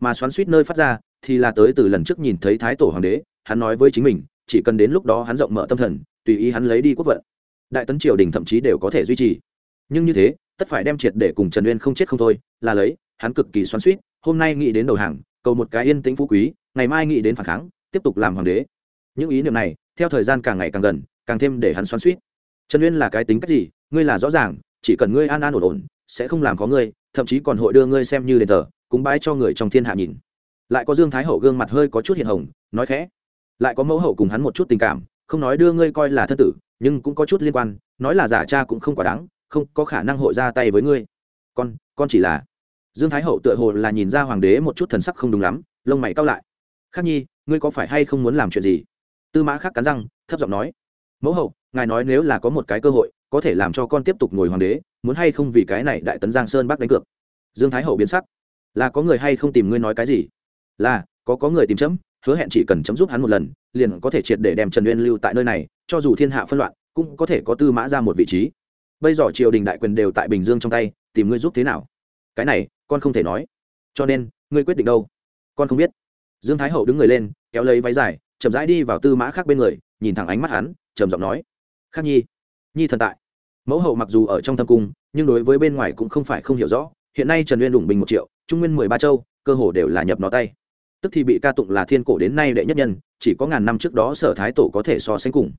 mà xoắn suýt nơi phát ra, thì là tới từ lần trước nhìn thấy thái tổ hoàng đế, hắn nói với chính mình, chỉ cần đến lúc đó hắn rộng mở tâm thần, tùy ý hắn lấy đi quốc vận. Đại tấn triều đình thậm chí đều có thể duy trì. Nhưng như thế, tất phải đem triệt để cùng trần uyên không chết không thôi, là lấy, hắn cực kỳ xoắn suýt, hôm nay nghĩ đến đầu hàng, cầu một cái yên tĩnh phú quý, ngày mai nghĩ đến phản kháng, tiếp tục làm hoàng đế. Những ý niệm này, theo thời gian càng ngày càng gần, càng thêm để hắn xoắn suýt. Trần uyên là cái tính cách gì? Ngươi là rõ ràng, chỉ cần ngươi an an ổn ổn, sẽ không làm có ngươi, thậm chí còn hội đưa ngươi xem như đền thờ cúng bái cho người trong thiên hạ nhìn. Lại có dương thái hậu gương mặt hơi có chút hiện hồng, nói khẽ. Lại có mẫu hậu cùng hắn một chút tình cảm, không nói đưa ngươi coi là thân tử, nhưng cũng có chút liên quan, nói là giả cha cũng không quá đáng, không có khả năng hội ra tay với ngươi. Con con chỉ là. Dương thái hậu tựa hồ là nhìn ra hoàng đế một chút thần sắc không đúng lắm, lông mày cao lại. Khắc nhi, ngươi có phải hay không muốn làm chuyện gì? Tư mã khắc cắn răng, thấp giọng nói. Mẫu hậu, ngài nói nếu là có một cái cơ hội, có thể làm cho con tiếp tục ngồi hoàng đế, muốn hay không vì cái này đại tấn giang sơn bác đánh cược? Dương thái hậu biến sắc là có người hay không tìm ngươi nói cái gì? Là, có có người tìm chấm, hứa hẹn chỉ cần chấm giúp hắn một lần, liền có thể triệt để đem trần uyên lưu tại nơi này, cho dù thiên hạ phân loạn, cũng có thể có tư mã ra một vị trí. Bây giờ triều đình đại quyền đều tại bình dương trong tay, tìm ngươi giúp thế nào? Cái này, con không thể nói. Cho nên, ngươi quyết định đâu? Con không biết. Dương thái hậu đứng người lên, kéo lấy váy dài, chậm rãi đi vào tư mã khác bên người, nhìn thẳng ánh mắt hắn, trầm giọng nói. Khắc nhi nhi thần tại. Mẫu hậu mặc dù ở trong thâm cung, nhưng đối với bên ngoài cũng không phải không hiểu rõ hiện nay trần uyên đủng bình một triệu trung nguyên mười ba châu cơ hồ đều là nhập nó tay tức thì bị ca tụng là thiên cổ đến nay đệ nhất nhân chỉ có ngàn năm trước đó sở thái tổ có thể so sánh cùng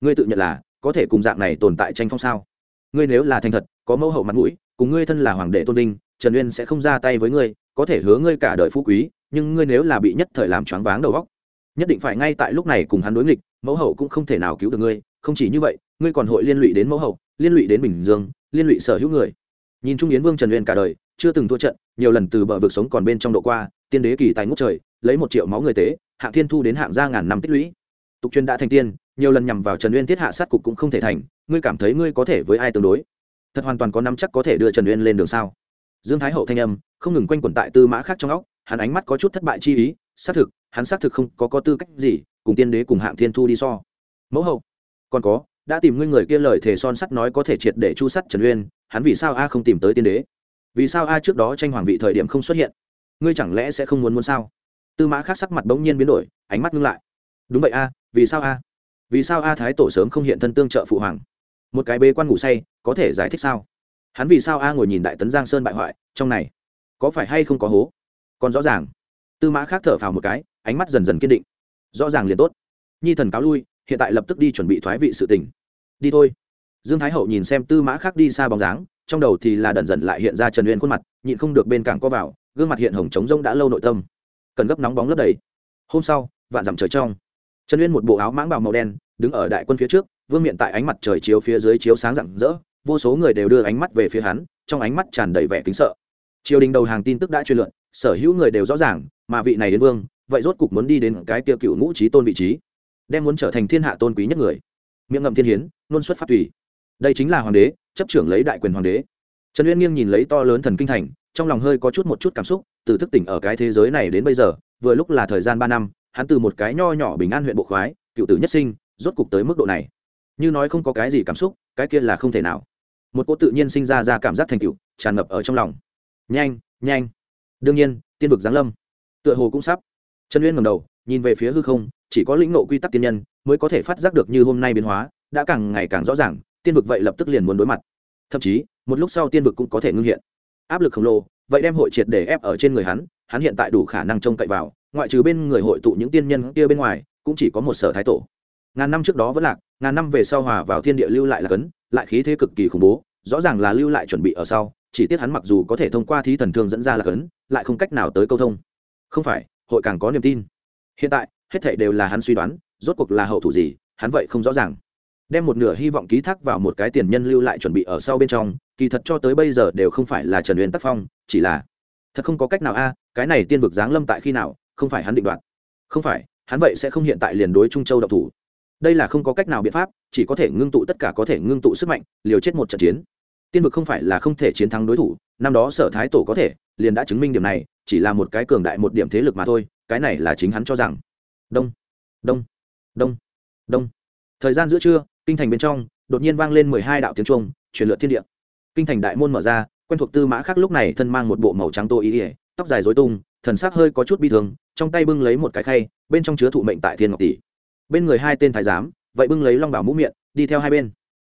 ngươi tự nhận là có thể cùng dạng này tồn tại tranh phong sao ngươi nếu là thành thật có mẫu hậu mặt mũi cùng ngươi thân là hoàng đệ tôn linh trần uyên sẽ không ra tay với ngươi có thể hứa ngươi cả đời phú quý nhưng ngươi nếu là bị nhất thời làm choáng váng đầu góc nhất định phải ngay tại lúc này cùng hắn đối nghịch mẫu hậu cũng không thể nào cứu được ngươi không chỉ như vậy ngươi còn hội liên lụy đến mẫu hậu liên lụy đến bình dương liên lụy sở hữu người nhìn trung yến vương trần uyên cả đời, chưa từng thua trận, nhiều lần từ bờ vực sống còn bên trong độ qua, tiên đế kỳ tài ngút trời, lấy một triệu máu người tế, hạng thiên thu đến hạng gia ngàn năm tích lũy. Tục chuyên đã thành tiên, nhiều lần nhằm vào trần uyên thiết hạ sát cục cũng không thể thành, ngươi cảm thấy ngươi có thể với ai tương đối? Thật hoàn toàn có nắm chắc có thể đưa trần uyên lên đường sao? Dương thái hậu thanh âm, không ngừng quanh quẩn tại tư mã khác trong óc, hắn ánh mắt có chút thất bại chi ý, xác thực, hắn xác thực không có có tư cách gì, cùng tiên đế cùng hạng thiên thu đi so. Mẫu hậu, còn có, đã tìm ngươi người kia lời thề son sắt nói có thể triệt để chu sắt trần uyên hắn vì sao a không tìm tới tiên đế? Vì sao a trước đó tranh hoàng vị thời điểm không xuất hiện? Ngươi chẳng lẽ sẽ không muốn muốn sao? Tư mã khác sắc mặt bỗng nhiên biến đổi, ánh mắt ngưng lại. Đúng vậy a, vì sao a? Vì sao a thái tổ sớm không hiện thân tương trợ phụ hoàng? Một cái bê quan ngủ say, có thể giải thích sao? Hắn vì sao a ngồi nhìn đại tấn giang sơn bại hoại, trong này có phải hay không có hố? Còn rõ ràng. Tư mã khác thở phào một cái, ánh mắt dần dần kiên định. Rõ ràng liền tốt. Nhi thần cáo lui, hiện tại lập tức đi chuẩn bị thoái vị sự tình. Đi thôi dương thái hậu nhìn xem tư mã khác đi xa bóng dáng trong đầu thì là đần dần lại hiện ra trần uyên khuôn mặt nhịn không được bên cảng co vào gương mặt hiện hồng trống rông đã lâu nội tâm. Cần gấp nóng bóng lấp đầy. Hôm sau vạn dặm trời trong. Trần uyên một bộ áo mãng bào màu đen đứng ở đại quân phía trước vương miện tại ánh mặt trời chiếu phía dưới chiếu sáng rạng rỡ vô số người đều đưa ánh mắt về phía hắn trong ánh mắt tràn đầy vẻ kính sợ. Triều đình đầu hàng tin tức đã truyền lượn, sở hữu người đều rõ ràng mà vị này đến vương vậy rốt cục muốn đi đến cái tiêu cựu ngũ trí tôn vị trí đem muốn trở thành thiên hạ tôn quý nhất người. Miệng ngậm thiên hiến luôn xuất phát tùy đây chính là hoàng đế, chấp trưởng lấy đại quyền hoàng đế. Trần uyên nghiêng nhìn lấy to lớn thần kinh thành, trong lòng hơi có chút một chút cảm xúc, từ thức tỉnh ở cái thế giới này đến bây giờ, vừa lúc là thời gian ba năm, hắn từ một cái nho nhỏ bình an huyện bộ khoái, cựu tử nhất sinh, rốt cục tới mức độ này. Như nói không có cái gì cảm xúc, cái kia là không thể nào. Một cô tự nhiên sinh ra ra cảm giác thành cựu tràn ngập ở trong lòng. Nhanh nhanh. Đương nhiên, tiên vực giáng lâm. Tựa hồ cũng sắp. Trần uyên ngầm đầu, nhìn về phía hư không, chỉ có lĩnh nộ quy tắc tiên nhân, mới có thể phát giác được như hôm nay biến hóa, đã càng ngày càng rõ ràng tiên vực vậy lập tức liền muốn đối mặt. Thậm chí, một lúc sau tiên vực cũng có thể ngưng hiện. Áp lực khổng lồ, vậy đem hội triệt để ép ở trên người hắn hắn hiện tại đủ khả năng trông cậy vào, ngoại trừ bên người hội tụ những tiên nhân kia bên ngoài, cũng chỉ có một sở thái tổ. Ngàn năm trước đó vẫn lạc, ngàn năm về sau hòa vào thiên địa lưu lại là cấn, lại khí thế cực kỳ khủng bố, rõ ràng là lưu lại chuẩn bị ở sau, chỉ tiếc hắn mặc dù có thể thông qua thí thần thương dẫn ra là cấn, lại không cách nào tới câu thông. Không phải, hội càng có niềm tin. Hiện tại, hết thảy đều là hắn suy đoán, rốt cuộc là hậu thủ gì, hắn vậy không rõ ràng đem một nửa hy vọng ký thác vào một cái tiền nhân lưu lại chuẩn bị ở sau bên trong, kỳ thật cho tới bây giờ đều không phải là trần uyên tác phong, chỉ là, thật không có cách nào a, cái này tiên vực giáng lâm tại khi nào, không phải hắn định đoạt. Không phải, hắn vậy sẽ không hiện tại liền đối trung châu độc thủ. Đây là không có cách nào biện pháp, chỉ có thể ngưng tụ tất cả có thể ngưng tụ sức mạnh, liều chết một trận chiến. Tiên vực không phải là không thể chiến thắng đối thủ, năm đó sở thái tổ có thể, liền đã chứng minh điểm này, chỉ là một cái cường đại một điểm thế lực mà thôi, cái này là chính hắn cho rằng. Đông đông đông đông. Thời gian giữa trưa kinh thành bên trong, đột nhiên vang lên mười hai đạo tiếng trung truyền lượt thiên địa. Kinh thành đại môn mở ra, quen thuộc tư mã khác lúc này thân mang một bộ màu trắng tô ý ỉa tóc dài dối tung, thần sắc hơi có chút bi thương, trong tay bưng lấy một cái khay, bên trong chứa thụ mệnh tại thiên ngọc tỷ. Bên người hai tên thái giám, vậy bưng lấy long bảo mũ miệng, đi theo hai bên.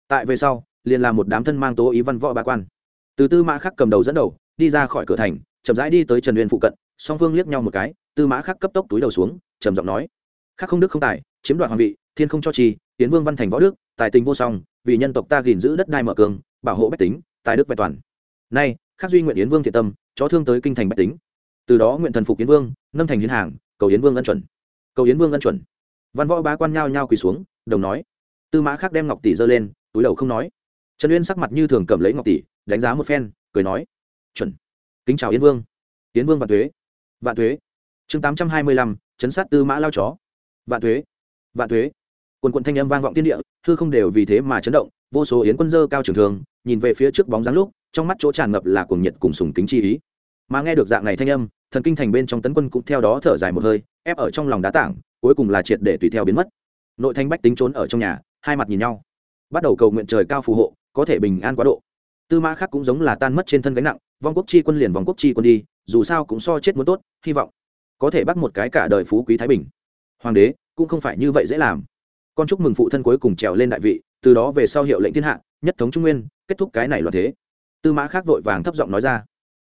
Tại về sau, liền là một đám thân mang tố ý văn võ ba quan. Từ tư mã khắc cầm đầu dẫn đầu, đi ra khỏi cửa thành, chậm rãi đi tới trần uyên phụ cận, song phương liếc nhau một cái, tư mã khắc cấp tốc túi đầu xuống, trầm giọng nói, khắc không đức không tài, chiếm đoạt hoàng vị thiên không cho chi tiến vương văn thành võ đức, tài tình vô song, vì nhân tộc ta gìn giữ đất đai mở cường, bảo hộ bách tính, tài đức vẹn toàn. Nay, khắc duy nguyện yến vương thiện tâm, chó thương tới kinh thành bách tính. Từ đó nguyện thần phục yến vương, nâng thành hiến hàng, cầu yến vương ân chuẩn. Cầu yến vương ân chuẩn. Văn võ bá quan nhao nhao quỳ xuống, đồng nói. Tư mã khắc đem ngọc tỷ giơ lên, túi đầu không nói. Trần uyên sắc mặt như thường cầm lấy ngọc tỷ, đánh giá một phen, cười nói. Chuẩn. Kính chào yến vương. Yến vương vạn thuế vạn thuế chương tám trăm hai mươi lăm, chấn sát tư mã lao chó. Vạn thuế vạn thuế quần quần thanh âm vang vọng tiên địa, hư không đều vì thế mà chấn động, vô số yến quân dơ cao trường thường, nhìn về phía trước bóng dáng lúc, trong mắt chỗ tràn ngập là cuồng nhiệt cùng sùng kính chi ý. Mà nghe được dạng này thanh âm, thần kinh thành bên trong tấn quân cũng theo đó thở dài một hơi, ép ở trong lòng đá tảng, cuối cùng là triệt để tùy theo biến mất. Nội thanh bách tính trốn ở trong nhà, hai mặt nhìn nhau. Bắt đầu cầu nguyện trời cao phù hộ, có thể bình an quá độ. Tư mã khác cũng giống là tan mất trên thân gánh nặng, vong quốc chi quân liền vòng quốc chi quân đi, dù sao cũng so chết muốn tốt, hy vọng có thể bắt một cái cả đời phú quý thái bình. Hoàng đế, cũng không phải như vậy dễ làm con chúc mừng phụ thân cuối cùng trèo lên đại vị, từ đó về sau hiệu lệnh thiên hạ, nhất thống trung nguyên, kết thúc cái này loạn thế. Tư mã khác vội vàng thấp giọng nói ra.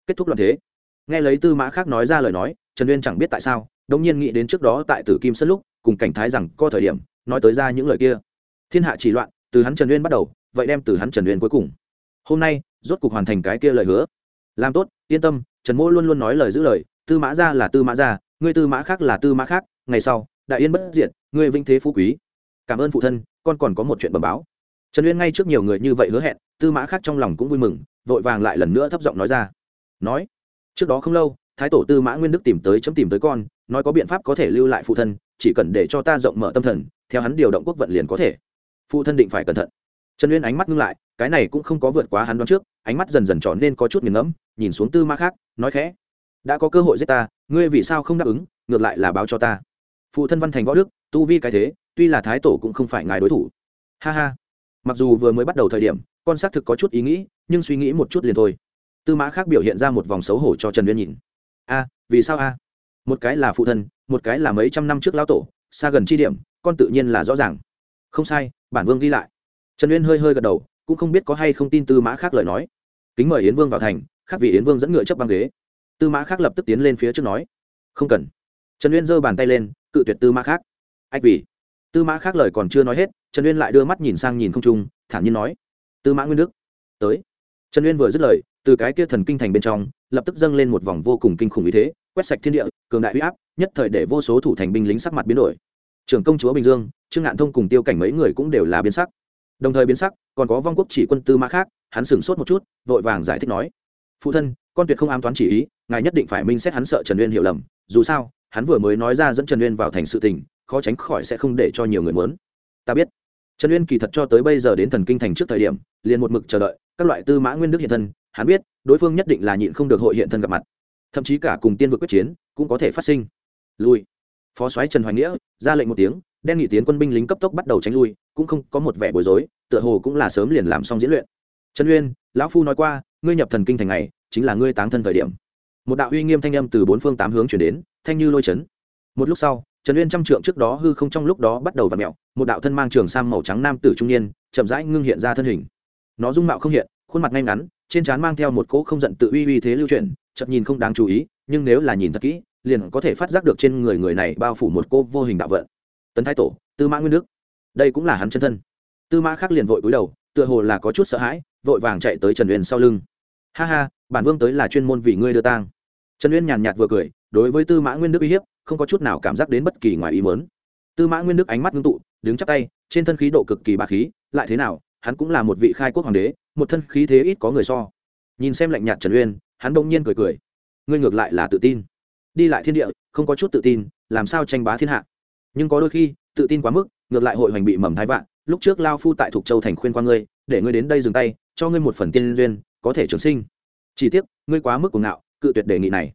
Kết thúc loạn thế. Nghe lấy tư mã khác nói ra lời nói, trần uyên chẳng biết tại sao đông nhiên nghĩ đến trước đó tại tử kim sân lúc, cùng cảnh thái rằng có thời điểm, nói tới ra những lời kia. Thiên hạ chỉ loạn, từ hắn trần uyên bắt đầu, vậy đem từ hắn trần uyên cuối cùng. Hôm nay, rốt cục hoàn thành cái kia lời hứa. Làm tốt, yên tâm, trần mỗ luôn luôn nói lời giữ lời, tư mã ra là tư mã ra ngươi tư mã khác là tư mã khác, ngày sau, đại yên bất diệt, ngươi vinh thế phú quý cảm ơn phụ thân, con còn có một chuyện bẩm báo. Trần uyên ngay trước nhiều người như vậy hứa hẹn, tư mã khác trong lòng cũng vui mừng, vội vàng lại lần nữa thấp giọng nói ra. Nói, trước đó không lâu, thái tổ tư mã nguyên đức tìm tới chấm tìm tới con, nói có biện pháp có thể lưu lại phụ thân, chỉ cần để cho ta rộng mở tâm thần, theo hắn điều động quốc vận liền có thể. Phụ thân định phải cẩn thận. Trần uyên ánh mắt ngưng lại, cái này cũng không có vượt quá hắn đoán trước, ánh mắt dần dần tròn nên có chút nghiền ngẫm, nhìn xuống tư mã khác, nói khẽ, đã có cơ hội giết ta, ngươi vì sao không đáp ứng, ngược lại là báo cho ta. Phụ thân văn thành võ đức tu vi cái thế, tuy là thái tổ cũng không phải ngài đối thủ. Ha ha. Mặc dù vừa mới bắt đầu thời điểm, con xác thực có chút ý nghĩ, nhưng suy nghĩ một chút liền thôi. Tư mã khác biểu hiện ra một vòng xấu hổ cho trần uyên nhìn. A, vì sao a? Một cái là phụ thân, một cái là mấy trăm năm trước lão tổ, xa gần chi điểm, con tự nhiên là rõ ràng. Không sai, bản vương ghi lại. Trần uyên hơi hơi gật đầu, cũng không biết có hay không tin tư mã khác lời nói. Kính mời yến vương vào thành, khác vì yến vương dẫn ngựa chấp băng ghế. Tư mã khác lập tức tiến lên phía trước nói. Không cần. Trần uyên giơ bàn tay lên, cự tuyệt tư mã khác ách vì. Tư mã khác lời còn chưa nói hết, trần uyên lại đưa mắt nhìn sang nhìn không trung, thản nhiên nói, tư mã nguyên đức, tới. Trần uyên vừa dứt lời, từ cái kia thần kinh thành bên trong, lập tức dâng lên một vòng vô cùng kinh khủng ý thế, quét sạch thiên địa, cường đại huy áp, nhất thời để vô số thủ thành binh lính sắc mặt biến đổi. Trưởng công chúa bình dương, trương ngạn thông cùng tiêu cảnh mấy người cũng đều là biến sắc. Đồng thời biến sắc, còn có vong quốc chỉ quân tư mã khác, hắn sửng sốt một chút, vội vàng giải thích nói, phụ thân, con tuyệt không ám toán chỉ ý, ngài nhất định phải minh xét hắn sợ trần uyên hiểu lầm, dù sao, hắn vừa mới nói ra dẫn trần uyên vào thành sự tình khó tránh khỏi sẽ không để cho nhiều người muốn. Ta biết. Trần uyên kỳ thật cho tới bây giờ đến thần kinh thành trước thời điểm, liền một mực chờ đợi, các loại tư mã nguyên đức hiện thân, hắn biết, đối phương nhất định là nhịn không được hội hiện thân gặp mặt. Thậm chí cả cùng tiên vực quyết chiến, cũng có thể phát sinh. Lui. Phó soái trần hoài nghĩa, ra lệnh một tiếng, đen nghị tiến quân binh lính cấp tốc bắt đầu tránh lui, cũng không có một vẻ bối rối, tựa hồ cũng là sớm liền làm xong diễn luyện. Trần uyên, lão phu nói qua, ngươi nhập thần kinh thành này, chính là ngươi táng thân thời điểm. Một đạo uy nghiêm thanh âm từ bốn phương tám hướng chuyển đến, thanh như lôi chấn. Một lúc sau trần uyên trăm trượng trước đó hư không trong lúc đó bắt đầu v ặ mẹo một đạo thân mang trường sang màu trắng nam tử trung niên, chậm rãi ngưng hiện ra thân hình. Nó dung mạo không hiện, khuôn mặt ngay ngắn, trên trán mang theo một cỗ không giận tự uy uy thế lưu chuyển, chậm nhìn không đáng chú ý, nhưng nếu là nhìn thật kỹ, liền có thể phát giác được trên người người này bao phủ một cô vô hình đạo vận. Tấn thái tổ, tư mã nguyên đức. Đây cũng là hắn chân thân. Tư mã Khắc liền vội cúi đầu, tựa hồ là có chút sợ hãi, vội vàng chạy tới trần uyên sau lưng. Ha ha, bản vương tới là chuyên môn vì ngươi đưa tang. Trần uyên nhàn nhạt vừa cười, đối với tư mã nguyên đức uy hiếp không có chút nào cảm giác đến bất kỳ ngoài ý mớn tư mã nguyên đức ánh mắt ngưng tụ, đứng chắc tay, trên thân khí độ cực kỳ bà khí, lại thế nào, hắn cũng là một vị khai quốc hoàng đế, một thân khí thế ít có người so. Nhìn xem lạnh nhạt trần uyên, hắn đông nhiên cười cười. Ngươi ngược lại là tự tin. Đi lại thiên địa, không có chút tự tin, làm sao tranh bá thiên hạ? Nhưng có đôi khi, tự tin quá mức, ngược lại hội hoành bị mầm thái vạn. Lúc trước lao phu tại thục châu thành khuyên qua ngươi, để ngươi đến đây dừng tay, cho ngươi một phần tiên duyên, có thể trường sinh. Chỉ tiếc, ngươi quá mức cuồng ngạo, cự tuyệt đề nghị này.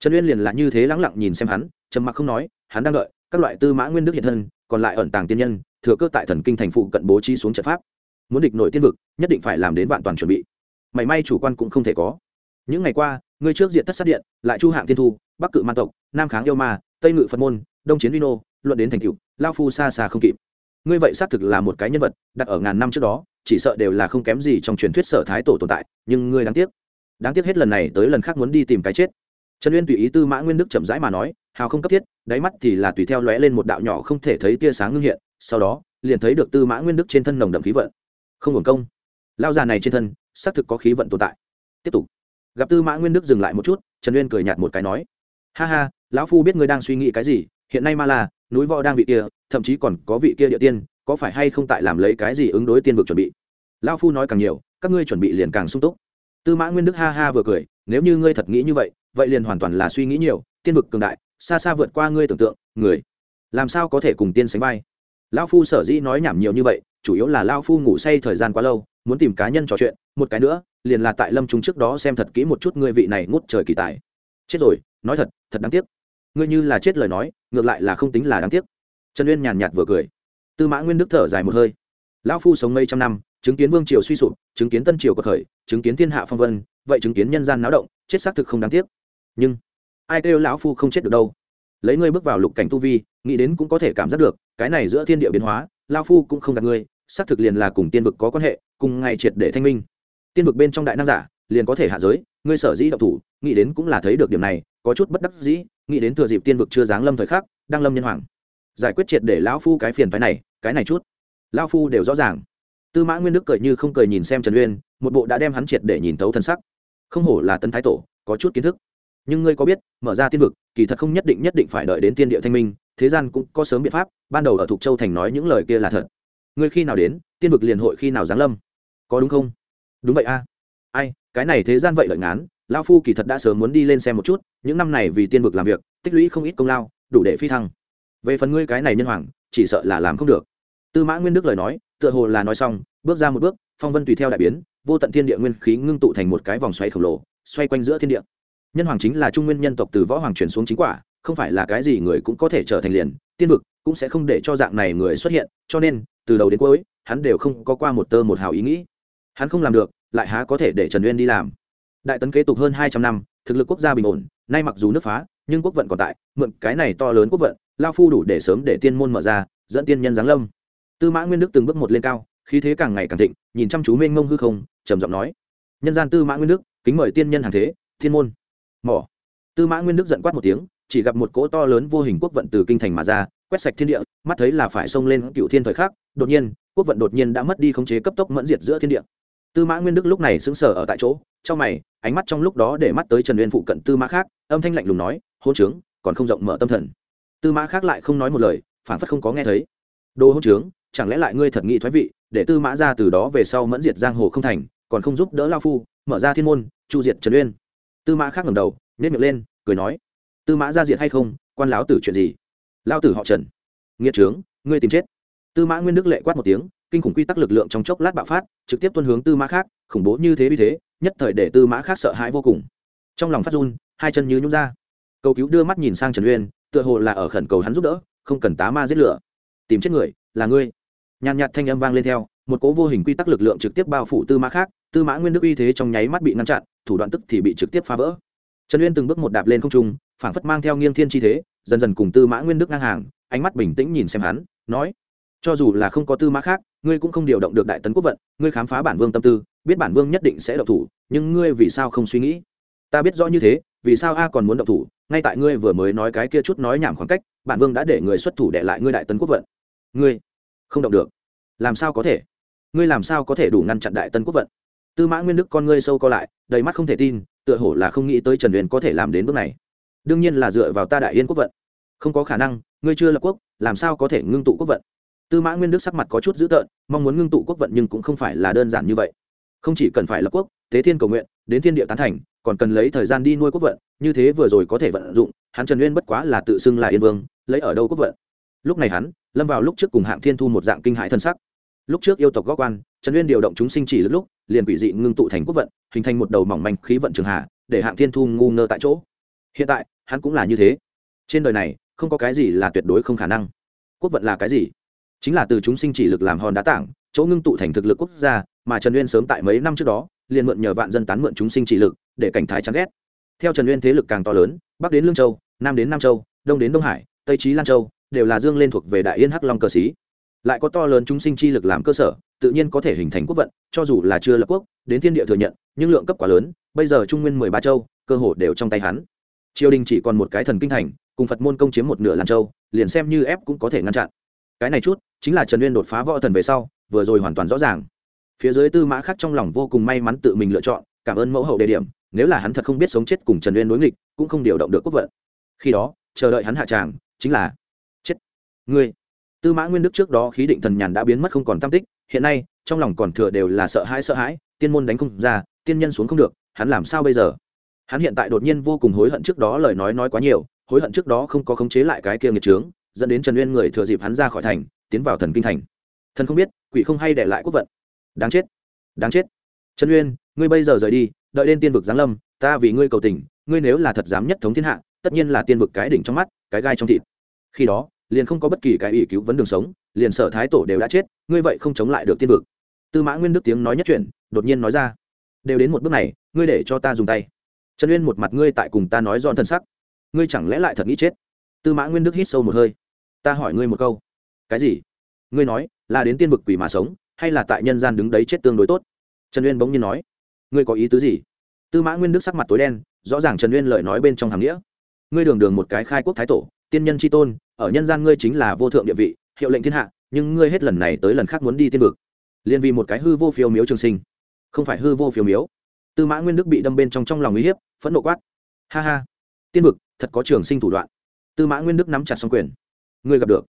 Trần uyên liền là như thế lắng lặng nhìn xem hắn trầm mặc không nói, hắn đang đợi, các loại tư mã nguyên đức hiện thân, còn lại ẩn tàng tiên nhân, thừa cơ tại thần kinh thành phụ cận bố trí xuống trận pháp. Muốn địch nội tiên vực, nhất định phải làm đến vạn toàn chuẩn bị. Mảy may chủ quan cũng không thể có. Những ngày qua, ngươi trước diện tất sát điện, lại chu hạng thiên thu, bắc cự man tộc, nam kháng yêu ma, tây ngự phật môn, đông chiến vino luận đến thành cựu lao phu xa xa không kịp. Ngươi vậy xác thực là một cái nhân vật, đặt ở ngàn năm trước đó, chỉ sợ đều là không kém gì trong truyền thuyết sở thái tổ tồn tại, nhưng ngươi đáng tiếc. Đáng tiếc hết lần này tới lần khác muốn đi tìm cái chết. Trần uyên tùy ý tư mã nguyên đức chậm rãi mà nói hào không cấp thiết, đáy mắt thì là tùy theo lóe lên một đạo nhỏ không thể thấy tia sáng ngưng hiện, sau đó, liền thấy được tư mã nguyên đức trên thân nồng đậm khí vận. Không hưởng công. Lao già này trên thân, xác thực có khí vận tồn tại. Tiếp tục. Gặp tư mã nguyên đức dừng lại một chút, trần uyên cười nhạt một cái nói, ha ha, lão phu biết ngươi đang suy nghĩ cái gì, hiện nay ma là núi võ đang vị kia, thậm chí còn có vị kia địa tiên, có phải hay không tại làm lấy cái gì ứng đối tiên vực chuẩn bị? Lão phu nói càng nhiều, các ngươi chuẩn bị liền càng sung túc. Tư mã nguyên đức ha ha vừa cười, nếu như ngươi thật nghĩ như vậy vậy liền hoàn toàn là suy nghĩ nhiều, tiên vực cường đại xa xa vượt qua ngươi tưởng tượng, người, làm sao có thể cùng tiên sánh vai? Lão phu sở dĩ nói nhảm nhiều như vậy, chủ yếu là lão phu ngủ say thời gian quá lâu, muốn tìm cá nhân trò chuyện, một cái nữa, liền là tại lâm trung trước đó xem thật kỹ một chút ngươi vị này ngút trời kỳ tài. Chết rồi, nói thật thật đáng tiếc. Ngươi như là chết lời nói, ngược lại là không tính là đáng tiếc. Trần uyên nhàn nhạt vừa cười. Tư mã nguyên đức thở dài một hơi. Lão phu sống mấy trăm năm, chứng kiến vương triều suy sụp, chứng kiến tân triều cuộc khởi, chứng kiến thiên hạ phong vân, vậy chứng kiến nhân gian náo động, chết xác thực không đáng tiếc. Nhưng ai kêu lão phu không chết được đâu. Lấy ngươi bước vào lục cảnh tu vi, nghĩ đến cũng có thể cảm giác được, cái này giữa thiên địa biến hóa lao phu cũng không gạt ngươi, xác thực liền là cùng tiên vực có quan hệ, cùng ngày triệt để thanh minh. Tiên vực bên trong đại nam giả, liền có thể hạ giới, ngươi sở dĩ độc thủ, nghĩ đến cũng là thấy được điểm này, có chút bất đắc dĩ, nghĩ đến thừa dịp tiên vực chưa giáng lâm thời khắc, đang lâm nhân hoàng. Giải quyết triệt để lão phu cái phiền phái này, cái này chút. Lão phu đều rõ ràng. Tư mã nguyên đức cười như không cười nhìn xem trần uyên, một bộ đã đem hắn triệt để nhìn tấu thân sắc. Không hổ là tân thái tổ, có chút kiến thức nhưng ngươi có biết, mở ra tiên vực, kỳ thật không nhất định nhất định phải đợi đến tiên địa thanh minh, thế gian cũng có sớm biện pháp, ban đầu ở thục châu thành nói những lời kia là thật. Ngươi khi nào đến, tiên vực liền hội khi nào giáng lâm? Có đúng không? Đúng vậy a. Ai, cái này thế gian vậy lợi ngán lao phu kỳ thật đã sớm muốn đi lên xem một chút, những năm này vì tiên vực làm việc, tích lũy không ít công lao, đủ để phi thăng. Về phần ngươi cái này nhân hoàng, chỉ sợ là làm không được. Tư mã nguyên đức lời nói, tựa hồ là nói xong, bước ra một bước, phong vân tùy theo đại biến, vô tận thiên địa nguyên khí ngưng tụ thành một cái vòng xoay khổng lồ, xoay quanh giữa thiên địa nhân hoàng chính là trung nguyên nhân tộc từ võ hoàng chuyển xuống chính quả, không phải là cái gì người cũng có thể trở thành liền, tiên vực cũng sẽ không để cho dạng này người xuất hiện, cho nên, từ đầu đến cuối, hắn đều không có qua một tơ một hào ý nghĩ. Hắn không làm được, lại há có thể để trần uyên đi làm. Đại tấn kế tục hơn hai trăm năm, thực lực quốc gia bình ổn, nay mặc dù nước phá, nhưng quốc vận còn tại, mượn cái này to lớn quốc vận, lao phu đủ để sớm để tiên môn mở ra, dẫn tiên nhân giáng lâm. Tư mã nguyên đức từng bước một lên cao, khí thế càng ngày càng thịnh, nhìn chăm chú mênh mông hư không, trầm giọng nói, nhân gian tư mã nguyên đức, kính mời tiên nhân hàng thế thiên môn mỏ. Tư mã nguyên đức giận quát một tiếng, chỉ gặp một cỗ to lớn vô hình quốc vận từ kinh thành mà ra, quét sạch thiên địa, mắt thấy là phải xông lên cựu thiên thời khắc, đột nhiên, quốc vận đột nhiên đã mất đi khống chế cấp tốc mẫn diệt giữa thiên địa. Tư mã nguyên đức lúc này sững sờ ở tại chỗ, trong mày, ánh mắt trong lúc đó để mắt tới trần uyên phụ cận tư mã khác, âm thanh lạnh lùng nói hôn trướng, còn không rộng mở tâm thần. Tư mã khác lại không nói một lời phản phất không có nghe thấy. Đồ hôn trướng, chẳng lẽ lại ngươi thật nghị thoái vị, để tư mã ra từ đó về sau mẫn diệt giang hồ không thành, còn không giúp đỡ lao phu, mở ra thiên môn, chu diệt trần uyên? Tư mã khác ngầm đầu nếp miệng lên, cười nói, tư mã ra diện hay không? Quan láo tử chuyện gì? Lao tử họ trần. Nghĩa trướng, ngươi tìm chết. Tư mã nguyên đức lệ quát một tiếng, kinh khủng quy tắc lực lượng trong chốc lát bạo phát, trực tiếp tuân hướng tư mã khác, khủng bố như thế vì thế, nhất thời để tư mã khác sợ hãi vô cùng. Trong lòng phát run, hai chân như nhúng ra. Cầu cứu đưa mắt nhìn sang trần uyên, tựa hồ là ở khẩn cầu hắn giúp đỡ, không cần tá ma giết lửa. Tìm chết người, là ngươi. Nhàn nhạt thanh âm vang lên theo, một cố vô hình quy tắc lực lượng trực tiếp bao phủ tư mã khác, tư mã nguyên đức uy thế trong nháy mắt bị ngăn chặn thủ đoạn tức thì bị trực tiếp phá vỡ. Trần uyên từng bước một đạp lên không trung, phảng phất mang theo nghiêng thiên chi thế, dần dần cùng tư mã nguyên đức ngang hàng, ánh mắt bình tĩnh nhìn xem hắn, nói, cho dù là không có tư mã khác, ngươi cũng không điều động được đại tấn quốc vận, ngươi khám phá bản vương tâm tư, biết bản vương nhất định sẽ động thủ, nhưng ngươi vì sao không suy nghĩ? Ta biết rõ như thế, vì sao a còn muốn động thủ, ngay tại ngươi vừa mới nói cái kia chút nói nhảm khoảng cách, bản vương đã để người xuất thủ để lại ngươi đại tấn quốc vận. Ngươi không động được. Làm sao có thể? Ngươi làm sao có thể đủ ngăn chặn đại Tấn quốc vận? Tư mã nguyên đức con ngươi sâu co lại, đầy mắt không thể tin, tựa hồ là không nghĩ tới trần huyền có thể làm đến bước này. Đương nhiên là dựa vào ta đại yên quốc vận. Không có khả năng, ngươi chưa lập quốc, làm sao có thể ngưng tụ quốc vận? Tư mã nguyên đức sắc mặt có chút dữ tợn, mong muốn ngưng tụ quốc vận nhưng cũng không phải là đơn giản như vậy. Không chỉ cần phải lập quốc, tế thiên cầu nguyện, đến thiên địa tán thành, còn cần lấy thời gian đi nuôi quốc vận, như thế vừa rồi có thể vận dụng, hắn trần uyên bất quá là tự xưng là yên vương, lấy ở đâu quốc vận? Lúc này hắn, lâm vào lúc trước cùng hạng thiên thu một dạng kinh hại thân sắc. Lúc trước yêu tộc góc quan trần uyên điều động chúng sinh chỉ lúc lúc, liền quỷ dị ngưng tụ thành quốc vận, hình thành một đầu mỏng manh khí vận trường hạ để hạng thiên thu ngu ngơ tại chỗ. Hiện tại, hắn cũng là như thế. Trên đời này, không có cái gì là tuyệt đối không khả năng. Quốc vận là cái gì? Chính là từ chúng sinh chỉ lực làm hòn đá tảng, chỗ ngưng tụ thành thực lực quốc gia, mà trần uyên sớm tại mấy năm trước đó, liền mượn nhờ vạn dân tán mượn chúng sinh chỉ lực, để cảnh thái chán ghét. Theo trần uyên thế lực càng to lớn, bắc đến lương châu, nam đến nam châu, đông đến đông hải, tây trí lan châu, đều là dương lên thuộc về đại yên hắc long cờ xí lại có to lớn chúng sinh chi lực làm cơ sở, tự nhiên có thể hình thành quốc vận, cho dù là chưa lập quốc, đến thiên địa thừa nhận, nhưng lượng cấp quá lớn, bây giờ trung nguyên mười ba châu, cơ hồ đều trong tay hắn. Triều đình chỉ còn một cái thần kinh thành, cùng phật môn công chiếm một nửa làn châu, liền xem như ép cũng có thể ngăn chặn. Cái này chút, chính là trần uyên đột phá võ thần về sau, vừa rồi hoàn toàn rõ ràng. Phía dưới tư mã khác trong lòng vô cùng may mắn tự mình lựa chọn, cảm ơn mẫu hậu đề điểm, nếu là hắn thật không biết sống chết cùng trần uyên đối nghịch, cũng không điều động được quốc vận. Khi đó, chờ đợi hắn hạ tràng, chính là, chết. Ngươi tư mã nguyên đức trước đó khí định thần nhàn đã biến mất không còn tam tích, hiện nay, trong lòng còn thừa đều là sợ hãi sợ hãi, tiên môn đánh không ra, tiên nhân xuống không được, hắn làm sao bây giờ? Hắn hiện tại đột nhiên vô cùng hối hận trước đó lời nói nói quá nhiều, hối hận trước đó không có khống chế lại cái kia nghiệt trướng dẫn đến trần uyên người thừa dịp hắn ra khỏi thành, tiến vào thần kinh thành. Thần không biết, quỷ không hay để lại quốc vận. Đáng chết đáng chết. Trần uyên, ngươi bây giờ rời đi, đợi đến tiên vực giáng lâm, ta vì ngươi cầu tình, ngươi nếu là thật dám nhất thống thiên hạ, tất nhiên là tiên vực cái đỉnh trong mắt, cái gai trong thịt. Khi đó liền không có bất kỳ cái ủy cứu vấn đường sống, liền sở thái tổ đều đã chết, ngươi vậy không chống lại được tiên vực. Tư mã nguyên đức tiếng nói nhất chuyện đột nhiên nói ra, đều đến một bước này, ngươi để cho ta dùng tay. Trần uyên một mặt ngươi tại cùng ta nói dọn thân sắc, ngươi chẳng lẽ lại thật nghĩ chết? Tư mã nguyên đức hít sâu một hơi, ta hỏi ngươi một câu. Cái gì? Ngươi nói, là đến tiên vực quỷ mà sống, hay là tại nhân gian đứng đấy chết tương đối tốt? Trần uyên bỗng nhiên nói, ngươi có ý tứ gì? Tư mã nguyên đức sắc mặt tối đen, rõ ràng trần uyên lời nói bên trong hàm nghĩa, ngươi đường đường một cái khai quốc thái tổ, tiên nhân tri tôn ở nhân gian ngươi chính là vô thượng địa vị, hiệu lệnh thiên hạ, nhưng ngươi hết lần này tới lần khác muốn đi tiên vực. Liên vì một cái hư vô phiếu miếu trường sinh, không phải hư vô phiếu miếu. Tư mã nguyên đức bị đâm bên trong trong lòng uy hiếp, phẫn nộ quát. Ha ha, tiên vực, thật có trường sinh thủ đoạn. Tư mã nguyên đức nắm chặt xong quyền. Ngươi gặp được.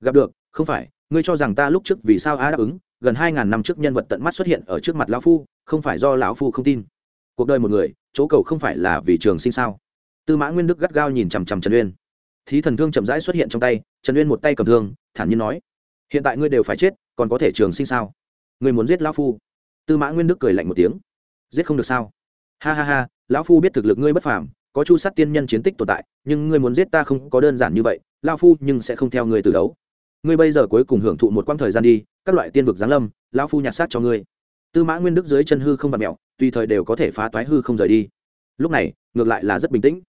Gặp được, không phải, ngươi cho rằng ta lúc trước vì sao á đáp ứng, gần hai ngàn năm trước nhân vật tận mắt xuất hiện ở trước mặt lão phu, không phải do lão phu không tin. Cuộc đời một người, chỗ cầu không phải là vì trường sinh sao? Tư mã nguyên đức gắt gao nhìn chằm chằm trần uyên thí thần thương chậm rãi xuất hiện trong tay, trần uyên một tay cầm thương, thản nhiên nói, hiện tại ngươi đều phải chết, còn có thể trường sinh sao? Ngươi muốn giết lão phu? Tư mã nguyên đức cười lạnh một tiếng, giết không được sao? Ha ha ha, lão phu biết thực lực ngươi bất phàm, có chu sát tiên nhân chiến tích tồn tại, nhưng ngươi muốn giết ta không có đơn giản như vậy, lão phu nhưng sẽ không theo ngươi từ đấu. Ngươi bây giờ cuối cùng hưởng thụ một quãng thời gian đi, các loại tiên vực giáng lâm, lão phu nhặt sát cho ngươi. Tư mã nguyên đức dưới chân hư không vặt mẹo tùy thời đều có thể phá toái hư không rời đi. Lúc này, ngược lại là rất bình tĩnh.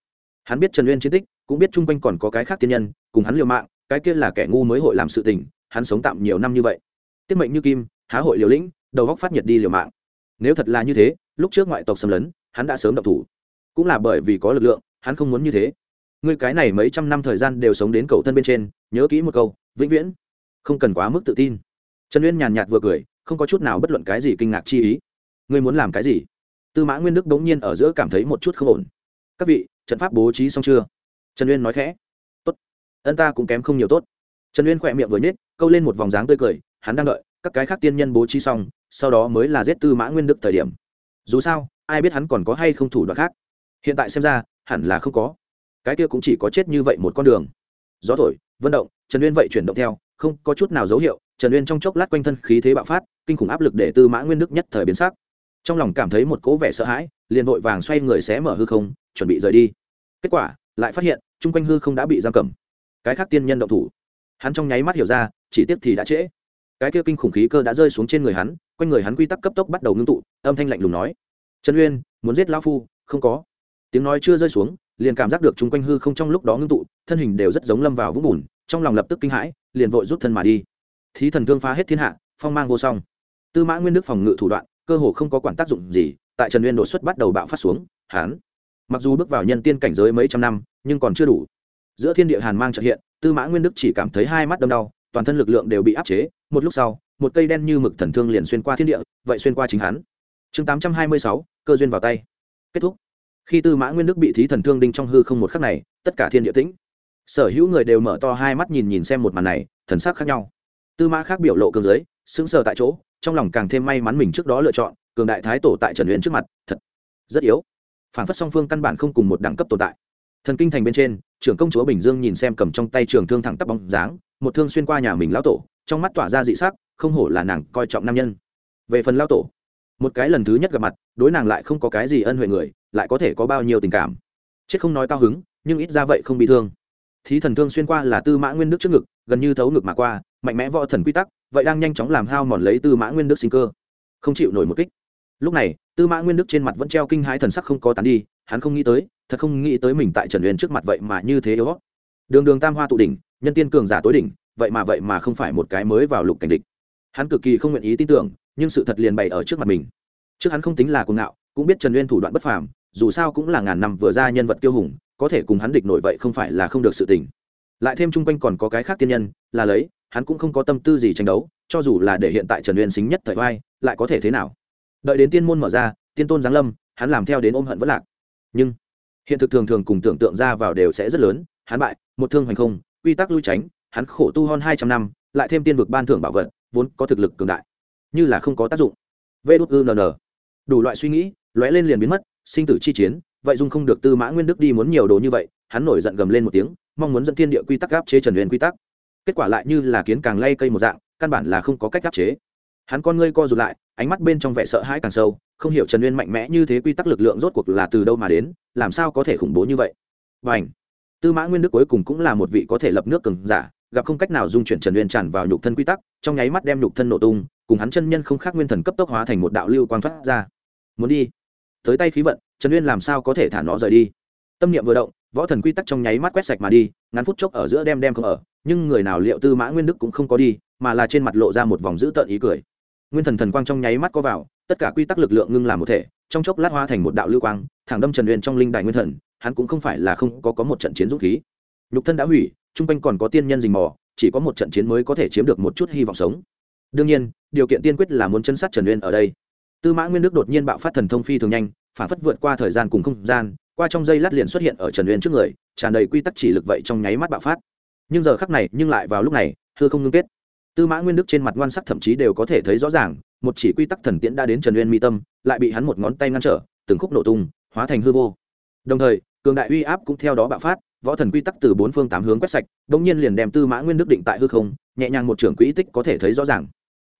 Hắn biết trần uyên chiến tích cũng biết chung quanh còn có cái khác tiên nhân, cùng hắn liều mạng, cái kia là kẻ ngu mới hội làm sự tình, hắn sống tạm nhiều năm như vậy. Tiết mệnh như kim, há hội liều lĩnh, đầu góc phát nhiệt đi liều mạng. Nếu thật là như thế, lúc trước ngoại tộc xâm lấn, hắn đã sớm độc thủ. Cũng là bởi vì có lực lượng, hắn không muốn như thế. Ngươi cái này mấy trăm năm thời gian đều sống đến cầu thân bên trên, nhớ kỹ một câu, vĩnh viễn không cần quá mức tự tin. Trần uyên nhàn nhạt vừa cười, không có chút nào bất luận cái gì kinh ngạc chi ý. Ngươi muốn làm cái gì? Tư mã nguyên đức bỗng nhiên ở giữa cảm thấy một chút không ổn. Các vị, trận pháp bố trí xong chưa? Trần uyên nói khẽ. Tốt, ân ta cũng kém không nhiều tốt. Trần uyên khỏe miệng vừa nhết câu lên một vòng dáng tươi cười, hắn đang đợi, các cái khác tiên nhân bố trí xong, sau đó mới là giết tư mã nguyên đức thời điểm. Dù sao, ai biết hắn còn có hay không thủ đoạn khác. Hiện tại xem ra, hẳn là không có. Cái kia cũng chỉ có chết như vậy một con đường. Gió thổi, vận động, trần uyên vậy chuyển động theo, không có chút nào dấu hiệu, trần uyên trong chốc lát quanh thân khí thế bạo phát, kinh khủng áp lực để tư mã nguyên đức nhất thời biến sắc. Trong lòng cảm thấy một cố vẻ sợ hãi, liền vội vàng xoay người xé mở hư không, chuẩn bị rời đi. Kết quả lại phát hiện, chung quanh hư không đã bị giam cầm. Cái khác tiên nhân động thủ. Hắn trong nháy mắt hiểu ra, chỉ tiếp thì đã trễ. Cái kia kinh khủng khí cơ đã rơi xuống trên người hắn, quanh người hắn quy tắc cấp tốc bắt đầu ngưng tụ, âm thanh lạnh lùng nói. Trần uyên, muốn giết lão phu? Không có. Tiếng nói chưa rơi xuống, liền cảm giác được chung quanh hư không trong lúc đó ngưng tụ, thân hình đều rất giống lâm vào vũng bùn, trong lòng lập tức kinh hãi, liền vội rút thân mà đi. Thí thần thương phá hết thiên hạ, phong mang vô song. Tư mã nguyên đức phòng ngự thủ đoạn, cơ hồ không có quản tác dụng gì, tại trần uyên đột xuất bắt đầu bạo phát xuống hán mặc dù bước vào nhân tiên cảnh giới mấy trăm năm, nhưng còn chưa đủ. Giữa thiên địa hàn mang trợ hiện, tư mã nguyên đức chỉ cảm thấy hai mắt đâm đau, toàn thân lực lượng đều bị áp chế, một lúc sau, một cây đen như mực thần thương liền xuyên qua thiên địa, vậy xuyên qua chính hắn. Chương tám trăm hai mươi sáu, cơ duyên vào tay. Kết thúc. Khi tư mã nguyên đức bị thí thần thương đinh trong hư không một khắc này, tất cả thiên địa tĩnh. Sở hữu người đều mở to hai mắt nhìn nhìn xem một màn này, thần sắc khác nhau. Tư mã khác biểu lộ cường giới, sững sờ tại chỗ, trong lòng càng thêm may mắn mình trước đó lựa chọn, cường đại thái tổ tại trần huyền trước mặt, thật rất yếu phản phất song phương căn bản không cùng một đẳng cấp tồn tại. Thần kinh thành bên trên, trưởng công chúa bình dương nhìn xem cầm trong tay trường thương thẳng tắp bóng dáng, một thương xuyên qua nhà mình lão tổ, trong mắt tỏa ra dị sắc, không hổ là nàng coi trọng nam nhân. Về phần lão tổ, một cái lần thứ nhất gặp mặt, đối nàng lại không có cái gì ân huệ người, lại có thể có bao nhiêu tình cảm. Chết không nói cao hứng, nhưng ít ra vậy không bị thương. Thí thần thương xuyên qua là tư mã nguyên đức trước ngực, gần như thấu ngực mà qua, mạnh mẽ võ thần quy tắc, vậy đang nhanh chóng làm hao mòn lấy tư mã nguyên đức sinh cơ. Không chịu nổi một kích lúc này, tư mã nguyên đức trên mặt vẫn treo kinh hãi thần sắc không có tán đi, hắn không nghĩ tới, thật không nghĩ tới mình tại trần uyên trước mặt vậy mà như thế yếu đường đường tam hoa tụ đỉnh, nhân tiên cường giả tối đỉnh, vậy mà vậy mà không phải một cái mới vào lục cảnh địch. Hắn cực kỳ không nguyện ý tin tưởng, nhưng sự thật liền bày ở trước mặt mình. Trước hắn không tính là cuồng ngạo, cũng biết trần uyên thủ đoạn bất phàm, dù sao cũng là ngàn năm vừa ra nhân vật kiêu hùng, có thể cùng hắn địch nổi vậy không phải là không được sự tình. Lại thêm chung quanh còn có cái khác tiên nhân, là lấy, hắn cũng không có tâm tư gì tranh đấu, cho dù là để hiện tại trần uyên xính nhất thời vai lại có thể thế nào? Đợi đến tiên môn mở ra, tiên tôn giáng lâm, hắn làm theo đến ôm hận vất lạc. Nhưng, hiện thực thường thường cùng tưởng tượng ra vào đều sẽ rất lớn, hắn bại, một thương hoành không, quy tắc lui tránh, hắn khổ tu hơn hai trăm năm, lại thêm tiên vực ban thưởng bảo vật, vốn có thực lực cường đại, như là không có tác dụng. Vê đốt ư nn đủ loại suy nghĩ, lóe lên liền biến mất, sinh tử chi chiến, vậy dung không được tư mã nguyên đức đi muốn nhiều đồ như vậy, hắn nổi giận gầm lên một tiếng, mong muốn dẫn thiên địa quy tắc áp chế trần huyền quy tắc. Kết quả lại như là kiến càng lay cây một dạng, căn bản là không có cách áp chế. Hắn con ngươi co rụt lại ánh mắt bên trong vẻ sợ hãi càng sâu, không hiểu trần uyên mạnh mẽ như thế quy tắc lực lượng rốt cuộc là từ đâu mà đến, làm sao có thể khủng bố như vậy? Và ảnh tư mã nguyên đức cuối cùng cũng là một vị có thể lập nước cường giả, gặp không cách nào dung chuyển trần uyên tràn vào nhục thân quy tắc, trong nháy mắt đem nhục thân nổ tung, cùng hắn chân nhân không khác nguyên thần cấp tốc hóa thành một đạo lưu quang thoát ra. Muốn đi! Tới tay khí vận, trần uyên làm sao có thể thả nó rời đi? Tâm niệm vừa động, võ thần quy tắc trong nháy mắt quét sạch mà đi, ngắn phút chốc ở giữa đem đem không ở, nhưng người nào liệu tư mã nguyên đức cũng không có đi, mà là trên mặt lộ ra một vòng dữ tợn ý cười nguyên thần thần quang trong nháy mắt có vào, tất cả quy tắc lực lượng ngưng làm một thể, trong chốc lát hoa thành một đạo lưu quang, thẳng đâm trần uyên trong linh đài nguyên thần, hắn cũng không phải là không có có một trận chiến dũng khí. Nhục thân đã hủy chung quanh còn có tiên nhân rình mò, chỉ có một trận chiến mới có thể chiếm được một chút hy vọng sống. Đương nhiên, điều kiện tiên quyết là muốn chân sát trần uyên ở đây. Tư mã nguyên đức đột nhiên bạo phát thần thông phi thường nhanh, phản phất vượt qua thời gian cùng không gian, qua trong giây lát liền xuất hiện ở trần uyên trước người, tràn đầy quy tắc chỉ lực vậy trong nháy mắt bạo phát. Nhưng giờ khắc này, nhưng lại vào lúc này thưa không ngưng kết tư mã nguyên đức trên mặt ngoan sắc thậm chí đều có thể thấy rõ ràng, một chỉ quy tắc thần tiễn đã đến trần uyên mi tâm, lại bị hắn một ngón tay ngăn trở, từng khúc nổ tung, hóa thành hư vô. Đồng thời, cường đại uy áp cũng theo đó bạo phát, võ thần quy tắc từ bốn phương tám hướng quét sạch đ ỗ n g nhiên liền đem tư mã nguyên đức định tại hư không, nhẹ nhàng một trưởng quỹ tích có thể thấy rõ ràng.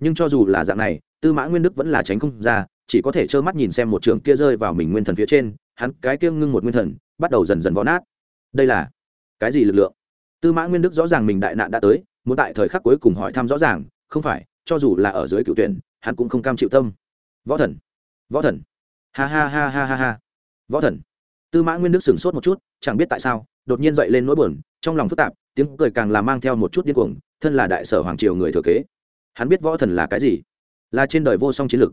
Nhưng cho dù là dạng này, tư mã nguyên đức vẫn là tránh không ra, chỉ có thể trơ mắt nhìn xem một trưởng kia rơi vào mình nguyên thần phía trên, hắn cái kia ngưng một nguyên thần, bắt đầu dần dần vó nát. Đây là cái gì lực lượng? Tư mã nguyên đức rõ ràng mình đại nạn đã tới muốn tại thời khắc cuối cùng hỏi thăm rõ ràng, không phải, cho dù là ở dưới cựu tuyển, hắn cũng không cam chịu tâm. Võ thần võ thần. Ha ha ha ha ha ha. Võ thần. Tư mã nguyên đức sửng sốt một chút, chẳng biết tại sao, đột nhiên dậy lên nỗi buồn, trong lòng phức tạp, tiếng cười càng là mang theo một chút điên cuồng, thân là đại sở hoàng triều người thừa kế. Hắn biết võ thần là cái gì? Là trên đời vô song chiến lực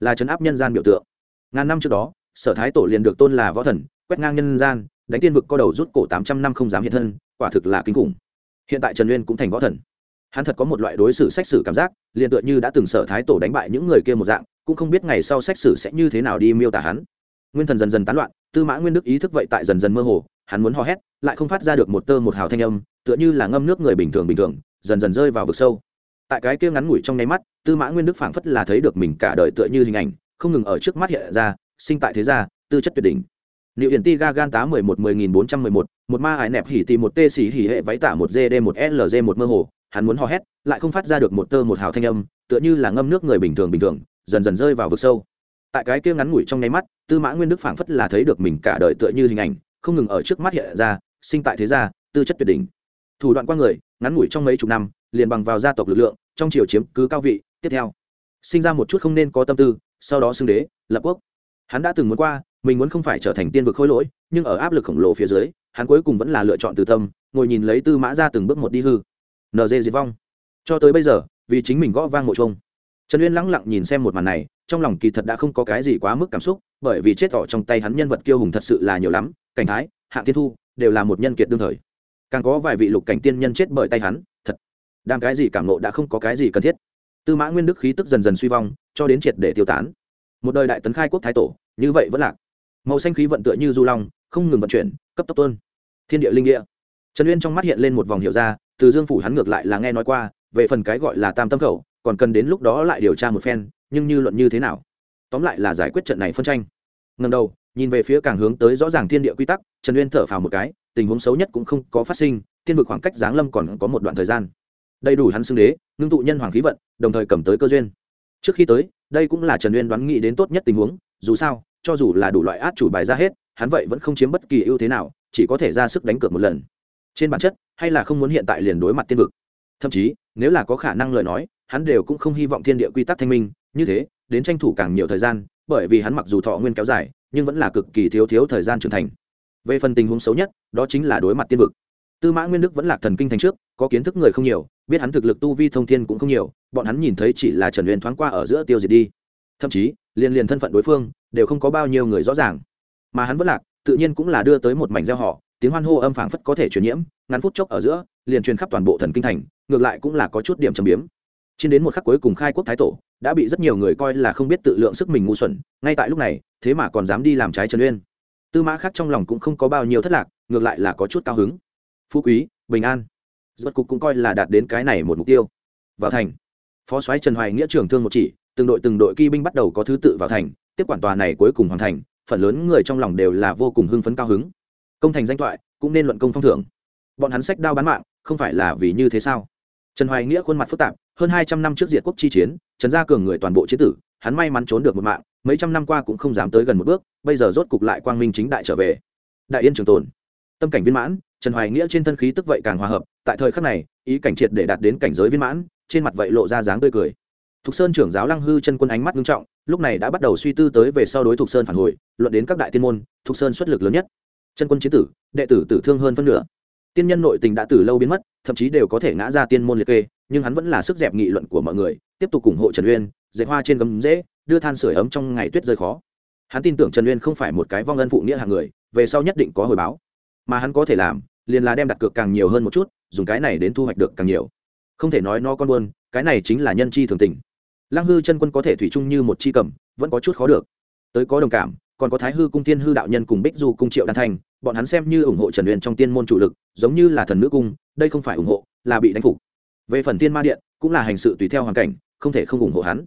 là trấn áp nhân gian biểu tượng. Ngàn năm trước đó, sở thái tổ liền được tôn là võ thần, quét ngang nhân gian, đánh tiên vực co đầu rút cổ tám trăm năm không dám hiện thân, quả thực là kinh khủng hiện tại trần uyên cũng thành võ thần. Hắn thật có một loại đối xử sách sử cảm giác, liền tựa như đã từng sở thái tổ đánh bại những người kia một dạng, cũng không biết ngày sau sách sử sẽ như thế nào đi miêu tả hắn. Nguyên thần dần dần tán loạn, tư mã nguyên đức ý thức vậy tại dần dần mơ hồ, hắn muốn hò hét, lại không phát ra được một tơ một hào thanh âm, tựa như là ngâm nước người bình thường bình thường, dần dần rơi vào vực sâu. Tại cái kia ngắn ngủi trong nháy mắt, tư mã nguyên đức phảng phất là thấy được mình cả đời tựa như hình ảnh, không ngừng ở trước mắt hiện ra, sinh tại thế gia, tư chất tuyệt đỉnh liệu hiển ti ga gan tá mười một, mười nghìn bốn trăm mười một một ma ải nẹp hỉ tì một tê xỉ hỉ hệ váy tả một gd một lg một mơ hồ, hắn muốn hò hét, lại không phát ra được một tơ một hào thanh âm, tựa như là ngâm nước người bình thường bình thường, dần dần rơi vào vực sâu. Tại cái kia ngắn ngủi trong nháy mắt, tư mã nguyên đức phảng phất là thấy được mình cả đời tựa như hình ảnh, không ngừng ở trước mắt hiện ra, sinh tại thế gia, tư chất tuyệt đỉnh. Thủ đoạn qua người, ngắn ngủi trong mấy chục năm, liền bằng vào gia tộc lực lượng, trong triều chiếm cứ cao vị, tiếp theo, sinh ra một chút không nên có tâm tư, sau đó xưng đế, lập quốc. Hắn đã từng muốn qua mình muốn không phải trở thành tiên vực khôi lỗi, nhưng ở áp lực khổng lồ phía dưới, hắn cuối cùng vẫn là lựa chọn từ tâm, ngồi nhìn lấy tư mã ra từng bước một đi hư. Nd diệt vong. Cho tới bây giờ, vì chính mình gõ vang mộ chung trần uyên lắng lặng nhìn xem một màn này, trong lòng kỳ thật đã không có cái gì quá mức cảm xúc, bởi vì chết tỏ trong tay hắn nhân vật kiêu hùng thật sự là nhiều lắm, cảnh thái, hạng tiên thu, đều là một nhân kiệt đương thời. Càng có vài vị lục cảnh tiên nhân chết bởi tay hắn, thật, đang cái gì cảm nộ đã không có cái gì cần thiết. Tư mã nguyên đức khí tức dần dần suy vong, cho đến triệt để tiêu tán. Một đời đại tấn khai quốc thái tổ, như vậy vẫn lạc màu xanh khí vận tựa như du long, không ngừng vận chuyển, cấp tốc tuôn. Thiên địa linh địa. Trần uyên trong mắt hiện lên một vòng hiệu ra, từ dương phủ hắn ngược lại là nghe nói qua, về phần cái gọi là tam tâm khẩu, còn cần đến lúc đó lại điều tra một phen, nhưng như luận như thế nào? Tóm lại là giải quyết trận này phân tranh. Ngần đầu, nhìn về phía càng hướng tới rõ ràng thiên địa quy tắc, trần uyên thở phào một cái, tình huống xấu nhất cũng không có phát sinh, thiên vực khoảng cách giáng lâm còn có một đoạn thời gian. Đầy đủ hắn xưng đế, ngưng tụ nhân hoàng khí vận, đồng thời cầm tới cơ duyên. Trước khi tới, đây cũng là trần uyên đoán nghĩ đến tốt nhất tình huống, dù sao cho dù là đủ loại át chủ bài ra hết, hắn vậy vẫn không chiếm bất kỳ ưu thế nào, chỉ có thể ra sức đánh cược một lần. Trên bản chất, hay là không muốn hiện tại liền đối mặt tiên vực. Thậm chí, nếu là có khả năng lời nói, hắn đều cũng không hy vọng thiên địa quy tắc thanh minh. Như thế, đến tranh thủ càng nhiều thời gian, bởi vì hắn mặc dù thọ nguyên kéo dài, nhưng vẫn là cực kỳ thiếu thiếu thời gian trưởng thành. Về phần tình huống xấu nhất, đó chính là đối mặt tiên vực. Tư mã nguyên đức vẫn là thần kinh thành trước, có kiến thức người không nhiều, biết hắn thực lực tu vi thông thiên cũng không nhiều, bọn hắn nhìn thấy chỉ là trần uyên thoáng qua ở giữa tiêu diệt đi. Thậm chí liền liền thân phận đối phương đều không có bao nhiêu người rõ ràng. Mà hắn vẫn lạc, tự nhiên cũng là đưa tới một mảnh gieo họ, tiếng hoan hô âm phảng phất có thể truyền nhiễm, ngắn phút chốc ở giữa, liền truyền khắp toàn bộ thần kinh thành, ngược lại cũng là có chút điểm trầm biếm. Trên đến một khắc cuối cùng khai quốc thái tổ, đã bị rất nhiều người coi là không biết tự lượng sức mình ngu xuẩn, ngay tại lúc này, thế mà còn dám đi làm trái trần uyên. Tư mã khác trong lòng cũng không có bao nhiêu thất lạc, ngược lại là có chút cao hứng. Phú quý, bình an. Rốt cục cũng coi là đạt đến cái này một mục tiêu. Vào thành, phó soái trần hoài nghĩa trưởng thương một chỉ, từng đội từng đội kỵ binh bắt đầu có thứ tự vào thành tiếp quản tòa này cuối cùng hoàn thành, phần lớn người trong lòng đều là vô cùng hưng phấn cao hứng. Công thành danh thoại, cũng nên luận công phong thưởng. Bọn hắn sách đao bán mạng, không phải là vì như thế sao? Trần hoài nghĩa khuôn mặt phức tạp, hơn hai trăm năm trước diệt quốc chi chiến, trần gia cường người toàn bộ chiến tử, hắn may mắn trốn được một mạng, mấy trăm năm qua cũng không dám tới gần một bước, bây giờ rốt cục lại quang minh chính đại trở về. Đại yên trường tồn. Tâm cảnh viên mãn, trần hoài nghĩa trên thân khí tức vậy càng hòa hợp, tại thời khắc này, ý cảnh triệt để đạt đến cảnh giới viên mãn, trên mặt vậy lộ ra dáng tươi cười thục sơn trưởng giáo lăng hư chân quân ánh mắt nghiêm trọng, lúc này đã bắt đầu suy tư tới về sau đối thục sơn phản hồi, luận đến các đại tiên môn, thục sơn xuất lực lớn nhất. Chân quân chiến tử, đệ tử tử thương hơn phân nửa. Tiên nhân nội tình đã từ lâu biến mất, thậm chí đều có thể ngã ra tiên môn liệt kê, nhưng hắn vẫn là sức dẹp nghị luận của mọi người, tiếp tục ủng hộ trần uyên dạy hoa trên gấm dễ, đưa than sửa ấm trong ngày tuyết rơi khó. Hắn tin tưởng trần uyên không phải một cái vong ân phụ nghĩa hạng người, về sau nhất định có hồi báo. Mà hắn có thể làm, liền là đem đặt cược càng nhiều hơn một chút, dùng cái này đến thu hoạch được càng nhiều. Không thể nói nó con buôn, cái này chính là nhân chi thường tình lăng hư chân quân có thể thủy chung như một chi cầm, vẫn có chút khó được. Tới có đồng cảm, còn có thái hư cung tiên hư đạo nhân cùng bích du cung triệu đan thành, bọn hắn xem như ủng hộ trần uyên trong tiên môn chủ lực, giống như là thần nữ cung, đây không phải ủng hộ, là bị đánh phục. Về phần tiên ma điện, cũng là hành sự tùy theo hoàn cảnh, không thể không ủng hộ hắn.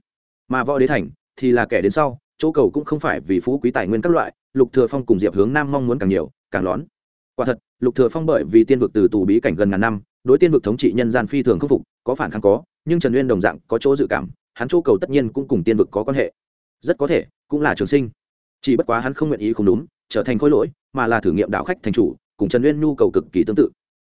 Mà võ đế thành, thì là kẻ đến sau, chỗ cầu cũng không phải vì phú quý tài nguyên các loại, lục thừa phong cùng diệp hướng nam mong muốn càng nhiều, càng lón. Quả thật, lục thừa phong bởi vì tiên vực từ tù bí cảnh gần ngàn năm, đối tiên vực thống trị nhân gian phi thường khắc phục, có phản kháng có, nhưng trần uyên đồng dạng có chỗ dự cảm hắn chỗ cầu tất nhiên cũng cùng tiên vực có quan hệ. Rất có thể, cũng là trường sinh. Chỉ bất quá hắn không nguyện ý không đúng, trở thành khối lỗi, mà là thử nghiệm đạo khách thành chủ, cùng trần uyên nhu cầu cực kỳ tương tự.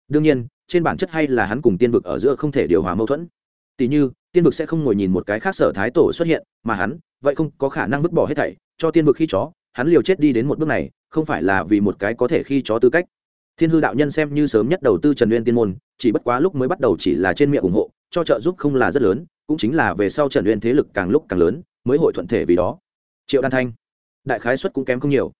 Đương nhiên, trên bản chất hay là hắn cùng tiên vực ở giữa không thể điều hòa mâu thuẫn. Tỉ như, tiên vực sẽ không ngồi nhìn một cái khác sở thái tổ xuất hiện, mà hắn, vậy không có khả năng vứt bỏ hết thảy, cho tiên vực khi chó, hắn liều chết đi đến một bước này, không phải là vì một cái có thể khi chó tư cách. Thiên hư đạo nhân xem như sớm nhất đầu tư trần uyên tiên môn, chỉ bất quá lúc mới bắt đầu chỉ là trên miệng ủng hộ cho trợ giúp không là rất lớn, cũng chính là về sau trần uyên thế lực càng lúc càng lớn, mới hội thuận thể vì đó. Triệu đan thanh, đại khái xuất cũng kém không nhiều.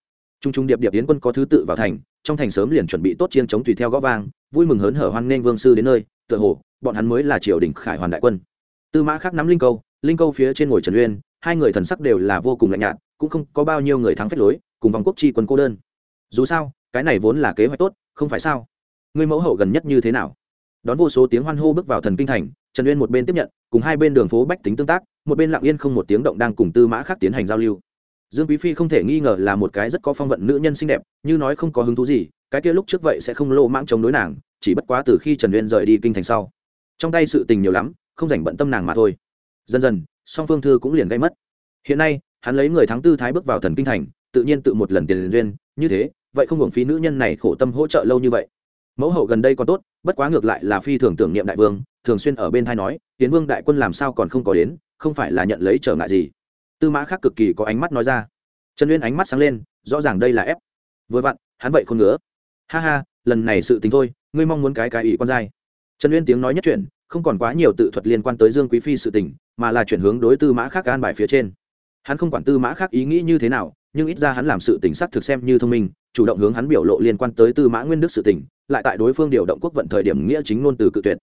T r u n g t r u n g điệp điệp yến quân có thứ tự vào thành, trong thành sớm liền chuẩn bị tốt chiên chống tùy theo gõ vang, vui mừng hớn hở hoan nghênh vương sư đến nơi, tựa hồ, bọn hắn mới là triều đình khải hoàn đại quân. Tư mã khác nắm linh câu linh câu phía trên ngồi trần uyên, hai người thần sắc đều là vô cùng lạnh nhạt, cũng không có bao nhiêu người thắng phép lối, cùng vòng quốc Chi quân cô đơn. Dù sao, cái này vốn là kế hoạch tốt, không phải sao? Người mẫu hậu gần nhất như thế nào? Đón vô số tiếng hoan hô bước vào thần kinh thành trần uyên một bên tiếp nhận, cùng hai bên đường phố bách tính tương tác, một bên lặng yên không một tiếng động đang cùng tư mã khác tiến hành giao lưu. Dương quý phi không thể nghi ngờ là một cái rất có phong vận nữ nhân xinh đẹp, như nói không có hứng thú gì, cái kia lúc trước vậy sẽ không lộ mãng chống đối nàng, chỉ bất quá từ khi trần uyên rời đi kinh thành sau, trong tay sự tình nhiều lắm, không dành bận tâm nàng mà thôi. Dần dần, song phương thư cũng liền gây mất. Hiện nay, hắn lấy người tháng tư thái bước vào thần kinh thành, tự nhiên tự một lần tiền duyên, như thế, vậy không hưởng phí nữ nhân này khổ tâm hỗ trợ lâu như vậy. Mẫu hậu gần đây còn tốt, bất quá ngược lại là phi thường tưởng niệm đại vương thường xuyên ở bên thai nói, tiến vương đại quân làm sao còn không có đến, không phải là nhận lấy trở ngại gì? Tư mã khác cực kỳ có ánh mắt nói ra. Trần uyên ánh mắt sáng lên, rõ ràng đây là ép. Vừa vặn, hắn vậy không ngứa. Ha ha, lần này sự tính thôi, ngươi mong muốn cái cái ủy con dai trần uyên tiếng nói nhất chuyện không còn quá nhiều tự thuật liên quan tới dương quý phi sự tình, mà là chuyển hướng đối tư mã khác an bài phía trên. Hắn không quản tư mã khác ý nghĩ như thế nào, nhưng ít ra hắn làm sự tình sắc thực xem như thông minh, chủ động hướng hắn biểu lộ liên quan tới tư mã nguyên đức sự tình, lại tại đối phương điều động quốc vận thời điểm nghĩa chính ngôn từ cự tuyệt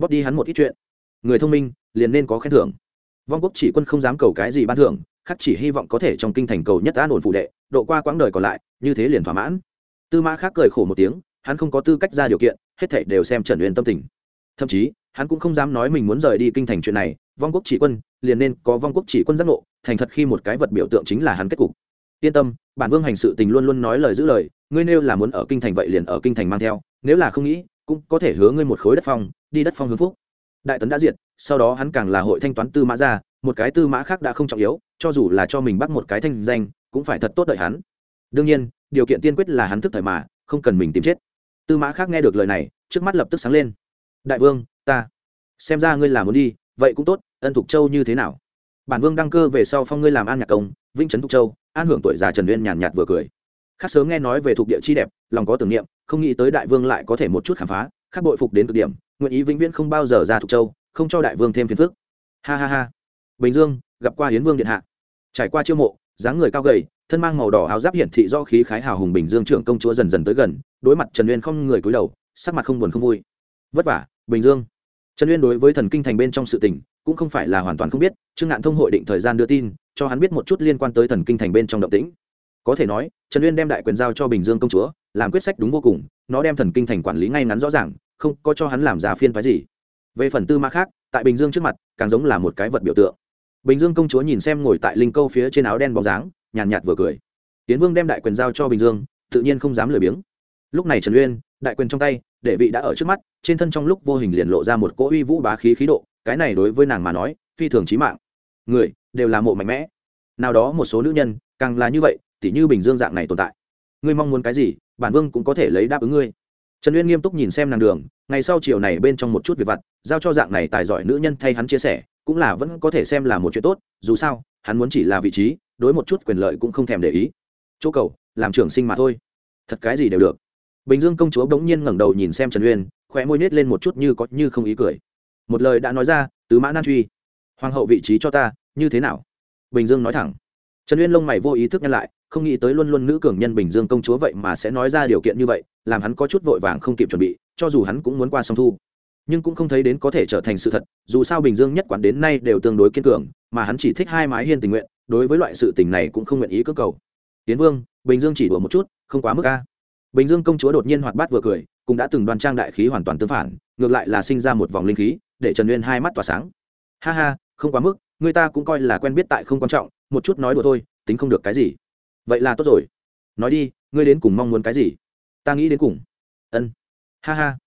bóp đi hắn một ít chuyện. Người thông minh, liền nên có khen thưởng. Vong quốc chỉ quân không dám cầu cái gì ban thưởng, khắc chỉ hy vọng có thể trong kinh thành cầu nhất an ổn phụ đệ, độ qua quãng đời còn lại, như thế liền thỏa mãn. Tư mã khác cười khổ một tiếng, hắn không có tư cách ra điều kiện, hết thảy đều xem trần uyên tâm tình. Thậm chí, hắn cũng không dám nói mình muốn rời đi kinh thành chuyện này, vong quốc chỉ quân, liền nên có vong quốc chỉ quân giác ngộ, thành thật khi một cái vật biểu tượng chính là hắn kết cục. Yên tâm, bản vương hành sự tình luôn luôn nói lời giữ lời, ngươi nêu là muốn ở kinh thành vậy liền ở kinh thành mang theo, nếu là không nghĩ cũng có thể hứa ngươi một khối đất phong, đi đất phong hướng phúc. Đại tấn đã diệt, sau đó hắn càng là hội thanh toán tư mã ra, một cái tư mã khác đã không trọng yếu, cho dù là cho mình bắt một cái thanh danh, cũng phải thật tốt đợi hắn. Đương nhiên, điều kiện tiên quyết là hắn thức thời mà, không cần mình tìm chết. Tư mã khác nghe được lời này, trước mắt lập tức sáng lên. Đại vương, ta, xem ra ngươi làm muốn đi, vậy cũng tốt, ân thục châu như thế nào? Bản vương đăng cơ về sau phong ngươi làm an nhạc công, vĩnh trấn thục châu, an hưởng tuổi già trần uyên nhàn nhạt vừa cười khác sớm nghe nói về thuộc địa chi đẹp, lòng có tưởng niệm, không nghĩ tới đại vương lại có thể một chút khám phá, khác bội phục đến cực điểm, nguyện ý vĩnh viễn không bao giờ ra thuộc châu, không cho đại vương thêm phiền phức. Ha ha ha. Bình dương, gặp qua hiến vương điện hạ. Trải qua chiêu mộ, dáng người cao gầy, thân mang màu đỏ áo giáp hiển thị do khí khái hào hùng bình dương trưởng công chúa dần dần tới gần, đối mặt trần uyên không người cúi đầu, sắc mặt không buồn không vui. Vất vả, bình dương. Trần uyên đối với thần kinh thành bên trong sự tình, cũng không phải là hoàn toàn không biết, trương ngạn thông hội định thời gian đưa tin, cho hắn biết một chút liên quan tới thần kinh thành bên trong động tĩnh. Có thể nói trần uyên đem đại quyền giao cho bình dương công chúa, làm quyết sách đúng vô cùng, nó đem thần kinh thành quản lý ngay ngắn rõ ràng, không có cho hắn làm giả phiên phái gì. Về phần tư mã khác, tại bình dương trước mặt, càng giống là một cái vật biểu tượng. Bình dương công chúa nhìn xem ngồi tại linh câu phía trên áo đen bóng dáng, nhàn nhạt vừa cười. Tiến vương đem đại quyền giao cho bình dương, tự nhiên không dám lười biếng. Lúc này trần uyên, đại quyền trong tay đệ vị đã ở trước mắt, trên thân trong lúc vô hình liền lộ ra một cỗ uy vũ bá khí khí độ, cái này đối với nàng mà nói, phi thường trí mạng. Người, đều là mộ mạnh mẽ. Nào đó một số nữ nhân, càng là như vậy tỉ như bình dương dạng này tồn tại. Ngươi mong muốn cái gì, bản vương cũng có thể lấy đáp ứng ngươi. Trần uyên nghiêm túc nhìn xem nàng đường, ngày sau chiều này bên trong một chút việc vặt, giao cho dạng này tài giỏi nữ nhân thay hắn chia sẻ, cũng là vẫn có thể xem là một chuyện tốt, dù sao, hắn muốn chỉ là vị trí, đối một chút quyền lợi cũng không thèm để ý. Chỗ cầu, làm trưởng sinh mà thôi. Thật cái gì đều được. Bình dương công chúa bỗng nhiên ngẩng đầu nhìn xem trần uyên, khóe môi nết lên một chút như có như không ý cười. Một lời đã nói ra, tứ mã nan truy. Hoàng hậu vị trí cho ta, như thế nào? Bình dương nói thẳng. Trần uyên lông mày vô ý thức nhăn lại không nghĩ tới luôn luôn nữ cường nhân bình dương công chúa vậy mà sẽ nói ra điều kiện như vậy, làm hắn có chút vội vàng không kịp chuẩn bị, cho dù hắn cũng muốn qua song thu. Nhưng cũng không thấy đến có thể trở thành sự thật, dù sao bình dương nhất quản đến nay đều tương đối kiên cường, mà hắn chỉ thích hai mái hiên tình nguyện, đối với loại sự tình này cũng không nguyện ý cơ cầu. Tiến vương, bình dương chỉ đùa một chút, không quá mức ca bình dương công chúa đột nhiên hoạt bát vừa cười, cũng đã từng đoan trang đại khí hoàn toàn tương phản, ngược lại là sinh ra một vòng linh khí, để trần uyên hai mắt tỏa sáng. Ha ha, không quá mức, người ta cũng coi là quen biết tại không quan trọng, một chút nói đùa thôi, tính không được cái gì vậy là tốt rồi. Nói đi, ngươi đến cùng mong muốn cái gì? Ta nghĩ đến cùng. Ân. Ha ha.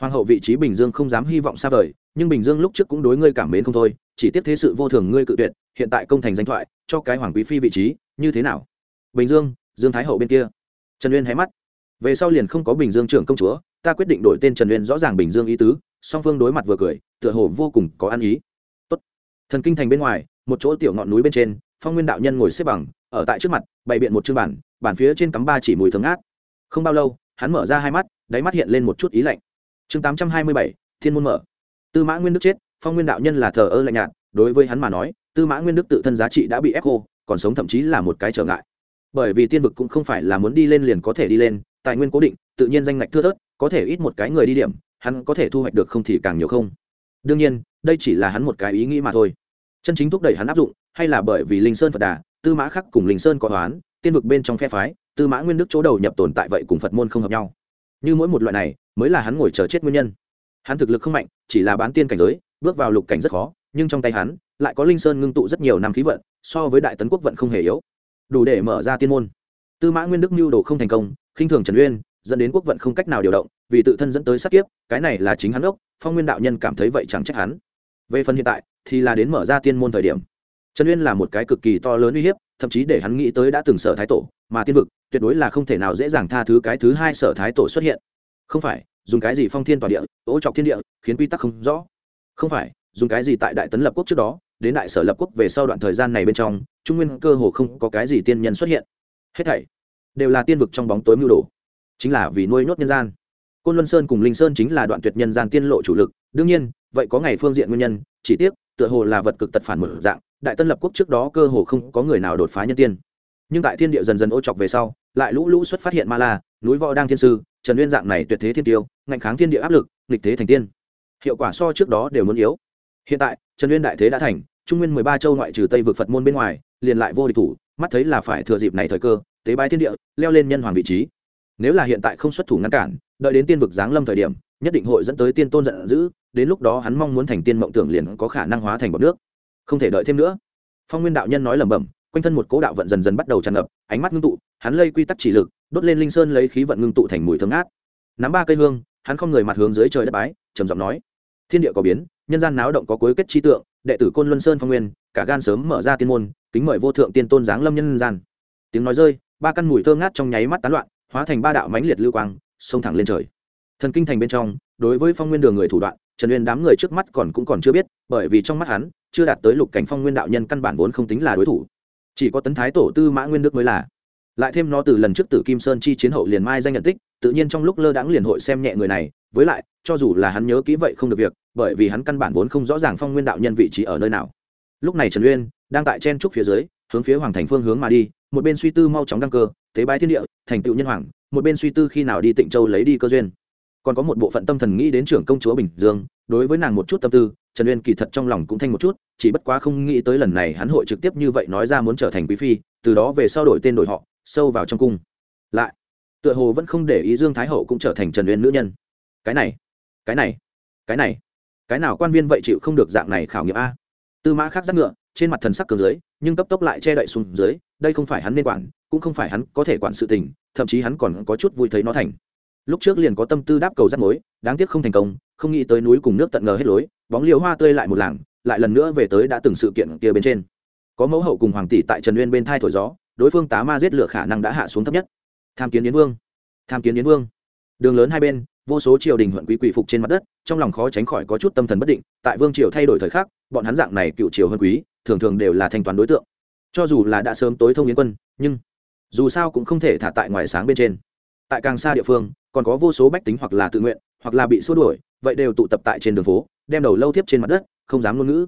Hoàng hậu vị trí bình dương không dám hy vọng xa vời, nhưng bình dương lúc trước cũng đối ngươi cảm mến không thôi, chỉ tiếp thế sự vô thường ngươi cự tuyệt, hiện tại công thành danh thoại, cho cái hoàng quý phi vị trí, như thế nào? Bình dương dương thái hậu bên kia. Trần uyên hé mắt. Về sau liền không có bình dương trưởng công chúa, ta quyết định đổi tên trần uyên rõ ràng bình dương ý tứ, song phương đối mặt vừa cười, tựa hồ vô cùng có ăn ý. Tốt. thần kinh thành bên ngoài, một chỗ tiểu ngọn núi bên trên, phong nguyên đạo nhân ngồi xếp bằng ở tại trước mặt, bày biện một chương bản bản phía trên cắm ba chỉ mùi thơm ngát. Không bao lâu, hắn mở ra hai mắt, đáy mắt hiện lên một chút ý lạnh. Chương tám trăm hai mươi bảy, thiên môn mở. Tư mã nguyên đức chết, phong nguyên đạo nhân là thờ ơ lạnh nhạt, đối với hắn mà nói, tư mã nguyên đức tự thân giá trị đã bị ép khô, còn sống thậm chí là một cái trở ngại. Bởi vì tiên vực cũng không phải là muốn đi lên liền có thể đi lên, tài nguyên cố định, tự nhiên danh ngạch thưa thớt, có thể ít một cái người đi điểm, hắn có thể thu hoạch được không thì càng nhiều không. Đương nhiên, đây chỉ là hắn một cái ý nghĩ mà thôi. Chân chính thúc đẩy hắn áp dụng, hay là bởi vì linh sơn phật đà tư mã khắc cùng linh sơn có toán, tiên vực bên trong phe phái, tư mã nguyên đức chỗ đầu nhập tồn tại vậy cùng phật môn không hợp nhau. Như mỗi một loại này, mới là hắn ngồi chờ chết nguyên nhân. Hắn thực lực không mạnh, chỉ là bán tiên cảnh giới, bước vào lục cảnh rất khó, nhưng trong tay hắn, lại có linh sơn ngưng tụ rất nhiều năm khí vận, so với đại tấn quốc vận không hề yếu. Đủ để mở ra tiên môn. Tư mã nguyên đức mưu đồ không thành công, khinh thường trần uyên, dẫn đến quốc vận không cách nào điều động, vì tự thân dẫn tới sát kiếp, cái này là chính hắn ốc, phong nguyên đạo nhân cảm thấy vậy chẳng trách hắn. Về phần hiện tại, thì là đến mở ra tiên môn thời điểm trần uyên là một cái cực kỳ to lớn uy hiếp, thậm chí để hắn nghĩ tới đã từng sở thái tổ, mà tiên vực, tuyệt đối là không thể nào dễ dàng tha thứ cái thứ hai sở thái tổ xuất hiện. Không phải, dùng cái gì phong thiên tòa địa ố trọc thiên địa, khiến quy tắc không rõ. Không phải, dùng cái gì tại đại tấn lập quốc trước đó, đến đại sở lập quốc về sau đoạn thời gian này bên trong, trung nguyên cơ hồ không có cái gì tiên nhân xuất hiện. Hết thảy đều là tiên vực trong bóng tối mưu đồ. Chính là vì nuôi nhốt nhân gian. Côn luân sơn cùng linh sơn chính là đoạn tuyệt nhân gian tiên lộ chủ lực. Đương nhiên, vậy có ngày phương diện nguyên nhân, chỉ tiếc, tựa hồ là vật cực tật phản mở dạng đại tân lập quốc trước đó cơ hồ không có người nào đột phá nhân tiên. Nhưng tại thiên địa dần dần ô chọc về sau, lại lũ lũ xuất phát hiện ma la, núi võ đang thiên sư, trần uyên dạng này tuyệt thế thiên tiêu, ngạnh kháng thiên địa áp lực, nghịch thế thành tiên. Hiệu quả so trước đó đều muốn yếu. Hiện tại, trần uyên đại thế đã thành, trung nguyên mười ba châu ngoại trừ tây vực phật môn bên ngoài, liền lại vô địch thủ, mắt thấy là phải thừa dịp này thời cơ, tế bái thiên địa, leo lên nhân hoàng vị trí. Nếu là hiện tại không xuất thủ ngăn cản, đợi đến tiên vực giáng lâm thời điểm, nhất định hội dẫn tới tiên tôn giận dữ, đến lúc đó hắn mong muốn thành tiên mộng tưởng liền có khả năng hóa thành bọc nước không thể đợi thêm nữa. Phong nguyên đạo nhân nói lẩm bẩm, quanh thân một cố đạo vận dần dần bắt đầu tràn ngập, ánh mắt ngưng tụ, hắn lây quy tắc chỉ lực, đốt lên linh sơn lấy khí vận ngưng tụ thành mùi thơm ngát. Nắm ba cây hương, hắn không người mặt hướng dưới trời đất bái, trầm giọng nói, thiên địa có biến, nhân gian náo động có cuối kết chi tượng, đệ tử côn luân sơn phong nguyên, cả gan sớm mở ra tiên môn, kính mời vô thượng tiên tôn giáng lâm nhân gian. Tiếng nói rơi, ba căn mùi thơ ngát trong nháy mắt tán loạn, hóa thành ba đạo mãnh liệt lưu quang, xông thẳng lên trời. Thần kinh thành bên trong, đối với phong nguyên đường người thủ đoạn, trần uyên đám người trước mắt còn cũng còn chưa biết, bởi vì trong mắt hắn chưa đạt tới lục cảnh phong nguyên đạo nhân căn bản vốn không tính là đối thủ. Chỉ có tấn thái tổ tư mã nguyên đức mới là. Lại thêm nó từ lần trước tử kim sơn chi chiến hậu liền mai danh nhận tích, tự nhiên trong lúc lơ đãng liền hội xem nhẹ người này. Với lại, cho dù là hắn nhớ kỹ vậy không được việc, bởi vì hắn căn bản vốn không rõ ràng phong nguyên đạo nhân vị trí ở nơi nào. Lúc này trần uyên đang tại chen trúc phía dưới, hướng phía hoàng thành phương hướng mà đi, một bên suy tư mau chóng đăng cơ, tế bái thiên địa, thành tựu nhân hoàng, một bên suy tư khi nào đi tịnh châu lấy đi cơ duyên. Còn có một bộ phận tâm thần nghĩ đến trưởng công chúa bình dương, đối với nàng một chút tâm tư trần uyên kỳ thật trong lòng cũng thanh một chút, chỉ bất quá không nghĩ tới lần này hắn hội trực tiếp như vậy nói ra muốn trở thành quý phi, từ đó về sau đổi tên đổi họ, sâu vào trong cung. Lại, tựa hồ vẫn không để ý dương thái hậu cũng trở thành trần uyên nữ nhân. Cái này cái này cái này, cái nào quan viên vậy chịu không được dạng này khảo nghiệm a? Tư mã khác giác ngựa, trên mặt thần sắc cường dưới, nhưng cấp tốc lại che đậy xuống dưới, đây không phải hắn nên quản, cũng không phải hắn có thể quản sự tình, thậm chí hắn còn có chút vui thấy nó thành. Lúc trước liền có tâm tư đáp cầu rắt mối, đáng tiếc không thành công, không nghĩ tới núi cùng nước tận ngờ hết lối bóng liều hoa tươi lại một làng, lại lần nữa về tới đã từng sự kiện kia bên trên. Có mẫu hậu cùng hoàng tỷ tại trần uyên bên thai thổi gió, đối phương tá ma giết lửa khả năng đã hạ xuống thấp nhất. Tham kiến yến vương. Tham kiến yến vương. Đường lớn hai bên, vô số triều đình huận quý quỷ phục trên mặt đất, trong lòng khó tránh khỏi có chút tâm thần bất định, tại vương triều thay đổi thời khắc, bọn hắn dạng này cựu triều hơn quý thường thường đều là thanh toán đối tượng. Cho dù là đã sớm tối thông yến quân, nhưng dù sao cũng không thể thả tại ngoài sáng bên trên. Tại càng xa địa phương, còn có vô số bách tính hoặc là tự nguyện, hoặc là bị xua đuổi vậy đều tụ tập tại trên đường phố, đem đầu lâu tiếp trên mặt đất, không dám ngôn ngữ.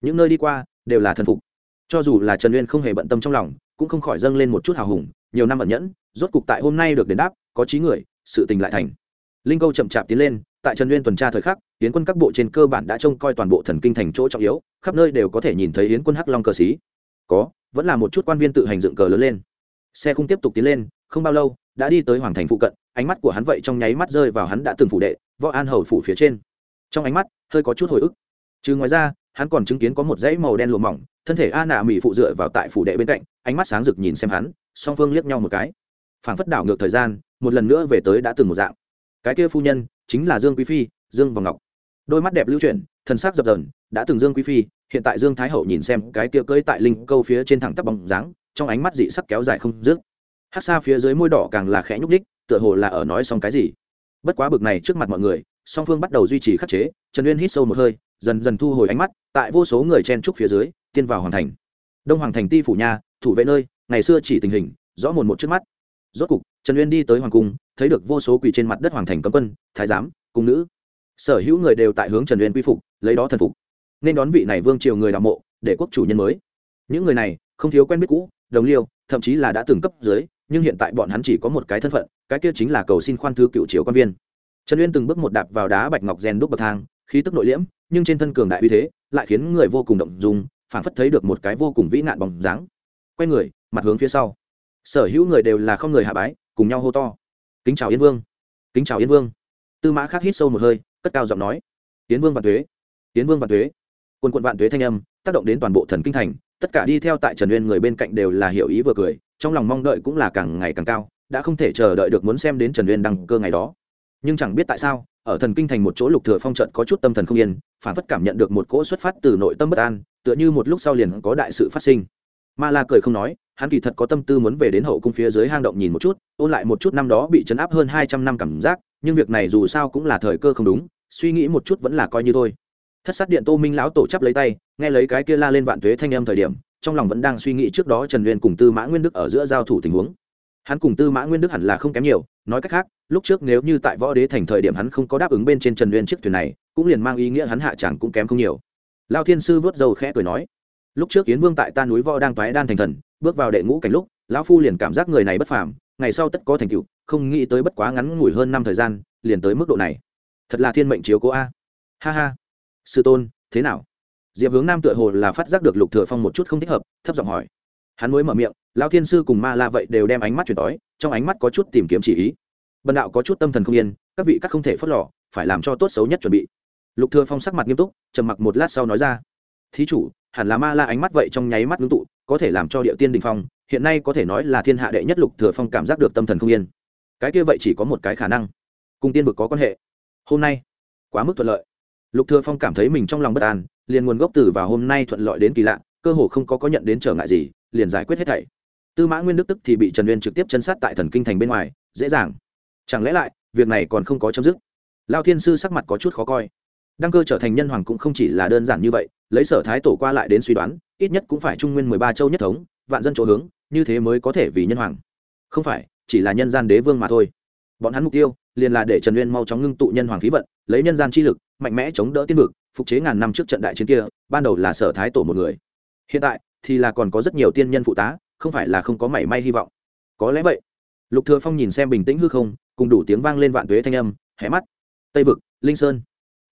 Những nơi đi qua, đều là thần phục. Cho dù là trần uyên không hề bận tâm trong lòng, cũng không khỏi dâng lên một chút hào hùng, nhiều năm ẩn nhẫn, rốt cục tại hôm nay được đền đáp, có trí người, sự tình lại thành. Linh câu chậm chạp tiến lên, tại trần uyên tuần tra thời khắc, yến quân các bộ trên cơ bản đã trông coi toàn bộ thần kinh thành chỗ trọng yếu, khắp nơi đều có thể nhìn thấy yến quân hắc long cờ xí. Có, vẫn là một chút quan viên tự hành dựng cờ lớn lên. Xe không tiếp tục tiến lên, không bao lâu, đã đi tới hoàng thành phụ cận ánh mắt của hắn vậy trong nháy mắt rơi vào hắn đã từng phủ đệ, võ an hầu phủ phía trên. Trong ánh mắt, hơi có chút hồi ức. Chứ ngoài ra, hắn còn chứng kiến có một dãy màu đen lùa mỏng, thân thể a nạ mỹ phụ dựa vào tại phủ đệ bên cạnh, ánh mắt sáng rực nhìn xem hắn, song phương liếc nhau một cái. Phảng phất đảo ngược thời gian, một lần nữa về tới đã từng một dạng. Cái kia phu nhân, chính là dương quý phi, dương và ngọc. Đôi mắt đẹp lưu chuyển, thần sắc dập dờn, đã từng dương quý phi, hiện tại dương thái hậu nhìn xem cái kia cưỡi tại linh câu phía trên thẳng tắp bóng dáng, trong ánh mắt dị sắc kéo dài không dứt. Hát xa phía dưới môi đỏ càng là khẽ nhúc đích tựa hồ là ở nói xong cái gì. Bất quá bực này trước mặt mọi người, song phương bắt đầu duy trì khắc chế, trần uyên hít sâu một hơi, dần dần thu hồi ánh mắt, tại vô số người chen trúc phía dưới, tiên vào hoàng thành. Đông hoàng thành ti phủ nha, thủ vệ nơi, ngày xưa chỉ tình hình, rõ mồn một trước mắt. Rốt cục, trần uyên đi tới hoàng cung, thấy được vô số quỳ trên mặt đất hoàng thành cấm quân, thái giám, cung nữ. Sở hữu người đều tại hướng trần uyên quy phục, lấy đó thần phục. Nên đón vị này vương triều người đạo mộ, để quốc chủ nhân mới. Những người này, không thiếu quen biết cũ, đồng liêu, thậm chí là đã từng cấp dưới nhưng hiện tại bọn hắn chỉ có một cái thân phận, cái kia chính là cầu xin khoan thư cựu triều quan viên. Trần uyên từng bước một đạp vào đá bạch ngọc rèn đúc bậc thang, khí tức nội liễm, nhưng trên thân cường đại uy thế lại khiến người vô cùng động dung, phảng phất thấy được một cái vô cùng vĩ nạn bóng dáng. Quay người, mặt hướng phía sau. Sở hữu người đều là không người hạ bái, cùng nhau hô to. Kính chào yên vương! Kính chào yên vương! Tư mã khác hít sâu một hơi, cất cao giọng nói. Tiến vương vạn thuế tiến vương vạn thuế quân quận vạn thuế thanh âm, tác động đến toàn bộ thần kinh thành tất cả đi theo tại trần uyên người bên cạnh đều là hiểu ý vừa cười, trong lòng mong đợi cũng là càng ngày càng cao, đã không thể chờ đợi được muốn xem đến trần uyên đăng cơ ngày đó. Nhưng chẳng biết tại sao, ở thần kinh thành một chỗ lục thừa phong trận có chút tâm thần không yên, phản phất cảm nhận được một cỗ xuất phát từ nội tâm bất an, tựa như một lúc sau liền có đại sự phát sinh. Ma la cười không nói, hắn kỳ thật có tâm tư muốn về đến hậu cung phía dưới hang động nhìn một chút, ôn lại một chút năm đó bị chấn áp hơn hai trăm năm cảm giác, nhưng việc này dù sao cũng là thời cơ không đúng, suy nghĩ một chút vẫn là coi như thôi thất sát điện tô minh lão tổ chắp lấy tay, nghe lấy cái kia la lên vạn tuế thanh âm thời điểm, trong lòng vẫn đang suy nghĩ trước đó trần nguyên cùng tư mã nguyên đức ở giữa giao thủ tình huống. Hắn cùng tư mã nguyên đức hẳn là không kém nhiều, nói cách khác, lúc trước nếu như tại võ đế thành thời điểm hắn không có đáp ứng bên trên trần nguyên chiếc thuyền này, cũng liền mang ý nghĩa hắn hạ chẳng cũng kém không nhiều. Lao thiên sư vớt dầu khẽ cười nói, lúc trước kiến vương tại ta núi võ đang toái đan thành thần, bước vào đệ ngũ cảnh lúc, lão phu liền cảm giác người này bất phàm, ngày sau tất có thành tựu, không nghĩ tới bất quá ngắn ngủi hơn năm thời gian, liền tới mức độ này. Thật là thiên mệnh chiếu cố a. Ha ha sư tôn, thế nào? Diệp hướng nam tựa hồ là phát giác được lục thừa phong một chút không thích hợp, thấp giọng hỏi. Hắn mới mở miệng, lão thiên sư cùng ma la vậy đều đem ánh mắt chuyển tối trong ánh mắt có chút tìm kiếm chỉ ý. Bần đạo có chút tâm thần không yên, các vị các không thể phớt lò phải làm cho tốt xấu nhất chuẩn bị. Lục thừa phong sắc mặt nghiêm túc, trầm mặc một lát sau nói ra, thí chủ, hẳn là ma la ánh mắt vậy trong nháy mắt ngưng tụ, có thể làm cho địa tiên đình phong, hiện nay có thể nói là thiên hạ đệ nhất lục thừa phong cảm giác được tâm thần không yên. Cái kia vậy chỉ có một cái khả năng, cùng tiên vực có quan hệ. Hôm nay, quá mức thuận lợi lục thừa phong cảm thấy mình trong lòng bất an, liền nguồn gốc từ vào hôm nay thuận lợi đến kỳ lạ, cơ hồ không có có nhận đến trở ngại gì, liền giải quyết hết thảy. Tư mã nguyên đức tức thì bị trần uyên trực tiếp chân sát tại thần kinh thành bên ngoài, dễ dàng. Chẳng lẽ lại, việc này còn không có chấm dứt? Lao thiên sư sắc mặt có chút khó coi. Đăng cơ trở thành nhân hoàng cũng không chỉ là đơn giản như vậy, lấy sở thái tổ qua lại đến suy đoán, ít nhất cũng phải trung nguyên mười ba châu nhất thống, vạn dân chỗ hướng, như thế mới có thể vì nhân hoàng. Không phải, chỉ là nhân gian đế vương mà thôi bọn hắn mục tiêu liền là để trần uyên mau chóng ngưng tụ nhân hoàng khí vận lấy nhân gian chi lực mạnh mẽ chống đỡ tiên vực phục chế ngàn năm trước trận đại chiến kia ban đầu là sở thái tổ một người. Hiện tại thì là còn có rất nhiều tiên nhân phụ tá không phải là không có mảy may hy vọng. Có lẽ vậy lục thừa phong nhìn xem bình tĩnh hư không cùng đủ tiếng vang lên vạn tuế thanh âm hé mắt. Tây vực linh sơn.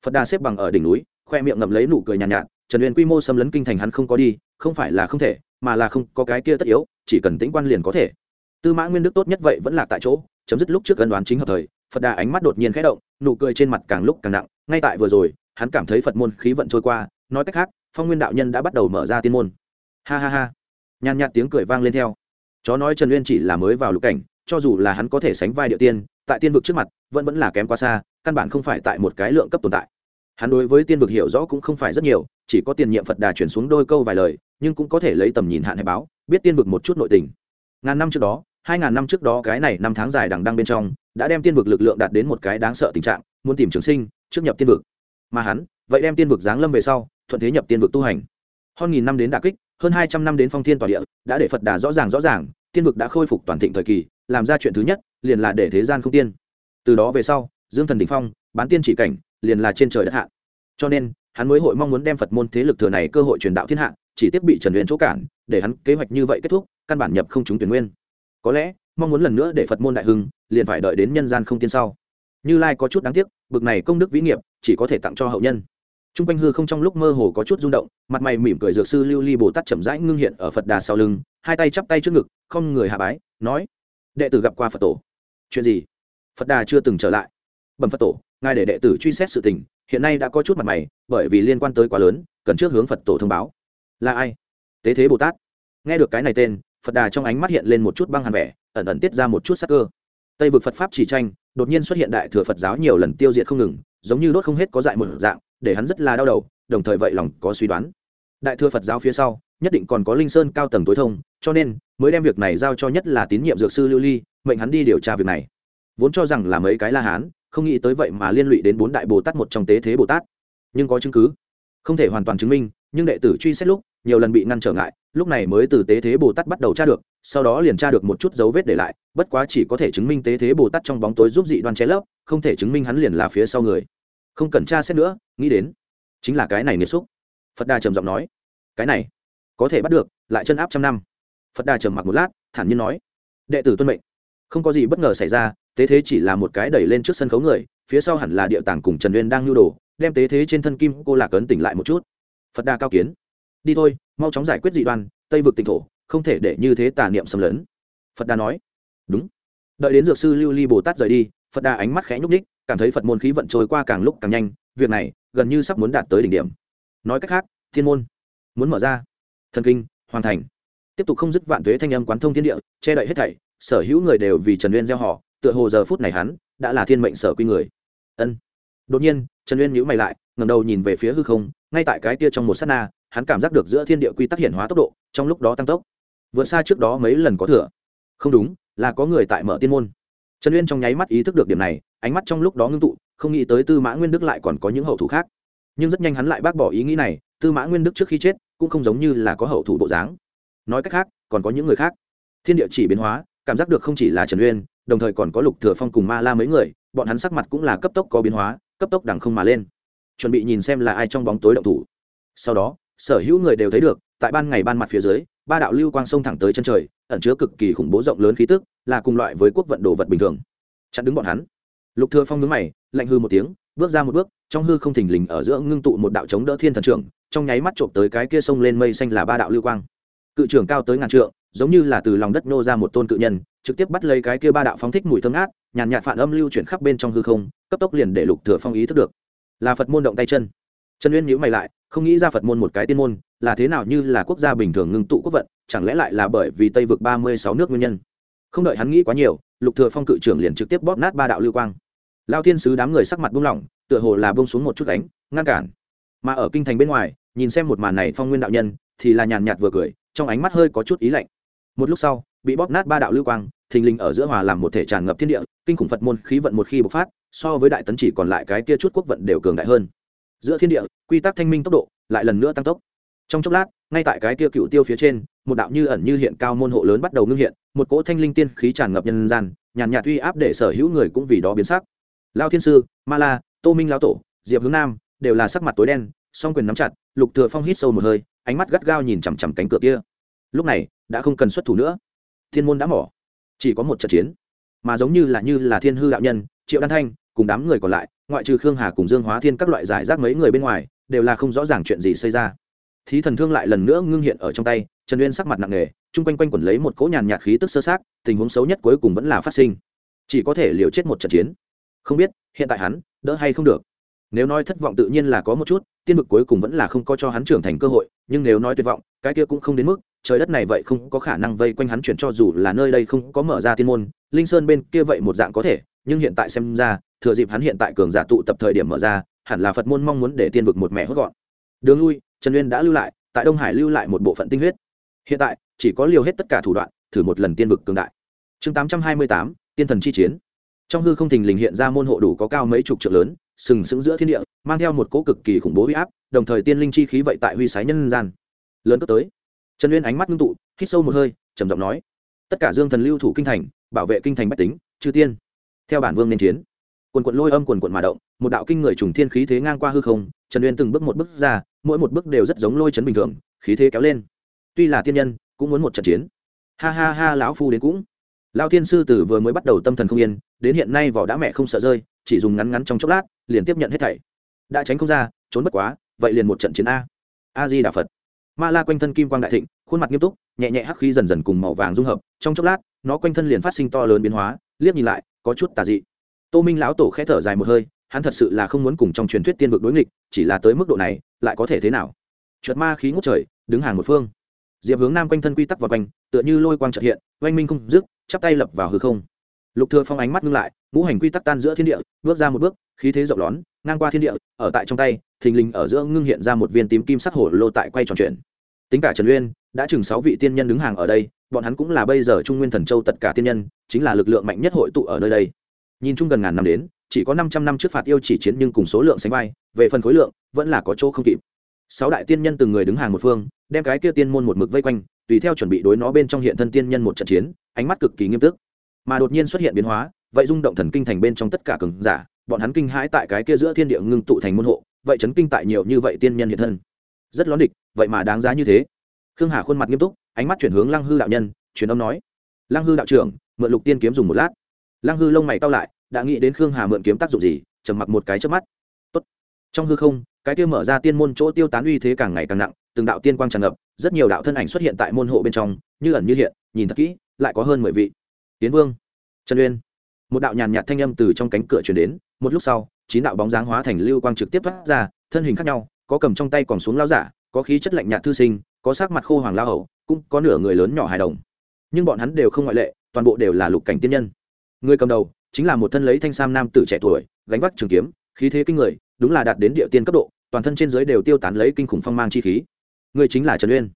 Phật đà xếp bằng ở đỉnh núi khoe miệng ngậm lấy nụ cười nhàn nhạt, nhạt trần uyên quy mô xâm lấn kinh thành hắn không có đi không phải là không thể mà là không có cái kia tất yếu chỉ cần tĩnh quan liền có thể. Tư mã nguyên đức tốt nhất vậy vẫn là tại chỗ chấm dứt lúc trước ân đoán chính hợp thời, phật đà ánh mắt đột nhiên khẽ động, nụ cười trên mặt càng lúc càng nặng. Ngay tại vừa rồi, hắn cảm thấy phật môn khí vận trôi qua, nói cách khác, phong nguyên đạo nhân đã bắt đầu mở ra tiên môn. Ha ha ha. Nhàn nhạt tiếng cười vang lên theo. Chó nói trần uyên chỉ là mới vào lục cảnh, cho dù là hắn có thể sánh vai địa tiên, tại tiên vực trước mặt, vẫn vẫn là kém quá xa, căn bản không phải tại một cái lượng cấp tồn tại. Hắn đối với tiên vực hiểu rõ cũng không phải rất nhiều, chỉ có tiền nhiệm phật đà chuyển xuống đôi câu vài lời, nhưng cũng có thể lấy tầm nhìn hạn hay báo, biết tiên vực một chút nội tình. Ngàn năm trước đó hai ngàn năm trước đó cái này năm tháng dài đằng đăng bên trong, đã đem tiên vực lực lượng đạt đến một cái đáng sợ tình trạng, muốn tìm trường sinh, trước nhập tiên vực. Mà hắn, vậy đem tiên vực giáng lâm về sau, thuận thế nhập tiên vực tu hành. Hơn nghìn năm đến đà kích, hơn hai trăm năm đến phong thiên tòa địa, đã để phật đà rõ ràng rõ ràng, tiên vực đã khôi phục toàn thịnh thời kỳ, làm ra chuyện thứ nhất, liền là để thế gian không tiên. Từ đó về sau, dương thần đình phong, bán tiên chỉ cảnh, liền là trên trời đất hạ. Cho nên, hắn mới hội mong muốn đem phật môn thế lực thừa này cơ hội truyền đạo thiên hạ, chỉ tiếp bị trần huyền chỗ cản, để hắn kế hoạch như vậy kết thúc, căn bản nhập không chúng tuyển nguyên có lẽ, mong muốn lần nữa để phật môn đại hưng, liền phải đợi đến nhân gian không tiên sau. Như lai có chút đáng tiếc, bực này công đức vĩ nghiệp, chỉ có thể tặng cho hậu nhân. T r u n g quanh hư không trong lúc mơ hồ có chút rung động, mặt mày mỉm cười dược sư lưu ly bồ tát chậm rãi ngưng hiện ở phật đà sau lưng, hai tay chắp tay trước ngực, không người hạ bái, nói, đệ tử gặp qua phật tổ. Chuyện gì? Phật đà chưa từng trở lại. Bẩm phật tổ, ngài để đệ tử truy xét sự tình, hiện nay đã có chút mặt mày, bởi vì liên quan tới quá lớn, cần trước hướng phật tổ thông báo. Là ai? Tế thế bồ tát. Nghe được cái này tên phật đà trong ánh mắt hiện lên một chút băng hàn vẻ, ẩn ẩn tiết ra một chút sắc cơ. Tây vực phật pháp chỉ tranh, đột nhiên xuất hiện đại thừa phật giáo nhiều lần tiêu diệt không ngừng, giống như đốt không hết có dại một dạng, để hắn rất là đau đầu, đồng thời vậy lòng có suy đoán. Đại thừa phật giáo phía sau, nhất định còn có linh sơn cao tầng tối thông, cho nên mới đem việc này giao cho nhất là tín nhiệm dược sư lưu ly, mệnh hắn đi điều tra việc này. Vốn cho rằng là mấy cái la hán, không nghĩ tới vậy mà liên lụy đến bốn đại bồ tát một trong tế thế bồ tát. Nhưng có chứng cứ, không thể hoàn toàn chứng minh, nhưng đệ tử truy xét lúc nhiều lần bị ngăn trở ngại, lúc này mới từ tế thế bồ tát bắt đầu tra được, sau đó liền tra được một chút dấu vết để lại, bất quá chỉ có thể chứng minh tế thế bồ tát trong bóng tối giúp dị đoan che lấp, không thể chứng minh hắn liền là phía sau người. Không cần tra xét nữa, nghĩ đến, chính là cái này nghiệt xúc. Phật đà trầm giọng nói, cái này, có thể bắt được, lại chân áp trăm năm. Phật đà trầm mặc một lát, thản nhiên nói, đệ tử tuân mệnh. Không có gì bất ngờ xảy ra, tế thế chỉ là một cái đẩy lên trước sân khấu người, phía sau hẳn là địa tàng cùng trần uyên đang nhu đồ, đem tế thế trên thân kim cô lạc ấn tỉnh lại một chút. Phật đà cao kiến đi thôi, mau chóng giải quyết dị đoan, tây vực tỉnh thổ, không thể để như thế tà niệm xâm lấn. Phật đà nói. Đúng. Đợi đến dược sư lưu ly bồ tát rời đi, phật đà ánh mắt khẽ nhúc ních cảm thấy phật môn khí vận trôi qua càng lúc càng nhanh, việc này gần như sắp muốn đạt tới đỉnh điểm. Nói cách khác, thiên môn muốn mở ra. Thần kinh hoàn thành. Tiếp tục không dứt vạn thuế thanh âm quán thông thiên địa, che đậy hết thảy, sở hữu người đều vì trần uyên gieo họ, tựa hồ giờ phút này hắn đã là thiên mệnh sở quy người. Ân. Đột nhiên, trần uyên nhíu mày lại, ngẩng đầu nhìn về phía hư không, ngay tại cái kia trong một sát na hắn cảm giác được giữa thiên địa quy tắc hiển hóa tốc độ, trong lúc đó tăng tốc. Vượt xa trước đó mấy lần có thừa. Không đúng, là có người tại mở tiên môn. Trần uyên trong nháy mắt ý thức được điểm này, ánh mắt trong lúc đó ngưng tụ, không nghĩ tới tư mã nguyên đức lại còn có những hậu thủ khác. Nhưng rất nhanh hắn lại bác bỏ ý nghĩ này, tư mã nguyên đức trước khi chết, cũng không giống như là có hậu thủ bộ dáng. Nói cách khác, còn có những người khác. Thiên địa chỉ biến hóa, cảm giác được không chỉ là trần uyên, đồng thời còn có lục thừa phong cùng ma la mấy người, bọn hắn sắc mặt cũng là cấp tốc có biến hóa, cấp tốc đằng không mà lên. Chuẩn bị nhìn xem là ai trong bóng tối động thủ. Sau đó sở hữu người đều thấy được, tại ban ngày ban mặt phía dưới, ba đạo lưu quang sông thẳng tới chân trời, ẩn chứa cực kỳ khủng bố rộng lớn khí tức, là cùng loại với quốc vận đồ vật bình thường. Chặn đứng bọn hắn. Lục thừa phong nhướng mày, lạnh hư một tiếng, bước ra một bước, trong hư không thình lình ở giữa ngưng tụ một đạo chống đỡ thiên thần trưởng, trong nháy mắt trộm tới cái kia sông lên mây xanh là ba đạo lưu quang. Cự trưởng cao tới ngàn trượng, giống như là từ lòng đất nô ra một tôn cự nhân, trực tiếp bắt lấy cái kia ba đạo phóng thích mùi thơm ngát, nhàn nhạt phản âm lưu chuyển khắp bên trong hư không, cấp tốc liền để lục thừa phong ý thức được. Là phật môn động tay chân. Trần uyên nhíu mày lại không nghĩ ra phật môn một cái tiên môn, là thế nào như là quốc gia bình thường ngưng tụ quốc vận, chẳng lẽ lại là bởi vì tây vực ba mươi sáu nước nguyên nhân? Không đợi hắn nghĩ quá nhiều, lục thừa phong cự trưởng liền trực tiếp bóp nát ba đạo lưu quang. Lao thiên sứ đám người sắc mặt buông lỏng, tựa hồ là buông xuống một chút đánh ngăn cản. Mà ở kinh thành bên ngoài, nhìn xem một màn này phong nguyên đạo nhân, thì là nhàn nhạt vừa cười, trong ánh mắt hơi có chút ý lạnh. Một lúc sau, bị bóp nát ba đạo lưu quang, thình lình ở giữa hòa làm một thể tràn ngập thiên địa, kinh khủng phật môn khí vận một khi bộc phát, so với đại tấn chỉ còn lại cái kia chút quốc vận đều cường đại hơn giữa thiên địa, quy tắc thanh minh tốc độ lại lần nữa tăng tốc. Trong chốc lát, ngay tại cái kia cựu tiêu phía trên, một đạo như ẩn như hiện cao môn hộ lớn bắt đầu ngưng hiện, một cỗ thanh linh tiên khí tràn ngập nhân gian, nhàn nhạt uy áp để sở hữu người cũng vì đó biến sắc. Lao thiên sư, ma la, tô minh lao tổ, diệp hướng nam đều là sắc mặt tối đen, song quyền nắm chặt, lục thừa phong hít sâu một hơi, ánh mắt gắt gao nhìn chằm chằm cánh cửa kia. Lúc này, đã không cần xuất thủ nữa. Thiên môn đã mỏ, chỉ có một trận chiến, mà giống như là như là thiên hư đạo nhân, triệu đan thanh cùng đám người còn lại, ngoại trừ khương hà cùng dương hóa thiên các loại giải rác mấy người bên ngoài, đều là không rõ ràng chuyện gì xảy ra. Thí thần thương lại lần nữa ngưng hiện ở trong tay, trần uyên sắc mặt nặng nề, chung quanh quanh quẩn lấy một cỗ nhàn nhạt khí tức sơ sát, tình huống xấu nhất cuối cùng vẫn là phát sinh. Chỉ có thể liều chết một trận chiến. Không biết, hiện tại hắn, đỡ hay không được? Nếu nói thất vọng tự nhiên là có một chút, tiên vực cuối cùng vẫn là không có cho hắn trưởng thành cơ hội, nhưng nếu nói tuyệt vọng, cái kia cũng không đến mức, trời đất này vậy không có khả năng vây quanh hắn chuyển cho dù là nơi đây không có mở ra tiên môn, linh sơn bên kia vậy một dạng có thể nhưng hiện tại xem ra, thừa dịp hắn hiện tại cường giả tụ tập thời điểm mở ra, hẳn là phật môn mong muốn để tiên vực một mẹ hốt gọn. Đường lui, trần uyên đã lưu lại, tại đông hải lưu lại một bộ phận tinh huyết. Hiện tại, chỉ có liều hết tất cả thủ đoạn, thử một lần tiên vực cường đại. Chương tám trăm hai mươi tám, tiên thần chi chiến. Trong hư không thình lình hiện ra môn hộ đủ có cao mấy chục trượng lớn, sừng sững giữa thiên địa, mang theo một cỗ cực kỳ khủng bố huy áp, đồng thời tiên linh chi khí vậy tại huy sái nhân gian. Lớn cấp tới, trần uyên ánh mắt ngưng tụ, hít sâu một hơi, trầm giọng nói, tất cả dương thần lưu thủ kinh thành, bảo vệ kinh thành bách tính, chư tiên theo bản vương nên chiến. Quần quận lôi âm quần quận mà động, một đạo kinh người trùng thiên khí thế ngang qua hư không, trần uyên từng bước một bước ra, mỗi một bước đều rất giống lôi chấn bình thường, khí thế kéo lên. Tuy là tiên nhân, cũng muốn một trận chiến. Ha ha ha, lão phu đến cũng. Lao thiên sư tử vừa mới bắt đầu tâm thần không yên, đến hiện nay vỏ đã mẹ không sợ rơi, chỉ dùng ngắn ngắn trong chốc lát, liền tiếp nhận hết thảy. Đã tránh không ra, trốn bất quá, vậy liền một trận chiến a. A di đà phật. Ma la quanh thân kim quang đại thịnh, khuôn mặt nghiêm túc, nhẹ nhẹ hắc khí dần dần cùng màu vàng dung hợp, trong chốc lát, nó quanh thân liền phát sinh to lớn biến hóa, liếc nhìn lại có chút tà dị. Tô minh lão tổ khẽ thở dài một hơi, hắn thật sự là không muốn cùng trong truyền thuyết tiên vực đối nghịch, chỉ là tới mức độ này, lại có thể thế nào? Trượt ma khí ngút trời, đứng hàng một phương. Diệp hướng nam quanh thân quy tắc vào quanh, tựa như lôi quang trợt hiện, oanh minh không dứt, chắp tay lập vào hư không. Lục thừa phong ánh mắt ngưng lại, ngũ hành quy tắc tan giữa thiên địa, bước ra một bước, khí thế rộng lón ngang qua thiên địa, ở tại trong tay, thình lình ở giữa ngưng hiện ra một viên tím kim sắc hổ lô tại quay tròn chuyển tính cả trần uyên, đã chừng sáu vị tiên nhân đứng hàng ở đây, bọn hắn cũng là bây giờ trung nguyên thần châu tất cả tiên nhân, chính là lực lượng mạnh nhất hội tụ ở nơi đây. Nhìn chung gần ngàn năm đến, chỉ có năm trăm năm trước phạt yêu chỉ chiến nhưng cùng số lượng sánh vai, về phần khối lượng, vẫn là có chỗ không kịp. Sáu đại tiên nhân từng người đứng hàng một phương, đem cái kia tiên môn một mực vây quanh, tùy theo chuẩn bị đối nó bên trong hiện thân tiên nhân một trận chiến, ánh mắt cực kỳ nghiêm túc. Mà đột nhiên xuất hiện biến hóa, vậy rung động thần kinh thành bên trong tất cả cường giả, bọn hắn kinh hãi tại cái kia giữa thiên địa ngưng tụ thành môn hộ, vậy chấn kinh tại nhiều như vậy tiên nhân hiện thân rất lón địch, vậy mà đáng giá như thế. Khương hà khuôn mặt nghiêm túc, ánh mắt chuyển hướng lăng hư đạo nhân, truyền âm nói, lăng hư đạo trưởng, mượn lục tiên kiếm dùng một lát. Lăng hư lông mày cao lại, đã nghĩ đến khương hà mượn kiếm tác dụng gì, trầm mặc một cái trước mắt. Tốt. trong hư không, cái kia mở ra tiên môn chỗ tiêu tán uy thế càng ngày càng nặng, từng đạo tiên quang tràn ngập, rất nhiều đạo thân ảnh xuất hiện tại môn hộ bên trong, như ẩn như hiện, nhìn thật kỹ, lại có hơn mười vị. Tiến vương. Trần uyên. Một đạo nhàn nhạt thanh âm từ trong cánh cửa chuyển đến, một lúc sau, chín đạo bóng dáng hóa thành lưu quang trực tiếp thoát ra, thân hình khác nhau có cầm trong tay còn xuống lao giả, có khí chất lạnh nhạt thư sinh, có sắc mặt khô hoàng lao hậu cũng có nửa người lớn nhỏ hài đồng. Nhưng bọn hắn đều không ngoại lệ, toàn bộ đều là lục cảnh tiên nhân. Người cầm đầu chính là một thân lấy thanh sam nam tử trẻ tuổi, gánh vác trường kiếm, khí thế kinh người, đúng là đạt đến địa tiên cấp độ, toàn thân trên giới đều tiêu tán lấy kinh khủng phong mang chi khí. Người chính là trần uyên.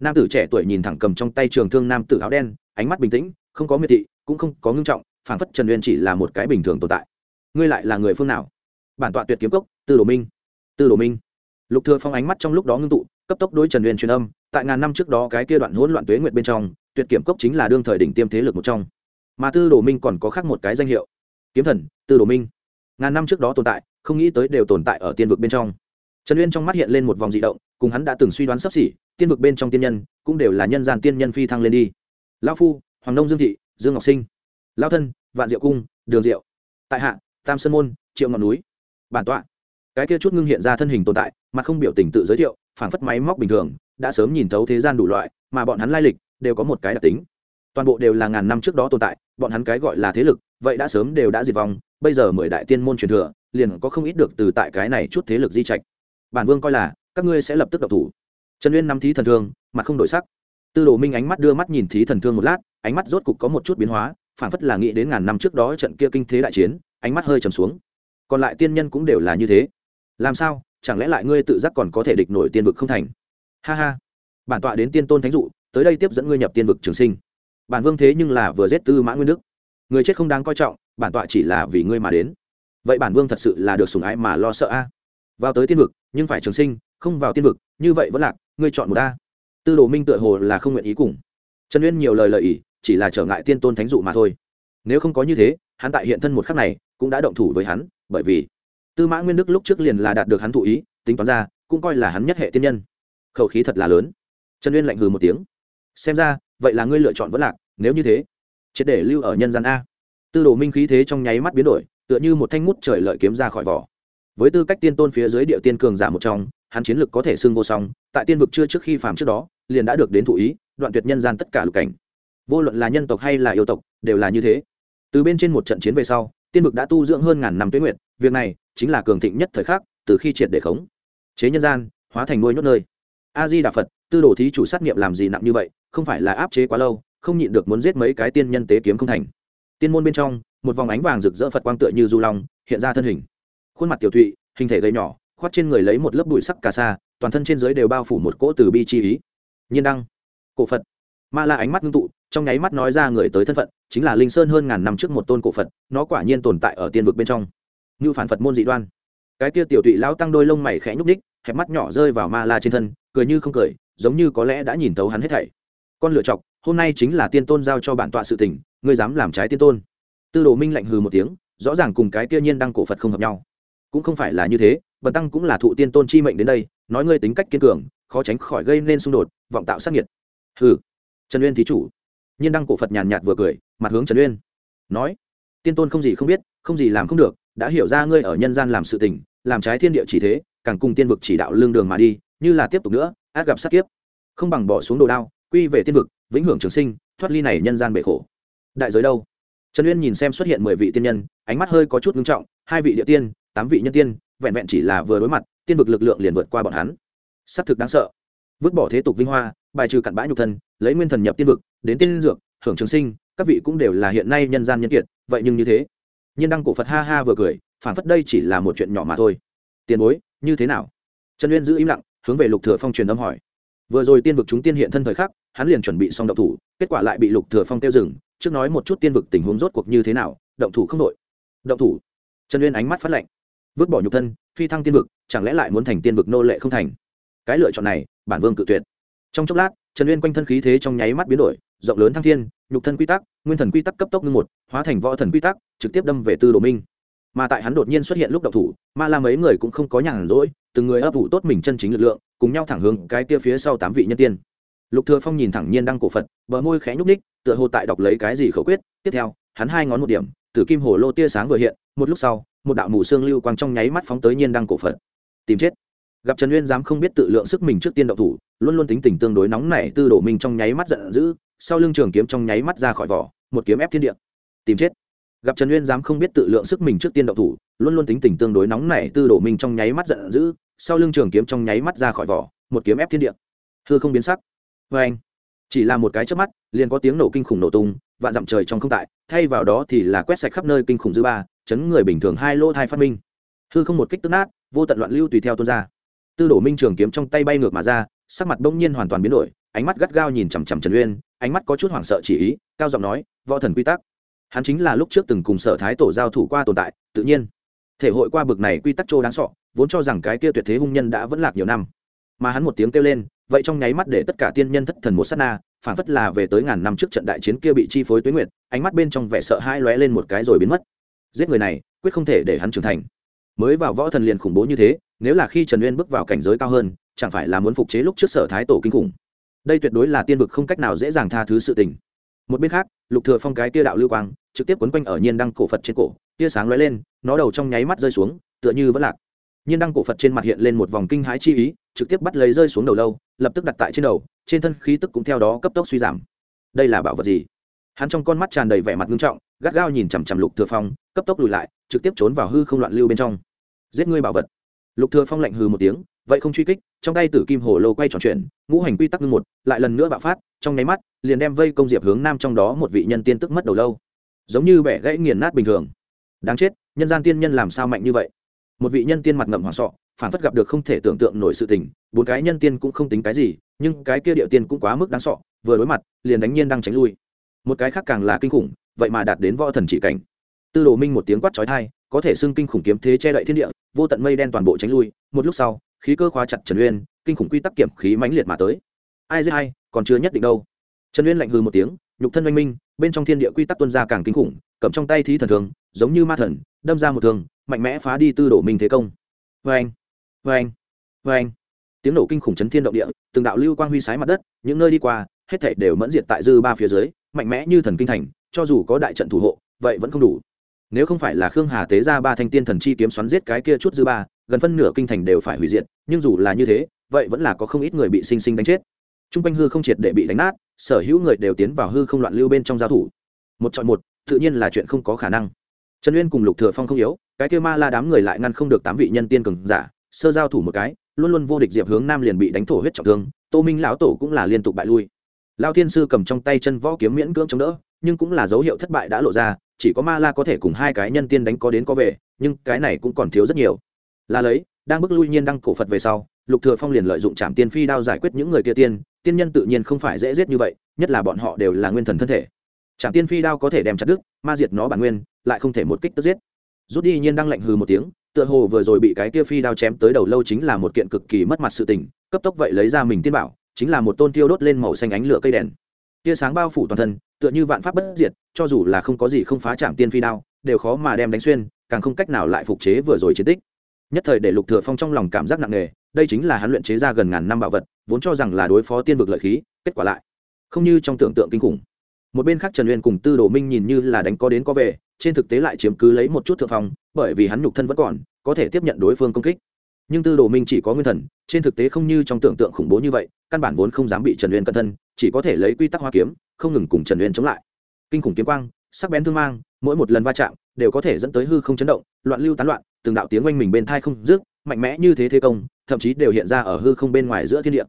Nam tử trẻ tuổi nhìn thẳng cầm trong tay trường thương nam tử áo đen, ánh mắt bình tĩnh, không có miệt thị, cũng không có ngưng trọng phản phất trần uyên chỉ là một cái bình thường tồn tại. Ngươi lại là người phương nào? Bản tọa tuyệt kiếm cốc, tư đồ minh. Tư đồ minh lục thừa phong ánh mắt trong lúc đó ngưng tụ, cấp tốc đối trần uyên truyền âm, tại ngàn năm trước đó cái kia đoạn hỗn loạn tuế nguyệt bên trong, tuyệt kiếm cốc chính là đương thời đỉnh tiêm thế lực một trong. Mà tư đồ minh còn có khác một cái danh hiệu. Kiếm thần, tư đồ minh. Ngàn năm trước đó tồn tại, không nghĩ tới đều tồn tại ở tiên vực bên trong. Trần uyên trong mắt hiện lên một vòng dị động, cùng hắn đã từng suy đoán sắp xỉ, tiên vực bên trong tiên nhân, cũng đều là nhân gian tiên nhân phi thăng lên đi. Lão phu, hoàng nông dương thị, dương ngọc sinh. Lao thân, vạn diệu cung, đường diệu. Tại hạ, tam sơn môn, triệu ngọn núi. Bản tọa. Cái kia chút ngưng hiện ra thân hình tồn tại mà không biểu tình tự giới thiệu, phảng phất máy móc bình thường, đã sớm nhìn thấu thế gian đủ loại, mà bọn hắn lai lịch đều có một cái đặc tính. Toàn bộ đều là ngàn năm trước đó tồn tại, bọn hắn cái gọi là thế lực, vậy đã sớm đều đã diệt vong, bây giờ mười đại tiên môn truyền thừa, liền có không ít được từ tại cái này chút thế lực di trạch. Bản vương coi là, các ngươi sẽ lập tức độc thủ. Trần uyên nắm thí thần thương, mặt không đổi sắc. Tư đồ minh ánh mắt đưa mắt nhìn thí thần thương một lát, ánh mắt rốt cục có một chút biến hóa, phảng phất là nghĩ đến ngàn năm trước đó trận kia kinh thế đại chiến, ánh mắt hơi trầm xuống. Còn lại tiên nhân cũng đều là như thế. Làm sao? Chẳng lẽ lại ngươi tự giác còn có thể địch nổi tiên vực không thành? Ha ha. Bản tọa đến tiên tôn thánh dụ, tới đây tiếp dẫn ngươi nhập tiên vực trường sinh. Bản vương thế nhưng là vừa giết tư mã nguyên đức. Người chết không đáng coi trọng, bản tọa chỉ là vì ngươi mà đến. Vậy bản vương thật sự là được sùng ái mà lo sợ a. Vào tới tiên vực, nhưng phải trường sinh, không vào tiên vực, như vậy vẫn lạc ngươi chọn một ta tư đồ minh tựa hồ là không nguyện ý cùng. Trần uyên nhiều lời lời ý, chỉ là trở ngại tiên tôn thánh dụ mà thôi. Nếu không có như thế, hắn tại hiện thân một khắc này, cũng đã động thủ với hắn, bởi vì tư mã nguyên đức lúc trước liền là đạt được hắn thụ ý, tính toán ra, cũng coi là hắn nhất hệ tiên nhân. Khẩu khí thật là lớn. Trần uyên lạnh hừ một tiếng. Xem ra, vậy là ngươi lựa chọn vẫn lạc, nếu như thế, triệt để lưu ở nhân gian a. Tư đồ minh khí thế trong nháy mắt biến đổi, tựa như một thanh mút trời lợi kiếm ra khỏi vỏ. Với tư cách tiên tôn phía dưới địa tiên cường giả một trong, hắn chiến lực có thể xưng vô song, tại tiên vực chưa trước khi phàm trước đó, liền đã được đến thụ ý, đoạn tuyệt nhân gian tất cả lục cảnh. Vô luận là nhân tộc hay là yêu tộc, đều là như thế. Từ bên trên một trận chiến về sau, tiên vực đã tu dưỡng hơn ngàn năm tuyến nguyện việc này chính là cường thịnh nhất thời khắc, từ khi triệt để khống. Chế nhân gian, hóa thành nuôi nhốt nơi. A di đà phật, tư đồ thí chủ sát nghiệm làm gì nặng như vậy, không phải là áp chế quá lâu, không nhịn được muốn giết mấy cái tiên nhân tế kiếm không thành. Tiên môn bên trong, một vòng ánh vàng rực rỡ phật quang tựa như du long, hiện ra thân hình. Khuôn mặt tiểu thụy, hình thể gầy nhỏ khoát trên người lấy một lớp bụi sắc cà sa, toàn thân trên dưới đều bao phủ một cỗ từ bi chi ý. Nhiên đăng, cổ phật. Ma la ánh mắt ngưng tụ, trong nháy mắt nói ra người tới thân phận, chính là linh sơn hơn ngàn năm trước một tôn cổ phật, nó quả nhiên tồn tại ở tiên vực bên trong như phản phật môn dị đoan. Cái kia tiểu tụy lão tăng đôi lông mày khẽ nhúc ních hẹp mắt nhỏ rơi vào ma la trên thân, cười như không cười, giống như có lẽ đã nhìn thấu hắn hết thảy. Con lựa chọc, hôm nay chính là tiên tôn giao cho bản tọa sự tình, ngươi dám làm trái tiên tôn. Tư đồ minh lạnh hừ một tiếng, rõ ràng cùng cái kia nhiên đăng cổ phật không hợp nhau. Cũng không phải là như thế, bần tăng cũng là thụ tiên tôn chi mệnh đến đây, nói ngươi tính cách kiên cường, khó tránh khỏi gây nên xung đột, vọng tạo sát nhiệt hừ. Trần uyên thí chủ. Nhiên đăng cổ phật nhàn nhạt vừa cười, mặt hướng trần uyên. Nói, tiên tôn không gì không biết, không gì làm không được đã hiểu ra ngươi ở nhân gian làm sự tình, làm trái thiên địa chỉ thế, càng cùng tiên vực chỉ đạo lương đường mà đi, như là tiếp tục nữa, át gặp sát kiếp. Không bằng bỏ xuống đồ đao, quy về tiên vực, vĩnh hưởng trường sinh, thoát ly này nhân gian bể khổ. Đại giới đâu? Trần uyên nhìn xem xuất hiện mười vị tiên nhân, ánh mắt hơi có chút ngưng trọng, hai vị địa tiên, tám vị nhân tiên, vẹn vẹn chỉ là vừa đối mặt, tiên vực lực lượng liền vượt qua bọn hắn. S thực đáng sợ. Vứt bỏ thế tục vinh hoa, bài trừ cặn bã nhục thân, lấy nguyên thần nhập tiên vực, đến tiên dược, hưởng trường sinh, các vị cũng đều là hiện nay nhân gian nhân kiệt, vậy nhưng như thế nhiên đăng cổ phật ha ha vừa cười phản phất đây chỉ là một chuyện nhỏ mà thôi. Tiền bối, như thế nào? Trần uyên giữ im lặng, hướng về lục thừa phong truyền âm hỏi. Vừa rồi tiên vực chúng tiên hiện thân thời khắc, hắn liền chuẩn bị xong động thủ, kết quả lại bị lục thừa phong tiêu dừng, trước nói một chút tiên vực tình huống rốt cuộc như thế nào, động thủ không đội. Động thủ? Trần uyên ánh mắt phát lạnh. Vứt bỏ nhục thân, phi thăng tiên vực, chẳng lẽ lại muốn thành tiên vực nô lệ không thành? Cái lựa chọn này, bản vương cự tuyệt. Trong chốc lát trần uyên quanh thân khí thế trong nháy mắt biến đổi, rộng lớn thăng thiên, nhục thân quy tắc, nguyên thần quy tắc cấp tốc ngưng một, hóa thành võ thần quy tắc, trực tiếp đâm về tư đồ minh. Mà tại hắn đột nhiên xuất hiện lúc đậu thủ, ma la mấy người cũng không có nhàn rỗi, từng người ấp ủ tốt mình chân chính lực lượng, cùng nhau thẳng hướng cái tia phía sau tám vị nhân tiên. Lục thừa phong nhìn thẳng nhiên đăng cổ phật, bờ môi khẽ nhúc ních tựa hồ tại đọc lấy cái gì khẩu quyết. Tiếp theo, hắn hai ngón một điểm tử kim hồ lô tia sáng vừa hiện, một lúc sau, một đạo mù xương lưu quang trong nháy mắt phóng tới nhiên đăng cổ phật. Tìm chết. Gặp trần uyên dám không biết tự lượng sức mình trước tiên động thủ luôn luôn tính tình tương đối nóng nảy tư đổ mình trong nháy mắt giận dữ, sau lưng trường kiếm trong nháy mắt ra khỏi vỏ, một kiếm ép thiên địa. Tìm chết. Gặp trần uyên dám không biết tự lượng sức mình trước tiên động thủ, luôn luôn tính tình tương đối nóng nảy tư đổ mình trong nháy mắt giận dữ, sau lưng trường kiếm trong nháy mắt ra khỏi vỏ, một kiếm ép thiên địa. Hư không biến sắc. Vê anh, chỉ là một cái trước mắt, liền có tiếng nổ kinh khủng nổ tung, vạn dặm trời trong không tại, thay vào đó thì là quét sạch khắp nơi kinh khủng dư ba, chấn người bình thường hai lỗ thai phát minh. Hư không một kích tức nát, vô tận loạn lưu tùy theo tuôn ra. Tư đổ minh trường kiếm trong tay bay ngược mà ra sắc mặt bỗng nhiên hoàn toàn biến đổi, ánh mắt gắt gao nhìn chằm chằm trần uyên, ánh mắt có chút hoảng sợ chỉ ý, cao giọng nói, võ thần quy tắc. Hắn chính là lúc trước từng cùng sở thái tổ giao thủ qua tồn tại, tự nhiên, thể hội qua bực này quy tắc trô đáng sọ vốn cho rằng cái kia tuyệt thế hung nhân đã vẫn lạc nhiều năm. Mà hắn một tiếng kêu lên, vậy trong nháy mắt để tất cả tiên nhân thất thần một sát na, phản phất là về tới ngàn năm trước trận đại chiến kia bị chi phối tuế nguyệt, ánh mắt bên trong vẻ sợ hai lóe lên một cái rồi biến mất. Giết người này, quyết không thể để hắn trưởng thành. Mới vào võ thần liền khủng bố như thế, nếu là khi trần uyên bước vào cảnh giới cao hơn chẳng phải là muốn phục chế lúc trước sở thái tổ kinh khủng. Đây tuyệt đối là tiên vực không cách nào dễ dàng tha thứ sự tình. Một bên khác, lục thừa phong cái tia đạo lưu quang, trực tiếp quấn quanh ở nhiên đăng cổ phật trên cổ, tia sáng lóe lên, nó đầu trong nháy mắt rơi xuống, tựa như vẫn lạc. Nhiên đăng cổ phật trên mặt hiện lên một vòng kinh hãi chi ý, trực tiếp bắt lấy rơi xuống đầu lâu, lập tức đặt tại trên đầu, trên thân khí tức cũng theo đó cấp tốc suy giảm. Đây là bảo vật gì? Hắn trong con mắt tràn đầy vẻ mặt nghiêm trọng, gắt gao nhìn chằm chằm lục thừa phong, cấp tốc lùi lại, trực tiếp trốn vào hư không loạn lưu bên trong. Giết ngươi bảo vật. Lục thừa phong lạnh hừ một tiếng vậy không truy kích, trong tay tử kim hồ lô quay tròn chuyển, ngũ hành quy tắc ngưng một, lại lần nữa bạo phát, trong nháy mắt, liền đem vây công diệp hướng nam trong đó một vị nhân tiên tức mất đầu lâu. Giống như bẻ gãy nghiền nát bình thường. Đáng chết, nhân gian tiên nhân làm sao mạnh như vậy? Một vị nhân tiên mặt ngậm hoảng sọ, phản phất gặp được không thể tưởng tượng nổi sự tình, bốn cái nhân tiên cũng không tính cái gì, nhưng cái kia địa tiên cũng quá mức đáng sọ, vừa đối mặt, liền đánh nhiên đang tránh lui. Một cái khác càng là kinh khủng, vậy mà đạt đến võ thần chỉ cảnh. Tư đồ minh một tiếng quát chói tai, có thể xưng kinh khủng kiếm thế che đậy thiên địa, vô tận mây đen toàn bộ tránh lui, một lúc sau khí cơ khóa chặt trần uyên, kinh khủng quy tắc kiểm khí mãnh liệt mà tới. Ai giết ai, còn chưa nhất định đâu. Trần uyên lạnh hư một tiếng, nhục thân oanh minh, bên trong thiên địa quy tắc tuân ra càng kinh khủng, cầm trong tay thí thần thường giống như ma thần, đâm ra một thường mạnh mẽ phá đi tư đổ minh thế công. Vê anh vê anh vê anh tiếng nổ kinh khủng chấn thiên động địa, từng đạo lưu quang huy sái mặt đất, những nơi đi qua, hết thảy đều mẫn diệt tại dư ba phía dưới, mạnh mẽ như thần kinh thành, cho dù có đại trận thủ hộ, vậy vẫn không đủ. Nếu không phải là khương hà tế ra ba thanh tiên thần chi kiếm xoắn giết cái kia chút dư ba gần phân nửa kinh thành đều phải hủy diệt, nhưng dù là như thế, vậy vẫn là có không ít người bị sinh sinh đánh chết. T r u n g quanh hư không triệt để bị đánh nát, sở hữu người đều tiến vào hư không loạn lưu bên trong giao thủ. Một chọn một, tự nhiên là chuyện không có khả năng. Trần uyên cùng lục thừa phong không yếu, cái kêu ma la đám người lại ngăn không được tám vị nhân tiên cường giả, sơ giao thủ một cái, luôn luôn vô địch diệp hướng nam liền bị đánh thổ huyết trọng thương, tô minh lão tổ cũng là liên tục bại lui. Lao thiên sư cầm trong tay chân võ kiếm miễn cưỡng chống đỡ, nhưng cũng là dấu hiệu thất bại đã lộ ra, chỉ có ma la có thể cùng hai cái nhân tiên đánh có đến có về, nhưng cái này cũng còn thiếu rất nhiều là lấy, đang bước lui nhiên đăng cổ phật về sau, lục thừa phong liền lợi dụng trạm tiên phi đao giải quyết những người kia tiên tiên nhân tự nhiên không phải dễ giết như vậy, nhất là bọn họ đều là nguyên thần thân thể. Trạm tiên phi đao có thể đem chặt đứt, ma diệt nó bản nguyên, lại không thể một kích tức giết. Rút đi nhiên đăng lạnh hừ một tiếng, tựa hồ vừa rồi bị cái kia phi đao chém tới đầu lâu chính là một kiện cực kỳ mất mặt sự tình, cấp tốc vậy lấy ra mình tiên bảo, chính là một tôn tiêu đốt lên màu xanh ánh lửa cây đèn. Tia sáng bao phủ toàn thân, tựa như vạn pháp bất diệt, cho dù là không có gì không phá chạm tiên phi đao, đều khó mà đem đánh xuyên, càng không cách nào lại phục chế vừa rồi chiến tích nhất thời để lục thừa phong trong lòng cảm giác nặng nề, đây chính là hắn luyện chế ra gần ngàn năm bảo vật, vốn cho rằng là đối phó tiên vực lợi khí, kết quả lại không như trong tưởng tượng kinh khủng. Một bên khác trần uyên cùng tư đồ minh nhìn như là đánh có đến có về, trên thực tế lại chiếm cứ lấy một chút thượng phong, bởi vì hắn nhục thân vẫn còn, có thể tiếp nhận đối phương công kích. Nhưng tư đồ minh chỉ có nguyên thần, trên thực tế không như trong tưởng tượng khủng bố như vậy, căn bản vốn không dám bị trần uyên cẩn thân, chỉ có thể lấy quy tắc hoa kiếm, không ngừng cùng trần uyên chống lại. Kinh khủng kiếm quang, sắc bén thương mang, mỗi một lần va chạm đều có thể dẫn tới hư không chấn động, loạn lưu tán loạn từng đạo tiếng oanh mình bên thai không dứt, mạnh mẽ như thế thế công, thậm chí đều hiện ra ở hư không bên ngoài giữa thiên địa.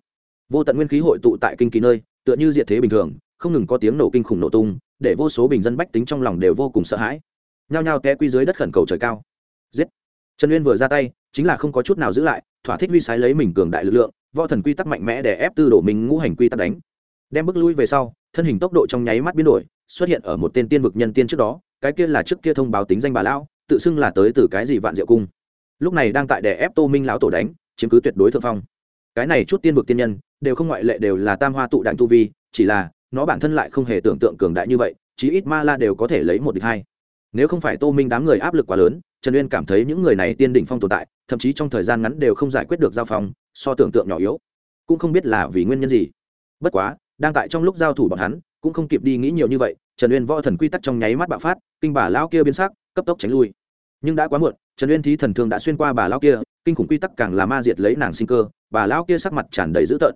Vô tận nguyên khí hội tụ tại kinh kỳ nơi, tựa như diệt thế bình thường, không ngừng có tiếng nổ kinh khủng nổ tung, để vô số bình dân bách tính trong lòng đều vô cùng sợ hãi. Nhao nhao té quy dưới đất khẩn cầu trời cao. Giết! Trần uyên vừa ra tay, chính là không có chút nào giữ lại, thỏa thích huy sái lấy mình cường đại lực lượng, võ thần quy tắc mạnh mẽ để ép tư đổ mình ngũ hành quy tắc đánh. Đem bước lui về sau, thân hình tốc độ trong nháy mắt biến đổi, xuất hiện ở một tên tiên vực nhân tiên trước đó, cái kia là trước kia thông báo tính danh bà lão tự xưng là tới từ cái gì vạn diệu cung. Lúc này đang tại đè ép tô minh lão tổ đánh, chiếm cứ tuyệt đối thượng phong. Cái này chút tiên vực tiên nhân, đều không ngoại lệ đều là tam hoa tụ đạn tu vi, chỉ là, nó bản thân lại không hề tưởng tượng cường đại như vậy, chí ít ma la đều có thể lấy một địch hai. Nếu không phải tô minh đám người áp lực quá lớn, trần uyên cảm thấy những người này tiên đỉnh phong tồn tại, thậm chí trong thời gian ngắn đều không giải quyết được giao phong, so tưởng tượng nhỏ yếu. Cũng không biết là vì nguyên nhân gì. Bất quá, đang tại trong lúc giao thủ bọn hắn, cũng không kịp đi nghĩ nhiều như vậy, trần uyên võ thần quy tắc trong nháy mắt bạo phát, kinh bà lão kia biến sắc, cấp tốc tránh lui nhưng đã quá muộn, trần uyên thí thần thương đã xuyên qua bà lao kia, kinh khủng quy tắc càng là ma diệt lấy nàng sinh cơ, bà lao kia sắc mặt tràn đầy dữ tợn.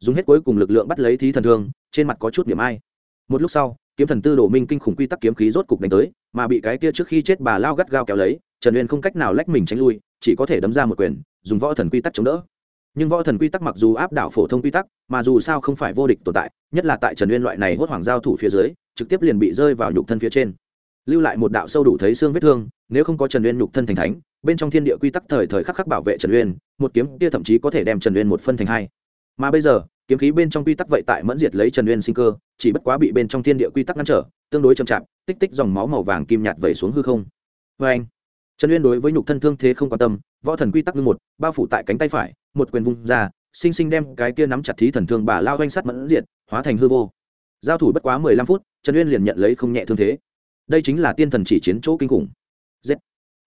Dùng hết cuối cùng lực lượng bắt lấy thí thần thương, trên mặt có chút niệm ai. Một lúc sau, kiếm thần tư đổ minh kinh khủng quy tắc kiếm khí rốt cục đánh tới, mà bị cái kia trước khi chết bà lao gắt gao kéo lấy, trần uyên không cách nào lách mình tránh lui, chỉ có thể đấm ra một quyền, dùng võ thần quy tắc chống đỡ. Nhưng võ thần quy tắc mặc dù áp đảo phổ thông quy tắc, mà dù sao không phải vô địch tồn tại, nhất là tại trần uyên loại này hốt hoảng giao thủ phía dưới, trực tiếp liền bị rơi vào nhục thân phía trên lưu lại một đạo sâu đủ thấy xương vết thương, nếu không có trần uyên nhục thân thành thánh, bên trong thiên địa quy tắc thời thời khắc khắc bảo vệ trần uyên, một kiếm kia thậm chí có thể đem trần uyên một phân thành hai. Mà bây giờ, kiếm khí bên trong quy tắc vậy tại mẫn diệt lấy trần uyên sinh cơ, chỉ bất quá bị bên trong thiên địa quy tắc ngăn trở, tương đối chậm chạp, tích tích dòng máu màu vàng kim nhạt vẩy xuống hư không. Vê anh, trần uyên đối với nhục thân thương thế không quan tâm, võ thần quy tắc ngưng một, bao phủ tại cánh tay phải, một quyền vung ra, sinh sinh đem cái kia nắm chặt thí thần thương bà lao doanh sắt mẫn diệt, hóa thành hư vô. Giao thủ bất quá mười lăm phút, trần uyên liền nhận lấy không nhẹ thương thế đây chính là tiên thần chỉ chiến chỗ kinh khủng. Giết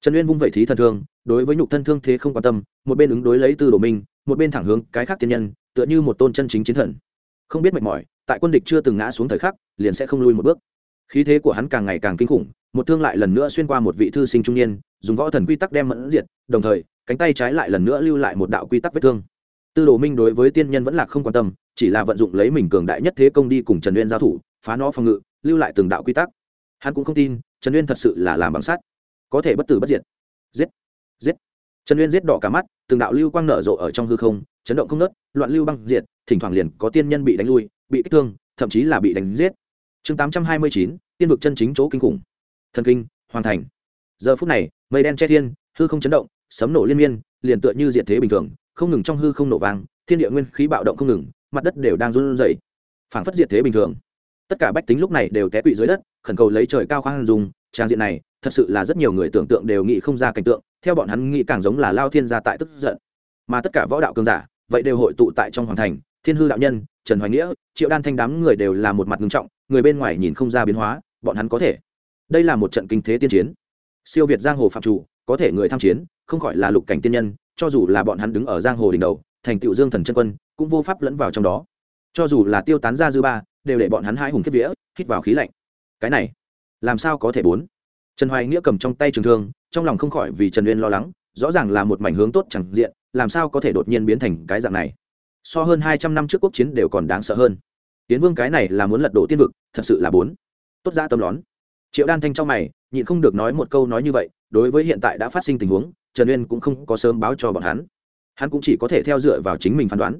trần uyên vung vẩy thí thần thương, đối với nhục thân thương thế không quan tâm, một bên ứng đối lấy tư đồ minh, một bên thẳng hướng cái khác tiên nhân, tựa như một tôn chân chính chiến thần. Không biết mệt mỏi, tại quân địch chưa từng ngã xuống thời khắc, liền sẽ không lui một bước. Khí thế của hắn càng ngày càng kinh khủng, một thương lại lần nữa xuyên qua một vị thư sinh trung niên, dùng võ thần quy tắc đem mẫn diệt, đồng thời, cánh tay trái lại lần nữa lưu lại một đạo quy tắc vết thương. Tư đồ minh đối với tiên nhân vẫn là không quan tâm, chỉ là vận dụng lấy mình cường đại nhất thế công đi cùng trần uyên giao thủ, phá nó phòng ngự, lưu lại từng đạo quy tắc hắn cũng không tin, trần uyên thật sự là làm bằng sắt. Có thể bất tử bất diệt. Giết giết. Trần uyên giết đỏ cả mắt, từng đạo lưu quang nở rộ ở trong hư không, chấn động không nớt loạn lưu băng diệt, thỉnh thoảng liền có tiên nhân bị đánh lui, bị kích thương, thậm chí là bị đánh giết. Chương tám trăm hai mươi chín, tiên vực chân chính chỗ kinh khủng. Thần kinh, hoàn thành. Giờ phút này, mây đen che thiên, hư không chấn động, sấm nổ liên miên, liền tựa như diệt thế bình thường, không ngừng trong hư không nổ vàng thiên địa nguyên khí bạo động không ngừng, mặt đất đều đang run rẩy. Phảng phất diệt thế bình thường tất cả bách tính lúc này đều té quỵ dưới đất, khẩn cầu lấy trời cao khoan dùng trang diện này, thật sự là rất nhiều người tưởng tượng đều nghĩ không ra cảnh tượng, theo bọn hắn nghĩ càng giống là lao thiên gia tại tức giận. Mà tất cả võ đạo cường giả, vậy đều hội tụ tại trong hoàng thành, thiên hư đạo nhân, trần hoài nghĩa, triệu đan thanh đám người đều là một mặt ngưng trọng, người bên ngoài nhìn không ra biến hóa, bọn hắn có thể. Đây là một trận kinh thế tiên chiến. Siêu việt giang hồ phạm chủ, có thể người tham chiến, không khỏi là lục cảnh tiên nhân, cho dù là bọn hắn đứng ở giang hồ đỉnh đầu, thành tựu dương thần chân quân, cũng vô pháp lẫn vào trong đó. Cho dù là tiêu tán ra dư ba đều để bọn hắn hai hùng kiếp vía, hít vào khí lạnh. Cái này, làm sao có thể bốn? Trần hoài nghĩa cầm trong tay trường thương, trong lòng không khỏi vì trần uyên lo lắng, rõ ràng là một mảnh hướng tốt chẳng diện, làm sao có thể đột nhiên biến thành cái dạng này? So hơn hai trăm năm trước quốc chiến đều còn đáng sợ hơn. Tiến vương cái này là muốn lật đổ tiên vực, thật sự là bốn. Tốt ra tâm lón. Triệu đan thanh trong mày, nhịn không được nói một câu nói như vậy, đối với hiện tại đã phát sinh tình huống, trần uyên cũng không có sớm báo cho bọn hắn. Hắn cũng chỉ có thể theo dựa vào chính mình phán đoán.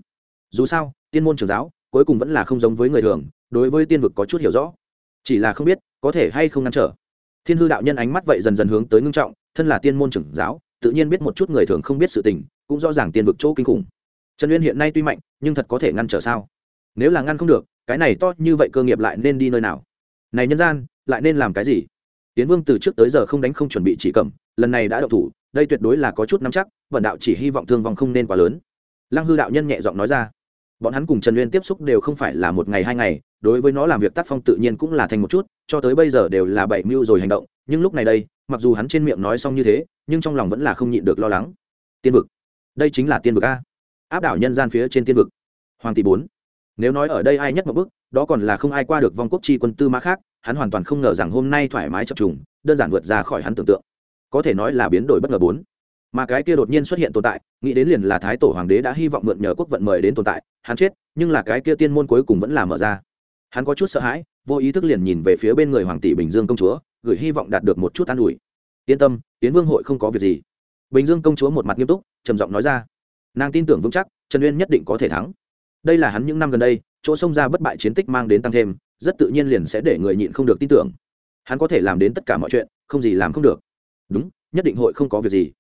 Dù sao, tiên môn trường giáo cuối cùng vẫn là không giống với người thường, đối với tiên vực có chút hiểu rõ. Chỉ là không biết, có thể hay không ngăn trở. Thiên hư đạo nhân ánh mắt vậy dần dần hướng tới ngưng trọng, thân là tiên môn trưởng giáo, tự nhiên biết một chút người thường không biết sự tình, cũng rõ ràng tiên vực chỗ kinh khủng. Trần uyên hiện nay tuy mạnh, nhưng thật có thể ngăn trở sao? Nếu là ngăn không được, cái này to như vậy cơ nghiệp lại nên đi nơi nào? Này nhân gian, lại nên làm cái gì? Tiến vương từ trước tới giờ không đánh không chuẩn bị chỉ cầm, lần này đã đậu thủ, đây tuyệt đối là có chút nắm chắc, vận đạo chỉ hy vọng thương vong không nên quá lớn. Lăng hư đạo nhân nhẹ giọng nói ra bọn hắn cùng trần uyên tiếp xúc đều không phải là một ngày hai ngày, đối với nó làm việc tác phong tự nhiên cũng là thành một chút, cho tới bây giờ đều là bảy mưu rồi hành động, nhưng lúc này đây, mặc dù hắn trên miệng nói xong như thế, nhưng trong lòng vẫn là không nhịn được lo lắng. Tiên vực. Đây chính là tiên vực a. Áp đảo nhân gian phía trên tiên vực. Hoàng tỷ bốn. Nếu nói ở đây ai nhất một bước, đó còn là không ai qua được vong quốc chi quân tư mã khác, hắn hoàn toàn không ngờ rằng hôm nay thoải mái chập trùng, đơn giản vượt ra khỏi hắn tưởng tượng. Có thể nói là biến đổi bất ngờ bốn. Mà cái kia đột nhiên xuất hiện tồn tại, nghĩ đến liền là thái tổ hoàng đế đã hy vọng mượn nhờ quốc vận mời đến tồn tại hắn chết, nhưng là cái kia tiên môn cuối cùng vẫn là mở ra. Hắn có chút sợ hãi, vô ý thức liền nhìn về phía bên người hoàng tỷ bình dương công chúa, gửi hy vọng đạt được một chút an ủi. Yên tâm tiến vương hội không có việc gì. Bình dương công chúa một mặt nghiêm túc, trầm giọng nói ra. Nàng tin tưởng vững chắc, trần uyên nhất định có thể thắng. Đây là hắn những năm gần đây, chỗ xông ra bất bại chiến tích mang đến tăng thêm, rất tự nhiên liền sẽ để người nhịn không được tin tưởng. Hắn có thể làm đến tất cả mọi chuyện, không gì làm không được. Đúng, nhất định hội không có việc gì.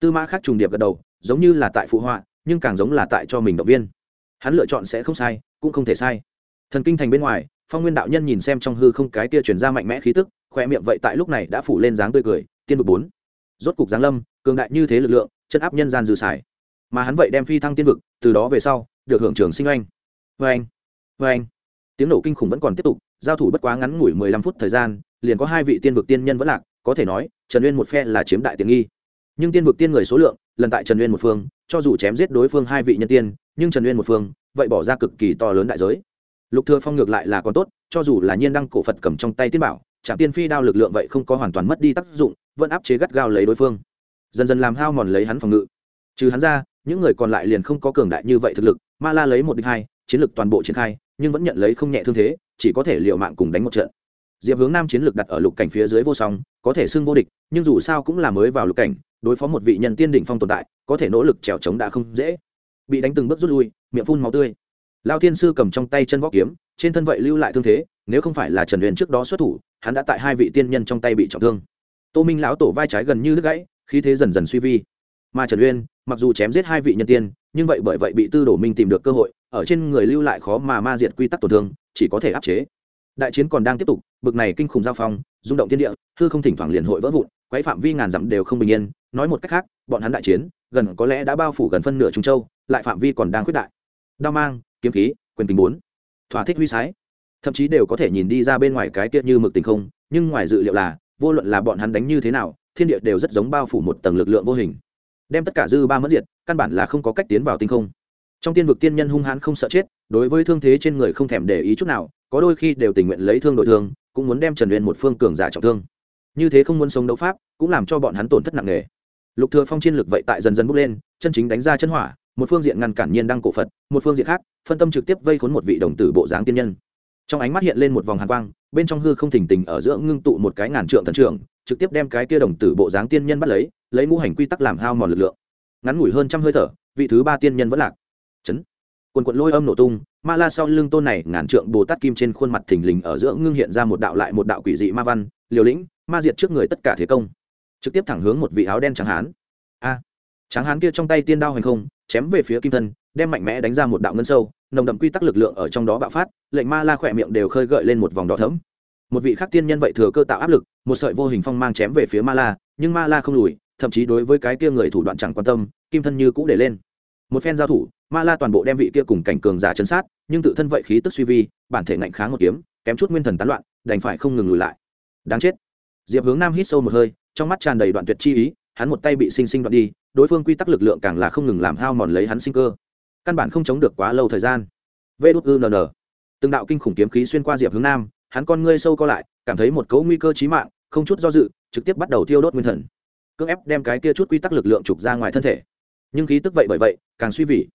Tư mã khác trùng điệp gật đầu, giống như là tại phụ họa, nhưng càng giống là tại cho mình động viên hắn lựa chọn sẽ không sai cũng không thể sai. Thần kinh thành bên ngoài phong nguyên đạo nhân nhìn xem trong hư không cái kia chuyển ra mạnh mẽ khí tức khoe miệng vậy tại lúc này đã phủ lên dáng tươi cười tiên vực bốn. Rốt cục giáng lâm cường đại như thế lực lượng chân áp nhân gian dư xài. Mà hắn vậy đem phi thăng tiên vực từ đó về sau được hưởng trường sinh oanh. Oanh, oanh. tiếng nổ kinh khủng vẫn còn tiếp tục giao thủ bất quá ngắn ngủi mười lăm phút thời gian liền có hai vị tiên vực tiên nhân vẫn lạc có thể nói trần uyên một phe là chiếm đại tiện nghi. Nhưng tiên vực tiên người số lượng lần tại trần uyên một phương cho dù chém giết đối phương hai vị nhân tiên, nhưng trần uyên một phương, vậy bỏ ra cực kỳ to lớn đại giới. Lục thừa phong ngược lại là còn tốt, cho dù là nhiên đăng cổ phật cầm trong tay tiên bảo trạm tiên phi đao lực lượng vậy không có hoàn toàn mất đi tác dụng, vẫn áp chế gắt gao lấy đối phương. Dần dần làm hao mòn lấy hắn phòng ngự. Trừ hắn ra, những người còn lại liền không có cường đại như vậy thực lực, ma la lấy một địch hai, chiến lực toàn bộ triển khai, nhưng vẫn nhận lấy không nhẹ thương thế, chỉ có thể liều mạng cùng đánh một trận. Diệp hướng nam chiến lược đặt ở lục cảnh phía dưới vô song, có thể xưng vô địch, nhưng dù sao cũng là mới vào lục cảnh đối phó một vị nhân tiên đỉnh phong tồn tại, có thể nỗ lực trèo chống đã không dễ. Bị đánh từng bước rút lui, miệng phun máu tươi. Lao thiên sư cầm trong tay chân võ kiếm, trên thân vậy lưu lại thương thế, nếu không phải là trần huyền trước đó xuất thủ, hắn đã tại hai vị tiên nhân trong tay bị trọng thương. Tô minh lão tổ vai trái gần như đứt gãy, khí thế dần dần suy vi. Mà trần uyên, mặc dù chém giết hai vị nhân tiên, nhưng vậy bởi vậy bị tư đổ minh tìm được cơ hội, ở trên người lưu lại khó mà ma diệt quy tắc tổn thương, chỉ có thể áp chế. Đại chiến còn đang tiếp tục, bực này kinh khủng giao phong, rung động thiên địa, hư không thỉnh thoảng liền hội vỡ vụn, quấy phạm vi ngàn dặm đều không bình yên nói một cách khác, bọn hắn đại chiến, gần có lẽ đã bao phủ gần phân nửa trung châu, lại phạm vi còn đang khuyết đại. Đao mang, kiếm khí, quyền tình bốn. Thỏa thích huy sái. Thậm chí đều có thể nhìn đi ra bên ngoài cái tiết như mực tình không, nhưng ngoài dự liệu là, vô luận là bọn hắn đánh như thế nào, thiên địa đều rất giống bao phủ một tầng lực lượng vô hình. Đem tất cả dư ba mất diệt, căn bản là không có cách tiến vào tinh không. Trong tiên vực tiên nhân hung hãn không sợ chết, đối với thương thế trên người không thèm để ý chút nào, có đôi khi đều tình nguyện lấy thương đội thương, cũng muốn đem trần uyên một phương cường giả trọng thương. Như thế không muốn sống đấu pháp, cũng làm cho bọn hắn tổn thất nặng nề lục thừa phong chiến lực vậy tại dần dần bốc lên, chân chính đánh ra chân hỏa, một phương diện ngăn cản nhiên đăng cổ phật, một phương diện khác, phân tâm trực tiếp vây khốn một vị đồng tử bộ dáng tiên nhân. Trong ánh mắt hiện lên một vòng hàn quang, bên trong hư không thỉnh tình ở giữa ngưng tụ một cái ngàn trượng thần trưởng, trực tiếp đem cái kia đồng tử bộ dáng tiên nhân bắt lấy lấy ngũ hành quy tắc làm hao mòn lực lượng. Ngắn ngủi hơn trăm hơi thở, vị thứ ba tiên nhân vẫn lạc. Chấn. Quần quận lôi âm nổ tung, ma la sau lưng tôn này ngàn trượng bồ tát kim trên khuôn mặt thình lình ở giữa ngưng hiện ra một đạo lại một đạo quỷ dị ma văn, liều lĩnh, ma diệt trước người tất cả thế công trực tiếp thẳng hướng một vị áo đen trắng hán. A, trắng hán kia trong tay tiên đao hành không, chém về phía kim thân, đem mạnh mẽ đánh ra một đạo ngân sâu, nồng đậm quy tắc lực lượng ở trong đó bạo phát, lệnh ma la khỏe miệng đều khơi gợi lên một vòng đỏ thấm một vị khác tiên nhân vậy thừa cơ tạo áp lực, một sợi vô hình phong mang chém về phía ma la, nhưng ma la không lùi, thậm chí đối với cái kia người thủ đoạn chẳng quan tâm, kim thân như cũ để lên. Một phen giao thủ, ma la toàn bộ đem vị kia cùng cảnh cường giả chấn sát, nhưng tự thân vậy khí tức suy vi, bản thể ngạnh kháng một kiếm, kém chút nguyên thần tán loạn, đành phải không ngừng lùi lại. Đáng chết. Diệp hướng nam hít sâu một hơi trong mắt tràn đầy đoạn tuyệt chi ý, hắn một tay bị sinh sinh đoạn đi, đối phương quy tắc lực lượng càng là không ngừng làm hao mòn lấy hắn sinh cơ. Căn bản không chống được quá lâu thời gian. Vê đút ư nn từng đạo kinh khủng kiếm khí xuyên qua diệp hướng nam, hắn con ngươi sâu co lại, cảm thấy một cấu nguy cơ chí mạng, không chút do dự, trực tiếp bắt đầu thiêu đốt nguyên thần. Cưỡng ép đem cái kia chút quy tắc lực lượng trục ra ngoài thân thể. Nhưng khí tức vậy bởi vậy, càng suy vỉ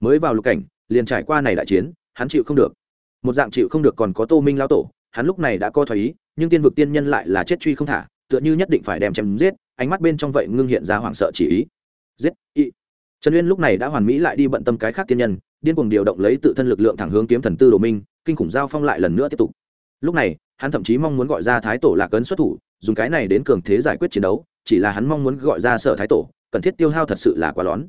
mới vào lục cảnh, liền trải qua này đại chiến, hắn chịu không được. Một dạng chịu không được còn có tô minh lao tổ, hắn lúc này đã co thoái ý, nhưng tiên vực tiên nhân lại là chết truy không thả tựa như nhất định phải đem chém giết, ánh mắt bên trong vậy ngưng hiện ra hoảng sợ chỉ ý. Giết, y. Trần uyên lúc này đã hoàn mỹ lại đi bận tâm cái khác tiên nhân, điên cuồng điều động lấy tự thân lực lượng thẳng hướng kiếm thần tư đồ minh, kinh khủng giao phong lại lần nữa tiếp tục. Lúc này, hắn thậm chí mong muốn gọi ra thái tổ lạc ấn xuất thủ, dùng cái này đến cường thế giải quyết chiến đấu, chỉ là hắn mong muốn gọi ra sở thái tổ, cần thiết tiêu hao thật sự là quá lón.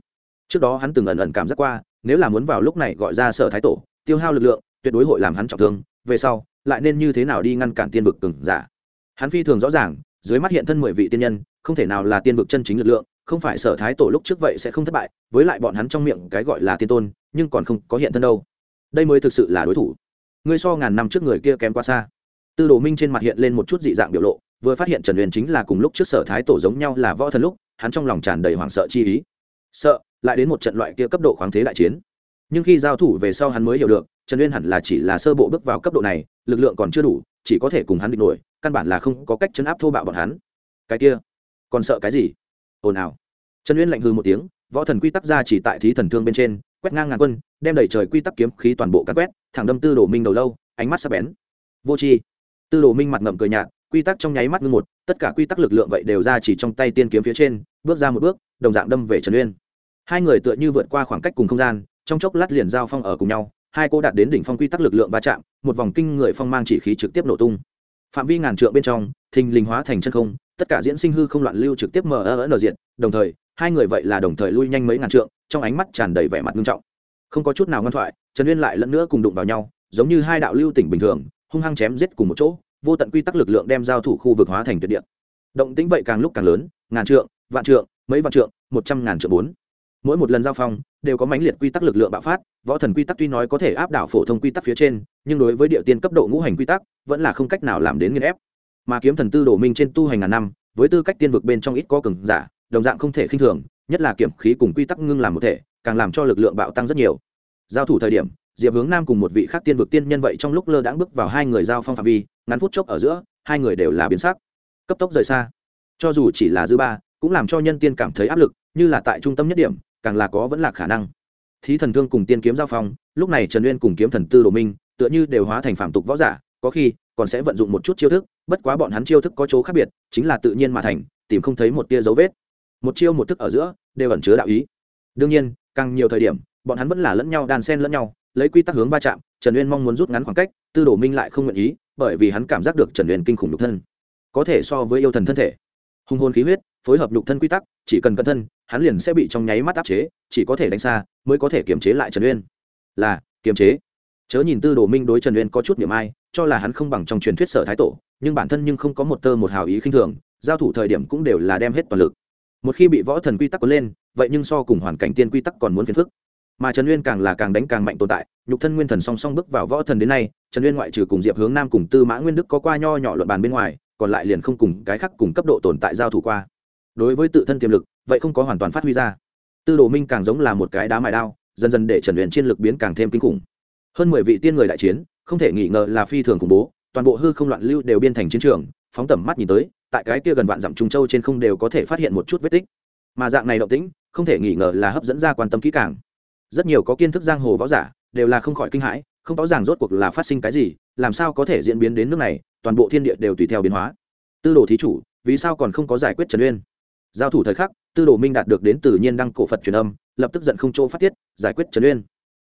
Trước đó hắn từng ẩn ẩn cảm giác qua, nếu là muốn vào lúc này gọi ra sở thái tổ, tiêu hao lực lượng, tuyệt đối hội làm hắn trọng thương, về sau, lại nên như thế nào đi ngăn cản tiên vực cừng giả? Hắn phi thường rõ ràng dưới mắt hiện thân mười vị tiên nhân, không thể nào là tiên vực chân chính lực lượng, không phải sở thái tổ lúc trước vậy sẽ không thất bại, với lại bọn hắn trong miệng cái gọi là tiên tôn, nhưng còn không có hiện thân đâu. Đây mới thực sự là đối thủ. Ngươi so ngàn năm trước người kia kém quá xa. Tư đồ minh trên mặt hiện lên một chút dị dạng biểu lộ, vừa phát hiện trần huyền chính là cùng lúc trước sở thái tổ giống nhau là võ thần lúc, hắn trong lòng tràn đầy hoảng sợ chi ý. Sợ, lại đến một trận loại kia cấp độ khoáng thế đại chiến nhưng khi giao thủ về sau hắn mới hiểu được, trần uyên hẳn là chỉ là sơ bộ bước vào cấp độ này, lực lượng còn chưa đủ, chỉ có thể cùng hắn địch nổi, căn bản là không có cách chấn áp thô bạo bọn hắn. Cái kia, còn sợ cái gì? Ồn ào. Trần uyên lạnh hư một tiếng, võ thần quy tắc ra chỉ tại thí thần thương bên trên, quét ngang ngàn quân, đem đẩy trời quy tắc kiếm khí toàn bộ cắn quét, thẳng đâm tư đồ minh đầu lâu, ánh mắt sắc bén. Vô tri. Tư đồ minh mặt ngậm cười nhạt, quy tắc trong nháy mắt ngưng một, tất cả quy tắc lực lượng vậy đều ra chỉ trong tay tiên kiếm phía trên, bước ra một bước, đồng dạng đâm về trần uyên. Hai người tựa như vượt qua khoảng cách cùng không gian trong chốc lát liền giao phong ở cùng nhau, hai cô đạt đến đỉnh phong quy tắc lực lượng va chạm, một vòng kinh người phong mang chỉ khí trực tiếp nổ tung. Phạm vi ngàn trượng bên trong, thình lình hóa thành chân không, tất cả diễn sinh hư không loạn lưu trực tiếp mở ơ nở diện đồng thời, hai người vậy là đồng thời lui nhanh mấy ngàn trượng, trong ánh mắt tràn đầy vẻ mặt nghiêm trọng. Không có chút nào ngoan thoại, trần uyên lại lẫn nữa cùng đụng vào nhau, giống như hai đạo lưu tỉnh bình thường, hung hăng chém giết cùng một chỗ, vô tận quy tắc lực lượng đem giao thủ khu vực hóa thành tuyệt địa. Động tĩnh vậy càng lúc càng lớn, ngàn trượng, vạn trượng, mấy vạn trượng, một trăm ngàn trượng bốn. Mỗi một lần giao phong đều có mãnh liệt quy tắc lực lượng bạo phát, võ thần quy tắc tuy nói có thể áp đảo phổ thông quy tắc phía trên, nhưng đối với địa tiên cấp độ ngũ hành quy tắc, vẫn là không cách nào làm đến nghiên ép. Mà kiếm thần tư đổ minh trên tu hành ngàn năm, với tư cách tiên vực bên trong ít có cường giả, đồng dạng không thể khinh thường, nhất là kiểm khí cùng quy tắc ngưng làm một thể, càng làm cho lực lượng bạo tăng rất nhiều. Giao thủ thời điểm, diệp hướng nam cùng một vị khác tiên vực tiên nhân vậy trong lúc lơ đãng bước vào hai người giao phong phạm vi, ngắn phút chốc ở giữa, hai người đều là biến sắc. Cấp tốc rời xa. Cho dù chỉ là dư ba, cũng làm cho nhân tiên cảm thấy áp lực, như là tại trung tâm nhất điểm càng là có vẫn là khả năng. Thí thần thương cùng tiên kiếm giao phong, lúc này trần uyên cùng kiếm thần tư đồ minh, tựa như đều hóa thành phạm tục võ giả, có khi còn sẽ vận dụng một chút chiêu thức, bất quá bọn hắn chiêu thức có chỗ khác biệt, chính là tự nhiên mà thành, tìm không thấy một tia dấu vết. Một chiêu một thức ở giữa, đều ẩn chứa đạo ý. Đương nhiên, càng nhiều thời điểm, bọn hắn vẫn là lẫn nhau đan xen lẫn nhau, lấy quy tắc hướng va chạm, trần uyên mong muốn rút ngắn khoảng cách, tư đồ minh lại không nguyện ý, bởi vì hắn cảm giác được trần uyên kinh khủng nhục thân. Có thể so với yêu thần thân thể hung hồn khí huyết phối hợp nhục thân quy tắc, chỉ cần cẩn thân, hắn liền sẽ bị trong nháy mắt áp chế, chỉ có thể đánh xa, mới có thể kiềm chế lại trần uyên. Là, kiềm chế. Chớ nhìn tư đồ minh đối trần uyên có chút niềm ai, cho là hắn không bằng trong truyền thuyết sở thái tổ, nhưng bản thân nhưng không có một tơ một hào ý khinh thường, giao thủ thời điểm cũng đều là đem hết toàn lực. Một khi bị võ thần quy tắc có lên, vậy nhưng so cùng hoàn cảnh tiên quy tắc còn muốn phiền phức. Mà trần uyên càng là càng đánh càng mạnh tồn tại, nhục thân nguyên thần song song bước vào võ thần đến nay, trần uyên ngoại trừ cùng diệp hướng nam cùng tư mã nguyên đức có qua nho nhỏ luận bàn bên ngoài, còn lại liền không cùng cái khác cùng cấp độ tồn tại giao thủ qua đối với tự thân tiềm lực, vậy không có hoàn toàn phát huy ra. Tư đồ minh càng giống là một cái đá mài đao, dần dần để trần luyện chiến lực biến càng thêm kinh khủng. Hơn mười vị tiên người đại chiến, không thể nghi ngờ là phi thường khủng bố, toàn bộ hư không loạn lưu đều biên thành chiến trường, phóng tầm mắt nhìn tới, tại cái kia gần vạn dặm trung châu trên không đều có thể phát hiện một chút vết tích. Mà dạng này động tĩnh, không thể nghi ngờ là hấp dẫn ra quan tâm kỹ càng. Rất nhiều có kiến thức giang hồ võ giả đều là không khỏi kinh hãi, không rõ ràng rốt cuộc là phát sinh cái gì, làm sao có thể diễn biến đến nước này, toàn bộ thiên địa đều tùy theo biến hóa. Tư đồ thí chủ, vì sao còn không có giải quyết trần uyên? Giao thủ thời khắc tư đồ minh đạt được đến từ nhiên đăng cổ phật truyền âm lập tức giận không chỗ phát tiết giải quyết trần uyên.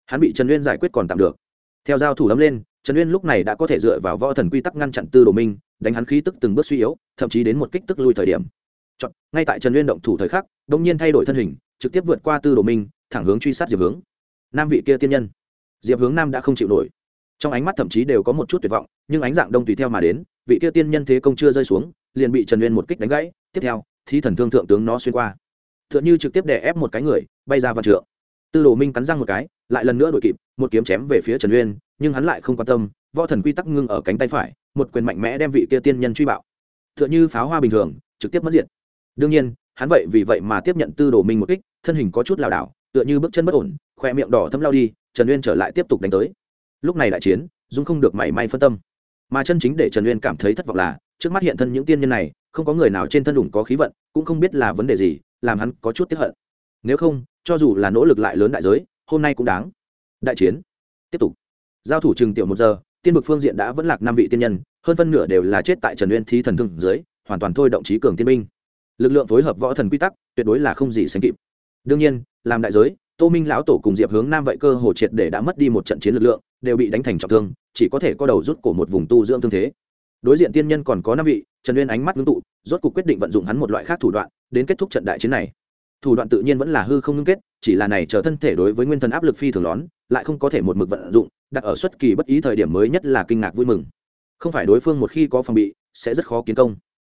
Hắn bị trần uyên giải quyết còn tạm được. Theo giao thủ ấm lên trần uyên lúc này đã có thể dựa vào võ thần quy tắc ngăn chặn tư đồ minh đánh hắn khí tức từng bước suy yếu thậm chí đến một kích tức lui thời điểm. Chọn, ngay tại trần uyên động thủ thời khắc đ ỗ n g nhiên thay đổi thân hình trực tiếp vượt qua tư đồ minh thẳng hướng truy sát diệp hướng. Nam vị kia tiên nhân. Diệp hướng nam đã không chịu nổi. Trong ánh mắt thậm chí đều có một chút tuyệt vọng nhưng ánh dạng đông tùy theo mà đến vị kia tiên nhân thế công chưa rơi xuống liền bị trần uyên một kích đánh gãy. Tiếp theo thi thần thương thượng tướng nó xuyên qua. T h ư ợ n h ư trực tiếp đè ép một cái người, bay ra văn trượng. Tư đồ minh cắn răng một cái, lại lần nữa đội kịp, một kiếm chém về phía trần uyên, nhưng hắn lại không quan tâm, võ thần quy tắc ngưng ở cánh tay phải, một quyền mạnh mẽ đem vị kia tiên nhân truy bạo. T h ư ợ n h ư pháo hoa bình thường, trực tiếp mất diện. đương nhiên, hắn vậy vì vậy mà tiếp nhận tư đồ minh một kích, thân hình có chút lảo đảo, tựa như bước chân bất ổn, khoe miệng đỏ thấm lao đi, trần uyên trở lại tiếp tục đánh tới. Lúc này đại chiến, dung không được mảy may phân tâm. Mà chân chính để trần uyên cảm thấy thất vọng là trước mắt hiện thân những tiên nhân này, không có người nào trên thân đủng có khí vận, cũng không biết là vấn đề gì, làm hắn có chút tiếp hận. Nếu không, cho dù là nỗ lực lại lớn đại giới, hôm nay cũng đáng. Đại chiến. Tiếp tục. Giao thủ trừng tiểu một giờ, tiên vực phương diện đã vẫn lạc năm vị tiên nhân, hơn phân nửa đều là chết tại trần uyên thí thần thương dưới, hoàn toàn thôi động trí cường tiên minh lực lượng phối hợp võ thần quy tắc, tuyệt đối là không gì sánh kịp. Đương nhiên, làm đại giới, tô minh lão tổ cùng diệp hướng nam vậy cơ hồ triệt để đã mất đi một trận chiến lực lượng, đều bị đánh thành trọng thương, chỉ có thể có đầu rút cổ một vùng tu dưỡng thương thế đối diện tiên nhân còn có năm vị, trần uyên ánh mắt ngưng tụ, rốt cuộc quyết định vận dụng hắn một loại khác thủ đoạn, đến kết thúc trận đại chiến này. Thủ đoạn tự nhiên vẫn là hư không ngưng kết, chỉ là này chờ thân thể đối với nguyên thần áp lực phi thường lón, lại không có thể một mực vận dụng, đặt ở xuất kỳ bất ý thời điểm mới nhất là kinh ngạc vui mừng. Không phải đối phương một khi có phòng bị, sẽ rất khó kiến công.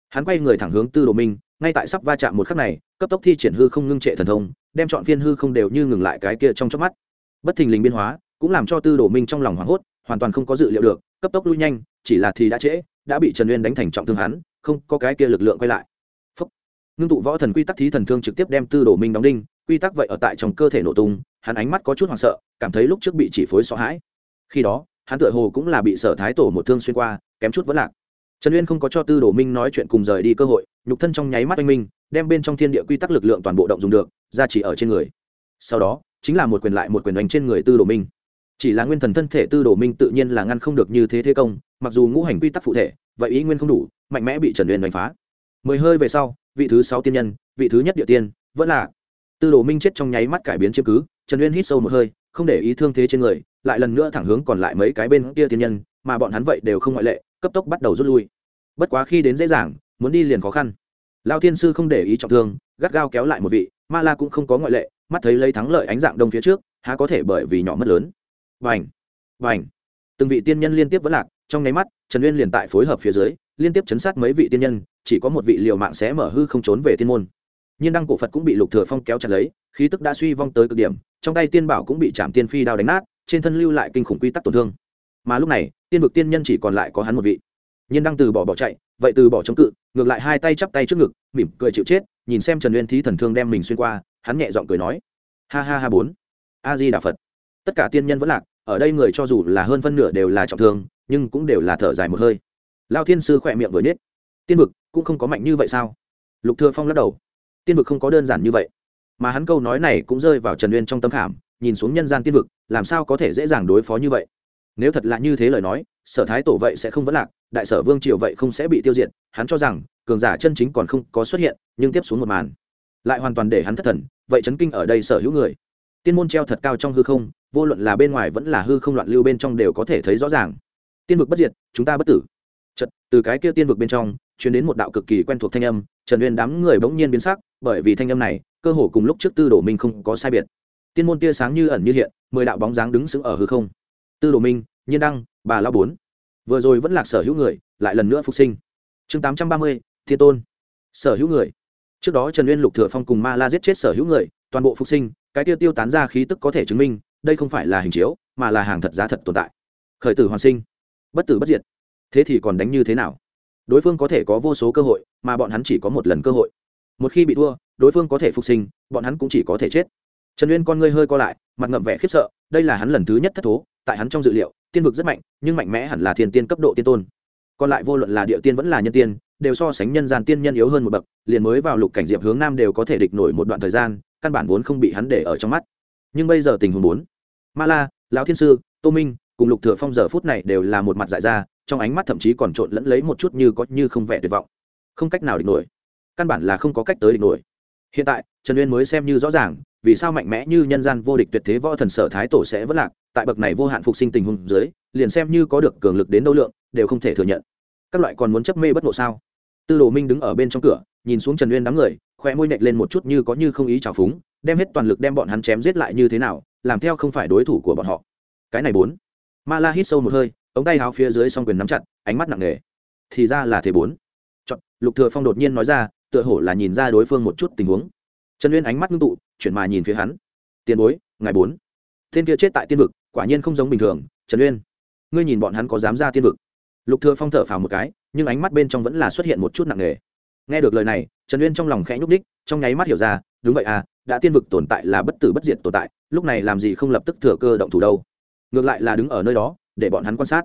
Hắn quay người thẳng hướng tư đồ minh, ngay tại sắp va chạm một khắc này, cấp tốc thi triển hư không ngưng trệ thần thông, đem chọn phiên hư không đều như ngừng lại cái kia trong chớp mắt. Bất thình lình biên hóa, cũng làm cho tư đồ minh trong lòng hoảng hốt, hoàn toàn không có dự liệu được, cấp tốc lui nhanh, chỉ là thì đã trễ đã bị trần uyên đánh thành trọng thương hắn, không có cái kia lực lượng quay lại. Phúc. ngưng tụ võ thần quy tắc thí thần thương trực tiếp đem tư đồ minh đóng đinh, quy tắc vậy ở tại trong cơ thể nổ tung, hắn ánh mắt có chút hoảng sợ, cảm thấy lúc trước bị chỉ phối sợ hãi. Khi đó, hắn tựa hồ cũng là bị sở thái tổ một thương xuyên qua, kém chút vẫn lạc. Trần uyên không có cho tư đồ minh nói chuyện cùng rời đi cơ hội, nhục thân trong nháy mắt anh minh, đem bên trong thiên địa quy tắc lực lượng toàn bộ động dùng được, ra chỉ ở trên người. Sau đó, chính là một quyền lại một quyền đánh trên người tư đồ minh. Chỉ là nguyên thần thân thể tư đồ minh tự nhiên là ngăn không được như thế thế công mặc dù ngũ hành quy tắc phụ thể, vậy ý nguyên không đủ, mạnh mẽ bị trần uyên đánh phá. Mười hơi về sau, vị thứ sáu tiên nhân, vị thứ nhất địa tiên, vẫn là tư đồ minh chết trong nháy mắt cải biến chiếm cứ, trần uyên hít sâu một hơi, không để ý thương thế trên người, lại lần nữa thẳng hướng còn lại mấy cái bên kia tiên nhân, mà bọn hắn vậy đều không ngoại lệ, cấp tốc bắt đầu rút lui. Bất quá khi đến dễ dàng, muốn đi liền khó khăn. Lao thiên sư không để ý trọng thương, gắt gao kéo lại một vị, ma la cũng không có ngoại lệ, mắt thấy lấy thắng lợi ánh dạng đông phía trước, há có thể bởi vì nhỏ mất lớn. Vành vành từng vị tiên nhân liên tiếp vẫn lạc, trong nháy mắt, trần uyên liền tại phối hợp phía dưới, liên tiếp chấn sát mấy vị tiên nhân, chỉ có một vị liều mạng sẽ mở hư không trốn về tiên môn. Nhiên đăng cổ phật cũng bị lục thừa phong kéo chặt lấy, khí tức đã suy vong tới cực điểm, trong tay tiên bảo cũng bị chạm tiên phi đao đánh nát, trên thân lưu lại kinh khủng quy tắc tổn thương. Mà lúc này, tiên vực tiên nhân chỉ còn lại có hắn một vị. Nhiên đăng từ bỏ bỏ chạy, vậy từ bỏ chống cự, ngược lại hai tay chắp tay trước ngực, mỉm cười chịu chết, nhìn xem trần uyên thí thần thương đem mình xuyên qua, hắn nhẹ giọng cười nói, ha ha ha bốn, a di đà phật. Tất cả tiên nhân vẫn lạc ở đây người cho dù là hơn phân nửa đều là trọng thương, nhưng cũng đều là thở dài một hơi. Lao thiên sư khỏe miệng vừa nết tiên vực cũng không có mạnh như vậy sao? Lục thừa phong lắc đầu. Tiên vực không có đơn giản như vậy. Mà hắn câu nói này cũng rơi vào trần uyên trong tâm khảm, nhìn xuống nhân gian tiên vực, làm sao có thể dễ dàng đối phó như vậy? Nếu thật là như thế lời nói, sở thái tổ vậy sẽ không vấn lạc, đại sở vương triều vậy không sẽ bị tiêu diệt, hắn cho rằng, cường giả chân chính còn không có xuất hiện, nhưng tiếp xuống một màn. Lại hoàn toàn để hắn thất thần, vậy chấn kinh ở đây sở hữu người tiên môn treo thật cao trong hư không, vô luận là bên ngoài vẫn là hư không loạn lưu bên trong đều có thể thấy rõ ràng. Tiên vực bất diệt, chúng ta bất tử. Chật từ cái kia tiên vực bên trong chuyển đến một đạo cực kỳ quen thuộc thanh âm, trần uyên đám người bỗng nhiên biến sắc, bởi vì thanh âm này, cơ hồ cùng lúc trước tư đồ minh không có sai biệt. Tiên môn tia sáng như ẩn như hiện, mười đạo bóng dáng đứng sững ở hư không. Tư đồ minh, nhiên đăng, bà lao bốn. Vừa rồi vẫn lạc sở hữu người, lại lần nữa phục sinh. Chương tám trăm ba mươi, thiên tôn. Sở hữu người. Trước đó trần uyên lục thừa phong cùng ma la giết chết sở hữu người, toàn bộ phục sinh cái tiêu tiêu tán ra khí tức có thể chứng minh, đây không phải là hình chiếu, mà là hàng thật giá thật tồn tại. Khởi tử hoàn sinh, bất tử bất diệt. Thế thì còn đánh như thế nào? Đối phương có thể có vô số cơ hội, mà bọn hắn chỉ có một lần cơ hội. Một khi bị thua, đối phương có thể phục sinh, bọn hắn cũng chỉ có thể chết. Trần uyên con ngươi hơi co lại, mặt ngậm vẻ khiếp sợ, đây là hắn lần thứ nhất thất thố, tại hắn trong dự liệu, tiên vực rất mạnh, nhưng mạnh mẽ hẳn là thiên tiên cấp độ tiên tôn. Còn lại vô luận là địa tiên vẫn là nhân tiên, đều so sánh nhân gian tiên nhân yếu hơn một bậc, liền mới vào lục cảnh diệp hướng nam đều có thể địch nổi một đoạn thời gian căn bản vốn không bị hắn để ở trong mắt. Nhưng bây giờ tình huống bốn. Ma la, lão thiên sư, tô minh, cùng lục thừa phong giờ phút này đều là một mặt dại ra, trong ánh mắt thậm chí còn trộn lẫn lấy một chút như có như không vẻ tuyệt vọng. Không cách nào địch nổi. Căn bản là không có cách tới địch nổi. Hiện tại, trần uyên mới xem như rõ ràng, vì sao mạnh mẽ như nhân gian vô địch tuyệt thế võ thần sở thái tổ sẽ vất lạc, tại bậc này vô hạn phục sinh tình huống dưới, liền xem như có được cường lực đến đâu lượng, đều không thể thừa nhận. Các loại còn muốn chấp mê bất ngộ sao? Tư đồ minh đứng ở bên trong cửa, nhìn xuống trần uyên đám người khoe môi nệch lên một chút như có như không ý trào phúng đem hết toàn lực đem bọn hắn chém giết lại như thế nào làm theo không phải đối thủ của bọn họ. Cái này bốn. Ma la hít sâu một hơi ống tay háo phía dưới s o n g quyền nắm chặt ánh mắt nặng nề. Thì ra là thế bốn. Chọn, lục thừa phong đột nhiên nói ra tựa hổ là nhìn ra đối phương một chút tình huống. Trần uyên ánh mắt ngưng tụ chuyển mà nhìn phía hắn. Tiền bối ngày bốn. Tên kia chết tại tiên vực quả nhiên không giống bình thường trần uyên. Ngươi nhìn bọn hắn có dám ra tiên vực. Lục thừa phong thở phào một cái nhưng ánh mắt bên trong vẫn là xuất hiện một chút nặng nề nghe được lời này, trần uyên trong lòng khẽ nhúc đích trong nháy mắt hiểu ra, đúng vậy à đã tiên vực tồn tại là bất tử bất diệt tồn tại, lúc này làm gì không lập tức thừa cơ động thủ đâu. Ngược lại là đứng ở nơi đó, để bọn hắn quan sát.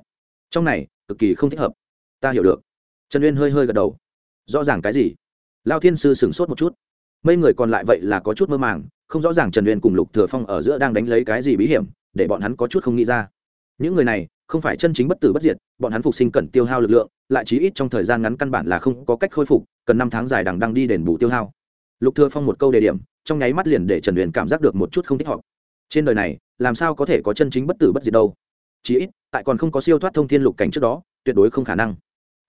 Trong này, cực kỳ không thích hợp. Ta hiểu được. Trần uyên hơi hơi gật đầu. Rõ ràng cái gì? Lao thiên sư sửng sốt một chút. Mấy người còn lại vậy là có chút mơ màng, không rõ ràng trần uyên cùng lục thừa phong ở giữa đang đánh lấy cái gì bí hiểm, để bọn hắn có chút không nghĩ ra. Những người này không phải chân chính bất tử bất diệt, bọn hắn phục sinh cần tiêu hao lực lượng, lại chí ít trong thời gian ngắn căn bản là không có cách khôi phục, cần năm tháng dài đằng đang đi đền bù tiêu hao. Lục thừa phong một câu đề điểm, trong nháy mắt liền để trần uyên cảm giác được một chút không thích hợp. Trên đời này, làm sao có thể có chân chính bất tử bất diệt đâu? Chí ít, tại còn không có siêu thoát thông thiên lục cảnh trước đó, tuyệt đối không khả năng.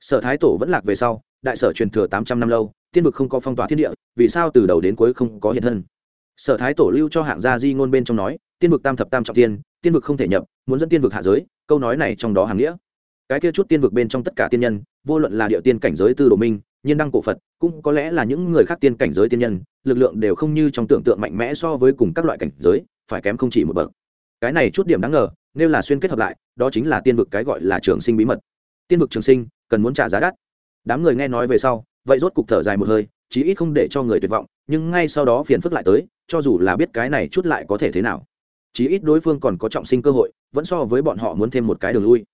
Sở thái tổ vẫn lạc về sau, đại sở truyền thừa tám trăm năm lâu, tiên vực không có phong tỏa thiên địa, vì sao từ đầu đến cuối không có hiện thân? Sở thái tổ lưu cho hạng gia di ngôn bên trong nói, tiên vực tam thập tam trọng tiên tiên vực không thể nhập, muốn dẫn tiên vực hạ giới câu nói này trong đó hàng nghĩa. Cái kia chút tiên vực bên trong tất cả tiên nhân, vô luận là địa tiên cảnh giới tư đồ minh, nhiên đăng cổ phật, cũng có lẽ là những người khác tiên cảnh giới tiên nhân, lực lượng đều không như trong tưởng tượng mạnh mẽ so với cùng các loại cảnh giới, phải kém không chỉ một bậc. Cái này chút điểm đáng ngờ, nếu là xuyên kết hợp lại, đó chính là tiên vực cái gọi là trường sinh bí mật. Tiên vực trường sinh, cần muốn trả giá đắt. Đám người nghe nói về sau, vậy rốt cục thở dài một hơi, chí ít không để cho người tuyệt vọng, nhưng ngay sau đó phiền phức lại tới, cho dù là biết cái này chút lại có thể thế nào chí ít đối phương còn có trọng sinh cơ hội, vẫn so với bọn họ muốn thêm một cái đường lui.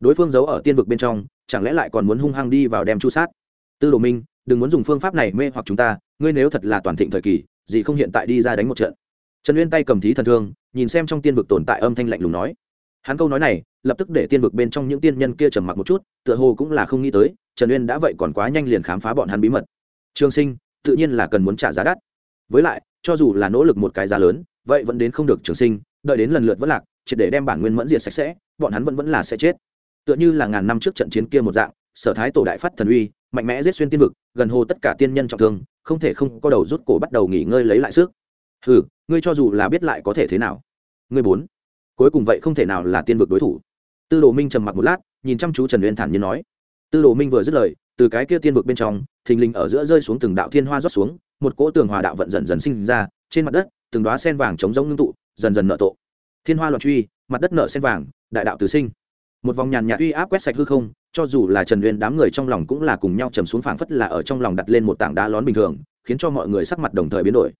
Đối phương giấu ở tiên vực bên trong, chẳng lẽ lại còn muốn hung hăng đi vào đem chu sát? Tư đồ minh, đừng muốn dùng phương pháp này mê hoặc chúng ta, ngươi nếu thật là toàn thịnh thời kỳ, gì không hiện tại đi ra đánh một trận? Trần uyên tay cầm thí thần thương, nhìn xem trong tiên vực tồn tại âm thanh lạnh lùng nói. Hắn câu nói này, lập tức để tiên vực bên trong những tiên nhân kia trầm mặc một chút, tựa hồ cũng là không nghĩ tới, trần uyên đã vậy còn quá nhanh liền khám phá bọn hắn bí mật. Trường sinh, tự nhiên là cần muốn trả giá đắt. Với lại, cho dù là nỗ lực một cái giá lớn, vậy vẫn đến không được trường sinh đợi đến lần lượt vẫn lạc, triệt để đem bản nguyên mẫn diệt sạch sẽ, bọn hắn vẫn vẫn là sẽ chết. Tựa như là ngàn năm trước trận chiến kia một dạng, sở thái tổ đại phát thần uy, mạnh mẽ giết xuyên tiên vực, gần hồ tất cả tiên nhân trọng thương, không thể không có đầu rút cổ bắt đầu nghỉ ngơi lấy lại sức. Ừ ngươi cho dù là biết lại có thể thế nào. Ngươi bốn, cuối cùng vậy không thể nào là tiên vực đối thủ. Tư đồ minh trầm mặc một lát, nhìn chăm chú trần uyên thản nhiên nói. Tư đồ minh vừa dứt lời, từ cái kia tiên vực bên trong, thình lình ở giữa rơi xuống từng đạo thiên hoa rót xuống, một cỗ tường hòa đạo vận dần dần sinh ra, trên mặt đất, từng đoá sen vàng chống rông ngưng tụ dần dần nợ tội thiên hoa loạn truy, mặt đất nợ sen vàng, đại đạo từ sinh. Một vòng nhàn nhạt uy áp quét sạch hư không, cho dù là trần uyên đám người trong lòng cũng là cùng nhau trầm xuống phảng phất là ở trong lòng đặt lên một tảng đá lón bình thường, khiến cho mọi người sắc mặt đồng thời biến đổi.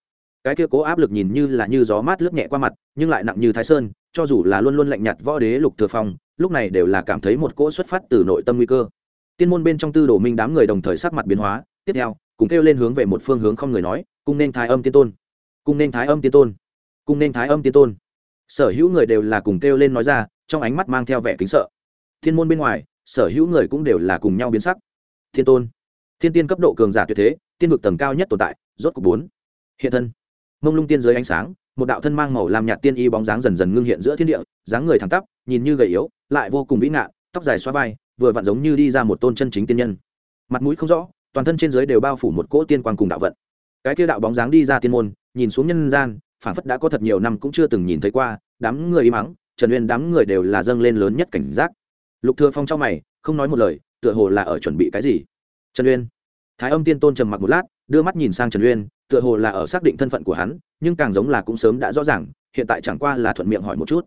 Cái kia cố áp lực nhìn như là như gió mát lướt nhẹ qua mặt, nhưng lại nặng như thái sơn, cho dù là luôn luôn lạnh nhạt võ đế lục thừa phong, lúc này đều là cảm thấy một cỗ xuất phát từ nội tâm nguy cơ. Tiên môn bên trong tư đồ minh đám người đồng thời sắc mặt biến hóa, tiếp theo, cùng kêu lên hướng về một phương hướng không người nói, cung nên thái âm tiên tôn, cung nên thái âm tiên tôn cùng nên thái âm tiên tôn. Sở hữu người đều là cùng kêu lên nói ra, trong ánh mắt mang theo vẻ kính sợ. Thiên môn bên ngoài, sở hữu người cũng đều là cùng nhau biến sắc. Thiên tôn. Thiên tiên cấp độ cường giả tuyệt thế, tiên vực tầng cao nhất tồn tại, rốt cục bốn. Hiện thân. Mông lung tiên dưới ánh sáng, một đạo thân mang màu làm nhạt tiên y bóng dáng dần dần ngưng hiện giữa thiên địa, dáng người thẳng tắp, nhìn như gầy yếu, lại vô cùng vĩ ngạn tóc dài xoa vai, vừa vặn giống như đi ra một tôn chân chính tiên nhân. Mặt mũi không rõ, toàn thân trên dưới đều bao phủ một cỗ tiên quang cùng đạo vận. Cái kia đạo bóng dáng đi ra tiên môn, nhìn xuống nhân gian phản phất đã có thật nhiều năm cũng chưa từng nhìn thấy qua, đám người im ắng, trần uyên đám người đều là dâng lên lớn nhất cảnh giác. Lục thừa phong trong mày, không nói một lời, tựa hồ là ở chuẩn bị cái gì? Trần uyên. Thái âm tiên tôn trầm mặc một lát, đưa mắt nhìn sang trần uyên, tựa hồ là ở xác định thân phận của hắn, nhưng càng giống là cũng sớm đã rõ ràng, hiện tại chẳng qua là thuận miệng hỏi một chút.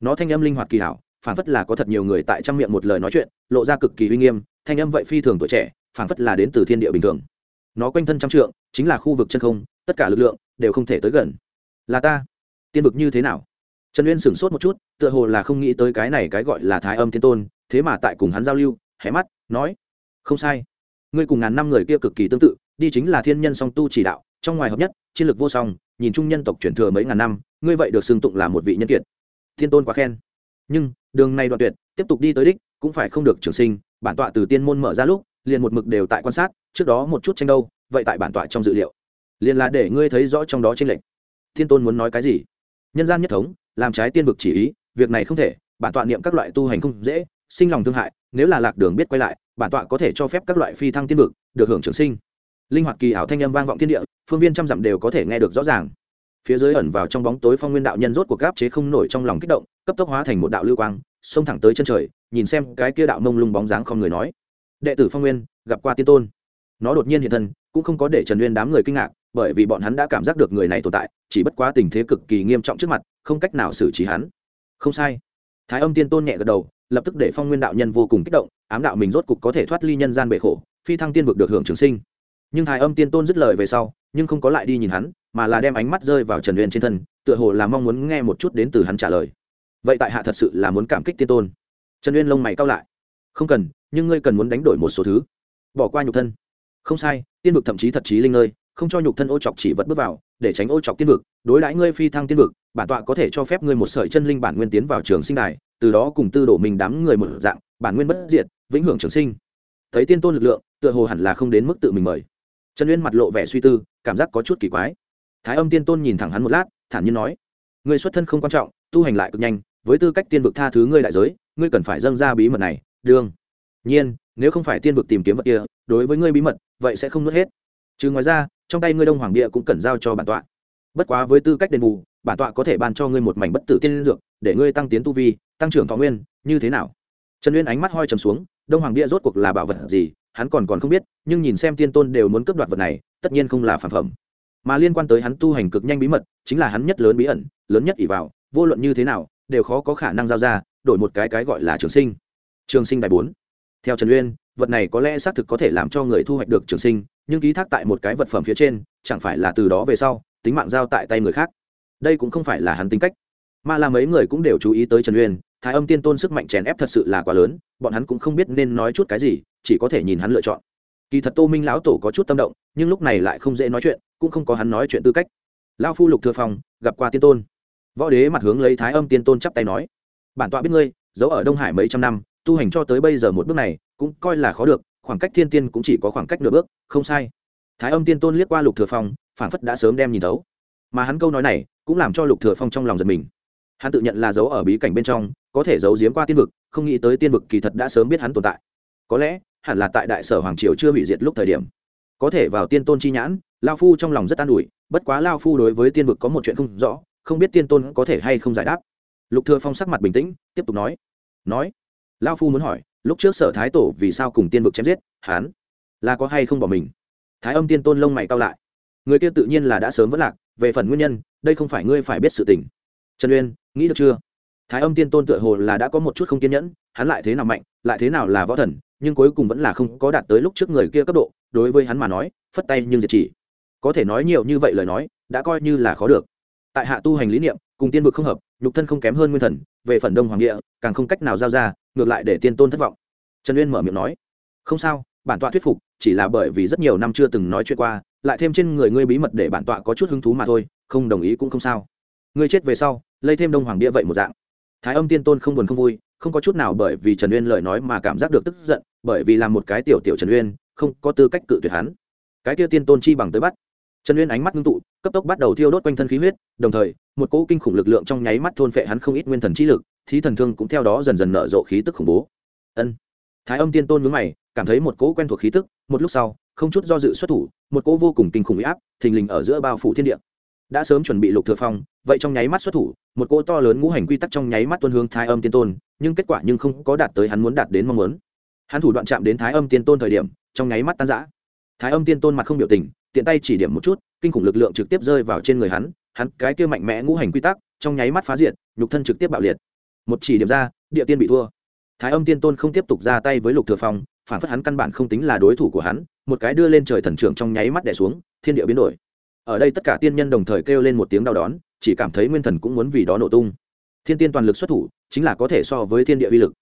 Nó thanh âm linh hoạt kỳ hảo phản phất là có thật nhiều người tại trong miệng một lời nói chuyện, lộ ra cực kỳ uy nghiêm, thanh âm vậy phi thường tuổi trẻ phản phất là đến từ thiên địa bình thường. Nó quanh thân trăm trượng, chính là khu vực chân không, tất cả lực lượng đều không thể tới gần là ta. Tiên vực như thế nào? Trần uyên sửng sốt một chút, tựa hồ là không nghĩ tới cái này cái gọi là thái âm thiên tôn, thế mà tại cùng hắn giao lưu, hé mắt, nói, không sai. Ngươi cùng ngàn năm người kia cực kỳ tương tự, đi chính là thiên nhân song tu chỉ đạo, trong ngoài hợp nhất, chiến lược vô song, nhìn chung nhân tộc truyền thừa mấy ngàn năm, ngươi vậy được xưng tụng là một vị nhân kiệt. Thiên tôn quá khen. Nhưng, đường này đoạn tuyệt, tiếp tục đi tới đích, cũng phải không được trường sinh, bản tọa từ tiên môn mở ra lúc, liền một mực đều tại quan sát, trước đó một chút tranh đâu, vậy tại bản tọa trong dự liệu. Liền là để ngươi thấy rõ trong đó tranh lệnh thiên tôn muốn nói cái gì? Nhân gian nhất thống, làm trái tiên vực chỉ ý, việc này không thể, bản tọa niệm các loại tu hành không dễ, sinh lòng thương hại, nếu là lạc đường biết quay lại, bản tọa có thể cho phép các loại phi thăng tiên vực, được hưởng trường sinh. Linh hoạt kỳ ảo thanh âm vang vọng thiên địa, phương viên trăm dặm đều có thể nghe được rõ ràng. Phía dưới ẩn vào trong bóng tối phong nguyên đạo nhân rốt cuộc gáp chế không nổi trong lòng kích động, cấp tốc hóa thành một đạo lưu quang, xông thẳng tới chân trời, nhìn xem cái kia đạo mông lung bóng dáng không người nói. Đệ tử phong nguyên, gặp qua tiên tôn. Nó đột nhiên hiện thân, cũng không có để trần nguyên đám người kinh ngạc bởi vì bọn hắn đã cảm giác được người này tồn tại, chỉ bất quá tình thế cực kỳ nghiêm trọng trước mặt, không cách nào xử trí hắn. Không sai. Thái âm tiên tôn nhẹ gật đầu, lập tức để phong nguyên đạo nhân vô cùng kích động, ám đạo mình rốt cục có thể thoát ly nhân gian bể khổ, phi thăng tiên vực được hưởng trường sinh. Nhưng thái âm tiên tôn dứt lời về sau, nhưng không có lại đi nhìn hắn, mà là đem ánh mắt rơi vào trần uyên trên thân, tựa hồ là mong muốn nghe một chút đến từ hắn trả lời. Vậy tại hạ thật sự là muốn cảm kích tiên tôn. Trần uyên lông mày cao lại. Không cần, nhưng ngươi cần muốn đánh đổi một số thứ. Bỏ qua nhục thân. Không sai, tiên vực thậm chí thật chí linh nơi không cho nhục thân ô chọc chỉ vật bước vào, để tránh ô chọc tiên vực, đối đãi ngươi phi thăng tiên vực, bản tọa có thể cho phép ngươi một sợi chân linh bản nguyên tiến vào trường sinh đài, từ đó cùng tư đổ mình đám người một dạng, bản nguyên bất diệt, vĩnh hưởng trường sinh. Thấy tiên tôn lực lượng, tựa hồ hẳn là không đến mức tự mình mời. Trần uyên mặt lộ vẻ suy tư, cảm giác có chút kỳ quái. Thái âm tiên tôn nhìn thẳng hắn một lát, thản nhiên nói người xuất thân không quan trọng, tu hành lại cực nhanh, với tư cách tiên vực tha thứ ngươi đại giới, ngươi cần phải dâng ra bí mật này, đương. Nhiên, nếu không phải tiên vực tìm kiếm vật kia, đối với ngươi bí mật, vậy sẽ không nuốt hết. Chứ ngoài ra trong tay ngươi đông hoàng bia cũng cần giao cho bản tọa. Bất quá với tư cách đền bù, bản tọa có thể ban cho ngươi một mảnh bất tử tiên dược, để ngươi tăng tiến tu vi, tăng trưởng thọ nguyên, như thế nào? Trần uyên ánh mắt hoi trầm xuống, đông hoàng bia rốt cuộc là bảo vật gì, hắn còn còn không biết, nhưng nhìn xem tiên tôn đều muốn cướp đoạt vật này, tất nhiên không là phản phẩm. Mà liên quan tới hắn tu hành cực nhanh bí mật, chính là hắn nhất lớn bí ẩn, lớn nhất ỷ vào, vô luận như thế nào, đều khó có khả năng giao ra, đổi một cái cái gọi là trường sinh. Trường sinh đại bốn. Theo trần uyên, vật này có lẽ xác thực có thể làm cho người thu hoạch được trường sinh nhưng ký thác tại một cái vật phẩm phía trên, chẳng phải là từ đó về sau, tính mạng giao tại tay người khác. Đây cũng không phải là hắn tính cách. Mà là mấy người cũng đều chú ý tới trần uyên, thái âm tiên tôn sức mạnh chèn ép thật sự là quá lớn, bọn hắn cũng không biết nên nói chút cái gì, chỉ có thể nhìn hắn lựa chọn. Kỳ thật tô minh lão tổ có chút tâm động, nhưng lúc này lại không dễ nói chuyện, cũng không có hắn nói chuyện tư cách. Lao phu lục thừa phòng gặp qua tiên tôn. Võ đế mặt hướng lấy thái âm tiên tôn chắp tay nói, bản tọa biết ngươi, giấu ở đông hải mấy trăm năm, tu hành cho tới bây giờ một bước này, cũng coi là khó được khoảng cách thiên tiên cũng chỉ có khoảng cách nửa bước, không sai. Thái âm tiên tôn liếc qua lục thừa phong, phảng phất đã sớm đem nhìn thấu. Mà hắn câu nói này cũng làm cho lục thừa phong trong lòng giật mình. Hắn tự nhận là giấu ở bí cảnh bên trong, có thể giấu giếm qua tiên vực, không nghĩ tới tiên vực kỳ thật đã sớm biết hắn tồn tại. Có lẽ, hẳn là tại đại sở hoàng triều chưa bị diệt lúc thời điểm. Có thể vào tiên tôn chi nhãn, lao phu trong lòng rất an ủi, bất quá lao phu đối với tiên vực có một chuyện không rõ, không biết tiên tôn có thể hay không giải đáp. Lục thừa phong sắc mặt bình tĩnh, tiếp tục nói. Nói. Lao phu muốn hỏi lúc trước sở thái tổ vì sao cùng tiên vực chém giết, hắn là có hay không bỏ mình? Thái âm tiên tôn lông mày cao lại. Người kia tự nhiên là đã sớm vất lạc, về phần nguyên nhân, đây không phải ngươi phải biết sự tình. Trần uyên, nghĩ được chưa? Thái âm tiên tôn tựa hồ là đã có một chút không kiên nhẫn, hắn lại thế nào mạnh, lại thế nào là võ thần, nhưng cuối cùng vẫn là không có đạt tới lúc trước người kia cấp độ, đối với hắn mà nói, phất tay nhưng diệt chỉ. Có thể nói nhiều như vậy lời nói, đã coi như là khó được. Tại hạ tu hành lý niệm, cùng tiên vực không hợp, nhục thân không kém hơn nguyên thần, về phần đông hoàng địa, càng không cách nào giao ra ngược lại để tiên tôn thất vọng. Trần uyên mở miệng nói, không sao, bản tọa thuyết phục, chỉ là bởi vì rất nhiều năm chưa từng nói chuyện qua, lại thêm trên người ngươi bí mật để bản tọa có chút hứng thú mà thôi, không đồng ý cũng không sao. Ngươi chết về sau lây thêm đông hoàng địa vậy một dạng. Thái âm tiên tôn không buồn không vui, không có chút nào bởi vì trần uyên lời nói mà cảm giác được tức giận, bởi vì là một cái tiểu tiểu trần uyên, không có tư cách cự tuyệt hắn. Cái kia tiên tôn chi bằng tới bắt trần uyên ánh mắt ngưng tụ, cấp tốc bắt đầu thiêu đốt quanh thân khí huyết, đồng thời, một cỗ kinh khủng lực lượng trong nháy mắt thôn phệ hắn không ít nguyên thần chi lực, thí thần thương cũng theo đó dần dần nở rộ khí tức khủng bố. Ân. Thái âm tiên tôn nhướng mày, cảm thấy một cỗ quen thuộc khí tức, một lúc sau, không chút do dự xuất thủ, một cỗ vô cùng kinh khủng uy áp, thình lình ở giữa bao phủ thiên địa. Đã sớm chuẩn bị lục thừa phong, vậy trong nháy mắt xuất thủ, một cỗ to lớn ngũ hành quy tắc trong nháy mắt tuân hướng thái âm tiên tôn, nhưng kết quả nhưng không có đạt tới hắn muốn đạt đến mong muốn. Hắn thủ đoạn chạm đến thái âm tiên tôn thời điểm, trong nháy mắt tan rã thái âm tiên tôn mặt không biểu tình tiện tay chỉ điểm một chút kinh khủng lực lượng trực tiếp rơi vào trên người hắn hắn cái kia mạnh mẽ ngũ hành quy tắc trong nháy mắt phá diện, nhục thân trực tiếp bạo liệt. Một chỉ điểm ra địa tiên bị thua. Thái âm tiên tôn không tiếp tục ra tay với lục thừa phong phản phất hắn căn bản không tính là đối thủ của hắn một cái đưa lên trời thần trưởng trong nháy mắt đè xuống thiên địa biến đổi. Ở đây tất cả tiên nhân đồng thời kêu lên một tiếng đau đón chỉ cảm thấy nguyên thần cũng muốn vì đó nổ tung. Thiên tiên toàn lực xuất thủ chính là có thể so với thiên địa uy lực.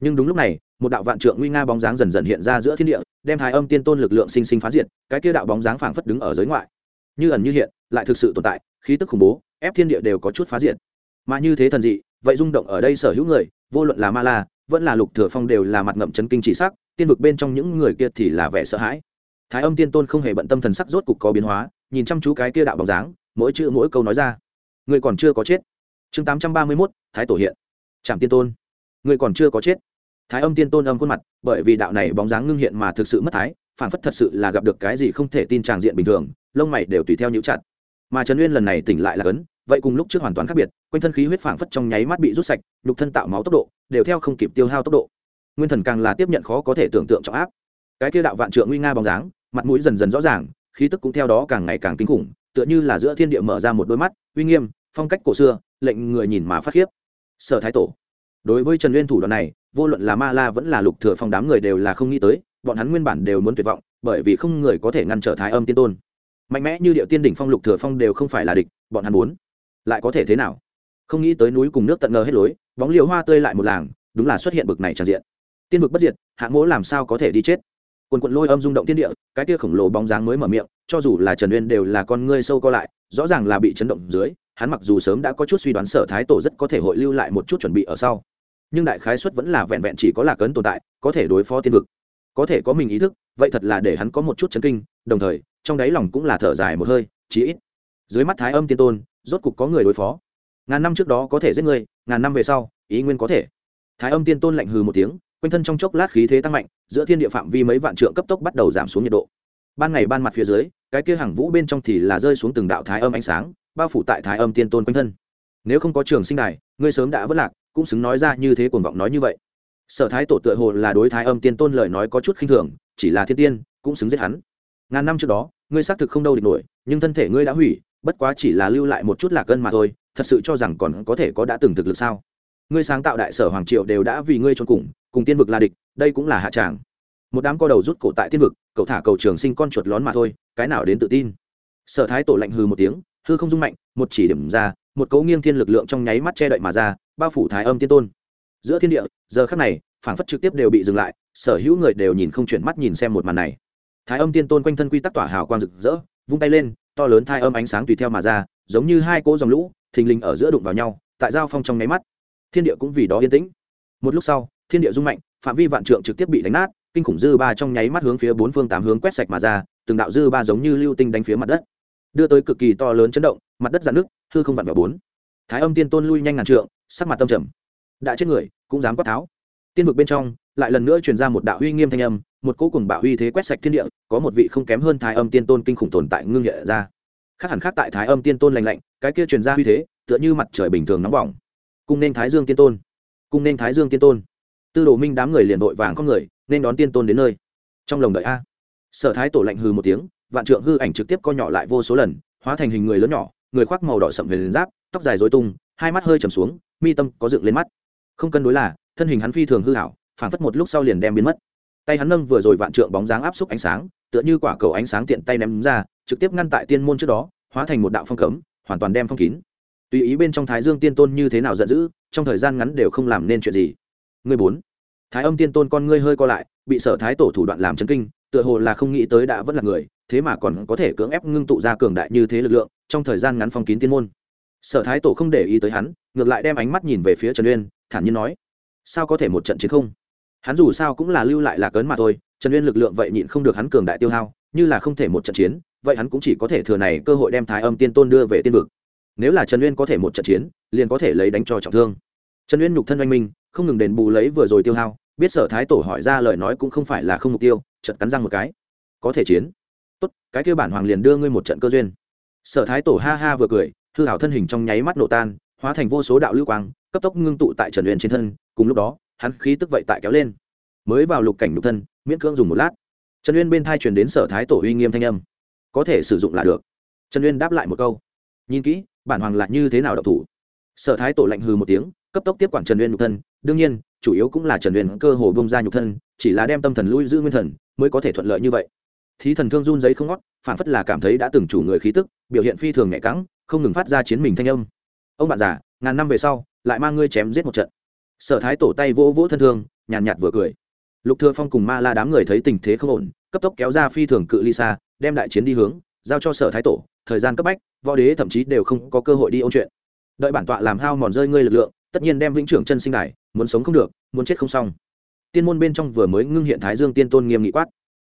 Nhưng đúng lúc này một đạo vạn trượng nguy nga bóng dáng dần dần hiện ra giữa thiên địa đem thái âm tiên tôn lực lượng sinh sinh phá diệt cái kia đạo bóng dáng phảng phất đứng ở giới ngoại. Như ẩn như hiện lại thực sự tồn tại khí tức khủng bố ép thiên địa đều có chút phá diệt. Mà như thế thần dị vậy rung động ở đây sở hữu người vô luận là ma la vẫn là lục thừa phong đều là mặt ngậm chấn kinh chỉ sắc tiên vực bên trong những người kia thì là vẻ sợ hãi. Thái âm tiên tôn không hề bận tâm thần sắc rốt cục có biến hóa nhìn chăm chú cái kia đạo bóng dáng mỗi chữ mỗi câu nói ra. Người còn chưa có chết. Chương tám trăm ba mươi 831, thái tổ hiện. Trạm tiên tôn. Người còn chưa có chết thái âm tiên tôn âm khuôn mặt, bởi vì đạo này bóng dáng ngưng hiện mà thực sự mất thái phản phất thật sự là gặp được cái gì không thể tin tràng diện bình thường, lông mày đều tùy theo nhũ chặt. Mà trần uyên lần này tỉnh lại là cấn, vậy cùng lúc trước hoàn toàn khác biệt, quanh thân khí huyết phảng phất trong nháy mắt bị rút sạch, nhục thân tạo máu tốc độ, đều theo không kịp tiêu hao tốc độ. Nguyên thần càng là tiếp nhận khó có thể tưởng tượng trọng áp. Cái kia đạo vạn trượng nguy nga bóng dáng, mặt mũi dần dần rõ ràng, khí tức cũng theo đó càng ngày càng kinh khủng, tựa như là giữa thiên địa mở ra một đôi mắt, uy nghiêm, phong cách cổ xưa, lệnh người nhìn mà phát khiếp. Sở thái tổ, đối với trần uyên thủ đoạn này vô luận là ma la vẫn là lục thừa phong đám người đều là không nghĩ tới, bọn hắn nguyên bản đều muốn tuyệt vọng, bởi vì không người có thể ngăn trở thái âm tiên tôn. Mạnh mẽ như điệu tiên đỉnh phong lục thừa phong đều không phải là địch, bọn hắn muốn lại có thể thế nào? Không nghĩ tới núi cùng nước tận ngờ hết lối, bóng liều hoa tươi lại một làng, đúng là xuất hiện bực này tràn diện. Tiên vực bất diệt hạng mỗ làm sao có thể đi chết? Quần quần lôi âm rung động thiên địa, cái kia khổng lồ bóng dáng mới mở miệng, cho dù là trần uyên đều là con ngươi sâu co lại, rõ ràng là bị chấn động dưới, hắn mặc dù sớm đã có chút suy đoán sở thái tổ rất có thể hội lưu lại một chút chuẩn bị ở sau nhưng đại khái xuất vẫn là vẹn vẹn chỉ có lạc ấn tồn tại, có thể đối phó tiên vực. Có thể có mình ý thức, vậy thật là để hắn có một chút chấn kinh, đồng thời, trong đáy lòng cũng là thở dài một hơi, chí ít. Dưới mắt thái âm tiên tôn, rốt cục có người đối phó. Ngàn năm trước đó có thể giết người, ngàn năm về sau, ý nguyên có thể. Thái âm tiên tôn lạnh hừ một tiếng, quanh thân trong chốc lát khí thế tăng mạnh, giữa thiên địa phạm vi mấy vạn trượng cấp tốc bắt đầu giảm xuống nhiệt độ. Ban ngày ban mặt phía dưới, cái kia hàng vũ bên trong thì là rơi xuống từng đạo thái âm ánh sáng, bao phủ tại thái âm tiên tôn quanh thân. Nếu không có trường sinh đài, ngươi sớm đã vất lạc cũng xứng nói ra như thế cuồng vọng nói như vậy. Sở thái tổ tựa hồ là đối thái âm tiên tôn lời nói có chút khinh thường, chỉ là thiên tiên, cũng xứng giết hắn. Ngàn năm trước đó, ngươi xác thực không đâu địch nổi, nhưng thân thể ngươi đã hủy, bất quá chỉ là lưu lại một chút lạc cân mà thôi, thật sự cho rằng còn có thể có đã từng thực lực sao? Ngươi sáng tạo đại sở hoàng triệu đều đã vì ngươi trốn cùng cùng tiên vực là địch, đây cũng là hạ tràng. Một đám co đầu rút cổ tại tiên vực, cậu thả cầu trường sinh con chuột lón mà thôi, cái nào đến tự tin? Sở thái tổ lạnh hư một tiếng, hư không dung mạnh, một chỉ điểm ra một cấu nghiêng thiên lực lượng trong nháy mắt che đậy mà ra, bao phủ thái âm tiên tôn. Giữa thiên địa, giờ khắc này phản phất trực tiếp đều bị dừng lại, sở hữu người đều nhìn không chuyển mắt nhìn xem một màn này. Thái âm tiên tôn quanh thân quy tắc tỏa hào quang rực rỡ, vung tay lên, to lớn thai âm ánh sáng tùy theo mà ra, giống như hai cỗ dòng lũ, thình lình ở giữa đụng vào nhau, tại giao phong trong nháy mắt, thiên địa cũng vì đó yên tĩnh. Một lúc sau, thiên địa rung mạnh, phạm vi vạn trượng trực tiếp bị đánh nát, kinh khủng dư ba trong nháy mắt hướng phía bốn phương tám hướng quét sạch mà ra, từng đạo dư ba giống như lưu tinh đánh phía mặt đất, đưa tới cực kỳ to lớn chấn động mặt đất dạn nước, hư không vặn vào bốn. Thái âm tiên tôn lui nhanh ngàn trượng, sắc mặt tâm trầm. Đã chết người, cũng dám quát tháo. Tiên vực bên trong, lại lần nữa truyền ra một đạo uy nghiêm thanh âm, một cỗ cùng bạo uy thế quét sạch thiên địa, có một vị không kém hơn thái âm tiên tôn kinh khủng tồn tại ngưng nhẹ ra. Khác hẳn khác tại thái âm tiên tôn lành lạnh, cái kia truyền ra uy thế, tựa như mặt trời bình thường nóng bỏng. Cung nên thái dương tiên tôn. Cung nên thái dương tiên tôn. Tư đồ minh đám người liền vội vàng con người, nên đón tiên tôn đến nơi. Trong lồng đợi a. Sở thái tổ lạnh hừ một tiếng, vạn trượng hư ảnh trực tiếp co nhỏ lại vô số lần, hóa thành hình người lớn nhỏ người khoác màu đỏ sậm huyền liền giáp, tóc dài dối tung, hai mắt hơi trầm xuống, mi tâm có dựng lên mắt. Không cân đối là, thân hình hắn phi thường hư hảo phản phất một lúc sau liền đem biến mất. Tay hắn nâng vừa rồi vạn trượng bóng dáng áp xúc ánh sáng, tựa như quả cầu ánh sáng tiện tay ném ra, trực tiếp ngăn tại tiên môn trước đó, hóa thành một đạo phong cấm, hoàn toàn đem phong kín. Tùy ý bên trong thái dương tiên tôn như thế nào giận dữ, trong thời gian ngắn đều không làm nên chuyện gì. Người bốn. Thái âm tiên tôn con ngươi hơi co lại, bị sở thái tổ thủ đoạn làm chấn kinh, tựa hồ là không nghĩ tới đã vẫn là người thế mà còn có thể cưỡng ép ngưng tụ ra cường đại như thế lực lượng trong thời gian ngắn phong kín tiên môn. Sở thái tổ không để ý tới hắn, ngược lại đem ánh mắt nhìn về phía trần uyên, thản nhiên nói, sao có thể một trận chiến không? Hắn dù sao cũng là lưu lại là cấn mà thôi, trần uyên lực lượng vậy nhịn không được hắn cường đại tiêu hao, như là không thể một trận chiến, vậy hắn cũng chỉ có thể thừa này cơ hội đem thái âm tiên tôn đưa về tiên vực. Nếu là trần uyên có thể một trận chiến, liền có thể lấy đánh cho trọng thương. Trần uyên nhục thân oanh minh, không ngừng đền bù lấy vừa rồi tiêu hao, biết sở thái tổ hỏi ra lời nói cũng không phải là không mục tiêu chật cắn răng một cái. Có thể chiến tốt, cái kêu bản hoàng liền đưa ngươi một trận cơ duyên. Sở thái tổ ha ha vừa cười, hư hảo thân hình trong nháy mắt nổ tan, hóa thành vô số đạo lưu quang, cấp tốc ngưng tụ tại trần uyên trên thân, cùng lúc đó, hắn khí tức vậy tại kéo lên. Mới vào lục cảnh nhục thân, miễn cưỡng dùng một lát. Trần uyên bên thai truyền đến sở thái tổ uy nghiêm thanh âm. Có thể sử dụng là được. Trần uyên đáp lại một câu. Nhìn kỹ, bản hoàng lại như thế nào độc thủ? Sở thái tổ lạnh hừ một tiếng, cấp tốc tiếp quản trần uyên nhục thân. Đương nhiên, chủ yếu cũng là trần uyên cơ hồ bông ra nhục thân, chỉ là đem tâm thần lui giữ nguyên thần, mới có thể thuận lợi như vậy thí thần thương run giấy không ngót phản phất là cảm thấy đã từng chủ người khí tức biểu hiện phi thường nhạy cẳng, không ngừng phát ra chiến mình thanh âm. Ông bạn già ngàn năm về sau lại mang ngươi chém giết một trận. Sở thái tổ tay vỗ vỗ thân thương nhàn nhạt, nhạt vừa cười. Lục thừa phong cùng ma la đám người thấy tình thế không ổn cấp tốc kéo ra phi thường cự ly xa đem đại chiến đi hướng giao cho sở thái tổ thời gian cấp bách võ đế thậm chí đều không có cơ hội đi ôn chuyện. Đợi bản tọa làm hao mòn rơi ngươi lực lượng tất nhiên đem vĩnh trưởng chân sinh đài muốn sống không được muốn chết không xong. Tiên môn bên trong vừa mới ngưng hiện thái dương tiên tôn nghiêm nghị quát.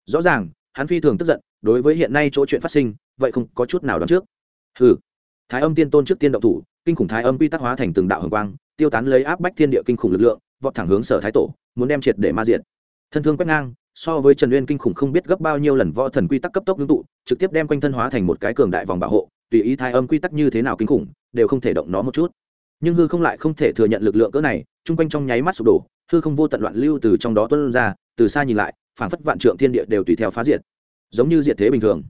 Rõ ràng hắn phi thường tức giận, đối với hiện nay chỗ chuyện phát sinh, vậy không có chút nào đoán trước. Hừ. Thái âm tiên tôn trước tiên động thủ, kinh khủng thái âm quy tắc hóa thành từng đạo hồng quang, tiêu tán lấy áp bách thiên địa kinh khủng lực lượng, vọt thẳng hướng sở thái tổ, muốn đem triệt để ma diện thân thương quét ngang, so với trần uyên kinh khủng không biết gấp bao nhiêu lần võ thần quy tắc cấp tốc ngưng tụ, trực tiếp đem quanh thân hóa thành một cái cường đại vòng bảo hộ, tùy ý thái âm quy tắc như thế nào kinh khủng, đều không thể động nó một chút. Nhưng hư không lại không thể thừa nhận lực lượng cỡ này, chung quanh trong nháy mắt sụp đổ, hư không vô tận loạn lưu từ trong đó tuân ra, từ xa nhìn lại phảng phất vạn trượng thiên địa đều tùy theo phá diệt, giống như diệt thế bình thường.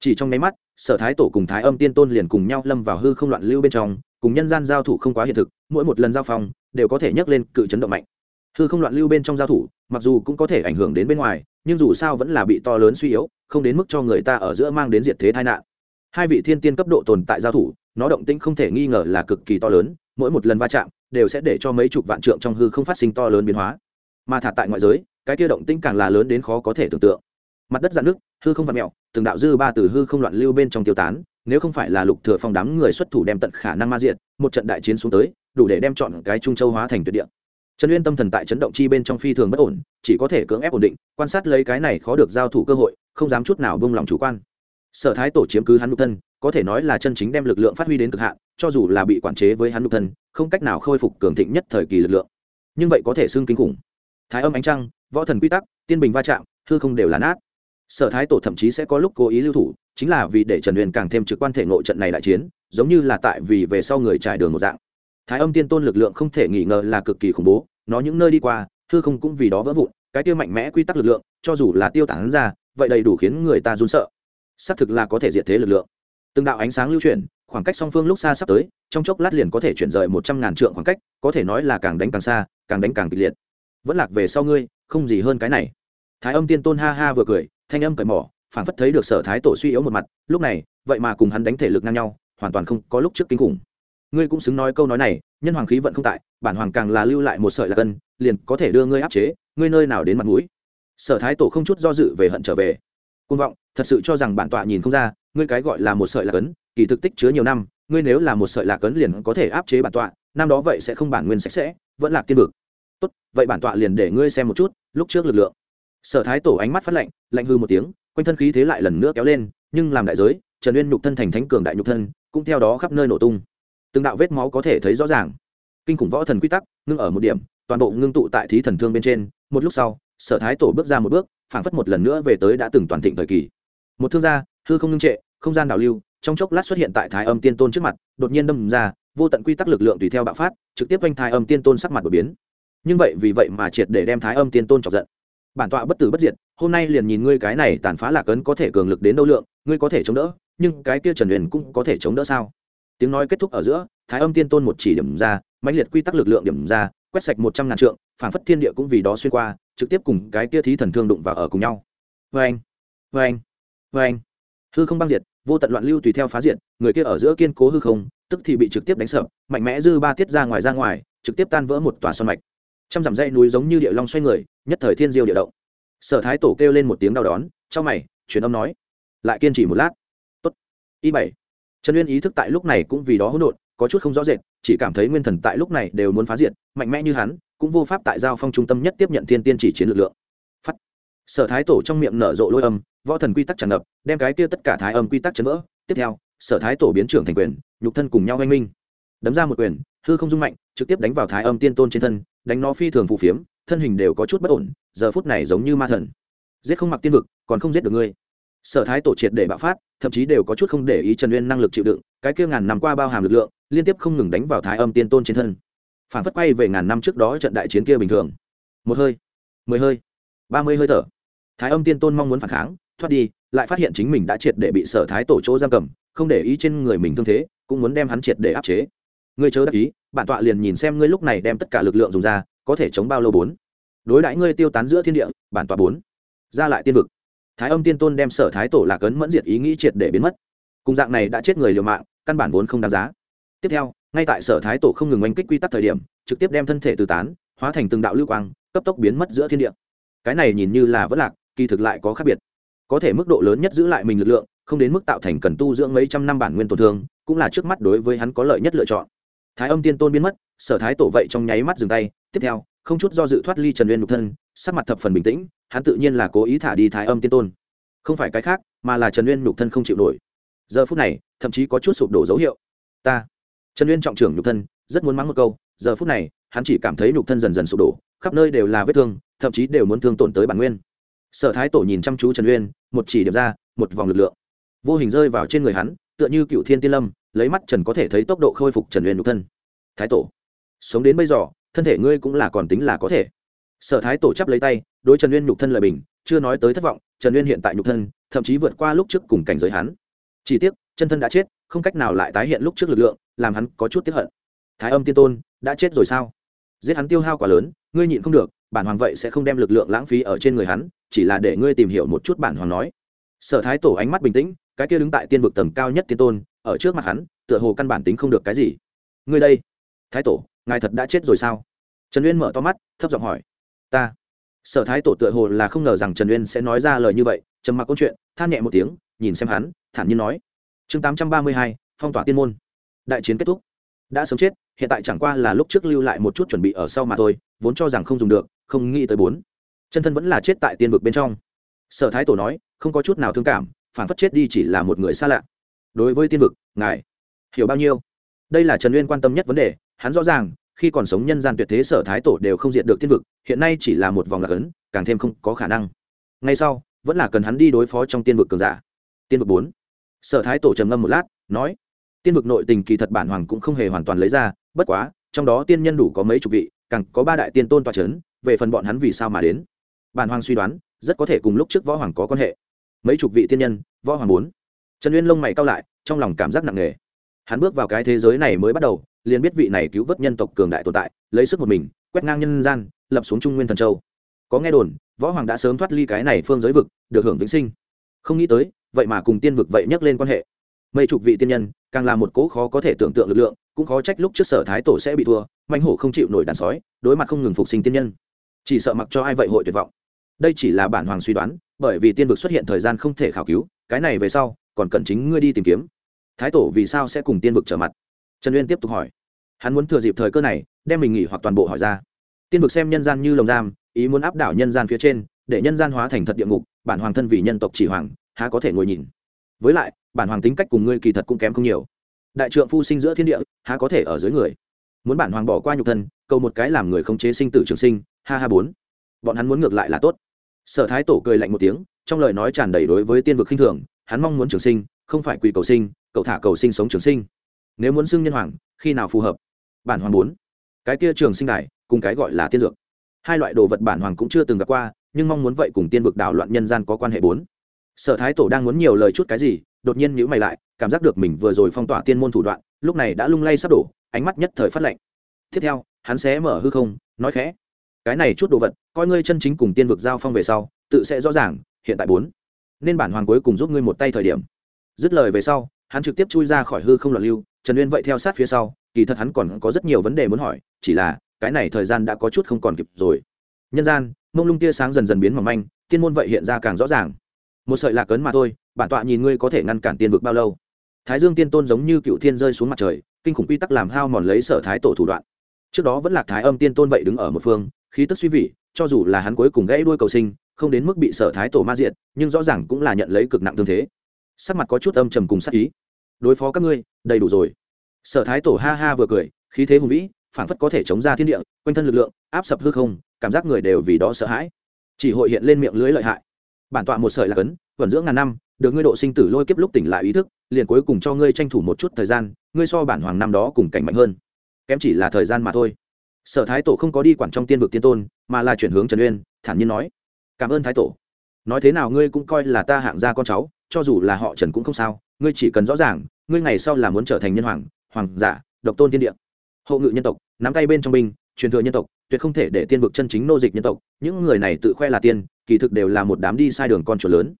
Chỉ trong nháy mắt, sở thái tổ cùng thái âm tiên tôn liền cùng nhau lâm vào hư không loạn lưu bên trong, cùng nhân gian giao thủ không quá hiện thực, mỗi một lần giao phong đều có thể nhấc lên cự chấn động mạnh. Hư không loạn lưu bên trong giao thủ, mặc dù cũng có thể ảnh hưởng đến bên ngoài, nhưng dù sao vẫn là bị to lớn suy yếu, không đến mức cho người ta ở giữa mang đến diệt thế tai nạn. Hai vị thiên tiên cấp độ tồn tại giao thủ, nó động tĩnh không thể nghi ngờ là cực kỳ to lớn, mỗi một lần va chạm đều sẽ để cho mấy chục vạn trượng trong hư không phát sinh to lớn biến hóa. Mà thả tại ngoại giới cái kia động tĩnh càng là lớn đến khó có thể tưởng tượng. Mặt đất dạn nước, hư không vặn mẹo, từng đạo dư ba từ hư không loạn lưu bên trong tiêu tán, nếu không phải là lục thừa phong đám người xuất thủ đem tận khả năng ma diện một trận đại chiến xuống tới, đủ để đem chọn cái trung châu hóa thành tuyệt địa. Trần uyên tâm thần tại chấn động chi bên trong phi thường bất ổn, chỉ có thể cưỡng ép ổn định, quan sát lấy cái này khó được giao thủ cơ hội, không dám chút nào buông lòng chủ quan. Sở thái tổ chiếm cứ hắn nhục thân, có thể nói là chân chính đem lực lượng phát huy đến cực hạn, cho dù là bị quản chế với hắn nhục thân, không cách nào khôi phục cường thịnh nhất thời kỳ lực lượng. Nhưng vậy có thể xưng kinh khủng. Thái âm ánh trăng võ thần quy tắc, tiên bình va chạm thư không đều là nát. Sở thái tổ thậm chí sẽ có lúc cố ý lưu thủ, chính là vì để trần huyền càng thêm trực quan thể ngộ trận này đại chiến, giống như là tại vì về sau người trải đường một dạng. Thái âm tiên tôn lực lượng không thể nghi ngờ là cực kỳ khủng bố, nó những nơi đi qua thư không cũng vì đó vỡ vụn, cái tiêu mạnh mẽ quy tắc lực lượng, cho dù là tiêu tản ra, vậy đầy đủ khiến người ta run sợ. Xác thực là có thể diệt thế lực lượng. Từng đạo ánh sáng lưu chuyển, khoảng cách song phương lúc xa sắp tới, trong chốc lát liền có thể chuyển rời một trăm ngàn trượng khoảng cách, có thể nói là càng đánh càng xa, càng đánh càng kịch liệt. Vẫn lạc về sau ngươi không gì hơn cái này. Thái âm tiên tôn ha ha vừa cười, thanh âm cởi mỏ phảng phất thấy được sở thái tổ suy yếu một mặt, lúc này, vậy mà cùng hắn đánh thể lực ngang nhau, hoàn toàn không có lúc trước kinh khủng. Ngươi cũng xứng nói câu nói này, nhân hoàng khí vận không tại, bản hoàng càng là lưu lại một sợi là cân liền có thể đưa ngươi áp chế, ngươi nơi nào đến mặt mũi. Sở thái tổ không chút do dự về hận trở về. Côn vọng, thật sự cho rằng bản tọa nhìn không ra, ngươi cái gọi là một sợi lạc ấn kỳ thực tích chứa nhiều năm, ngươi nếu là một sợi lạc ấn liền có thể áp chế bản tọa, năm đó vậy sẽ không bản nguyên sạch sẽ, vẫn là tiên vực tốt, vậy bản tọa liền để ngươi xem một chút, lúc trước lực lượng. Sở thái tổ ánh mắt phát lạnh lạnh hư một tiếng, quanh thân khí thế lại lần nữa kéo lên, nhưng làm đại giới, trần uyên nhục thân thành thánh cường đại nhục thân, cũng theo đó khắp nơi nổ tung. Từng đạo vết máu có thể thấy rõ ràng. Kinh khủng võ thần quy tắc, ngưng ở một điểm, toàn bộ ngưng tụ tại thí thần thương bên trên. Một lúc sau, sở thái tổ bước ra một bước, phảng phất một lần nữa về tới đã từng toàn thịnh thời kỳ. Một thương gia, hư không ngưng trệ, không gian đảo lưu, trong chốc lát xuất hiện tại thái âm tiên tôn trước mặt, đột nhiên đâm ra, vô tận quy tắc lực lượng tùy theo bạo phát, trực tiếp quanh thái âm tiên tôn sắc mặt đột biến nhưng vậy vì vậy mà triệt để đem thái âm tiên tôn chọc giận. Bản tọa bất tử bất diệt, hôm nay liền nhìn ngươi cái này tàn phá lạc ấn có thể cường lực đến đâu lượng, ngươi có thể chống đỡ, nhưng cái kia trần huyền cũng có thể chống đỡ sao? Tiếng nói kết thúc ở giữa, thái âm tiên tôn một chỉ điểm ra, mãnh liệt quy tắc lực lượng điểm ra, quét sạch một trăm ngàn trượng, phản phất thiên địa cũng vì đó xuyên qua, trực tiếp cùng cái kia thí thần thương đụng vào ở cùng nhau. Vê anh vê anh vê anh hư không băng diệt, vô tận loạn lưu tùy theo phá diệt, người kia ở giữa kiên cố hư không, tức thì bị trực tiếp đánh sập, mạnh mẽ dư ba tiết ra ngoài ra ngoài, trực tiếp tan vỡ một tòa son mạch trăm dặm dây núi giống như địa long xoay người, nhất thời thiên diêu địa động. Sở thái tổ kêu lên một tiếng đau đón trong mày, truyền âm nói, lại kiên trì một lát. Tốt. Y bảy. Trần uyên ý thức tại lúc này cũng vì đó hỗn độn, có chút không rõ rệt, chỉ cảm thấy nguyên thần tại lúc này đều muốn phá diệt, mạnh mẽ như hắn, cũng vô pháp tại giao phong trung tâm nhất tiếp nhận thiên tiên chỉ chiến lực lượng. Phát sở thái tổ trong miệng nở rộ lôi âm, võ thần quy tắc tràn ngập, đem cái kia tất cả thái âm quy tắc chấn vỡ. Tiếp theo, sở thái tổ biến trưởng thành quyền, nhục thân cùng nhau oanh minh. Đấm ra một quyền, hư không dung mạnh, trực tiếp đánh vào thái âm tiên tôn trên thân đánh nó phi thường phù phiếm, thân hình đều có chút bất ổn, giờ phút này giống như ma thần. Giết không mặc tiên vực, còn không giết được ngươi. Sở thái tổ triệt để bạo phát, thậm chí đều có chút không để ý trần uyên năng lực chịu đựng, cái kia ngàn năm qua bao hàm lực lượng, liên tiếp không ngừng đánh vào thái âm tiên tôn trên thân. Phản phất quay về ngàn năm trước đó trận đại chiến kia bình thường. Một hơi, mười hơi, ba mươi hơi thở. Thái âm tiên tôn mong muốn phản kháng, thoát đi, lại phát hiện chính mình đã triệt để bị sở thái tổ chỗ giam cầm, không để ý trên người mình thương thế, cũng muốn đem hắn triệt để áp chế. Ngươi chớ đắc ý bản tọa liền nhìn xem ngươi lúc này đem tất cả lực lượng dùng ra, có thể chống bao lâu bốn? Đối đãi ngươi tiêu tán giữa thiên địa, bản tọa bốn. Ra lại tiên vực. Thái âm tiên tôn đem sở thái tổ lạc ấn mẫn diệt ý nghĩ triệt để biến mất. Cùng dạng này đã chết người liều mạng, căn bản vốn không đáng giá. Tiếp theo, ngay tại sở thái tổ không ngừng oanh kích quy tắc thời điểm, trực tiếp đem thân thể từ tán, hóa thành từng đạo lưu quang, cấp tốc biến mất giữa thiên địa. Cái này nhìn như là vất lạc, kỳ thực lại có khác biệt. Có thể mức độ lớn nhất giữ lại mình lực lượng, không đến mức tạo thành cần tu dưỡng mấy trăm năm bản nguyên tổn thương, cũng là trước mắt đối với hắn có lợi nhất lựa chọn thái âm tiên tôn biến mất, sở thái tổ vậy trong nháy mắt dừng tay. Tiếp theo, không chút do dự thoát ly trần uyên nhục thân, sắc mặt thập phần bình tĩnh, hắn tự nhiên là cố ý thả đi thái âm tiên tôn. Không phải cái khác, mà là trần uyên nhục thân không chịu nổi. Giờ phút này, thậm chí có chút sụp đổ dấu hiệu. Ta, trần uyên trọng trưởng nhục thân, rất muốn mắng một câu. Giờ phút này, hắn chỉ cảm thấy nhục thân dần dần sụp đổ, khắp nơi đều là vết thương, thậm chí đều muốn thương tổn tới bản nguyên. Sở thái tổ nhìn chăm chú trần uyên, một chỉ điểm ra, một vòng lực lượng. Vô hình rơi vào trên người hắn, tựa như cựu thiên tiên lâm lấy mắt trần có thể thấy tốc độ khôi phục trần uyên nhục thân. Thái tổ, sống đến bây giờ, thân thể ngươi cũng là còn tính là có thể. Sở thái tổ chắp lấy tay, đối trần uyên nhục thân lời bình, chưa nói tới thất vọng, trần uyên hiện tại nhục thân, thậm chí vượt qua lúc trước cùng cảnh giới hắn. Chỉ tiếc, chân thân đã chết, không cách nào lại tái hiện lúc trước lực lượng, làm hắn có chút tiếp hận. Thái âm tiên tôn, đã chết rồi sao? Giết hắn tiêu hao quá lớn, ngươi nhịn không được, bản hoàng vậy sẽ không đem lực lượng lãng phí ở trên người hắn, chỉ là để ngươi tìm hiểu một chút bản hoàng nói. Sở thái tổ ánh mắt bình tĩnh, cái kia đứng tại tiên vực tầng cao nhất tiên tôn ở trước mặt hắn, tựa hồ căn bản tính không được cái gì. Ngươi đây, thái tổ, ngài thật đã chết rồi sao? Trần uyên mở to mắt, thấp giọng hỏi. Ta. Sở thái tổ tựa hồ là không ngờ rằng trần uyên sẽ nói ra lời như vậy, trầm mặc câu chuyện, than nhẹ một tiếng, nhìn xem hắn, thản nhiên nói. Chương tám trăm ba mươi hai, phong tỏa tiên môn. Đại chiến kết thúc. Đã sớm chết, hiện tại chẳng qua là lúc trước lưu lại một chút chuẩn bị ở sau mà thôi, vốn cho rằng không dùng được, không nghĩ tới bốn. Chân thân vẫn là chết tại tiên vực bên trong. Sở thái tổ nói, không có chút nào thương cảm, phản phất chết đi chỉ là một người xa lạ đối với tiên vực, ngài hiểu bao nhiêu? Đây là trần uyên quan tâm nhất vấn đề, hắn rõ ràng, khi còn sống nhân gian tuyệt thế sở thái tổ đều không diệt được tiên vực, hiện nay chỉ là một vòng lạc ấn, càng thêm không có khả năng. Ngay sau, vẫn là cần hắn đi đối phó trong tiên vực cường giả. Tiên vực bốn. Sở thái tổ trầm ngâm một lát, nói, tiên vực nội tình kỳ thật bản hoàng cũng không hề hoàn toàn lấy ra, bất quá, trong đó tiên nhân đủ có mấy chục vị, càng có ba đại tiên tôn toa c h ấ n về phần bọn hắn vì sao mà đến? Bản hoàng suy đoán, rất có thể cùng lúc trước võ hoàng có quan hệ. Mấy chục vị tiên nhân, võ hoàng bốn trần uyên lông mày cao lại, trong lòng cảm giác nặng nề. Hắn bước vào cái thế giới này mới bắt đầu, liền biết vị này cứu vớt nhân tộc cường đại tồn tại, lấy sức một mình, quét ngang nhân gian, lập xuống trung nguyên thần châu. Có nghe đồn, võ hoàng đã sớm thoát ly cái này phương giới vực, được hưởng vĩnh sinh. Không nghĩ tới, vậy mà cùng tiên vực vậy nhắc lên quan hệ. Mây chục vị tiên nhân, càng là một cố khó có thể tưởng tượng lực lượng, cũng khó trách lúc trước sở thái tổ sẽ bị thua manh hổ không chịu nổi đàn sói, đối mặt không ngừng phục sinh tiên nhân. Chỉ sợ mặc cho ai vậy hội tuyệt vọng. Đây chỉ là bản hoàng suy đoán, bởi vì tiên vực xuất hiện thời gian không thể khảo cứu, cái này về sau còn cần chính ngươi đi tìm kiếm. Thái tổ vì sao sẽ cùng tiên vực trở mặt? Trần uyên tiếp tục hỏi. Hắn muốn thừa dịp thời cơ này, đem mình nghỉ hoặc toàn bộ hỏi ra. Tiên vực xem nhân gian như lồng giam, ý muốn áp đảo nhân gian phía trên, để nhân gian hóa thành thật địa ngục, bản hoàng thân vì nhân tộc chỉ hoàng, há có thể ngồi nhìn. Với lại, bản hoàng tính cách cùng ngươi kỳ thật cũng kém không nhiều. Đại trượng phu sinh giữa thiên địa, há có thể ở dưới người? Muốn bản hoàng bỏ qua nhục thân, cầu một cái làm người không chế sinh tử trường sinh, ha ha bốn. Bọn hắn muốn ngược lại là tốt. Sở thái tổ cười lạnh một tiếng, trong lời nói tràn đầy đối với tiên vực khinh thường hắn mong muốn trường sinh, không phải quỳ cầu sinh, cậu thả cầu sinh sống trường sinh. Nếu muốn xưng nhân hoàng, khi nào phù hợp? Bản hoàng bốn cái kia trường sinh đài, cùng cái gọi là tiên dược. Hai loại đồ vật bản hoàng cũng chưa từng gặp qua, nhưng mong muốn vậy cùng tiên vực đảo loạn nhân gian có quan hệ bốn. Sở thái tổ đang muốn nhiều lời chút cái gì, đột nhiên nhữ mày lại, cảm giác được mình vừa rồi phong tỏa tiên môn thủ đoạn, lúc này đã lung lay sắp đổ, ánh mắt nhất thời phát lệnh tiếp theo, hắn sẽ mở hư không, nói khẽ. Cái này chút đồ vật, coi ngươi chân chính cùng tiên vực giao phong về sau, tự sẽ rõ ràng, hiện tại bốn nên bản hoàng cuối cùng giúp ngươi một tay thời điểm. Dứt lời về sau, hắn trực tiếp chui ra khỏi hư không loạn lưu, trần uyên vậy theo sát phía sau, kỳ thật hắn còn có rất nhiều vấn đề muốn hỏi, chỉ là, cái này thời gian đã có chút không còn kịp rồi. Nhân gian, mông lung tia sáng dần dần biến mỏng manh, tiên môn vậy hiện ra càng rõ ràng. Một sợi lạc ấn mà thôi, bản tọa nhìn ngươi có thể ngăn cản tiên vực bao lâu. Thái dương tiên tôn giống như cựu thiên rơi xuống mặt trời, kinh khủng quy tắc làm hao mòn lấy sở thái tổ thủ đoạn. Trước đó vẫn là thái âm tiên tôn vậy đứng ở một phương, khí tức suy vị, cho dù là hắn cuối cùng gãy đuôi cầu sinh không đến mức bị sở thái tổ ma diện nhưng rõ ràng cũng là nhận lấy cực nặng thương thế. Sắc mặt có chút âm trầm cùng sắc ý. Đối phó các ngươi, đầy đủ rồi. Sở thái tổ ha ha vừa cười, khí thế hùng vĩ, phảng phất có thể chống ra thiên địa, quanh thân lực lượng, áp sập hư không, cảm giác người đều vì đó sợ hãi. Chỉ hội hiện lên miệng lưới lợi hại. Bản tọa một sợi là cấn vẩn dưỡng ngàn năm, được ngươi độ sinh tử lôi kiếp lúc tỉnh lại ý thức, liền cuối cùng cho ngươi tranh thủ một chút thời gian, ngươi so bản hoàng năm đó cùng cảnh mạnh hơn. Kém chỉ là thời gian mà thôi. Sở thái tổ không có đi quản trong tiên vực tiên tôn, mà là chuyển hướng trần uyên, thản nhiên nói cảm ơn thái tổ. Nói thế nào ngươi cũng coi là ta hạng gia con cháu, cho dù là họ trần cũng không sao, ngươi chỉ cần rõ ràng, ngươi ngày sau là muốn trở thành nhân hoàng hoàng giả, độc tôn thiên địa. Hộ ngự nhân tộc, nắm tay bên trong binh, truyền thừa nhân tộc, tuyệt không thể để tiên vực chân chính nô dịch nhân tộc. Những người này tự khoe là tiên, kỳ thực đều là một đám đi sai đường con chuột lớn.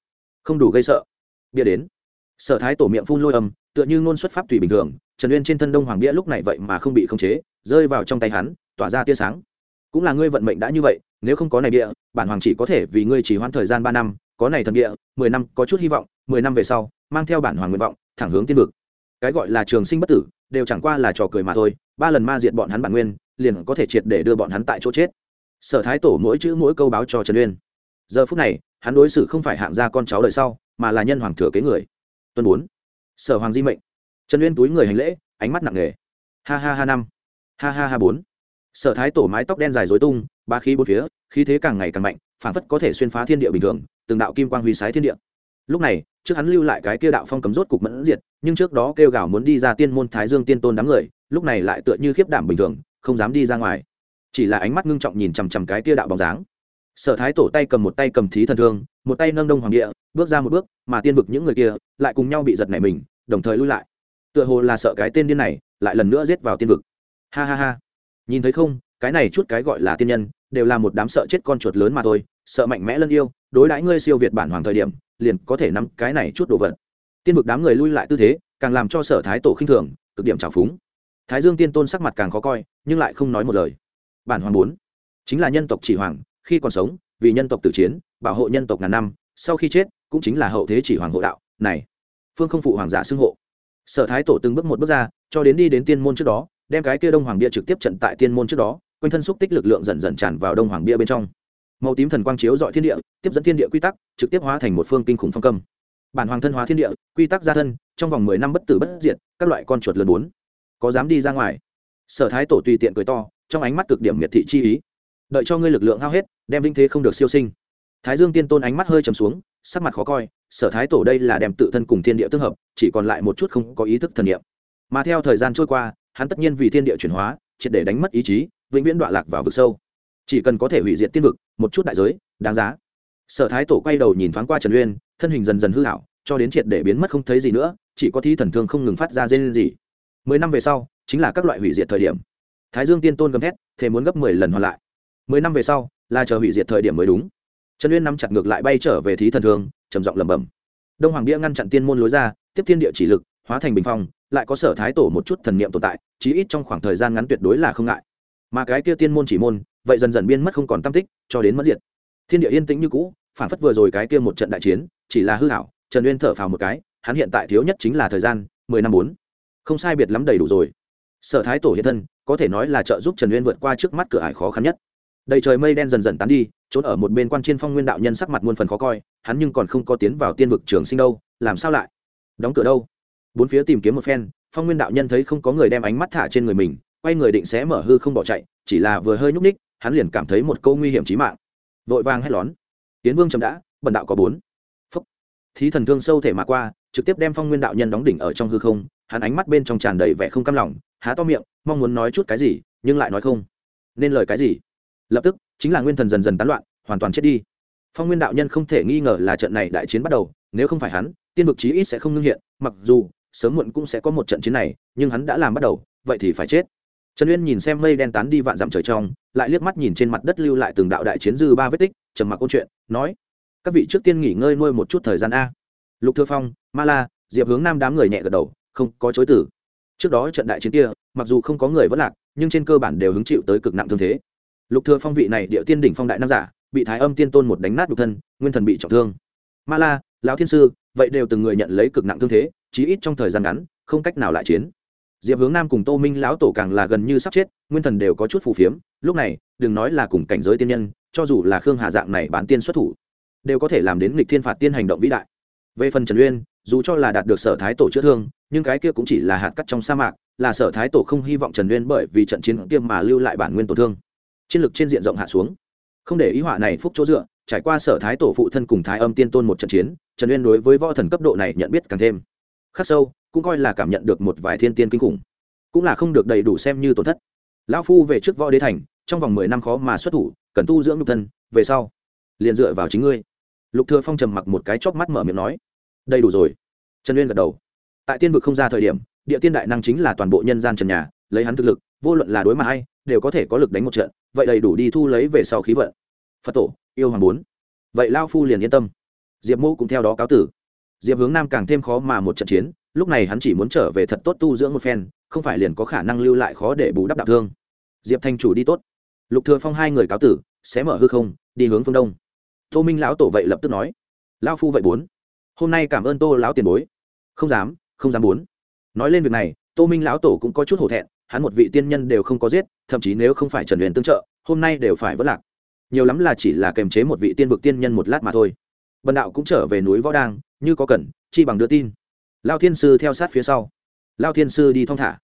Không đủ gây sợ. Bia đến. Sở thái tổ miệng phun lôi âm, tựa như ngôn xuất pháp thủy bình thường, trần uyên trên thân đông hoàng bia lúc này vậy mà không bị khống chế, rơi vào trong tay hắn, tỏa ra tia sáng. Cũng là ngươi vận mệnh đã như vậy nếu không có này địa, bản hoàng chỉ có thể vì ngươi chỉ hoãn thời gian ba năm, có này thần địa, mười năm, có chút hy vọng, mười năm về sau, mang theo bản hoàng nguyện vọng, thẳng hướng tiên vực. Cái gọi là trường sinh bất tử, đều chẳng qua là trò cười mà thôi, ba lần ma diệt bọn hắn bản nguyên, liền có thể triệt để đưa bọn hắn tại chỗ chết. Sở thái tổ mỗi chữ mỗi câu báo cho trần uyên. Giờ phút này, hắn đối xử không phải hạng gia con cháu đời sau, mà là nhân hoàng thừa kế người. Tuần bốn, sở hoàng di mệnh. Trần uyên túi người hành lễ, ánh mắt nặng nề. Ha ha ha năm. Ha ha ha bốn. Sở thái tổ mái tóc đen dài dối tung ba khí bốn phía, khí thế càng ngày càng mạnh phản phất có thể xuyên phá thiên địa bình thường, từng đạo kim quang huy sái thiên địa. Lúc này, trước hắn lưu lại cái kia đạo phong cấm rốt cục mẫn diệt, nhưng trước đó kêu gào muốn đi ra tiên môn thái dương tiên tôn đám người, lúc này lại tựa như khiếp đảm bình thường, không dám đi ra ngoài. Chỉ là ánh mắt ngưng trọng nhìn chằm chằm cái kia đạo bóng dáng. Sở thái tổ tay cầm một tay cầm thí thần thương, một tay nâng đông hoàng địa, bước ra một bước, mà tiên vực những người kia lại cùng nhau bị giật nảy mình, đồng thời lui lại. Tựa hồ là sợ cái tên điên này lại lần nữa giết vào tiên vực. Ha ha ha. Nhìn thấy không, cái này chút cái gọi là tiên nhân đều là một đám sợ chết con chuột lớn mà thôi, sợ mạnh mẽ lân yêu, đối đãi ngươi siêu việt bản hoàng thời điểm, liền có thể nắm cái này chút đồ vật. Tiên vực đám người lui lại tư thế, càng làm cho sở thái tổ khinh thường, cực điểm trào phúng. Thái dương tiên tôn sắc mặt càng khó coi, nhưng lại không nói một lời. Bản hoàng bốn chính là nhân tộc chỉ hoàng, khi còn sống, vì nhân tộc tử chiến, bảo hộ nhân tộc ngàn năm, sau khi chết, cũng chính là hậu thế chỉ hoàng hộ đạo, này, phương không phụ hoàng giả xưng hộ. Sở thái tổ từng bước một bước ra, cho đến đi đến tiên môn trước đó, đem cái kia đông hoàng bia trực tiếp trận tại tiên môn trước đó quanh thân xúc tích lực lượng dần dần tràn vào đông hoàng bia bên trong. Màu tím thần quang chiếu dọi thiên địa, tiếp dẫn thiên địa quy tắc, trực tiếp hóa thành một phương kinh khủng phong cầm bản hoàng thân hóa thiên địa, quy tắc gia thân, trong vòng mười năm bất tử bất diệt, các loại con chuột lớn bốn. Có dám đi ra ngoài? Sở thái tổ tùy tiện cười to, trong ánh mắt cực điểm miệt thị chi ý. Đợi cho ngươi lực lượng hao hết, đem vinh thế không được siêu sinh. Thái dương tiên tôn ánh mắt hơi trầm xuống, sắc mặt khó coi, sở thái tổ đây là đem tự thân cùng thiên địa tương hợp, chỉ còn lại một chút không có ý thức thần niệm. Mà theo thời gian trôi qua, hắn tất nhiên vì thiên địa chuyển hóa, triệt để đánh mất ý chí vĩnh viễn đọa lạc vào vực sâu. Chỉ cần có thể hủy diệt tiên vực một chút đại giới đáng giá. Sở thái tổ quay đầu nhìn thoáng qua trần uyên thân hình dần dần hư hảo cho đến triệt để biến mất không thấy gì nữa chỉ có thi thần thương không ngừng phát ra dây lên gì mười năm về sau chính là các loại hủy diệt thời điểm. Thái dương tiên tôn gầm thét, thế muốn gấp mười lần hoàn lại. Mười năm về sau là chờ hủy diệt thời điểm mới đúng. Trần uyên nắm chặt ngược lại bay trở về thí thần thương trầm giọng lẩm bẩm. Đông hoàng bia ngăn chặn tiên môn lối ra tiếp thiên địa chỉ lực hóa thành bình phong lại có sở thái tổ một chút thần niệm tồn tại chí ít trong khoảng thời gian ngắn tuyệt đối là không ngại mà cái kia tiên môn chỉ môn, vậy dần dần biên mất không còn tam tích, cho đến mất diệt. Thiên địa yên tĩnh như cũ, phản phất vừa rồi cái kia một trận đại chiến, chỉ là hư hảo trần uyên thở phào một cái, hắn hiện tại thiếu nhất chính là thời gian, mười năm bốn. Không sai biệt lắm đầy đủ rồi. Sở thái tổ hiện thân, có thể nói là trợ giúp trần uyên vượt qua trước mắt cửa ải khó khăn nhất. Đầy trời mây đen dần dần tán đi, trốn ở một bên quan trên phong nguyên đạo nhân sắc mặt muôn phần khó coi, hắn nhưng còn không có tiến vào tiên vực trường sinh đâu, làm sao lại? Đóng cửa đâu? Bốn phía tìm kiếm một phen, phong nguyên đạo nhân thấy không có người đem ánh mắt thả trên người mình quay người định sẽ mở hư không bỏ chạy, chỉ là vừa hơi nhúc ních hắn liền cảm thấy một câu nguy hiểm trí mạng. Vội vàng hét lón. Tiến vương chậm đã, bần đạo có bốn. Phúc. Thí thần thương sâu thể mà qua, trực tiếp đem phong nguyên đạo nhân đóng đỉnh ở trong hư không, hắn ánh mắt bên trong tràn đầy vẻ không cam lòng, há to miệng, mong muốn nói chút cái gì, nhưng lại nói không. Nên lời cái gì? Lập tức, chính là nguyên thần dần dần tán loạn, hoàn toàn chết đi. Phong nguyên đạo nhân không thể nghi ngờ là trận này đại chiến bắt đầu, nếu không phải hắn, tiên vực chí ít sẽ không ngưng hiện, mặc dù sớm muộn cũng sẽ có một trận chiến này, nhưng hắn đã làm bắt đầu, vậy thì phải chết trần uyên nhìn xem mây đen tán đi vạn dặm trời trong, lại liếc mắt nhìn trên mặt đất lưu lại từng đạo đại chiến dư ba vết tích, trầm mặc câu chuyện, nói, các vị trước tiên nghỉ ngơi nuôi một chút thời gian a. Lục thừa phong, ma la, diệp hướng nam đám người nhẹ gật đầu, không có chối tử trước đó trận đại chiến kia, mặc dù không có người vẫn lạc, nhưng trên cơ bản đều hứng chịu tới cực nặng thương thế. Lục thừa phong vị này địa tiên đỉnh phong đại nam giả, bị thái âm tiên tôn một đánh nát nhục thân, nguyên thần bị trọng thương. Ma la, lão thiên sư, vậy đều từng người nhận lấy cực nặng thương thế, chí ít trong thời gian ngắn, không cách nào lại chiến diệp hướng nam cùng tô minh lão tổ càng là gần như sắp chết, nguyên thần đều có chút phù phiếm, lúc này, đừng nói là cùng cảnh giới tiên nhân, cho dù là khương hà dạng này bán tiên xuất thủ, đều có thể làm đến nghịch thiên phạt tiên hành động vĩ đại. Về phần trần uyên, dù cho là đạt được sở thái tổ chữa thương, nhưng cái kia cũng chỉ là hạt cắt trong sa mạc, là sở thái tổ không hy vọng trần uyên bởi vì trận chiến kia mà lưu lại bản nguyên tổn thương. Chiến lực trên diện rộng hạ xuống. Không để ý họa này phúc chỗ dựa, trải qua sở thái tổ phụ thân cùng thái âm tiên tôn một trận chiến, trần uyên đối với võ thần cấp độ này nhận biết càng thêm khắc sâu cũng coi là cảm nhận được một vài thiên tiên kinh khủng, cũng là không được đầy đủ xem như tổn thất. Lão phu về trước võ đế thành, trong vòng mười năm khó mà xuất thủ, cần tu dưỡng nhục thân, về sau, liền dựa vào chính ngươi. Lục thừa phong trầm mặc một cái chóp mắt mở miệng nói, đầy đủ rồi. Trần uyên gật đầu. Tại tiên vực không ra thời điểm, địa tiên đại năng chính là toàn bộ nhân gian trần nhà, lấy hắn thực lực, vô luận là đối mặt hay, đều có thể có lực đánh một trận, vậy đầy đủ đi thu lấy về sau khí vận. Phật tổ, yêu hoàng bốn. Vậy lao phu liền yên tâm. Diệp mô cũng theo đó cáo tử. Diệp hướng nam càng thêm khó mà một trận chiến lúc này hắn chỉ muốn trở về thật tốt tu dưỡng một phen, không phải liền có khả năng lưu lại khó để bù đắp đạo thương. Diệp thanh chủ đi tốt. Lục thừa phong hai người cáo tử, sẽ mở hư không, đi hướng phương đông. Tô minh lão tổ vậy lập tức nói. Lão phu vậy bốn. Hôm nay cảm ơn tô lão tiền bối. Không dám không dám muốn nói lên việc này, tô minh lão tổ cũng có chút hổ thẹn, hắn một vị tiên nhân đều không có giết, thậm chí nếu không phải trần huyền tương trợ, hôm nay đều phải vất lạc. Nhiều lắm là chỉ là kềm chế một vị tiên vực tiên nhân một lát mà thôi. Bần đạo cũng trở về núi võ đang, như có cần, chi bằng đưa tin lao thiên sư theo sát phía sau. Lao thiên sư đi thong thả.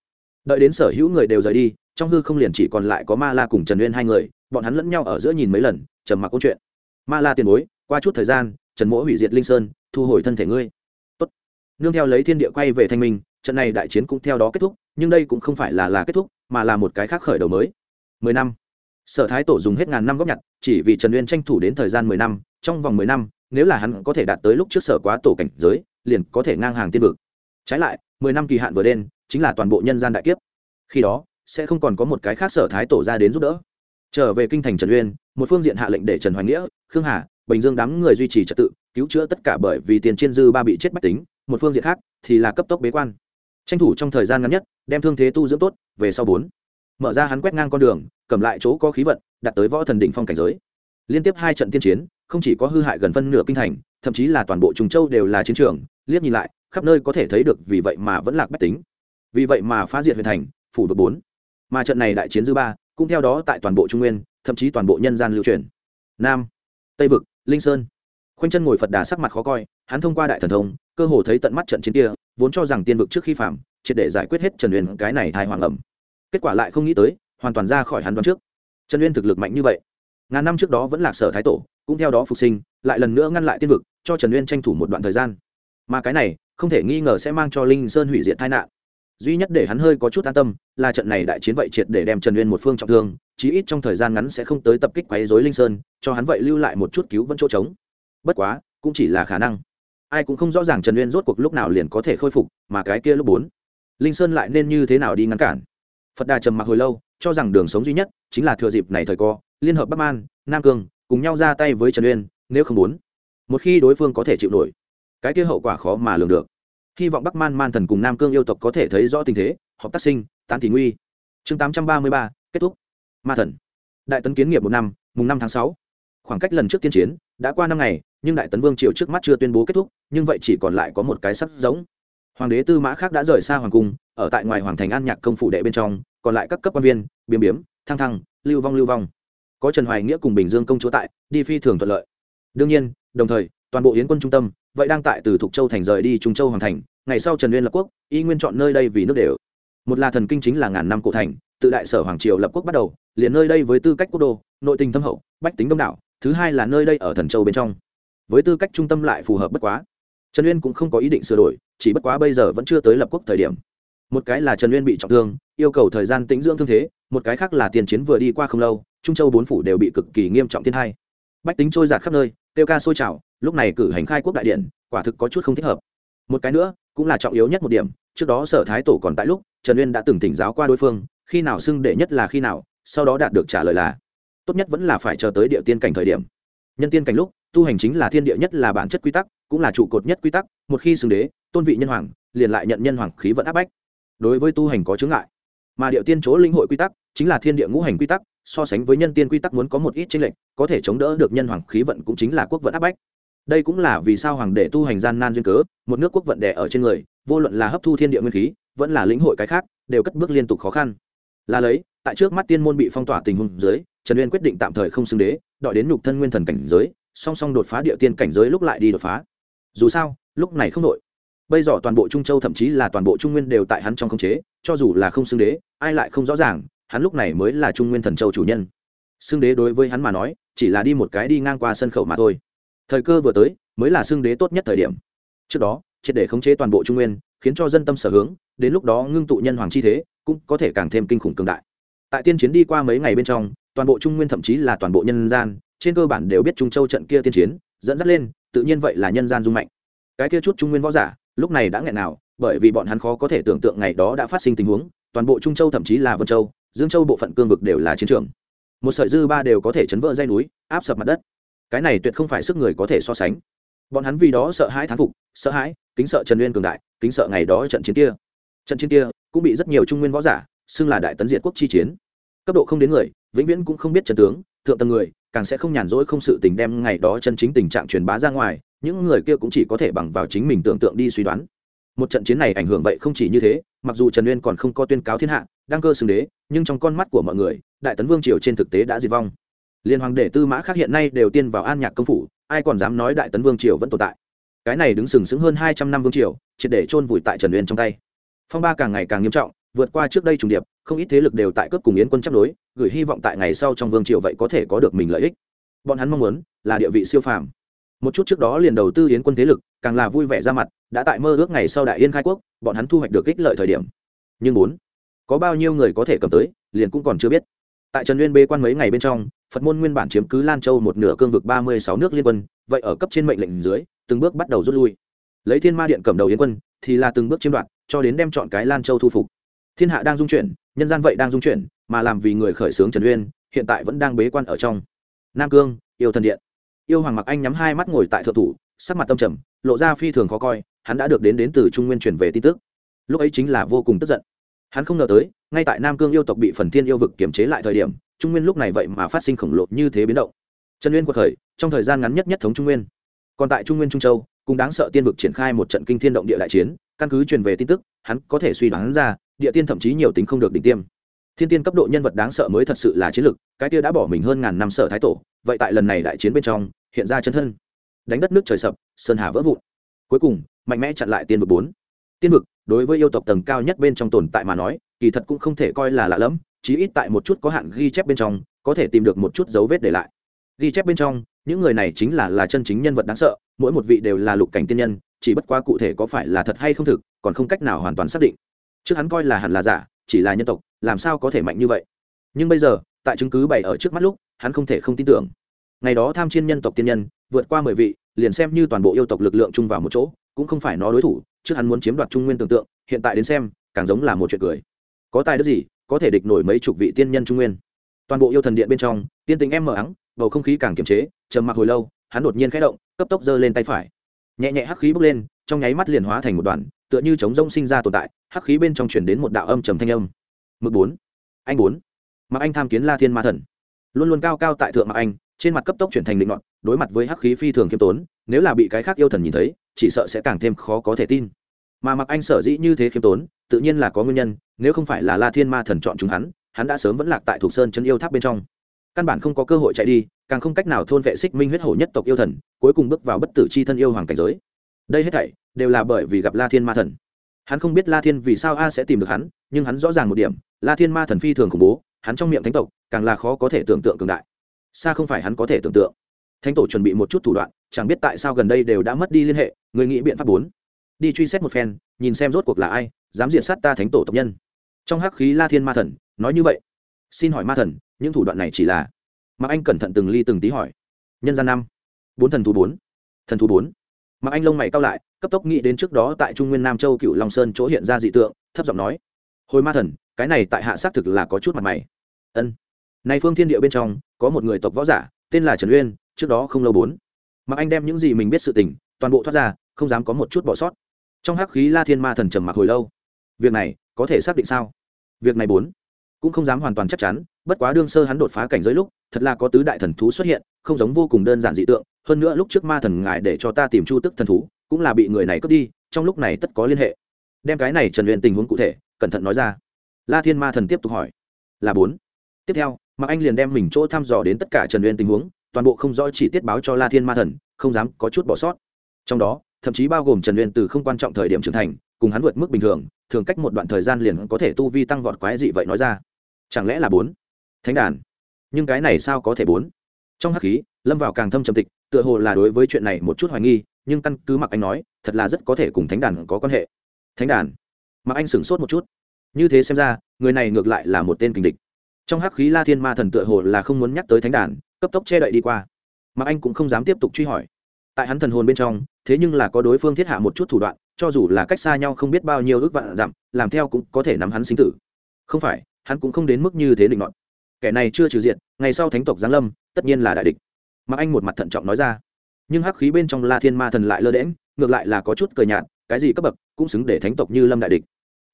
Đợi đến sở hữu người đều rời đi, trong hư không liền chỉ còn lại có ma la cùng trần uyên hai người, bọn hắn lẫn nhau ở giữa nhìn mấy lần, trầm mặc câu chuyện. Ma la tiền bối, qua chút thời gian, trần mỗ hủy diệt linh sơn, thu hồi thân thể ngươi. Tốt. nương theo lấy thiên địa quay về thanh minh, trận này đại chiến cũng theo đó kết thúc, nhưng đây cũng không phải là là kết thúc, mà là một cái khác khởi đầu mới. Mười năm. Sở thái tổ dùng hết ngàn năm góp nhặt, chỉ vì trần uyên tranh thủ đến thời gian mười năm, trong vòng mười năm, nếu là hắn có thể đạt tới lúc trước sở quá tổ cảnh giới liền có thể ngang hàng tiên vực. Trái lại, mười năm kỳ hạn vừa đen chính là toàn bộ nhân gian đại kiếp. Khi đó, sẽ không còn có một cái khác sở thái tổ ra đến giúp đỡ. Trở về kinh thành trần uyên, một phương diện hạ lệnh để trần hoài nghĩa, khương hà, bình dương đám người duy trì trật tự, cứu chữa tất cả bởi vì tiền chiên dư ba bị chết bách tính, một phương diện khác thì là cấp tốc bế quan. Tranh thủ trong thời gian ngắn nhất, đem thương thế tu dưỡng tốt, về sau bốn. Mở ra hắn quét ngang con đường, cầm lại chỗ có khí vận, đặt tới võ thần đỉnh phong cảnh giới. Liên tiếp hai trận tiên chiến không chỉ có hư hại gần phân nửa kinh thành, thậm chí là toàn bộ trùng châu đều là chiến trường, liếc nhìn lại, khắp nơi có thể thấy được vì vậy mà vẫn lạc bách tính. Vì vậy mà phá diệt huyện thành, phủ vực bốn. Mà trận này đại chiến dư ba, cũng theo đó tại toàn bộ trung nguyên, thậm chí toàn bộ nhân gian lưu truyền. Nam, tây vực, linh sơn. Khoanh chân ngồi phật đà sắc mặt khó coi, hắn thông qua đại thần thông, cơ hồ thấy tận mắt trận chiến kia, vốn cho rằng tiên vực trước khi phạm, triệt để giải quyết hết trần uyên cái này thai hoàng ẩm. Kết quả lại không nghĩ tới, hoàn toàn ra khỏi hắn đoán trước. Trần uyên thực lực mạnh như vậy ngàn năm trước đó vẫn lạc sở thái tổ, cũng theo đó phục sinh, lại lần nữa ngăn lại tiên vực, cho trần uyên tranh thủ một đoạn thời gian. Mà cái này, không thể nghi ngờ sẽ mang cho linh sơn hủy diệt tai nạn. Duy nhất để hắn hơi có chút an tâm, là trận này đại chiến vậy triệt để đem trần uyên một phương trọng thương, chí ít trong thời gian ngắn sẽ không tới tập kích quấy dối linh sơn, cho hắn vậy lưu lại một chút cứu vẫn chỗ trống. Bất quá, cũng chỉ là khả năng. Ai cũng không rõ ràng trần uyên rốt cuộc lúc nào liền có thể khôi phục, mà cái kia lúc bốn, linh sơn lại nên như thế nào đi ngăn cản. Phật đà trầm mặc hồi lâu, cho rằng đường sống duy nhất chính là thừa dịp này thời co liên hợp bắc man nam cương cùng nhau ra tay với trần uyên nếu không muốn một khi đối phương có thể chịu nổi cái kia hậu quả khó mà lường được hy vọng bắc man man thần cùng nam cương yêu tộc có thể thấy rõ tình thế họp tác sinh tán thị nguy chương tám trăm ba mươi ba kết thúc ma thần đại tấn kiến nghiệp một năm mùng năm tháng sáu khoảng cách lần trước tiên chiến đã qua năm ngày nhưng đại tấn vương triều trước mắt chưa tuyên bố kết thúc nhưng vậy chỉ còn lại có một cái sắc giống hoàng đế tư mã khác đã rời xa hoàng cung ở tại ngoài hoàng thành an nhạc công phủ đệ bên trong còn lại các cấp quan viên biếm biếm thăng thăng lưu vong lưu vong có trần hoài nghĩa cùng bình dương công chúa tại, đi phi thường thuận lợi. Đương nhiên, đồng thời, toàn bộ yến quân trung tâm, vậy đang tại từ thục châu thành rời đi trung châu hoàng thành, ngày sau trần uyên lập quốc, y nguyên chọn nơi đây vì nước đều. Một là thần kinh chính là ngàn năm cổ thành, tự đại sở hoàng triều lập quốc bắt đầu, liền nơi đây với tư cách quốc đô, nội tình thâm hậu, bách tính đông đảo, thứ hai là nơi đây ở thần châu bên trong. Với tư cách trung tâm lại phù hợp bất quá. Trần uyên cũng không có ý định sửa đổi, chỉ bất quá bây giờ vẫn chưa tới lập quốc thời điểm một cái là trần uyên bị trọng thương, yêu cầu thời gian tĩnh dưỡng thương thế, một cái khác là tiền chiến vừa đi qua không lâu, trung châu bốn phủ đều bị cực kỳ nghiêm trọng thiên hai bách tính trôi giạt khắp nơi tiêu ca sôi trào, lúc này cử hành khai quốc đại điện, quả thực có chút không thích hợp. Một cái nữa, cũng là trọng yếu nhất một điểm, trước đó sở thái tổ còn tại lúc, trần uyên đã từng thỉnh giáo qua đối phương, khi nào xưng đệ nhất là khi nào, sau đó đạt được trả lời là, tốt nhất vẫn là phải chờ tới địa tiên cảnh thời điểm. Nhân tiên cảnh lúc, tu hành chính là thiên địa nhất là bản chất quy tắc, cũng là trụ cột nhất quy tắc, một khi xưng đế, tôn vị nhân hoàng, liền lại nhận nhân hoàng khí vận áp bách đối với tu hành có chướng ngại. Mà địa tiên chỗ linh hội quy tắc, chính là thiên địa ngũ hành quy tắc, so sánh với nhân tiên quy tắc muốn có một ít chênh lệch, có thể chống đỡ được nhân hoàng khí vận cũng chính là quốc vận áp bách. Đây cũng là vì sao hoàng đệ tu hành gian nan duyên cớ, một nước quốc vận đẻ ở trên người, vô luận là hấp thu thiên địa nguyên khí, vẫn là lĩnh hội cái khác, đều cất bước liên tục khó khăn. Là lấy, tại trước mắt tiên môn bị phong tỏa tình huống dưới, trần uyên quyết định tạm thời không xưng đế, đợi đến nhục thân nguyên thần cảnh giới, song song đột phá địa tiên cảnh giới lúc lại đi đột phá. Dù sao, lúc này không đội bây giờ toàn bộ trung châu thậm chí là toàn bộ trung nguyên đều tại hắn trong khống chế, cho dù là không xưng đế, ai lại không rõ ràng, hắn lúc này mới là trung nguyên thần châu chủ nhân. Xưng đế đối với hắn mà nói, chỉ là đi một cái đi ngang qua sân khẩu mà thôi. Thời cơ vừa tới, mới là xưng đế tốt nhất thời điểm. Trước đó, triệt để khống chế toàn bộ trung nguyên, khiến cho dân tâm sở hướng, đến lúc đó ngưng tụ nhân hoàng chi thế, cũng có thể càng thêm kinh khủng cường đại. Tại tiên chiến đi qua mấy ngày bên trong, toàn bộ trung nguyên thậm chí là toàn bộ nhân gian, trên cơ bản đều biết trung châu trận kia tiên chiến, dẫn dắt lên, tự nhiên vậy là nhân gian dung mạnh. Cái kia chút trung nguyên võ giả lúc này đã nghẹn nào, bởi vì bọn hắn khó có thể tưởng tượng ngày đó đã phát sinh tình huống, toàn bộ trung châu thậm chí là vân châu, dương châu bộ phận cương vực đều là chiến trường. Một sợi dư ba đều có thể chấn vỡ dây núi, áp sập mặt đất. Cái này tuyệt không phải sức người có thể so sánh. Bọn hắn vì đó sợ hãi thán phục, sợ hãi, kính sợ trần nguyên cường đại, kính sợ ngày đó trận chiến kia. Trận chiến kia cũng bị rất nhiều trung nguyên võ giả, xưng là đại tấn diệt quốc chi chiến. Cấp độ không đến người, vĩnh viễn cũng không biết trần tướng, thượng tầng người, càng sẽ không nhàn rỗi không sự tình đem ngày đó chân chính tình trạng truyền bá ra ngoài những người kia cũng chỉ có thể bằng vào chính mình tưởng tượng đi suy đoán. Một trận chiến này ảnh hưởng vậy không chỉ như thế, mặc dù trần uyên còn không có tuyên cáo thiên hạ, đăng cơ xưng đế, nhưng trong con mắt của mọi người, đại tấn vương triều trên thực tế đã diệt vong. Liên hoàng đệ tư mã khác hiện nay đều tiên vào an nhạc công phủ, ai còn dám nói đại tấn vương triều vẫn tồn tại? Cái này đứng sừng sững hơn hai trăm năm vương triều, triệt để chôn vùi tại trần uyên trong tay. Phong ba càng ngày càng nghiêm trọng, vượt qua trước đây trùng điệp, không ít thế lực đều tại cấp cùng yến quân chấp đối, gửi hy vọng tại ngày sau trong vương triều vậy có thể có được mình lợi ích. Bọn hắn mong muốn là địa vị siêu phàm một chút trước đó liền đầu tư yến quân thế lực, càng là vui vẻ ra mặt, đã tại mơ ước ngày sau đại yên khai quốc, bọn hắn thu hoạch được ích lợi thời điểm. Nhưng bốn, có bao nhiêu người có thể cầm tới, liền cũng còn chưa biết. Tại trần nguyên bê quan mấy ngày bên trong, phật môn nguyên bản chiếm cứ lan châu một nửa cương vực ba mươi sáu nước liên quân, vậy ở cấp trên mệnh lệnh dưới, từng bước bắt đầu rút lui. Lấy thiên ma điện cầm đầu yến quân, thì là từng bước chiếm đoạt, cho đến đem chọn cái lan châu thu phục. Thiên hạ đang dung chuyển, nhân gian vậy đang dung chuyển, mà làm vì người khởi xướng trần uyên, hiện tại vẫn đang bế quan ở trong. Nam cương, yêu thần điện yêu hoàng mặc anh nhắm hai mắt ngồi tại thượng thủ, sắc mặt tâm trầm, lộ ra phi thường khó coi, hắn đã được đến đến từ trung nguyên truyền về tin tức. Lúc ấy chính là vô cùng tức giận. Hắn không ngờ tới, ngay tại nam cương yêu tộc bị phần thiên yêu vực kiềm chế lại thời điểm, trung nguyên lúc này vậy mà phát sinh khổng lồ như thế biến động. Trần uyên cuộc khởi, trong thời gian ngắn nhất nhất thống trung nguyên. Còn tại trung nguyên trung châu cũng đáng sợ tiên vực triển khai một trận kinh thiên động địa đại chiến, căn cứ truyền về tin tức, hắn có thể suy đoán ra, địa tiên thậm chí nhiều tính không được đỉnh tiêm. Thiên tiên cấp độ nhân vật đáng sợ mới thật sự là chiến lực cái kia đã bỏ mình hơn ngàn năm sợ thái tổ vậy tại lần này đại chiến bên trong, hiện ra chân thân. Đánh đất nước trời sập, sơn hà vỡ vụn. Cuối cùng, mạnh mẽ chặn lại tiên vực bốn. Tiên vực, đối với yêu tộc tầng cao nhất bên trong tồn tại mà nói, kỳ thật cũng không thể coi là lạ lẫm, chí ít tại một chút có hạn ghi chép bên trong, có thể tìm được một chút dấu vết để lại. Ghi chép bên trong, những người này chính là là chân chính nhân vật đáng sợ, mỗi một vị đều là lục cảnh tiên nhân, chỉ bất quá cụ thể có phải là thật hay không thực, còn không cách nào hoàn toàn xác định. Trước hắn coi là hẳn là giả, chỉ là nhân tộc, làm sao có thể mạnh như vậy? Nhưng bây giờ, tại chứng cứ bày ở trước mắt lúc hắn không thể không tin tưởng. Ngày đó tham chiên nhân tộc tiên nhân, vượt qua mười vị, liền xem như toàn bộ yêu tộc lực lượng chung vào một chỗ, cũng không phải nó đối thủ, trước hắn muốn chiếm đoạt trung nguyên tưởng tượng, hiện tại đến xem, càng giống là một chuyện cười. Có tài đức gì, có thể địch nổi mấy chục vị tiên nhân trung nguyên. Toàn bộ yêu thần điện bên trong, tiên tính em mờ ắng, bầu không khí càng kiềm chế, trầm mặc hồi lâu, hắn đột nhiên khẽ động, cấp tốc giơ lên tay phải. Nhẹ nhẹ hắc khí bốc lên, trong nháy mắt liền hóa thành một đoàn, tựa như chống rông sinh ra tồn tại, hắc khí bên trong chuyển đến một đạo âm trầm thanh âm. Mực bốn. Anh bốn. Mặc anh tham kiến la thiên ma thần luôn luôn cao cao tại thượng mạc anh, trên mặt cấp tốc chuyển thành định ngọn đối mặt với hắc khí phi thường khiêm tốn, nếu là bị cái khác yêu thần nhìn thấy, chỉ sợ sẽ càng thêm khó có thể tin. Mà mặc anh sở dĩ như thế khiêm tốn, tự nhiên là có nguyên nhân, nếu không phải là la thiên ma thần chọn chúng hắn hắn đã sớm vẫn lạc tại thuộc sơn chân yêu tháp bên trong. Căn bản không có cơ hội chạy đi, càng không cách nào thôn vệ xích minh huyết hổ nhất tộc yêu thần, cuối cùng bước vào bất tử c h i thân yêu hoàng cảnh giới. Đây hết thảy đều là bởi vì gặp la thiên ma thần. Hắn không biết la thiên vì sao a sẽ tìm được hắn, nhưng hắn rõ ràng một điểm, la thiên ma thần phi thường khủng bố hắn trong miệng thánh tộc càng là khó có thể tưởng tượng cường đại. Xa không phải hắn có thể tưởng tượng. Thánh tổ chuẩn bị một chút thủ đoạn, chẳng biết tại sao gần đây đều đã mất đi liên hệ, người nghĩ biện pháp bốn. Đi truy xét một phen, nhìn xem rốt cuộc là ai, dám diện sát ta thánh tổ tộc nhân. Trong hắc khí la thiên ma thần, nói như vậy. Xin hỏi ma thần, những thủ đoạn này chỉ là? Mà anh cẩn thận từng ly từng tí hỏi. Nhân gian năm. Bốn thần thú bốn. Thần thú bốn. Mà anh lông mày cao lại, cấp tốc nghĩ đến trước đó tại trung nguyên nam châu cựu long sơn chỗ hiện ra dị tượng, thấp giọng nói hồi ma thần, cái này tại hạ xác thực là có chút mặt mày. Ân. Nay phương thiên địa bên trong, có một người tộc võ giả, tên là trần uyên, trước đó không lâu bốn. Mà anh đem những gì mình biết sự tình, toàn bộ thoát ra, không dám có một chút bỏ sót. Trong hắc khí la thiên ma thần trầm mặc hồi lâu. Việc này, có thể xác định sao? Việc này bốn. Cũng không dám hoàn toàn chắc chắn, bất quá đương sơ hắn đột phá cảnh giới lúc, thật là có tứ đại thần thú xuất hiện, không giống vô cùng đơn giản dị tượng. Hơn nữa lúc trước ma thần ngài để cho ta tìm chu tức thần thú, cũng là bị người này cướp đi, trong lúc này tất có liên hệ. Đem cái này trần luyện tình huống cụ thể cẩn thận nói ra. La thiên ma thần tiếp tục hỏi. Là bốn. Tiếp theo, mạc anh liền đem mình chỗ thăm dò đến tất cả trần Uyên tình huống, toàn bộ không rõ chỉ tiết báo cho la thiên ma thần, không dám có chút bỏ sót. Trong đó, thậm chí bao gồm trần Uyên từ không quan trọng thời điểm trưởng thành, cùng hắn vượt mức bình thường thường cách một đoạn thời gian liền có thể tu vi tăng vọt quái dị vậy nói ra. Chẳng lẽ là bốn? Thánh đàn. Nhưng cái này sao có thể bốn? Trong hắc khí, lâm vào càng thâm trầm tịch, tựa hồ là đối với chuyện này một chút hoài nghi, nhưng căn cứ mặc anh nói, thật là rất có thể cùng thánh đàn có quan hệ. Thánh đàn mà anh sửng sốt một chút. Như thế xem ra, người này ngược lại là một tên kình địch. Trong hắc khí la thiên ma thần tựa hồ là không muốn nhắc tới thánh đàn, cấp tốc che đậy đi qua. Mà anh cũng không dám tiếp tục truy hỏi. Tại hắn thần hồn bên trong, thế nhưng là có đối phương thiết hạ một chút thủ đoạn, cho dù là cách xa nhau không biết bao nhiêu ước vạn dặm, làm theo cũng có thể nắm hắn sinh tử. Không phải, hắn cũng không đến mức như thế định luận kẻ này chưa trừ diện ngày sau thánh tộc giáng lâm, tất nhiên là đại địch. Mà anh một mặt thận trọng nói ra. Nhưng hắc khí bên trong la thiên ma thần lại lơ đễm ngược lại là có chút cờ nhạt, cái gì cấp bậc, cũng xứng để thánh tộc như lâm đại địch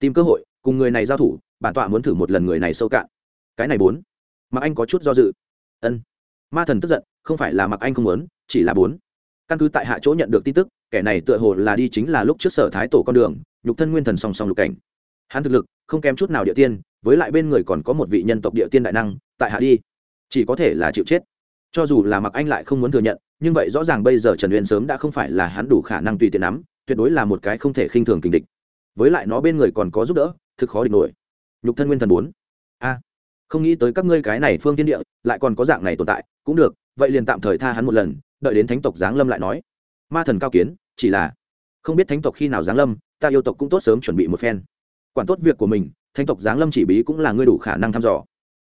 tìm cơ hội, cùng người này giao thủ, bản tọa muốn thử một lần người này sâu cạn. Cái này bốn. Mặc anh có chút do dự. Ân. Ma thần tức giận, không phải là mặc anh không muốn, chỉ là bốn. Căn cứ tại hạ chỗ nhận được tin tức, kẻ này tựa hồ là đi chính là lúc trước sở thái tổ con đường, nhục thân nguyên thần song song lục cảnh. Hắn thực lực, không kém chút nào địa tiên, với lại bên người còn có một vị nhân tộc địa tiên đại năng, tại hạ đi. Chỉ có thể là chịu chết. Cho dù là mặc anh lại không muốn thừa nhận, nhưng vậy rõ ràng bây giờ trần uyên sớm đã không phải là hắn đủ khả năng tùy tiện nắm, tuyệt đối là một cái không thể khinh thường kình địch với lại nó bên người còn có giúp đỡ, thực khó địch nổi. Nhục thân nguyên thần bốn. A, không nghĩ tới các ngươi cái này phương tiên địa, lại còn có dạng này tồn tại, cũng được, vậy liền tạm thời tha hắn một lần, đợi đến thánh tộc giáng lâm lại nói. Ma thần cao kiến, chỉ là, không biết thánh tộc khi nào giáng lâm, ta yêu tộc cũng tốt sớm chuẩn bị một phen. Quản tốt việc của mình, thánh tộc giáng lâm chỉ bí cũng là ngươi đủ khả năng thăm dò.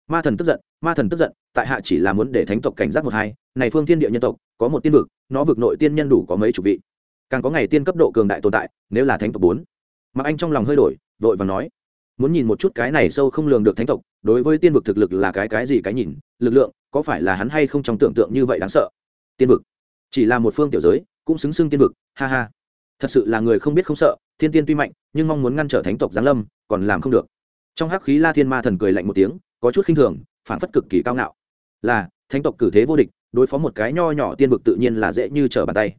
Ma thần tức giận, ma thần tức giận, tại hạ chỉ là muốn để thánh tộc cảnh giác một hai, này phương thiên địa nhân tộc, có một tiên vực, nó vực nội tiên nhân đủ có mấy chục vị. Càng có ngày tiên cấp độ cường đại tồn tại, nếu là thánh tộc bốn mặc anh trong lòng hơi đổi, vội và nói, muốn nhìn một chút cái này sâu không lường được thánh tộc, đối với tiên vực thực lực là cái cái gì cái nhìn, lực lượng, có phải là hắn hay không trong tưởng tượng như vậy đáng sợ? Tiên vực, chỉ là một phương tiểu giới, cũng xứng xưng tiên vực, ha ha. Thật sự là người không biết không sợ, thiên tiên tuy mạnh, nhưng mong muốn ngăn trở thánh tộc giáng lâm, còn làm không được. Trong hắc khí la thiên ma thần cười lạnh một tiếng, có chút khinh thường, phản phất cực kỳ cao ngạo. Là, thánh tộc cử thế vô địch, đối phó một cái nho nhỏ tiên vực tự nhiên là dễ như trở bàn tay.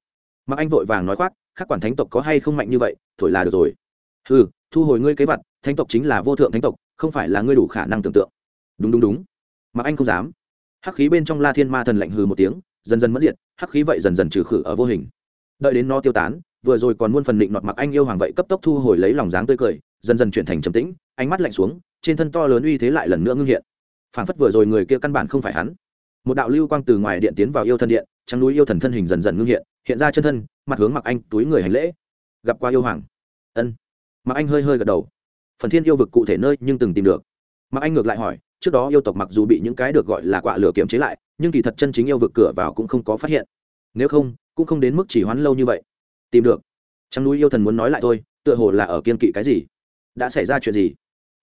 Mặc anh vội vàng nói khoác, khắc quản thánh tộc có hay không mạnh như vậy, thổi là được rồi ừ thu hồi ngươi kế vật, thánh tộc chính là vô thượng thánh tộc, không phải là ngươi đủ khả năng tưởng tượng. Đúng đúng đúng. Mặc anh không dám. Hắc khí bên trong la thiên ma thần lạnh hừ một tiếng, dần dần mất diệt, hắc khí vậy dần dần trừ khử ở vô hình. Đợi đến nó tiêu tán, vừa rồi còn muôn phần định nọt mặc anh yêu hoàng vậy cấp tốc thu hồi lấy lòng dáng tươi cười, dần dần chuyển thành trầm tĩnh, ánh mắt lạnh xuống, trên thân to lớn uy thế lại lần nữa ngưng hiện. Phảng phất vừa rồi người kia căn bản không phải hắn. Một đạo lưu quang từ ngoài điện tiến vào yêu thân điện trắng núi yêu thần thân hình dần dần ngưng hiện hiện ra chân thân, mặt hướng mặc anh túi người hành lễ. Gặp qua yêu hoàng. Ân mà anh hơi hơi gật đầu. Phần thiên yêu vực cụ thể nơi nhưng từng tìm được. Mà anh ngược lại hỏi, trước đó yêu tộc mặc dù bị những cái được gọi là quạ lửa kiểm chế lại, nhưng kỳ thật chân chính yêu vực cửa vào cũng không có phát hiện. Nếu không, cũng không đến mức chỉ hoán lâu như vậy. Tìm được. Trắng núi yêu thần muốn nói lại thôi, tựa hồ là ở kiên kỵ cái gì? Đã xảy ra chuyện gì?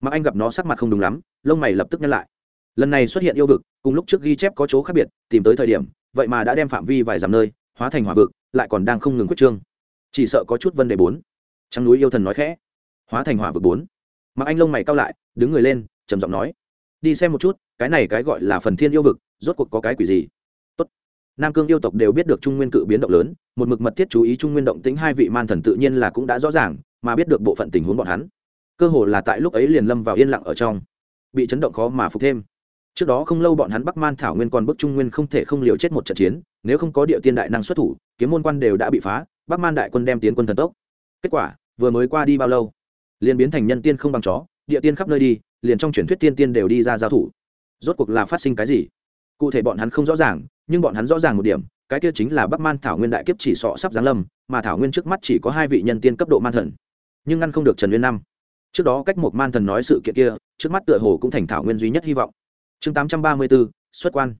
Mà anh gặp nó sắc mặt không đúng lắm, lông mày lập tức nhăn lại. Lần này xuất hiện yêu vực, cùng lúc trước ghi chép có chỗ khác biệt, tìm tới thời điểm, vậy mà đã đem phạm vi vài dặm nơi, hóa thành hỏa vực, lại còn đang không ngừng quyết trương. Chỉ sợ có chút vấn đề bốn. Trắng núi yêu thần nói khẽ hóa thành hỏa vực bốn. Mặc anh lông mày cao lại, đứng người lên, trầm giọng nói, đi xem một chút, cái này cái gọi là phần thiên yêu vực, rốt cuộc có cái quỷ gì? Tốt. nam cương yêu tộc đều biết được trung nguyên cự biến động lớn, một mực mật thiết chú ý trung nguyên động tính hai vị man thần tự nhiên là cũng đã rõ ràng, mà biết được bộ phận tình huống bọn hắn. Cơ hồ là tại lúc ấy liền lâm vào yên lặng ở trong, bị chấn động khó mà phục thêm. Trước đó không lâu bọn hắn bắc man thảo nguyên còn bức trung nguyên không thể không liều chết một trận chiến, nếu không có địa tiên đại năng xuất thủ, kiếm môn quan đều đã bị phá, bắc man đại quân đem tiến quân thần tốc. Kết quả, vừa mới qua đi bao lâu? Liền biến thành nhân tiên không bằng chó, địa tiên khắp nơi đi, liền trong truyền thuyết tiên tiên đều đi ra giao thủ. Rốt cuộc là phát sinh cái gì? Cụ thể bọn hắn không rõ ràng, nhưng bọn hắn rõ ràng một điểm, cái kia chính là bắc man thảo nguyên đại kiếp chỉ sọ sắp giáng lâm, mà thảo nguyên trước mắt chỉ có hai vị nhân tiên cấp độ man thần. Nhưng ngăn không được trần nguyên năm. Trước đó cách một man thần nói sự kiện kia, trước mắt tựa hồ cũng thành thảo nguyên duy nhất hy vọng. Chương tám trăm ba mươi bốn xuất quan.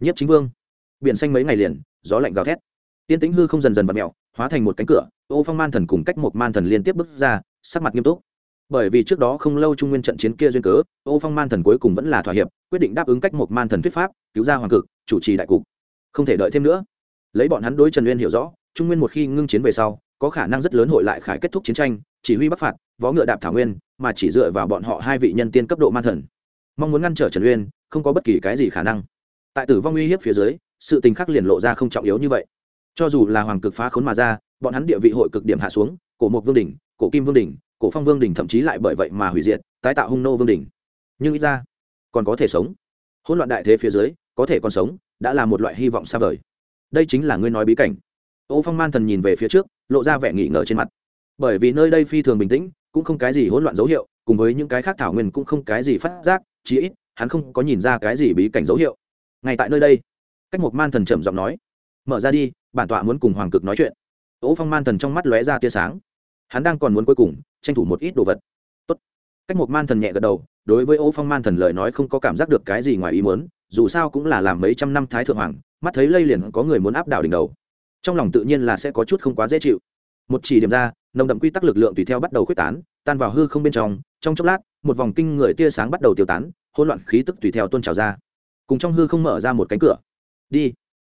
Nhất chính vương. Biển xanh mấy ngày liền, gió lạnh gào thét. Tiên tĩnh hư không dần dần vặt mẹo hóa thành một cánh cửa, ô phong man thần cùng cách một man thần liên tiếp bước ra, sắc mặt nghiêm túc bởi vì trước đó không lâu trung nguyên trận chiến kia duyên cớ, ô phong man thần cuối cùng vẫn là thỏa hiệp, quyết định đáp ứng cách một man thần thuyết pháp, cứu ra hoàng cực, chủ trì đại cục. Không thể đợi thêm nữa. Lấy bọn hắn đối trần uyên hiểu rõ, trung nguyên một khi ngưng chiến về sau, có khả năng rất lớn hội lại khải kết thúc chiến tranh, chỉ huy bắc phạt, võ ngựa đạp thảo nguyên, mà chỉ dựa vào bọn họ hai vị nhân tiên cấp độ man thần. Mong muốn ngăn trở trần uyên, không có bất kỳ cái gì khả năng. Tại tử vong uy hiếp phía dưới, sự tình khắc liền lộ ra không trọng yếu như vậy. Cho dù là hoàng cực phá khốn mà ra, bọn hắn địa vị hội cực điểm hạ xuống, cổ Mộc vương đỉnh, cổ kim vương đỉnh cổ phong vương đỉnh thậm chí lại bởi vậy mà hủy diệt, tái tạo hung nô vương đỉnh nhưng ít ra, còn có thể sống. Hỗn loạn đại thế phía dưới, có thể còn sống, đã là một loại hy vọng xa vời. Đây chính là ngươi nói bí cảnh. Ô phong man thần nhìn về phía trước, lộ ra vẻ nghỉ ngờ trên mặt. Bởi vì nơi đây phi thường bình tĩnh, cũng không cái gì hỗn loạn dấu hiệu, cùng với những cái khác thảo nguyên cũng không cái gì phát giác, chí ít, hắn không có nhìn ra cái gì bí cảnh dấu hiệu. Ngay tại nơi đây, cách một man thần trầm giọng nói, mở ra đi, bản tọa muốn cùng hoàng cực nói chuyện. Ô phong man thần trong mắt lóe ra tia sáng hắn đang còn muốn cuối cùng tranh thủ một ít đồ vật. Tốt. cách một man thần nhẹ gật đầu, đối với ô phong man thần lời nói không có cảm giác được cái gì ngoài ý muốn, dù sao cũng là làm mấy trăm năm thái thượng hoàng, mắt thấy lây liền có người muốn áp đảo đỉnh đầu. Trong lòng tự nhiên là sẽ có chút không quá dễ chịu. Một chỉ điểm ra, nồng đậm quy tắc lực lượng tùy theo bắt đầu quyết tán, tan vào hư không bên trong trong chốc lát, một vòng kinh người tia sáng bắt đầu tiêu tán, hỗn loạn khí tức tùy theo tôn trào ra. Cùng trong hư không mở ra một cánh cửa. Đi.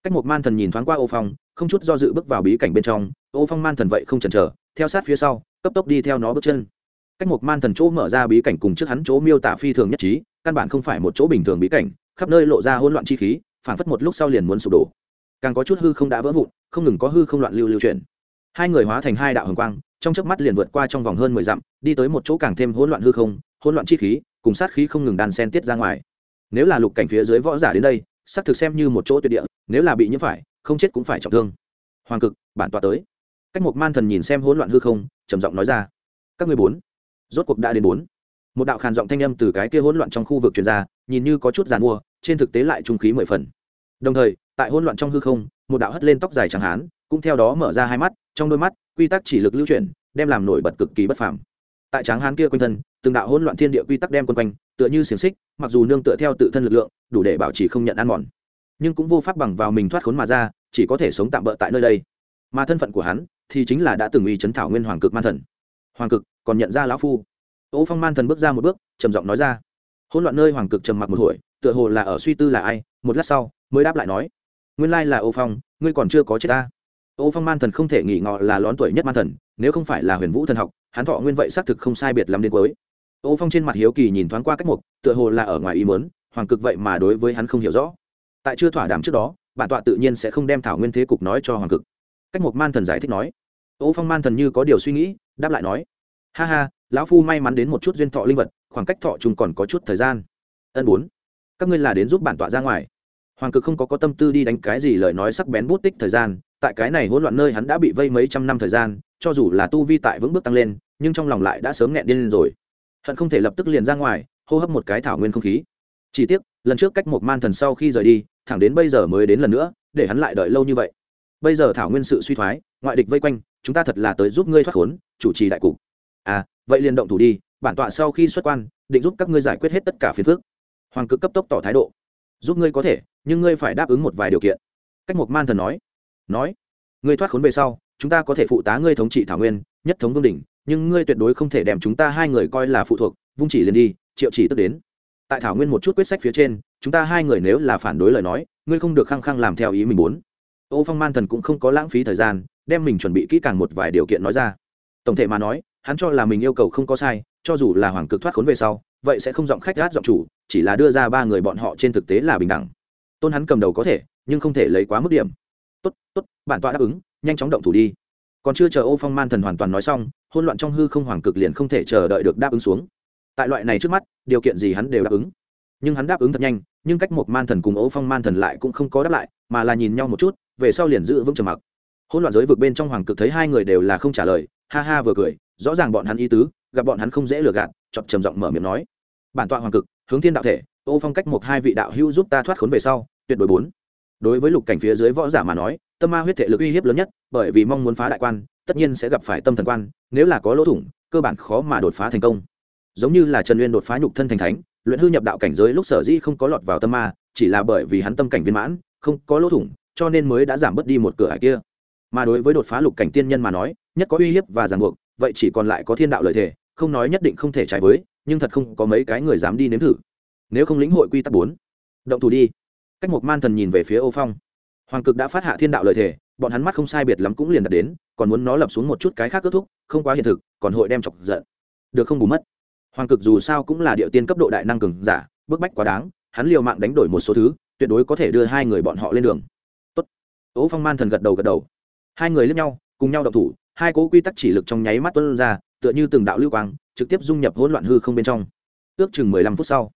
Cách một man thần nhìn thoáng qua ô phong, không chút do dự bước vào bí cảnh bên trong, ô phong man thần vậy không chần chờ theo sát phía sau, cấp tốc đi theo nó bước chân. Cách một man thần chỗ mở ra bí cảnh cùng trước hắn chỗ miêu tả phi thường nhất trí, căn bản không phải một chỗ bình thường bí cảnh, khắp nơi lộ ra hỗn loạn chi khí phản phất một lúc sau liền muốn sụp đổ. Càng có chút hư không đã vỡ vụn, không ngừng có hư không loạn lưu lưu chuyển. Hai người hóa thành hai đạo hồng quang, trong chớp mắt liền vượt qua trong vòng hơn mười dặm, đi tới một chỗ càng thêm hỗn loạn hư không, hỗn loạn chi khí, cùng sát khí không ngừng đan sen tiết ra ngoài. Nếu là lục cảnh phía dưới võ giả đến đây, xác thực xem như một chỗ tuyệt địa, nếu là bị nhiễm phải, không chết cũng phải trọng thương. Hoàng cực, bản tọa tới cách một man thần nhìn xem hỗn loạn hư không, trầm giọng nói ra, các người bốn, rốt cuộc đã đến bốn. Một đạo khàn giọng thanh âm từ cái kia hỗn loạn trong khu vực truyền ra, nhìn như có chút giàn mua, trên thực tế lại trung khí mười phần. Đồng thời, tại hỗn loạn trong hư không, một đạo hất lên tóc dài chẳng hán, cũng theo đó mở ra hai mắt, trong đôi mắt, quy tắc chỉ lực lưu chuyển, đem làm nổi bật cực kỳ bất phàm. Tại tráng hán kia quanh thân, từng đạo hỗn loạn thiên địa quy tắc đem quân quanh, tựa như xiềng xích, mặc dù nương tựa theo tự thân lực lượng, đủ để bảo trì không nhận ăn mòn, nhưng cũng vô pháp bằng vào mình thoát khốn mà ra, chỉ có thể sống tạm bỡ tại nơi đây. Mà thân phận của hắn thì chính là đã từng uy chấn thảo nguyên hoàng cực man thần. Hoàng cực, còn nhận ra lão phu. Ô phong man thần bước ra một bước, trầm giọng nói ra. Hỗn loạn nơi hoàng cực trầm mặc một hồi, tựa hồ là ở suy tư là ai, một lát sau, mới đáp lại nói. Nguyên lai là ô phong, ngươi còn chưa có chết ta. Ô phong man thần không thể nghỉ ngọ là lón tuổi nhất man thần, nếu không phải là huyền vũ thần học, hắn thọ nguyên vậy xác thực không sai biệt lắm đến cuối. Ô phong trên mặt hiếu kỳ nhìn thoáng qua cách mục, tựa hồ là ở ngoài ý mớn hoàng cực vậy mà đối với hắn không hiểu rõ. Tại chưa thỏa đàm trước đó, bản tọa tự nhiên sẽ không đem thảo nguyên thế cục nói cho hoàng cực cách mục man thần giải thích nói. Ô phong man thần như có điều suy nghĩ, đáp lại nói. Ha ha, lão phu may mắn đến một chút duyên thọ linh vật, khoảng cách thọ chúng còn có chút thời gian. Ân bốn. Các ngươi là đến giúp bản tọa ra ngoài. Hoàng cực không có có tâm tư đi đánh cái gì lời nói sắc bén bút tích thời gian, tại cái này hỗn loạn nơi hắn đã bị vây mấy trăm năm thời gian, cho dù là tu vi tại vững bước tăng lên, nhưng trong lòng lại đã sớm nghẹn điên lên rồi. Hận không thể lập tức liền ra ngoài, hô hấp một cái thảo nguyên không khí. Chỉ tiếc, lần trước cách một man thần sau khi rời đi, thẳng đến bây giờ mới đến lần nữa, để hắn lại đợi lâu như vậy bây giờ thảo nguyên sự suy thoái, ngoại địch vây quanh, chúng ta thật là tới giúp ngươi thoát khốn, chủ trì đại cục. À vậy liền động thủ đi, bản tọa sau khi xuất quan, định giúp các ngươi giải quyết hết tất cả phiền phức. Hoàng cực cấp tốc tỏ thái độ. Giúp ngươi có thể, nhưng ngươi phải đáp ứng một vài điều kiện. Cách một man thần nói. Nói, ngươi thoát khốn về sau, chúng ta có thể phụ tá ngươi thống trị thảo nguyên, nhất thống vương đình nhưng ngươi tuyệt đối không thể đem chúng ta hai người coi là phụ thuộc, vung chỉ liền đi, triệu chỉ tức đến. Tại thảo nguyên một chút quyết sách phía trên, chúng ta hai người nếu là phản đối lời nói, ngươi không được khăng khăng làm theo ý mình muốn ô phong man thần cũng không có lãng phí thời gian, đem mình chuẩn bị kỹ càng một vài điều kiện nói ra. Tổng thể mà nói, hắn cho là mình yêu cầu không có sai, cho dù là hoàng cực thoát khốn về sau, vậy sẽ không giọng khách gát giọng chủ, chỉ là đưa ra ba người bọn họ trên thực tế là bình đẳng. Tôn hắn cầm đầu có thể, nhưng không thể lấy quá mức điểm. Tốt tốt, bản tọa đáp ứng, nhanh chóng động thủ đi. Còn chưa chờ ô phong man thần hoàn toàn nói xong hôn loạn trong hư không hoàng cực liền không thể chờ đợi được đáp ứng xuống. Tại loại này trước mắt, điều kiện gì hắn đều đáp ứng. Nhưng hắn đáp ứng thật nhanh, nhưng cách một man thần cùng ô phong man thần lại cũng không có đáp lại, mà là nhìn nhau một chút về sau liền giữ vững trầm mặc. Hỗn loạn giới vực bên trong hoàng cực thấy hai người đều là không trả lời, ha ha vừa cười, rõ ràng bọn hắn ý tứ, gặp bọn hắn không dễ lừa gạt, chọc trầm giọng mở miệng nói. Bản tọa hoàng cực, hướng thiên đạo thể, ô phong cách một hai vị đạo hữu giúp ta thoát khốn về sau, tuyệt đối bốn. Đối với lục cảnh phía dưới võ giả mà nói, tâm ma huyết thể lực uy hiếp lớn nhất, bởi vì mong muốn phá đại quan, tất nhiên sẽ gặp phải tâm thần quan, nếu là có lỗ thủng, cơ bản khó mà đột phá thành công. Giống như là trần uyên đột phá nhục thân thành thánh, luyện hư nhập đạo cảnh giới lúc sở dĩ không có lọt vào tâm ma, chỉ là bởi vì hắn tâm cảnh viên mãn, không có lỗ thủng cho nên mới đã giảm bớt đi một cửa hải kia. Mà đối với đột phá lục cảnh tiên nhân mà nói, nhất có uy hiếp và ràng buộc, vậy chỉ còn lại có thiên đạo lợi thể không nói nhất định không thể trái với, nhưng thật không có mấy cái người dám đi nếm thử. Nếu không lĩnh hội quy tắc bốn, động thủ đi. Cách một man thần nhìn về phía ô phong. Hoàng cực đã phát hạ thiên đạo lợi thể bọn hắn mắt không sai biệt lắm cũng liền đặt đến, còn muốn nó lập xuống một chút cái khác kết thúc, không quá hiện thực, còn hội đem chọc giận. Được không bù mất. Hoàng cực dù sao cũng là địa tiên cấp độ đại năng cường giả, bức bách quá đáng, hắn liều mạng đánh đổi một số thứ, tuyệt đối có thể đưa hai người bọn họ lên đường ố phong man thần gật đầu gật đầu. Hai người lướt nhau, cùng nhau đậu thủ, hai cố quy tắc chỉ lực trong nháy mắt tuân ra, tựa như từng đạo lưu quang, trực tiếp dung nhập hỗn loạn hư không bên trong. Ước chừng mười lăm phút sau,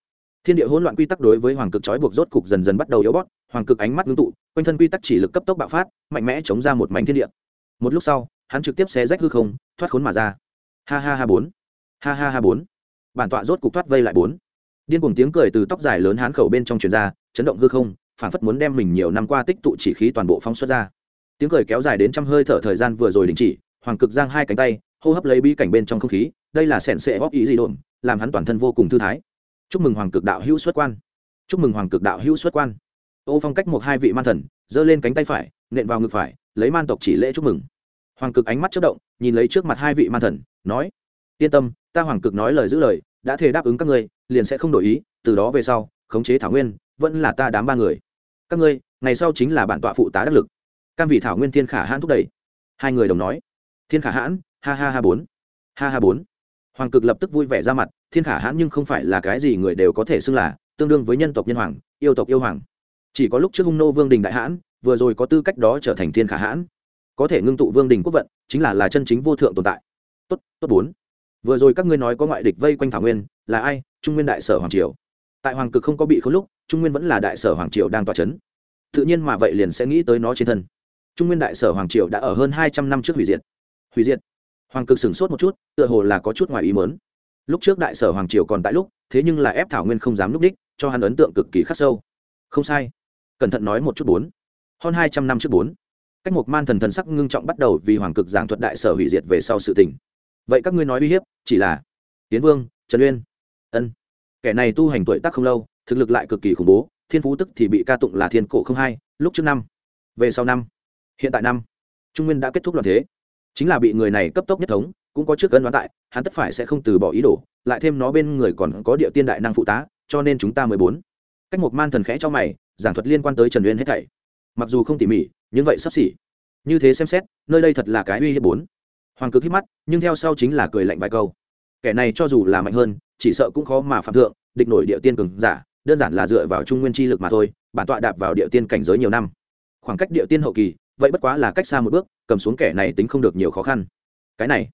thiên địa hỗn loạn quy tắc đối với hoàng cực trói buộc rốt cục dần dần bắt đầu yếu bót hoàng cực ánh mắt ngưng tụ, quanh thân quy tắc chỉ lực cấp tốc bạo phát, mạnh mẽ chống ra một mảnh thiên địa. Một lúc sau, hắn trực tiếp xé rách hư không, thoát khốn mà ra. Ha ha ha bốn. Ha ha ha bốn. Bản tọa rốt cục thoát vây lại bốn. Điên cuồng tiếng cười từ tóc dài lớn hán khẩu bên trong truyền ra, chấn động hư không phản phất muốn đem mình nhiều năm qua tích tụ chỉ khí toàn bộ phóng xuất ra. Tiếng cười kéo dài đến trăm hơi thở thời gian vừa rồi đình chỉ, hoàng cực giang hai cánh tay, hô hấp lấy bi cảnh bên trong không khí, đây là sẻn sệ góp ý gì đồn, làm hắn toàn thân vô cùng thư thái. Chúc mừng hoàng cực đạo hữu xuất quan. Chúc mừng hoàng cực đạo hữu xuất quan. Ô phong cách một hai vị man thần, giơ lên cánh tay phải, nện vào ngực phải, lấy man tộc chỉ lễ chúc mừng. Hoàng cực ánh mắt chất động, nhìn lấy trước mặt hai vị man thần, nói, yên tâm, ta hoàng cực nói lời giữ lời, đã thề đáp ứng các ngươi, liền sẽ không đổi ý, từ đó về sau, khống chế thảo nguyên vẫn là ta đám ba người. Các ngươi, ngày sau chính là bản tọa phụ tá đắc lực. Cam vị thảo nguyên thiên khả hãn thúc đẩy. Hai người đồng nói. Thiên khả hãn, ha ha ha bốn. Ha ha bốn. Hoàng cực lập tức vui vẻ ra mặt, thiên khả hãn nhưng không phải là cái gì người đều có thể xưng là, tương đương với nhân tộc nhân hoàng, yêu tộc yêu hoàng. Chỉ có lúc trước hung nô vương đình đại hãn, vừa rồi có tư cách đó trở thành thiên khả hãn. Có thể ngưng tụ vương đình quốc vận, chính là là chân chính vô thượng tồn tại. Tốt tốt bốn. Vừa rồi các ngươi nói có ngoại địch vây quanh thảo nguyên, là ai? Trung nguyên đại sở hoàng triều tại hoàng cực không có bị khốn lúc, trung nguyên vẫn là đại sở hoàng triều đang tỏa c h ấ n tự nhiên mà vậy liền sẽ nghĩ tới nó trên thân. Trung nguyên đại sở hoàng triều đã ở hơn hai trăm năm trước hủy diệt. Hủy diệt. Hoàng cực sửng sốt một chút, tựa hồ là có chút ngoài ý mớn lúc trước đại sở hoàng triều còn tại lúc, thế nhưng là ép thảo nguyên không dám núp đích, cho hắn ấn tượng cực kỳ khắc sâu. Không sai. Cẩn thận nói một chút bốn. Hơn hai trăm năm trước bốn. Cách một man thần thần sắc ngưng trọng bắt đầu vì hoàng cực giảng thuật đại sở hủy diệt về sau sự tình. Vậy các ngươi nói uy hiếp, chỉ là tiến vương, trần uyên, ân kẻ này tu hành tuổi tác không lâu, thực lực lại cực kỳ khủng bố, thiên phú tức thì bị ca tụng là thiên cổ không hai, lúc trước năm, về sau năm, hiện tại năm. Trung nguyên đã kết thúc loạn thế. Chính là bị người này cấp tốc nhất thống, cũng có trước cân đoán tại, hắn tất phải sẽ không từ bỏ ý đồ, lại thêm nó bên người còn có địa tiên đại năng phụ tá, cho nên chúng ta mới bốn. Cách một man thần khẽ cho mày, giảng thuật liên quan tới trần uyên hết thảy. Mặc dù không tỉ mỉ, nhưng vậy sắp xỉ. Như thế xem xét, nơi đây thật là cái uy hiếp bốn. Hoàng cực hít mắt, nhưng theo sau chính là cười lạnh vài câu. Kẻ này cho dù là mạnh hơn chỉ sợ cũng khó mà phạm thượng, địch nổi địa tiên cường giả, đơn giản là dựa vào trung nguyên chi lực mà thôi, bản tọa đạp vào địa tiên cảnh giới nhiều năm. Khoảng cách địa tiên hậu kỳ, vậy bất quá là cách xa một bước, cầm xuống kẻ này tính không được nhiều khó khăn. Cái này,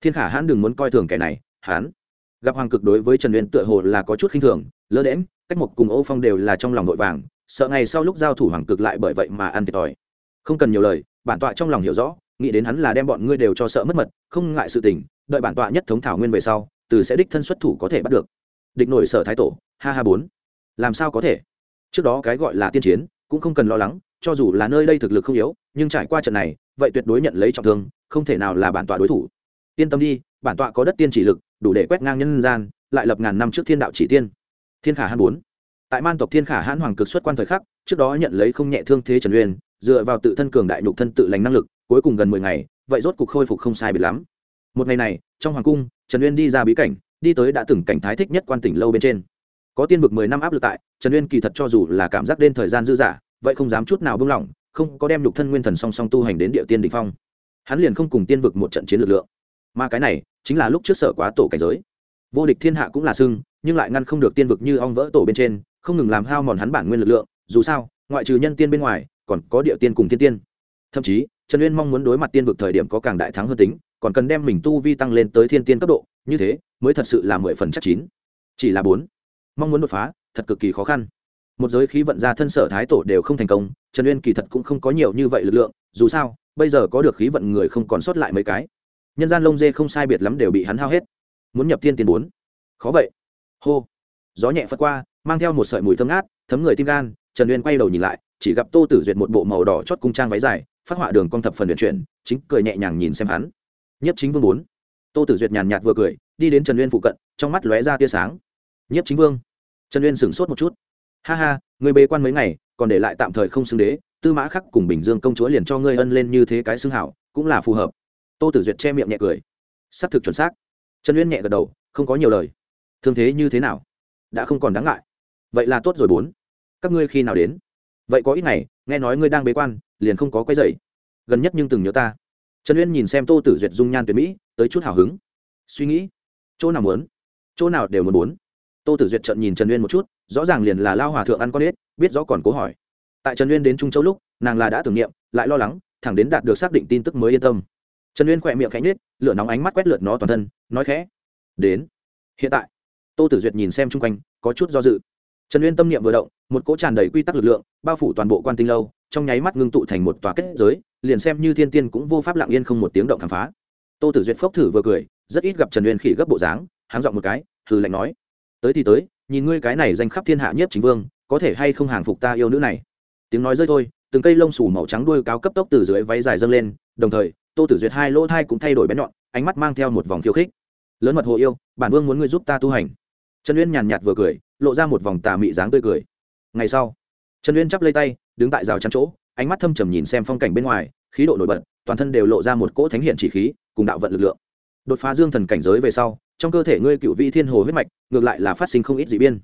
thiên khả hãn đừng muốn coi thường kẻ này hán gặp hoàng cực đối với trần uyên tựa hồ là có chút khinh thường, lơ đễm cách một cùng ô phong đều là trong lòng vội vàng, sợ ngày sau lúc giao thủ hoàng cực lại bởi vậy mà ăn thiệt thòi. Không cần nhiều lời, bản tọa trong lòng hiểu rõ, nghĩ đến hắn là đem bọn ngươi đều cho sợ mất mật, không ngại sự tình, đợi bản tọa nhất thống thảo nguyên về sau từ sẽ đích thân xuất thủ có thể bắt được. Địch nổi sở thái tổ, ha ha bốn. Làm sao có thể? Trước đó cái gọi là tiên chiến, cũng không cần lo lắng, cho dù là nơi đây thực lực không yếu, nhưng trải qua trận này, vậy tuyệt đối nhận lấy trọng thương, không thể nào là bản tọa đối thủ. Yên tâm đi, bản tọa có đất tiên chỉ lực, đủ để quét ngang nhân gian, lại lập ngàn năm trước thiên đạo chỉ tiên. Thiên khả hãn bốn. Tại man tộc thiên khả hãn hoàng cực xuất quan thời khắc, trước đó nhận lấy không nhẹ thương thế trần uyên, dựa vào tự thân cường đại nhục thân tự lành năng lực, cuối cùng gần mười ngày, vậy rốt cục khôi phục không sai biệt lắm. Một ngày này, trong hoàng cung trần uyên đi ra bí cảnh, đi tới đã từng cảnh thái thích nhất quan tỉnh lâu bên trên. Có tiên vực mười năm áp lực tại, trần uyên kỳ thật cho dù là cảm giác đến thời gian dư dả, vậy không dám chút nào buông lỏng, không có đem nhục thân nguyên thần song song tu hành đến địa tiên đ ỉ n h phong. Hắn liền không cùng tiên vực một trận chiến lực lượng. Mà cái này, chính là lúc trước sở quá tổ cảnh giới. Vô địch thiên hạ cũng là sưng nhưng lại ngăn không được tiên vực như ong vỡ tổ bên trên, không ngừng làm hao mòn hắn bản nguyên lực lượng, dù sao, ngoại trừ nhân tiên bên ngoài, còn có địa tiên cùng thiên tiên. Thậm chí, trần uyên mong muốn đối mặt tiên vực thời điểm có càng đại thắng hơn tính còn cần đem mình tu vi tăng lên tới thiên tiên cấp độ, như thế mới thật sự là mười phần chắc chín. Chỉ là bốn. Mong muốn đột phá, thật cực kỳ khó khăn. Một giới khí vận ra thân sở thái tổ đều không thành công, trần uyên kỳ thật cũng không có nhiều như vậy lực lượng, dù sao, bây giờ có được khí vận người không còn sót lại mấy cái. Nhân gian lông dê không sai biệt lắm đều bị hắn hao hết. Muốn nhập thiên tiền bốn. Khó vậy. Hô. Gió nhẹ phất qua, mang theo một sợi mùi thơm ngát, thấm người tim gan, trần uyên quay đầu nhìn lại, chỉ gặp tô tử duyệt một bộ màu đỏ chót cung trang váy dài, phát họa đường con thập phần luyện chuyển, chính cười nhẹ nhàng nhìn xem hắn nhất chính vương bốn. Tô tử duyệt nhàn nhạt vừa cười, đi đến trần uyên phụ cận, trong mắt lóe ra tia sáng. Nhất chính vương. Trần uyên sửng sốt một chút. Ha ha, người bế quan mấy ngày, còn để lại tạm thời không xưng đế, tư mã khắc cùng bình dương công chúa liền cho ngươi ân lên như thế cái xưng hảo, cũng là phù hợp. Tô tử duyệt che miệng nhẹ cười. S ắ c thực chuẩn xác. Trần uyên nhẹ gật đầu, không có nhiều lời. Thương thế như thế nào? Đã không còn đáng ngại. Vậy là tốt rồi bốn. Các ngươi khi nào đến? Vậy có ít ngày, nghe nói ngươi đang bế quan, liền không có quay dậy gần nhất nhưng từng nhớ ta trần uyên nhìn xem tô tử duyệt dung nhan tuyệt mỹ, tới chút hào hứng. Suy nghĩ. Chỗ nào muốn? Chỗ nào đều muốn muốn. Tô tử duyệt trận nhìn trần uyên một chút, rõ ràng liền là lao hòa thượng ăn con ếch, biết rõ còn cố hỏi. Tại trần uyên đến trung châu lúc, nàng là đã tưởng niệm, lại lo lắng, thẳng đến đạt được xác định tin tức mới yên tâm. Trần uyên khỏe miệng khẽ nhết lửa nóng ánh mắt quét lượt nó toàn thân, nói khẽ. Đến. Hiện tại. Tô tử duyệt nhìn xem chung quanh, có chút do dự. Trần uyên tâm niệm vừa động, một cỗ tràn đầy quy tắc lực lượng, bao phủ toàn bộ quan tinh lâu trong nháy mắt ngưng tụ thành một tòa kết giới, liền xem như thiên tiên cũng vô pháp lặng yên không một tiếng động khám phá. Tô tử duyệt phốc thử vừa cười, rất ít gặp trần uyên khỉ gấp bộ dáng háng dọn một cái, hừ lạnh nói, tới thì tới, nhìn ngươi cái này danh khắp thiên hạ nhất chính vương, có thể hay không hàng phục ta yêu nữ này? Tiếng nói rơi thôi, từng cây lông xù màu trắng đuôi cao cấp tốc từ dưới váy dài dâng lên, đồng thời, tô tử duyệt hai lỗ thai cũng thay đổi bén nhọn, ánh mắt mang theo một vòng khiêu khích. Lớn mật hồ yêu, bản vương muốn ngươi giúp ta tu hành. Trần uyên nhàn nhạt vừa cười, lộ ra một vòng tà mị dáng tươi cười. Ngày sau, trần uyên chắp lấy tay đứng tại rào chắn chỗ, ánh mắt thâm trầm nhìn xem phong cảnh bên ngoài, khí độ nổi bật, toàn thân đều lộ ra một cỗ thánh hiện chỉ khí, cùng đạo vận lực lượng. Đột phá dương thần cảnh giới về sau, trong cơ thể ngươi cựu vị thiên hồ huyết mạch, ngược lại là phát sinh không ít dị biên.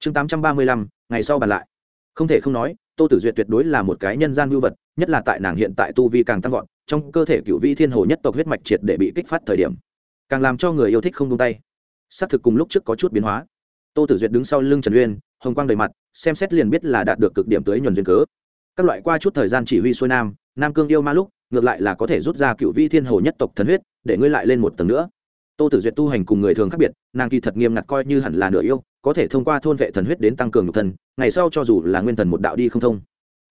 Chương tám trăm ba mươi lăm, ngày sau bàn lại. Không thể không nói, tô tử duyệt tuyệt đối là một cái nhân gian mưu vật, nhất là tại nàng hiện tại tu vi càng tăng vọt, trong cơ thể cựu vị thiên hồ nhất tộc huyết mạch triệt để bị kích phát thời điểm, càng làm cho người yêu thích không tung tay. Xác thực cùng lúc trước có chút biến hóa. Tô tử duyệt đứng sau lưng trần uyên, hồng quang đầy mặt xem xét liền biết là đạt được cực điểm tới nhuần duyên cớ. Các loại qua chút thời gian chỉ huy xuôi nam nam cương yêu ma lúc, ngược lại là có thể rút ra cựu vi thiên hồ nhất tộc thần huyết, để ngươi lại lên một tầng nữa. Tô tử duyệt tu hành cùng người thường khác biệt, nàng kỳ thật nghiêm ngặt coi như hẳn là nửa yêu, có thể thông qua thôn vệ thần huyết đến tăng cường nhục thần, ngày sau cho dù là nguyên thần một đạo đi không thông,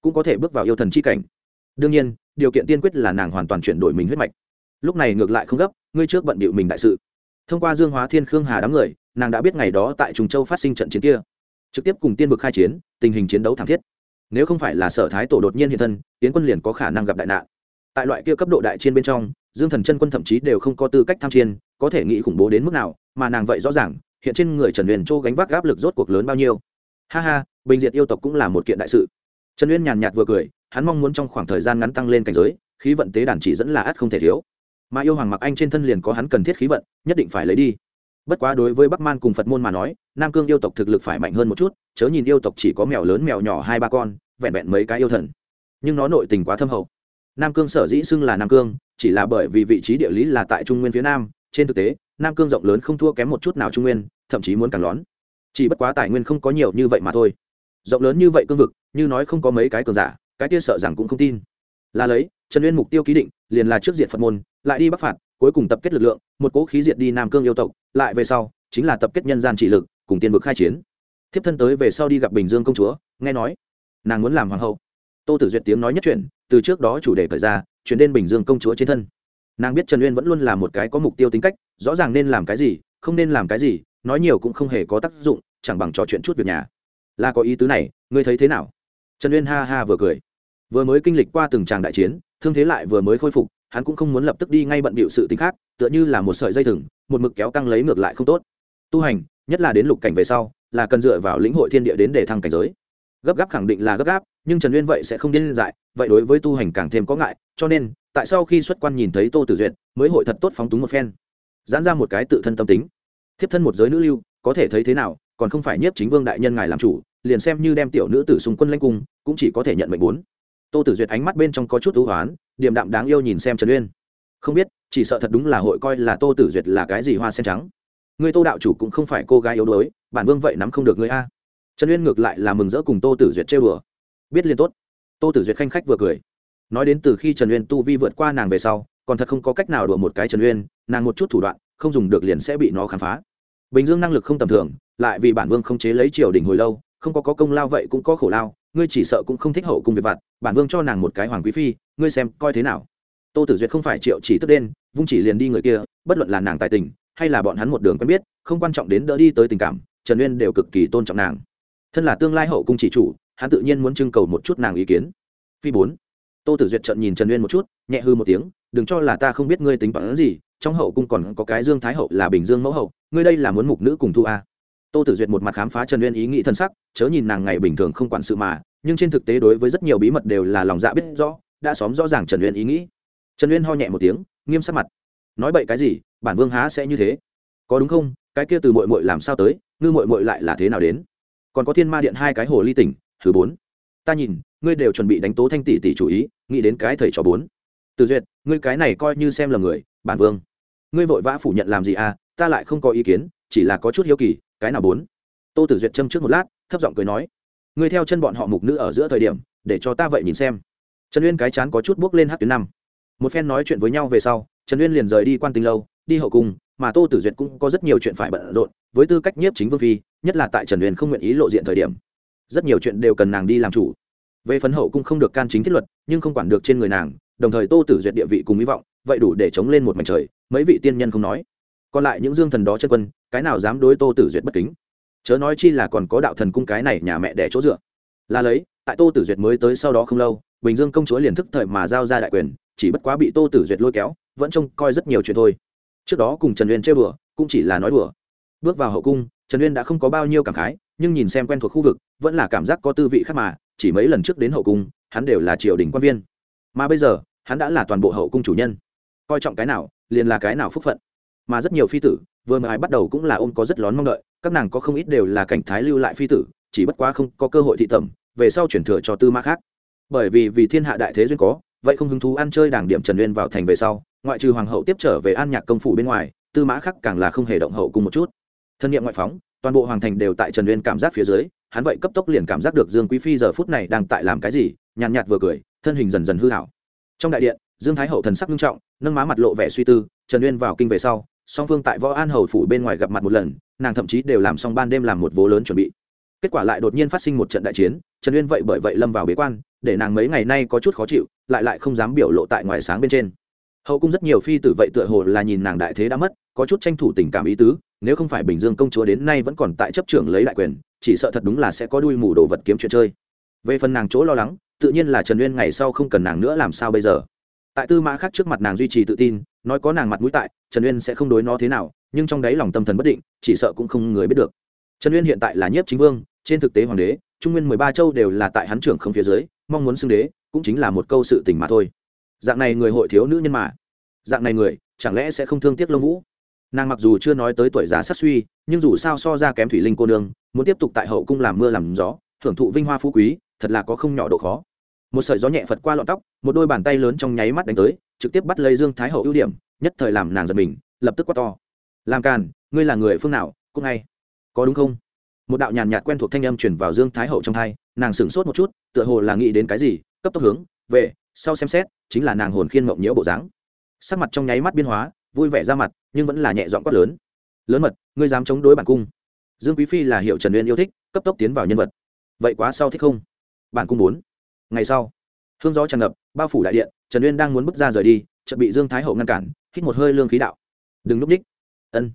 cũng có thể bước vào yêu thần c h i cảnh. Đương nhiên, điều kiện tiên quyết là nàng hoàn toàn chuyển đổi mình huyết mạch. Lúc này ngược lại không gấp, ngươi trước bận bịu mình đại sự. Thông qua dương hóa thiên khương hà đám người, nàng đã biết ngày đó tại trùng châu phát sinh trận chiến kia trực tiếp cùng tiên vực khai chiến, tình hình chiến đấu thảm thiết. Nếu không phải là sở thái tổ đột nhiên hiện thân, tiến quân liền có khả năng gặp đại nạn. Tại loại kia cấp độ đại chiến bên trong, dương thần chân quân thậm chí đều không có tư cách tham chiến, có thể nghĩ khủng bố đến mức nào, mà nàng vậy rõ ràng, hiện trên người trần uyên châu gánh vác áp lực rốt cuộc lớn bao nhiêu. Ha ha, bình diệt yêu tộc cũng là một kiện đại sự. Trần uyên nhàn nhạt vừa cười, hắn mong muốn trong khoảng thời gian ngắn tăng lên cảnh giới, khí vận tế đàn chỉ dẫn là ắt không thể thiếu. Mà yêu hoàng mặc anh trên thân liền có hắn cần thiết khí vận, nhất định phải lấy đi bất quá đối với bắc man cùng phật môn mà nói, nam cương yêu tộc thực lực phải mạnh hơn một chút, chớ nhìn yêu tộc chỉ có mèo lớn mèo nhỏ hai ba con, vẹn vẹn mấy cái yêu thần. Nhưng nó nội tình quá thâm hậu. Nam cương sở dĩ xưng là nam cương, chỉ là bởi vì vị trí địa lý là tại trung nguyên phía nam, trên thực tế, nam cương rộng lớn không thua kém một chút nào trung nguyên, thậm chí muốn càng lón. Chỉ bất quá tài nguyên không có nhiều như vậy mà thôi. Rộng lớn như vậy cương vực, như nói không có mấy cái cường giả, cái kia sợ rằng cũng không tin. Là lấy, trần uyên mục tiêu ký định, liền là trước diện phật môn, lại đi bắc phạt cuối cùng tập kết lực lượng, một cỗ khí diệt đi nam cương yêu tộc, lại về sau, chính là tập kết nhân gian trị lực, cùng tiên vực khai chiến. Thiếp thân tới về sau đi gặp bình dương công chúa, nghe nói, nàng muốn làm hoàng hậu. Tô tử duyệt tiếng nói nhất chuyện từ trước đó chủ đề khởi ra, chuyển đến bình dương công chúa trên thân. Nàng biết trần uyên vẫn luôn là một cái có mục tiêu tính cách, rõ ràng nên làm cái gì, không nên làm cái gì, nói nhiều cũng không hề có tác dụng, chẳng bằng trò chuyện chút việc nhà. Là có ý tứ này, ngươi thấy thế nào? Trần uyên ha ha vừa cười. Vừa mới kinh lịch qua từng tràng đại chiến, thương thế lại vừa mới khôi phục hắn cũng không muốn lập tức đi ngay bận bịu sự t khác, tựa như là một sợi dây thừng, một mực kéo căng lấy ngược lại không tốt. Tu hành, nhất là đến lục cảnh về sau, là cần dựa vào lĩnh hội thiên địa đến để thăng cảnh giới. Gấp gáp khẳng định là gấp gáp, nhưng trần uyên vậy sẽ không điên dại, vậy đối với tu hành càng thêm có ngại, cho nên, tại sao khi xuất quan nhìn thấy tô tử duyệt, mới hội thật tốt phóng túng một phen. Giãn ra một cái tự thân tâm tính. Thiếp thân một giới nữ lưu, có thể thấy thế nào, còn không phải nhiếp chính vương đại nhân ngài làm chủ, liền xem như đem tiểu nữ tử xung quân lanh cung, cũng chỉ có thể nhận mệnh bốn. Tô tử duyệt ánh mắt bên trong có chút ưu hoán điềm đạm đáng yêu nhìn xem trần uyên. Không biết, chỉ sợ thật đúng là hội coi là tô tử duyệt là cái gì hoa sen trắng. Người tô đạo chủ cũng không phải cô gái yếu đuối, bản vương vậy nắm không được người a. Trần uyên ngược lại là mừng rỡ cùng tô tử duyệt trêu đùa. Biết liên tốt. Tô tử duyệt khanh khách vừa cười. Nói đến từ khi trần uyên tu vi vượt qua nàng về sau, còn thật không có cách nào đùa một cái trần uyên, nàng một chút thủ đoạn, không dùng được liền sẽ bị nó khám phá. Bình dương năng lực không tầm thường, lại vì bản vương không chế lấy triều đình hồi lâu, không có có công lao vậy cũng có khổ lao ngươi chỉ sợ cũng không thích hậu cung việc vặt, bản vương cho nàng một cái hoàng quý phi, ngươi xem coi thế nào. Tô tử duyệt không phải triệu chỉ tức đen, vung chỉ liền đi người kia, bất luận là nàng tài tình, hay là bọn hắn một đường quen biết, không quan trọng đến đỡ đi tới tình cảm, trần uyên đều cực kỳ tôn trọng nàng. Thân là tương lai hậu cung chỉ chủ, hắn tự nhiên muốn trưng cầu một chút nàng ý kiến. Phi bốn. Tô tử duyệt trận nhìn trần uyên một chút, nhẹ hư một tiếng, đừng cho là ta không biết ngươi tính toán gì, trong hậu cung còn có cái dương thái hậu là bình dương mẫu hậu, ngươi đây là muốn mục nữ cùng thu a? Tô tử duyệt một mặt khám phá trần uyên ý nghĩ thân sắc, chớ nhìn nàng ngày bình thường không quản sự mà, nhưng trên thực tế đối với rất nhiều bí mật đều là lòng dạ biết rõ, đã xóm rõ ràng trần uyên ý nghĩ. Trần uyên ho nhẹ một tiếng, nghiêm sắc mặt. Nói bậy cái gì, bản vương há sẽ như thế? Có đúng không? Cái kia từ mội mội làm sao tới, ngư mội mội lại là thế nào đến? Còn có thiên ma điện hai cái hồ ly tỉnh, thứ bốn. Ta nhìn, ngươi đều chuẩn bị đánh tố thanh tỷ tỷ chủ ý, nghĩ đến cái thầy trò bốn. Từ duyệt, ngươi cái này coi như xem là người, bản vương. Ngươi vội vã phủ nhận làm gì à ta lại không có ý kiến, chỉ là có chút hiếu kỳ cái nào bốn? Tô tử duyệt châm trước một lát, thấp giọng cười nói, ngươi theo chân bọn họ mục nữ ở giữa thời điểm, để cho ta vậy nhìn xem. Trần uyên cái chán có chút bước lên hát tuyến năm. Một phen nói chuyện với nhau về sau, trần uyên liền rời đi quan tinh lâu, đi hậu cung, mà tô tử duyệt cũng có rất nhiều chuyện phải bận rộn, với tư cách nhiếp chính vương phi, nhất là tại trần uyên không nguyện ý lộ diện thời điểm. Rất nhiều chuyện đều cần nàng đi làm chủ. Về phấn hậu cung không được can chính thiết luật, nhưng không quản được trên người nàng, đồng thời tô tử duyệt địa vị cùng hy vọng, vậy đủ để chống lên một mảnh trời, mấy vị tiên nhân không nói còn lại những dương thần đó chân quân, cái nào dám đối tô tử duyệt bất kính? Chớ nói chi là còn có đạo thần cung cái này nhà mẹ đẻ chỗ dựa. Là lấy, tại tô tử duyệt mới tới sau đó không lâu, bình dương công chúa liền thức thời mà giao ra đại quyền, chỉ bất quá bị tô tử duyệt lôi kéo, vẫn trông coi rất nhiều chuyện thôi. Trước đó cùng trần uyên chơi bừa cũng chỉ là nói đùa. Bước vào hậu cung, trần uyên đã không có bao nhiêu cảm khái, nhưng nhìn xem quen thuộc khu vực, vẫn là cảm giác có tư vị khác mà, chỉ mấy lần trước đến hậu cung, hắn đều là triều đình quan viên. Mà bây giờ, hắn đã là toàn bộ hậu cung chủ nhân. Coi trọng cái nào, liền là cái nào phúc phận mà rất nhiều phi tử, vừa mới bắt đầu cũng là ôm có rất lón mong đợi, các nàng có không ít đều là cảnh thái lưu lại phi tử, chỉ bất quá không có cơ hội thị tẩm, về sau chuyển thừa cho tư mã khác. Bởi vì vì thiên hạ đại thế duyên có, vậy không hứng thú ăn chơi đảng điểm trần uyên vào thành về sau, ngoại trừ hoàng hậu tiếp trở về an nhạc công phủ bên ngoài, tư mã khác càng là không hề động hậu cùng một chút. Thân nhiệm ngoại phóng, toàn bộ hoàng thành đều tại trần uyên cảm giác phía dưới, hắn vậy cấp tốc liền cảm giác được dương quý phi giờ phút này đang tại làm cái gì, nhàn nhạt vừa cười, thân hình dần dần hư hảo. Trong đại điện, dương thái hậu thần sắc nghiêm trọng, nâng má mặt lộ vẻ suy tư trần uyên vào kinh về sau, song phương tại võ an hầu phủ bên ngoài gặp mặt một lần, nàng thậm chí đều làm xong ban đêm làm một vố lớn chuẩn bị. Kết quả lại đột nhiên phát sinh một trận đại chiến, trần uyên vậy bởi vậy lâm vào bế quan, để nàng mấy ngày nay có chút khó chịu, lại lại không dám biểu lộ tại ngoài sáng bên trên. Hậu cung rất nhiều phi tử vậy tựa hồ là nhìn nàng đại thế đã mất, có chút tranh thủ tình cảm ý tứ, nếu không phải bình dương công chúa đến nay vẫn còn tại chấp trưởng lấy đại quyền, chỉ sợ thật đúng là sẽ có đuôi mù đồ vật kiếm chuyện chơi. Về phần nàng chỗ lo lắng, tự nhiên là trần uyên ngày sau không cần nàng nữa, làm sao bây giờ? Tại tư mã khác trước mặt nàng duy trì tự tin, nói có nàng mặt mũi tại, trần uyên sẽ không đối nó thế nào, nhưng trong đáy lòng tâm thần bất định, chỉ sợ cũng không người biết được. Trần uyên hiện tại là nhiếp chính vương, trên thực tế hoàng đế, trung nguyên mười ba châu đều là tại hắn trưởng không phía dưới, mong muốn xưng đế, cũng chính là một câu sự tình mà thôi. Dạng này người hội thiếu nữ nhân mà. Dạng này người, chẳng lẽ sẽ không thương tiếc lông vũ? Nàng mặc dù chưa nói tới tuổi già sát suy, nhưng dù sao so ra kém thủy linh cô nương, muốn tiếp tục tại hậu cung làm mưa làm gió, thưởng thụ vinh hoa phú quý, thật là có không nhỏ độ khó một sợi gió nhẹ phật qua lọn tóc, một đôi bàn tay lớn trong nháy mắt đánh tới, trực tiếp bắt lấy dương thái hậu ưu điểm, nhất thời làm nàng giật mình, lập tức quát to. Làm càn, ngươi là người phương nào, cũng ngay. Có đúng không? Một đạo nhàn nhạt quen thuộc thanh âm chuyển vào dương thái hậu trong thai nàng sửng sốt một chút, tựa hồ là nghĩ đến cái gì, cấp tốc hướng, về, sau xem xét, chính là nàng hồn khiên mộng nhiễu bộ dáng. Sắc mặt trong nháy mắt biên hóa, vui vẻ ra mặt, nhưng vẫn là nhẹ dọn quát lớn. Lớn mật, ngươi dám chống đối bản cung. Dương quý phi là hiệu trần uyên yêu thích, cấp tốc tiến vào nhân vật. Vậy quá sau thích không? Bản cung bốn ngày sau, hương gió tràn ngập, bao phủ đại điện, trần uyên đang muốn bước ra rời đi, chợt bị dương thái hậu ngăn cản, hít một hơi lương khí đạo. Đừng núp ních ân,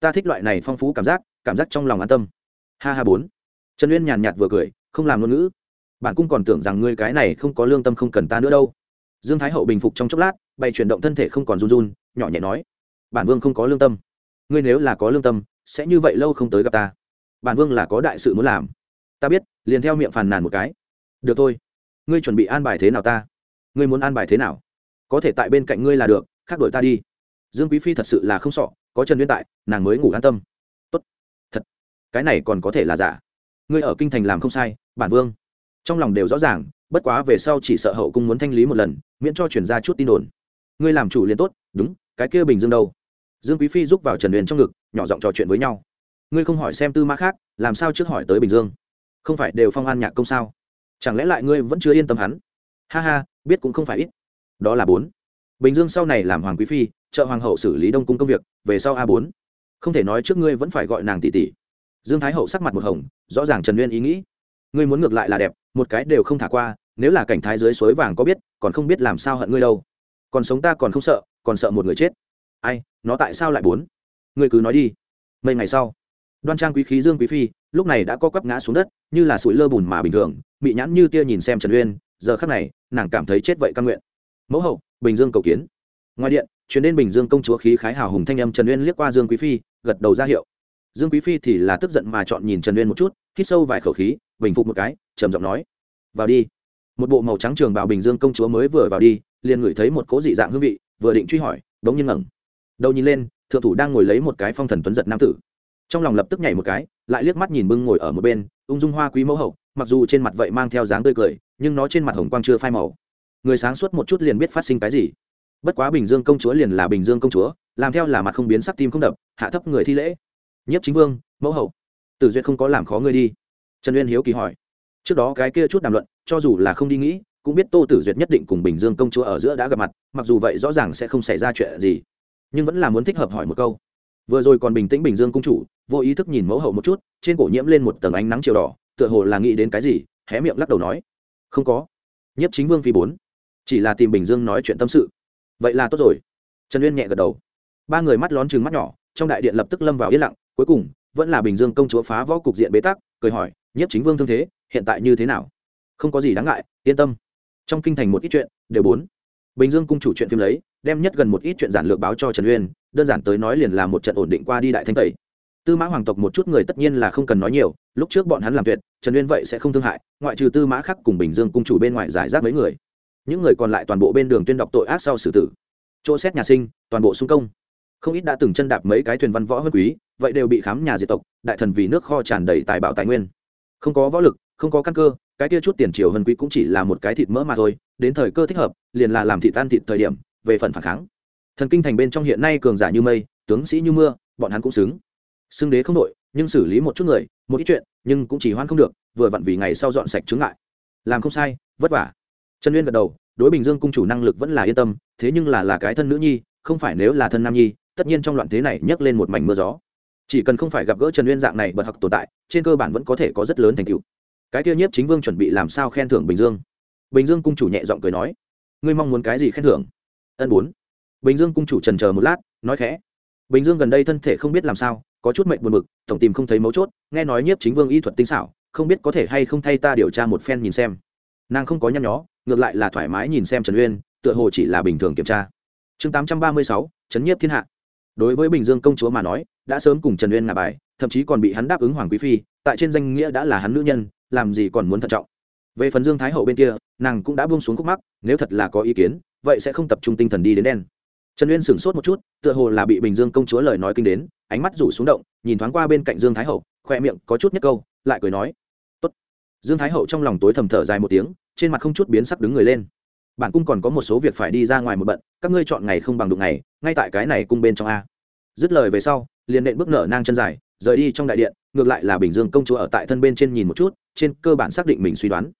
ta thích loại này phong phú cảm giác cảm giác trong lòng an tâm. Ha ha bốn. Trần uyên nhàn nhạt vừa cười, không làm ngôn ngữ. Bản cung còn tưởng rằng ngươi cái này không có lương tâm không cần ta nữa đâu. Dương thái hậu bình phục trong chốc lát, bày chuyển động thân thể không còn run run, nhỏ nhẹ nói. Bản vương không có lương tâm. Ngươi nếu là có lương tâm, sẽ như vậy lâu không tới gặp ta. Bản vương là có đại sự muốn làm. Ta biết, liền theo miệng phàn nàn một cái. Được thôi ngươi chuẩn bị an bài thế nào ta? Ngươi muốn an bài thế nào? Có thể tại bên cạnh ngươi là được, khác đổi ta đi. Dương quý phi thật sự là không sọ, có trần nguyên tại, nàng mới ngủ an tâm. Tốt. Thật. Cái này còn có thể là giả. Ngươi ở kinh thành làm không sai, bản vương. Trong lòng đều rõ ràng, bất quá về sau chỉ sợ hậu cung muốn thanh lý một lần, miễn cho chuyển ra chút tin đồn. Ngươi làm chủ liền tốt, đúng, cái kia bình dương đâu? Dương quý phi giúp vào trần huyền trong ngực, nhỏ giọng trò chuyện với nhau. Ngươi không hỏi xem tư mã khác, làm sao trước hỏi tới bình dương? Không phải đều phong an nhạc công sao? Chẳng lẽ lại ngươi vẫn chưa yên tâm hắn? Ha ha, biết cũng không phải ít. Đó là bốn. Bình dương sau này làm hoàng quý phi, trợ hoàng hậu xử lý đông cung công việc, về sau a bốn. Không thể nói trước ngươi vẫn phải gọi nàng tỷ tỷ. Dương thái hậu sắc mặt một hồng, rõ ràng trần nguyên ý nghĩ. Ngươi muốn ngược lại là đẹp, một cái đều không thả qua, nếu là cảnh thái dưới suối vàng có biết, còn không biết làm sao hận ngươi đâu. Còn sống ta còn không sợ, còn sợ một người chết. Ai, nó tại sao lại bốn? Ngươi cứ nói đi. Mấy ngày sau, đoan trang quý khí dương quý phi, lúc này đã co quắp ngã xuống đất, như là sủi lơ bùn mà bình thường bị nhãn như tia nhìn xem trần uyên, giờ khắc này, nàng cảm thấy chết vậy căn nguyện. Mẫu hậu, bình dương cầu kiến. Ngoài điện chuyến đến bình dương công chúa khí khái hào hùng thanh âm trần uyên liếc qua dương quý phi, gật đầu ra hiệu. Dương quý phi thì là tức giận mà chọn nhìn trần uyên một chút, hít sâu vài khẩu khí, bình phục một cái, trầm giọng nói, vào đi. Một bộ màu trắng trường bảo bình dương công chúa mới vừa vào đi, liền ngửi thấy một cố dị dạng hương vị, vừa định truy hỏi đống nhiên ngẩng đầu nhìn lên, thượng thủ đang ngồi lấy một cái phong thần tuấn giật nam tử. Trong lòng lập tức nhảy một cái, lại liếc mắt nhìn bưng ngồi ở một bên, ung dung hoa quý mẫu hậu mặc dù trên mặt vậy mang theo dáng tươi cười, nhưng nó trên mặt hồng quang chưa phai màu. Người sáng suốt một chút liền biết phát sinh cái gì. Bất quá bình dương công chúa liền là bình dương công chúa, làm theo là mặt không biến sắc tim không đập, hạ thấp người thi lễ. Nhất chính vương, mẫu hậu. Tử duyệt không có làm khó ngươi đi. Trần uyên hiếu kỳ hỏi. Trước đó cái kia chút đàm luận, cho dù là không đi nghĩ, cũng biết tô tử duyệt nhất định cùng bình dương công chúa ở giữa đã gặp mặt, mặc dù vậy rõ ràng sẽ không xảy ra chuyện gì. Nhưng vẫn là muốn thích hợp hỏi một câu. Vừa rồi còn bình tĩnh bình dương công chủ, vô ý thức nhìn mẫu hậu một chút, trên cổ nhiễm lên một tầng ánh nắng chiều đỏ tựa hồ là nghĩ đến cái gì, hé miệng lắc đầu nói, không có. Nhất chính vương phi bốn, chỉ là tìm bình dương nói chuyện tâm sự. Vậy là tốt rồi. Trần uyên nhẹ gật đầu. Ba người mắt lón chừng mắt nhỏ, trong đại điện lập tức lâm vào yên lặng, cuối cùng, vẫn là bình dương công chúa phá võ cục diện bế tắc, cười hỏi nhất chính vương thương thế, hiện tại như thế nào? Không có gì đáng ngại, yên tâm. Trong kinh thành một ít chuyện, đều bốn. Bình dương cung chủ chuyện phim lấy, đem nhất gần một ít chuyện giản lược báo cho trần uyên, đơn giản tới nói liền là một trận ổn định qua đi đại thanh tẩy tư mã hoàng tộc một chút người tất nhiên là không cần nói nhiều, lúc trước bọn hắn làm tuyệt, trần uyên vậy sẽ không thương hại, ngoại trừ tư mã khắc cùng bình dương cung chủ bên ngoài giải rác mấy người. Những người còn lại toàn bộ bên đường tuyên đọc tội ác sau xử tử. Chỗ xét nhà sinh, toàn bộ xung công. Không ít đã từng chân đạp mấy cái thuyền văn võ hơn quý, vậy đều bị khám nhà diệt tộc, đại thần vì nước kho tràn đầy tài bảo tài nguyên. Không có võ lực, không có căn cơ, cái kia chút tiền triều hơn quý cũng chỉ là một cái thịt mỡ mà thôi, đến thời cơ thích hợp, liền là làm thị tan thịt thời điểm, về phần phản kháng. Thần kinh thành bên trong hiện nay cường giả như mây, tướng sĩ như mưa, bọn hắn cũng xứng xưng đế không đội nhưng xử lý một chút người một ít chuyện nhưng cũng chỉ hoan không được vừa vặn vì ngày sau dọn sạch chứng ngại, làm không sai vất vả. Trần uyên gật đầu đối bình dương cung chủ năng lực vẫn là yên tâm thế nhưng là là cái thân nữ nhi không phải nếu là thân nam nhi tất nhiên trong loạn thế này nhấc lên một mảnh mưa gió. Chỉ cần không phải gặp gỡ trần uyên dạng này bật học tồn tại trên cơ bản vẫn có thể có rất lớn thành tựu. Cái tiêu nhiếp chính vương chuẩn bị làm sao khen thưởng bình dương? Bình dương cung chủ nhẹ giọng cười nói ngươi mong muốn cái gì khen thưởng? Ân bốn. Bình dương cung chủ trần chờ một lát nói khẽ bình dương gần đây thân thể không biết làm sao có chút mệnh buồn bực tổng tìm không thấy mấu chốt, nghe nói nhiếp chính vương y thuật tinh xảo, không biết có thể hay không thay ta điều tra một phen nhìn xem. Nàng không có nhăn nhó, ngược lại là thoải mái nhìn xem trần uyên, tựa hồ chỉ là bình thường kiểm tra. Chương tám trăm ba mươi sáu nhiếp thiên hạ. Đối với bình dương công chúa mà nói, đã sớm cùng trần uyên ngả bài, thậm chí còn bị hắn đáp ứng hoàng quý phi, tại trên danh nghĩa đã là hắn nữ nhân, làm gì còn muốn thận trọng. Về phần dương thái hậu bên kia, nàng cũng đã buông xuống khúc mắc, nếu thật là có ý kiến, vậy sẽ không tập trung tinh thần đi đến đen. Trần uyên sửng sốt một chút, tựa hồ là bị bình dương công chúa lời nói kinh đến ánh mắt rủ xuống động, nhìn thoáng qua bên cạnh dương thái hậu khoe miệng có chút nhất câu, lại cười nói, Tốt. dương thái hậu trong lòng tối thầm thở dài một tiếng, trên mặt không chút biến sắc đứng người lên. Bản cung còn có một số việc phải đi ra ngoài một bận, các ngươi chọn ngày không bằng đụng ngày, ngay tại cái này cung bên trong a. Dứt lời về sau, liền nện bước nở nang chân dài, rời đi trong đại điện, ngược lại là bình dương công chúa ở tại thân bên trên nhìn một chút, trên cơ bản xác định mình suy đoán.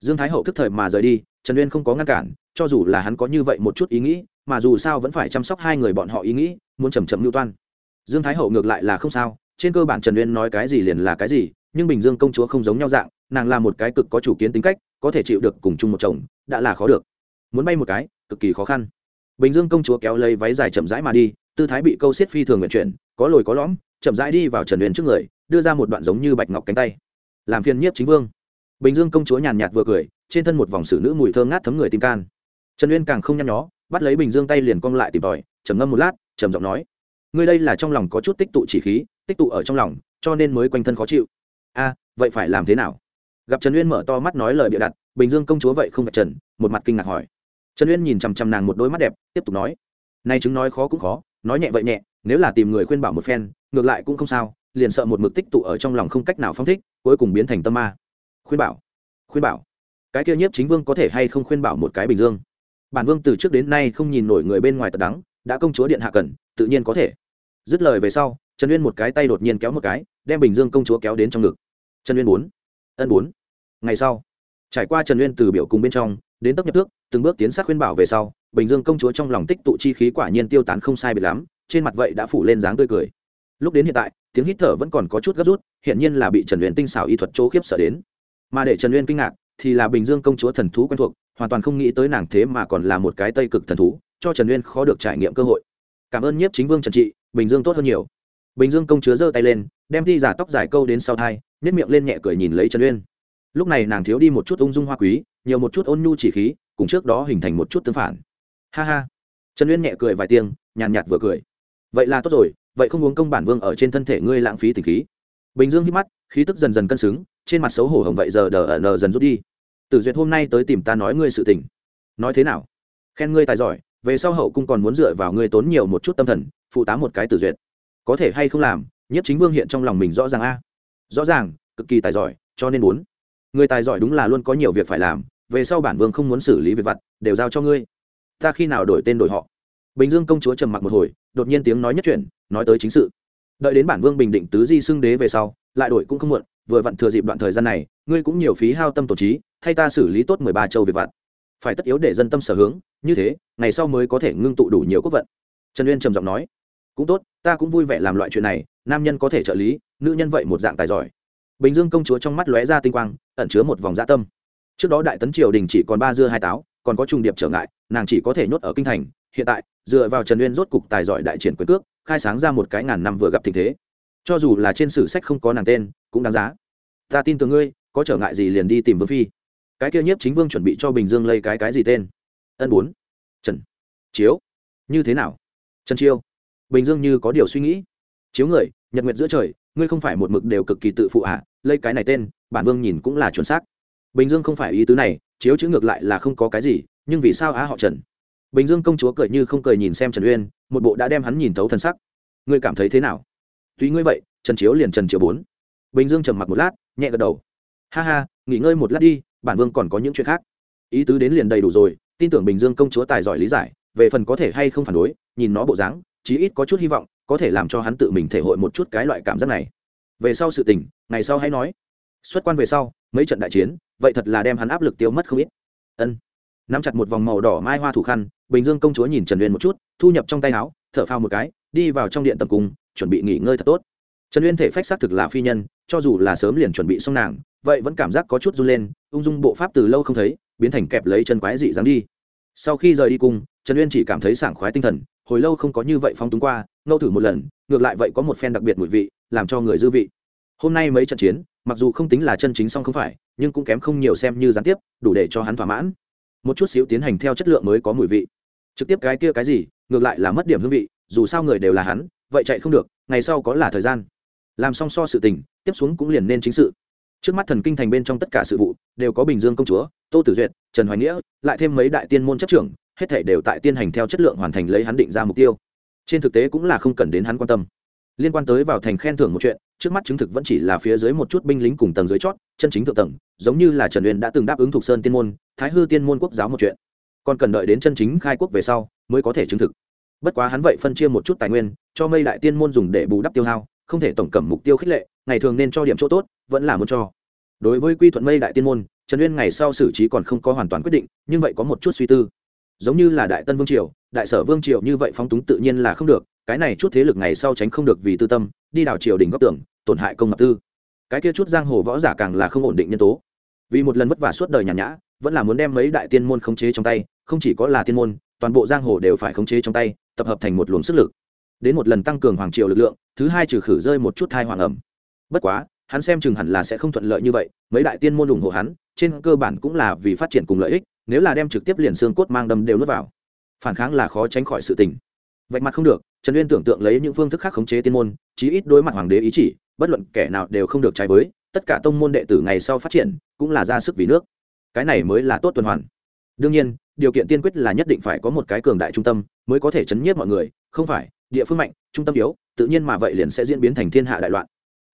Dương thái hậu thức thời mà rời đi, trần uyên không có ngăn cản, cho dù là hắn có như vậy một chút ý nghĩ, mà dù sao vẫn phải chăm sóc hai người bọn họ ý nghĩ, muốn chầm chậm mưu toan dương thái hậu ngược lại là không sao, trên cơ bản trần uyên nói cái gì liền là cái gì, nhưng bình dương công chúa không giống nhau dạng, nàng là một cái cực có chủ kiến tính cách, có thể chịu được cùng chung một chồng, đã là khó được. Muốn bay một cái, cực kỳ khó khăn. Bình dương công chúa kéo lấy váy dài chậm rãi mà đi, tư thái bị câu xiết phi thường nguyện chuyển, có lồi có lõm, chậm rãi đi vào trần uyên trước người, đưa ra một đoạn giống như bạch ngọc cánh tay. Làm phiền nhiếp chính vương. Bình dương công chúa nhàn nhạt vừa cười, trên thân một vòng xử nữ mùi thơm ngát thấm người tim can. Trần uyên càng không nhăn nhó, bắt lấy bình dương tay liền cong lại tìm tòi, trầm ngâm một lát, trầm giọng nói ngươi đây là trong lòng có chút tích tụ chỉ khí, tích tụ ở trong lòng, cho nên mới quanh thân khó chịu. A, vậy phải làm thế nào? Gặp trần uyên mở to mắt nói lời bịa đặt, bình dương công chúa vậy không phải trần, một mặt kinh ngạc hỏi. Trần uyên nhìn chằm chằm nàng một đôi mắt đẹp, tiếp tục nói. Nay chứng nói khó cũng khó, nói nhẹ vậy nhẹ, nếu là tìm người khuyên bảo một phen, ngược lại cũng không sao, liền sợ một mực tích tụ ở trong lòng không cách nào phong thích, cuối cùng biến thành tâm ma. Khuyên bảo khuyên bảo. Cái kia nhiếp chính vương có thể hay không khuyên bảo một cái bình dương? Bản vương từ trước đến nay không nhìn nổi người bên ngoài tật đắng đã công chúa điện hạ cần, tự nhiên có thể. Dứt lời về sau, trần uyên một cái tay đột nhiên kéo một cái, đem bình dương công chúa kéo đến trong ngực. Trần uyên bốn, ân bốn. Ngày sau, trải qua trần uyên từ biểu cùng bên trong, đến tốc nhập thước từng bước tiến sát khuyên bảo về sau, bình dương công chúa trong lòng tích tụ chi khí quả nhiên tiêu tán không sai biệt lắm, trên mặt vậy đã phủ lên dáng tươi cười. Lúc đến hiện tại, tiếng hít thở vẫn còn có chút gấp rút hiện nhiên là bị trần uyên tinh xảo y thuật chỗ khiếp sợ đến. Mà để trần uyên kinh ngạc thì là bình dương công chúa thần thú quen thuộc, hoàn toàn không nghĩ tới nàng thế mà còn là một cái tây cực thần thú cho trần uyên khó được trải nghiệm cơ hội. Cảm ơn nhiếp chính vương trần trị, bình dương tốt hơn nhiều. Bình dương công chúa giơ tay lên, đem thi giả tóc dài câu đến sau thai nhét miệng lên nhẹ cười nhìn lấy trần uyên. Lúc này nàng thiếu đi một chút ung dung hoa quý, nhiều một chút ôn nhu chỉ khí, cùng trước đó hình thành một chút tương phản. Ha ha. Trần uyên nhẹ cười vài tiếng, nhàn nhạt vừa cười. Vậy là tốt rồi, vậy không uống công bản vương ở trên thân thể ngươi lãng phí tình khí. Bình dương hít mắt, khí tức dần dần cân xứng, trên mặt xấu hổ hồng vậy giờ đờ ở nờ dần rút đi. Tử duyệt hôm nay tới tìm ta nói ngươi sự tình. Nói thế nào? Khen ngươi tài giỏi về sau hậu cung còn muốn dựa vào ngươi tốn nhiều một chút tâm thần, phụ tá một cái tử duyệt. Có thể hay không làm nhất chính vương hiện trong lòng mình rõ ràng a. Rõ ràng, cực kỳ tài giỏi, cho nên muốn. Người tài giỏi đúng là luôn có nhiều việc phải làm, về sau bản vương không muốn xử lý việc vặt, đều giao cho ngươi. Ta khi nào đổi tên đổi họ? Bình dương công chúa trầm mặc một hồi, đột nhiên tiếng nói nhất chuyển, nói tới chính sự. Đợi đến bản vương bình định tứ di xưng đế về sau, lại đổi cũng không muộn, vừa vặn thừa dịp đoạn thời gian này, ngươi cũng nhiều phí hao tâm tổ trí, thay ta xử lý tốt mười ba châu việc vặt phải tất yếu để dân tâm sở hướng, như thế, ngày sau mới có thể ngưng tụ đủ nhiều quốc vận. Trần uyên trầm giọng nói. Cũng tốt, ta cũng vui vẻ làm loại chuyện này, nam nhân có thể trợ lý, nữ nhân vậy một dạng tài giỏi. Bình dương công chúa trong mắt lóe ra tinh quang, ẩn chứa một vòng dã tâm. Trước đó đại tấn triều đình chỉ còn ba dưa hai táo, còn có trùng điệp trở ngại, nàng chỉ có thể nhốt ở kinh thành. Hiện tại, dựa vào trần uyên rốt cục tài giỏi đại triển quyền cước, khai sáng ra một cái ngàn năm vừa gặp tình thế. Cho dù là trên sử sách không có nàng tên, cũng đáng giá. Ta tin tưởng ngươi, có trở ngại gì liền đi tìm vương phi cái kia nhiếp chính vương chuẩn bị cho bình dương lây cái cái gì tên? Ân bốn. Trần. Chiếu. Như thế nào? Trần chiêu. Bình dương như có điều suy nghĩ. Chiếu người nhật nguyệt giữa trời ngươi không phải một mực đều cực kỳ tự phụ ạ à, lây cái này tên bản vương nhìn cũng là chuẩn xác. Bình dương không phải ý tứ này chiếu chữ ngược lại là không có cái gì nhưng vì sao á họ trần? Bình dương công chúa cười như không cười nhìn xem trần uyên một bộ đã đem hắn nhìn thấu thân sắc. Ngươi cảm thấy thế nào? Tuy ngươi vậy trần chiếu liền trần chiếu bốn. Bình dương trầm mặc một lát nhẹ gật đầu. Ha ha nghỉ ngơi một lát đi bản vương còn có những chuyện khác. Ý tứ đến liền đầy đủ rồi, tin tưởng bình dương công chúa tài giỏi lý giải, về phần có thể hay không phản đối, nhìn nó bộ dáng, chí ít có chút hy vọng, có thể làm cho hắn tự mình thể hội một chút cái loại cảm giác này. Về sau sự tình, ngày sau hãy nói. Xuất quan về sau, mấy trận đại chiến, vậy thật là đem hắn áp lực tiêu mất không ít. Ân. Nắm chặt một vòng màu đỏ mai hoa thủ khăn, bình dương công chúa nhìn trần uyên một chút, thu nhập trong tay áo, thở phao một cái, đi vào trong điện tập cung, chuẩn bị nghỉ ngơi thật tốt. Trần uyên thể phách xác thực là phi nhân, cho dù là sớm liền chuẩn bị xong nàng, vậy vẫn cảm giác có chút run lên ung dung bộ pháp từ lâu không thấy, biến thành kẹp lấy chân quái dị dáng đi. Sau khi rời đi cung trần uyên chỉ cảm thấy sảng khoái tinh thần, hồi lâu không có như vậy phong túng qua ngâu thử một lần, ngược lại vậy có một phen đặc biệt mùi vị, làm cho người dư vị. Hôm nay mấy trận chiến, mặc dù không tính là chân chính song không phải, nhưng cũng kém không nhiều xem như gián tiếp, đủ để cho hắn thỏa mãn. Một chút xíu tiến hành theo chất lượng mới có mùi vị. Trực tiếp cái kia cái gì, ngược lại là mất điểm hương vị, dù sao người đều là hắn, vậy chạy không được, ngày sau có là thời gian. Làm song so sự tình, tiếp xuống cũng liền nên chính sự trước mắt thần kinh thành bên trong tất cả sự vụ đều có bình dương công chúa, tô tử duyệt, trần hoài nghĩa, lại thêm mấy đại tiên môn chấp trưởng, hết thể đều tại tiên hành theo chất lượng hoàn thành lấy hắn định ra mục tiêu. Trên thực tế cũng là không cần đến hắn quan tâm. Liên quan tới vào thành khen thưởng một chuyện, trước mắt chứng thực vẫn chỉ là phía dưới một chút binh lính cùng tầng dưới chót, chân chính thượng tầng, giống như là trần uyên đã từng đáp ứng thuộc sơn tiên môn, thái hư tiên môn quốc giáo một chuyện. Còn cần đợi đến chân chính khai quốc về sau mới có thể chứng thực. Bất quá hắn vậy phân chia một chút tài nguyên, cho mây đại tiên môn dùng để bù đắp tiêu hao không thể tổng cầm mục tiêu khích lệ, ngày thường nên cho điểm chỗ tốt, vẫn là muốn cho. Đối với quy thuận mây đại tiên môn, trần uyên ngày sau xử trí còn không có hoàn toàn quyết định, nhưng vậy có một chút suy tư. Giống như là đại tân vương triều, đại sở vương triều như vậy phóng túng tự nhiên là không được, cái này chút thế lực ngày sau tránh không được vì tư tâm, đi đảo triều đình góc tưởng tổn hại công mật tư. Cái kia chút giang hồ võ giả càng là không ổn định nhân tố. Vì một lần vất vả suốt đời nhàn nhã, vẫn là muốn đem mấy đại tiên môn khống chế trong tay, không chỉ có là tiên môn, toàn bộ giang hồ đều phải khống chế trong tay, tập hợp thành một luồng sức lực đến một lần tăng cường hoàng triều lực lượng, thứ hai trừ khử rơi một chút thai hoàng ẩm. Bất quá, hắn xem chừng hẳn là sẽ không thuận lợi như vậy, mấy đại tiên môn ủng hộ hắn, trên cơ bản cũng là vì phát triển cùng lợi ích, nếu là đem trực tiếp liền xương cốt mang đâm đều nuốt vào, phản kháng là khó tránh khỏi sự tình. Vạch mặt không được, trần uyên tưởng tượng lấy những phương thức khác khống chế tiên môn, chí ít đối mặt hoàng đế ý chỉ, bất luận kẻ nào đều không được trái với, tất cả tông môn đệ tử ngày sau phát triển, cũng là ra sức vì nước. Cái này mới là tốt tuần hoàn. Đương nhiên, điều kiện tiên quyết là nhất định phải có một cái cường đại trung tâm, mới có thể chấn nhiếp mọi người, không phải địa phương mạnh, trung tâm yếu, tự nhiên mà vậy liền sẽ diễn biến thành thiên hạ đại loạn.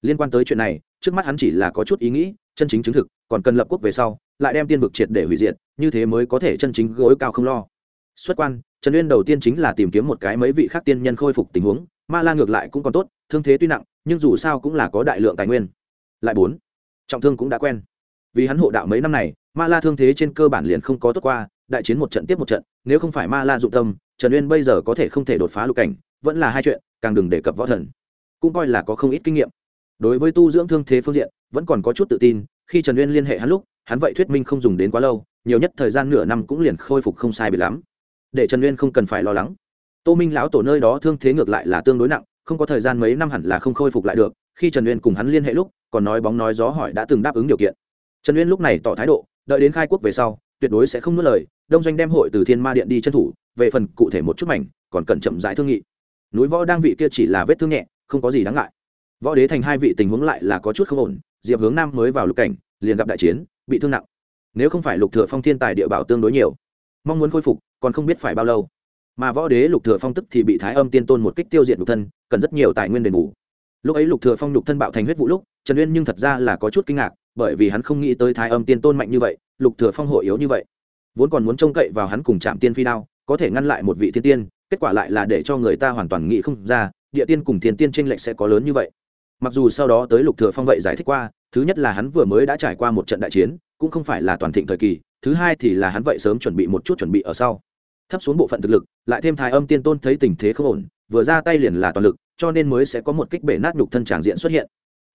Liên quan tới chuyện này, trước mắt hắn chỉ là có chút ý nghĩ, chân chính chứng thực, còn cần lập quốc về sau, lại đem tiên vực triệt để hủy diệt, như thế mới có thể chân chính gối cao không lo. Xuất quan, trần uyên đầu tiên chính là tìm kiếm một cái mấy vị khác tiên nhân khôi phục tình huống, ma la ngược lại cũng còn tốt, thương thế tuy nặng, nhưng dù sao cũng là có đại lượng tài nguyên. Lại bốn, trọng thương cũng đã quen. Vì hắn hộ đạo mấy năm này, ma la thương thế trên cơ bản liền không có tốt qua, đại chiến một trận tiếp một trận, nếu không phải ma la dụng tâm, trần uyên bây giờ có thể không thể đột phá lục cảnh vẫn là hai chuyện, càng đừng đề cập võ thần. Cũng coi là có không ít kinh nghiệm. Đối với tu dưỡng thương thế phương diện, vẫn còn có chút tự tin, khi trần uyên liên hệ hắn lúc, hắn vậy thuyết minh không dùng đến quá lâu, nhiều nhất thời gian nửa năm cũng liền khôi phục không sai bị lắm. Để trần uyên không cần phải lo lắng. Tô minh lão tổ nơi đó thương thế ngược lại là tương đối nặng, không có thời gian mấy năm hẳn là không khôi phục lại được, khi trần uyên cùng hắn liên hệ lúc, còn nói bóng nói gió hỏi đã từng đáp ứng điều kiện. Trần uyên lúc này tỏ thái độ, đợi đến khai quốc về sau, tuyệt đối sẽ không nuốt lời, đông doanh đem hội từ thiên ma điện đi chân thủ, về phần cụ thể một chút mảnh, còn cần chậm rãi thương nghị núi võ đang vị kia chỉ là vết thương nhẹ, không có gì đáng ngại. Võ đế thành hai vị tình huống lại là có chút không ổn, diệp hướng nam mới vào lục cảnh, liền gặp đại chiến, bị thương nặng. Nếu không phải lục thừa phong thiên tài địa bảo tương đối nhiều, mong muốn khôi phục, còn không biết phải bao lâu. Mà võ đế lục thừa phong tức thì bị thái âm tiên tôn một kích tiêu diệt nhục thân, cần rất nhiều tài nguyên đền bù. Lúc ấy lục thừa phong nhục thân bạo thành huyết vụ lúc, trần uyên nhưng thật ra là có chút kinh ngạc, bởi vì hắn không nghĩ tới thái âm tiên tôn mạnh như vậy, lục thừa phong hội yếu như vậy. Vốn còn muốn trông cậy vào hắn cùng chạm tiên phi đao, có thể ngăn lại một vị thiên tiên kết quả lại là để cho người ta hoàn toàn nghĩ không ra, địa tiên cùng thiên tiên tranh lệch sẽ có lớn như vậy. Mặc dù sau đó tới lục thừa phong vậy giải thích qua, thứ nhất là hắn vừa mới đã trải qua một trận đại chiến, cũng không phải là toàn thịnh thời kỳ, thứ hai thì là hắn vậy sớm chuẩn bị một chút chuẩn bị ở sau. Thấp xuống bộ phận thực lực, lại thêm thái âm tiên tôn thấy tình thế không ổn, vừa ra tay liền là toàn lực, cho nên mới sẽ có một kích bể nát nhục thân tràng diện xuất hiện.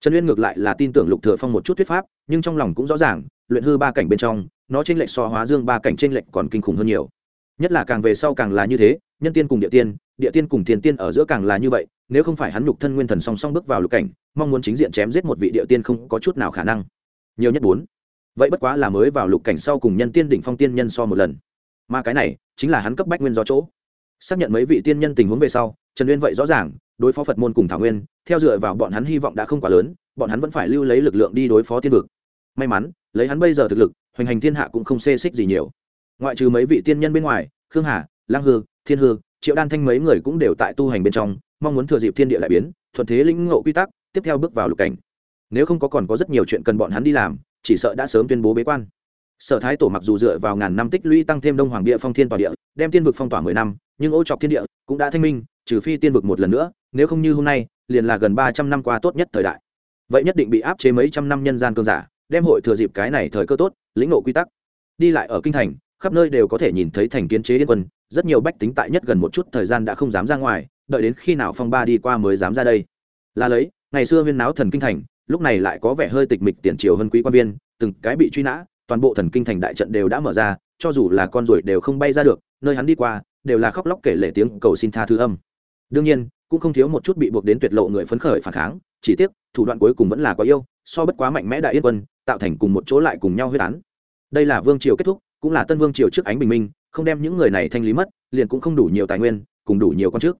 Trần uyên ngược lại là tin tưởng lục thừa phong một chút thuyết pháp, nhưng trong lòng cũng rõ ràng, luyện hư ba cảnh bên trong, nó trên lệch so hóa dương ba cảnh trên lệch còn kinh khủng hơn nhiều. Nhất là càng về sau càng là như thế nhân tiên cùng địa tiên địa tiên cùng thiên tiên ở giữa càng là như vậy, nếu không phải hắn nhục thân nguyên thần song song bước vào lục cảnh, mong muốn chính diện chém giết một vị địa tiên không có chút nào khả năng. Nhiều nhất bốn. Vậy bất quá là mới vào lục cảnh sau cùng nhân tiên đỉnh phong tiên nhân so một lần. Mà cái này, chính là hắn cấp bách nguyên do chỗ. Xác nhận mấy vị tiên nhân tình huống về sau, trần uyên vậy rõ ràng, đối phó phật môn cùng thảo nguyên, theo dựa vào bọn hắn hy vọng đã không quá lớn, bọn hắn vẫn phải lưu lấy lực lượng đi đối phó tiên vực. May mắn, lấy hắn bây giờ thực lực, hoành hành thiên hạ cũng không xê xích gì nhiều. Ngoại trừ mấy vị tiên nhân bên ngoài, khương hà lang hư, thiên hư, triệu đan thanh mấy người cũng đều tại tu hành bên trong, mong muốn thừa dịp thiên địa lại biến, thuận thế lĩnh ngộ quy tắc, tiếp theo bước vào lục cảnh. Nếu không có còn có rất nhiều chuyện cần bọn hắn đi làm, chỉ sợ đã sớm tuyên bố bế quan. Sở thái tổ mặc dù dựa vào ngàn năm tích lũy tăng thêm đông hoàng địa phong thiên tòa địa, đem tiên vực phong tỏa mười năm, nhưng ô trọc thiên địa cũng đã thanh minh, trừ phi tiên vực một lần nữa, nếu không như hôm nay, liền là gần ba trăm năm qua tốt nhất thời đại. Vậy nhất định bị áp chế mấy trăm năm nhân gian cơn giả, đem hội thừa dịp cái này thời cơ tốt, lĩnh ngộ quy tắc. Đi lại ở kinh thành khắp nơi đều có thể nhìn thấy thành kiến chế yên quân, rất nhiều bách tính tại nhất gần một chút thời gian đã không dám ra ngoài, đợi đến khi nào phong ba đi qua mới dám ra đây. Là lấy, ngày xưa huyên náo thần kinh thành, lúc này lại có vẻ hơi tịch mịch tiền triều hơn quý quan viên, từng cái bị truy nã, toàn bộ thần kinh thành đại trận đều đã mở ra, cho dù là con ruồi đều không bay ra được, nơi hắn đi qua, đều là khóc lóc kể lể tiếng cầu xin tha thứ âm. Đương nhiên, cũng không thiếu một chút bị buộc đến tuyệt lộ người phấn khởi phản kháng, chỉ tiếc, thủ đoạn cuối cùng vẫn là có yêu, so bất quá mạnh mẽ đại yên quân, tạo thành cùng một chỗ lại cùng nhau huyết án. Đây là vương triều kết thúc cũng là tân vương triều trước ánh bình minh không đem những người này thanh lý mất liền cũng không đủ nhiều tài nguyên cùng đủ nhiều con trước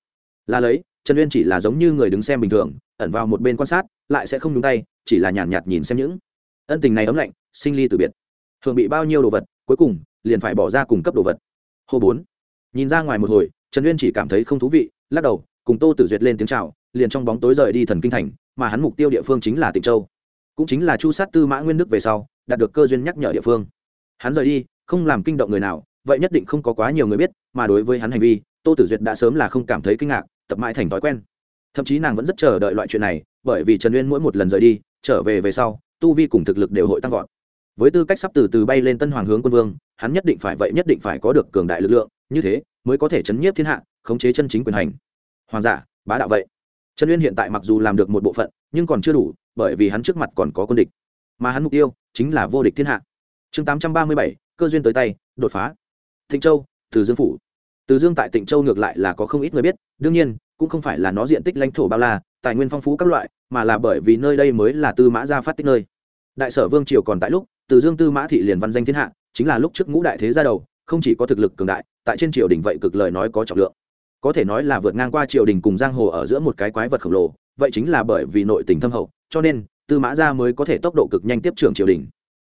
là lấy trần uyên chỉ là giống như người đứng xem bình thường ẩn vào một bên quan sát lại sẽ không nhúng tay chỉ là nhàn nhạt, nhạt nhìn xem những ân tình này ấm lạnh sinh ly từ biệt. Thường bị bao nhiêu đồ vật cuối cùng liền phải bỏ ra cùng cấp đồ vật. Hô bốn. Nhìn ra ngoài một hồi trần uyên chỉ cảm thấy không thú vị lắc đầu cùng tô tử duyệt lên tiếng c h à o liền trong bóng tối rời đi thần kinh thành mà hắn mục tiêu địa phương chính là tịnh châu. Cũng chính là chu sát tư mã nguyên đức về sau đạt được cơ duyên nhắc nhở địa phương. Hắn rời đi không làm kinh động người nào, vậy nhất định không có quá nhiều người biết, mà đối với hắn hành vi, tô tử duyệt đã sớm là không cảm thấy kinh ngạc, tập mãi thành thói quen. Thậm chí nàng vẫn rất chờ đợi loại chuyện này, bởi vì trần uyên mỗi một lần rời đi, trở về về sau, tu vi cùng thực lực đều hội tăng vọt. Với tư cách sắp từ từ bay lên tân hoàng hướng quân vương, hắn nhất định phải, vậy nhất định phải có được cường đại lực lượng, như thế mới có thể chấn nhiếp thiên hạ, khống chế chân chính quyền hành. Hoàng giả, bá đạo vậy. Trần uyên hiện tại mặc dù làm được một bộ phận, nhưng còn chưa đủ, bởi vì hắn trước mặt còn có quân địch. Mà hắn mục tiêu chính là vô địch thiên hạ. Chương tám trăm ba mươi bảy cơ duyên tới tay, đột phá. Thịnh châu, từ dương phủ. Từ dương tại tịnh châu ngược lại là có không ít người biết, đương nhiên, cũng không phải là nó diện tích lãnh thổ bao la, tài nguyên phong phú các loại, mà là bởi vì nơi đây mới là tư mã gia phát tích nơi. Đại sở vương triều còn tại lúc, từ dương tư mã thị liền văn danh thiên hạ, chính là lúc trước ngũ đại thế gia đầu, không chỉ có thực lực cường đại, tại trên triều đình vậy cực lời nói có trọng lượng. Có thể nói là vượt ngang qua triều đình cùng giang hồ ở giữa một cái quái vật khổng lồ, vậy chính là bởi vì nội tình thâm hậu, cho nên tư mã gia mới có thể tốc độ cực nhanh tiếp trưởng triều đình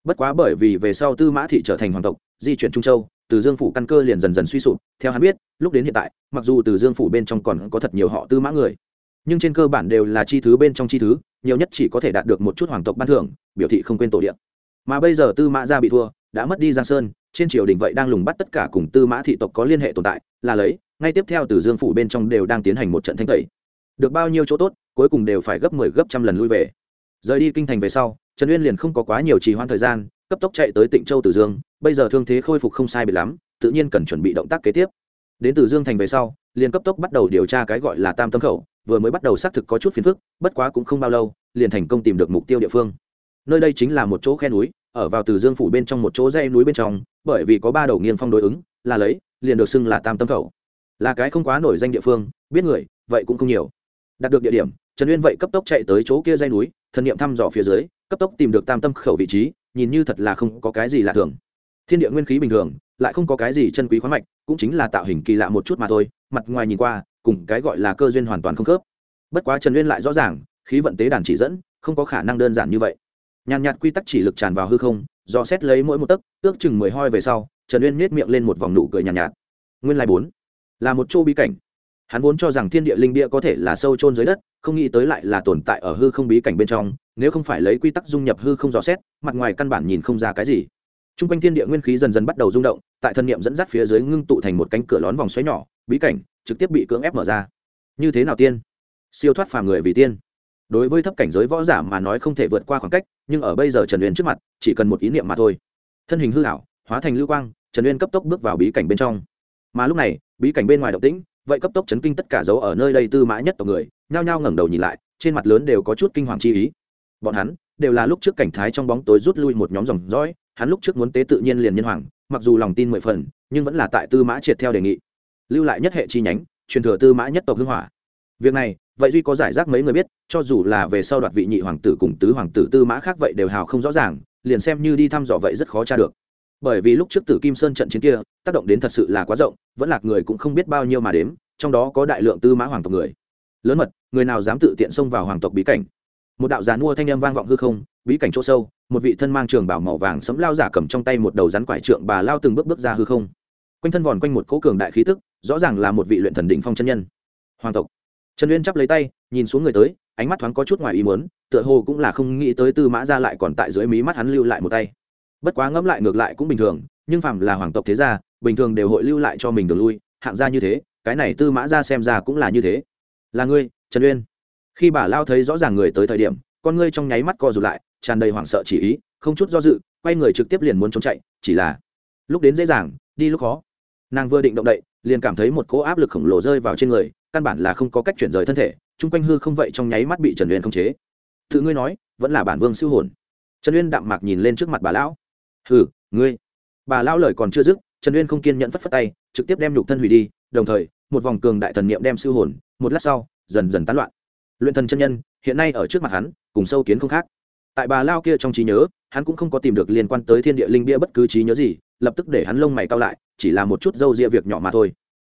bất quá bởi vì về sau tư mã thị trở thành hoàng tộc, di chuyển trung châu, từ dương phủ căn cơ liền dần dần suy sụp. Theo hắn biết, lúc đến hiện tại, mặc dù từ dương phủ bên trong còn có thật nhiều họ tư mã người, nhưng trên cơ bản đều là chi thứ bên trong chi thứ, nhiều nhất chỉ có thể đạt được một chút hoàng tộc ban thưởng, biểu thị không quên tổ điện mà bây giờ tư mã gia bị thua, đã mất đi giang sơn, trên triều đình vậy đang lùng bắt tất cả cùng tư mã thị tộc có liên hệ tồn tại, là lấy, ngay tiếp theo từ dương phủ bên trong đều đang tiến hành một trận thanh tẩy. Được bao nhiêu chỗ tốt, cuối cùng đều phải gấp mười 10 gấp trăm lần lui về. Rời đi kinh thành về sau trần uyên liền không có quá nhiều trì hoãn thời gian, cấp tốc chạy tới tịnh châu tử dương, bây giờ thương thế khôi phục không sai bị lắm, tự nhiên cần chuẩn bị động tác kế tiếp. Đến tử dương thành về sau, liền cấp tốc bắt đầu điều tra cái gọi là tam tâm khẩu, vừa mới bắt đầu xác thực có chút phiền phức, bất quá cũng không bao lâu, liền thành công tìm được mục tiêu địa phương. Nơi đây chính là một chỗ khe núi, ở vào từ dương phủ bên trong một chỗ dây núi bên trong, bởi vì có ba đầu nghiêng phong đối ứng, là lấy, liền được xưng là tam tâm khẩu. Là cái không quá nổi danh địa phương, biết người, vậy cũng không nhiều. Đạt được địa điểm, trần uyên vậy cấp tốc chạy tới chỗ kia dây núi thần nghiệm thăm dò phía dưới cấp tốc tìm được tam tâm khẩu vị trí nhìn như thật là không có cái gì lạ thường. Thiên địa nguyên khí bình thường lại không có cái gì chân quý khoáng mạch cũng chính là tạo hình kỳ lạ một chút mà thôi mặt ngoài nhìn qua cùng cái gọi là cơ duyên hoàn toàn không khớp. Bất quá trần uyên lại rõ ràng khí vận tế đàn chỉ dẫn không có khả năng đơn giản như vậy. Nhàn nhạt quy tắc chỉ lực tràn vào hư không do xét lấy mỗi một tấc ước chừng mười hoi về sau trần uyên nhét miệng lên một vòng nụ cười nhàn nhạt, nhạt. Nguyên lai bốn là một chỗ bí cảnh hắn vốn cho rằng thiên địa linh địa có thể là sâu trôn dưới đất, không nghĩ tới lại là tồn tại ở hư không bí cảnh bên trong, nếu không phải lấy quy tắc dung nhập hư không dò xét, mặt ngoài căn bản nhìn không ra cái gì. T r u n g quanh thiên địa nguyên khí dần dần bắt đầu rung động, tại thân nhiệm dẫn dắt phía dưới ngưng tụ thành một cánh cửa lón vòng xoáy nhỏ, bí cảnh trực tiếp bị cưỡng ép mở ra. Như thế nào tiên? Siêu thoát phàm người vì tiên. Đối với thấp cảnh giới võ giả mà nói không thể vượt qua khoảng cách, nhưng ở bây giờ trần uyên trước mặt, chỉ cần một ý niệm mà thôi. Thân hình hư hảo hóa thành lưu quang, trần uyên cấp tốc bước vào bí cảnh bên trong. Mà lúc này, bí cảnh bên ngoài động tĩnh vậy cấp tốc chấn kinh tất cả dấu ở nơi đây tư mã nhất tộc người, nhao nhao ngẩng đầu nhìn lại, trên mặt lớn đều có chút kinh hoàng chi ý. Bọn hắn đều là lúc trước cảnh thái trong bóng tối rút lui một nhóm dòng dõi, hắn lúc trước muốn tế tự nhiên liền nhân hoàng, mặc dù lòng tin mười phần, nhưng vẫn là tại tư mã triệt theo đề nghị. Lưu lại nhất hệ chi nhánh, truyền thừa tư mã nhất tộc hưng hỏa. Việc này, vậy duy có giải rác mấy người biết, cho dù là về sau đoạt vị nhị hoàng tử cùng tứ hoàng tử tư mã khác vậy đều hào không rõ ràng, liền xem như đi thăm dò vậy rất khó tra được bởi vì lúc trước tử kim sơn trận chiến kia, tác động đến thật sự là quá rộng, vẫn lạc người cũng không biết bao nhiêu mà đếm, trong đó có đại lượng tư mã hoàng tộc người. Lớn mật, người nào dám tự tiện xông vào hoàng tộc bí cảnh? Một đạo giàn mua thanh âm vang vọng hư không, bí cảnh chỗ sâu, một vị thân mang trường bảo màu vàng sấm lao giả cầm trong tay một đầu rắn quải trượng bà lao từng bước bước ra hư không. Quanh thân vòn quanh một cỗ cường đại khí tức, rõ ràng là một vị luyện thần đỉnh phong chân nhân. Hoàng tộc. Trần uyên chắp lấy tay, nhìn xuống người tới, ánh mắt thoáng có chút ngoài ý muốn, tựa hồ cũng là không nghĩ tới tư mã ra lại còn tại dưới mí mắt hắn lưu lại một tay bất quá ngẫm lại ngược lại cũng bình thường, nhưng phàm là hoàng tộc thế gia, bình thường đều hội lưu lại cho mình đường lui, hạng gia như thế, cái này tư mã ra xem ra cũng là như thế. Là ngươi, trần uyên. Khi bà lao thấy rõ ràng người tới thời điểm, con ngươi trong nháy mắt co rụt lại, tràn đầy hoảng sợ chỉ ý, không chút do dự, quay người trực tiếp liền muốn trốn chạy, chỉ là lúc đến dễ dàng, đi lúc khó. Nàng vừa định động đậy, liền cảm thấy một cỗ áp lực khổng lồ rơi vào trên người, căn bản là không có cách chuyển rời thân thể, chung quanh hư không vậy trong nháy mắt bị trần uyên khống chế. Tự ngươi nói, vẫn là bản vương siêu hồn. Trần uyên đạm mạc nhìn lên trước mặt bà lão hừ, ngươi. Bà lão lời còn chưa dứt, trần uyên không kiên nhẫn phất phất tay, trực tiếp đem nhục thân hủy đi, đồng thời, một vòng cường đại thần niệm đem siêu hồn, một lát sau, dần dần tán loạn. Luyện thần chân nhân, hiện nay ở trước mặt hắn, cùng sâu kiến không khác. Tại bà lao kia trong trí nhớ, hắn cũng không có tìm được liên quan tới thiên địa linh bia bất cứ trí nhớ gì, lập tức để hắn lông mày cao lại, chỉ là một chút dâu ria việc nhỏ mà thôi.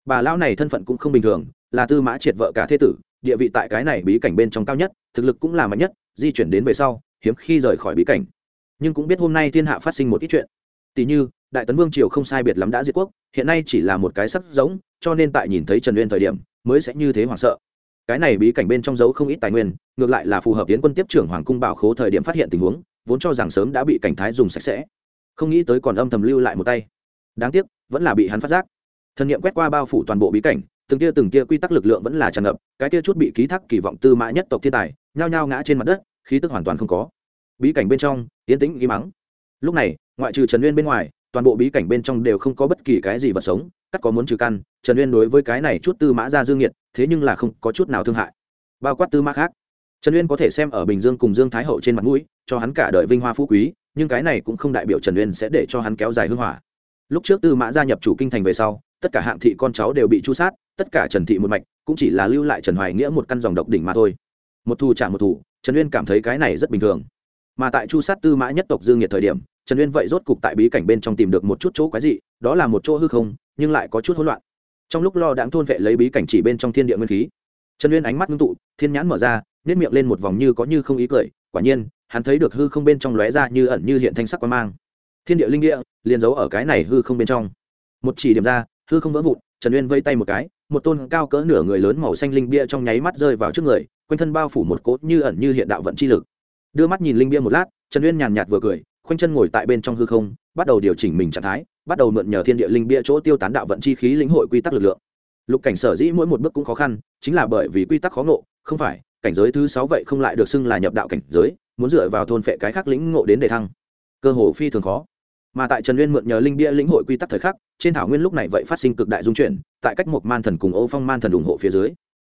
Bà lão này thân phận cũng không bình thường, là tư mã triệt vợ cả thế tử, địa vị tại cái này bí cảnh bên trong cao nhất, thực lực cũng là mạnh nhất, di chuyển đến về sau, hiếm khi rời khỏi bí cảnh nhưng cũng biết hôm nay thiên hạ phát sinh một ít chuyện. Tỷ như, đại tấn vương triều không sai biệt lắm đã diệt quốc, hiện nay chỉ là một cái sắc giống, cho nên tại nhìn thấy trần uyên thời điểm, mới sẽ như thế hoảng sợ. Cái này bí cảnh bên trong dấu không ít tài nguyên, ngược lại là phù hợp tiến quân tiếp trưởng hoàng cung bảo khố thời điểm phát hiện tình huống, vốn cho rằng sớm đã bị cảnh thái dùng sạch sẽ. Không nghĩ tới còn âm thầm lưu lại một tay. Đáng tiếc, vẫn là bị hắn phát giác. Thần nghiệm quét qua bao phủ toàn bộ bí cảnh, từng tia từng tia quy tắc lực lượng vẫn là tràn ngập, cái tia chút bị ký thác kỳ vọng tư mã nhất tộc thiên tài, nhao nhao ngã trên mặt đất, khí tức hoàn toàn không có bí cảnh bên trong, yên tĩnh, im mắng lúc này, ngoại trừ trần uyên bên ngoài, toàn bộ bí cảnh bên trong đều không có bất kỳ cái gì vật sống, cắt có muốn trừ căn, trần uyên đối với cái này chút tư mã ra dương nhiệt thế nhưng là không có chút nào thương hại. Bao quát tư mã khác. Trần uyên có thể xem ở bình dương cùng dương thái hậu trên mặt mũi, cho hắn cả đời vinh hoa phú quý, nhưng cái này cũng không đại biểu trần uyên sẽ để cho hắn kéo dài hưng hỏa. Lúc trước tư mã gia nhập chủ kinh thành về sau, tất cả hạng thị con cháu đều bị chu sát, tất cả trần thị một mạch cũng chỉ là lưu lại trần hoài nghĩa một căn dòng độc đỉnh mà thôi. Một thù trả một thù, trần uyên cảm thấy cái này rất bình thường mà tại chu sát tư mã nhất tộc dương nhiệt thời điểm, trần uyên vậy rốt cục tại bí cảnh bên trong tìm được một chút chỗ quái dị, đó là một chỗ hư không, nhưng lại có chút hỗn loạn. Trong lúc lo đãng thôn vệ lấy bí cảnh chỉ bên trong thiên địa nguyên khí, trần uyên ánh mắt ngưng tụ, thiên nhãn mở ra nếp miệng lên một vòng như có như không ý cười, quả nhiên, hắn thấy được hư không bên trong lóe ra như ẩn như hiện thanh sắc quan mang. Thiên địa linh địa, liền giấu ở cái này hư không bên trong. Một chỉ điểm ra, hư không vỡ vụn, trần uyên vây tay một cái, một tôn cao cỡ nửa người lớn màu xanh linh bia trong nháy mắt rơi vào trước người, quanh thân bao phủ một cốt như ẩn như hiện đạo vận chi lực đưa mắt nhìn linh bia một lát, trần uyên nhàn nhạt vừa cười, khoanh chân ngồi tại bên trong hư không, bắt đầu điều chỉnh mình trạng thái, bắt đầu mượn nhờ thiên địa linh bia chỗ tiêu tán đạo vận chi khí lĩnh hội quy tắc lực lượng. Lục cảnh sở dĩ mỗi một bước cũng khó khăn, chính là bởi vì quy tắc khó ngộ, không phải, cảnh giới thứ sáu vậy không lại được xưng là nhập đạo cảnh giới, muốn dựa vào thôn phệ cái khác lĩnh ngộ đến đề thăng. Cơ hồ phi thường khó. Mà tại trần nguyên mượn nhờ linh bia lĩnh hội quy tắc thời khắc, trên thảo nguyên lúc này vậy phát sinh cực đại dung chuyển, tại cách một man thần cùng ô phong man thần ủng hộ phía dưới.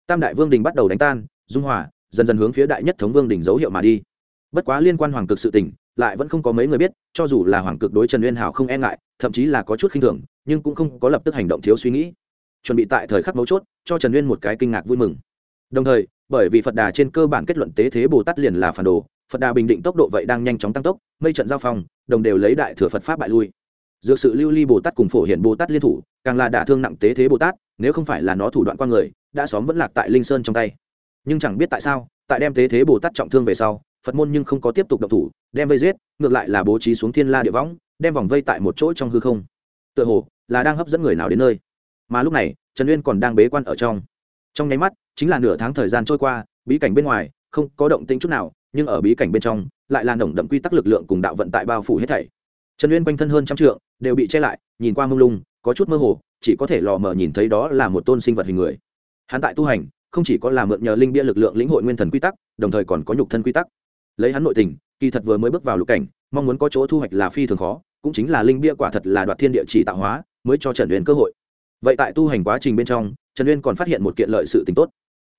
Tam đại vương đình bắt đầu đánh tan, dung hòa, dần dần hướng phía đại nhất thống vương đình dấu hiệu mà đi bất quá liên quan hoàng cực sự tình, lại vẫn không có mấy người biết cho dù là hoàng cực đối trần uyên hảo không e ngại thậm chí là có chút khinh thường nhưng cũng không có lập tức hành động thiếu suy nghĩ. Chuẩn bị tại thời khắc mấu chốt cho trần uyên một cái kinh ngạc vui mừng. Đồng thời bởi vì phật đà trên cơ bản kết luận tế thế bồ tát liền là phản đồ phật đà bình định tốc độ vậy đang nhanh chóng tăng tốc mây trận giao phong đồng đều lấy đại thừa phật pháp bại lui. Dược sự lưu ly bồ tát cùng phổ hiện bồ tát liên thủ càng là đả thương nặng tế thế bồ tát nếu không phải là nó thủ đoạn qua người đã xóm vẫn lạc tại linh sơn trong tay. Nhưng chẳng biết tại sao tại đem tế thế bồ tát trọng thương về sau phật môn nhưng không có tiếp tục động thủ, đem vây giết, ngược lại là bố trí xuống thiên la địa võng, đem vòng vây tại một chỗ trong hư không. Tựa hồ là đang hấp dẫn người nào đến nơi. Mà lúc này, trần uyên còn đang bế quan ở trong. Trong nháy mắt, chính là nửa tháng thời gian trôi qua, bí cảnh bên ngoài không có động tĩnh chút nào, nhưng ở bí cảnh bên trong lại là nồng đậm quy tắc lực lượng cùng đạo vận tại bao phủ hết thảy. Trần uyên quanh thân hơn trăm trượng, đều bị che lại, nhìn qua mông lung, có chút mơ hồ, chỉ có thể lò mờ nhìn thấy đó là một tôn sinh vật hình người. Hắn tại tu hành, không chỉ có là mượn nhờ linh bia lực lượng lĩnh hội nguyên thần quy tắc, đồng thời còn có nhục thân quy tắc lấy hắn nội tình, kỳ thật vừa mới bước vào lục cảnh, mong muốn có chỗ thu hoạch là phi thường khó, cũng chính là linh bia quả thật là đoạt thiên địa chỉ tạo hóa, mới cho trần uyên cơ hội. Vậy tại tu hành quá trình bên trong, trần uyên còn phát hiện một kiện lợi sự tính tốt.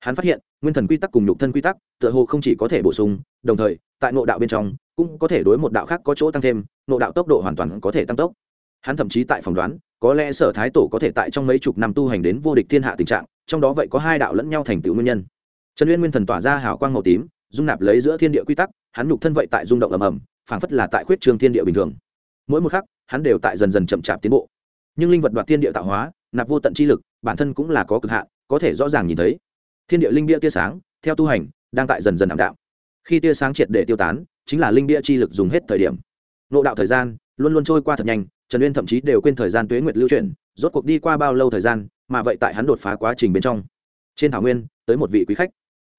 Hắn phát hiện, nguyên thần quy tắc cùng nhục thân quy tắc, tựa hồ không chỉ có thể bổ sung, đồng thời, tại nội đạo bên trong, cũng có thể đối một đạo khác có chỗ tăng thêm nội đạo tốc độ hoàn toàn có thể tăng tốc. Hắn thậm chí tại phỏng đoán, có lẽ sở thái tổ có thể tại trong mấy chục năm tu hành đến vô địch thiên hạ tình trạng, trong đó vậy có hai đạo lẫn nhau thành tựu nguyên nhân. Trần uyên nguyên thần tỏa ra hào quang màu tím dung nạp lấy giữa thiên địa quy tắc, hắn nhục thân vậy tại rung động ầm ầm, phảng phất là tại khuyết trường thiên địa bình thường. Mỗi một khắc, hắn đều tại dần dần chậm chạp tiến bộ. Nhưng linh vật đoạt thiên địa tạo hóa, nạp vô tận chi lực, bản thân cũng là có cực hạn, có thể rõ ràng nhìn thấy. Thiên địa linh bia tia sáng, theo tu hành, đang tại dần dần ảm đạm. Khi tia sáng triệt để tiêu tán, chính là linh bia chi lực dùng hết thời điểm. Nộ đạo thời gian, luôn luôn trôi qua thật nhanh, trần uyên thậm chí đều quên thời gian tuế nguyệt lưu chuyển, rốt cuộc đi qua bao lâu thời gian, mà vậy tại hắn đột phá quá trình bên trong. Trên thảo nguyên, tới một vị quý khách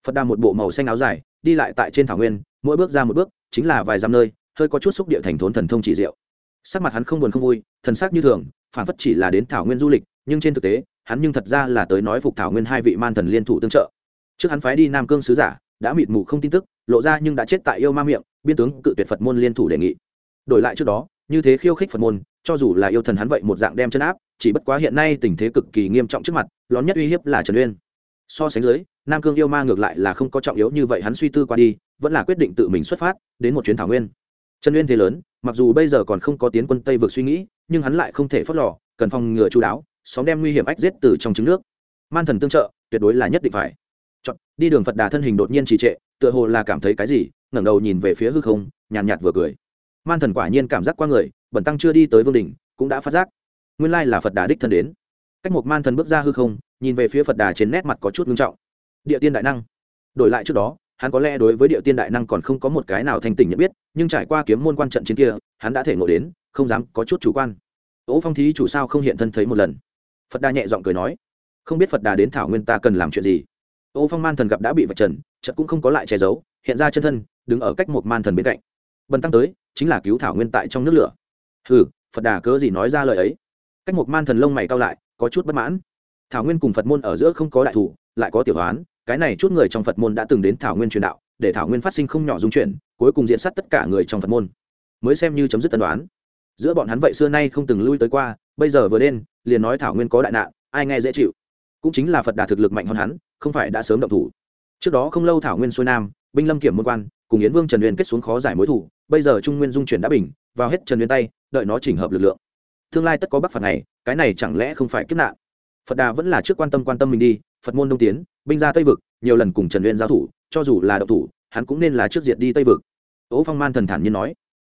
phật đà một bộ màu xanh áo dài, đi lại tại trên thảo nguyên, mỗi bước ra một bước, chính là vài dặm nơi, hơi có chút xúc địa thành thốn thần thông chỉ diệu. Sắc mặt hắn không buồn không vui, thần sắc như thường, phản phất chỉ là đến thảo nguyên du lịch, nhưng trên thực tế, hắn nhưng thật ra là tới nói phục thảo nguyên hai vị man thần liên thủ tương trợ. Trước hắn phái đi nam cương sứ giả, đã mịt mù không tin tức, lộ ra nhưng đã chết tại yêu ma miệng, biên tướng cự tuyệt phật môn liên thủ đề nghị. Đổi lại trước đó, như thế khiêu khích phật môn, cho dù là yêu thần hắn vậy một dạng đem chân áp, chỉ bất quá hiện nay tình thế cực kỳ nghiêm trọng trước mặt, lón nhất uy hiếp là trần uyên. So sánh dưới nam cương yêu ma ngược lại là không có trọng yếu như vậy hắn suy tư qua đi vẫn là quyết định tự mình xuất phát đến một chuyến thảo nguyên. Trần Nguyên thế lớn mặc dù bây giờ còn không có tiến quân tây vượt suy nghĩ nhưng hắn lại không thể phớt lò cần phòng ngừa chú đáo xóm đem nguy hiểm ách giết từ trong trứng nước. Man thần tương trợ tuyệt đối là nhất định phải. Chọn, đi đường phật đà thân hình đột nhiên trì trệ tựa hồ là cảm thấy cái gì ngẩng đầu nhìn về phía hư không nhàn nhạt, nhạt vừa cười. Man thần quả nhiên cảm giác qua người bẩn tăng chưa đi tới vương đình cũng đã phát giác. Nguyên lai là phật đà đích thân đến. Cách một man thần bước ra hư không nhìn về phía phật đà trên nét mặt có chút ngưng trọng địa tiên đại năng. Đổi lại trước đó, hắn có lẽ đối với địa tiên đại năng còn không có một cái nào thành tỉnh nhận biết, nhưng trải qua kiếm môn quan trận chiến kia, hắn đã thể ngộ đến, không dám có chút chủ quan. Ố phong thí chủ sao không hiện thân thấy một lần? Phật đà nhẹ giọng cười nói. Không biết phật đà đến thảo nguyên ta cần làm chuyện gì? Ô phong man thần gặp đã bị vạch trần trận cũng không có lại che giấu, hiện ra chân thân, đứng ở cách một man thần bên cạnh. Bần tăng tới, chính là cứu thảo nguyên tại trong nước lửa. Hừ, phật đà cớ gì nói ra lời ấy? Cách một man thần lông mày cao lại, có chút bất mãn. Thảo nguyên cùng phật môn ở giữa không có đại thủ, lại có tiểu hoán cái này chút người trong phật môn đã từng đến thảo nguyên truyền đạo, để thảo nguyên phát sinh không nhỏ dung chuyển, cuối cùng diện sát tất cả người trong phật môn. Mới xem như chấm dứt tân đoán. Giữa bọn hắn vậy xưa nay không từng lui tới qua, bây giờ vừa đen liền nói thảo nguyên có đại nạn, ai nghe dễ chịu. Cũng chính là phật đà thực lực mạnh hơn hắn, không phải đã sớm động thủ. Trước đó không lâu thảo nguyên xuôi nam, binh lâm kiểm môn quan, cùng yến vương trần uyên kết xuống khó giải mối thủ, bây giờ trung nguyên dung chuyển đã bình, vào hết trần uyên tay, đợi nó chỉnh hợp lực lượng. Tương lai tất có bắc phạt này, cái này chẳng lẽ không phải kiếp nạn? Phật đà vẫn là trước quan tâm quan tâm mình đi, phật môn đông tiến, binh ra tây vực, nhiều lần cùng trần uyên giao thủ, cho dù là độc thủ, hắn cũng nên là trước diệt đi tây vực. Ố phong man thần thản nhiên nói.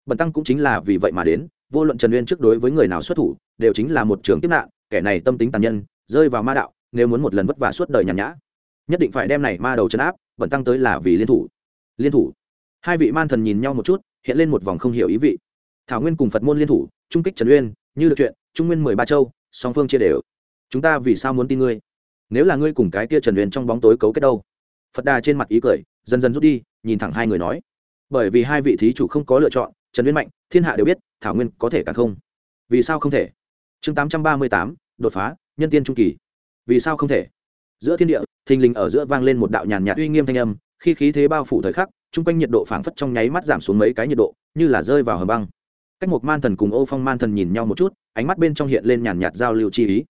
Bần tăng cũng chính là vì vậy mà đến, vô luận trần uyên trước đối với người nào xuất thủ, đều chính là một trường kiếp nạn, kẻ này tâm tính tàn nhân, rơi vào ma đạo, nếu muốn một lần vất vả suốt đời nhàn nhã, nhất định phải đem này ma đầu chấn áp, bần tăng tới là vì liên thủ. Liên thủ. Hai vị man thần nhìn nhau một chút, hiện lên một vòng không hiểu ý vị. Thảo nguyên cùng phật môn liên thủ, trung kích trần uyên, như được chuyện, trung nguyên mười ba châu, song phương chia đều chúng ta vì sao muốn tin ngươi? Nếu là ngươi cùng cái kia trần uyên trong bóng tối cấu kết đâu? Phật đà trên mặt ý cười, dần dần rút đi, nhìn thẳng hai người nói. Bởi vì hai vị thí chủ không có lựa chọn, trần uyên mạnh, thiên hạ đều biết, thảo nguyên có thể càng không. Vì sao không thể? Chương tám trăm ba mươi tám, đột phá, nhân tiên trung kỳ. Vì sao không thể? Giữa thiên địa, thình lình ở giữa vang lên một đạo nhàn nhạt uy nghiêm thanh âm, khi khí thế bao phủ thời khắc, chung quanh nhiệt độ phảng phất trong nháy mắt giảm xuống mấy cái nhiệt độ, như là rơi vào hầm băng. Cách một man thần cùng ô phong man thần nhìn nhau một chút, ánh mắt bên trong hiện lên nhàn nhạt giao lưu chi ý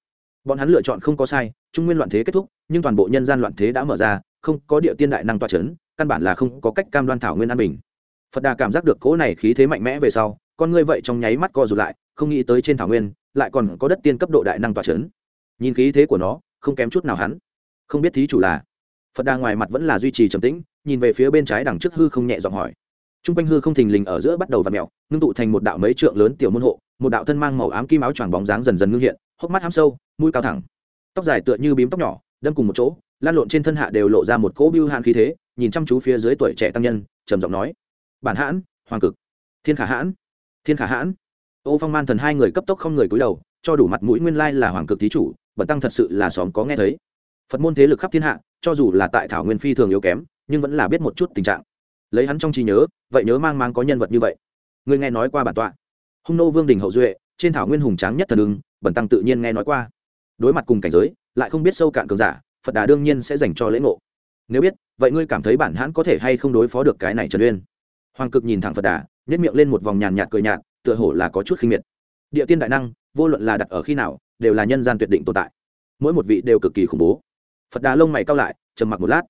bọn hắn lựa chọn không có sai, trung nguyên loạn thế kết thúc, nhưng toàn bộ nhân gian loạn thế đã mở ra, không có địa tiên đại năng toa c h ấ n căn bản là không có cách cam đoan thảo nguyên an bình. Phật đà cảm giác được cỗ này khí thế mạnh mẽ về sau, con ngươi vậy trong nháy mắt co rụt lại, không nghĩ tới trên thảo nguyên, lại còn có đất tiên cấp độ đại năng toa c h ấ n nhìn khí thế của nó, không kém chút nào hắn. Không biết thí chủ là? Phật đà ngoài mặt vẫn là duy trì trầm tĩnh, nhìn về phía bên trái đằng trước hư không nhẹ giọng hỏi. T r u n g quanh hư không thình lình ở giữa bắt đầu và mẹo ngưng tụ thành một đạo mấy trượng lớn tiểu môn hộ, một đạo thân mang màu ám kim áo choàng bóng dáng dần dần ngưng hiện hốc mắt ham sâu, mũi cao thẳng. Tóc dài tựa như bím tóc nhỏ, đâm cùng một chỗ, lan lộn trên thân hạ đều lộ ra một cỗ biêu hạn khí thế, nhìn chăm chú phía dưới tuổi trẻ tăng nhân, trầm giọng nói, bản hãn, hoàng cực. Thiên khả hãn. Thiên khả hãn. Ô phong man thần hai người cấp tốc không người cúi đầu, cho đủ mặt mũi nguyên lai là hoàng cực thí chủ bẩn tăng thật sự là xóm có nghe thấy. Phật môn thế lực khắp thiên hạ, cho dù là tại thảo nguyên phi thường yếu kém, nhưng vẫn là biết một chút tình trạng. Lấy hắn trong trí nhớ, vậy nhớ mang mang có nhân vật như vậy. Người nghe nói qua bản tọa. Hung nô vương đình hậu duệ trên thảo nguyên hùng tráng nhất thần ưng bẩn tăng tự nhiên nghe nói qua. Đối mặt cùng cảnh giới, lại không biết sâu cạn cường giả, phật đà đương nhiên sẽ dành cho lễ ngộ. Nếu biết, vậy ngươi cảm thấy bản hãn có thể hay không đối phó được cái này trần uyên? Hoàng cực nhìn thẳng phật đà nhét miệng lên một vòng nhàn nhạt cười nhạt, tựa hồ là có chút khinh miệt. Địa tiên đại năng, vô luận là đặt ở khi nào, đều là nhân gian tuyệt định tồn tại. Mỗi một vị đều cực kỳ khủng bố. Phật đà lông mày cao lại, trầm mặc một lát.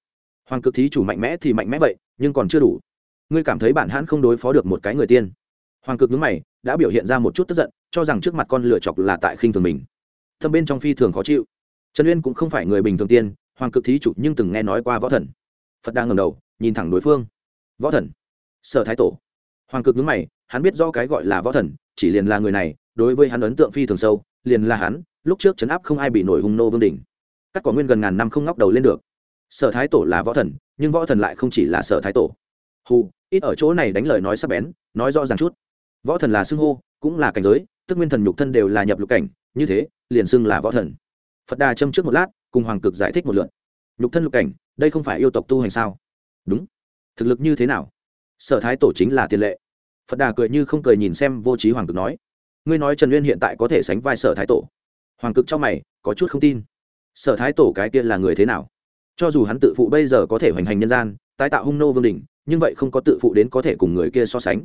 Hoàng cực thí chủ mạnh mẽ thì mạnh mẽ vậy, nhưng còn chưa đủ. Ngươi cảm thấy bản hãn không đối phó được một cái người tiên. Hoàng cực nhướng mày, đã biểu hiện ra một chút tức giận cho rằng trước mặt con lựa chọc là tại khinh thường mình. Thâm bên trong phi thường khó chịu. Trần uyên cũng không phải người bình thường tiên, hoàng cực thí chủ nhưng từng nghe nói qua võ thần. Phật đang ngầm đầu, nhìn thẳng đối phương. Võ thần? Sở thái tổ. Hoàng cực nhướng mày, hắn biết do cái gọi là võ thần, chỉ liền là người này, đối với hắn ấn tượng phi thường sâu, liền là hắn, lúc trước chấn áp không ai bị nổi hung nô vương đình các quả nguyên gần ngàn năm không ngóc đầu lên được. Sở thái tổ là võ thần, nhưng võ thần lại không chỉ là sở thái tổ. Hù, ít ở chỗ này đánh lời nói sắp bén, nói rõ ràng chút. Võ thần là xưng hô, cũng là cảnh giới tức nguyên thần nhục thân đều là nhập lục cảnh, như thế, liền xưng là võ thần. Phật đà châm trước một lát, cùng hoàng cực giải thích một lượn nhục thân lục cảnh, đây không phải yêu tộc tu hành sao? Đúng. Thực lực như thế nào? Sở thái tổ chính là tiền lệ. Phật đà cười như không cười nhìn xem vô trí hoàng cực nói. Ngươi nói trần uyên hiện tại có thể sánh vai sở thái tổ. Hoàng cực trong mày, có chút không tin. Sở thái tổ cái kia là người thế nào? Cho dù hắn tự phụ bây giờ có thể hoành hành nhân gian, tái tạo hung nô vương đình nhưng vậy không có tự phụ đến có thể cùng người kia so sánh.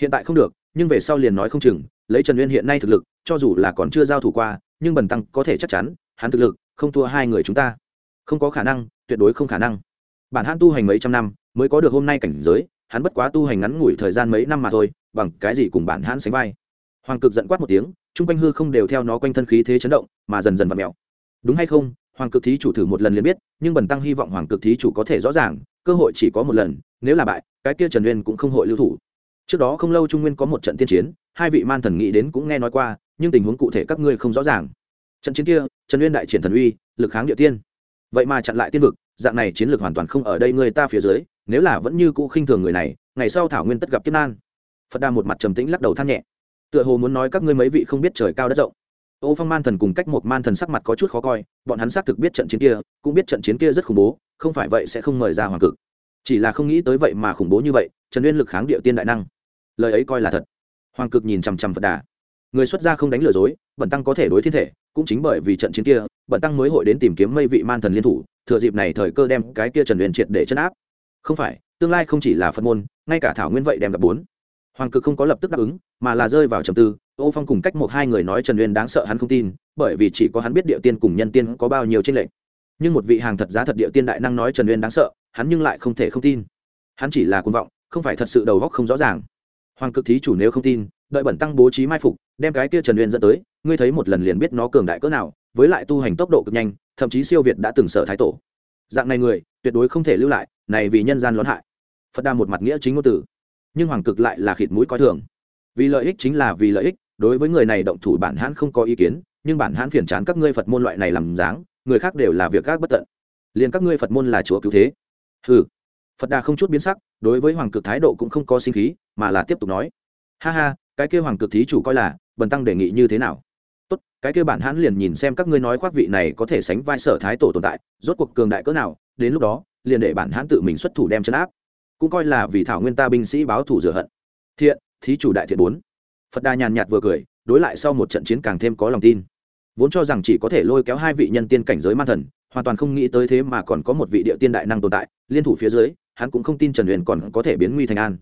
Hiện tại không được, nhưng về sau liền nói không chừng lấy trần uyên hiện nay thực lực, cho dù là còn chưa giao thủ qua, nhưng bần tăng có thể chắc chắn, hắn thực lực không thua hai người chúng ta. Không có khả năng, tuyệt đối không khả năng. Bản hắn tu hành mấy trăm năm, mới có được hôm nay cảnh giới, hắn bất quá tu hành ngắn ngủi thời gian mấy năm mà thôi, bằng cái gì cùng bản hắn sánh vai. Hoàng cực giận quát một tiếng, chung quanh hư không đều theo nó quanh thân khí thế chấn động, mà dần dần vặn mèo. Đúng hay không? Hoàng cực thí chủ thử một lần liền biết, nhưng bần tăng hy vọng hoàng cực thí chủ có thể rõ ràng, cơ hội chỉ có một lần, nếu là bại, cái kia trần uyên cũng không hội lưu thủ. Trước đó không lâu trung nguyên có một trận tiên chiến hai vị man thần nghĩ đến cũng nghe nói qua, nhưng tình huống cụ thể các ngươi không rõ ràng. Trận chiến kia, trần uyên đại triển thần uy, lực kháng địa tiên. Vậy mà chặn lại tiên vực, dạng này chiến lược hoàn toàn không ở đây người ta phía dưới, nếu là vẫn như cũ khinh thường người này, ngày sau thảo nguyên tất gặp kiếp nan. Phật đà một mặt trầm tĩnh lắc đầu than nhẹ. Tựa hồ muốn nói các ngươi mấy vị không biết trời cao đất rộng. Ô phong man thần cùng cách một man thần sắc mặt có chút khó coi, bọn hắn xác thực biết trận chiến kia, cũng biết trận chiến kia rất khủng bố, không phải vậy sẽ không mời ra hoàng cực. Chỉ là không nghĩ tới vậy mà khủng bố như vậy, trần uyên lực kháng địa tiên đại năng. Lời ấy coi là thật hoàng cực nhìn chằm chằm phật đà. Người xuất gia không đánh lừa dối, bẩn tăng có thể đối thiên thể, cũng chính bởi vì trận chiến kia, bẩn tăng mới hội đến tìm kiếm mây vị man thần liên thủ, thừa dịp này thời cơ đem cái kia trần huyền triệt để chấn áp. Không phải, tương lai không chỉ là phật môn, ngay cả thảo nguyên vậy đem gặp bốn. Hoàng cực không có lập tức đáp ứng, mà là rơi vào trầm tư, ô phong cùng cách một hai người nói trần huyền đáng sợ hắn không tin, bởi vì chỉ có hắn biết địa tiên cùng nhân tiên có bao nhiêu tranh lệch. Nhưng một vị hàng thật giá thật địa tiên đại năng nói trần huyền đáng sợ, hắn nhưng lại không thể không tin. Hắn chỉ là cuồng vọng, không phải thật sự đầu góc không rõ ràng hoàng cực thí chủ nếu không tin, đợi bẩn tăng bố trí mai phục, đem cái kia trần uyên dẫn tới, ngươi thấy một lần liền biết nó cường đại cỡ nào, với lại tu hành tốc độ cực nhanh, thậm chí siêu việt đã từng sở thái tổ. Dạng này người, tuyệt đối không thể lưu lại, này vì nhân gian lón hại. Phật đa một mặt nghĩa chính ngôn tử nhưng hoàng cực lại là khịt mũi coi thường. Vì lợi ích chính là vì lợi ích, đối với người này động thủ bản hãn không có ý kiến, nhưng bản hãn phiền chán các ngươi phật môn loại này làm dáng, người khác đều là việc các bất tận. Liền các ngươi phật môn là chúa cứu thế. Ừ phật đà không chút biến sắc, đối với hoàng cực thái độ cũng không có sinh khí mà là tiếp tục nói. Ha ha, cái kêu hoàng cực thí chủ coi là, bần tăng đề nghị như thế nào? Tốt, cái kêu bản hãn liền nhìn xem các ngươi nói khoác vị này có thể sánh vai sở thái tổ tồn tại, rốt cuộc cường đại cỡ nào, đến lúc đó, liền để bản hãn tự mình xuất thủ đem chấn áp. Cũng coi là vì thảo nguyên ta binh sĩ báo thủ rửa hận. Thiện, thí chủ đại thiện bốn. Phật đà nhàn nhạt vừa cười, đối lại sau một trận chiến càng thêm có lòng tin. Vốn cho rằng chỉ có thể lôi kéo hai vị nhân tiên cảnh giới man thần, hoàn toàn không nghĩ tới thế mà còn có một vị địa tiên đại năng tồn tại, liên thủ phía dưới, hắn cũng không tin trần huyền còn có thể biến nguy thành an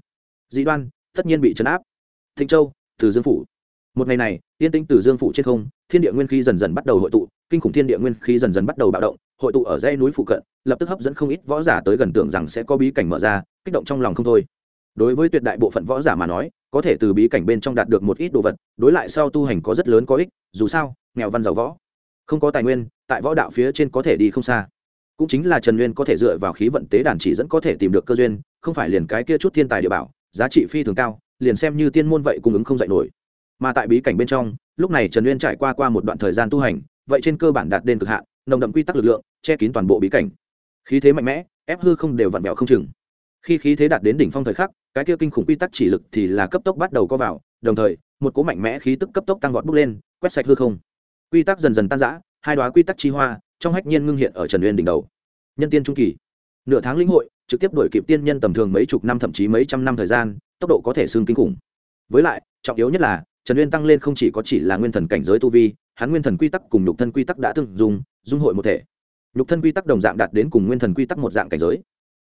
dĩ đoan, tất nhiên bị chấn áp. Thịnh châu, từ dương phủ. Một ngày này, yên tinh từ dương phủ trên không, thiên địa nguyên khí dần dần bắt đầu hội tụ, kinh khủng thiên địa nguyên khí dần dần bắt đầu bạo động, hội tụ ở dãy núi phụ cận, lập tức hấp dẫn không ít võ giả tới gần tưởng rằng sẽ có bí cảnh mở ra, kích động trong lòng không thôi. Đối với tuyệt đại bộ phận võ giả mà nói, có thể từ bí cảnh bên trong đạt được một ít đồ vật, đối lại sau tu hành có rất lớn có ích, dù sao, nghèo văn giàu võ. Không có tài nguyên, tại võ đạo phía trên có thể đi không xa. Cũng chính là trần nguyên có thể dựa vào khí vận tế đàn chỉ dẫn có thể tìm được cơ duyên, không phải liền cái kia chút thiên tài địa bảo giá trị phi thường cao, liền xem như tiên môn vậy cung ứng không dạy nổi. Mà tại bí cảnh bên trong, lúc này trần Uyên trải qua qua một đoạn thời gian tu hành, vậy trên cơ bản đạt đến cực hạn, nồng đậm quy tắc lực lượng, che kín toàn bộ bí cảnh. Khí thế mạnh mẽ, ép hư không đều vặn vẹo không chừng. Khi khí thế đạt đến đỉnh phong thời khắc, cái kia kinh khủng quy tắc chỉ lực thì là cấp tốc bắt đầu co vào, đồng thời, một cỗ mạnh mẽ khí tức cấp tốc tăng vọt bốc lên, quét sạch hư không. Quy tắc dần dần tan rã, hai đoá quy tắc chi hoa, trong hách nhiên ngưng hiện ở trần uyên đỉnh đầu. Nhân tiên trung kỳ nửa tháng lĩnh hội, trực tiếp đổi kịp tiên nhân tầm thường mấy chục năm thậm chí mấy trăm năm thời gian, tốc độ có thể xương kinh khủng. Với lại, trọng yếu nhất là, trần uyên tăng lên không chỉ có chỉ là nguyên thần cảnh giới tu vi, hắn nguyên thần quy tắc cùng nhục thân quy tắc đã từng dùng dung hội một thể. Nhục thân quy tắc đồng dạng đạt đến cùng nguyên thần quy tắc một dạng cảnh giới.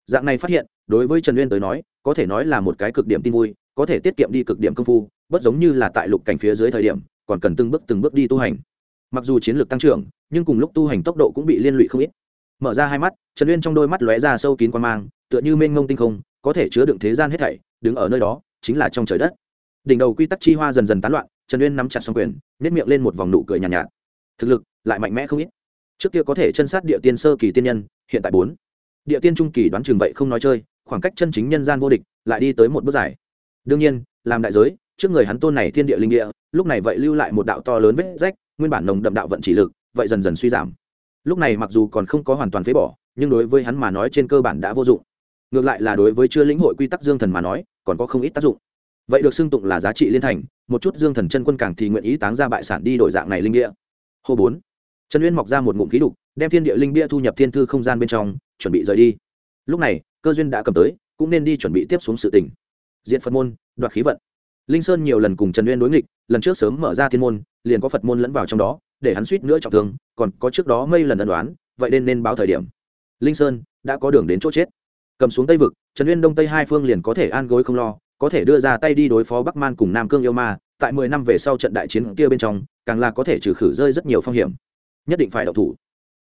Dạng này phát hiện, đối với trần uyên tới nói, có thể nói là một cái cực điểm tin vui, có thể tiết kiệm đi cực điểm công phu, bất giống như là tại lục cảnh phía dưới thời điểm, còn cần từng bước từng bước đi tu hành. Mặc dù chiến lược tăng trưởng, nhưng cùng lúc tu hành tốc độ cũng bị liên lụy không ít mở ra hai mắt trần uyên trong đôi mắt lóe ra sâu kín quan mang tựa như mênh mông tinh không có thể chứa đựng thế gian hết thảy đứng ở nơi đó chính là trong trời đất. Đỉnh đầu quy tắc chi hoa dần dần tán loạn trần uyên nắm chặt xong quyền nếp miệng lên một vòng nụ cười nhàn nhạt, nhạt. Thực lực lại mạnh mẽ không ít. Trước kia có thể chân sát địa tiên sơ kỳ tiên nhân hiện tại bốn. Địa tiên trung kỳ đoán chừng vậy không nói chơi khoảng cách chân chính nhân gian vô địch lại đi tới một bước dài. Đương nhiên làm đại giới trước người hắn tôn này thiên địa linh địa lúc này vậy lưu lại một đạo to lớn vết rách nguyên bản nồng đậm đạo vận chỉ lực vậy dần dần suy giảm lúc này mặc dù còn không có hoàn toàn phế bỏ, nhưng đối với hắn mà nói trên cơ bản đã vô dụng. Ngược lại là đối với chưa lĩnh hội quy tắc dương thần mà nói, còn có không ít tác dụng. Vậy được xưng tụng là giá trị liên thành, một chút dương thần chân quân càng thì nguyện ý táng ra bại sản đi đổi dạng này linh địa hô bốn. Trần uyên mọc ra một ngụm khí đục, đem thiên địa linh bia thu nhập thiên thư không gian bên trong, chuẩn bị rời đi. Lúc này, cơ duyên đã cầm tới, cũng nên đi chuẩn bị tiếp xuống sự tình. Diện phật môn, đoạt khí vận. Linh sơn nhiều lần cùng trần uyên đối nghịch, lần trước sớm mở ra thiên môn, liền có phật môn lẫn vào trong đó để hắn suýt nữa trọng thương, còn có trước đó mây lần ân đoán vậy nên nên báo thời điểm. Linh sơn, đã có đường đến chỗ chết. Cầm xuống tây vực, trần uyên đông tây hai phương liền có thể an gối không lo, có thể đưa ra tay đi đối phó bắc man cùng nam cương yêu ma, tại mười năm về sau trận đại chiến kia bên trong, càng là có thể trừ khử rơi rất nhiều phong hiểm. Nhất định phải đậu thủ.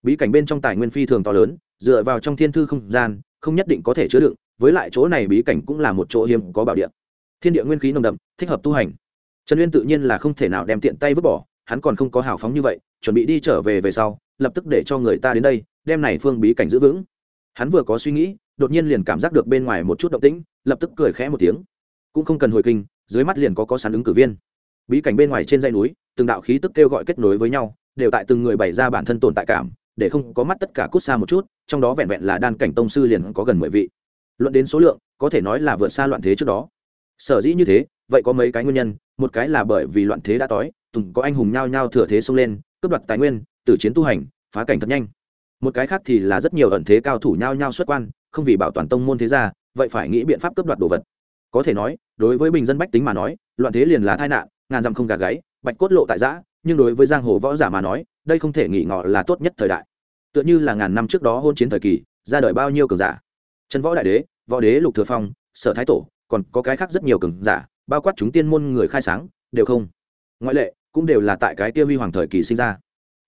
Bí cảnh bên trong tài nguyên phi thường to lớn, dựa vào trong thiên thư không gian, không nhất định có thể chứa đựng, với lại chỗ này bí cảnh cũng là một chỗ hiếm có bảo địa. Thiên địa nguyên khí nồng đậm, thích hợp tu hành. Trần uyên tự nhiên là không thể nào đem tiện tay vứt bỏ hắn còn không có hào phóng như vậy, chuẩn bị đi trở về về sau, lập tức để cho người ta đến đây, đem này phương bí cảnh giữ vững. Hắn vừa có suy nghĩ, đột nhiên liền cảm giác được bên ngoài một chút động tĩnh, lập tức cười khẽ một tiếng. Cũng không cần hồi kinh, dưới mắt liền có có sán ứng cử viên. Bí cảnh bên ngoài trên dãy núi, từng đạo khí tức kêu gọi kết nối với nhau, đều tại từng người bày ra bản thân tồn tại cảm, để không có mắt tất cả cút xa một chút, trong đó vẹn vẹn là đan cảnh tông sư liền có gần mười vị. Luận đến số lượng, có thể nói là vượt xa loạn thế trước đó. Sở dĩ như thế, vậy có mấy cái nguyên nhân một cái là bởi vì loạn thế đã tối tùng có anh hùng nhao nhao thừa thế xông lên, cướp đoạt tài nguyên, tử chiến tu hành, phá cảnh thật nhanh. Một cái khác thì là rất nhiều ẩn thế cao thủ nhao nhao xuất quan, không vì bảo toàn tông môn thế gia, vậy phải nghĩ biện pháp cướp đoạt đồ vật. Có thể nói, đối với bình dân bách tính mà nói, loạn thế liền là tai nạn, ngàn dặm không gà gáy, bạch cốt lộ tại giã, nhưng đối với giang hồ võ giả mà nói, đây không thể nghĩ ngọ là tốt nhất thời đại. Tựa như là ngàn năm trước đó hôn chiến thời kỳ, ra đời bao nhiêu cường giả. Trần võ đại đế, võ đế lục thừa phong, sở thái tổ, còn có cái khác rất nhiều cường giả bao quát chúng tiên môn người khai sáng, đều không. Ngoại lệ, cũng đều là tại cái tiêu huy hoàng thời kỳ sinh ra.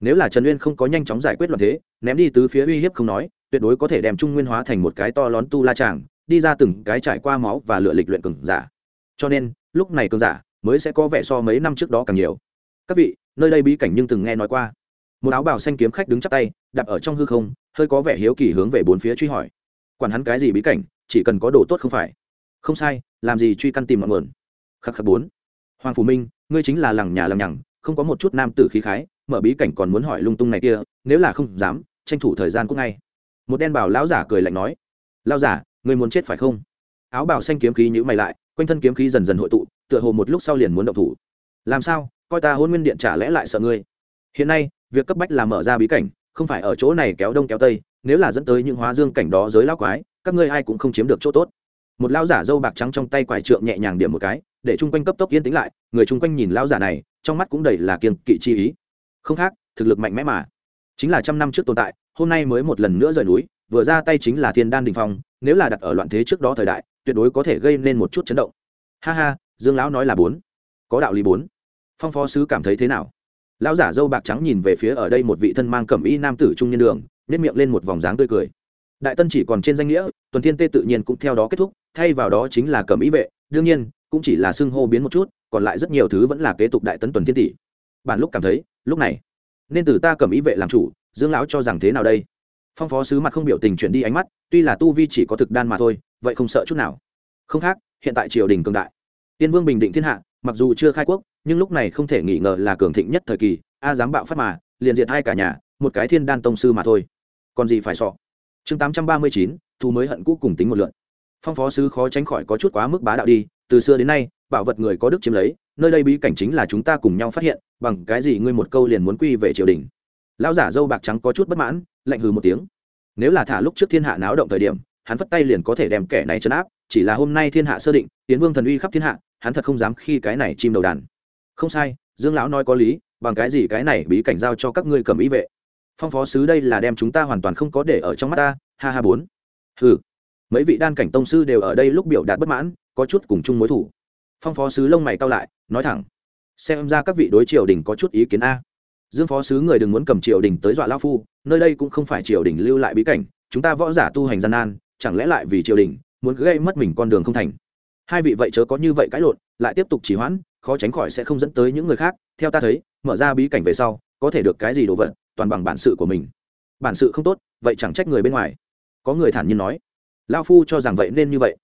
Nếu là trần uyên không có nhanh chóng giải quyết loạn thế, ném đi từ phía uy hiếp không nói, tuyệt đối có thể đem trung nguyên hóa thành một cái to lón tu la tràng đi ra từng cái trải qua máu và lựa lịch luyện cường giả. Cho nên, lúc này cường giả mới sẽ có vẻ so mấy năm trước đó càng nhiều. Các vị, nơi đây bí cảnh nhưng từng nghe nói qua. Một áo bào xanh kiếm khách đứng chắp tay, đạp ở trong hư không, hơi có vẻ hiếu kỳ hướng về bốn phía truy hỏi. Quản hắn cái gì bí cảnh, chỉ cần có đồ tốt không phải. Không sai, làm gì truy căn tìm mọi nguồn khắc khắc bốn. Hoàng phủ minh, ngươi chính là lằng nhà lằng nhằng, không có một chút nam tử khí khái, mở bí cảnh còn muốn hỏi lung tung này kia, nếu là không dám, tranh thủ thời gian cũng ngay. Một đen bảo lão giả cười lạnh nói, lão giả, ngươi muốn chết phải không? Áo bảo xanh kiếm khí nhữ mày lại, quanh thân kiếm khí dần dần hội tụ, tựa hồ một lúc sau liền muốn động thủ. Làm sao? Coi ta hôn nguyên điện trả lẽ lại sợ ngươi? Hiện nay, việc cấp bách là mở ra bí cảnh, không phải ở chỗ này kéo đông kéo tây, nếu là dẫn tới những hóa dương cảnh đó giới lão quái, các ngươi ai cũng không chiếm được chỗ tốt. Một lão giả dâu bạc trắng trong tay quải trượng nhẹ nhàng điểm một cái để chung quanh cấp tốc yên tĩnh lại, người chung quanh nhìn lão giả này, trong mắt cũng đầy là kiên kỵ chi ý. Không khác, thực lực mạnh mẽ mà. Chính là trăm năm trước tồn tại, hôm nay mới một lần nữa rời núi, vừa ra tay chính là thiên đan đình phong, nếu là đặt ở loạn thế trước đó thời đại, tuyệt đối có thể gây nên một chút chấn động. Ha ha, dương lão nói là bốn. Có đạo lý bốn. Phong phó sứ cảm thấy thế nào? Lão giả dâu bạc trắng nhìn về phía ở đây một vị thân mang cẩm y nam tử trung nhân đường nếp miệng lên một vòng dáng tươi cười. Đại tân chỉ còn trên danh nghĩa, tuần thiên tê tự nhiên cũng theo đó kết thúc, thay vào đó chính là cẩm y vệ. Đương nhiên cũng chỉ là xưng hô biến một chút, còn lại rất nhiều thứ vẫn là kế tục đại tấn tuần thiên tỷ. Bản lúc cảm thấy, lúc này, nên từ ta cầm ý vệ làm chủ, dương lão cho rằng thế nào đây? Phong phó sứ mặt không biểu tình chuyển đi ánh mắt, tuy là tu vi chỉ có thực đan mà thôi, vậy không sợ chút nào. Không khác, hiện tại triều đình cường đại. Tiên vương bình định thiên hạ, mặc dù chưa khai quốc, nhưng lúc này không thể nghi ngờ là cường thịnh nhất thời kỳ, a dám bạo phát mà, liền diệt hai cả nhà, một cái thiên đan tông sư mà thôi. Còn gì phải sọ chương tám trăm ba mươi chín thu mới hận cũ cùng tính một lượn phong phó sứ khó tránh khỏi có chút quá mức bá đạo đi từ xưa đến nay, bảo vật người có đức chiếm lấy, nơi đây bí cảnh chính là chúng ta cùng nhau phát hiện, bằng cái gì ngươi một câu liền muốn quy về triều đình? Lão giả dâu bạc trắng có chút bất mãn, lạnh hừ một tiếng. Nếu là thả lúc trước thiên hạ náo động thời điểm, hắn vất tay liền có thể đem kẻ này chấn áp, chỉ là hôm nay thiên hạ sơ định tiến vương thần uy khắp thiên hạ, hắn thật không dám khi cái này chim đầu đàn. Không sai, dương lão nói có lý, bằng cái gì cái này bí cảnh giao cho các ngươi cầm ý vệ? Phong phó sứ đây là đem chúng ta hoàn toàn không có để ở trong mắt ta, ha ha bốn. Hừ. Mấy vị đan cảnh tông sư đều ở đây lúc biểu đạt bất mãn có chút cùng chung mối thủ. Phong phó sứ lông mày cao lại, nói thẳng, xem ra các vị đối triều đình có chút ý kiến a. Dương phó sứ người đừng muốn cầm triều đình tới dọa lao phu, nơi đây cũng không phải triều đình lưu lại bí cảnh, chúng ta võ giả tu hành gian nan, chẳng lẽ lại vì triều đình, muốn gây mất mình con đường không thành? Hai vị vậy chớ có như vậy cãi lộn, lại tiếp tục chỉ hoãn, khó tránh khỏi sẽ không dẫn tới những người khác. Theo ta thấy, mở ra bí cảnh về sau, có thể được cái gì đồ vật, toàn bằng bản sự của mình. Bản sự không tốt, vậy chẳng trách người bên ngoài. Có người thản nhiên nói lao phu cho rằng vậy nên như vậy.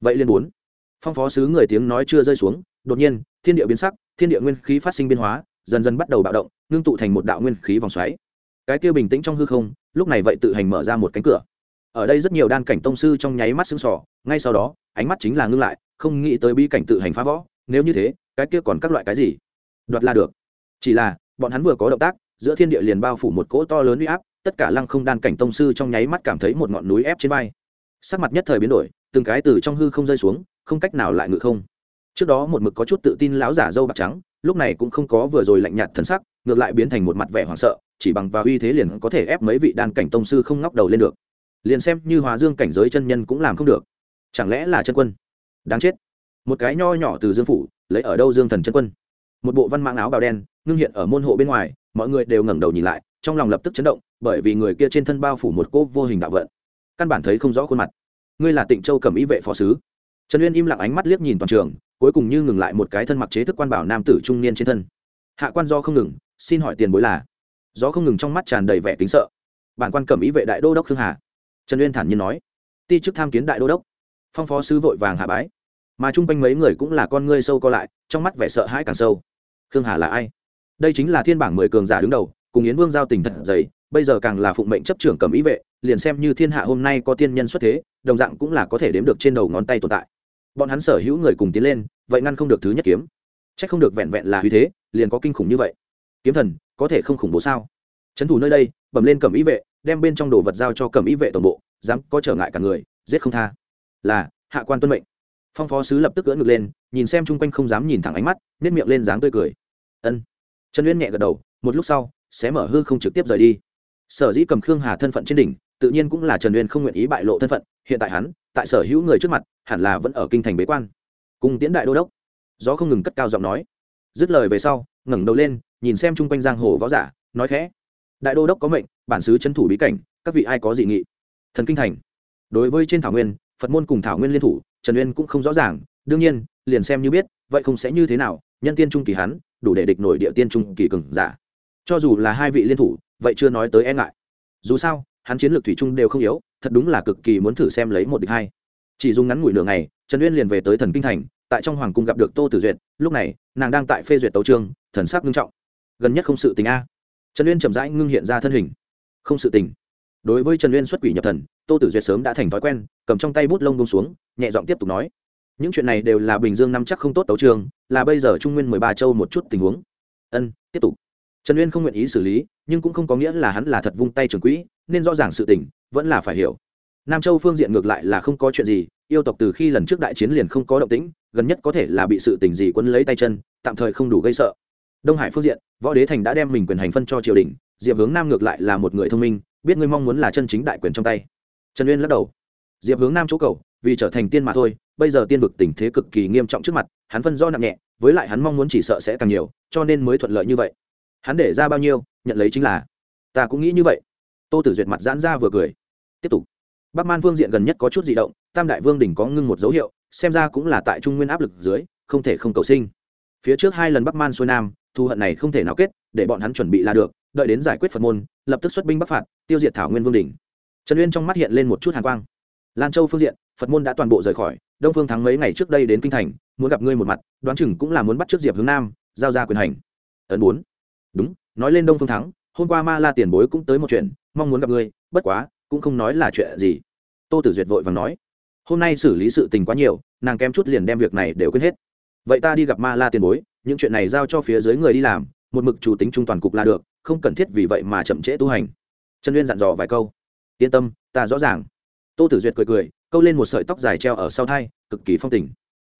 Vậy liên bốn phong phó sứ người tiếng nói chưa rơi xuống, đột nhiên, thiên địa biến sắc, thiên địa nguyên khí phát sinh biến hóa, dần dần bắt đầu bạo động, ngưng tụ thành một đạo nguyên khí vòng xoáy. Cái kia bình tĩnh trong hư không, lúc này vậy tự hành mở ra một cánh cửa. Ở đây rất nhiều đan cảnh tông sư trong nháy mắt sưng sỏ ngay sau đó, ánh mắt chính là ngưng lại, không nghĩ tới bi cảnh tự hành phá võ nếu như thế, cái kia còn các loại cái gì? Đoạt là được. Chỉ là, bọn hắn vừa có động tác, giữa thiên địa liền bao phủ một cỗ to lớn uy áp, tất cả lăng không đan cảnh tông sư trong nháy mắt cảm thấy một ngọn núi ép trên vai. Sắc mặt nhất thời biến đổi, từng cái từ trong hư không rơi xuống không cách nào lại ngự không. Trước đó một mực có chút tự tin lão giả dâu bạc trắng, lúc này cũng không có vừa rồi lạnh nhạt thần sắc, ngược lại biến thành một mặt vẻ hoảng sợ, chỉ bằng vào uy thế liền có thể ép mấy vị đan cảnh tông sư không ngóc đầu lên được. Liền xem như hòa dương cảnh giới chân nhân cũng làm không được. Chẳng lẽ là chân quân? Đáng chết. Một cái nho nhỏ từ dương phủ, lấy ở đâu dương thần chân quân? Một bộ văn mạng áo bào đen, ngưng hiện ở môn hộ bên ngoài, mọi người đều ngẩng đầu nhìn lại, trong lòng lập tức chấn động, bởi vì người kia trên thân bao phủ một cỗ vô hình đạo vận. Căn bản thấy không rõ khuôn mặt. Ngươi là tịnh châu cầm ý vệ phó sứ trần uyên im lặng ánh mắt liếc nhìn toàn trường, cuối cùng như ngừng lại một cái thân mặc chế thức quan bảo nam tử trung niên trên thân. Hạ quan do không ngừng, xin hỏi tiền bối là? Do không ngừng trong mắt tràn đầy vẻ kính sợ. Bản quan cẩm ý vệ đại đô đốc khương hà. Trần uyên thản nhiên nói, ti chức tham kiến đại đô đốc. Phong phó sứ vội vàng hạ bái. Mà chung quanh mấy người cũng là con ngươi sâu co lại, trong mắt vẻ sợ hãi càng sâu. Khương hà là ai? Đây chính là thiên bảng mười cường giả đứng đầu, cùng yến vương giao tình thật dày, bây giờ càng là phụng mệnh chấp trưởng cầm ý vệ, liền xem như thiên hạ hôm nay có tiên nhân xuất thế, đồng dạng cũng là có thể đếm được trên đầu ngón tay tồn tại bọn hắn sở hữu người cùng tiến lên, vậy ngăn không được thứ nhất kiếm. C h ắ c không được vẹn vẹn là huy thế, liền có kinh khủng như vậy. Kiếm thần, có thể không khủng bố sao? Trấn thủ nơi đây, bẩm lên cầm ý vệ, đem bên trong đồ vật giao cho cầm ý vệ toàn bộ, dám có trở ngại cả người, giết không tha. Là, hạ quan tuân mệnh. Phong phó sứ lập tức cưỡng ngực lên, nhìn xem chung quanh không dám nhìn thẳng ánh mắt nếp miệng lên dáng tươi cười. Ân. Trần uyên nhẹ gật đầu, một lúc sau, sẽ mở hư không trực tiếp rời đi. Sở dĩ cầm khương hà thân phận trên đỉnh, tự nhiên cũng là trần uyên không nguyện ý bại lộ thân phận, hiện tại hắn, tại sở hữu người trước mặt hẳn là vẫn ở kinh thành bế quan. Cùng tiễn đại đô đốc. Gió không ngừng cất cao giọng nói. Dứt lời về sau, ngẩng đầu lên, nhìn xem chung quanh giang hồ võ giả, nói khẽ. Đại đô đốc có mệnh, bản xứ trấn thủ bí cảnh, các vị ai có dị nghị? Thần kinh thành. Đối với trên thảo nguyên, phật môn cùng thảo nguyên liên thủ, trần uyên cũng không rõ ràng. Đương nhiên, liền xem như biết, vậy không sẽ như thế nào, nhân tiên trung kỳ hắn, đủ để địch nổi địa tiên trung kỳ cường giả. Cho dù là hai vị liên thủ, vậy chưa nói tới e ngại. Dù sao, hắn chiến lược thủy trung đều không yếu, thật đúng là cực kỳ muốn thử xem lấy một địch hai chỉ dùng ngắn ngủi nửa ngày, trần uyên liền về tới thần kinh thành, tại trong hoàng cung gặp được tô tử duyệt. Lúc này, nàng đang tại phê duyệt tấu trương thần sắc nghiêm trọng. Gần nhất không sự tình a. Trần uyên chậm rãi ngưng hiện ra thân hình. Không sự tình. Đối với trần uyên xuất quỷ nhập thần, tô tử duyệt sớm đã thành thói quen, cầm trong tay bút lông bông xuống, nhẹ giọng tiếp tục nói. Những chuyện này đều là bình dương năm chắc không tốt tấu trường là bây giờ trung nguyên mười ba châu một chút tình huống. Ân, tiếp tục. Trần uyên không nguyện ý xử lý, nhưng cũng không có nghĩa là hắn là thật vung tay trường quỹ, nên rõ ràng sự tình, vẫn là phải hiểu nam châu phương diện ngược lại là không có chuyện gì, yêu tộc từ khi lần trước đại chiến liền không có động tĩnh, gần nhất có thể là bị sự tình gì quấn lấy tay chân, tạm thời không đủ gây sợ. Đông hải phương diện, võ đế thành đã đem mình quyền hành phân cho triều đình, diệp hướng nam ngược lại là một người thông minh, biết ngươi mong muốn là chân chính đại quyền trong tay. Trần uyên lắc đầu. Diệp hướng nam chỗ cầu, vì trở thành tiên mà thôi, bây giờ tiên vực tình thế cực kỳ nghiêm trọng trước mặt, hắn phân do nặng nhẹ, với lại hắn mong muốn chỉ sợ sẽ càng nhiều, cho nên mới thuận lợi như vậy. Hắn để ra bao nhiêu, nhận lấy chính là. Ta cũng nghĩ như vậy. Tô tử duyệt mặt giãn ra vừa cười. Tiếp tục bắc man vương diện gần nhất có chút di động, tam đại vương đỉnh có ngưng một dấu hiệu, xem ra cũng là tại trung nguyên áp lực dưới, không thể không cầu sinh. Phía trước hai lần bắc man xuôi nam, thù hận này không thể nào kết, để bọn hắn chuẩn bị là được, đợi đến giải quyết phật môn, lập tức xuất binh bắc phạt, tiêu diệt thảo nguyên vương đỉnh. Trần uyên trong mắt hiện lên một chút hàn quang. Lan châu phương diện, phật môn đã toàn bộ rời khỏi, đông phương thắng mấy ngày trước đây đến kinh thành, muốn gặp ngươi một mặt, đoán chừng cũng là muốn bắt trước diệp hướng nam, giao ra quyền hành. Ấn bốn. Đúng, nói lên đông phương thắng, hôm qua ma la tiền bối cũng tới một chuyện, mong muốn gặp ngươi, bất quá cũng không nói là chuyện gì. Tô tử duyệt vội vàng nói, hôm nay xử lý sự tình quá nhiều, nàng kém chút liền đem việc này đều quên hết. Vậy ta đi gặp ma la tiền bối, những chuyện này giao cho phía dưới người đi làm, một mực chủ tính trung toàn cục là được, không cần thiết vì vậy mà chậm trễ tu hành. Trần uyên dặn dò vài câu, yên tâm, ta rõ ràng. Tô tử duyệt cười cười, câu lên một sợi tóc dài treo ở sau thai, cực kỳ phong tình.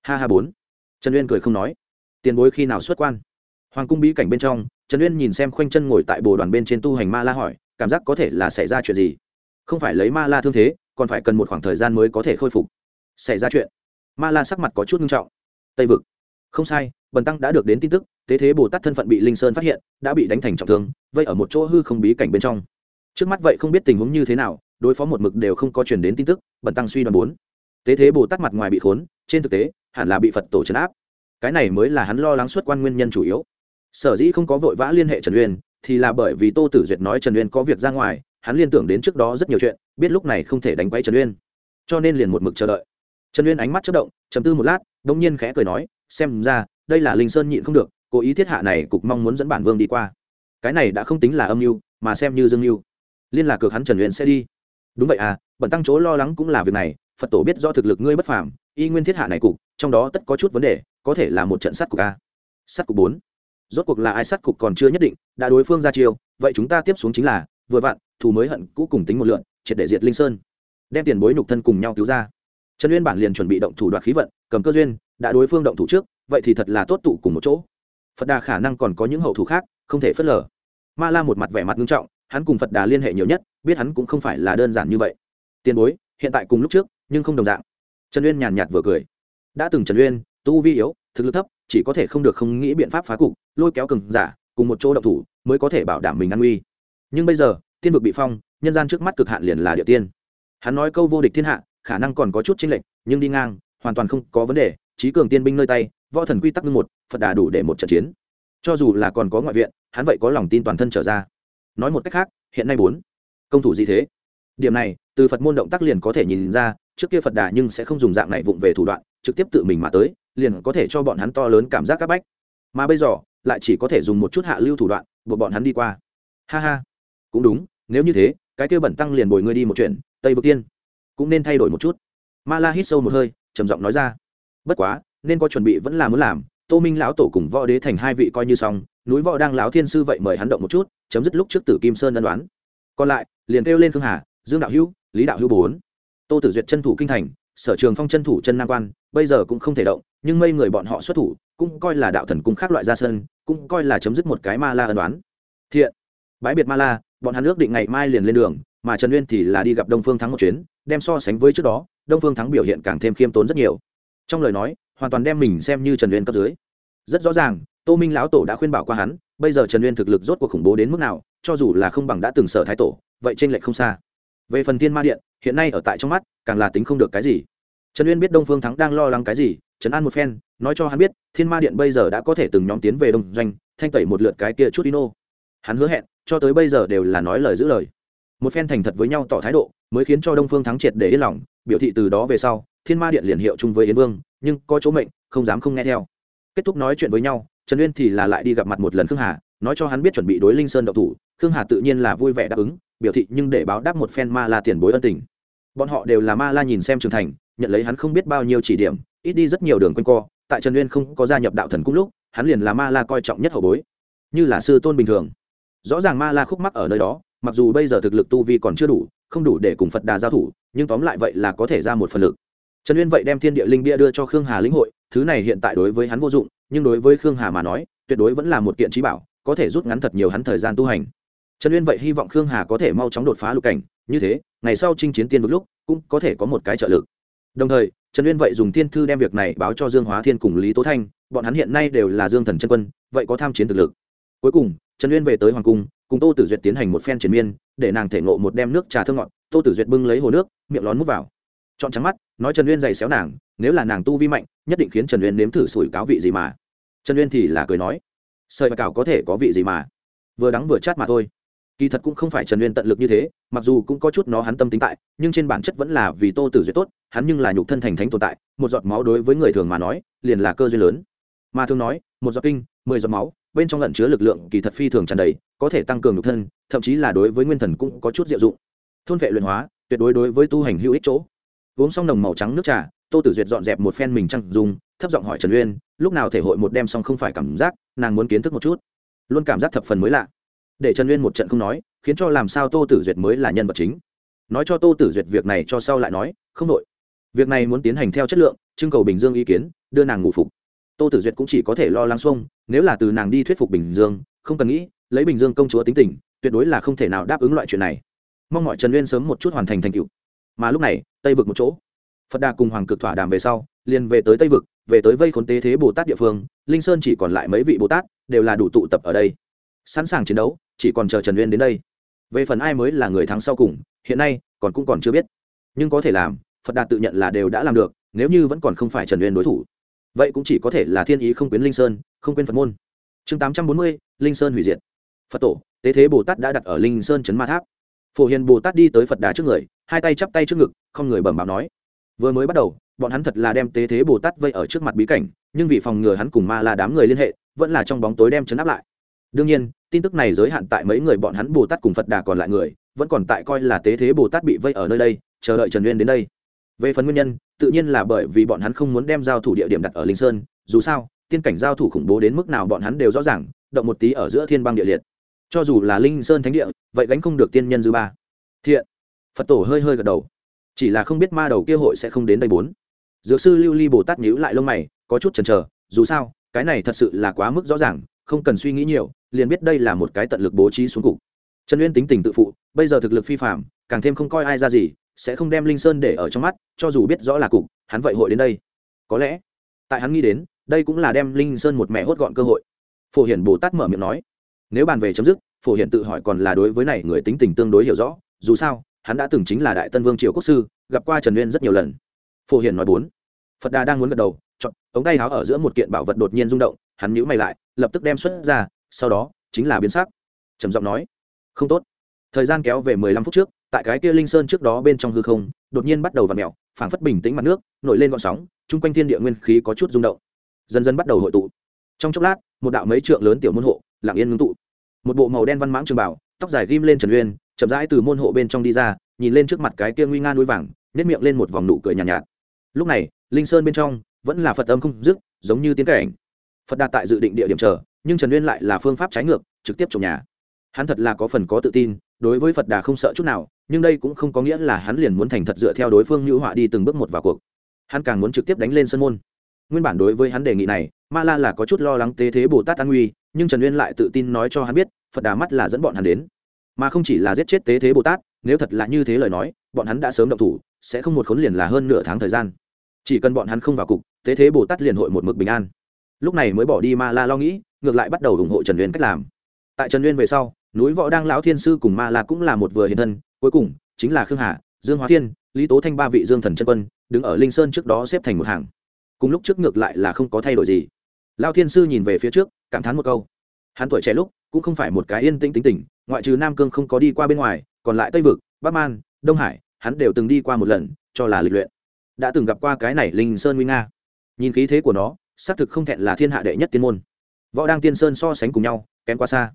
Ha ha bốn. Trần uyên cười không nói. Tiền bối khi nào xuất quan? Hoàng cung bí cảnh bên trong, trần uyên nhìn xem khoanh chân ngồi tại bồ đoàn bên trên tu hành ma la hỏi, cảm giác có thể là xảy ra chuyện gì? Không phải lấy ma la thương thế, còn phải cần một khoảng thời gian mới có thể khôi phục. Xảy ra chuyện. Ma la sắc mặt có chút nghiêm trọng. Tây vực. Không sai, bần tăng đã được đến tin tức, thế thế bồ tát thân phận bị linh sơn phát hiện, đã bị đánh thành trọng thương, vây ở một chỗ hư không bí cảnh bên trong. Trước mắt vậy không biết tình huống như thế nào, đối phó một mực đều không có chuyển đến tin tức, bần tăng suy đoán bốn. Tế thế bồ tát mặt ngoài bị khốn, trên thực tế, hẳn là bị phật tổ trấn áp. Cái này mới là hắn lo lắng xuất quan nguyên nhân chủ yếu. Sở dĩ không có vội vã liên hệ trần uyên, thì là bởi vì tô tử duyệt nói trần uyên có việc ra ngoài hắn liên tưởng đến trước đó rất nhiều chuyện, biết lúc này không thể đánh quay trần uyên. Cho nên liền một mực chờ đợi. Trần uyên ánh mắt chất động chấm tư một lát đ nhiên khẽ cười nói, xem ra, đây là linh sơn nhịn không được, cố ý thiết hạ này, cục mong muốn dẫn bản vương đi qua. Cái này đã không tính là âm mưu, mà xem như dương mưu. Liên lạc cược hắn trần uyên sẽ đi. Đúng vậy à bản tăng chỗ lo lắng cũng là việc này, phật tổ biết do thực lực ngươi bất phàm, y nguyên thiết hạ này cục, trong đó tất có chút vấn đề, có thể là một trận sát cục a. Sát cục bốn? Rốt cuộc là ai sát cục còn chưa nhất định, đã đối phương ra chiêu, vậy chúng ta tiếp xuống chính là vừa vặn, thù mới hận cũ cùng tính một lượn, triệt để diệt linh sơn. Đem tiền bối nhục thân cùng nhau cứu ra. Trần uyên bản liền chuẩn bị động thủ đoạt khí vận, cầm cơ duyên, đã đối phương động thủ trước, vậy thì thật là tốt tụ cùng một chỗ. Phật đà khả năng còn có những hậu thủ khác, không thể phớt lờ. Ma la một mặt vẻ mặt nghiêm trọng, hắn cùng phật đà liên hệ nhiều nhất, biết hắn cũng không phải là đơn giản như vậy. Tiền bối, hiện tại cùng lúc trước, nhưng không đồng dạng. Trần uyên nhàn nhạt vừa cười. Đã từng trần uyên, tu vi yếu, thực lực thấp, chỉ có thể không được không nghĩ biện pháp phá cục, lôi kéo cường giả, cùng một chỗ động thủ, mới có thể bảo đảm mình an nguy nhưng bây giờ, tiên vực bị phong, nhân gian trước mắt cực hạn liền là địa tiên. Hắn nói câu vô địch thiên hạ, khả năng còn có chút chênh lệch, nhưng đi ngang, hoàn toàn không có vấn đề trí cường tiên binh nơi tay, võ thần quy tắc ngưng một, phật đà đủ để một trận chiến. Cho dù là còn có ngoại viện, hắn vậy có lòng tin toàn thân trở ra. Nói một cách khác, hiện nay bốn công thủ gì thế? Điểm này, từ phật môn động tác liền có thể nhìn ra, trước kia phật đà nhưng sẽ không dùng dạng này vụng về thủ đoạn, trực tiếp tự mình mà tới, liền có thể cho bọn hắn to lớn cảm giác c áp bách. Mà bây giờ, lại chỉ có thể dùng một chút hạ lưu thủ đoạn, buộc bọn hắn đi qua. Ha ha cũng đúng, nếu như thế, cái kia bẩn tăng liền bồi ngươi đi một chuyện, tây vực tiên cũng nên thay đổi một chút. Ma la hít sâu một hơi, trầm giọng nói ra. Bất quá, nên có chuẩn bị vẫn là muốn làm, tô minh lão tổ cùng võ đế thành hai vị coi như xong, núi võ đang lão thiên sư vậy mời hắn động một chút, chấm dứt lúc trước tử kim sơn ân đoán còn lại, liền kêu lên khương hà, dương đạo hữu, lý đạo hữu bốn. Tô tử duyệt chân thủ kinh thành, sở trường phong chân thủ chân nam quan, bây giờ cũng không thể động, nhưng mây người bọn họ xuất thủ, cũng coi là đạo thần cung khác loại ra sân, cũng coi là chấm dứt một cái ma la ân đoán thiện, bãi biệt ma la bọn hắn ước định ngày mai liền lên đường, mà trần uyên thì là đi gặp đông phương thắng một chuyến, đem so sánh với trước đó, đông phương thắng biểu hiện càng thêm khiêm tốn rất nhiều. Trong lời nói, hoàn toàn đem mình xem như trần uyên cấp dưới. Rất rõ ràng, tô minh lão tổ đã khuyên bảo qua hắn, bây giờ trần uyên thực lực rốt cuộc khủng bố đến mức nào, cho dù là không bằng đã từng sở thái tổ, vậy trên lệch không xa. Về phần thiên ma điện, hiện nay ở tại trong mắt, càng là tính không được cái gì. Trần uyên biết đông phương thắng đang lo lắng cái gì trấn an một phen, nói cho hắn biết, thiên ma điện bây giờ đã có thể từng nhóm tiến về đông doanh, thanh tẩy một lượt cái kia chút ino. Hắn hứa hẹn cho tới bây giờ đều là nói lời giữ lời. Một phen thành thật với nhau tỏ thái độ, mới khiến cho đông phương thắng triệt để yên lòng, biểu thị từ đó về sau, thiên ma điện liền hiệu chung với yến vương, nhưng có chỗ mệnh, không dám không nghe theo. Kết thúc nói chuyện với nhau, trần uyên thì là lại đi gặp mặt một lần khương hà, nói cho hắn biết chuẩn bị đối linh sơn đậu thủ, khương hà tự nhiên là vui vẻ đáp ứng, biểu thị nhưng để báo đáp một phen ma la tiền bối ân tình. Bọn họ đều là ma la nhìn xem trưởng thành, nhận lấy hắn không biết bao nhiêu chỉ điểm, ít đi rất nhiều đường quanh co, tại trần uyên không có gia nhập đạo thần cung lúc, hắn liền là ma la coi trọng nhất hậu bối, như là sư tôn bình thường rõ ràng ma la khúc mắc ở nơi đó, mặc dù bây giờ thực lực tu vi còn chưa đủ, không đủ để cùng phật đà giao thủ, nhưng tóm lại vậy là có thể ra một phần lực. Trần uyên vậy đem thiên địa linh bia đưa cho khương hà lĩnh hội, thứ này hiện tại đối với hắn vô dụng, nhưng đối với khương hà mà nói, tuyệt đối vẫn là một kiện trí bảo, có thể rút ngắn thật nhiều hắn thời gian tu hành. Trần uyên vậy hy vọng khương hà có thể mau chóng đột phá lục cảnh, như thế, ngày sau chinh chiến tiên vực lúc, cũng có thể có một cái trợ lực. Đồng thời, trần uyên vậy dùng tiên thư đem việc này báo cho dương hóa thiên cùng lý tố thanh, bọn hắn hiện nay đều là dương thần chân quân, vậy có tham chiến thực lực. Cuối cùng trần uyên về tới hoàng cung, cùng tô tử duyệt tiến hành một phen triển miên, để nàng thể ngộ một đem nước trà thơ ngọt. Tô tử duyệt bưng lấy hồ nước, miệng lón mút vào. Chọn trắng mắt, nói trần uyên dày xéo nàng, nếu là nàng tu vi mạnh, nhất định khiến trần uyên nếm thử sủi cáo vị gì mà. Trần uyên thì là cười nói, sợi và cào có thể có vị gì mà. Vừa đắng vừa chát mà thôi. Kỳ thật cũng không phải trần uyên tận lực như thế, mặc dù cũng có chút nó hắn tâm tính tại, nhưng trên bản chất vẫn là vì tô tử duyệt tốt, hắn nhưng là nhục thân thành thánh tồn tại, một giọt máu đối với người thường mà nói, liền là cơ duyên lớn. Mà thường nói, một giọt kinh, mười giọt máu bên trong lẫn chứa lực lượng kỳ thật phi thường tràn đầy, có thể tăng cường nhục thân, thậm chí là đối với nguyên thần cũng có chút diệu dụng. Thôn vệ luyện hóa, tuyệt đối đối với tu hành hữu ích chỗ. Uống xong nồng màu trắng nước trà, tô tử duyệt dọn dẹp một phen mình trăng dùng, thấp giọng hỏi trần uyên, lúc nào thể hội một đem xong không phải cảm giác, nàng muốn kiến thức một chút. Luôn cảm giác thập phần mới lạ. Để trần uyên một trận không nói, khiến cho làm sao tô tử duyệt mới là nhân vật chính. Nói cho tô tử duyệt việc này cho sau lại nói, không đội việc này muốn tiến hành theo chất lượng, trưng cầu bình dương ý kiến, đưa nàng ngủ phục. Tô tử duyệt cũng chỉ có thể lo lắng xuông nếu là từ nàng đi thuyết phục bình dương, không cần nghĩ, lấy bình dương công chúa tính tình, tuyệt đối là không thể nào đáp ứng loại chuyện này. Mong mọi trần uyên sớm một chút hoàn thành thành tựu. Mà lúc này, tây vực một chỗ. Phật đà cùng hoàng cực thỏa đàm về sau, liền về tới tây vực, về tới vây khốn tế thế bồ tát địa phương, linh sơn chỉ còn lại mấy vị bồ tát, đều là đủ tụ tập ở đây. Sẵn sàng chiến đấu, chỉ còn chờ trần uyên đến đây. Về phần ai mới là người thắng sau cùng, hiện nay, còn cũng còn chưa biết. Nhưng có thể làm, phật đà tự nhận là đều đã làm được, nếu như vẫn còn không phải trần uyên đối thủ vậy cũng chỉ có thể là thiên ý không quyến linh sơn, không quên phật môn. Chương tám trăm bốn mươi, linh sơn hủy diệt. Phật tổ, tế thế bồ tát đã đặt ở linh sơn chấn ma tháp. Phổ hiền bồ tát đi tới phật đà trước người, hai tay chắp tay trước ngực, không người bẩm báo nói. Vừa mới bắt đầu, bọn hắn thật là đem tế thế bồ tát vây ở trước mặt bí cảnh, nhưng vì phòng ngừa hắn cùng ma là đám người liên hệ, vẫn là trong bóng tối đem chấn áp lại. Đương nhiên, tin tức này giới hạn tại mấy người bọn hắn bồ tát cùng phật đà còn lại người, vẫn còn tại coi là tế thế bồ tát bị vây ở nơi đây, chờ đợi trần uyên đến đây. Về phần nguyên nhân tự nhiên là bởi vì bọn hắn không muốn đem giao thủ địa điểm đặt ở linh sơn, dù sao, tiên cảnh giao thủ khủng bố đến mức nào bọn hắn đều rõ ràng, động một tí ở giữa thiên băng địa liệt. Cho dù là linh sơn thánh địa, vậy gánh không được tiên nhân dư ba. Thiện. Phật tổ hơi hơi gật đầu. Chỉ là không biết ma đầu kia hội sẽ không đến đây bốn. Dược sư lưu ly bồ tát nhíu lại lông mày, có chút chần chờ, dù sao, cái này thật sự là quá mức rõ ràng, không cần suy nghĩ nhiều, liền biết đây là một cái tận lực bố trí xuống cục. Trần uyên tính tình tự phụ, bây giờ thực lực phi phạm càng thêm không coi ai ra gì sẽ không đem linh sơn để ở trong mắt, cho dù biết rõ là cục, hắn vậy hội đến đây. Có lẽ, tại hắn nghĩ đến, đây cũng là đem linh sơn một mẹ hốt gọn cơ hội. Phổ hiển bồ tát mở miệng nói, nếu bàn về chấm dứt, phổ hiển tự hỏi còn là đối với này người tính tình tương đối hiểu rõ, dù sao, hắn đã từng chính là đại tân vương triều quốc sư, gặp qua trần uyên rất nhiều lần. Phổ hiển nói bốn, phật đà đang muốn gật đầu, chọn, ống tay háo ở giữa một kiện bảo vật đột nhiên rung động, hắn nhíu mày lại, lập tức đem xuất ra, sau đó, chính là biến sắc. Trầm giọng nói, không tốt. Thời gian kéo về mười lăm phút trước tại cái kia linh sơn trước đó bên trong hư không đột nhiên bắt đầu v ặ mẹo phảng phất bình tĩnh mặt nước nổi lên gọn sóng chung quanh thiên địa nguyên khí có chút rung động. Dần dần bắt đầu hội tụ. Trong chốc lát một đạo mấy trượng lớn tiểu môn hộ lặng yên ngưng tụ. Một bộ màu đen văn mãng trường bảo tóc dài ghim lên trần uyên chậm rãi từ môn hộ bên trong đi ra nhìn lên trước mặt cái kia nguy nga núi vàng nếp miệng lên một vòng nụ cười nhàn nhạt, nhạt. Lúc này linh sơn bên trong vẫn là phật âm không dứt giống như tiến cảnh. Phật đạt tại dự định địa điểm chờ nhưng trần uyên lại là phương pháp trái ngược trực tiếp trồng nhà. Hắn thật là có phần có tự tin đối với phật đà không sợ chút nào, nhưng đây cũng không có nghĩa là hắn liền muốn thành thật dựa theo đối phương hữu họa đi từng bước một vào cuộc. Hắn càng muốn trực tiếp đánh lên sân môn. Nguyên bản đối với hắn đề nghị này, ma la là có chút lo lắng tế thế bồ tát an nguy, nhưng trần uyên lại tự tin nói cho hắn biết, phật đà mắt là dẫn bọn hắn đến. Mà không chỉ là giết chết tế thế bồ tát, nếu thật là như thế lời nói, bọn hắn đã sớm động thủ, sẽ không một khốn liền là hơn nửa tháng thời gian. Chỉ cần bọn hắn không vào cục, tế thế bồ tát liền hội một mực bình an. Lúc này mới bỏ đi ma la lo nghĩ, ngược lại bắt đầu ủng hộ trần uyên cách làm. Tại trần uyên về sau núi võ đang lão thiên sư cùng ma la cũng là một vừa hiện thân, cuối cùng chính là khương hà, dương hóa thiên, lý tố thanh ba vị dương thần chân quân đứng ở linh sơn trước đó xếp thành một hàng. Cùng lúc trước ngược lại là không có thay đổi gì. Lao thiên sư nhìn về phía trước, cảm thán một câu. Hắn tuổi trẻ lúc cũng không phải một cái yên tĩnh tính tình, ngoại trừ nam cương không có đi qua bên ngoài, còn lại tây vực, bắc man, đông hải, hắn đều từng đi qua một lần, cho là lịch luyện. Đã từng gặp qua cái này linh sơn nguy nga. Nhìn khí thế của nó, xác thực không thẹn là thiên hạ đệ nhất tiên môn. Võ đang tiên sơn so sánh cùng nhau, kém quá xa